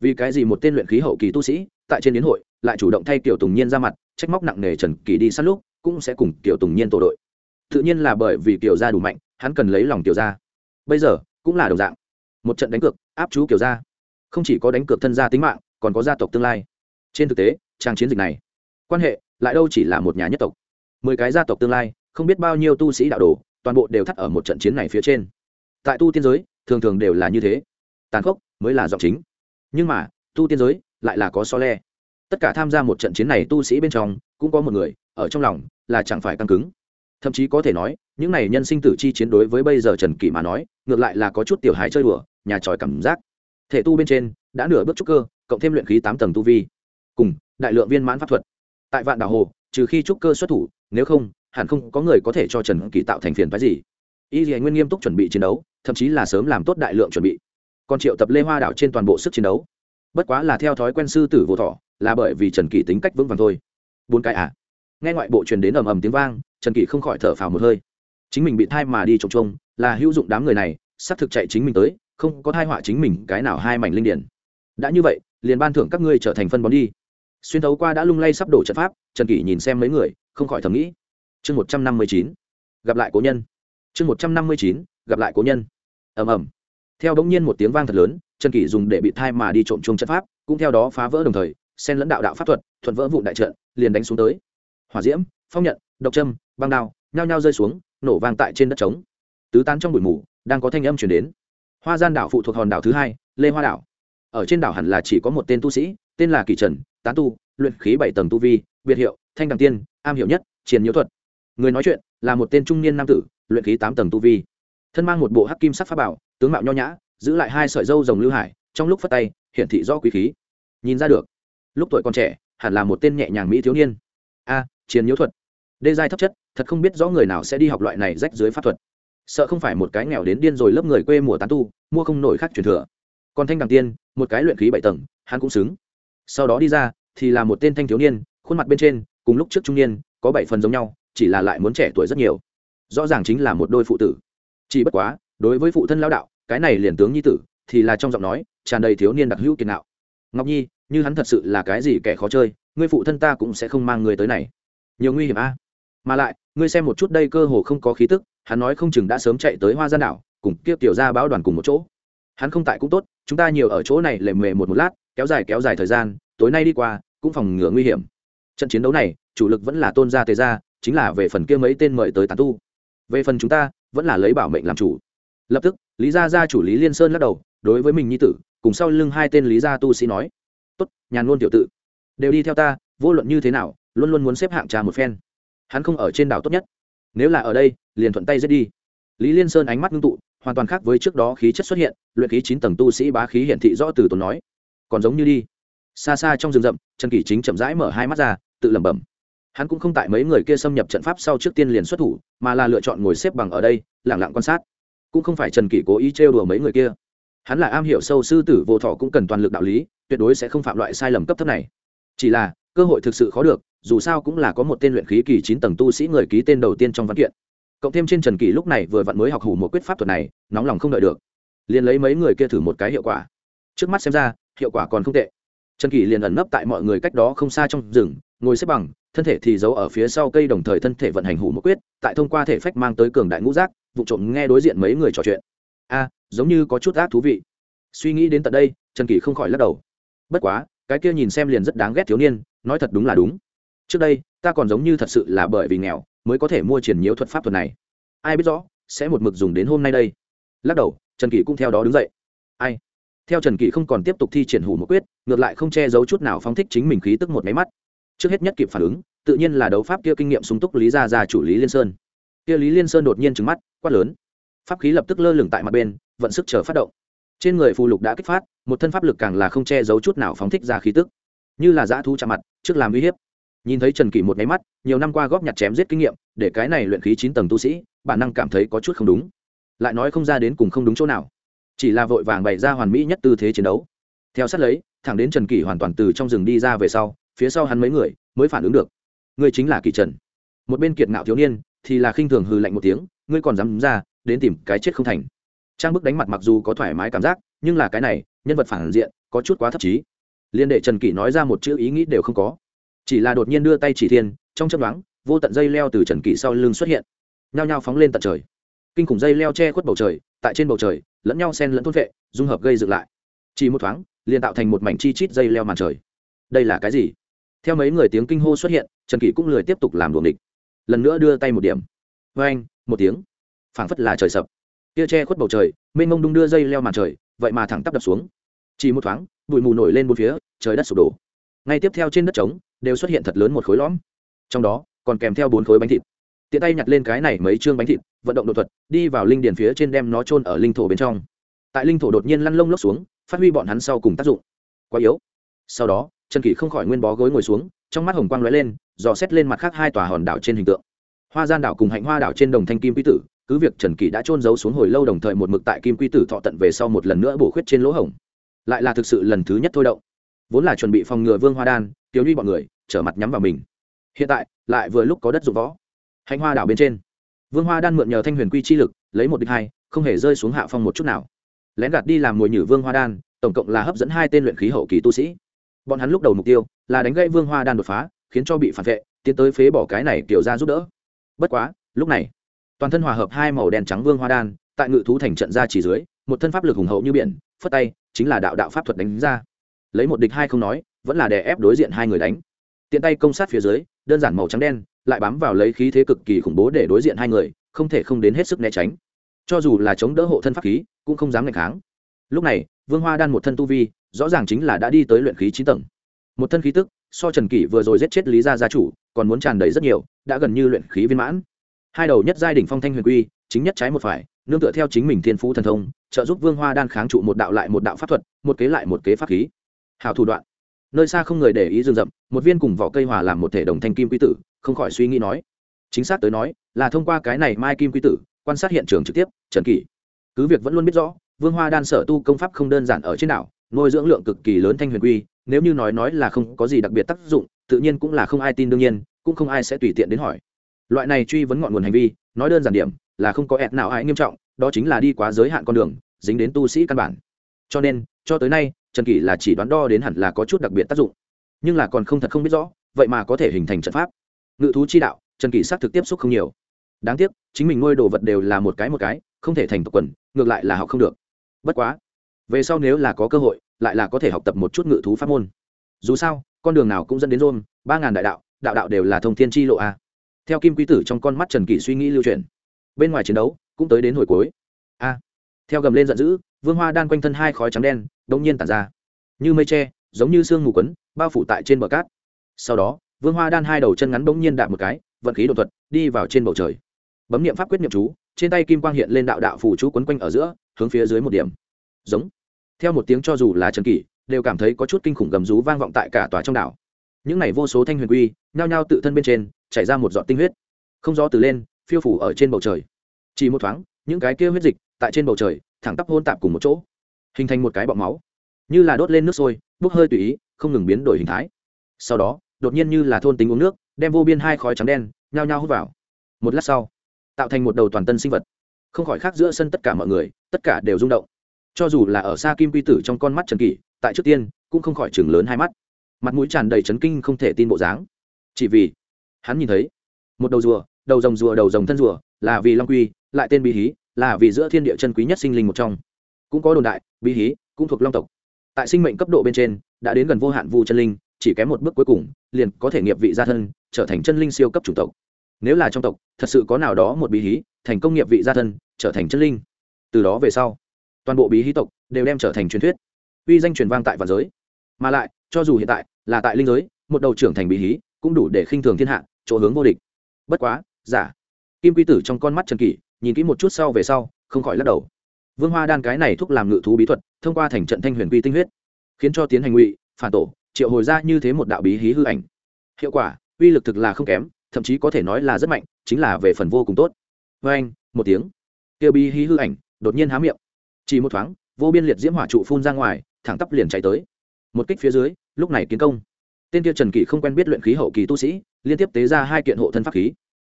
Vì cái gì một tên luyện khí hậu kỳ tu sĩ, tại trên đến hội, lại chủ động thay tiểu tùng nhiên ra mặt, trách móc nặng nề trần kỳ đi sát lúc cũng sẽ cùng tiểu tùng nhiên tổ đội. Tự nhiên là bởi vì tiểu gia đủ mạnh, hắn cần lấy lòng tiểu gia. Bây giờ, cũng là đồng dạng. Một trận đánh cược, áp chú kiểu gia. Không chỉ có đánh cược thân gia tính mạng, còn có gia tộc tương lai. Trên thực tế, trang chiến dịch này, quan hệ lại đâu chỉ là một nhà nhất tộc. Mười cái gia tộc tương lai, không biết bao nhiêu tu sĩ đạo đồ, toàn bộ đều thắt ở một trận chiến này phía trên. Tại tu tiên giới, thường thường đều là như thế. Tàn khốc mới là giọng chính. Nhưng mà, tu tiên giới lại là có so le. Tất cả tham gia một trận chiến này tu sĩ bên trong, cũng có một người ở trong lòng là chẳng phải căng cứng. Thậm chí có thể nói, những này nhân sinh tử chi chiến đối với bây giờ trần kỷ mà nói, ngược lại là có chút tiểu hài chơi đùa, nhà tròi cảm giác. Thể tu bên trên, đã nửa bước trúc cơ, cộng thêm luyện khí tám tầng tu vi. Cùng, đại lượng viên mãn pháp thuật. Tại vạn đảo hồ, trừ khi trúc cơ xuất thủ, nếu không, hẳn không có người có thể cho trần kỳ tạo thành phiền phái gì. Y dì nguyên nghiêm túc chuẩn bị chiến đấu, thậm chí là sớm làm tốt đại lượng chuẩn bị. Còn triệu tập lê hoa đảo trên toàn bộ sức chiến đấu. Bất quá là theo thói quen sư tử vô thọ, là bởi vì trần kỳ tính cách vững vàng thôi. Bốn cái à? Nghe ngoại bộ truyền đến ầm ầm tiếng vang, trần kỷ không khỏi thở phào một hơi. Chính mình bị thai mà đi trồng trông là hữu dụng đám người này sắp thực chạy chính mình tới, không có thai họa chính mình, cái nào hai mảnh linh điển. Đã như vậy, liền ban thưởng các ngươi trở thành phân bón đi. Xuyên thấu qua đã lung lay sắp đổ trận pháp, trần kỷ nhìn xem mấy người, không khỏi thầm nghĩ. Chương một trăm năm mươi chín, gặp lại cố nhân. Chương một trăm năm mươi chín, gặp lại cố nhân. Ầm ầm. Theo đ ố n g nhiên một tiếng vang thật lớn, trần kỷ dùng để bị thai mà đi trộm chung trận pháp, cũng theo đó phá vỡ đồng thời, xen lẫn đạo đạo pháp thuật, thuận vỡ vụ đại trận, liền đánh xuống tới hỏa diễm, phong nhận, độc trâm băng đao, nhao nhao rơi xuống, nổ vang tại trên đất trống. Tứ tán trong bụi mù, đang có thanh âm chuyển đến. Hoa gian đảo phụ thuộc hòn đảo thứ hai, lê hoa đảo. Ở trên đảo hẳn là chỉ có một tên tu sĩ, tên là kỳ trần, tán tu, luyện khí bảy tầng tu vi, biệt hiệu, thanh đằng tiên, am hiểu nhất triển nhiễu thuật. Người nói chuyện là một tên trung niên nam tử, luyện khí tám tầng tu vi. Thân mang một bộ hắc kim sắc pháp bảo, tướng mạo nho nhã, giữ lại hai sợi dâu rồng lưu hải, trong lúc phất tay, hiển thị do quý khí. Nhìn ra được, lúc tuổi còn trẻ, hẳn là một tên nhẹ nhàng mỹ thiếu niên. A chiến nhiễu thuật. Đê giai thấp chất, thật không biết rõ người nào sẽ đi học loại này rách dưới pháp thuật. Sợ không phải một cái nghèo đến điên rồi lớp người quê mùa tán tu, mua không nổi khác truyền thừa. Còn thanh đằng tiên, một cái luyện khí bảy tầng, hắn cũng xứng. Sau đó đi ra, thì là một tên thanh thiếu niên, khuôn mặt bên trên, cùng lúc trước trung niên, có bảy phần giống nhau, chỉ là lại muốn trẻ tuổi rất nhiều. Rõ ràng chính là một đôi phụ tử. Chỉ bất quá, đối với phụ thân lao đạo, cái này liền tướng nhi tử, thì là trong giọng nói, tràn đầy thiếu niên đặc hữu kiệt nạo ngọc nhi, như hắn thật sự là cái gì kẻ khó chơi, ngươi phụ thân ta cũng sẽ không mang người tới này nhiều nguy hiểm a. Mà lại, ngươi xem một chút đây cơ hồ không có khí tức, hắn nói không chừng đã sớm chạy tới hoa gian đảo, cùng kiếp tiểu ra báo đoàn cùng một chỗ. Hắn không tại cũng tốt, chúng ta nhiều ở chỗ này lề mề một một lát, kéo dài kéo dài thời gian, tối nay đi qua, cũng phòng ngừa nguy hiểm. Trận chiến đấu này, chủ lực vẫn là tôn gia tề gia, chính là về phần kia mấy tên mời tới tán tu. Về phần chúng ta, vẫn là lấy bảo mệnh làm chủ. Lập tức, lý gia gia chủ lý liên sơn lắc đầu, đối với mình nhi tử, cùng sau lưng hai tên lý gia tu sĩ nói, tốt, nhàn luôn tiểu tự. Đều đi theo ta, vô luận như thế nào luôn luôn muốn xếp hạng trà một phen. Hắn không ở trên đảo tốt nhất. Nếu là ở đây, liền thuận tay giết đi. Lý liên sơn ánh mắt ngưng tụ, hoàn toàn khác với trước đó khí chất xuất hiện, luyện khí chín tầng tu sĩ bá khí hiển thị rõ từ tốn nói. Còn giống như đi. Xa xa trong rừng rậm, trần kỷ chính chậm rãi mở hai mắt ra, tự lẩm bẩm. Hắn cũng không tại mấy người kia xâm nhập trận pháp sau trước tiên liền xuất thủ, mà là lựa chọn ngồi xếp bằng ở đây lẳng lặng quan sát. Cũng không phải trần kỷ cố ý trêu đùa mấy người kia. Hắn là am hiểu sâu sư tử vô thọ cũng cần toàn lực đạo lý, tuyệt đối sẽ không phạm loại sai lầm cấp thấp này. Chỉ là, cơ hội thực sự khó được dù sao cũng là có một tên luyện khí kỳ chín tầng tu sĩ người ký tên đầu tiên trong văn kiện. Cộng thêm trên trần kỷ lúc này vừa vặn mới học hủ một quyết pháp thuật này, nóng lòng không đợi được. Liền lấy mấy người kia thử một cái hiệu quả. Trước mắt xem ra, hiệu quả còn không tệ. Trần kỷ liền ẩn nấp tại mọi người cách đó không xa trong rừng, ngồi xếp bằng, thân thể thì giấu ở phía sau cây đồng thời thân thể vận hành hủ một quyết, tại thông qua thể phách mang tới cường đại ngũ giác, vụ trộm nghe đối diện mấy người trò chuyện. A, giống như có chút ác thú vị. Suy nghĩ đến tận đây, trần kỷ không khỏi lắc đầu. Bất quá, cái kia nhìn xem liền rất đáng ghét thiếu niên, nói thật đúng là đúng trước đây, ta còn giống như thật sự là bởi vì nghèo, mới có thể mua triển nhiễu thuật pháp thuật này. Ai biết rõ, sẽ một mực dùng đến hôm nay đây. Lắc đầu, trần kỷ cũng theo đó đứng dậy. Ai? Theo trần kỷ không còn tiếp tục thi triển hủ một quyết, ngược lại không che giấu chút nào phóng thích chính mình khí tức một máy mắt. Trước hết nhất kịp phản ứng, tự nhiên là đấu pháp kia kinh nghiệm súng túc lý gia gia chủ lý liên sơn. Kia lý liên sơn đột nhiên trứng mắt, quát lớn. Pháp khí lập tức lơ lửng tại mặt bên, vận sức chờ phát động. Trên người phù lục đã kích phát, một thân pháp lực càng là không che giấu chút nào phóng thích ra khí tức. Như là dã thu chạm mặt, trước làm uy hiếp nhìn thấy trần kỷ một máy mắt, nhiều năm qua góp nhặt chém giết kinh nghiệm, để cái này luyện khí chín tầng tu sĩ, bản năng cảm thấy có chút không đúng. Lại nói không ra đến cùng không đúng chỗ nào. Chỉ là vội vàng bày ra hoàn mỹ nhất tư thế chiến đấu. Theo sát lấy, thẳng đến trần kỷ hoàn toàn từ trong rừng đi ra về sau, phía sau hắn mấy người mới phản ứng được. Ngươi chính là kỷ trần. Một bên kiệt ngạo thiếu niên thì là khinh thường hư lạnh một tiếng, ngươi còn dám ra, đến tìm cái chết không thành. Trang bức đánh mặt mặc dù có thoải mái cảm giác, nhưng là cái này, nhân vật phản diện, có chút quá thấp chí. Liên đệ trần kỷ nói ra một chữ ý nghĩ đều không có chỉ là đột nhiên đưa tay chỉ thiên, trong chấp đoán vô tận dây leo từ trần kỷ sau lưng xuất hiện. Nhao nhao phóng lên tận trời. Kinh khủng dây leo che khuất bầu trời, tại trên bầu trời, lẫn nhau sen lẫn thốt vệ, dung hợp gây dựng lại. Chỉ một thoáng, liền tạo thành một mảnh chi chít dây leo màn trời. Đây là cái gì? Theo mấy người tiếng kinh hô xuất hiện, trần kỷ cũng lười tiếp tục làm đuồng địch lần nữa đưa tay một điểm. Vê anh một tiếng. Phảng phất là trời sập. Tia che khuất bầu trời, mênh mông đung đưa dây leo màn trời, vậy mà thẳng tắp đập xuống. Chỉ một thoáng, bụi mù nổi lên bốn phía, trời đất sụp đổ. Ngay tiếp theo trên đất trống đều xuất hiện thật lớn một khối lõm. Trong đó, còn kèm theo bốn khối bánh thịt. Tiện tay nhặt lên cái này mấy chương bánh thịt, vận động đột thuật, đi vào linh điền phía trên đem nó trôn ở linh thổ bên trong. Tại linh thổ đột nhiên lăn lông lốc xuống, phát huy bọn hắn sau cùng tác dụng. Quá yếu. Sau đó, trần kỷ không khỏi nguyên bó gối ngồi xuống, trong mắt hồng quang lóe lên, dò xét lên mặt khác hai tòa hòn đảo trên hình tượng. Hoa gian đảo cùng hạnh hoa đảo trên đồng thanh kim quy tử, cứ việc trần kỷ đã trôn giấu xuống hồi lâu đồng thời một mực tại kim quy tử thọ tận về sau một lần nữa bổ khuyết trên lỗ hổng. Lại là thực sự lần thứ nhất thôi động vốn là chuẩn bị phòng ngừa vương hoa đan tiêu nhuy bọn người trở mặt nhắm vào mình. Hiện tại, lại vừa lúc có đất dụng võ. Hành hoa đảo bên trên, vương hoa đan mượn nhờ thanh huyền quy chi lực, lấy một địch hai, không hề rơi xuống hạ phong một chút nào. Lén gạt đi làm mồi nhử vương hoa đan, tổng cộng là hấp dẫn hai tên luyện khí hậu kỳ tu sĩ. Bọn hắn lúc đầu mục tiêu là đánh gãy vương hoa đan đột phá, khiến cho bị phản vệ, tiến tới phế bỏ cái này kiểu ra giúp đỡ. Bất quá, lúc này, toàn thân hòa hợp hai màu đen trắng vương hoa đan, tại ngự thú thành trận ra chỉ dưới, một thân pháp lực hùng hậu như biển, phất tay, chính là đạo đạo pháp thuật đánh ra lấy một địch hai không nói, vẫn là đè ép đối diện hai người đánh. Tiện tay công sát phía dưới, đơn giản màu trắng đen, lại bám vào lấy khí thế cực kỳ khủng bố để đối diện hai người, không thể không đến hết sức né tránh. Cho dù là chống đỡ hộ thân pháp khí, cũng không dám ngày kháng. Lúc này, vương hoa đan một thân tu vi, rõ ràng chính là đã đi tới luyện khí chín tầng. Một thân khí tức, so trần kỷ vừa rồi giết chết lý gia gia chủ, còn muốn tràn đầy rất nhiều, đã gần như luyện khí viên mãn. Hai đầu nhất giai đ ỉ n h phong thanh huyền quy, chính nhất trái một phải, nương tựa theo chính mình thiên phú thần thông, trợ giúp vương hoa đan kháng trụ một đạo lại một đạo pháp thuật, một kế lại một kế pháp khí hào thủ đoạn. Nơi xa không người để ý rừng rậm, một viên cùng vỏ cây hòa làm một thể đồng thanh kim quy tử, không khỏi suy nghĩ nói. Chính xác tới nói, là thông qua cái này mai kim quy tử, quan sát hiện trường trực tiếp, trần kỷ. Cứ việc vẫn luôn biết rõ, vương hoa đan sở tu công pháp không đơn giản ở trên đảo, nuôi dưỡng lượng cực kỳ lớn thanh huyền quy, nếu như nói nói là không có gì đặc biệt tác dụng, tự nhiên cũng là không ai tin đương nhiên, cũng không ai sẽ tùy tiện đến hỏi. Loại này truy vấn ngọn nguồn hành vi, nói đơn giản điểm, là không có ẹt nào ai nghiêm trọng, đó chính là đi quá giới hạn con đường, dính đến tu sĩ căn bản. Cho nên, cho tới nay trần kỷ là chỉ đoán đo đến hẳn là có chút đặc biệt tác dụng. Nhưng là còn không thật không biết rõ, vậy mà có thể hình thành trận pháp. Ngự thú chi đạo, trần kỷ xác thực tiếp xúc không nhiều. Đáng tiếc, chính mình nuôi đồ vật đều là một cái một cái, không thể thành tập quần, ngược lại là học không được. Bất quá, về sau nếu là có cơ hội, lại là có thể học tập một chút ngự thú pháp môn. Dù sao, con đường nào cũng dẫn đến rôn ba ngàn đại đạo đạo đạo đều là thông thiên tri lộ a. Theo kim quý tử trong con mắt trần kỷ suy nghĩ lưu truyền, bên ngoài chiến đấu cũng tới đến hồi cuối theo gầm lên giận dữ, vương hoa đan quanh thân hai khói trắng đen đống nhiên tản ra. Như mây tre giống như sương mù quấn, bao phủ tại trên bờ cát. Sau đó, vương hoa đan hai đầu chân ngắn đống nhiên đạp một cái, vận khí đột thuật, đi vào trên bầu trời. Bấm niệm pháp quyết niệm chú, trên tay kim quang hiện lên đạo đạo phủ chú quấn quanh ở giữa, hướng phía dưới một điểm. Giống. Theo một tiếng cho dù là trần kỷ, đều cảm thấy có chút kinh khủng gầm rú vang vọng tại cả tòa trong đảo. Những này vô số thanh huyền quy, nhao nhao tự thân bên trên, chảy ra một giọt tinh huyết. Không gió từ lên, phiêu phủ ở trên bầu trời. Chỉ một thoáng, những cái kia huyết dịch tại trên bầu trời, thẳng tắp hôn tạp cùng một chỗ, hình thành một cái bọng máu, như là đốt lên nước sôi, bốc hơi tùy ý, không ngừng biến đổi hình thái. Sau đó, đột nhiên như là thôn tính uống nước, đem vô biên hai khói trắng đen nhao nhao hút vào. Một lát sau, tạo thành một đầu toàn tân sinh vật. Không khỏi khác giữa sân tất cả mọi người, tất cả đều rung động. Cho dù là ở xa kim quy tử trong con mắt trần kỷ, tại trước tiên, cũng không khỏi chừng lớn hai mắt. Mặt mũi tràn đầy chấn kinh không thể tin bộ dáng. Chỉ vì, hắn nhìn thấy, một đầu rùa, đầu rồng rùa, đầu rồng thân rùa, là vì long quy, lại tên bị hí là vì giữa thiên địa chân quý nhất sinh linh một trong. Cũng có đồn đại, bí hí cũng thuộc long tộc. Tại sinh mệnh cấp độ bên trên, đã đến gần vô hạn vu chân linh, chỉ kém một bước cuối cùng, liền có thể nghiệp vị gia thân, trở thành chân linh siêu cấp chủng tộc. Nếu là trong tộc, thật sự có nào đó một bí hí, thành công nghiệp vị gia thân, trở thành chân linh. Từ đó về sau, toàn bộ bí hí tộc đều đem trở thành truyền thuyết. Uy danh truyền vang tại vạn giới. Mà lại, cho dù hiện tại là tại linh giới, một đầu trưởng thành bí hí cũng đủ để khinh thường thiên hạ, chỗ hướng vô địch. Bất quá, giả. Kim quy tử trong con mắt trần kỷ nhìn kỹ một chút sau về sau, không khỏi lắc đầu. Vương hoa đan cái này thúc làm ngự thú bí thuật, thông qua thành trận thanh huyền quy tinh huyết, khiến cho tiến hành ngụy, phản tổ, triệu hồi ra như thế một đạo bí hí hư ảnh. Hiệu quả, uy lực thực là không kém, thậm chí có thể nói là rất mạnh, chính là về phần vô cùng tốt. Vê anh, một tiếng tiêu bí hí hư ảnh, đột nhiên há miệng. Chỉ một thoáng, vô biên liệt diễm hỏa trụ phun ra ngoài, thẳng tắp liền chạy tới. Một kích phía dưới, lúc này kiến công. Tên kia trần kỷ không quen biết luyện khí hậu kỳ tu sĩ, liên tiếp tế ra hai kiện hộ thân pháp khí.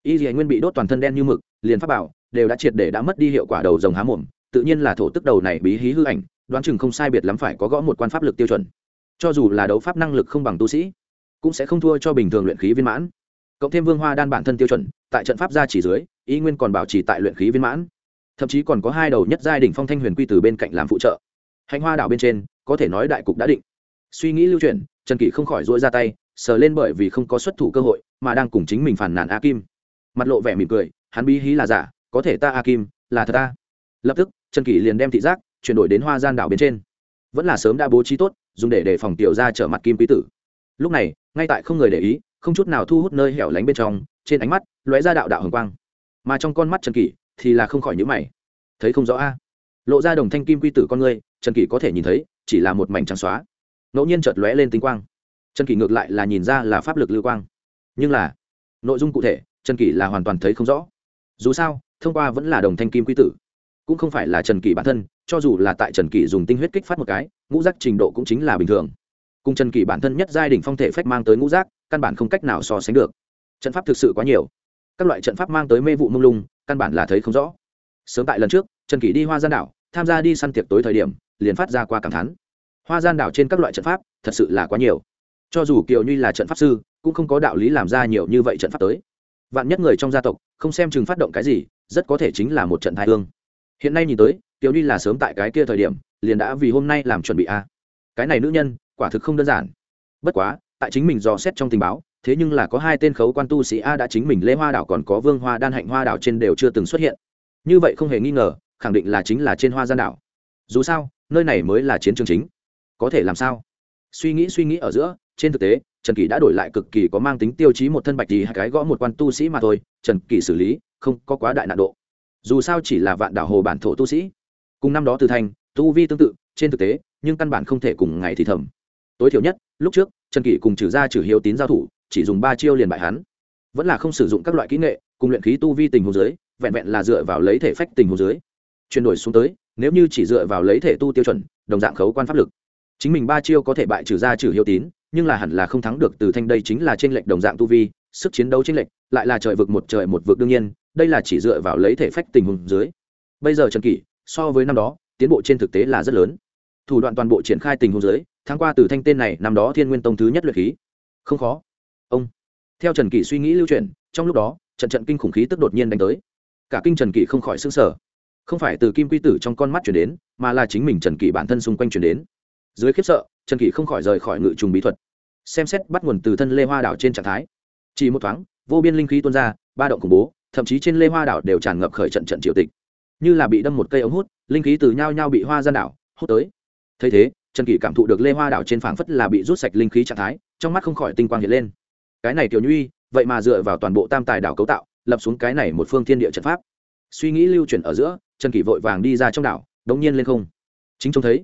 Y dì nguyên bị đốt toàn thân đen như mực, liền pháp bảo đều đã triệt để đã mất đi hiệu quả đầu rồng há mồm, tự nhiên là thổ tức đầu này bí hí hư ảnh, đoán chừng không sai biệt lắm phải có gõ một quan pháp lực tiêu chuẩn. Cho dù là đấu pháp năng lực không bằng tu sĩ, cũng sẽ không thua cho bình thường luyện khí viên mãn. Cộng thêm vương hoa đan bản thân tiêu chuẩn, tại trận pháp gia chỉ dưới, y nguyên còn bảo trì tại luyện khí viên mãn. Thậm chí còn có hai đầu nhất giai đỉnh phong thanh huyền quy từ bên cạnh làm phụ trợ. Hành hoa đảo bên trên, có thể nói đại cục đã định. Suy nghĩ lưu chuyển, trần kỷ không khỏi dỗi ra tay, sờ lên bởi vì không có xuất thủ cơ hội, mà đang cùng chính mình phản nàn a kim. Mặt lộ vẻ mỉm cười, hắn bí hí là giả có thể ta a kim, là thật ta. Lập tức, trần kỷ liền đem thị giác chuyển đổi đến hoa gian đảo bên trên. Vẫn là sớm đã bố trí tốt, dùng để đề phòng tiểu ra trở mặt kim quý tử. Lúc này, ngay tại không người để ý, không chút nào thu hút nơi hẻo lánh bên trong, trên ánh mắt lóe ra đạo đạo hồng quang. Mà trong con mắt trần kỷ thì là không khỏi nhữ mày. Thấy không rõ a? Lộ ra đồng thanh kim quy tử con người trần kỷ có thể nhìn thấy, chỉ là một mảnh trắng xóa. Ngẫu nhiên chợt lóe lên tinh quang. Trần kỷ ngược lại là nhìn ra là pháp lực lưu quang. Nhưng là, nội dung cụ thể, trần kỷ là hoàn toàn thấy không rõ. Dù sao thông qua vẫn là đồng thanh kim quy tử. Cũng không phải là trần kỷ bản thân, cho dù là tại trần kỷ dùng tinh huyết kích phát một cái, ngũ giác trình độ cũng chính là bình thường. Cùng trần kỷ bản thân nhất giai đình phong thể phách mang tới ngũ giác, căn bản không cách nào so sánh được. Trận pháp thực sự quá nhiều. Các loại trận pháp mang tới mê vụ mông lung, căn bản là thấy không rõ. Sớm tại lần trước, trần kỷ đi hoa gian đảo, tham gia đi săn tiệc tối thời điểm, liền phát ra qua cảm thán. Hoa gian đảo trên các loại trận pháp, thật sự là quá nhiều. Cho dù kiều như là trận pháp sư, cũng không có đạo lý làm ra nhiều như vậy trận pháp tới. Vạn nhất người trong gia tộc, không xem chừng phát động cái gì rất có thể chính là một trận thái hương. Hiện nay nhìn tới, tiểu ly là sớm tại cái kia thời điểm, liền đã vì hôm nay làm chuẩn bị a. Cái này nữ nhân, quả thực không đơn giản. Bất quá, tại chính mình dò xét trong tình báo, thế nhưng là có hai tên khấu quan tu sĩ a đã chính mình lê hoa đảo còn có vương hoa đan hạnh hoa đảo trên đều chưa từng xuất hiện. Như vậy không hề nghi ngờ, khẳng định là chính là trên hoa gian đảo. Dù sao, nơi này mới là chiến trường chính. Có thể làm sao? Suy nghĩ suy nghĩ ở giữa, trên thực tế, trần kỳ đã đổi lại cực kỳ có mang tính tiêu chí một thân bạch thì hai cái gõ một quan tu sĩ mà thôi, trần kỳ xử lý không có quá đại nạn độ. Dù sao chỉ là vạn đảo hồ bản thổ tu sĩ. Cùng năm đó từ thành, tu vi tương tự, trên thực tế, nhưng căn bản không thể cùng ngày thì thầm. Tối thiểu nhất, lúc trước, trần kỷ cùng trừ ra trừ hiếu tín giao thủ, chỉ dùng ba chiêu liền bại hắn. Vẫn là không sử dụng các loại kỹ nghệ, cùng luyện khí tu vi tình hồ dưới, vẹn vẹn là dựa vào lấy thể phách tình hồ dưới. Chuyển đổi xuống tới, nếu như chỉ dựa vào lấy thể tu tiêu chuẩn, đồng dạng khấu quan pháp lực. Chính mình ba chiêu có thể bại trừ ra trừ hiếu tín, nhưng là hẳn là không thắng được từ thanh đây chính là trên lệnh đồng dạng tu vi, sức chiến đấu trên lệnh lại là trời vực một trời một vực đương nhiên đây là chỉ dựa vào lấy thể phách tình huống dưới. Bây giờ trần kỷ, so với năm đó, tiến bộ trên thực tế là rất lớn. Thủ đoạn toàn bộ triển khai tình huống dưới, tháng qua từ thanh tên này, năm đó thiên nguyên tông thứ nhất luyện khí. Không khó. Ông. Theo trần kỷ suy nghĩ lưu truyền, trong lúc đó, trận trận kinh khủng khí tức đột nhiên đánh tới. Cả kinh trần kỷ không khỏi xứng sở không phải từ kim quy tử trong con mắt chuyển đến, mà là chính mình trần kỷ bản thân xung quanh chuyển đến. Dưới khiếp sợ, trần kỷ không khỏi rời khỏi ngự trùng bí thuật, xem xét bắt nguồn từ thân lê hoa đảo trên trạng thái. Chỉ một thoáng, vô biên linh khí tuôn ra, ba động khủng bố thậm chí trên lê hoa đảo đều tràn ngập khởi trận trận triều tịch. Như là bị đâm một cây ống hút, linh khí từ nhau nhau bị hoa gian đảo hút tới. Thấy thế, trần kỷ cảm thụ được lê hoa đảo trên phảng phất là bị rút sạch linh khí trạng thái, trong mắt không khỏi tinh quang hiện lên. Cái này tiểu nhuy, vậy mà dựa vào toàn bộ tam tài đảo cấu tạo, lập xuống cái này một phương thiên địa trận pháp. Suy nghĩ lưu chuyển ở giữa, trần kỷ vội vàng đi ra trong đảo, đống nhiên lên không. Chính trông thấy,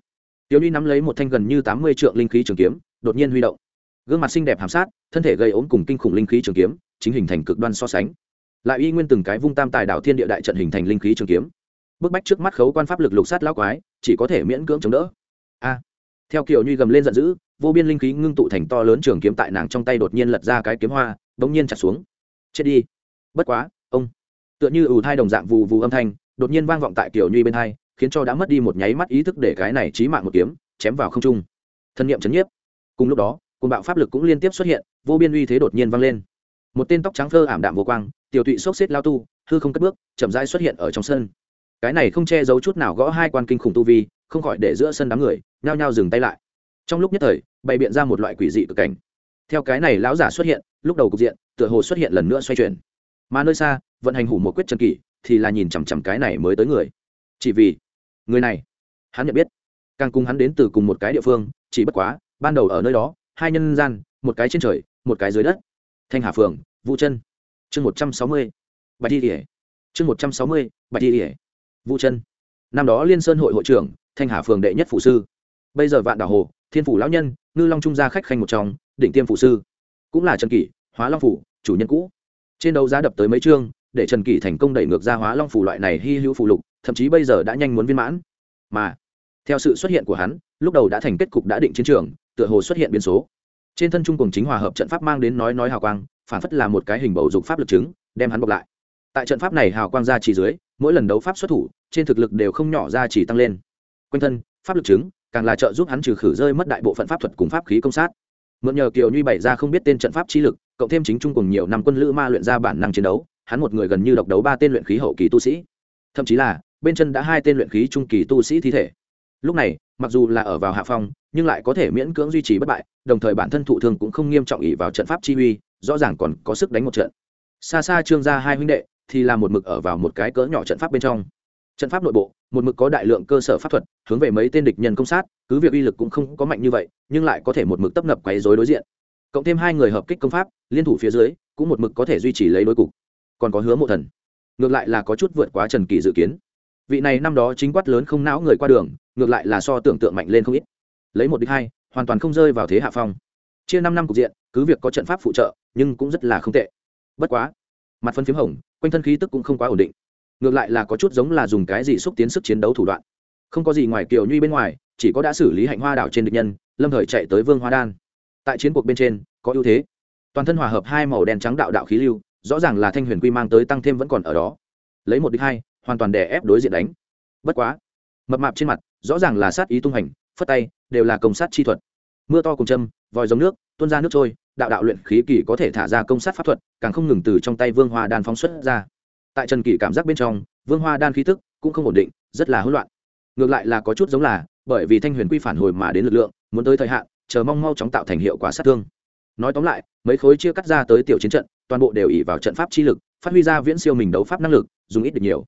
tiểu nhuy nắm lấy một thanh gần như tám mươi trượng linh khí trường kiếm, đột nhiên huy động. Gương mặt xinh đẹp hàm sát, thân thể gây ốm cùng kinh khủng linh khí trường kiếm, chính hình thành cực đoan so sánh lại y nguyên từng cái vung tam tài đảo thiên địa đại trận hình thành linh khí trường kiếm. Bức bách trước mắt khấu quan pháp lực lục sát lão quái, chỉ có thể miễn cưỡng chống đỡ. A. Theo kiểu nhuy gầm lên giận dữ, vô biên linh khí ngưng tụ thành to lớn trường kiếm tại nàng trong tay đột nhiên lật ra cái kiếm hoa, bỗng nhiên chặt xuống. Chết đi. Bất quá, ông. Tựa như ù thai đồng dạng vù vù âm thanh, đột nhiên vang vọng tại kiểu nhuy bên hai, khiến cho đã mất đi một nháy mắt ý thức để cái này trí mạng một kiếm, chém vào không trung. Thân nhiệm chấn nhiếp. Cùng lúc đó côn bạo pháp lực cũng liên tiếp xuất hiện, vô biên uy thế đột nhiên vang lên. Một tên tóc trắng thơ ảm đạm vô quang tiểu tụy sốc xếp lao tu, hư không cất bước, chậm rãi xuất hiện ở trong sân. Cái này không che giấu chút nào gõ hai quan kinh khủng tu vi, không khỏi để giữa sân đám người nhao nhao dừng tay lại. Trong lúc nhất thời, bày biện ra một loại quỷ dị cực cảnh. Theo cái này lão giả xuất hiện, lúc đầu cục diện, tựa hồ xuất hiện lần nữa xoay chuyển. Mà nơi xa, vận hành hủ một quyết trần kỷ, thì là nhìn chằm chằm cái này mới tới người. Chỉ vì người này, hắn nhận biết. Càng cùng hắn đến từ cùng một cái địa phương, chỉ bất quá, ban đầu ở nơi đó, hai nhân gian, một cái trên trời, một cái dưới đất. Thanh hà phường, vũ chân chương một trăm sáu mươi, bạch thi ỉa chương một trăm sáu mươi, bạch thi ỉa vũ chân. Năm đó liên sơn hội hội trưởng, thanh hà phường đệ nhất phụ sư. Bây giờ vạn đảo hồ, thiên phủ lão nhân, ngư long trung gia khách khanh một trong, đỉnh tiêm phụ sư. Cũng là trần kỷ, hóa long phủ, chủ nhân cũ. Trên đấu giá đập tới mấy chương, để trần kỷ thành công đẩy ngược ra hóa long phủ loại này hy hữu phụ lục, thậm chí bây giờ đã nhanh muốn viên mãn. Mà, theo sự xuất hiện của hắn, lúc đầu đã thành kết cục đã định chiến trường, tựa hồ xuất hiện biến số. Trên thân trung cùng chính hòa hợp trận pháp mang đến nói nói hào quang phản phất là một cái hình bầu dục pháp lực chứng, đem hắn bọc lại. Tại trận pháp này hào quang ra chỉ dưới, mỗi lần đấu pháp xuất thủ, trên thực lực đều không nhỏ ra chỉ tăng lên. Quanh thân, pháp lực chứng, càng là trợ giúp hắn trừ khử rơi mất đại bộ phận pháp thuật cùng pháp khí công sát. Mượn nhờ kiều nhuy bày ra không biết tên trận pháp chi lực, cộng thêm chính trung cùng nhiều năm quân lữ ma luyện ra bản năng chiến đấu, hắn một người gần như độc đấu ba tên luyện khí hậu kỳ tu sĩ. Thậm chí là, bên chân đã hai tên luyện khí trung kỳ tu sĩ thi thể. Lúc này, mặc dù là ở vào hạ phong, nhưng lại có thể miễn cưỡng duy trì bất bại, đồng thời bản thân thụ thương cũng không nghiêm trọng ỉ vào trận pháp chi uy rõ ràng còn có sức đánh một trận. Xa xa trương gia hai huynh đệ thì là một mực ở vào một cái cỡ nhỏ trận pháp bên trong. Trận pháp nội bộ, một mực có đại lượng cơ sở pháp thuật, hướng về mấy tên địch nhân công sát, cứ việc uy lực cũng không có mạnh như vậy, nhưng lại có thể một mực tấp nập quấy rối đối diện. Cộng thêm hai người hợp kích công pháp, liên thủ phía dưới, cũng một mực có thể duy trì lấy đối cục. Còn có hứa mộ thần. Ngược lại là có chút vượt quá trần kỳ dự kiến. Vị này năm đó chính quát lớn không não người qua đường, ngược lại là so tưởng tượng mạnh lên không ít. Lấy một đích hai, hoàn toàn không rơi vào thế hạ phong. Chia năm năm cục diện, cứ việc có trận pháp phụ trợ nhưng cũng rất là không tệ. Bất quá, mặt phân p h í m hồng, quanh thân khí tức cũng không quá ổn định. Ngược lại là có chút giống là dùng cái gì xúc tiến sức chiến đấu thủ đoạn. Không có gì ngoài kiều nhuy bên ngoài, chỉ có đã xử lý hạnh hoa đảo trên địch nhân, lâm thời chạy tới vương hoa đan. Tại chiến cuộc bên trên, có ưu thế. Toàn thân hòa hợp hai màu đen trắng đạo đạo khí lưu, rõ ràng là thanh huyền quy mang tới tăng thêm vẫn còn ở đó. Lấy một đích hai, hoàn toàn đè ép đối diện đánh. Bất quá, mập mạp trên mặt, rõ ràng là sát ý tung hành, phất tay, đều là công sát chi thuật. Mưa to cùng châm, vòi giống nước, tuôn ra nước trôi đạo đạo luyện khí kỳ có thể thả ra công sát pháp thuật, càng không ngừng từ trong tay vương hoa đan phóng xuất ra. Tại trần kỷ cảm giác bên trong, vương hoa đan khí tức cũng không ổn định, rất là hỗn loạn. Ngược lại là có chút giống là, bởi vì thanh huyền quy phản hồi mà đến lực lượng, muốn tới thời hạn, chờ mong mau chóng tạo thành hiệu quả sát thương. Nói tóm lại, mấy khối chia cắt ra tới tiểu chiến trận, toàn bộ đều ỉ vào trận pháp chi lực, phát huy ra viễn siêu mình đấu pháp năng lực, dùng ít được nhiều.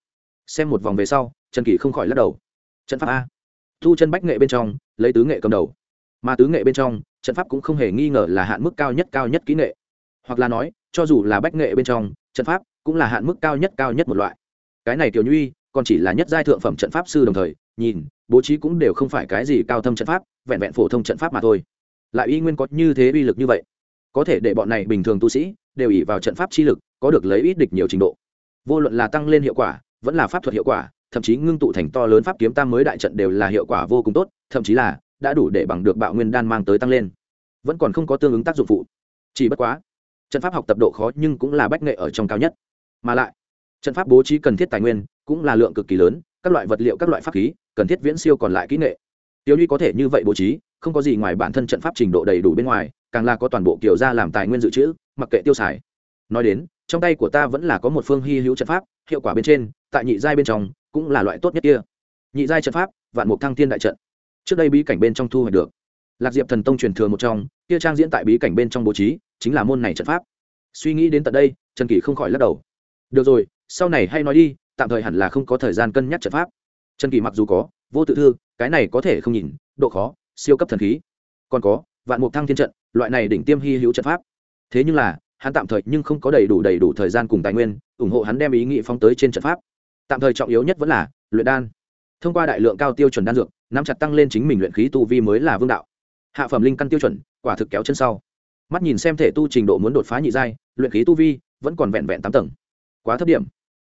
Xem một vòng về sau, trần kỷ không khỏi lắc đầu. Trận pháp a. Thu chân bách nghệ bên trong, lấy tứ nghệ cầm đầu mà tứ nghệ bên trong, trận pháp cũng không hề nghi ngờ là hạn mức cao nhất cao nhất kỹ nghệ. Hoặc là nói, cho dù là bách nghệ bên trong, trận pháp cũng là hạn mức cao nhất cao nhất một loại. Cái này tiểu nhuy còn chỉ là nhất giai thượng phẩm trận pháp sư đồng thời, nhìn, bố trí cũng đều không phải cái gì cao thâm trận pháp, vẹn vẹn phổ thông trận pháp mà thôi. Lại y nguyên có như thế uy lực như vậy? Có thể để bọn này bình thường tu sĩ đều ỉ vào trận pháp chi lực, có được lấy ít địch nhiều trình độ. Vô luận là tăng lên hiệu quả, vẫn là pháp thuật hiệu quả, thậm chí ngưng tụ thành to lớn pháp kiếm tam mới đại trận đều là hiệu quả vô cùng tốt, thậm chí là đã đủ để bằng được bạo nguyên đan mang tới tăng lên. Vẫn còn không có tương ứng tác dụng phụ. Chỉ bất quá, trận pháp học tập độ khó nhưng cũng là bách nghệ ở trong cao nhất. Mà lại, trận pháp bố trí cần thiết tài nguyên cũng là lượng cực kỳ lớn, các loại vật liệu, các loại pháp khí, cần thiết viễn siêu còn lại kỹ nghệ. Tiêu nhi có thể như vậy bố trí, không có gì ngoài bản thân trận pháp trình độ đầy đủ bên ngoài, càng là có toàn bộ kiểu ra làm tài nguyên dự trữ, mặc kệ tiêu xài. Nói đến, trong tay của ta vẫn là có một phương hy hữu trận pháp, hiệu quả bên trên, tại nhị giai bên trong cũng là loại tốt nhất kia. Nhị giai trận pháp, vạn mục thăng thiên đại trận trước đây bí cảnh bên trong thu hoạch được. Lạc diệp thần tông truyền thừa một trong, kia trang diễn tại bí cảnh bên trong bố trí, chính là môn này trận pháp. Suy nghĩ đến tận đây, trần kỷ không khỏi lắc đầu. Được rồi, sau này hay nói đi, tạm thời hẳn là không có thời gian cân nhắc trận pháp. Trần kỳ mặc dù có, vô tự thư, cái này có thể không nhìn, độ khó, siêu cấp thần khí. Còn có, vạn mục thăng thiên trận, loại này đỉnh tiêm hy hữu trận pháp. Thế nhưng là, hắn tạm thời nhưng không có đầy đủ đầy đủ thời gian cùng tài nguyên, ủng hộ hắn đem ý nghị phóng tới trên trận pháp. Tạm thời trọng yếu nhất vẫn là luyện đan thông qua đại lượng cao tiêu chuẩn đan dược, nắm chặt tăng lên chính mình luyện khí tu vi mới là vương đạo. Hạ phẩm linh căn tiêu chuẩn, quả thực kéo chân sau. Mắt nhìn xem thể tu trình độ muốn đột phá nhị giai, luyện khí tu vi vẫn còn vẹn vẹn tám tầng. Quá thấp điểm.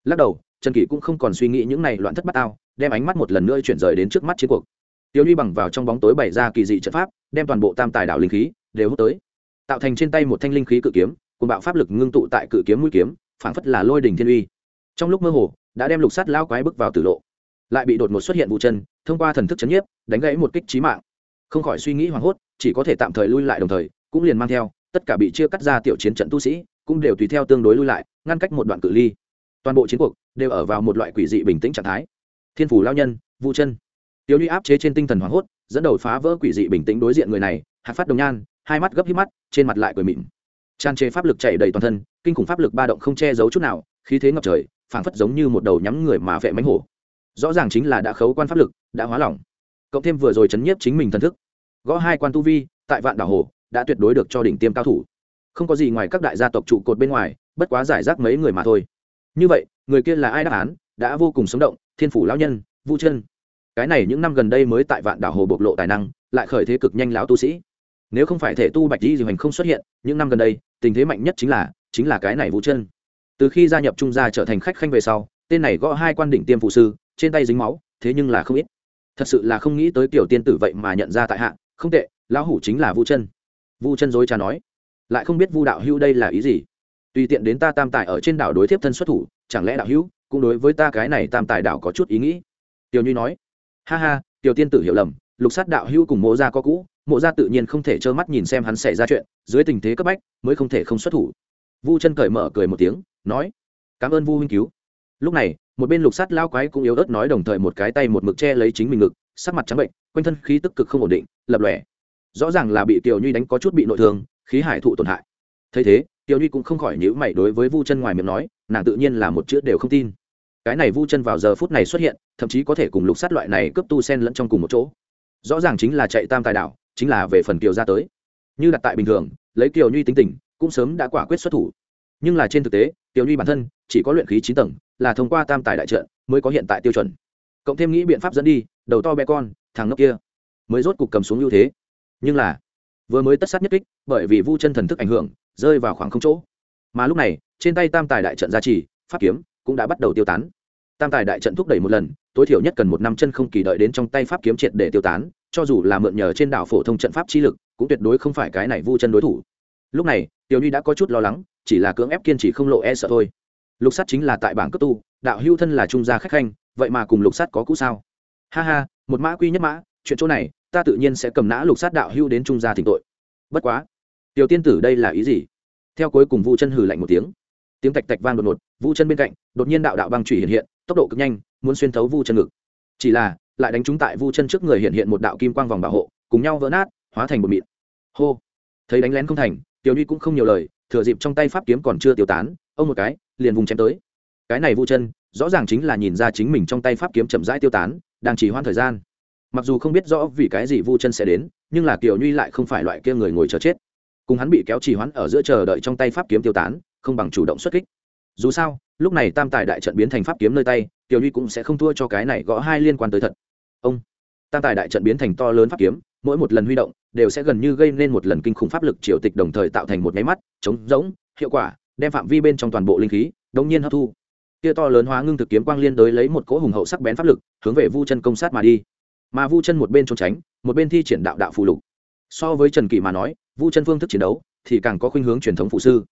Lắc đầu, trần kỷ cũng không còn suy nghĩ những này loạn thất bát ao, đem ánh mắt một lần nữa chuyển rời đến trước mắt chiến cuộc. Tiêu ly bằng vào trong bóng tối bày ra kỳ dị trận pháp, đem toàn bộ tam tài đảo linh khí đều hút tới. Tạo thành trên tay một thanh linh khí cự kiếm cùng bạo pháp lực ngưng tụ tại cự kiếm mũi kiếm, phảng phất là lôi đình thiên uy. Trong lúc mơ hồ, đã đem lục sắt lao quái bước vào tử lộ lại bị đột ngột xuất hiện vụ chân, thông qua thần thức chấn nhiếp, đánh gãy một kích trí mạng. Không khỏi suy nghĩ hoảng hốt, chỉ có thể tạm thời lui lại đồng thời, cũng liền mang theo, tất cả bị chia cắt ra tiểu chiến trận tu sĩ, cũng đều tùy theo tương đối lui lại, ngăn cách một đoạn cự ly. Toàn bộ chiến cuộc đều ở vào một loại quỷ dị bình tĩnh trạng thái. Thiên phủ lao nhân vụ chân. Tiểu ly áp chế trên tinh thần hoảng hốt, dẫn đầu phá vỡ quỷ dị bình tĩnh đối diện người này, hạt phát đồng nhan, hai mắt gấp hít mắt, trên mặt lại cười mịn. Tràn chế pháp lực chạy đầy toàn thân, kinh khủng pháp lực ba động không che giấu chút nào, khí thế ngập trời, phảng phất giống như một đầu nhắm người mà vệ mánh hổ rõ ràng chính là đã khấu quan pháp lực, đã hóa lỏng. Cộng thêm vừa rồi chấn nhiếp chính mình thần thức, gõ hai quan tu vi, tại vạn đảo hồ, đã tuyệt đối được cho đỉnh tiêm cao thủ. Không có gì ngoài các đại gia tộc trụ cột bên ngoài, bất quá giải rác mấy người mà thôi. Như vậy, người kia là ai đáp án? Đã vô cùng sống động, thiên phủ lão nhân, vu chân. Cái này những năm gần đây mới tại vạn đảo hồ bộc lộ tài năng, lại khởi thế cực nhanh lão tu sĩ. Nếu không phải thể tu bạch di diệu hành không xuất hiện, những năm gần đây, tình thế mạnh nhất chính là chính là cái này vũ chân. Từ khi gia nhập trung gia trở thành khách khanh về sau, tên này gõ hai quan đỉnh tiêm phụ sư trên tay dính máu, thế nhưng là không ít. Thật sự là không nghĩ tới tiểu tiên tử vậy mà nhận ra tại hạ, không tệ, lão hủ chính là vu chân. Vu chân dối trà nói, lại không biết vu đạo hữu đây là ý gì? Tùy tiện đến ta tam tài ở trên đảo đối tiếp thân xuất thủ, chẳng lẽ đạo hữu cũng đối với ta cái này tam tài đảo có chút ý nghĩ? Tiểu nhi nói, ha ha, tiểu tiên tử hiểu lầm, lục sát đạo hữu cùng mộ gia có cũ, mộ gia tự nhiên không thể trơ mắt nhìn xem hắn xảy ra chuyện, dưới tình thế cấp bách, mới không thể không xuất thủ. Vu chân cởi mở cười một tiếng, nói, cảm ơn vu huynh cứu. Lúc này một bên lục sát lao quái cũng yếu ớt nói đồng thời một cái tay một mực che lấy chính mình ngực, sắc mặt trắng bệnh, quanh thân khí tức cực không ổn định, lập lòe. Rõ ràng là bị tiểu nhi đánh có chút bị nội thương, khí hải thụ tổn hại. Thấy thế, tiểu nhi cũng không khỏi nhữ mày đối với vu chân ngoài miệng nói, nàng tự nhiên là một chữ đều không tin. Cái này vu chân vào giờ phút này xuất hiện, thậm chí có thể cùng lục sát loại này cướp tu sen lẫn trong cùng một chỗ. Rõ ràng chính là chạy tam tài đảo chính là về phần kiều ra tới. Như đặt tại bình thường, lấy kiều nhi tính tình, cũng sớm đã quả quyết xuất thủ nhưng là trên thực tế, tiểu nhi bản thân chỉ có luyện khí chín tầng, là thông qua tam tài đại trận mới có hiện tại tiêu chuẩn. Cộng thêm nghĩ biện pháp dẫn đi, đầu to bé con, thằng ngốc kia, mới rốt cục cầm xuống ưu thế. Nhưng là, vừa mới tất sát nhất kích, bởi vì vu chân thần thức ảnh hưởng, rơi vào khoảng không chỗ. Mà lúc này, trên tay tam tài đại trận gia trì, pháp kiếm cũng đã bắt đầu tiêu tán. Tam tài đại trận thúc đẩy một lần, tối thiểu nhất cần một năm chân không kỳ đợi đến trong tay pháp kiếm triệt để tiêu tán, cho dù là mượn nhờ trên đảo phổ thông trận pháp chi lực, cũng tuyệt đối không phải cái này vu chân đối thủ lúc này, tiểu nhi đã có chút lo lắng, chỉ là cưỡng ép kiên trì không lộ e sợ thôi. Lục sắt chính là tại bảng cấp tu, đạo hưu thân là trung gia khách khanh, vậy mà cùng lục sắt có cũ sao? Ha ha, một mã quy nhất mã, chuyện chỗ này, ta tự nhiên sẽ cầm nã lục sát đạo hưu đến trung gia thỉnh tội. Bất quá, tiểu tiên tử đây là ý gì? Theo cuối cùng vu chân hừ lạnh một tiếng. Tiếng tạch tạch vang đột ngột, vu chân bên cạnh, đột nhiên đạo đạo băng chủy hiện hiện, tốc độ cực nhanh, muốn xuyên thấu vu chân ngực. Chỉ là, lại đánh trúng tại vu chân trước người hiện hiện một đạo kim quang vòng bảo hộ, cùng nhau vỡ nát, hóa thành một mịn. Hô! Thấy đánh lén không thành tiểu nhi cũng không nhiều lời, thừa dịp trong tay pháp kiếm còn chưa tiêu tán, ông một cái, liền vùng chém tới. Cái này vu chân, rõ ràng chính là nhìn ra chính mình trong tay pháp kiếm chậm rãi tiêu tán, đang chỉ hoãn thời gian. Mặc dù không biết rõ vì cái gì vu chân sẽ đến, nhưng là kiều nhuy lại không phải loại kia người ngồi chờ chết. Cùng hắn bị kéo trì hoãn ở giữa chờ đợi trong tay pháp kiếm tiêu tán, không bằng chủ động xuất kích. Dù sao, lúc này tam tài đại trận biến thành pháp kiếm nơi tay kiều nhuy cũng sẽ không thua cho cái này gõ hai liên quan tới thật. Ông, tam tài đại trận biến thành to lớn pháp kiếm mỗi một lần huy động đều sẽ gần như gây nên một lần kinh khủng pháp lực triều tịch đồng thời tạo thành một máy mắt, chống rỗng, hiệu quả, đem phạm vi bên trong toàn bộ linh khí đông nhiên hấp thu. Kia to lớn hóa ngưng thực kiếm quang liên đối lấy một cỗ hùng hậu sắc bén pháp lực, hướng về vu chân công sát mà đi. Mà vu chân một bên trốn tránh, một bên thi triển đạo đạo phù lục. So với trần kỳ mà nói, vu chân phương thức chiến đấu thì càng có khuynh hướng truyền thống phụ sư.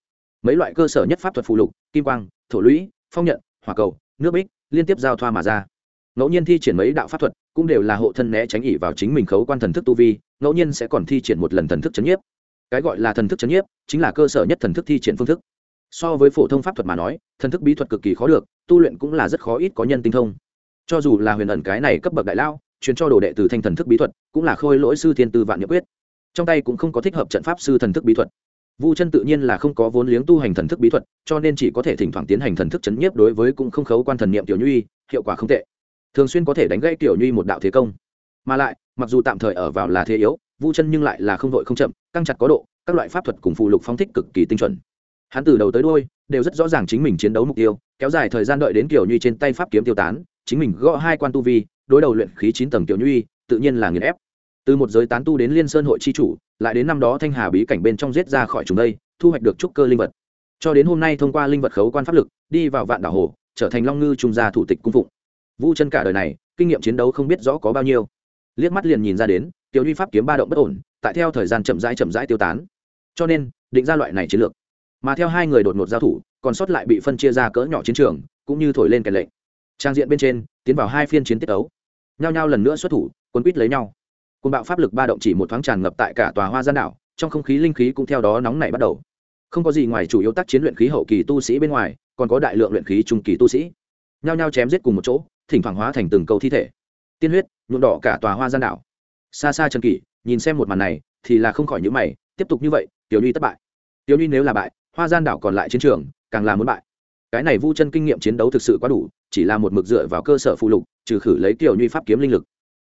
Mấy loại cơ sở nhất pháp thuật phù lục, kim quang, thổ lũy, phong nhận, hỏa cầu, nước bích, liên tiếp giao thoa mà ra. Ngẫu nhiên thi triển mấy đạo pháp thuật cũng đều là hộ thân né tránh ỉ vào chính mình khấu quan thần thức tu vi, ngẫu nhiên sẽ còn thi triển một lần thần thức chấn nhiếp. Cái gọi là thần thức chấn nhiếp chính là cơ sở nhất thần thức thi triển phương thức. So với phổ thông pháp thuật mà nói, thần thức bí thuật cực kỳ khó được, tu luyện cũng là rất khó ít có nhân tinh thông. Cho dù là huyền ẩn cái này cấp bậc đại lao truyền cho đồ đệ từ thanh thần thức bí thuật, cũng là khôi lỗi sư thiên tư vạn nhật quyết. Trong tay cũng không có thích hợp trận pháp sư thần thức bí thuật. Vu chân tự nhiên là không có vốn liếng tu hành thần thức bí thuật, cho nên chỉ có thể thỉnh thoảng tiến hành thần thức chấn nhiếp đối với cũng không khấu quan thần niệm tiểu nhuy hiệu quả không tệ thường xuyên có thể đánh gãy tiểu nhuy một đạo thế công. Mà lại, mặc dù tạm thời ở vào là thế yếu, vu chân nhưng lại là không vội không chậm, căng chặt có độ, các loại pháp thuật cùng phụ lục phong thích cực kỳ tinh chuẩn. Hắn từ đầu tới đôi đều rất rõ ràng chính mình chiến đấu mục tiêu, kéo dài thời gian đợi đến kiểu nhuy trên tay pháp kiếm tiêu tán, chính mình gõ hai quan tu vi, đối đầu luyện khí chín tầng tiểu nhuy, tự nhiên là nghiền ép. Từ một giới tán tu đến liên sơn hội chi chủ, lại đến năm đó thanh hà bí cảnh bên trong giết ra khỏi chúng đây, thu hoạch được trúc cơ linh vật. Cho đến hôm nay thông qua linh vật khấu quan pháp lực, đi vào vạn đảo hồ, trở thành long ngư trung gia thủ tịch cung phụng vu chân cả đời này, kinh nghiệm chiến đấu không biết rõ có bao nhiêu. Liếc mắt liền nhìn ra đến, tiểu nhuy pháp kiếm ba động bất ổn, tại theo thời gian chậm rãi chậm rãi tiêu tán. Cho nên, định ra loại này chiến lược. Mà theo hai người đột ngột giao thủ, còn sót lại bị phân chia ra cỡ nhỏ chiến trường, cũng như thổi lên kèn lệnh. Trang diện bên trên, tiến vào hai phiên chiến tiết ấu nhao nhao lần nữa xuất thủ quân quýt lấy nhau. Côn bạo pháp lực ba động chỉ một thoáng tràn ngập tại cả tòa hoa gian đảo, trong không khí linh khí cũng theo đó nóng nảy bắt đầu. Không có gì ngoài chủ yếu tác chiến luyện khí hậu kỳ tu sĩ bên ngoài, còn có đại lượng luyện khí trung kỳ tu sĩ. Nhao nhao chém giết cùng một chỗ thỉnh thoảng hóa thành từng câu thi thể. Tiên huyết, nhuộm đỏ cả tòa hoa gian đảo. Xa xa trần kỷ, nhìn xem một màn này, thì là không khỏi những mày, tiếp tục như vậy, tiểu ly thất bại. Tiểu ly nếu là bại, hoa gian đảo còn lại chiến trường, càng là muốn bại. Cái này vu chân kinh nghiệm chiến đấu thực sự quá đủ, chỉ là một mực dựa vào cơ sở phụ lục, trừ khử lấy tiểu nhuy pháp kiếm linh lực.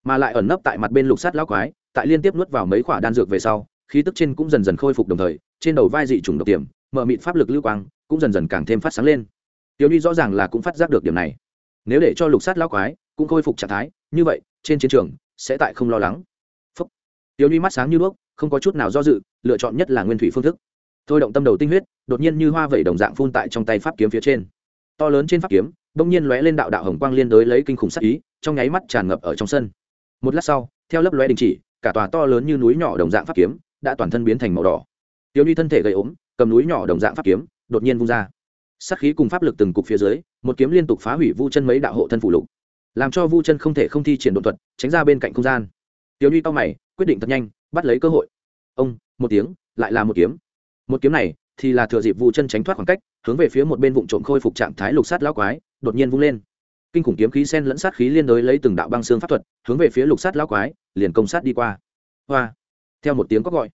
Mà lại ẩn nấp tại mặt bên lục sắt lão quái, tại liên tiếp nuốt vào mấy quả đan dược về sau, khí tức trên cũng dần dần khôi phục đồng thời, trên đầu vai dị trùng độc tiềm, mở mịt pháp lực lưu quang, cũng dần dần càng thêm phát sáng lên. Tiểu nhuy rõ ràng là cũng phát giác được điểm này nếu để cho lục sát lão quái cũng khôi phục trạng thái, như vậy, trên chiến trường sẽ tại không lo lắng. Phúc. tiểu nhuy mắt sáng như đuốc, không có chút nào do dự, lựa chọn nhất là nguyên thủy phương thức. Thôi động tâm đầu tinh huyết, đột nhiên như hoa vẩy đồng dạng phun tại trong tay pháp kiếm phía trên. To lớn trên pháp kiếm, bỗng nhiên lóe lên đạo đạo hồng quang liên đối lấy kinh khủng sắc ý, trong nháy mắt tràn ngập ở trong sân. Một lát sau, theo lớp lóe đình chỉ, cả tòa to lớn như núi nhỏ đồng dạng pháp kiếm đã toàn thân biến thành màu đỏ. Tiểu nhi thân thể gầy ốm, cầm núi nhỏ đồng dạng pháp kiếm, đột nhiên vung ra sắc khí cùng pháp lực từng cục phía dưới, một kiếm liên tục phá hủy vu chân mấy đạo hộ thân phủ lục. Làm cho vu chân không thể không thi triển đột thuật, tránh ra bên cạnh không gian. Tiểu nhi to mày, quyết định thật nhanh, bắt lấy cơ hội. Ông, một tiếng, lại là một kiếm. Một kiếm này thì là thừa dịp vu chân tránh thoát khoảng cách, hướng về phía một bên vụn trộm khôi phục trạng thái lục sát lão quái, đột nhiên vung lên. Kinh khủng kiếm khí sen lẫn sát khí liên đối lấy từng đạo băng xương pháp thuật, hướng về phía lục sát lão quái, liền công sát đi qua. Hoa. Theo một tiếng có gọi,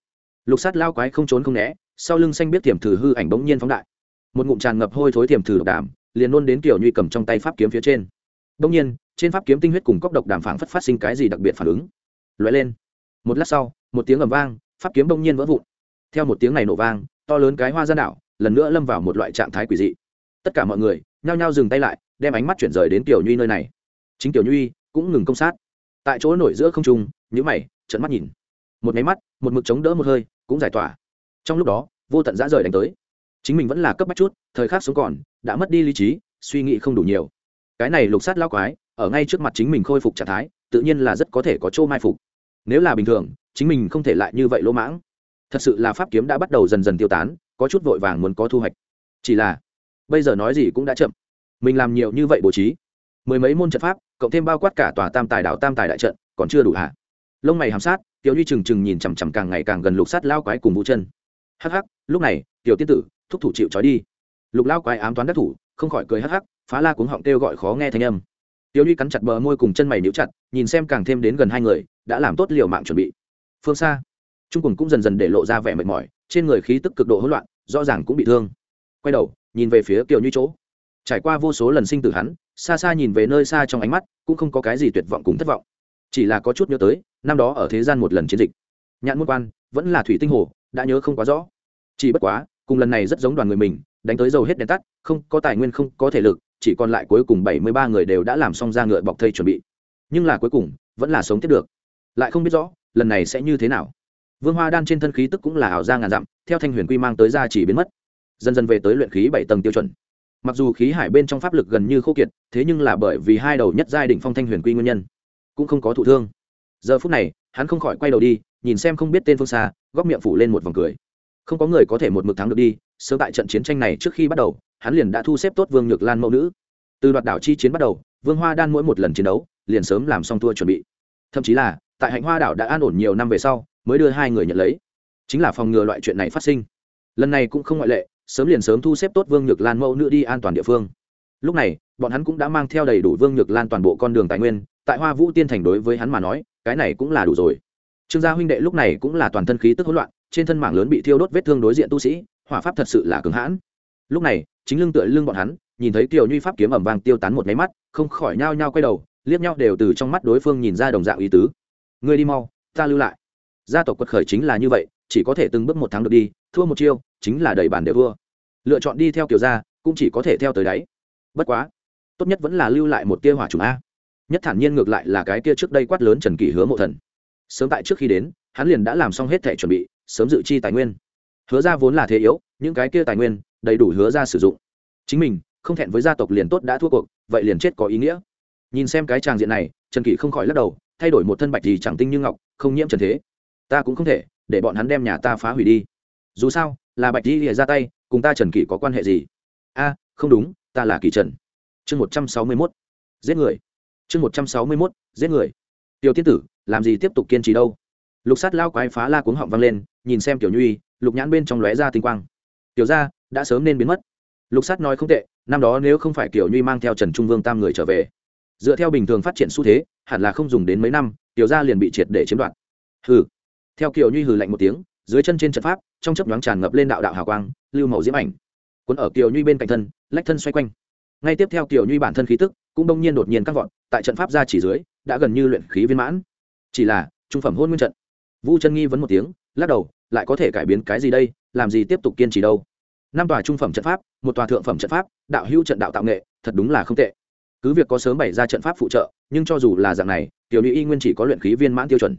lục sát lão quái không trốn không né, sau lưng xanh biết tiềm thử hư ảnh bỗng nhiên phóng đại một ngụm tràn ngập hôi thối tiềm thử độc đàm liền nôn đến kiểu nhuy cầm trong tay pháp kiếm phía trên. Đông nhiên, trên pháp kiếm tinh huyết cùng cốc độc đàm phảng phất phát sinh cái gì đặc biệt phản ứng. Loại lên. Một lát sau, một tiếng ầm vang, pháp kiếm đông nhiên vỡ vụn. Theo một tiếng này nổ vang, to lớn cái hoa gian đảo, lần nữa lâm vào một loại trạng thái quỷ dị. Tất cả mọi người, nhao nhao dừng tay lại, đem ánh mắt chuyển rời đến tiểu nhuy nơi này. Chính tiểu nhuy cũng ngừng công sát. Tại chỗ nổi giữa không trung nhữ mày trận mắt nhìn. Một máy mắt, một mực chống đỡ một hơi, cũng giải tỏa. Trong lúc đó, vô tận dã rời đánh tới chính mình vẫn là cấp bách chút, thời khắc sống còn, đã mất đi lý trí, suy nghĩ không đủ nhiều. Cái này lục sát lao quái, ở ngay trước mặt chính mình khôi phục trạng thái, tự nhiên là rất có thể có chỗ mai phục. Nếu là bình thường, chính mình không thể lại như vậy lỗ mãng. Thật sự là pháp kiếm đã bắt đầu dần dần tiêu tán, có chút vội vàng muốn có thu hoạch. Chỉ là, bây giờ nói gì cũng đã chậm. Mình làm nhiều như vậy bố trí, mười mấy môn trận pháp, cộng thêm bao quát cả tòa tam tài đảo tam tài đại trận, còn chưa đủ hạ lông mày hàm sát, tiểu duy trừng trừng nhìn chằm chằm càng ngày càng gần lục sát lao quái cùng vũ chân. Hắc hắc, lúc này, tiểu tiên tử thúc thủ chịu trói đi. Lục lao quái ám toán đắc thủ, không khỏi cười hắc hắc, phá la cuống họng kêu gọi khó nghe thanh âm. Tiêu ly cắn chặt bờ môi cùng chân mày níu chặt, nhìn xem càng thêm đến gần hai người, đã làm tốt liều mạng chuẩn bị. Phương xa, trung cùng cũng dần dần để lộ ra vẻ mệt mỏi, trên người khí tức cực độ hỗn loạn, rõ ràng cũng bị thương. Quay đầu, nhìn về phía kiều như chỗ. Trải qua vô số lần sinh tử hắn, xa xa nhìn về nơi xa trong ánh mắt, cũng không có cái gì tuyệt vọng cùng thất vọng. Chỉ là có chút nhớ tới, năm đó ở thế gian một lần chiến dịch. Nhãn môn quan vẫn là thủy tinh hồ, đã nhớ không quá rõ. Chỉ bất quá cùng lần này rất giống đoàn người mình, đánh tới dầu hết đèn tắt, không có tài nguyên, không có thể lực, chỉ còn lại cuối cùng bảy mươi ba người đều đã làm xong ra ngựa bọc thây chuẩn bị. Nhưng là cuối cùng, vẫn là sống tiếp được. Lại không biết rõ, lần này sẽ như thế nào. Vương hoa đan trên thân khí tức cũng là ảo ra ngàn dặm, theo thanh huyền quy mang tới ra chỉ biến mất. Dần dần về tới luyện khí bảy tầng tiêu chuẩn. Mặc dù khí hải bên trong pháp lực gần như khô kiệt, thế nhưng là bởi vì hai đầu nhất giai đỉnh phong thanh huyền quy nguyên nhân, cũng không có thụ thương. Giờ phút này, hắn không khỏi quay đầu đi, nhìn xem không biết tên phương xa, góc miệng phủ lên một vòng cười không có người có thể một mực thắng được đi, sớm tại trận chiến tranh này trước khi bắt đầu, hắn liền đã thu xếp tốt vương nhược lan mẫu nữ. Từ đoạt đảo chi chiến bắt đầu, vương hoa đan mỗi một lần chiến đấu, liền sớm làm xong thua chuẩn bị. Thậm chí là, tại hạnh hoa đảo đã an ổn nhiều năm về sau, mới đưa hai người nhận lấy. Chính là phòng ngừa loại chuyện này phát sinh. Lần này cũng không ngoại lệ, sớm liền sớm thu xếp tốt vương nhược lan mẫu nữ đi an toàn địa phương. Lúc này, bọn hắn cũng đã mang theo đầy đủ vương nhược lan toàn bộ con đường tài nguyên, tại hoa vũ tiên thành đối với hắn mà nói, cái này cũng là đủ rồi. Trương gia huynh đệ lúc này cũng là toàn thân khí tức hỗn loạn trên thân mảng lớn bị thiêu đốt vết thương đối diện tu sĩ, hỏa pháp thật sự là cứng hãn. Lúc này, chính lưng tựa lưng bọn hắn, nhìn thấy kiều nhuy pháp kiếm ẩm vang tiêu tán một máy mắt, không khỏi nhao nhao quay đầu, liếc nhau đều từ trong mắt đối phương nhìn ra đồng dạng ý tứ. Ngươi đi mau, ta lưu lại. Gia tộc quật khởi chính là như vậy, chỉ có thể từng bước một tháng được đi, thua một chiêu, chính là đầy bàn đều thua. Lựa chọn đi theo kiểu gia, cũng chỉ có thể theo tới đáy. Bất quá, tốt nhất vẫn là lưu lại một tia hỏa trùng a. Nhất thản nhiên ngược lại là cái kia trước đây quát lớn trần kỷ hứa mộ thần. Sớm tại trước khi đến, hắn liền đã làm xong hết thẻ chuẩn bị sớm dự chi tài nguyên. Hứa ra vốn là thế yếu, những cái kia tài nguyên, đầy đủ hứa ra sử dụng. Chính mình, không thẹn với gia tộc liền tốt đã thua cuộc, vậy liền chết có ý nghĩa. Nhìn xem cái tràng diện này, trần kỷ không khỏi lắc đầu, thay đổi một thân bạch gì chẳng tinh như ngọc, không nhiễm trần thế. Ta cũng không thể, để bọn hắn đem nhà ta phá hủy đi. Dù sao, là bạch di ra tay, cùng ta trần kỷ có quan hệ gì? A, không đúng, ta là kỷ trần. Chương một trăm sáu mươi mốt, giết người. Chương một trăm sáu mươi mốt, giết người. Tiểu tiên tử, làm gì tiếp tục kiên trì đâu? Lục sát lao quái phá la cuống họng vang lên, nhìn xem tiểu nhuy, lục nhãn bên trong lóe ra tinh quang. Tiểu ra đã sớm nên biến mất. Lục sát nói không tệ, năm đó nếu không phải kiểu nhuy mang theo trần trung vương tam người trở về, dựa theo bình thường phát triển xu thế, hẳn là không dùng đến mấy năm, tiểu ra liền bị triệt để chiếm đoạt. Hừ. Theo kiểu nhuy hừ lạnh một tiếng, dưới chân trên trận pháp, trong chấp nhoáng tràn ngập lên đạo đạo hào quang, lưu màu diễm ảnh, cuốn ở kiều nhuy bên cạnh thân, lách thân xoay quanh. Ngay tiếp theo kiều nhuy bản thân khí tức, cũng đông nhiên đột nhiên các vọt, tại trận pháp ra chỉ dưới, đã gần như luyện khí viên mãn. Chỉ là, trung phẩm hôn nguyên trận vu chân nghi vấn một tiếng, lắc đầu, lại có thể cải biến cái gì đây? Làm gì tiếp tục kiên trì đâu? Năm tòa trung phẩm trận pháp, một tòa thượng phẩm trận pháp, đạo hữu trận đạo tạo nghệ, thật đúng là không tệ. Cứ việc có sớm bày ra trận pháp phụ trợ, nhưng cho dù là dạng này, tiểu nữ y nguyên chỉ có luyện khí viên mãn tiêu chuẩn.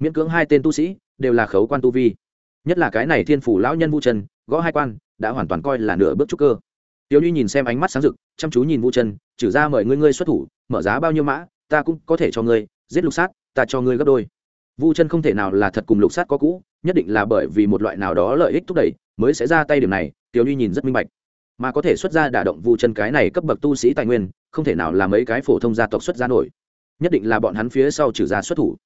Miễn cưỡng hai tên tu sĩ đều là khấu quan tu vi. Nhất là cái này thiên phủ lão nhân vu chân, gõ hai quan, đã hoàn toàn coi là nửa bước trúc cơ. Tiểu nhi nhìn xem ánh mắt sáng rực, chăm chú nhìn vu chân, trừ ra mời ngươi ngươi xuất thủ, mở giá bao nhiêu mã, ta cũng có thể cho ngươi, giết lục sát, ta cho ngươi gấp đôi vu chân không thể nào là thật cùng lục sát có cũ, nhất định là bởi vì một loại nào đó lợi ích thúc đẩy mới sẽ ra tay điểm này, tiểu ly nhìn rất minh bạch. Mà có thể xuất ra đả động vu chân cái này cấp bậc tu sĩ tài nguyên, không thể nào là mấy cái phổ thông gia tộc xuất ra nổi. Nhất định là bọn hắn phía sau trừ ra xuất thủ.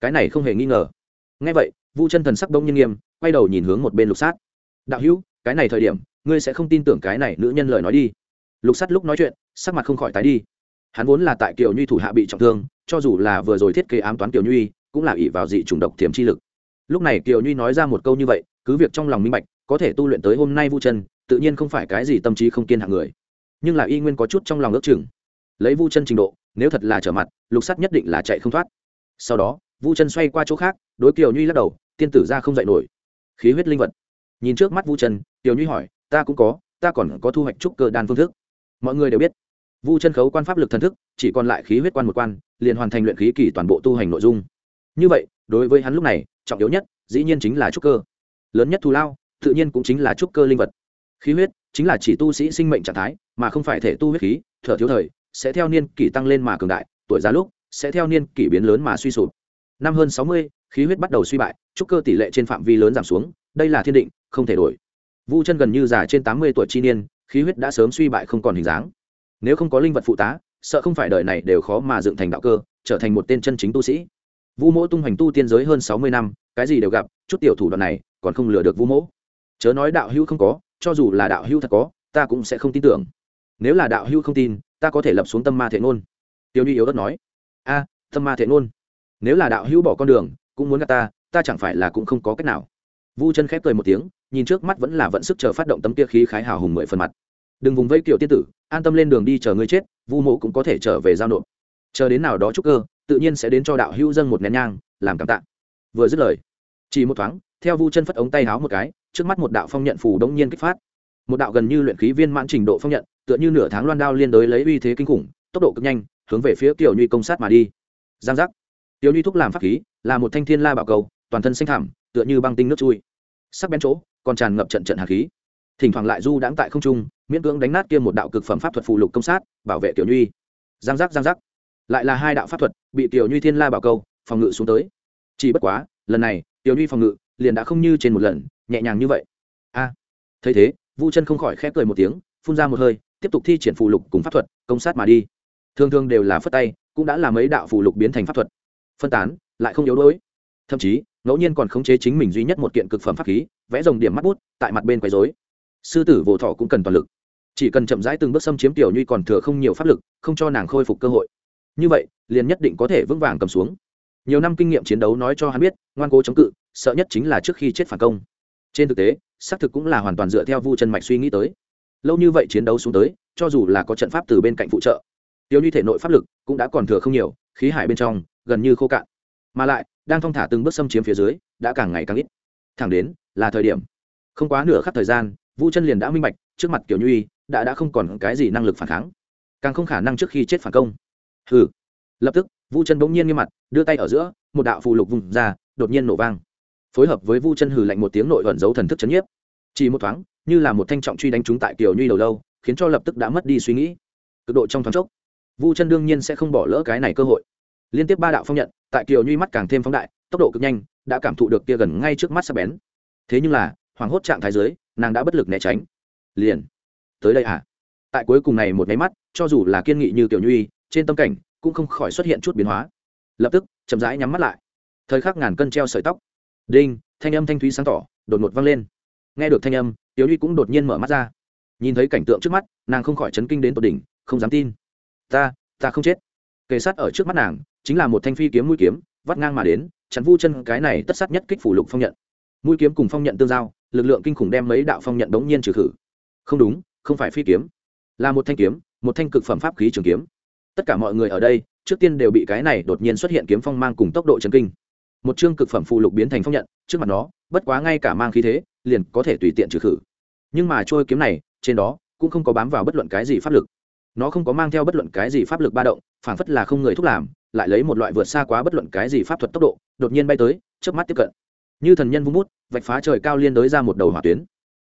Cái này không hề nghi ngờ. Ngay vậy, vu chân thần sắc đông nhiên nghiêm, quay đầu nhìn hướng một bên lục sát. Đạo hữu, cái này thời điểm, ngươi sẽ không tin tưởng cái này nữ nhân lời nói đi. Lục sát lúc nói chuyện, sắc mặt không khỏi tái đi. Hắn vốn là tại kiều nhuy thủ hạ bị trọng thương, cho dù là vừa rồi thiết kế ám toán kiều nhuy cũng là ỷ vào dị chủng độc thiểm chi lực. Lúc này kiều Nhu nói ra một câu như vậy, cứ việc trong lòng minh bạch, có thể tu luyện tới hôm nay vu chân, tự nhiên không phải cái gì tâm trí không kiên hạng người. Nhưng là y nguyên có chút trong lòng ước chừng. Lấy vu chân trình độ, nếu thật là trở mặt, lục sắt nhất định là chạy không thoát. Sau đó, vu chân xoay qua chỗ khác, đối kiều Nhu lắc đầu, tiên tử ra không dạy nổi. Khí huyết linh vật. Nhìn trước mắt vu chân, kiều Nhu hỏi, ta cũng có, ta còn có thu hoạch trúc cơ đan phương thức. Mọi người đều biết, vu chân khấu quan pháp lực thần thức, chỉ còn lại khí huyết quan một quan, liền hoàn thành luyện khí kỳ toàn bộ tu hành nội dung như vậy, đối với hắn lúc này, trọng yếu nhất, dĩ nhiên chính là trúc cơ. Lớn nhất thù lao, tự nhiên cũng chính là trúc cơ linh vật. Khí huyết, chính là chỉ tu sĩ sinh mệnh trạng thái, mà không phải thể tu huyết khí, thở thiếu thời, sẽ theo niên kỷ tăng lên mà cường đại, tuổi già lúc, sẽ theo niên kỷ biến lớn mà suy sụp. Năm hơn sáu mươi, khí huyết bắt đầu suy bại, trúc cơ tỷ lệ trên phạm vi lớn giảm xuống, đây là thiên định, không thể đổi. Vu chân gần như già trên tám mươi tuổi chi niên, khí huyết đã sớm suy bại không còn hình dáng. Nếu không có linh vật phụ tá, sợ không phải đời này đều khó mà dựng thành đạo cơ, trở thành một tên chân chính tu sĩ vu mỗ tung hoành tu tiên giới hơn sáu mươi năm, cái gì đều gặp, chút tiểu thủ đoạn này, còn không lừa được vu mỗ. Chớ nói đạo hữu không có, cho dù là đạo hữu thật có, ta cũng sẽ không tin tưởng. Nếu là đạo hữu không tin, ta có thể lập xuống tâm ma thể ngôn. Tiêu nhi yếu đất nói. A, tâm ma thể ngôn? Nếu là đạo hữu bỏ con đường, cũng muốn gặp ta ta chẳng phải là cũng không có cách nào. Vu chân khép cười một tiếng, nhìn trước mắt vẫn là vận sức chờ phát động tấm tia khí khái hào hùng mười phần mặt. Đừng vùng vây kiểu tiên tử, an tâm lên đường đi chờ ngươi chết, vu mộ cũng có thể trở về giao nộp. Chờ đến nào đó chúc cơ tự nhiên sẽ đến cho đạo hữu dân một nén nhang, làm cảm tạ. Vừa dứt lời, chỉ một thoáng, theo vu chân phất ống tay háo một cái, trước mắt một đạo phong nhận phù đông nhiên kích phát. Một đạo gần như luyện khí viên mãn trình độ phong nhận, tựa như nửa tháng loan đao liên đối lấy uy thế kinh khủng, tốc độ cực nhanh, hướng về phía tiểu nhuy công sát mà đi. Giang giác. Tiểu nhuy thúc làm pháp khí, là một thanh thiên la bảo cầu, toàn thân xanh thảm tựa như băng tinh nước chui. Sắc bén chỗ, còn tràn ngập trận trận hạt khí. Thỉnh thoảng lại du đãng tại không trung, miễn cưỡng đánh nát kia một đạo cực phẩm pháp thuật phụ lục công sát, bảo vệ tiểu nhuy. Giang giác giang giác lại là hai đạo pháp thuật, bị tiểu nhuy thiên la bảo cầu phòng ngự xuống tới. Chỉ bất quá, lần này, tiểu nhuy phòng ngự liền đã không như trên một lần, nhẹ nhàng như vậy. A, thấy thế, vu chân không khỏi khép cười một tiếng, phun ra một hơi, tiếp tục thi triển phù lục cùng pháp thuật, công sát mà đi. Thường thường đều là phất tay, cũng đã làm mấy đạo phù lục biến thành pháp thuật. Phân tán, lại không yếu đuối. Thậm chí, ngẫu nhiên còn khống chế chính mình duy nhất một kiện cực phẩm pháp khí, vẽ dòng điểm mắt bút, tại mặt bên quấy dối sư tử vỗ thọ cũng cần toàn lực. Chỉ cần chậm rãi từng bước xâm chiếm tiểu nhuy còn thừa không nhiều pháp lực, không cho nàng khôi phục cơ hội như vậy, liền nhất định có thể vững vàng cầm xuống. Nhiều năm kinh nghiệm chiến đấu nói cho hắn biết, ngoan cố chống cự, sợ nhất chính là trước khi chết phản công. Trên thực tế, xác thực cũng là hoàn toàn dựa theo vu chân mạch suy nghĩ tới. Lâu như vậy chiến đấu xuống tới, cho dù là có trận pháp từ bên cạnh phụ trợ, tiêu như thể nội pháp lực cũng đã còn thừa không nhiều, khí hải bên trong, gần như khô cạn. Mà lại, đang thong thả từng bước xâm chiếm phía dưới, đã càng ngày càng ít. Thẳng đến là thời điểm. Không quá nửa khắc thời gian, vu chân liền đã minh bạch, trước mặt kiểu nhuy đã đã không còn cái gì năng lực phản kháng. Càng không khả năng trước khi chết phản công hừ. Lập tức, vu chân bỗng nhiên nghiêm mặt, đưa tay ở giữa, một đạo phù lục vùng ra, đột nhiên nổ vang. Phối hợp với vu chân hừ lạnh một tiếng nội ẩn giấu thần thức chấn nhiếp. Chỉ một thoáng, như là một thanh trọng truy đánh trúng tại kiều nhuy đầu lâu, khiến cho lập tức đã mất đi suy nghĩ. Cực độ trong thoáng chốc, vu chân đương nhiên sẽ không bỏ lỡ cái này cơ hội. Liên tiếp ba đạo phong nhận, tại kiều nhuy mắt càng thêm phóng đại, tốc độ cực nhanh, đã cảm thụ được kia gần ngay trước mắt sắp bén. Thế nhưng là, hoảng hốt trạng thái dưới, nàng đã bất lực né tránh. Liền, tới đây à? Tại cuối cùng này một cái mắt, cho dù là kiên nghị như tiểu nhuy trên tâm cảnh cũng không khỏi xuất hiện chút biến hóa. Lập tức, chậm rãi nhắm mắt lại. Thời khắc ngàn cân treo sợi tóc. Đinh, thanh âm thanh thúy sáng tỏ, đột ngột vang lên. Nghe được thanh âm tiểu ly cũng đột nhiên mở mắt ra. Nhìn thấy cảnh tượng trước mắt, nàng không khỏi chấn kinh đến tột đỉnh, không dám tin. Ta ta không chết. Kề sát ở trước mắt nàng, chính là một thanh phi kiếm mũi kiếm, vắt ngang mà đến, chắn vu chân cái này tất sát nhất kích phủ lục phong nhận. Mũi kiếm cùng phong nhận tương giao, lực lượng kinh khủng đem mấy đạo phong nhận đống nhiên trừ khử. Không đúng, không phải phi kiếm, là một thanh kiếm, một thanh cực phẩm pháp khí trường kiếm tất cả mọi người ở đây, trước tiên đều bị cái này đột nhiên xuất hiện kiếm phong mang cùng tốc độ chấn kinh. Một chương cực phẩm phụ lục biến thành phong nhận, trước mặt nó, bất quá ngay cả mang khí thế, liền có thể tùy tiện trừ khử. Nhưng mà trôi kiếm này, trên đó, cũng không có bám vào bất luận cái gì pháp lực. Nó không có mang theo bất luận cái gì pháp lực ba động phản phất là không người thúc làm, lại lấy một loại vượt xa quá bất luận cái gì pháp thuật tốc độ, đột nhiên bay tới trước mắt tiếp cận. Như thần nhân vung bút, vạch phá trời cao liên đới ra một đầu hỏa tuyến.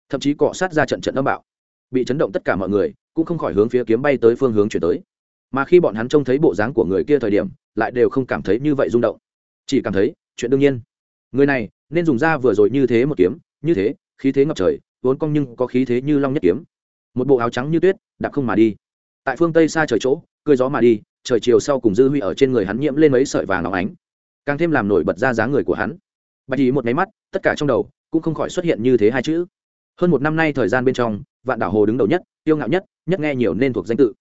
Thậm chí cọ sát ra trận trận âm bạo. Bị chấn động tất cả mọi người, cũng không khỏi hướng phía kiếm bay tới phương hướng chuyển tới mà khi bọn hắn trông thấy bộ dáng của người kia thời điểm, lại đều không cảm thấy như vậy rung động. Chỉ cảm thấy, chuyện đương nhiên. Người này, nên dùng ra vừa rồi như thế một kiếm, như thế, khí thế ngập trời, vốn cong nhưng có khí thế như long nhất kiếm. Một bộ áo trắng như tuyết, đạp không mà đi. Tại phương tây xa trời chỗ, cười gió mà đi, trời chiều sau cùng dư huy ở trên người hắn nhiễm lên mấy sợi vàng óng ánh. Càng thêm làm nổi bật ra dáng người của hắn. Bạch ý một máy mắt, tất cả trong đầu cũng không khỏi xuất hiện như thế hai chữ. Hơn một năm nay thời gian bên trong, vạn đảo hồ đứng đầu nhất, yêu ngạo nhất nhất nghe nhiều nên thuộc danh tự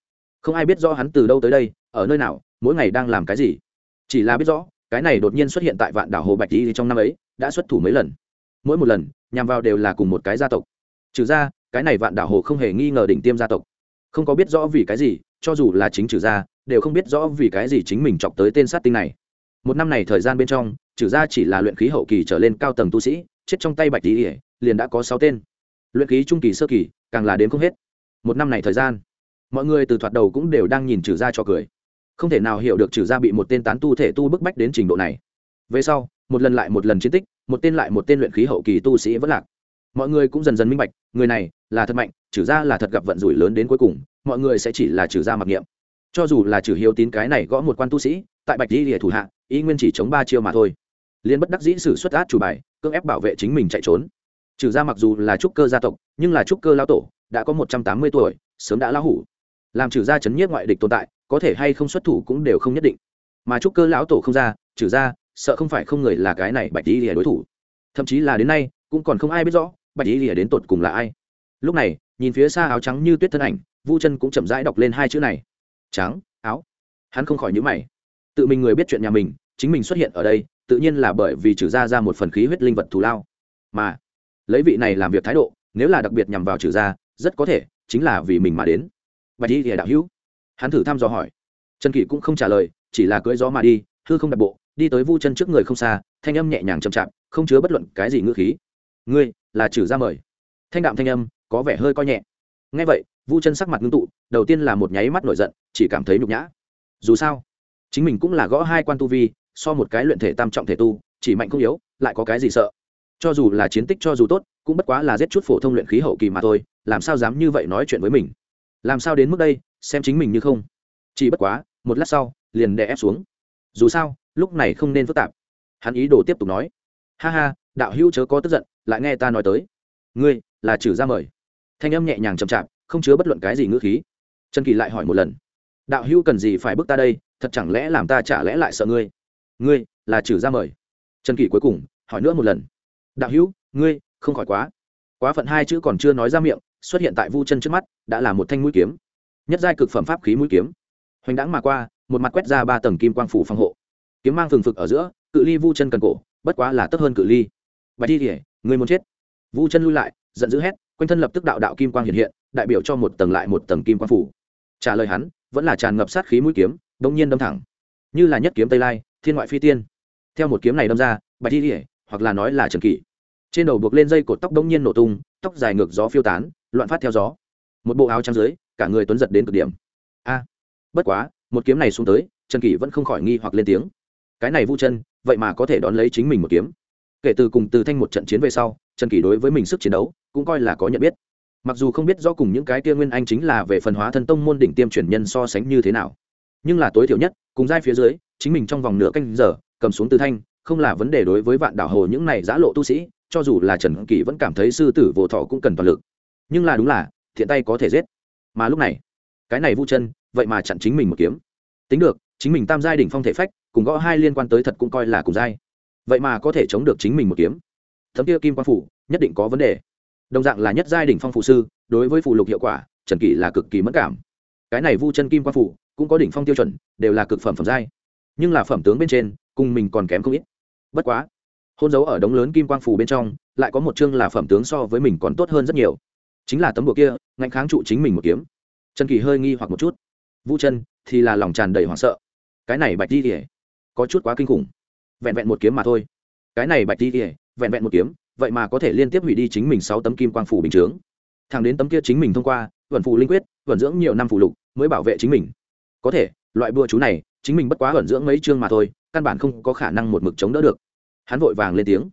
không ai biết rõ hắn từ đâu tới đây ở nơi nào mỗi ngày đang làm cái gì. Chỉ là biết rõ cái này đột nhiên xuất hiện tại vạn đảo hồ bạch ý trong năm ấy đã xuất thủ mấy lần. Mỗi một lần nhằm vào đều là cùng một cái gia tộc. Trừ ra cái này vạn đảo hồ không hề nghi ngờ đỉnh tiêm gia tộc. Không có biết rõ vì cái gì cho dù là chính trừ Ra, đều không biết rõ vì cái gì chính mình chọc tới tên sát tinh này. Một năm này thời gian bên trong trừ Ra chỉ là luyện khí hậu kỳ trở lên cao tầng tu sĩ chết trong tay bạch tỉ liền đã có sáu tên. Luyện khí trung kỳ sơ kỳ càng là đến không hết. Một năm này thời gian mọi người từ thoạt đầu cũng đều đang nhìn trừ gia cho cười. Không thể nào hiểu được trừ gia bị một tên tán tu thể tu bức bách đến trình độ này. Về sau, một lần lại một lần chiến tích, một tên lại một tên luyện khí hậu kỳ tu sĩ vẫn lạc. Mọi người cũng dần dần minh bạch, người này là thật mạnh, trừ ra là thật gặp vận rủi lớn đến cuối cùng, mọi người sẽ chỉ là trừ ra mặc niệm. Cho dù là trừ hiếu tín cái này gõ một quan tu sĩ, tại bạch di địa thủ hạ ý nguyên chỉ chống ba chiêu mà thôi. Liên bất đắc dĩ sử xuất át chủ bài, cưỡng ép bảo vệ chính mình chạy trốn. Trừ ra mặc dù là trúc cơ gia tộc, nhưng là trúc cơ lao tổ, đã có một trăm tám mươi tuổi, sớm đã lao hủ làm trừ gia chấn nhiếp ngoại địch tồn tại, có thể hay không xuất thủ cũng đều không nhất định. Mà trúc cơ lão tổ không ra, trừ ra, sợ không phải không người là cái này bạch di lìa đối thủ. Thậm chí là đến nay, cũng còn không ai biết rõ, bạch tỷ lìa đến tột cùng là ai. Lúc này, nhìn phía xa áo trắng như tuyết thân ảnh, vu chân cũng chậm rãi đọc lên hai chữ này. Trắng, áo. Hắn không khỏi nhữ mày. Tự mình người biết chuyện nhà mình, chính mình xuất hiện ở đây, tự nhiên là bởi vì trừ ra ra một phần khí huyết linh vật thù lao. Mà, lấy vị này làm việc thái độ, nếu là đặc biệt nhằm vào trừ ra, rất có thể chính là vì mình mà đến bạch đi thì đạo hữu. Hắn thử thăm dò hỏi. Trần kỷ cũng không trả lời, chỉ là cưỡi gió mà đi, hư không đặt bộ, đi tới vu chân trước người không xa, thanh âm nhẹ nhàng chậm chạp, không chứa bất luận cái gì ngữ khí. Ngươi là trừ ra mời. Thanh đạm thanh âm, có vẻ hơi coi nhẹ. Ngay vậy, vu chân sắc mặt ngưng tụ, đầu tiên là một nháy mắt nổi giận, chỉ cảm thấy nhục nhã. Dù sao, chính mình cũng là gõ hai quan tu vi, so một cái luyện thể tam trọng thể tu, chỉ mạnh không yếu, lại có cái gì sợ? Cho dù là chiến tích cho dù tốt, cũng bất quá là giết chút phổ thông luyện khí hậu kỳ mà thôi, làm sao dám như vậy nói chuyện với mình? Làm sao đến mức đây, xem chính mình như không? Chỉ bất quá, một lát sau, liền đè ép xuống. Dù sao, lúc này không nên phức tạp. Hắn ý đồ tiếp tục nói. Ha ha, đạo hữu chớ có tức giận, lại nghe ta nói tới. Ngươi, là trừ ra mời. Thanh âm nhẹ nhàng chậm chạp, không chứa bất luận cái gì ngữ khí. Trần kỳ lại hỏi một lần. Đạo hữu cần gì phải bước ta đây, thật chẳng lẽ làm ta chả lẽ lại sợ ngươi? Ngươi, là trừ ra mời. Trần kỳ cuối cùng, hỏi nữa một lần. Đạo hữu, ngươi, không khỏi quá. Quá phận hai chữ còn chưa nói ra miệng xuất hiện tại vu chân trước mắt, đã là một thanh mũi kiếm. Nhất giai cực phẩm pháp khí mũi kiếm. Hoành đãng mà qua, một mặt quét ra ba tầng kim quang phủ phòng hộ. Kiếm mang phừng phực ở giữa, cự ly vu chân cần cổ, bất quá là tấp hơn cự ly. Bạch thi thể người muốn chết. Vu chân lui lại, giận dữ hét, quanh thân lập tức đạo đạo kim quang hiện hiện, đại biểu cho một tầng lại một tầng kim quang phủ. Trả lời hắn, vẫn là tràn ngập sát khí mũi kiếm đông nhiên đâm thẳng. Như là nhất kiếm tây lai, thiên ngoại phi tiên. Theo một kiếm này đâm ra, bạch thi thể hoặc là nói là trần kỷ. Trên đầu buộc lên dây cột tóc đông nhiên nổ tung, tóc dài ngược gió phiêu tán loạn phát theo gió. Một bộ áo trắng dưới, cả người tuấn giật đến cực điểm. A, bất quá, một kiếm này xuống tới, trần kỷ vẫn không khỏi nghi hoặc lên tiếng. Cái này vu chân, vậy mà có thể đón lấy chính mình một kiếm. Kể từ cùng từ thanh một trận chiến về sau, trần kỷ đối với mình sức chiến đấu, cũng coi là có nhận biết. Mặc dù không biết do cùng những cái kia nguyên anh chính là về phần hóa thân tông môn đỉnh tiêm chuyển nhân so sánh như thế nào. Nhưng là tối thiểu nhất, cùng giai phía dưới, chính mình trong vòng nửa canh giờ, cầm xuống từ thanh, không là vấn đề đối với vạn đảo hồ những này giã lộ tu sĩ, cho dù là trần kỷ vẫn cảm thấy sư tử vô thọ cũng cần toàn lực nhưng là đúng là, thiện tay có thể giết. Mà lúc này, cái này vu chân, vậy mà chặn chính mình một kiếm. Tính được, chính mình tam giai đỉnh phong thể phách, cùng gõ hai liên quan tới thật cũng coi là cùng giai. Vậy mà có thể chống được chính mình một kiếm. Thấm kia kim quan phủ, nhất định có vấn đề. Đồng dạng là nhất giai đỉnh phong phụ sư, đối với phụ lục hiệu quả, trần kỷ là cực kỳ mất cảm. Cái này vu chân kim quan phủ, cũng có đỉnh phong tiêu chuẩn, đều là cực phẩm phẩm giai. Nhưng là phẩm tướng bên trên, cùng mình còn kém không ít. Bất quá, hôn dấu ở đống lớn kim quang phủ bên trong, lại có một chương là phẩm tướng so với mình còn tốt hơn rất nhiều chính là tấm bùa kia, ngạnh kháng trụ chính mình một kiếm. Trần kỳ hơi nghi hoặc một chút. Vũ chân thì là lòng tràn đầy hoảng sợ. Cái này bạch đi kỉa có chút quá kinh khủng. Vẹn vẹn một kiếm mà thôi. Cái này bạch đi kỉa vẹn vẹn một kiếm, vậy mà có thể liên tiếp hủy đi chính mình sáu tấm kim quang phủ bình chướng. Thằng đến tấm kia chính mình thông qua, vận phụ linh quyết, vận dưỡng nhiều năm phụ lục, mới bảo vệ chính mình. Có thể, loại bùa chú này, chính mình bất quá vận dưỡng mấy chương mà thôi, căn bản không có khả năng một mực chống đỡ được. Hắn vội vàng lên tiếng.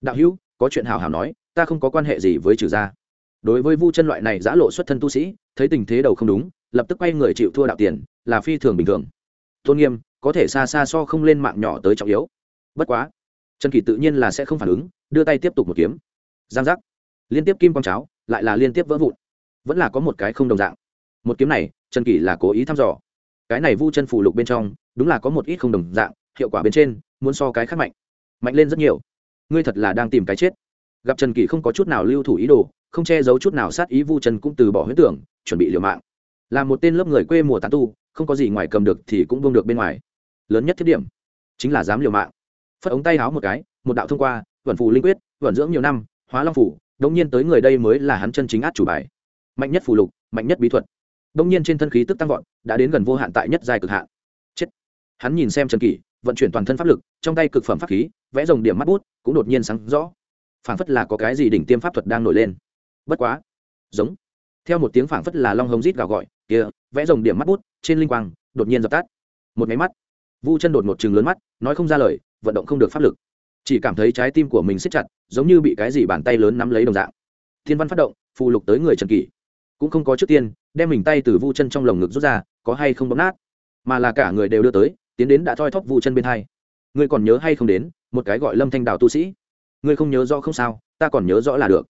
Đạo hữu, có chuyện hào hào nói, ta không có quan hệ gì với trừ gia đối với vu chân loại này giã lộ xuất thân tu sĩ, thấy tình thế đầu không đúng, lập tức quay người chịu thua đạo tiền, là phi thường bình thường. Tôn nghiêm, có thể xa xa so không lên mạng nhỏ tới trọng yếu. Bất quá, trần kỳ tự nhiên là sẽ không phản ứng, đưa tay tiếp tục một kiếm. Giang giác. Liên tiếp kim quang cháo, lại là liên tiếp vỡ vụn. Vẫn là có một cái không đồng dạng. Một kiếm này, trần kỳ là cố ý thăm dò. Cái này vu chân phủ lục bên trong, đúng là có một ít không đồng dạng, hiệu quả bên trên, muốn so cái khác mạnh. Mạnh lên rất nhiều. Ngươi thật là đang tìm cái chết. Gặp trần kỳ không có chút nào lưu thủ ý đồ không che giấu chút nào sát ý vu trần cũng từ bỏ huyết tưởng, chuẩn bị liều mạng. Là một tên lớp người quê mùa tán tu, không có gì ngoài cầm được thì cũng buông được bên ngoài. Lớn nhất thiết điểm, chính là dám liều mạng. Phất ống tay háo một cái, một đạo thông qua, vận phù linh quyết, vận dưỡng nhiều năm, hóa long phủ đông nhiên tới người đây mới là hắn chân chính át chủ bài. Mạnh nhất phù lục, mạnh nhất bí thuật. Đông nhiên trên thân khí tức tăng vọt, đã đến gần vô hạn tại nhất giai cực hạn. Chết. Hắn nhìn xem trần kỷ, vận chuyển toàn thân pháp lực, trong tay cực phẩm pháp khí, vẽ dòng điểm mắt bút, cũng đột nhiên sáng rõ. Phảng phất là có cái gì đỉnh tiêm pháp thuật đang nổi lên bất quá. Giống. Theo một tiếng phảng phất là long hồng rít gào gọi, kia, vẽ rồng điểm mắt bút, trên linh quang, đột nhiên dập tắt. Một máy mắt. Vu chân đột một chừng lớn mắt, nói không ra lời, vận động không được pháp lực. Chỉ cảm thấy trái tim của mình siết chặt, giống như bị cái gì bàn tay lớn nắm lấy đồng dạng. Thiên văn phát động phụ lục tới người trần kỷ. Cũng không có trước tiên, đem mình tay từ vu chân trong lồng ngực rút ra, có hay không bóp nát. Mà là cả người đều đưa tới, tiến đến đã thoi thóp vu chân bên hai. Ngươi còn nhớ hay không đến, một cái gọi lâm thanh đào tu sĩ. Ngươi không nhớ rõ không sao, ta còn nhớ rõ là được.